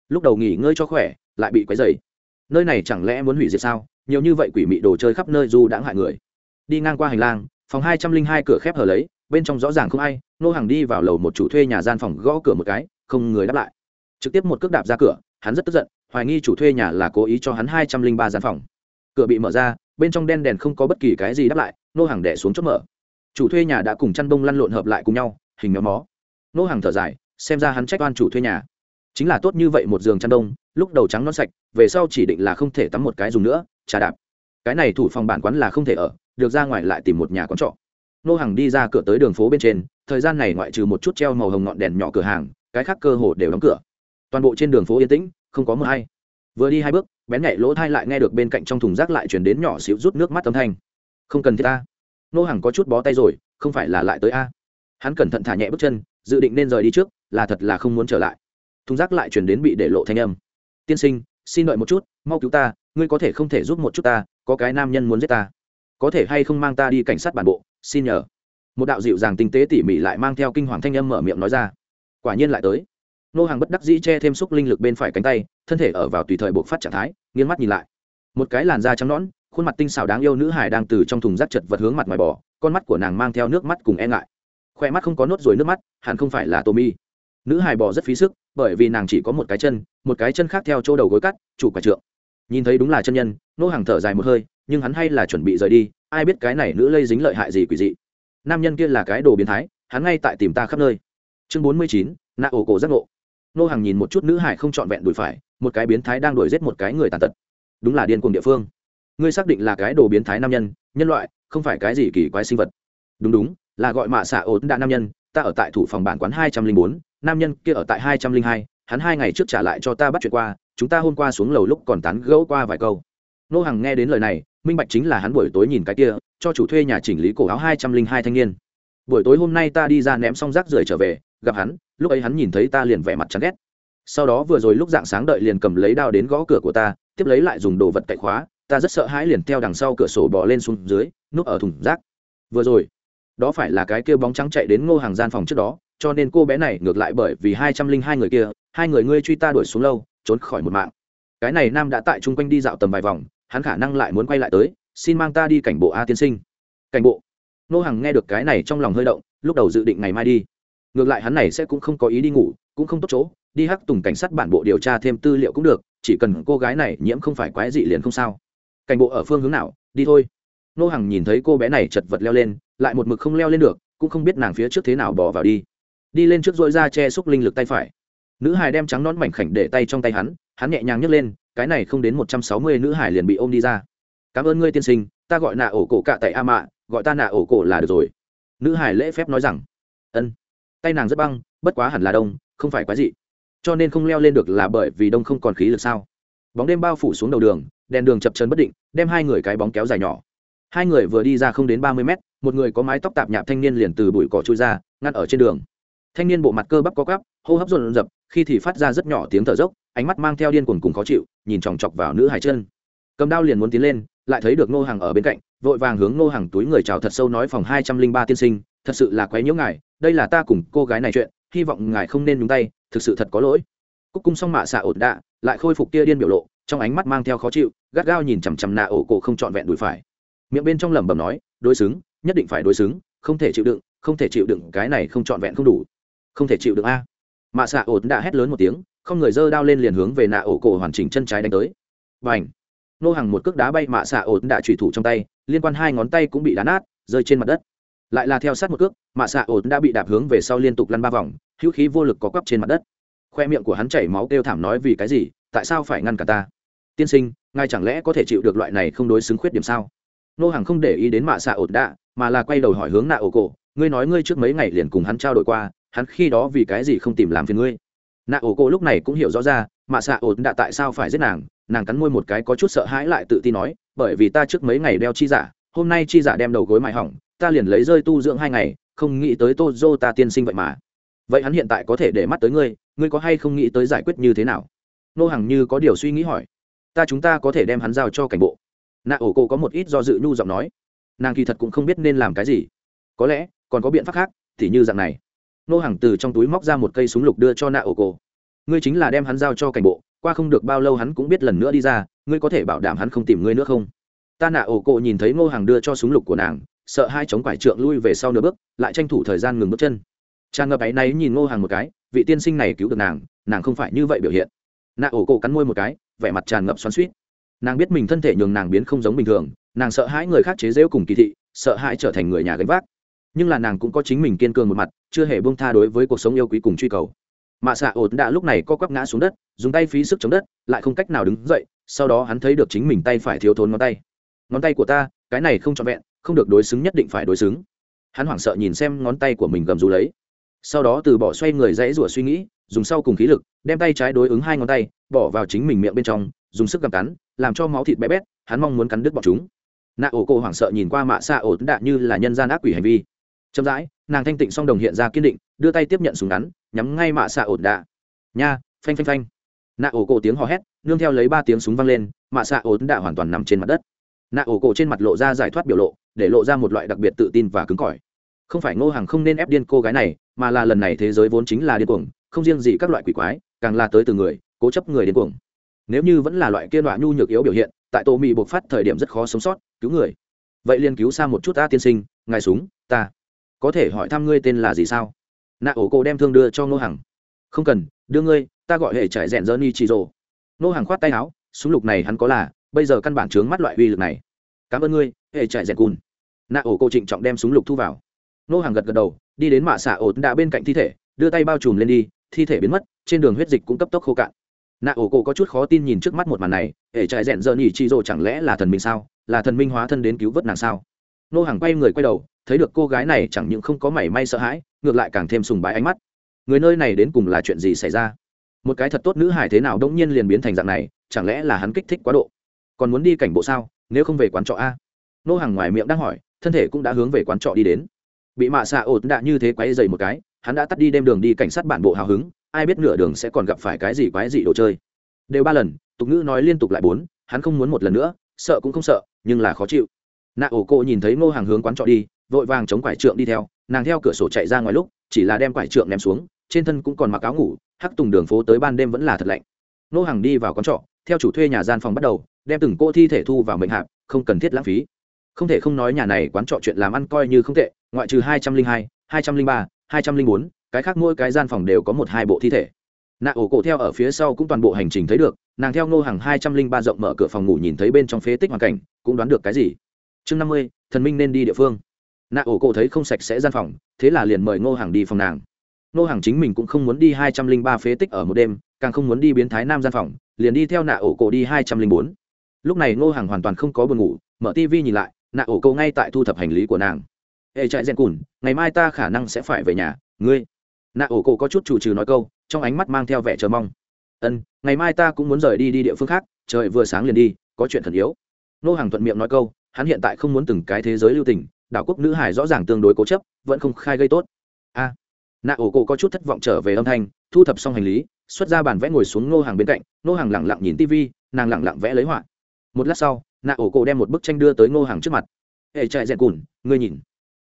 Lúc đầu nghỉ ngơi cho khỏe, lại bị quấy dày nơi này chẳng lẽ muốn hủy diệt sao? Nhiều như vậy quỷ mị đồ chơi khắp nơi du đãng hại người. Đi ngang qua hành lang, phòng hai trăm linh hai cửa khép hở lấy, bên trong rõ ràng không ai, nô hàng đi vào lầu một chủ thuê nhà gian phòng gõ cửa một cái, không người đáp lại. Trực tiếp một cước đạp ra cửa, hắn rất tức giận, hoài nghi chủ thuê nhà là cố ý cho hắn hai trăm linh ba gian phòng. Cửa bị mở ra, bên trong đen đèn không có bất kỳ cái gì đáp lại, nô hàng đẻ xuống chốt mở. Chủ thuê nhà đã cùng chăn bông lăn lộn hợp lại cùng nhau, hình méo mó. Nô hàng thở dài, xem ra hắn trách oan chủ thuê nhà. Chính là tốt như vậy một giường chăn đông lúc đầu trắng non sạch, về sau chỉ định là không thể tắm một cái dùng nữa trà đạp. Cái này thủ phòng bản quán là không thể ở, được ra ngoài lại tìm một nhà quán trọ. Nô hàng đi ra cửa tới đường phố bên trên, thời gian này ngoại trừ một chút treo màu hồng ngọn đèn nhỏ cửa hàng, cái khác cơ hồ đều đóng cửa. Toàn bộ trên đường phố yên tĩnh, không có mưa hay. Vừa đi hai bước, bén nhảy lỗ thai lại nghe được bên cạnh trong thùng rác lại chuyển đến nhỏ xịu rút nước mắt âm thanh. Không cần thiết ta. Nô hàng có chút bó tay rồi, không phải là lại tới a. Hắn cẩn thận thả nhẹ bước chân, dự định nên rời đi trước, là thật là không muốn trở lại. Thùng rác lại chuyển đến bị để lộ thanh âm. Tiên sinh, xin đợi một chút, mau cứu ta ngươi có thể không thể giúp một chút ta, có cái nam nhân muốn giết ta. Có thể hay không mang ta đi cảnh sát bản bộ, xin nhờ. Một đạo dịu dàng tinh tế tỉ mỉ lại mang theo kinh hoàng thanh âm mở miệng nói ra. Quả nhiên lại tới. Nô hàng bất đắc dĩ che thêm xúc linh lực bên phải cánh tay, thân thể ở vào tùy thời buộc phát trạng thái, nghiêng mắt nhìn lại. Một cái làn da trắng nõn, khuôn mặt tinh xảo đáng yêu nữ hải đang từ trong thùng rác chật vật hướng mặt ngoài bò, con mắt của nàng mang theo nước mắt cùng e ngại. Khoe mắt không có nốt ruồi nước mắt, hẳn không phải là tô mi. Nữ hải bò rất phí sức, bởi vì nàng chỉ có một cái chân, một cái chân khác theo chỗ đầu gối cắt, chủ quả trượng nhìn thấy đúng là chân nhân, nô hàng thở dài một hơi, nhưng hắn hay là chuẩn bị rời đi, ai biết cái này nữ lây dính lợi hại gì quỷ dị. Nam nhân kia là cái đồ biến thái, hắn ngay tại tìm ta khắp nơi. Chương bốn mươi chín, nạ ổ cổ giác ngộ. Nô hàng nhìn một chút nữ hải không trọn vẹn đùi phải, một cái biến thái đang đuổi giết một cái người tàn tật. Đúng là điên cuồng địa phương. Ngươi xác định là cái đồ biến thái nam nhân nhân loại, không phải cái gì kỳ quái sinh vật. Đúng đúng, là gọi mạ xạ ổn đạn nam nhân, ta ở tại thủ phòng bản quán hai trăm linh bốn, nam nhân kia ở tại hai trăm linh hai, hắn hai ngày trước trả lại cho ta bắt chuyện qua chúng ta hôm qua xuống lầu lúc còn tán gẫu qua vài câu. Nô Hằng nghe đến lời này, minh bạch chính là hắn buổi tối nhìn cái kia, cho chủ thuê nhà chỉnh lý cổ áo hai trăm linh hai thanh niên. Buổi tối hôm nay ta đi ra ném xong rác rưởi trở về, gặp hắn, lúc ấy hắn nhìn thấy ta liền vẻ mặt chán ghét. Sau đó vừa rồi lúc dạng sáng đợi liền cầm lấy đao đến gõ cửa của ta, tiếp lấy lại dùng đồ vật cậy khóa, ta rất sợ hãi liền theo đằng sau cửa sổ bò lên xuống dưới, núp ở thùng rác. Vừa rồi, đó phải là cái kia bóng trắng chạy đến ngô hàng gian phòng trước đó, cho nên cô bé này ngược lại bởi vì hai trăm linh hai người kia, hai người ngươi truy ta đuổi xuống lâu trốn khỏi một mạng. Cái này nam đã tại chung quanh đi dạo tầm vài vòng, hắn khả năng lại muốn quay lại tới, xin mang ta đi cảnh bộ a tiên sinh. Cảnh bộ? Nô hằng nghe được cái này trong lòng hơi động, lúc đầu dự định ngày mai đi. Ngược lại hắn này sẽ cũng không có ý đi ngủ, cũng không tốt chỗ, đi hắc tùng cảnh sát bản bộ điều tra thêm tư liệu cũng được, chỉ cần cô gái này nhiễm không phải quái dị liền không sao. Cảnh bộ ở phương hướng nào? Đi thôi. Nô hằng nhìn thấy cô bé này chật vật leo lên, lại một mực không leo lên được, cũng không biết nàng phía trước thế nào bỏ vào đi. Đi lên trước dội ra che xúc linh lực tay phải nữ hải đem trắng nón mảnh khảnh để tay trong tay hắn hắn nhẹ nhàng nhấc lên, cái này không đến một trăm sáu mươi nữ hải liền bị ôm đi ra. Cảm ơn ngươi tiên sinh, ta gọi nạ ổ cổ cạ tại a mạ, gọi ta nạ ổ cổ là được rồi. Nữ hải lễ phép nói rằng. Ân. Tay nàng rất băng, bất quá hẳn là đông, không phải quái gì cho nên không leo lên được là bởi vì đông không còn khí lực sao? Bóng đêm bao phủ xuống đầu đường, đèn đường chập chân bất định, đem hai người cái bóng kéo dài nhỏ. Hai người vừa đi ra không đến ba mươi mét, một người có mái tóc tạp nhạp thanh niên liền từ bụi cỏ trôi ra, ngăn ở trên đường. Thanh niên bộ mặt cơ bắp có cắp hô hấp rộn rập, khi thì phát ra rất nhỏ tiếng thở dốc, ánh mắt mang theo điên cuồng cùng khó chịu, nhìn chòng chọc vào nữ hải chân. Cầm đao liền muốn tiến lên, lại thấy được nô hàng ở bên cạnh, vội vàng hướng nô hàng túi người chào thật sâu nói phòng hai trăm linh ba tiên sinh, thật sự là quấy nhiễu ngài, đây là ta cùng cô gái này chuyện, hy vọng ngài không nên nhúng tay, thực sự thật có lỗi. Cúc cung xong mạ xạ ổn đạ, lại khôi phục kia điên biểu lộ, trong ánh mắt mang theo khó chịu, gắt gao nhìn chằm chằm nạ ổ cổ không trọn vẹn đùi phải. Miệng bên trong lẩm bẩm nói, đối xứng, nhất định phải đối xứng, không thể chịu đựng, không thể chịu đựng cái này không trọn vẹn không đủ. Không thể chịu đựng a mạ xạ ổn đã hét lớn một tiếng, không người dơ đao lên liền hướng về nạ ổ cổ hoàn chỉnh chân trái đánh tới. Và ảnh nô hàng một cước đá bay mạ xạ ổn đã trùy thủ trong tay, liên quan hai ngón tay cũng bị đá nát, rơi trên mặt đất. Lại là theo sát một cước, mạ xạ ổn đã bị đạp hướng về sau liên tục lăn ba vòng, hữu khí vô lực có quắp trên mặt đất. Khoe miệng của hắn chảy máu kêu thảm nói vì cái gì, tại sao phải ngăn cả ta? Tiên sinh, ngài chẳng lẽ có thể chịu được loại này không đối xứng khuyết điểm sao? Nô hàng không để ý đến mạ xạ ổn đạ mà là quay đầu hỏi hướng nạ ổ cổ, ngươi nói ngươi trước mấy ngày liền cùng hắn trao đổi qua hắn khi đó vì cái gì không tìm làm phiền ngươi? Nạ ổ cổ lúc này cũng hiểu rõ ra mạ xạ ổn đã tại sao phải giết nàng? Nàng cắn môi một cái có chút sợ hãi lại tự tin nói, bởi vì ta trước mấy ngày đeo chi giả, hôm nay chi giả đem đầu gối mại hỏng, ta liền lấy rơi tu dưỡng hai ngày, không nghĩ tới tô dô ta tiên sinh vậy mà. Vậy hắn hiện tại có thể để mắt tới ngươi ngươi có hay không nghĩ tới giải quyết như thế nào? Nô hằng như có điều suy nghĩ hỏi. Ta chúng ta có thể đem hắn giao cho cảnh bộ. Nạ ổ cổ có một ít do dự nhu giọng nói. Nàng kỳ thật cũng không biết nên làm cái gì. Có lẽ, còn có biện pháp khác thì như dạng này nô hàng từ trong túi móc ra một cây súng lục đưa cho nạ ổ cổ ngươi chính là đem hắn giao cho cảnh bộ, qua không được bao lâu hắn cũng biết lần nữa đi ra, ngươi có thể bảo đảm hắn không tìm ngươi nữa không? Ta nạ ổ cổ nhìn thấy ngô hàng đưa cho súng lục của nàng, sợ hai chống quải trượng lui về sau nửa bước, lại tranh thủ thời gian ngừng bước chân. Tràn ngập áy náy nhìn ngô hàng một cái, vị tiên sinh này cứu được nàng nàng không phải như vậy biểu hiện. Nạ ổ cổ cắn môi một cái, vẻ mặt tràn ngập xoắn suýt nàng biết mình thân thể nhường nàng biến không giống bình thường, nàng sợ hãi người khác chế rễu cùng kỳ thị, sợ hãi trở thành người nhà gánh vác nhưng là nàng cũng có chính mình kiên cường một mặt, chưa hề buông tha đối với cuộc sống yêu quý cùng truy cầu. Mạ xạ ổn đã lúc này co quắp ngã xuống đất, dùng tay phí sức chống đất, lại không cách nào đứng dậy, sau đó hắn thấy được chính mình tay phải thiếu thốn ngón tay. Ngón tay của ta, cái này không trọn vẹn, không được đối xứng nhất định phải đối xứng. Hắn hoảng sợ nhìn xem ngón tay của mình gầm rú lấy. Sau đó từ bỏ xoay người dãy rủa suy nghĩ, dùng sau cùng khí lực, đem tay trái đối ứng hai ngón tay, bỏ vào chính mình miệng bên trong, dùng sức gặm cắn, làm cho máu thịt bé bét, hắn mong muốn cắn đứt bọn chúng. Nạ ổ cổ hoảng sợ nhìn qua mạ xạ ổn đạ như là nhân gian ác quỷ hành vi chậm rãi, nàng thanh tịnh song đồng hiện ra kiên định, đưa tay tiếp nhận súng ngắn, nhắm ngay mạ xạ ổn đạ. Nha, phanh phanh phanh. Nạ ổ cổ tiếng hò hét, nương theo lấy ba tiếng súng văng lên, mạ xạ ổn đạ hoàn toàn nằm trên mặt đất. Nạ ổ cổ trên mặt lộ ra giải thoát biểu lộ, để lộ ra một loại đặc biệt tự tin và cứng cỏi. Không phải ngô hàng không nên ép điên cô gái này, mà là lần này thế giới vốn chính là điên cuồng, không riêng gì các loại quỷ quái, càng là tới từ người, cố chấp người điên cuồng. Nếu như vẫn là loại kia đoạn nhu nhược yếu biểu hiện, tại tổ mị buộc phát thời điểm rất khó sống sót, cứu người. Vậy liền cứu xa một chút ta tiên sinh, ngài súng, ta có thể hỏi thăm ngươi tên là gì sao? Nạ ổ cô đem thương đưa cho ngô hằng. Không cần, đưa ngươi, ta gọi hệ trải rẽn dơ ni chị rồ ngô hằng khoát tay áo, súng lục này hắn có là, bây giờ căn bản chướng mắt loại uy lực này. Cảm ơn ngươi, hệ trải rẽn cùn. Nạ ổ cô trịnh trọng đem súng lục thu vào. Ngô hằng gật gật đầu, đi đến mạ xạ ổ đã bên cạnh thi thể, đưa tay bao trùm lên đi, thi thể biến mất, trên đường huyết dịch cũng cấp tốc khô cạn. Nạ ổ cổ có chút khó tin nhìn trước mắt một màn này, hệ trại rẽn dơ nhỉ chi rồ chẳng lẽ là thần minh sao? Là thần minh hóa thân đến cứu vớt nàng sao? Nô hàng quay người quay đầu thấy được cô gái này chẳng những không có mảy may sợ hãi, ngược lại càng thêm sùng bái ánh mắt. Người nơi này đến cùng là chuyện gì xảy ra? Một cái thật tốt nữ hải thế nào đông nhiên liền biến thành dạng này, chẳng lẽ là hắn kích thích quá độ? Còn muốn đi cảnh bộ sao, nếu không về quán trọ a? Nô hàng ngoài miệng đang hỏi, thân thể cũng đã hướng về quán trọ đi đến. Bị mạ xạ ột đã như thế quấy dày một cái, hắn đã tắt đi đêm đường đi cảnh sát bản bộ hào hứng, ai biết nửa đường sẽ còn gặp phải cái gì quái gì đồ chơi. Đều ba lần, tục ngữ nói liên tục lại bốn, hắn không muốn một lần nữa, sợ cũng không sợ, nhưng là khó chịu. Nạ ổ cô nhìn thấy ngô hàng hướng quán trọ đi vội vàng chống quải trượng đi theo, nàng theo cửa sổ chạy ra ngoài lúc, chỉ là đem quải trượng ném xuống, trên thân cũng còn mặc áo ngủ, hắc tùng đường phố tới ban đêm vẫn là thật lạnh. Nô hàng đi vào quán trọ, theo chủ thuê nhà gian phòng bắt đầu, đem từng cô thi thể thu vào mệnh hạp, không cần thiết lãng phí. Không thể không nói nhà này quán trọ chuyện làm ăn coi như không tệ, ngoại trừ hai trăm linh hai hai trăm linh ba, hai trăm linh bốn, cái khác mỗi cái gian phòng đều có một hai bộ thi thể. Nạ ổ cổ theo ở phía sau cũng toàn bộ hành trình thấy được, nàng theo ngô hàng hai trăm linh ba rộng mở cửa phòng ngủ nhìn thấy bên trong phế tích hoàn cảnh, cũng đoán được cái gì. Chương năm mươi, thần minh nên đi địa phương nạ ổ cổ thấy không sạch sẽ gian phòng, thế là liền mời ngô hàng đi phòng nàng. Ngô hàng chính mình cũng không muốn đi hai trăm linh ba phế tích ở một đêm, càng không muốn đi biến thái nam gian phòng, liền đi theo nạ ổ cổ đi hai trăm linh bốn. Lúc này ngô hàng hoàn toàn không có buồn ngủ, mở tv nhìn lại, nạ ổ cổ ngay tại thu thập hành lý của nàng. Ê chạy rèn cùn, ngày mai ta khả năng sẽ phải về nhà, ngươi? Nạ ổ cổ có chút chủ trừ nói câu, trong ánh mắt mang theo vẻ chờ mong. Ân, ngày mai ta cũng muốn rời đi đi địa phương khác, trời vừa sáng liền đi, có chuyện thần yếu. Nô hàng thuận miệng nói câu, hắn hiện tại không muốn từng cái thế giới lưu tình đảo quốc nữ hải rõ ràng tương đối cố chấp vẫn không khai gây tốt. A. À, nạ ổ cổ có chút thất vọng trở về âm thanh thu thập xong hành lý xuất ra bàn vẽ ngồi xuống Ngô hàng bên cạnh Ngô hàng lẳng lặng nhìn tivi, nàng lẳng lặng vẽ lấy họa. Một lát sau nạ ổ cổ đem một bức tranh đưa tới Ngô hàng trước mặt. Hệ chạy rèn cùn ngươi nhìn.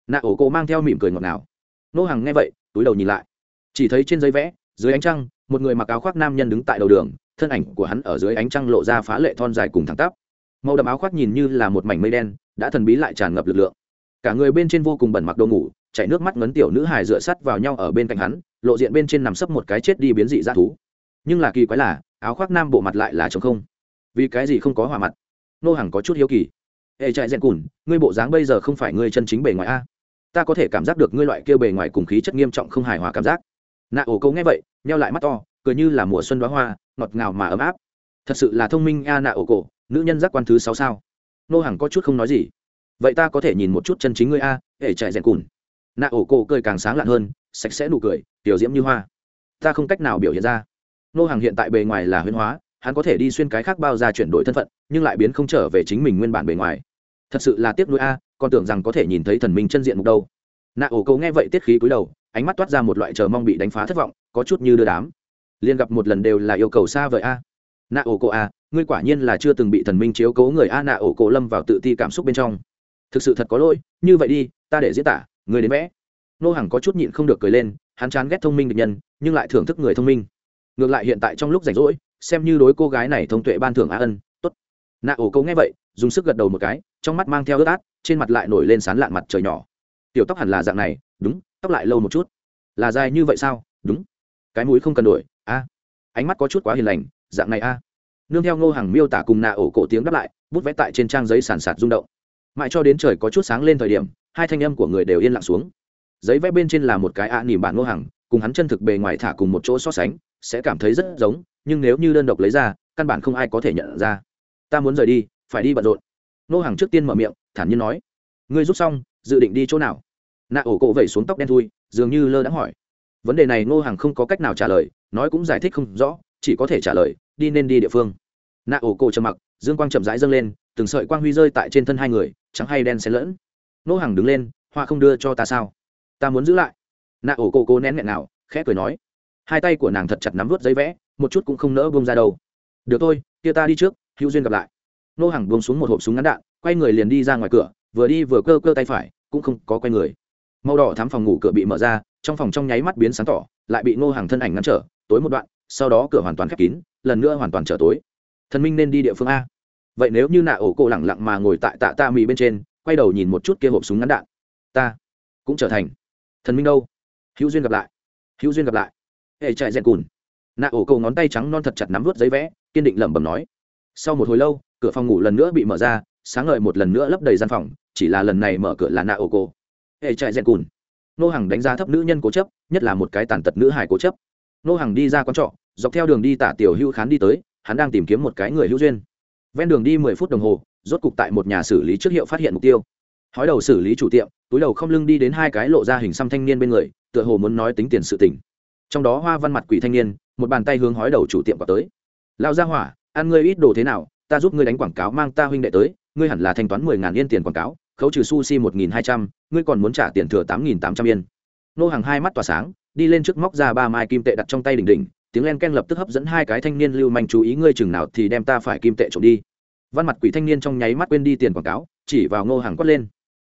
Nạ ổ cổ mang theo mỉm cười ngọt ngào. Ngô hàng nghe vậy túi đầu nhìn lại. Chỉ thấy trên giấy vẽ dưới ánh trăng một người mặc áo khoác nam nhân đứng tại đầu đường thân ảnh của hắn ở dưới ánh trăng lộ ra phá lệ thon dài cùng thẳng tắp. Màu đậm áo khoác nhìn như là một mảnh mây đen đã thần bí lại tràn ngập lực lượng cả người bên trên vô cùng bẩn mặc đồ ngủ chạy nước mắt ngấn tiểu nữ hài dựa sắt vào nhau ở bên cạnh hắn, lộ diện bên trên nằm sấp một cái chết đi biến dị ra thú. Nhưng là kỳ quái là, áo khoác nam bộ mặt lại là trống không. Vì cái gì không có hòa mặt? Nô hàng có chút hiếu kỳ. Ê chạy rèn cùn, ngươi bộ dáng bây giờ không phải ngươi chân chính bề ngoài a? Ta có thể cảm giác được ngươi loại kêu bề ngoài cùng khí chất nghiêm trọng không hài hòa cảm giác. Nạ ổ câu nghe vậy neo lại mắt to, cười như là mùa xuân đoá hoa, ngọt ngào mà ấm áp. Thật sự là thông minh a nạ ổ cổ, nữ nhân giác quan thứ sáu sao? Nô hàng có chút không nói gì vậy ta có thể nhìn một chút chân chính ngươi a hệ chạy rèn cùn. Nạ ổ cổ cười càng sáng lạn hơn, sạch sẽ nụ cười, tiểu diễm như hoa. Ta không cách nào biểu hiện ra. Nô hàng hiện tại bề ngoài là huyên hóa, hắn có thể đi xuyên cái khác bao ra chuyển đổi thân phận, nhưng lại biến không trở về chính mình nguyên bản bề ngoài. Thật sự là tiếc nuối a, còn tưởng rằng có thể nhìn thấy thần minh chân diện mục đâu. Nạ ổ cầu nghe vậy tiết khí cúi đầu, ánh mắt toát ra một loại chờ mong bị đánh phá thất vọng, có chút như đưa đám. Liên gặp một lần đều là yêu cầu xa vời a. Nạ ổ cổ a, ngươi quả nhiên là chưa từng bị thần minh chiếu cố người a, nạ ổ cổ lâm vào tự ti cảm xúc bên trong thực sự thật có lỗi, như vậy đi, ta để diễn tả, người đến vẽ. Nô hàng có chút nhịn không được cười lên, hắn chán ghét thông minh được nhân, nhưng lại thưởng thức người thông minh. Ngược lại hiện tại trong lúc rảnh rỗi, xem như đối cô gái này thông tuệ ban thưởng á ân, tốt. Nạ ổ câu nghe vậy, dùng sức gật đầu một cái, trong mắt mang theo ướt át, trên mặt lại nổi lên sán lạn mặt trời nhỏ. Tiểu tóc hẳn là dạng này, đúng, tóc lại lâu một chút. Là dài như vậy sao? Đúng. Cái mũi không cần đổi, a. Ánh mắt có chút quá hiền lành, dạng này a. Nương theo ngô hàng miêu tả cùng nạ ổ cổ tiếng đáp lại, bút vẽ tại trên trang giấy sàn sạt rung động mãi cho đến trời có chút sáng lên thời điểm, hai thanh âm của người đều yên lặng xuống. Giấy vẽ bên trên là một cái ạ à nỉm bản ngô hàng cùng hắn chân thực bề ngoài thả cùng một chỗ so sánh, sẽ cảm thấy rất giống, nhưng nếu như đơn độc lấy ra, căn bản không ai có thể nhận ra. Ta muốn rời đi, phải đi bận rộn. Ngô hàng trước tiên mở miệng, thản nhiên nói. Ngươi rút xong, dự định đi chỗ nào? Nạ ổ cộ vẩy xuống tóc đen thui, dường như lơ đã hỏi. Vấn đề này ngô hàng không có cách nào trả lời, nói cũng giải thích không rõ, chỉ có thể trả lời, đi nên đi địa phương. Nạ ổ cổ trầm mặc, dương quang chậm rãi dâng lên, từng sợi quang huy rơi tại trên thân hai người trắng hay đen xen lẫn. Nô hàng đứng lên, hoa không đưa cho ta sao? Ta muốn giữ lại. Nạ ổ cô cố nén nghẹn nào, khẽ cười nói. Hai tay của nàng thật chặt nắm vớt giấy vẽ, một chút cũng không nỡ bông ra đâu. Được thôi, kia ta đi trước, hữu duyên gặp lại. Nô hàng buông xuống một hộp súng ngắn đạn, quay người liền đi ra ngoài cửa, vừa đi vừa cơ cơ tay phải, cũng không có quay người. Màu đỏ thắm phòng ngủ cửa bị mở ra, trong phòng trong nháy mắt biến sáng tỏ, lại bị nô hàng thân ảnh ngăn trở, tối một đoạn, sau đó cửa hoàn toàn khép kín, lần nữa hoàn toàn trở tối. Thần minh nên đi địa phương a vậy nếu như nạ ổ cổ lẳng lặng mà ngồi tại tạ tạ mì bên trên, quay đầu nhìn một chút kia hộp súng ngắn đạn. Ta cũng trở thành thần minh đâu. Hữu duyên gặp lại. Hữu duyên gặp lại. Hệ chạy rèn cùn. Nạ ổ cổ ngón tay trắng non thật chặt nắm vớt giấy vẽ, kiên định lẩm bẩm nói. Sau một hồi lâu, cửa phòng ngủ lần nữa bị mở ra, sáng ngời một lần nữa lấp đầy gian phòng, chỉ là lần này mở cửa là nạ ổ cổ. Hệ chạy rèn cùn. Nô hàng đánh giá thấp nữ nhân cố chấp, nhất là một cái tàn tật nữ hài cố chấp. Nô hàng đi ra quán trọ, dọc theo đường đi tả tiểu hữu khán đi tới, hắn đang tìm kiếm một cái người hữu duyên ven đường đi mười phút đồng hồ, rốt cục tại một nhà xử lý trước hiệu phát hiện mục tiêu. Hói đầu xử lý chủ tiệm, túi đầu không lưng đi đến hai cái lộ ra hình xăm thanh niên bên người, tựa hồ muốn nói tính tiền sự tình. Trong đó hoa văn mặt quỷ thanh niên, một bàn tay hướng hói đầu chủ tiệm vào tới. Lao ra hỏa, ăn ngươi ít đồ thế nào, ta giúp ngươi đánh quảng cáo mang ta huynh đệ tới, ngươi hẳn là thanh toán mười ngàn yên tiền quảng cáo, khấu trừ sushi một nghìn hai trăm, ngươi còn muốn trả tiền thừa tám nghìn tám trăm yên. Nô hàng hai mắt tỏa sáng, đi lên trước móc ra ba mai kim tệ đặt trong tay đỉnh đỉnh tiếng len ken lập tức hấp dẫn hai cái thanh niên lưu manh chú ý, ngươi chừng nào thì đem ta phải kim tệ trộm đi. Văn mặt quỷ thanh niên trong nháy mắt quên đi tiền quảng cáo, chỉ vào ngô hàng quát lên.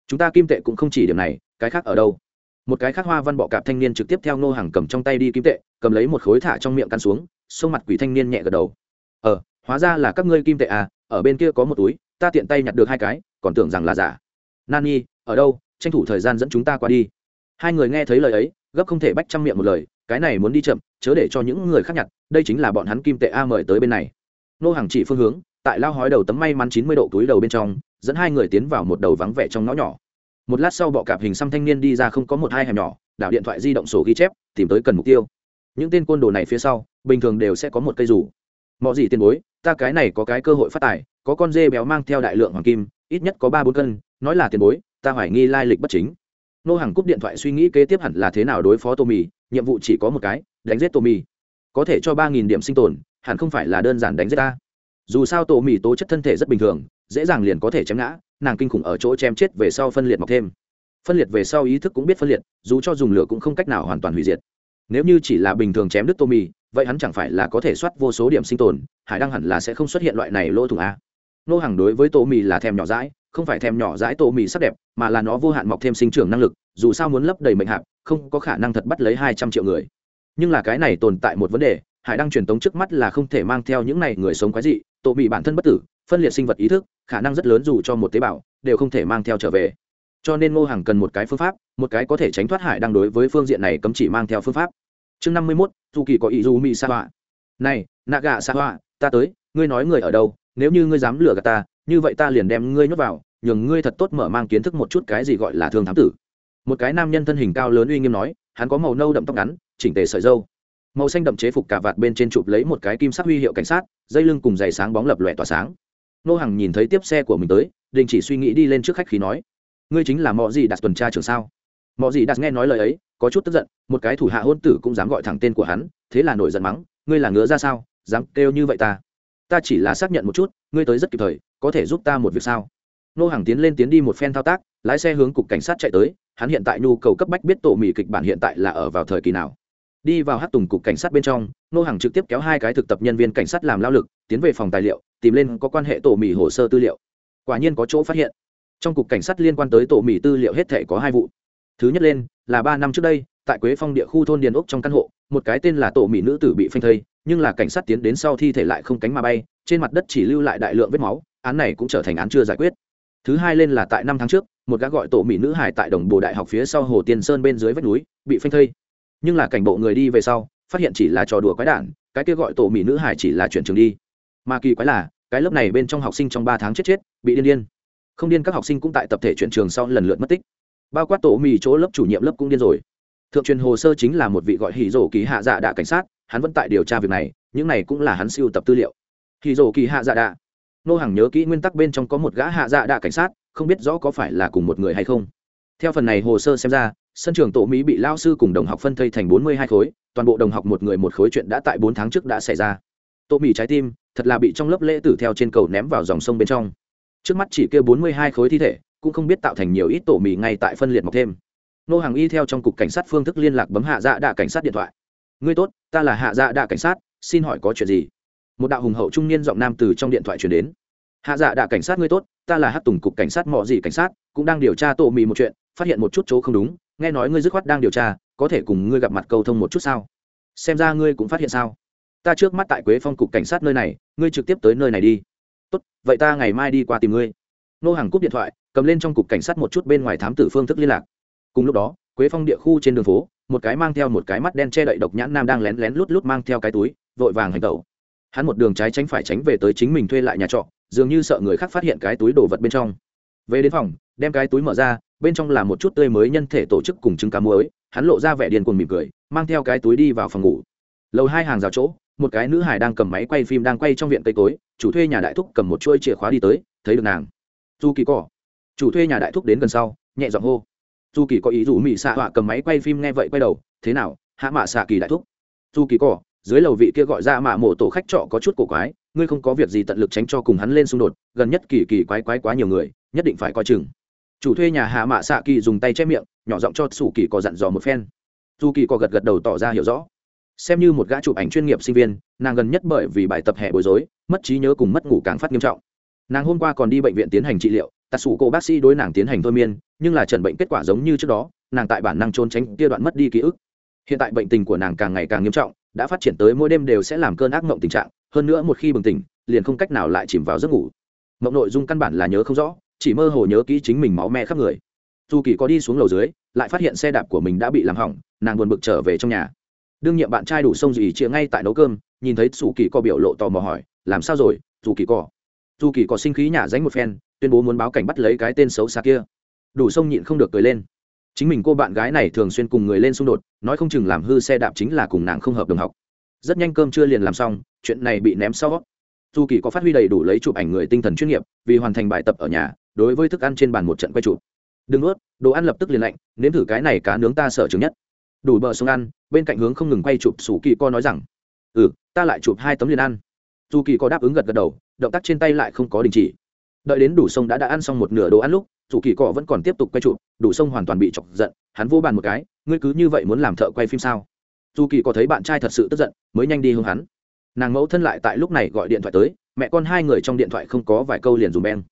Chúng ta kim tệ cũng không chỉ điểm này, cái khác ở đâu? Một cái khác hoa văn bọ cạp thanh niên trực tiếp theo ngô hàng cầm trong tay đi kim tệ, cầm lấy một khối thả trong miệng căn xuống, xông mặt quỷ thanh niên nhẹ gật đầu. Ờ hóa ra là các ngươi kim tệ à ở bên kia có một túi, ta tiện tay nhặt được hai cái, còn tưởng rằng là giả. Nani, ở đâu? Tranh thủ thời gian dẫn chúng ta qua đi. Hai người nghe thấy lời ấy, gấp không thể bách trăm miệng một lời cái này muốn đi chậm, chớ để cho những người khác nhặt, đây chính là bọn hắn kim tệ a mời tới bên này. Nô hàng chỉ phương hướng, tại lao hói đầu tấm may mắn chín mươi độ túi đầu bên trong, dẫn hai người tiến vào một đầu vắng vẻ trong ngõ nhỏ. Một lát sau bọ cạp hình xăm thanh niên đi ra không có một hai hẻm nhỏ, đảo điện thoại di động sổ ghi chép, tìm tới cần mục tiêu. Những tên côn đồ này phía sau, bình thường đều sẽ có một cây rủ mọi gì tiền bối, ta cái này có cái cơ hội phát tài, có con dê béo mang theo đại lượng hoàng kim, ít nhất có ba bốn cân, nói là tiền bối, ta hoài nghi lai lịch bất chính. Nô hàng cúp điện thoại suy nghĩ kế tiếp hẳn là thế nào đối phó tô mì nhiệm vụ chỉ có một cái, đánh giết tô mì có thể cho ba nghìn điểm sinh tồn, hẳn không phải là đơn giản đánh giết ta. Dù sao tô mì tố chất thân thể rất bình thường, dễ dàng liền có thể chém ngã, nàng kinh khủng ở chỗ chém chết về sau phân liệt mọc thêm. Phân liệt về sau ý thức cũng biết phân liệt, dù cho dùng lửa cũng không cách nào hoàn toàn hủy diệt. Nếu như chỉ là bình thường chém đứt tô mì vậy hắn chẳng phải là có thể soát vô số điểm sinh tồn hải đăng hẳn là sẽ không xuất hiện loại này lỗ thủng a. Nô hàng đối với tô mì là thèm nhỏ dãi không phải thèm nhỏ dãi tổ mì sắc đẹp, mà là nó vô hạn mọc thêm sinh trưởng năng lực, dù sao muốn lấp đầy mệnh hạp, không có khả năng thật bắt lấy hai trăm triệu người. Nhưng là cái này tồn tại một vấn đề, hải đăng truyền tống trước mắt là không thể mang theo những này người sống quái dị tổ mì bản thân bất tử, phân liệt sinh vật ý thức, khả năng rất lớn dù cho một tế bào, đều không thể mang theo trở về. Cho nên ngô hàng cần một cái phương pháp, một cái có thể tránh thoát hải đăng đối với phương diện này cấm chỉ mang theo phương pháp. Chương năm mươi mốt dù kỳ có ý du mỹ sa họa. Này nạ gạ sa họa, ta tới, ngươi nói người ở đâu, nếu như ngươi dám lừa gạt ta, như vậy ta liền đem ngươi nhốt vào nhường ngươi thật tốt mở mang kiến thức một chút cái gì gọi là thương thám tử. Một cái nam nhân thân hình cao lớn uy nghiêm nói, hắn có màu nâu đậm tóc ngắn, chỉnh tề sợi dâu màu xanh đậm chế phục cả vạt bên trên chụp lấy một cái kim sắc huy hiệu cảnh sát, dây lưng cùng giày sáng bóng lập lòe tỏa sáng. Nô hằng nhìn thấy tiếp xe của mình tới, đình chỉ suy nghĩ đi lên trước khách khí nói, ngươi chính là mọi gì đặt tuần tra trường sao? Mọi gì đặt nghe nói lời ấy, có chút tức giận, một cái thủ hạ hôn tử cũng dám gọi thẳng tên của hắn, thế là nổi giận mắng, ngươi là ngứa ra sao, dám kêu như vậy ta? Ta chỉ là xác nhận một chút, ngươi tới rất kịp thời, có thể giúp ta một việc sao? Nô hàng tiến lên tiến đi một phen thao tác, lái xe hướng cục cảnh sát chạy tới, hắn hiện tại nhu cầu cấp bách biết tổ mỹ kịch bản hiện tại là ở vào thời kỳ nào. Đi vào hát tùng cục cảnh sát bên trong, nô hàng trực tiếp kéo hai cái thực tập nhân viên cảnh sát làm lao lực, tiến về phòng tài liệu, tìm lên có quan hệ tổ mỹ hồ sơ tư liệu. Quả nhiên có chỗ phát hiện. Trong cục cảnh sát liên quan tới tổ mỹ tư liệu hết thể có hai vụ. Thứ nhất lên, là ba năm trước đây, tại quế phong địa khu thôn điền úc trong căn hộ, một cái tên là tổ mỹ nữ tử bị phanh thây, nhưng là cảnh sát tiến đến sau thi thể lại không cánh mà bay, trên mặt đất chỉ lưu lại đại lượng vết máu, án này cũng trở thành án chưa giải quyết thứ hai lên là tại năm tháng trước, một gã gọi tổ mỹ nữ hải tại đồng bồ đại học phía sau hồ tiên sơn bên dưới vách núi, bị phanh thây. Nhưng là cảnh bộ người đi về sau, phát hiện chỉ là trò đùa quái đản, cái kia gọi tổ mỹ nữ hải chỉ là chuyển trường đi. Mà kỳ quái là, cái lớp này bên trong học sinh trong ba tháng chết chết, bị điên điên. Không điên các học sinh cũng tại tập thể chuyển trường sau lần lượt mất tích. Bao quát tổ mì chỗ lớp chủ nhiệm lớp cũng điên rồi. Thượng truyền hồ sơ chính là một vị gọi hỉ rổ kỳ hạ dạ đạ cảnh sát, hắn vẫn tại điều tra việc này, những này cũng là hắn siêu tập tư liệu. Hỉ rổ kỳ hạ dạ đạ nô hàng nhớ kỹ nguyên tắc bên trong có một gã hạ dạ đạ cảnh sát, không biết rõ có phải là cùng một người hay không. Theo phần này hồ sơ xem ra, sân trường tổ mỹ bị lao sư cùng đồng học phân thây thành bốn mươi hai khối, toàn bộ đồng học một người một khối chuyện đã tại bốn tháng trước đã xảy ra. Tổ mỹ trái tim, thật là bị trong lớp lễ tử theo trên cầu ném vào dòng sông bên trong. Trước mắt chỉ kêu bốn mươi hai khối thi thể, cũng không biết tạo thành nhiều ít tổ mỹ ngay tại phân liệt mọc thêm. Nô hàng y theo trong cục cảnh sát phương thức liên lạc bấm hạ dạ đạ cảnh sát điện thoại. Ngươi tốt, ta là hạ dạ đạ cảnh sát, xin hỏi có chuyện gì? Một đạo hùng hậu trung niên giọng nam từ trong điện thoại truyền đến. Hạ dạ đạ cảnh sát ngươi tốt, ta là hát tùng cục cảnh sát mọi gì cảnh sát, cũng đang điều tra tổ mì một chuyện, phát hiện một chút chỗ không đúng, nghe nói ngươi dứt khoát đang điều tra, có thể cùng ngươi gặp mặt câu thông một chút sao? Xem ra ngươi cũng phát hiện sao? Ta trước mắt tại quế phong cục cảnh sát nơi này, ngươi trực tiếp tới nơi này đi. Tốt, vậy ta ngày mai đi qua tìm ngươi. Nô hàng cúp điện thoại, cầm lên trong cục cảnh sát một chút bên ngoài thám tử phương thức liên lạc. Cùng lúc đó, quế phong địa khu trên đường phố, một cái mang theo một cái mắt đen che đậy độc nhãn nam đang lén lén lút lút mang theo cái túi, vội vàng hành tẩu hắn một đường trái tránh phải tránh về tới chính mình thuê lại nhà trọ, dường như sợ người khác phát hiện cái túi đồ vật bên trong. Về đến phòng, đem cái túi mở ra, bên trong là một chút tươi mới nhân thể tổ chức cùng trứng cá muối. Hắn lộ ra vẻ điên cuồng mỉm cười, mang theo cái túi đi vào phòng ngủ. Lầu hai hàng rào chỗ, một cái nữ hải đang cầm máy quay phim đang quay trong viện cây cối. Chủ thuê nhà đại thúc cầm một chuôi chìa khóa đi tới, thấy được nàng. Du kỳ cỏ chủ thuê nhà đại thúc đến gần sau, nhẹ giọng hô. Du kỳ có ý rủ mỹ xạ họa cầm máy quay phim nghe vậy quay đầu. Thế nào, hạ mạ xạ kỳ đại thúc? Du kỳ cỏ dưới lầu vị kia gọi ra mạ mộ tổ khách trọ có chút cổ quái, ngươi không có việc gì tận lực tránh cho cùng hắn lên xung đột, gần nhất kỳ kỳ quái quái quá nhiều người, nhất định phải coi chừng. Chủ thuê nhà hạ mạ xạ kỳ dùng tay che miệng, nhỏ giọng cho sủ kỳ có dặn dò một phen. Dù kỳ có gật gật đầu tỏ ra hiểu rõ. Xem như một gã chụp ảnh chuyên nghiệp sinh viên, nàng gần nhất bởi vì bài tập hè bối rối, mất trí nhớ cùng mất ngủ càng phát nghiêm trọng. Nàng hôm qua còn đi bệnh viện tiến hành trị liệu tạ sủ cô bác sĩ đối nàng tiến hành thôi miên, nhưng là trần bệnh kết quả giống như trước đó, nàng tại bản năng trốn tránh kia đoạn mất đi ký ức. Hiện tại bệnh tình của nàng càng ngày càng nghiêm trọng đã phát triển tới mỗi đêm đều sẽ làm cơn ác mộng tình trạng, hơn nữa một khi bừng tỉnh, liền không cách nào lại chìm vào giấc ngủ. Mộng nội dung căn bản là nhớ không rõ, chỉ mơ hồ nhớ kỹ chính mình máu me khắp người. Dù kỳ có đi xuống lầu dưới, lại phát hiện xe đạp của mình đã bị làm hỏng, nàng buồn bực trở về trong nhà. Đương nhiệm bạn trai đủ sông dì chia ngay tại nấu cơm, nhìn thấy dù kỳ có biểu lộ tò mò hỏi, làm sao rồi dù kỳ có dù kỳ có sinh khí nhả dánh một phen, tuyên bố muốn báo cảnh bắt lấy cái tên xấu xa kia. Đủ sông nhịn không được cười lên chính mình cô bạn gái này thường xuyên cùng người lên xung đột, nói không chừng làm hư xe đạp chính là cùng nàng không hợp đồng học. Rất nhanh cơm chưa liền làm xong, chuyện này bị ném sau. Dù kỳ có phát huy đầy đủ lấy chụp ảnh người tinh thần chuyên nghiệp, vì hoàn thành bài tập ở nhà, đối với thức ăn trên bàn một trận quay chụp. Đừng ướt đồ ăn lập tức liền lạnh, nếm thử cái này cá nướng ta sợ chứng nhất. Đủ bờ xuống ăn, bên cạnh hướng không ngừng quay chụp sủ kỳ co nói rằng ừ ta lại chụp hai tấm liền ăn. Dù kỳ có đáp ứng gật gật đầu, động tác trên tay lại không có đình chỉ. Đợi đến đủ sông đã đã ăn xong một nửa đồ ăn lúc dù kỳ cọ vẫn còn tiếp tục quay chụp, đủ sông hoàn toàn bị chọc giận, hắn vô bàn một cái, ngươi cứ như vậy muốn làm thợ quay phim sao? Dù kỳ có thấy bạn trai thật sự tức giận, mới nhanh đi hướng hắn. Nàng mẫu thân lại tại lúc này gọi điện thoại tới, mẹ con hai người trong điện thoại không có vài câu liền dùng beng.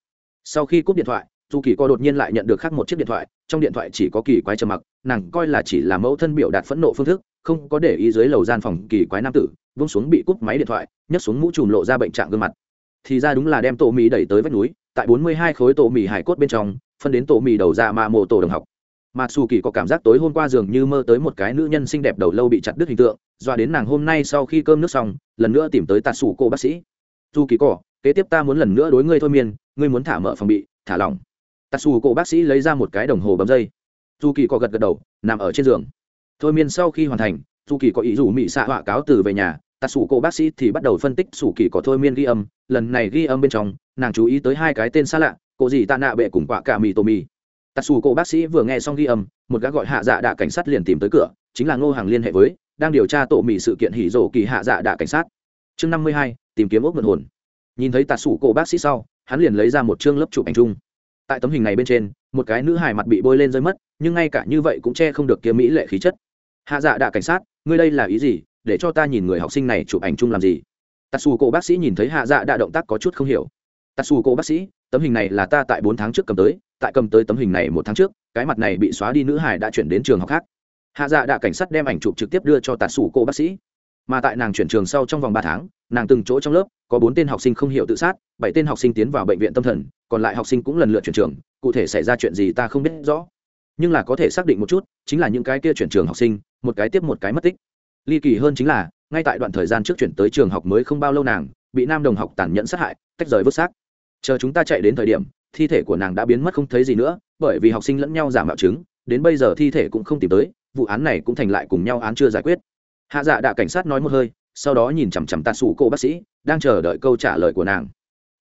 Sau khi cúp điện thoại dù kỳ co đột nhiên lại nhận được khác một chiếc điện thoại, trong điện thoại chỉ có kỳ quái trầm mặc, nàng coi là chỉ là mẫu thân biểu đạt phẫn nộ phương thức, không có để ý dưới lầu gian phòng kỳ quái nam tử, vung xuống bị cúp máy điện thoại, nhấc xuống mũ trùm lộ ra bệnh trạng gương mặt. Thì ra đúng là đem tổ mì đẩy tới vách núi, tại bốn mươi hai khối tổ mì hải cốt bên trong phân đến tổ mì đầu ra mà mộ tổ đồng học. Mà xù kỳ có cảm giác tối hôm qua dường như mơ tới một cái nữ nhân xinh đẹp đầu lâu bị chặt đứt hình tượng doa đến nàng hôm nay sau khi cơm nước xong, lần nữa tìm tới tạt xù cô bác sĩ. Dù kỳ cỏ kế tiếp ta muốn lần nữa đối ngươi thôi miên, ngươi muốn thả mở phòng bị, thả lỏng. Tạt xù cô bác sĩ lấy ra một cái đồng hồ bấm dây. Dù kỳ có gật gật đầu, nằm ở trên giường. Thôi miên sau khi hoàn thành dù kỳ có ý rủ mỹ xạ họa cáo từ về nhà tạt xù cô bác sĩ thì bắt đầu phân tích xù kỳ có thôi miên ghi âm. Lần này ghi âm bên trong, nàng chú ý tới hai cái tên xa lạ cô gì tạ nạ bệ cùng quạ cả mì tô mì. Tạ xù cô bác sĩ vừa nghe xong ghi âm, một gã gọi hạ dạ đạ cảnh sát liền tìm tới cửa, chính là ngô hàng liên hệ với, đang điều tra tổ mì sự kiện hỉ rổ kỳ hạ dạ đạ cảnh sát. Chương năm mươi hai, tìm kiếm ốc mượn hồn. Nhìn thấy tạ xù cô bác sĩ sau, hắn liền lấy ra một chương lớp chụp ảnh chung. Tại tấm hình này bên trên, một cái nữ hài mặt bị bôi lên rơi mất, nhưng ngay cả như vậy cũng che không được kia mỹ lệ khí chất. Hạ dạ đạ cảnh sát, ngươi đây là ý gì? Để cho ta nhìn người học sinh này chụp ảnh chung làm gì? Tạ xù cô bác sĩ nhìn thấy hạ dạ đạ động tác có chút không hiểu tatsu cô bác sĩ, tấm hình này là ta tại bốn tháng trước cầm tới, tại cầm tới tấm hình này một tháng trước, cái mặt này bị xóa đi nữ hải đã chuyển đến trường học khác. Hạ dạ đạ cảnh sát đem ảnh chụp trực tiếp đưa cho tatsu cô bác sĩ. Mà tại nàng chuyển trường sau trong vòng ba tháng, nàng từng chỗ trong lớp, có bốn tên học sinh không hiểu tự sát, bảy tên học sinh tiến vào bệnh viện tâm thần, còn lại học sinh cũng lần lượt chuyển trường, cụ thể xảy ra chuyện gì ta không biết rõ. Nhưng là có thể xác định một chút, chính là những cái kia chuyển trường học sinh, một cái tiếp một cái mất tích. Ly kỳ hơn chính là, ngay tại đoạn thời gian trước chuyển tới trường học mới không bao lâu nàng, bị nam đồng học tàn nhẫn sát hại, tách rời vứt xác chờ chúng ta chạy đến thời điểm, thi thể của nàng đã biến mất không thấy gì nữa, bởi vì học sinh lẫn nhau giả mạo chứng, đến bây giờ thi thể cũng không tìm tới, vụ án này cũng thành lại cùng nhau án chưa giải quyết. Hạ dạ đạ cảnh sát nói một hơi, sau đó nhìn chằm chằm tạt sủ cổ bác sĩ, đang chờ đợi câu trả lời của nàng.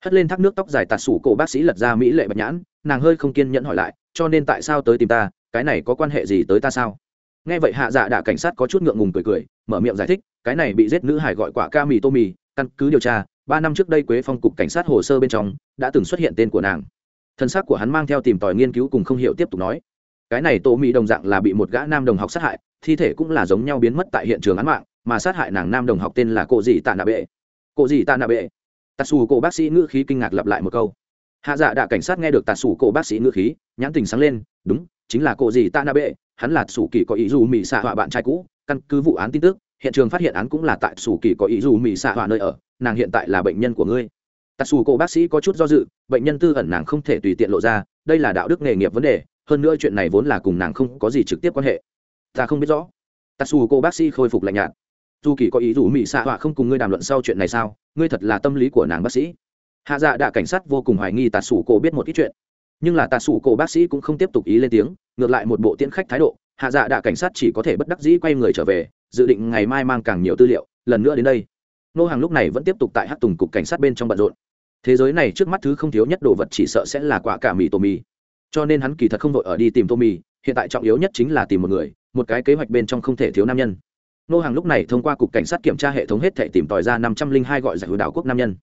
Hất lên thác nước tóc dài tạt sủ cổ bác sĩ lật ra mỹ lệ bạch nhãn, nàng hơi không kiên nhẫn hỏi lại, cho nên tại sao tới tìm ta? Cái này có quan hệ gì tới ta sao? Nghe vậy hạ dạ đạ cảnh sát có chút ngượng ngùng cười cười, mở miệng giải thích, cái này bị giết nữ hải gọi quả ca mì tô mì căn cứ điều tra ba năm trước đây quế phong cục cảnh sát hồ sơ bên trong đã từng xuất hiện tên của nàng. Thân xác của hắn mang theo tìm tòi nghiên cứu cùng không hiểu tiếp tục nói, cái này tô mỹ đồng dạng là bị một gã nam đồng học sát hại, thi thể cũng là giống nhau biến mất tại hiện trường án mạng, mà sát hại nàng nam đồng học tên là cô dì tạ nạ bệ. Cô dì tạ nạ bệ. Tà xù cổ bác sĩ ngữ khí kinh ngạc lặp lại một câu. Hạ dạ đạ cảnh sát nghe được tà xù cổ bác sĩ ngữ khí, nhãn tình sáng lên, đúng, chính là cô dì tạ nạ bệ, hắn là xù kỳ có ý dù mỹ xạ họa bạn trai cũ, căn cứ vụ án tin tức, hiện trường phát hiện án cũng là tại xù kỳ có ý dù mỹ xạ họa nơi ở nàng hiện tại là bệnh nhân của ngươi. Tà xù cổ bác sĩ có chút do dự, bệnh nhân tư ẩn nàng không thể tùy tiện lộ ra, đây là đạo đức nghề nghiệp vấn đề, hơn nữa chuyện này vốn là cùng nàng không có gì trực tiếp quan hệ. Ta không biết rõ. Tà xù cổ bác sĩ khôi phục lạnh nhạt. Dù kỳ có ý rủ mỹ xạ họa không cùng ngươi đàm luận sau chuyện này sao, ngươi thật là tâm lý của nàng bác sĩ. Hạ dạ đạ cảnh sát vô cùng hoài nghi tà xù cổ biết một ít chuyện. Nhưng là tà xù cổ bác sĩ cũng không tiếp tục ý lên tiếng, ngược lại một bộ tiễn khách thái độ, hạ dạ đạ cảnh sát chỉ có thể bất đắc dĩ quay người trở về, dự định ngày mai mang càng nhiều tư liệu, lần nữa đến đây nô hàng lúc này vẫn tiếp tục tại hát tùng cục cảnh sát bên trong bận rộn. Thế giới này trước mắt thứ không thiếu nhất đồ vật chỉ sợ sẽ là quả cả mì tô mì. Cho nên hắn kỳ thật không vội ở đi tìm tô mì, hiện tại trọng yếu nhất chính là tìm một người, một cái kế hoạch bên trong không thể thiếu nam nhân. Nô hàng lúc này thông qua cục cảnh sát kiểm tra hệ thống hết thể tìm tòi ra năm trăm linh hai gọi giải hữu đảo quốc nam nhân.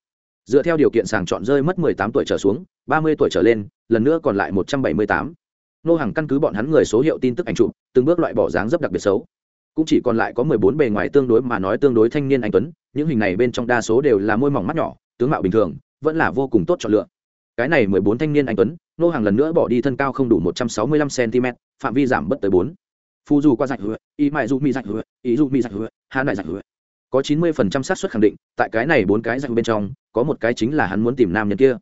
Dựa theo điều kiện sàng chọn rơi mất mười tám tuổi trở xuống, ba mươi tuổi trở lên, lần nữa còn lại một trăm bảy mươi tám. Nô hàng căn cứ bọn hắn người số hiệu tin tức ảnh chụp, từng bước loại bỏ dáng dấp đặc biệt xấu cũng chỉ còn lại có mười bốn bề ngoài tương đối mà nói tương đối thanh niên anh tuấn, những hình này bên trong đa số đều là môi mỏng mắt nhỏ, tướng mạo bình thường, vẫn là vô cùng tốt chọn lựa. Cái này mười bốn thanh niên anh tuấn, nô hàng lần nữa bỏ đi thân cao không đủ một trăm sáu mươi lăm cm phạm vi giảm bất tới bốn. Phu dù qua dạch hứa, ý mại dù mi dạch hứa, ý dù mi dạch hứa, hà đại dạch hứa. Có chín mươi phần trăm xác suất khẳng định, tại cái này bốn cái dạch bên trong, có một cái chính là hắn muốn tìm nam nhân kia.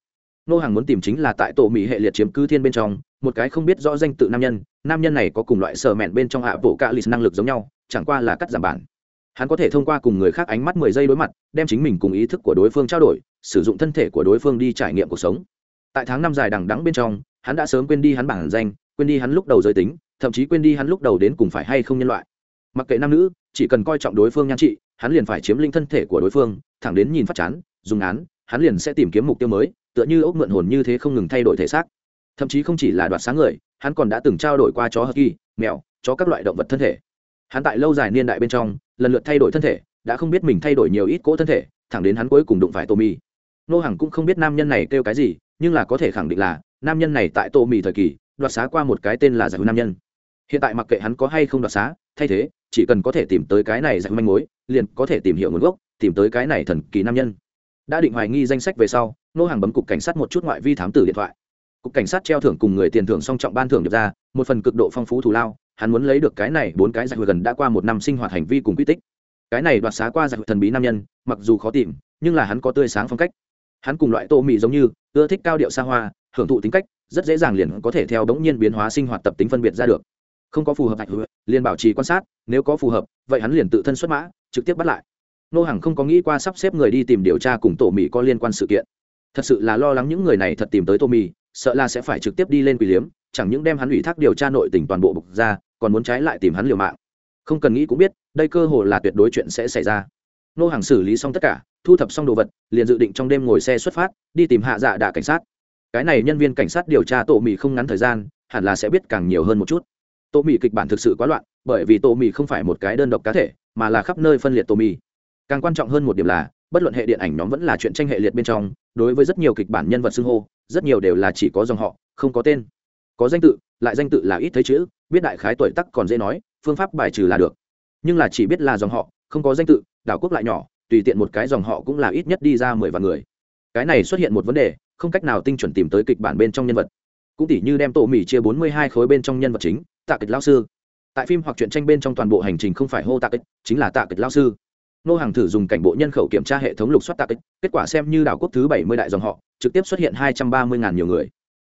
Nô hàng muốn tìm chính là tại tổ mỹ hệ liệt chiếm cư thiên bên trong, một cái không biết rõ danh tự nam nhân nam nhân này có cùng loại sở mẹn bên trong hạ bộ cạ lì năng lực giống nhau, chẳng qua là cắt giảm bản. Hắn có thể thông qua cùng người khác ánh mắt mười giây đối mặt, đem chính mình cùng ý thức của đối phương trao đổi, sử dụng thân thể của đối phương đi trải nghiệm cuộc sống. Tại tháng năm dài đằng đắng bên trong, hắn đã sớm quên đi hắn bản danh, quên đi hắn lúc đầu giới tính, thậm chí quên đi hắn lúc đầu đến cùng phải hay không nhân loại. Mặc kệ nam nữ, chỉ cần coi trọng đối phương nhan trị, hắn liền phải chiếm linh thân thể của đối phương, thẳng đến nhìn phát chán, dùng án, hắn liền sẽ tìm kiếm mục tiêu mới, tựa như ốc mượn hồn như thế không ngừng thay đổi thể xác. Thậm chí không chỉ là đoạt sáng người hắn còn đã từng trao đổi qua chó hờ kỳ, mèo, chó các loại động vật thân thể. Hắn tại lâu dài niên đại bên trong, lần lượt thay đổi thân thể, đã không biết mình thay đổi nhiều ít cỗ thân thể, thẳng đến hắn cuối cùng đụng phải tô mì nô hằng cũng không biết nam nhân này kêu cái gì, nhưng là có thể khẳng định là, nam nhân này tại tô mì thời kỳ, đoạt xá qua một cái tên là giải nam nhân. Hiện tại mặc kệ hắn có hay không đoạt xá, thay thế, chỉ cần có thể tìm tới cái này giải manh mối, liền có thể tìm hiểu nguồn gốc, tìm tới cái này thần kỳ nam nhân. Đã định hoài nghi danh sách về sau, nô hàng bấm cục cảnh sát một chút ngoại vi thám tử điện thoại cục cảnh sát treo thưởng cùng người tiền thưởng song trọng ban thưởng được ra, một phần cực độ phong phú thù lao, hắn muốn lấy được cái này bốn cái giải hồi gần đã qua một năm sinh hoạt hành vi cùng quy tích. Cái này đoạt xá qua giải thần bí nam nhân, mặc dù khó tìm, nhưng là hắn có tươi sáng phong cách. Hắn cùng loại tô mì giống như, ưa thích cao điệu xa hoa, hưởng thụ tính cách, rất dễ dàng liền có thể theo đống nhiên biến hóa sinh hoạt tập tính phân biệt ra được. Không có phù hợp hạch liền bảo trì quan sát, nếu có phù hợp, vậy hắn liền tự thân xuất mã, trực tiếp bắt lại. Nô Hằng không có nghĩ qua sắp xếp người đi tìm điều tra cùng tổ mì có liên quan sự kiện. Thật sự là lo lắng những người này thật tìm tới tô mì sợ là sẽ phải trực tiếp đi lên quỷ liếm, chẳng những đem hắn ủy thác điều tra nội tình toàn bộ bục ra, còn muốn trái lại tìm hắn liều mạng. Không cần nghĩ cũng biết, đây cơ hồ là tuyệt đối chuyện sẽ xảy ra. Nô hàng xử lý xong tất cả, thu thập xong đồ vật, liền dự định trong đêm ngồi xe xuất phát, đi tìm hạ dạ đạ cảnh sát. Cái này nhân viên cảnh sát điều tra tổ mì không ngắn thời gian, hẳn là sẽ biết càng nhiều hơn một chút. Tổ mì kịch bản thực sự quá loạn, bởi vì tổ mì không phải một cái đơn độc cá thể, mà là khắp nơi phân liệt tổ mì càng quan trọng hơn một điểm là, bất luận hệ điện ảnh nhóm vẫn là chuyện tranh hệ liệt bên trong, đối với rất nhiều kịch bản nhân vật xưng hô rất nhiều đều là chỉ có dòng họ, không có tên. Có danh tự, lại danh tự là ít thấy chữ, biết đại khái tuổi tắc còn dễ nói, phương pháp bài trừ là được. Nhưng là chỉ biết là dòng họ, không có danh tự, đảo quốc lại nhỏ, tùy tiện một cái dòng họ cũng là ít nhất đi ra mười vạn người. Cái này xuất hiện một vấn đề, không cách nào tinh chuẩn tìm tới kịch bản bên trong nhân vật. Cũng tỉ như đem tổ mì chia bốn mươi hai khối bên trong nhân vật chính, tạ kịch lao sư. Tại phim hoặc truyện tranh bên trong toàn bộ hành trình không phải hô tạ kịch, chính là tạ kịch lao sư nô hàng thử dùng cảnh bộ nhân khẩu kiểm tra hệ thống lục soát tạ kịch kết quả xem như đảo quốc thứ bảy mươi đại dòng họ, trực tiếp xuất hiện hai trăm ba mươi ngàn nhiều người.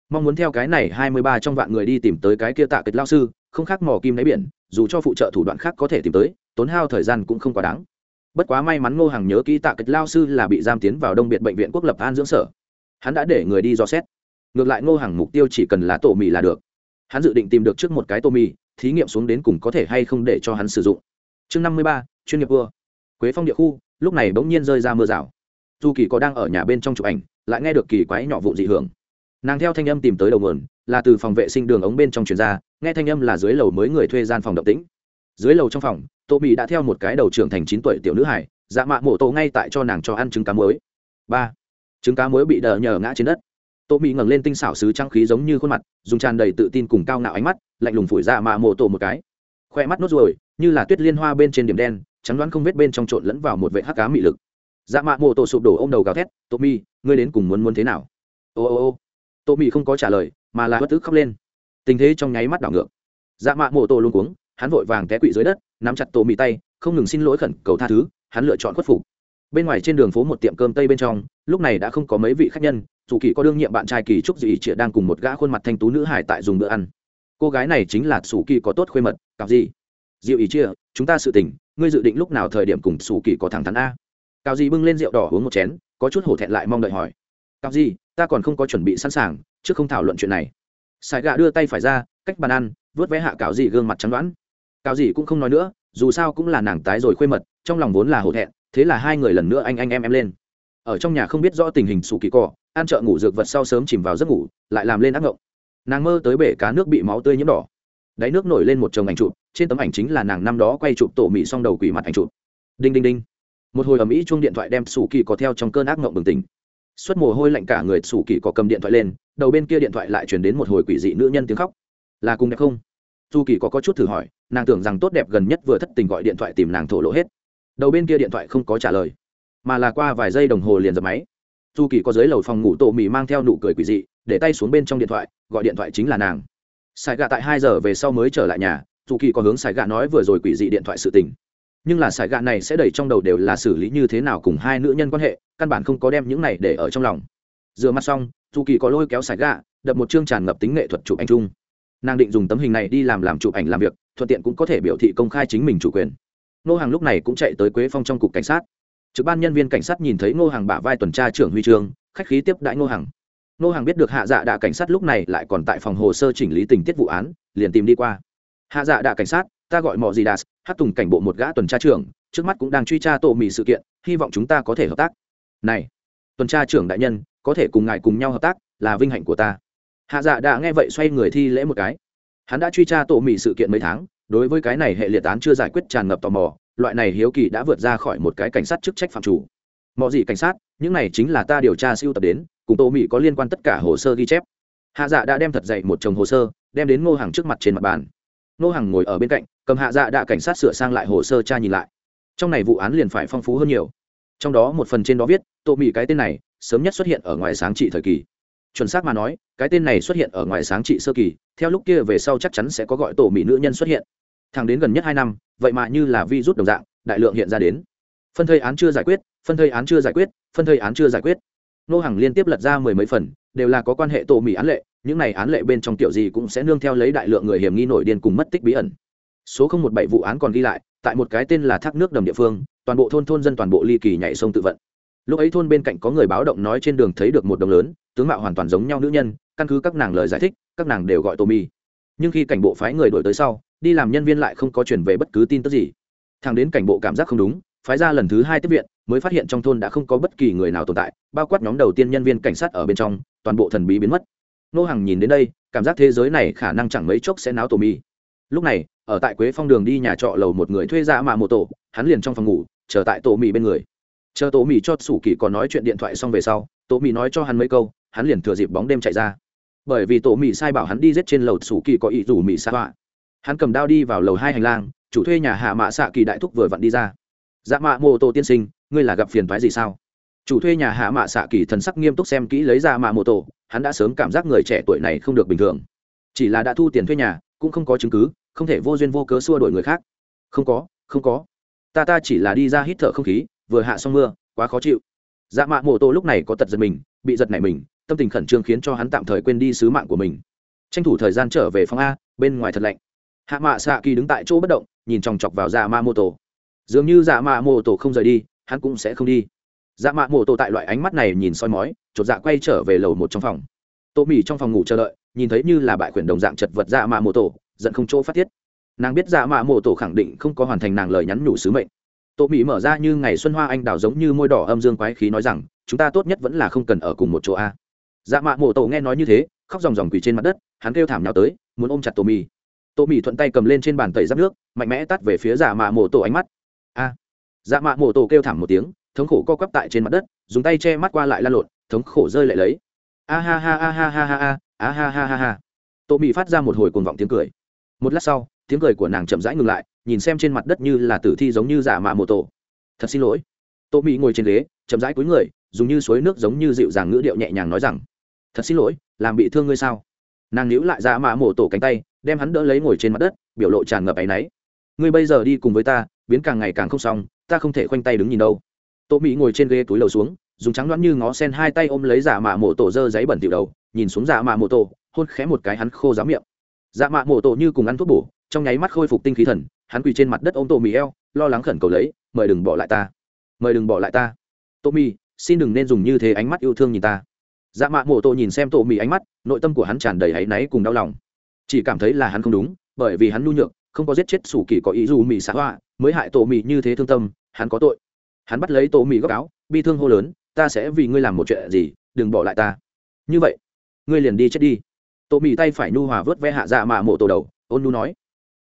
Mong muốn theo cái này hai mươi ba trong vạn người đi tìm tới cái kia tạ kịch lao sư, không khác mò kim đáy biển, dù cho phụ trợ thủ đoạn khác có thể tìm tới, tốn hao thời gian cũng không quá đáng. Bất quá may mắn ngô hàng nhớ kỹ tạ kịch lao sư là bị giam tiến vào đông biệt bệnh viện quốc lập an dưỡng sở. Hắn đã để người đi dò xét. Ngược lại ngô hàng mục tiêu chỉ cần lá tổ mì là được. Hắn dự định tìm được trước một cái tô mì, thí nghiệm xuống đến cùng có thể hay không để cho hắn sử dụng. Chương năm mươi ba, chuyên nghiệp vua quế phong địa khu, lúc này bỗng nhiên rơi ra mưa rào. Dù kỳ có đang ở nhà bên trong chụp ảnh, lại nghe được kỳ quái nhỏ vụ dị hưởng. Nàng theo thanh âm tìm tới đầu nguồn, là từ phòng vệ sinh đường ống bên trong truyền ra, nghe thanh âm là dưới lầu mới người thuê gian phòng động tĩnh. Dưới lầu trong phòng, tô mỹ đã theo một cái đầu trưởng thành chín tuổi tiểu nữ hải dạ mạ mổ tô ngay tại cho nàng cho ăn trứng cá muối. Ba, trứng cá muối bị đờ nhờ ngã trên đất. Tô mỹ ngẩng lên tinh xảo sứ trang khí giống như khuôn mặt, dùng tràn đầy tự tin cùng cao ngạo ánh mắt, lạnh lùng phủi dạ mạ mổ tổ một cái. Khoe mắt nốt ruồi, như là tuyết liên hoa bên trên điểm đen chắn đoán không vết bên trong trộn lẫn vào một vệ hắc cá mị lực. Dạ mạ mổ tổ sụp đổ ô m đầu gào thét, tô mi, ngươi đến cùng muốn muốn thế nào? Ô ô ô. Tô Mi không có trả lời, mà là bất tức khóc lên. Tình thế trong nháy mắt đảo ngược. Dạ mạ mộ tổ luôn cuống, hắn vội vàng té quỵ dưới đất, nắm chặt tô Mi tay, không ngừng xin lỗi khẩn cầu tha thứ, hắn lựa chọn khuất phục. Bên ngoài trên đường phố một tiệm cơm tây bên trong, lúc này đã không có mấy vị khách nhân, dù kỳ có đương nhiệm bạn trai kỳ trúc dị chĩa đang cùng một gã khuôn mặt thanh tú nữ hải tại dùng bữa ăn. Cô gái này chính là sủ kỳ có tốt khuê mật, cặp gì? Diệu ý chia chúng ta sự tình ngươi dự định lúc nào thời điểm cùng sủ kỳ có thẳng thắn a? Cao Di bưng lên rượu đỏ uống một chén có chút hổ thẹn lại mong đợi hỏi. Cao Di, ta còn không có chuẩn bị sẵn sàng chứ không thảo luận chuyện này. Sài gạ đưa tay phải ra cách bàn ăn vớt vé hạ cạo dị gương mặt trắng đoán. Cạo dị cũng không nói nữa dù sao cũng là nàng tái rồi khuê mật trong lòng vốn là hổ thẹn thế là hai người lần nữa anh anh em em lên. Ở trong nhà không biết rõ tình hình sủ kỳ cỏ ăn chợ ngủ dược vật sau sớm chìm vào giấc ngủ lại làm lên ác ngộng. Nàng mơ tới bể cá nước bị máu tươi nhiễm đỏ đáy nước nổi lên một chồng ảnh chụp trên tấm ảnh chính là nàng năm đó quay chụp tổ mỹ xong đầu quỷ mặt ảnh chụp. Đinh đinh đinh. Một hồi ầm ĩ chuông điện thoại đem sủ kỳ có theo trong cơn ác mộng bừng tỉnh. Suất mồ hôi lạnh cả người sủ kỳ có cầm điện thoại lên đầu bên kia điện thoại lại chuyển đến một hồi quỷ dị nữ nhân tiếng khóc. Là cùng đẹp không? Dù kỳ có, có chút thử hỏi nàng tưởng rằng tốt đẹp gần nhất vừa thất tình gọi điện thoại tìm nàng thổ lộ hết. Đầu bên kia điện thoại không có trả lời mà là qua vài giây đồng hồ liền dập máy. Dù kỳ có dưới lầu phòng ngủ tổ mì mang theo nụ cười quỷ dị để tay xuống bên trong điện thoại gọi điện thoại chính là nàng sài gà tại hai giờ về sau mới trở lại nhà dù kỳ có hướng sài gà nói vừa rồi quỷ dị điện thoại sự tình. Nhưng là sài gà này sẽ đầy trong đầu đều là xử lý như thế nào cùng hai nữ nhân quan hệ căn bản không có đem những này để ở trong lòng. Rửa mặt xong dù kỳ có lôi kéo sài gà đập một chương tràn ngập tính nghệ thuật chụp ảnh chung. Nàng định dùng tấm hình này đi làm làm chụp ảnh làm việc thuận tiện cũng có thể biểu thị công khai chính mình chủ quyền. Nô hàng lúc này cũng chạy tới quế phong trong cục cảnh sát. Trực ban nhân viên cảnh sát nhìn thấy ngô hàng bả vai tuần tra trưởng huy trường, khách khí tiếp đãi ngô hàng Nô hàng biết được hạ dạ đạ cảnh sát lúc này lại còn tại phòng hồ sơ chỉnh lý tình tiết vụ án, liền tìm đi qua. Hạ dạ đạ cảnh sát, ta gọi mọi gì đạt hát tùng cảnh bộ một gã tuần tra trưởng, trước mắt cũng đang truy tra tổ mì sự kiện, hy vọng chúng ta có thể hợp tác. Này, tuần tra trưởng đại nhân, có thể cùng ngài cùng nhau hợp tác, là vinh hạnh của ta. Hạ dạ đã nghe vậy xoay người thi lễ một cái. Hắn đã truy tra tổ mì sự kiện mấy tháng, đối với cái này hệ liệt án chưa giải quyết tràn ngập tò mò, loại này hiếu kỳ đã vượt ra khỏi một cái cảnh sát chức trách phạm chủ. Mọi gì cảnh sát, những này chính là ta điều tra siêu tập đến cùng tô mỹ có liên quan tất cả hồ sơ ghi chép. Hạ dạ đã đem thật dậy một chồng hồ sơ, đem đến ngô hàng trước mặt trên mặt bàn. Ngô hàng ngồi ở bên cạnh, cầm hạ dạ đã cảnh sát sửa sang lại hồ sơ tra nhìn lại. Trong này vụ án liền phải phong phú hơn nhiều. Trong đó một phần trên đó viết, tô mỹ cái tên này sớm nhất xuất hiện ở ngoài sáng trị thời kỳ. Chuẩn xác mà nói, cái tên này xuất hiện ở ngoài sáng trị sơ kỳ, theo lúc kia về sau chắc chắn sẽ có gọi tổ mỹ nữ nhân xuất hiện. Thẳng đến gần nhất hai năm, vậy mà như là vi rút đồng dạng, đại lượng hiện ra đến. Phân thây án chưa giải quyết, phân thây án chưa giải quyết, phân thây án chưa giải quyết nô hàng liên tiếp lật ra mười mấy phần, đều là có quan hệ tổ mỹ án lệ, những này án lệ bên trong tiểu gì cũng sẽ nương theo lấy đại lượng người hiểm nghi nổi điên cùng mất tích bí ẩn. Số không một bảy vụ án còn ghi lại, tại một cái tên là thác nước đầm địa phương, toàn bộ thôn thôn dân toàn bộ ly kỳ nhảy sông tự vận. Lúc ấy thôn bên cạnh có người báo động nói trên đường thấy được một đồng lớn, tướng mạo hoàn toàn giống nhau nữ nhân, căn cứ các nàng lời giải thích, các nàng đều gọi tô mi nhưng khi cảnh bộ phái người đổi tới sau, đi làm nhân viên lại không có chuyển về bất cứ tin tức gì. Thằng đến cảnh bộ cảm giác không đúng, phái ra lần thứ hai tiếp viện mới phát hiện trong thôn đã không có bất kỳ người nào tồn tại, bao quát nhóm đầu tiên nhân viên cảnh sát ở bên trong, toàn bộ thần bí biến mất. Nô hàng nhìn đến đây, cảm giác thế giới này khả năng chẳng mấy chốc sẽ náo tổ mi. Lúc này, ở tại quế phong đường đi nhà trọ lầu một người thuê ra mạ mô tổ, hắn liền trong phòng ngủ, chờ tại tổ mì bên người. Chờ tổ mì cho sủ kỳ còn nói chuyện điện thoại xong về sau, tổ mì nói cho hắn mấy câu, hắn liền thừa dịp bóng đêm chạy ra. Bởi vì tổ mì sai bảo hắn đi giết trên lầu sủ kỳ có ý rủ mì sa họa. Hắn cầm đao đi vào lầu hai hành lang, chủ thuê nhà hạ mạ xạ kỳ đại thúc vừa vặn đi ra. Dạ mạ mô tô tiên sinh ngươi là gặp phiền thoái gì sao? Chủ thuê nhà hạ mạ xạ kỳ thần sắc nghiêm túc xem kỹ lấy ra mạ mô tô hắn đã sớm cảm giác người trẻ tuổi này không được bình thường. Chỉ là đã thu tiền thuê nhà, cũng không có chứng cứ, không thể vô duyên vô cớ xua đổi người khác. Không có không có. Ta ta chỉ là đi ra hít thở không khí, vừa hạ xong mưa, quá khó chịu. Dạ mạ mô tô lúc này có tật giật mình, bị giật nảy mình, tâm tình khẩn trương khiến cho hắn tạm thời quên đi sứ mạng của mình. Tranh thủ thời gian trở về phòng a, bên ngoài thật lạnh. Hạ mạ xạ kỳ đứng tại chỗ bất động, nhìn chòng chọc vào dạ mạ mô tô dường như dạ mạ mô tô không rời đi hắn cũng sẽ không đi. Dạ mạ mô tổ tại loại ánh mắt này nhìn soi mói chột dạ quay trở về lầu một trong phòng. Tô mì trong phòng ngủ chờ đợi nhìn thấy như là bại quyển đồng dạng chật vật dạ mạ mô tổ, giận không chỗ phát tiết. Nàng biết dạ mạ mô tổ khẳng định không có hoàn thành nàng lời nhắn nhủ sứ mệnh. Tô mỹ mở ra như ngày xuân hoa anh đào giống như môi đỏ âm dương quái khí nói rằng chúng ta tốt nhất vẫn là không cần ở cùng một chỗ a. Dạ mạ mô tổ nghe nói như thế khóc ròng ròng quỳ trên mặt đất hắn kêu thảm nhào tới muốn ôm chặt tô mì tô mì thuận tay cầm lên trên bàn tẩy giáp nước mạnh mẽ tắt về phía dạ mạ mô tổ ánh mắt. A dạ mạ mổ tổ kêu thảm một tiếng, thống khổ co quắp tại trên mặt đất, dùng tay che mắt qua lại lan lộn, thống khổ rơi lại lấy. A ha ha ha ha ha ha ha, a ha ha ha ha. Tô mỹ phát ra một hồi cuồng vọng tiếng cười. Một lát sau, tiếng cười của nàng chậm rãi ngừng lại, nhìn xem trên mặt đất như là tử thi giống như dạ mạ mổ tổ. Thật xin lỗi. Tô mỹ ngồi trên ghế, chậm rãi cúi người, dùng như suối nước giống như dịu dàng ngữ điệu nhẹ nhàng nói rằng, thật xin lỗi, làm bị thương ngươi sao? Nàng níu lại dạ mạ mổ tổ cánh tay, đem hắn đỡ lấy ngồi trên mặt đất, biểu lộ tràn ngập áy náy. Ngươi bây giờ đi cùng với ta, biến càng ngày càng không xong ta không thể khoanh tay đứng nhìn đâu. Tô mỹ ngồi trên ghế túi lầu xuống, dùng trắng đoán như ngó sen hai tay ôm lấy dạ mạ mộ tổ dơ giấy bẩn tiểu đầu, nhìn xuống dạ mạ mộ tổ, hôn khẽ một cái hắn khô giáo miệng. Dạ mạ mộ tổ như cùng ăn thuốc bổ, trong nháy mắt khôi phục tinh khí thần, hắn quỳ trên mặt đất ôm tổ mì eo, lo lắng khẩn cầu lấy, mời đừng bỏ lại ta. Mời đừng bỏ lại ta. Tô mì xin đừng nên dùng như thế ánh mắt yêu thương nhìn ta. Dạ mạ mộ tổ nhìn xem tổ mì ánh mắt, nội tâm của hắn tràn đầy áy náy cùng đau lòng. Chỉ cảm thấy là hắn không đúng, bởi vì hắn nhu nhược, không có giết chết sủ kỳ có ý dù mì xã hoa mới hại tổ mì như thế thương tâm, hắn có tội. Hắn bắt lấy tổ mì góc áo, bi thương hô lớn, ta sẽ vì ngươi làm một chuyện gì, đừng bỏ lại ta. Như vậy, ngươi liền đi chết đi. Tổ mì tay phải nhu hòa vớt ve hạ dạ mạ mộ tổ đầu, ôn nu nói.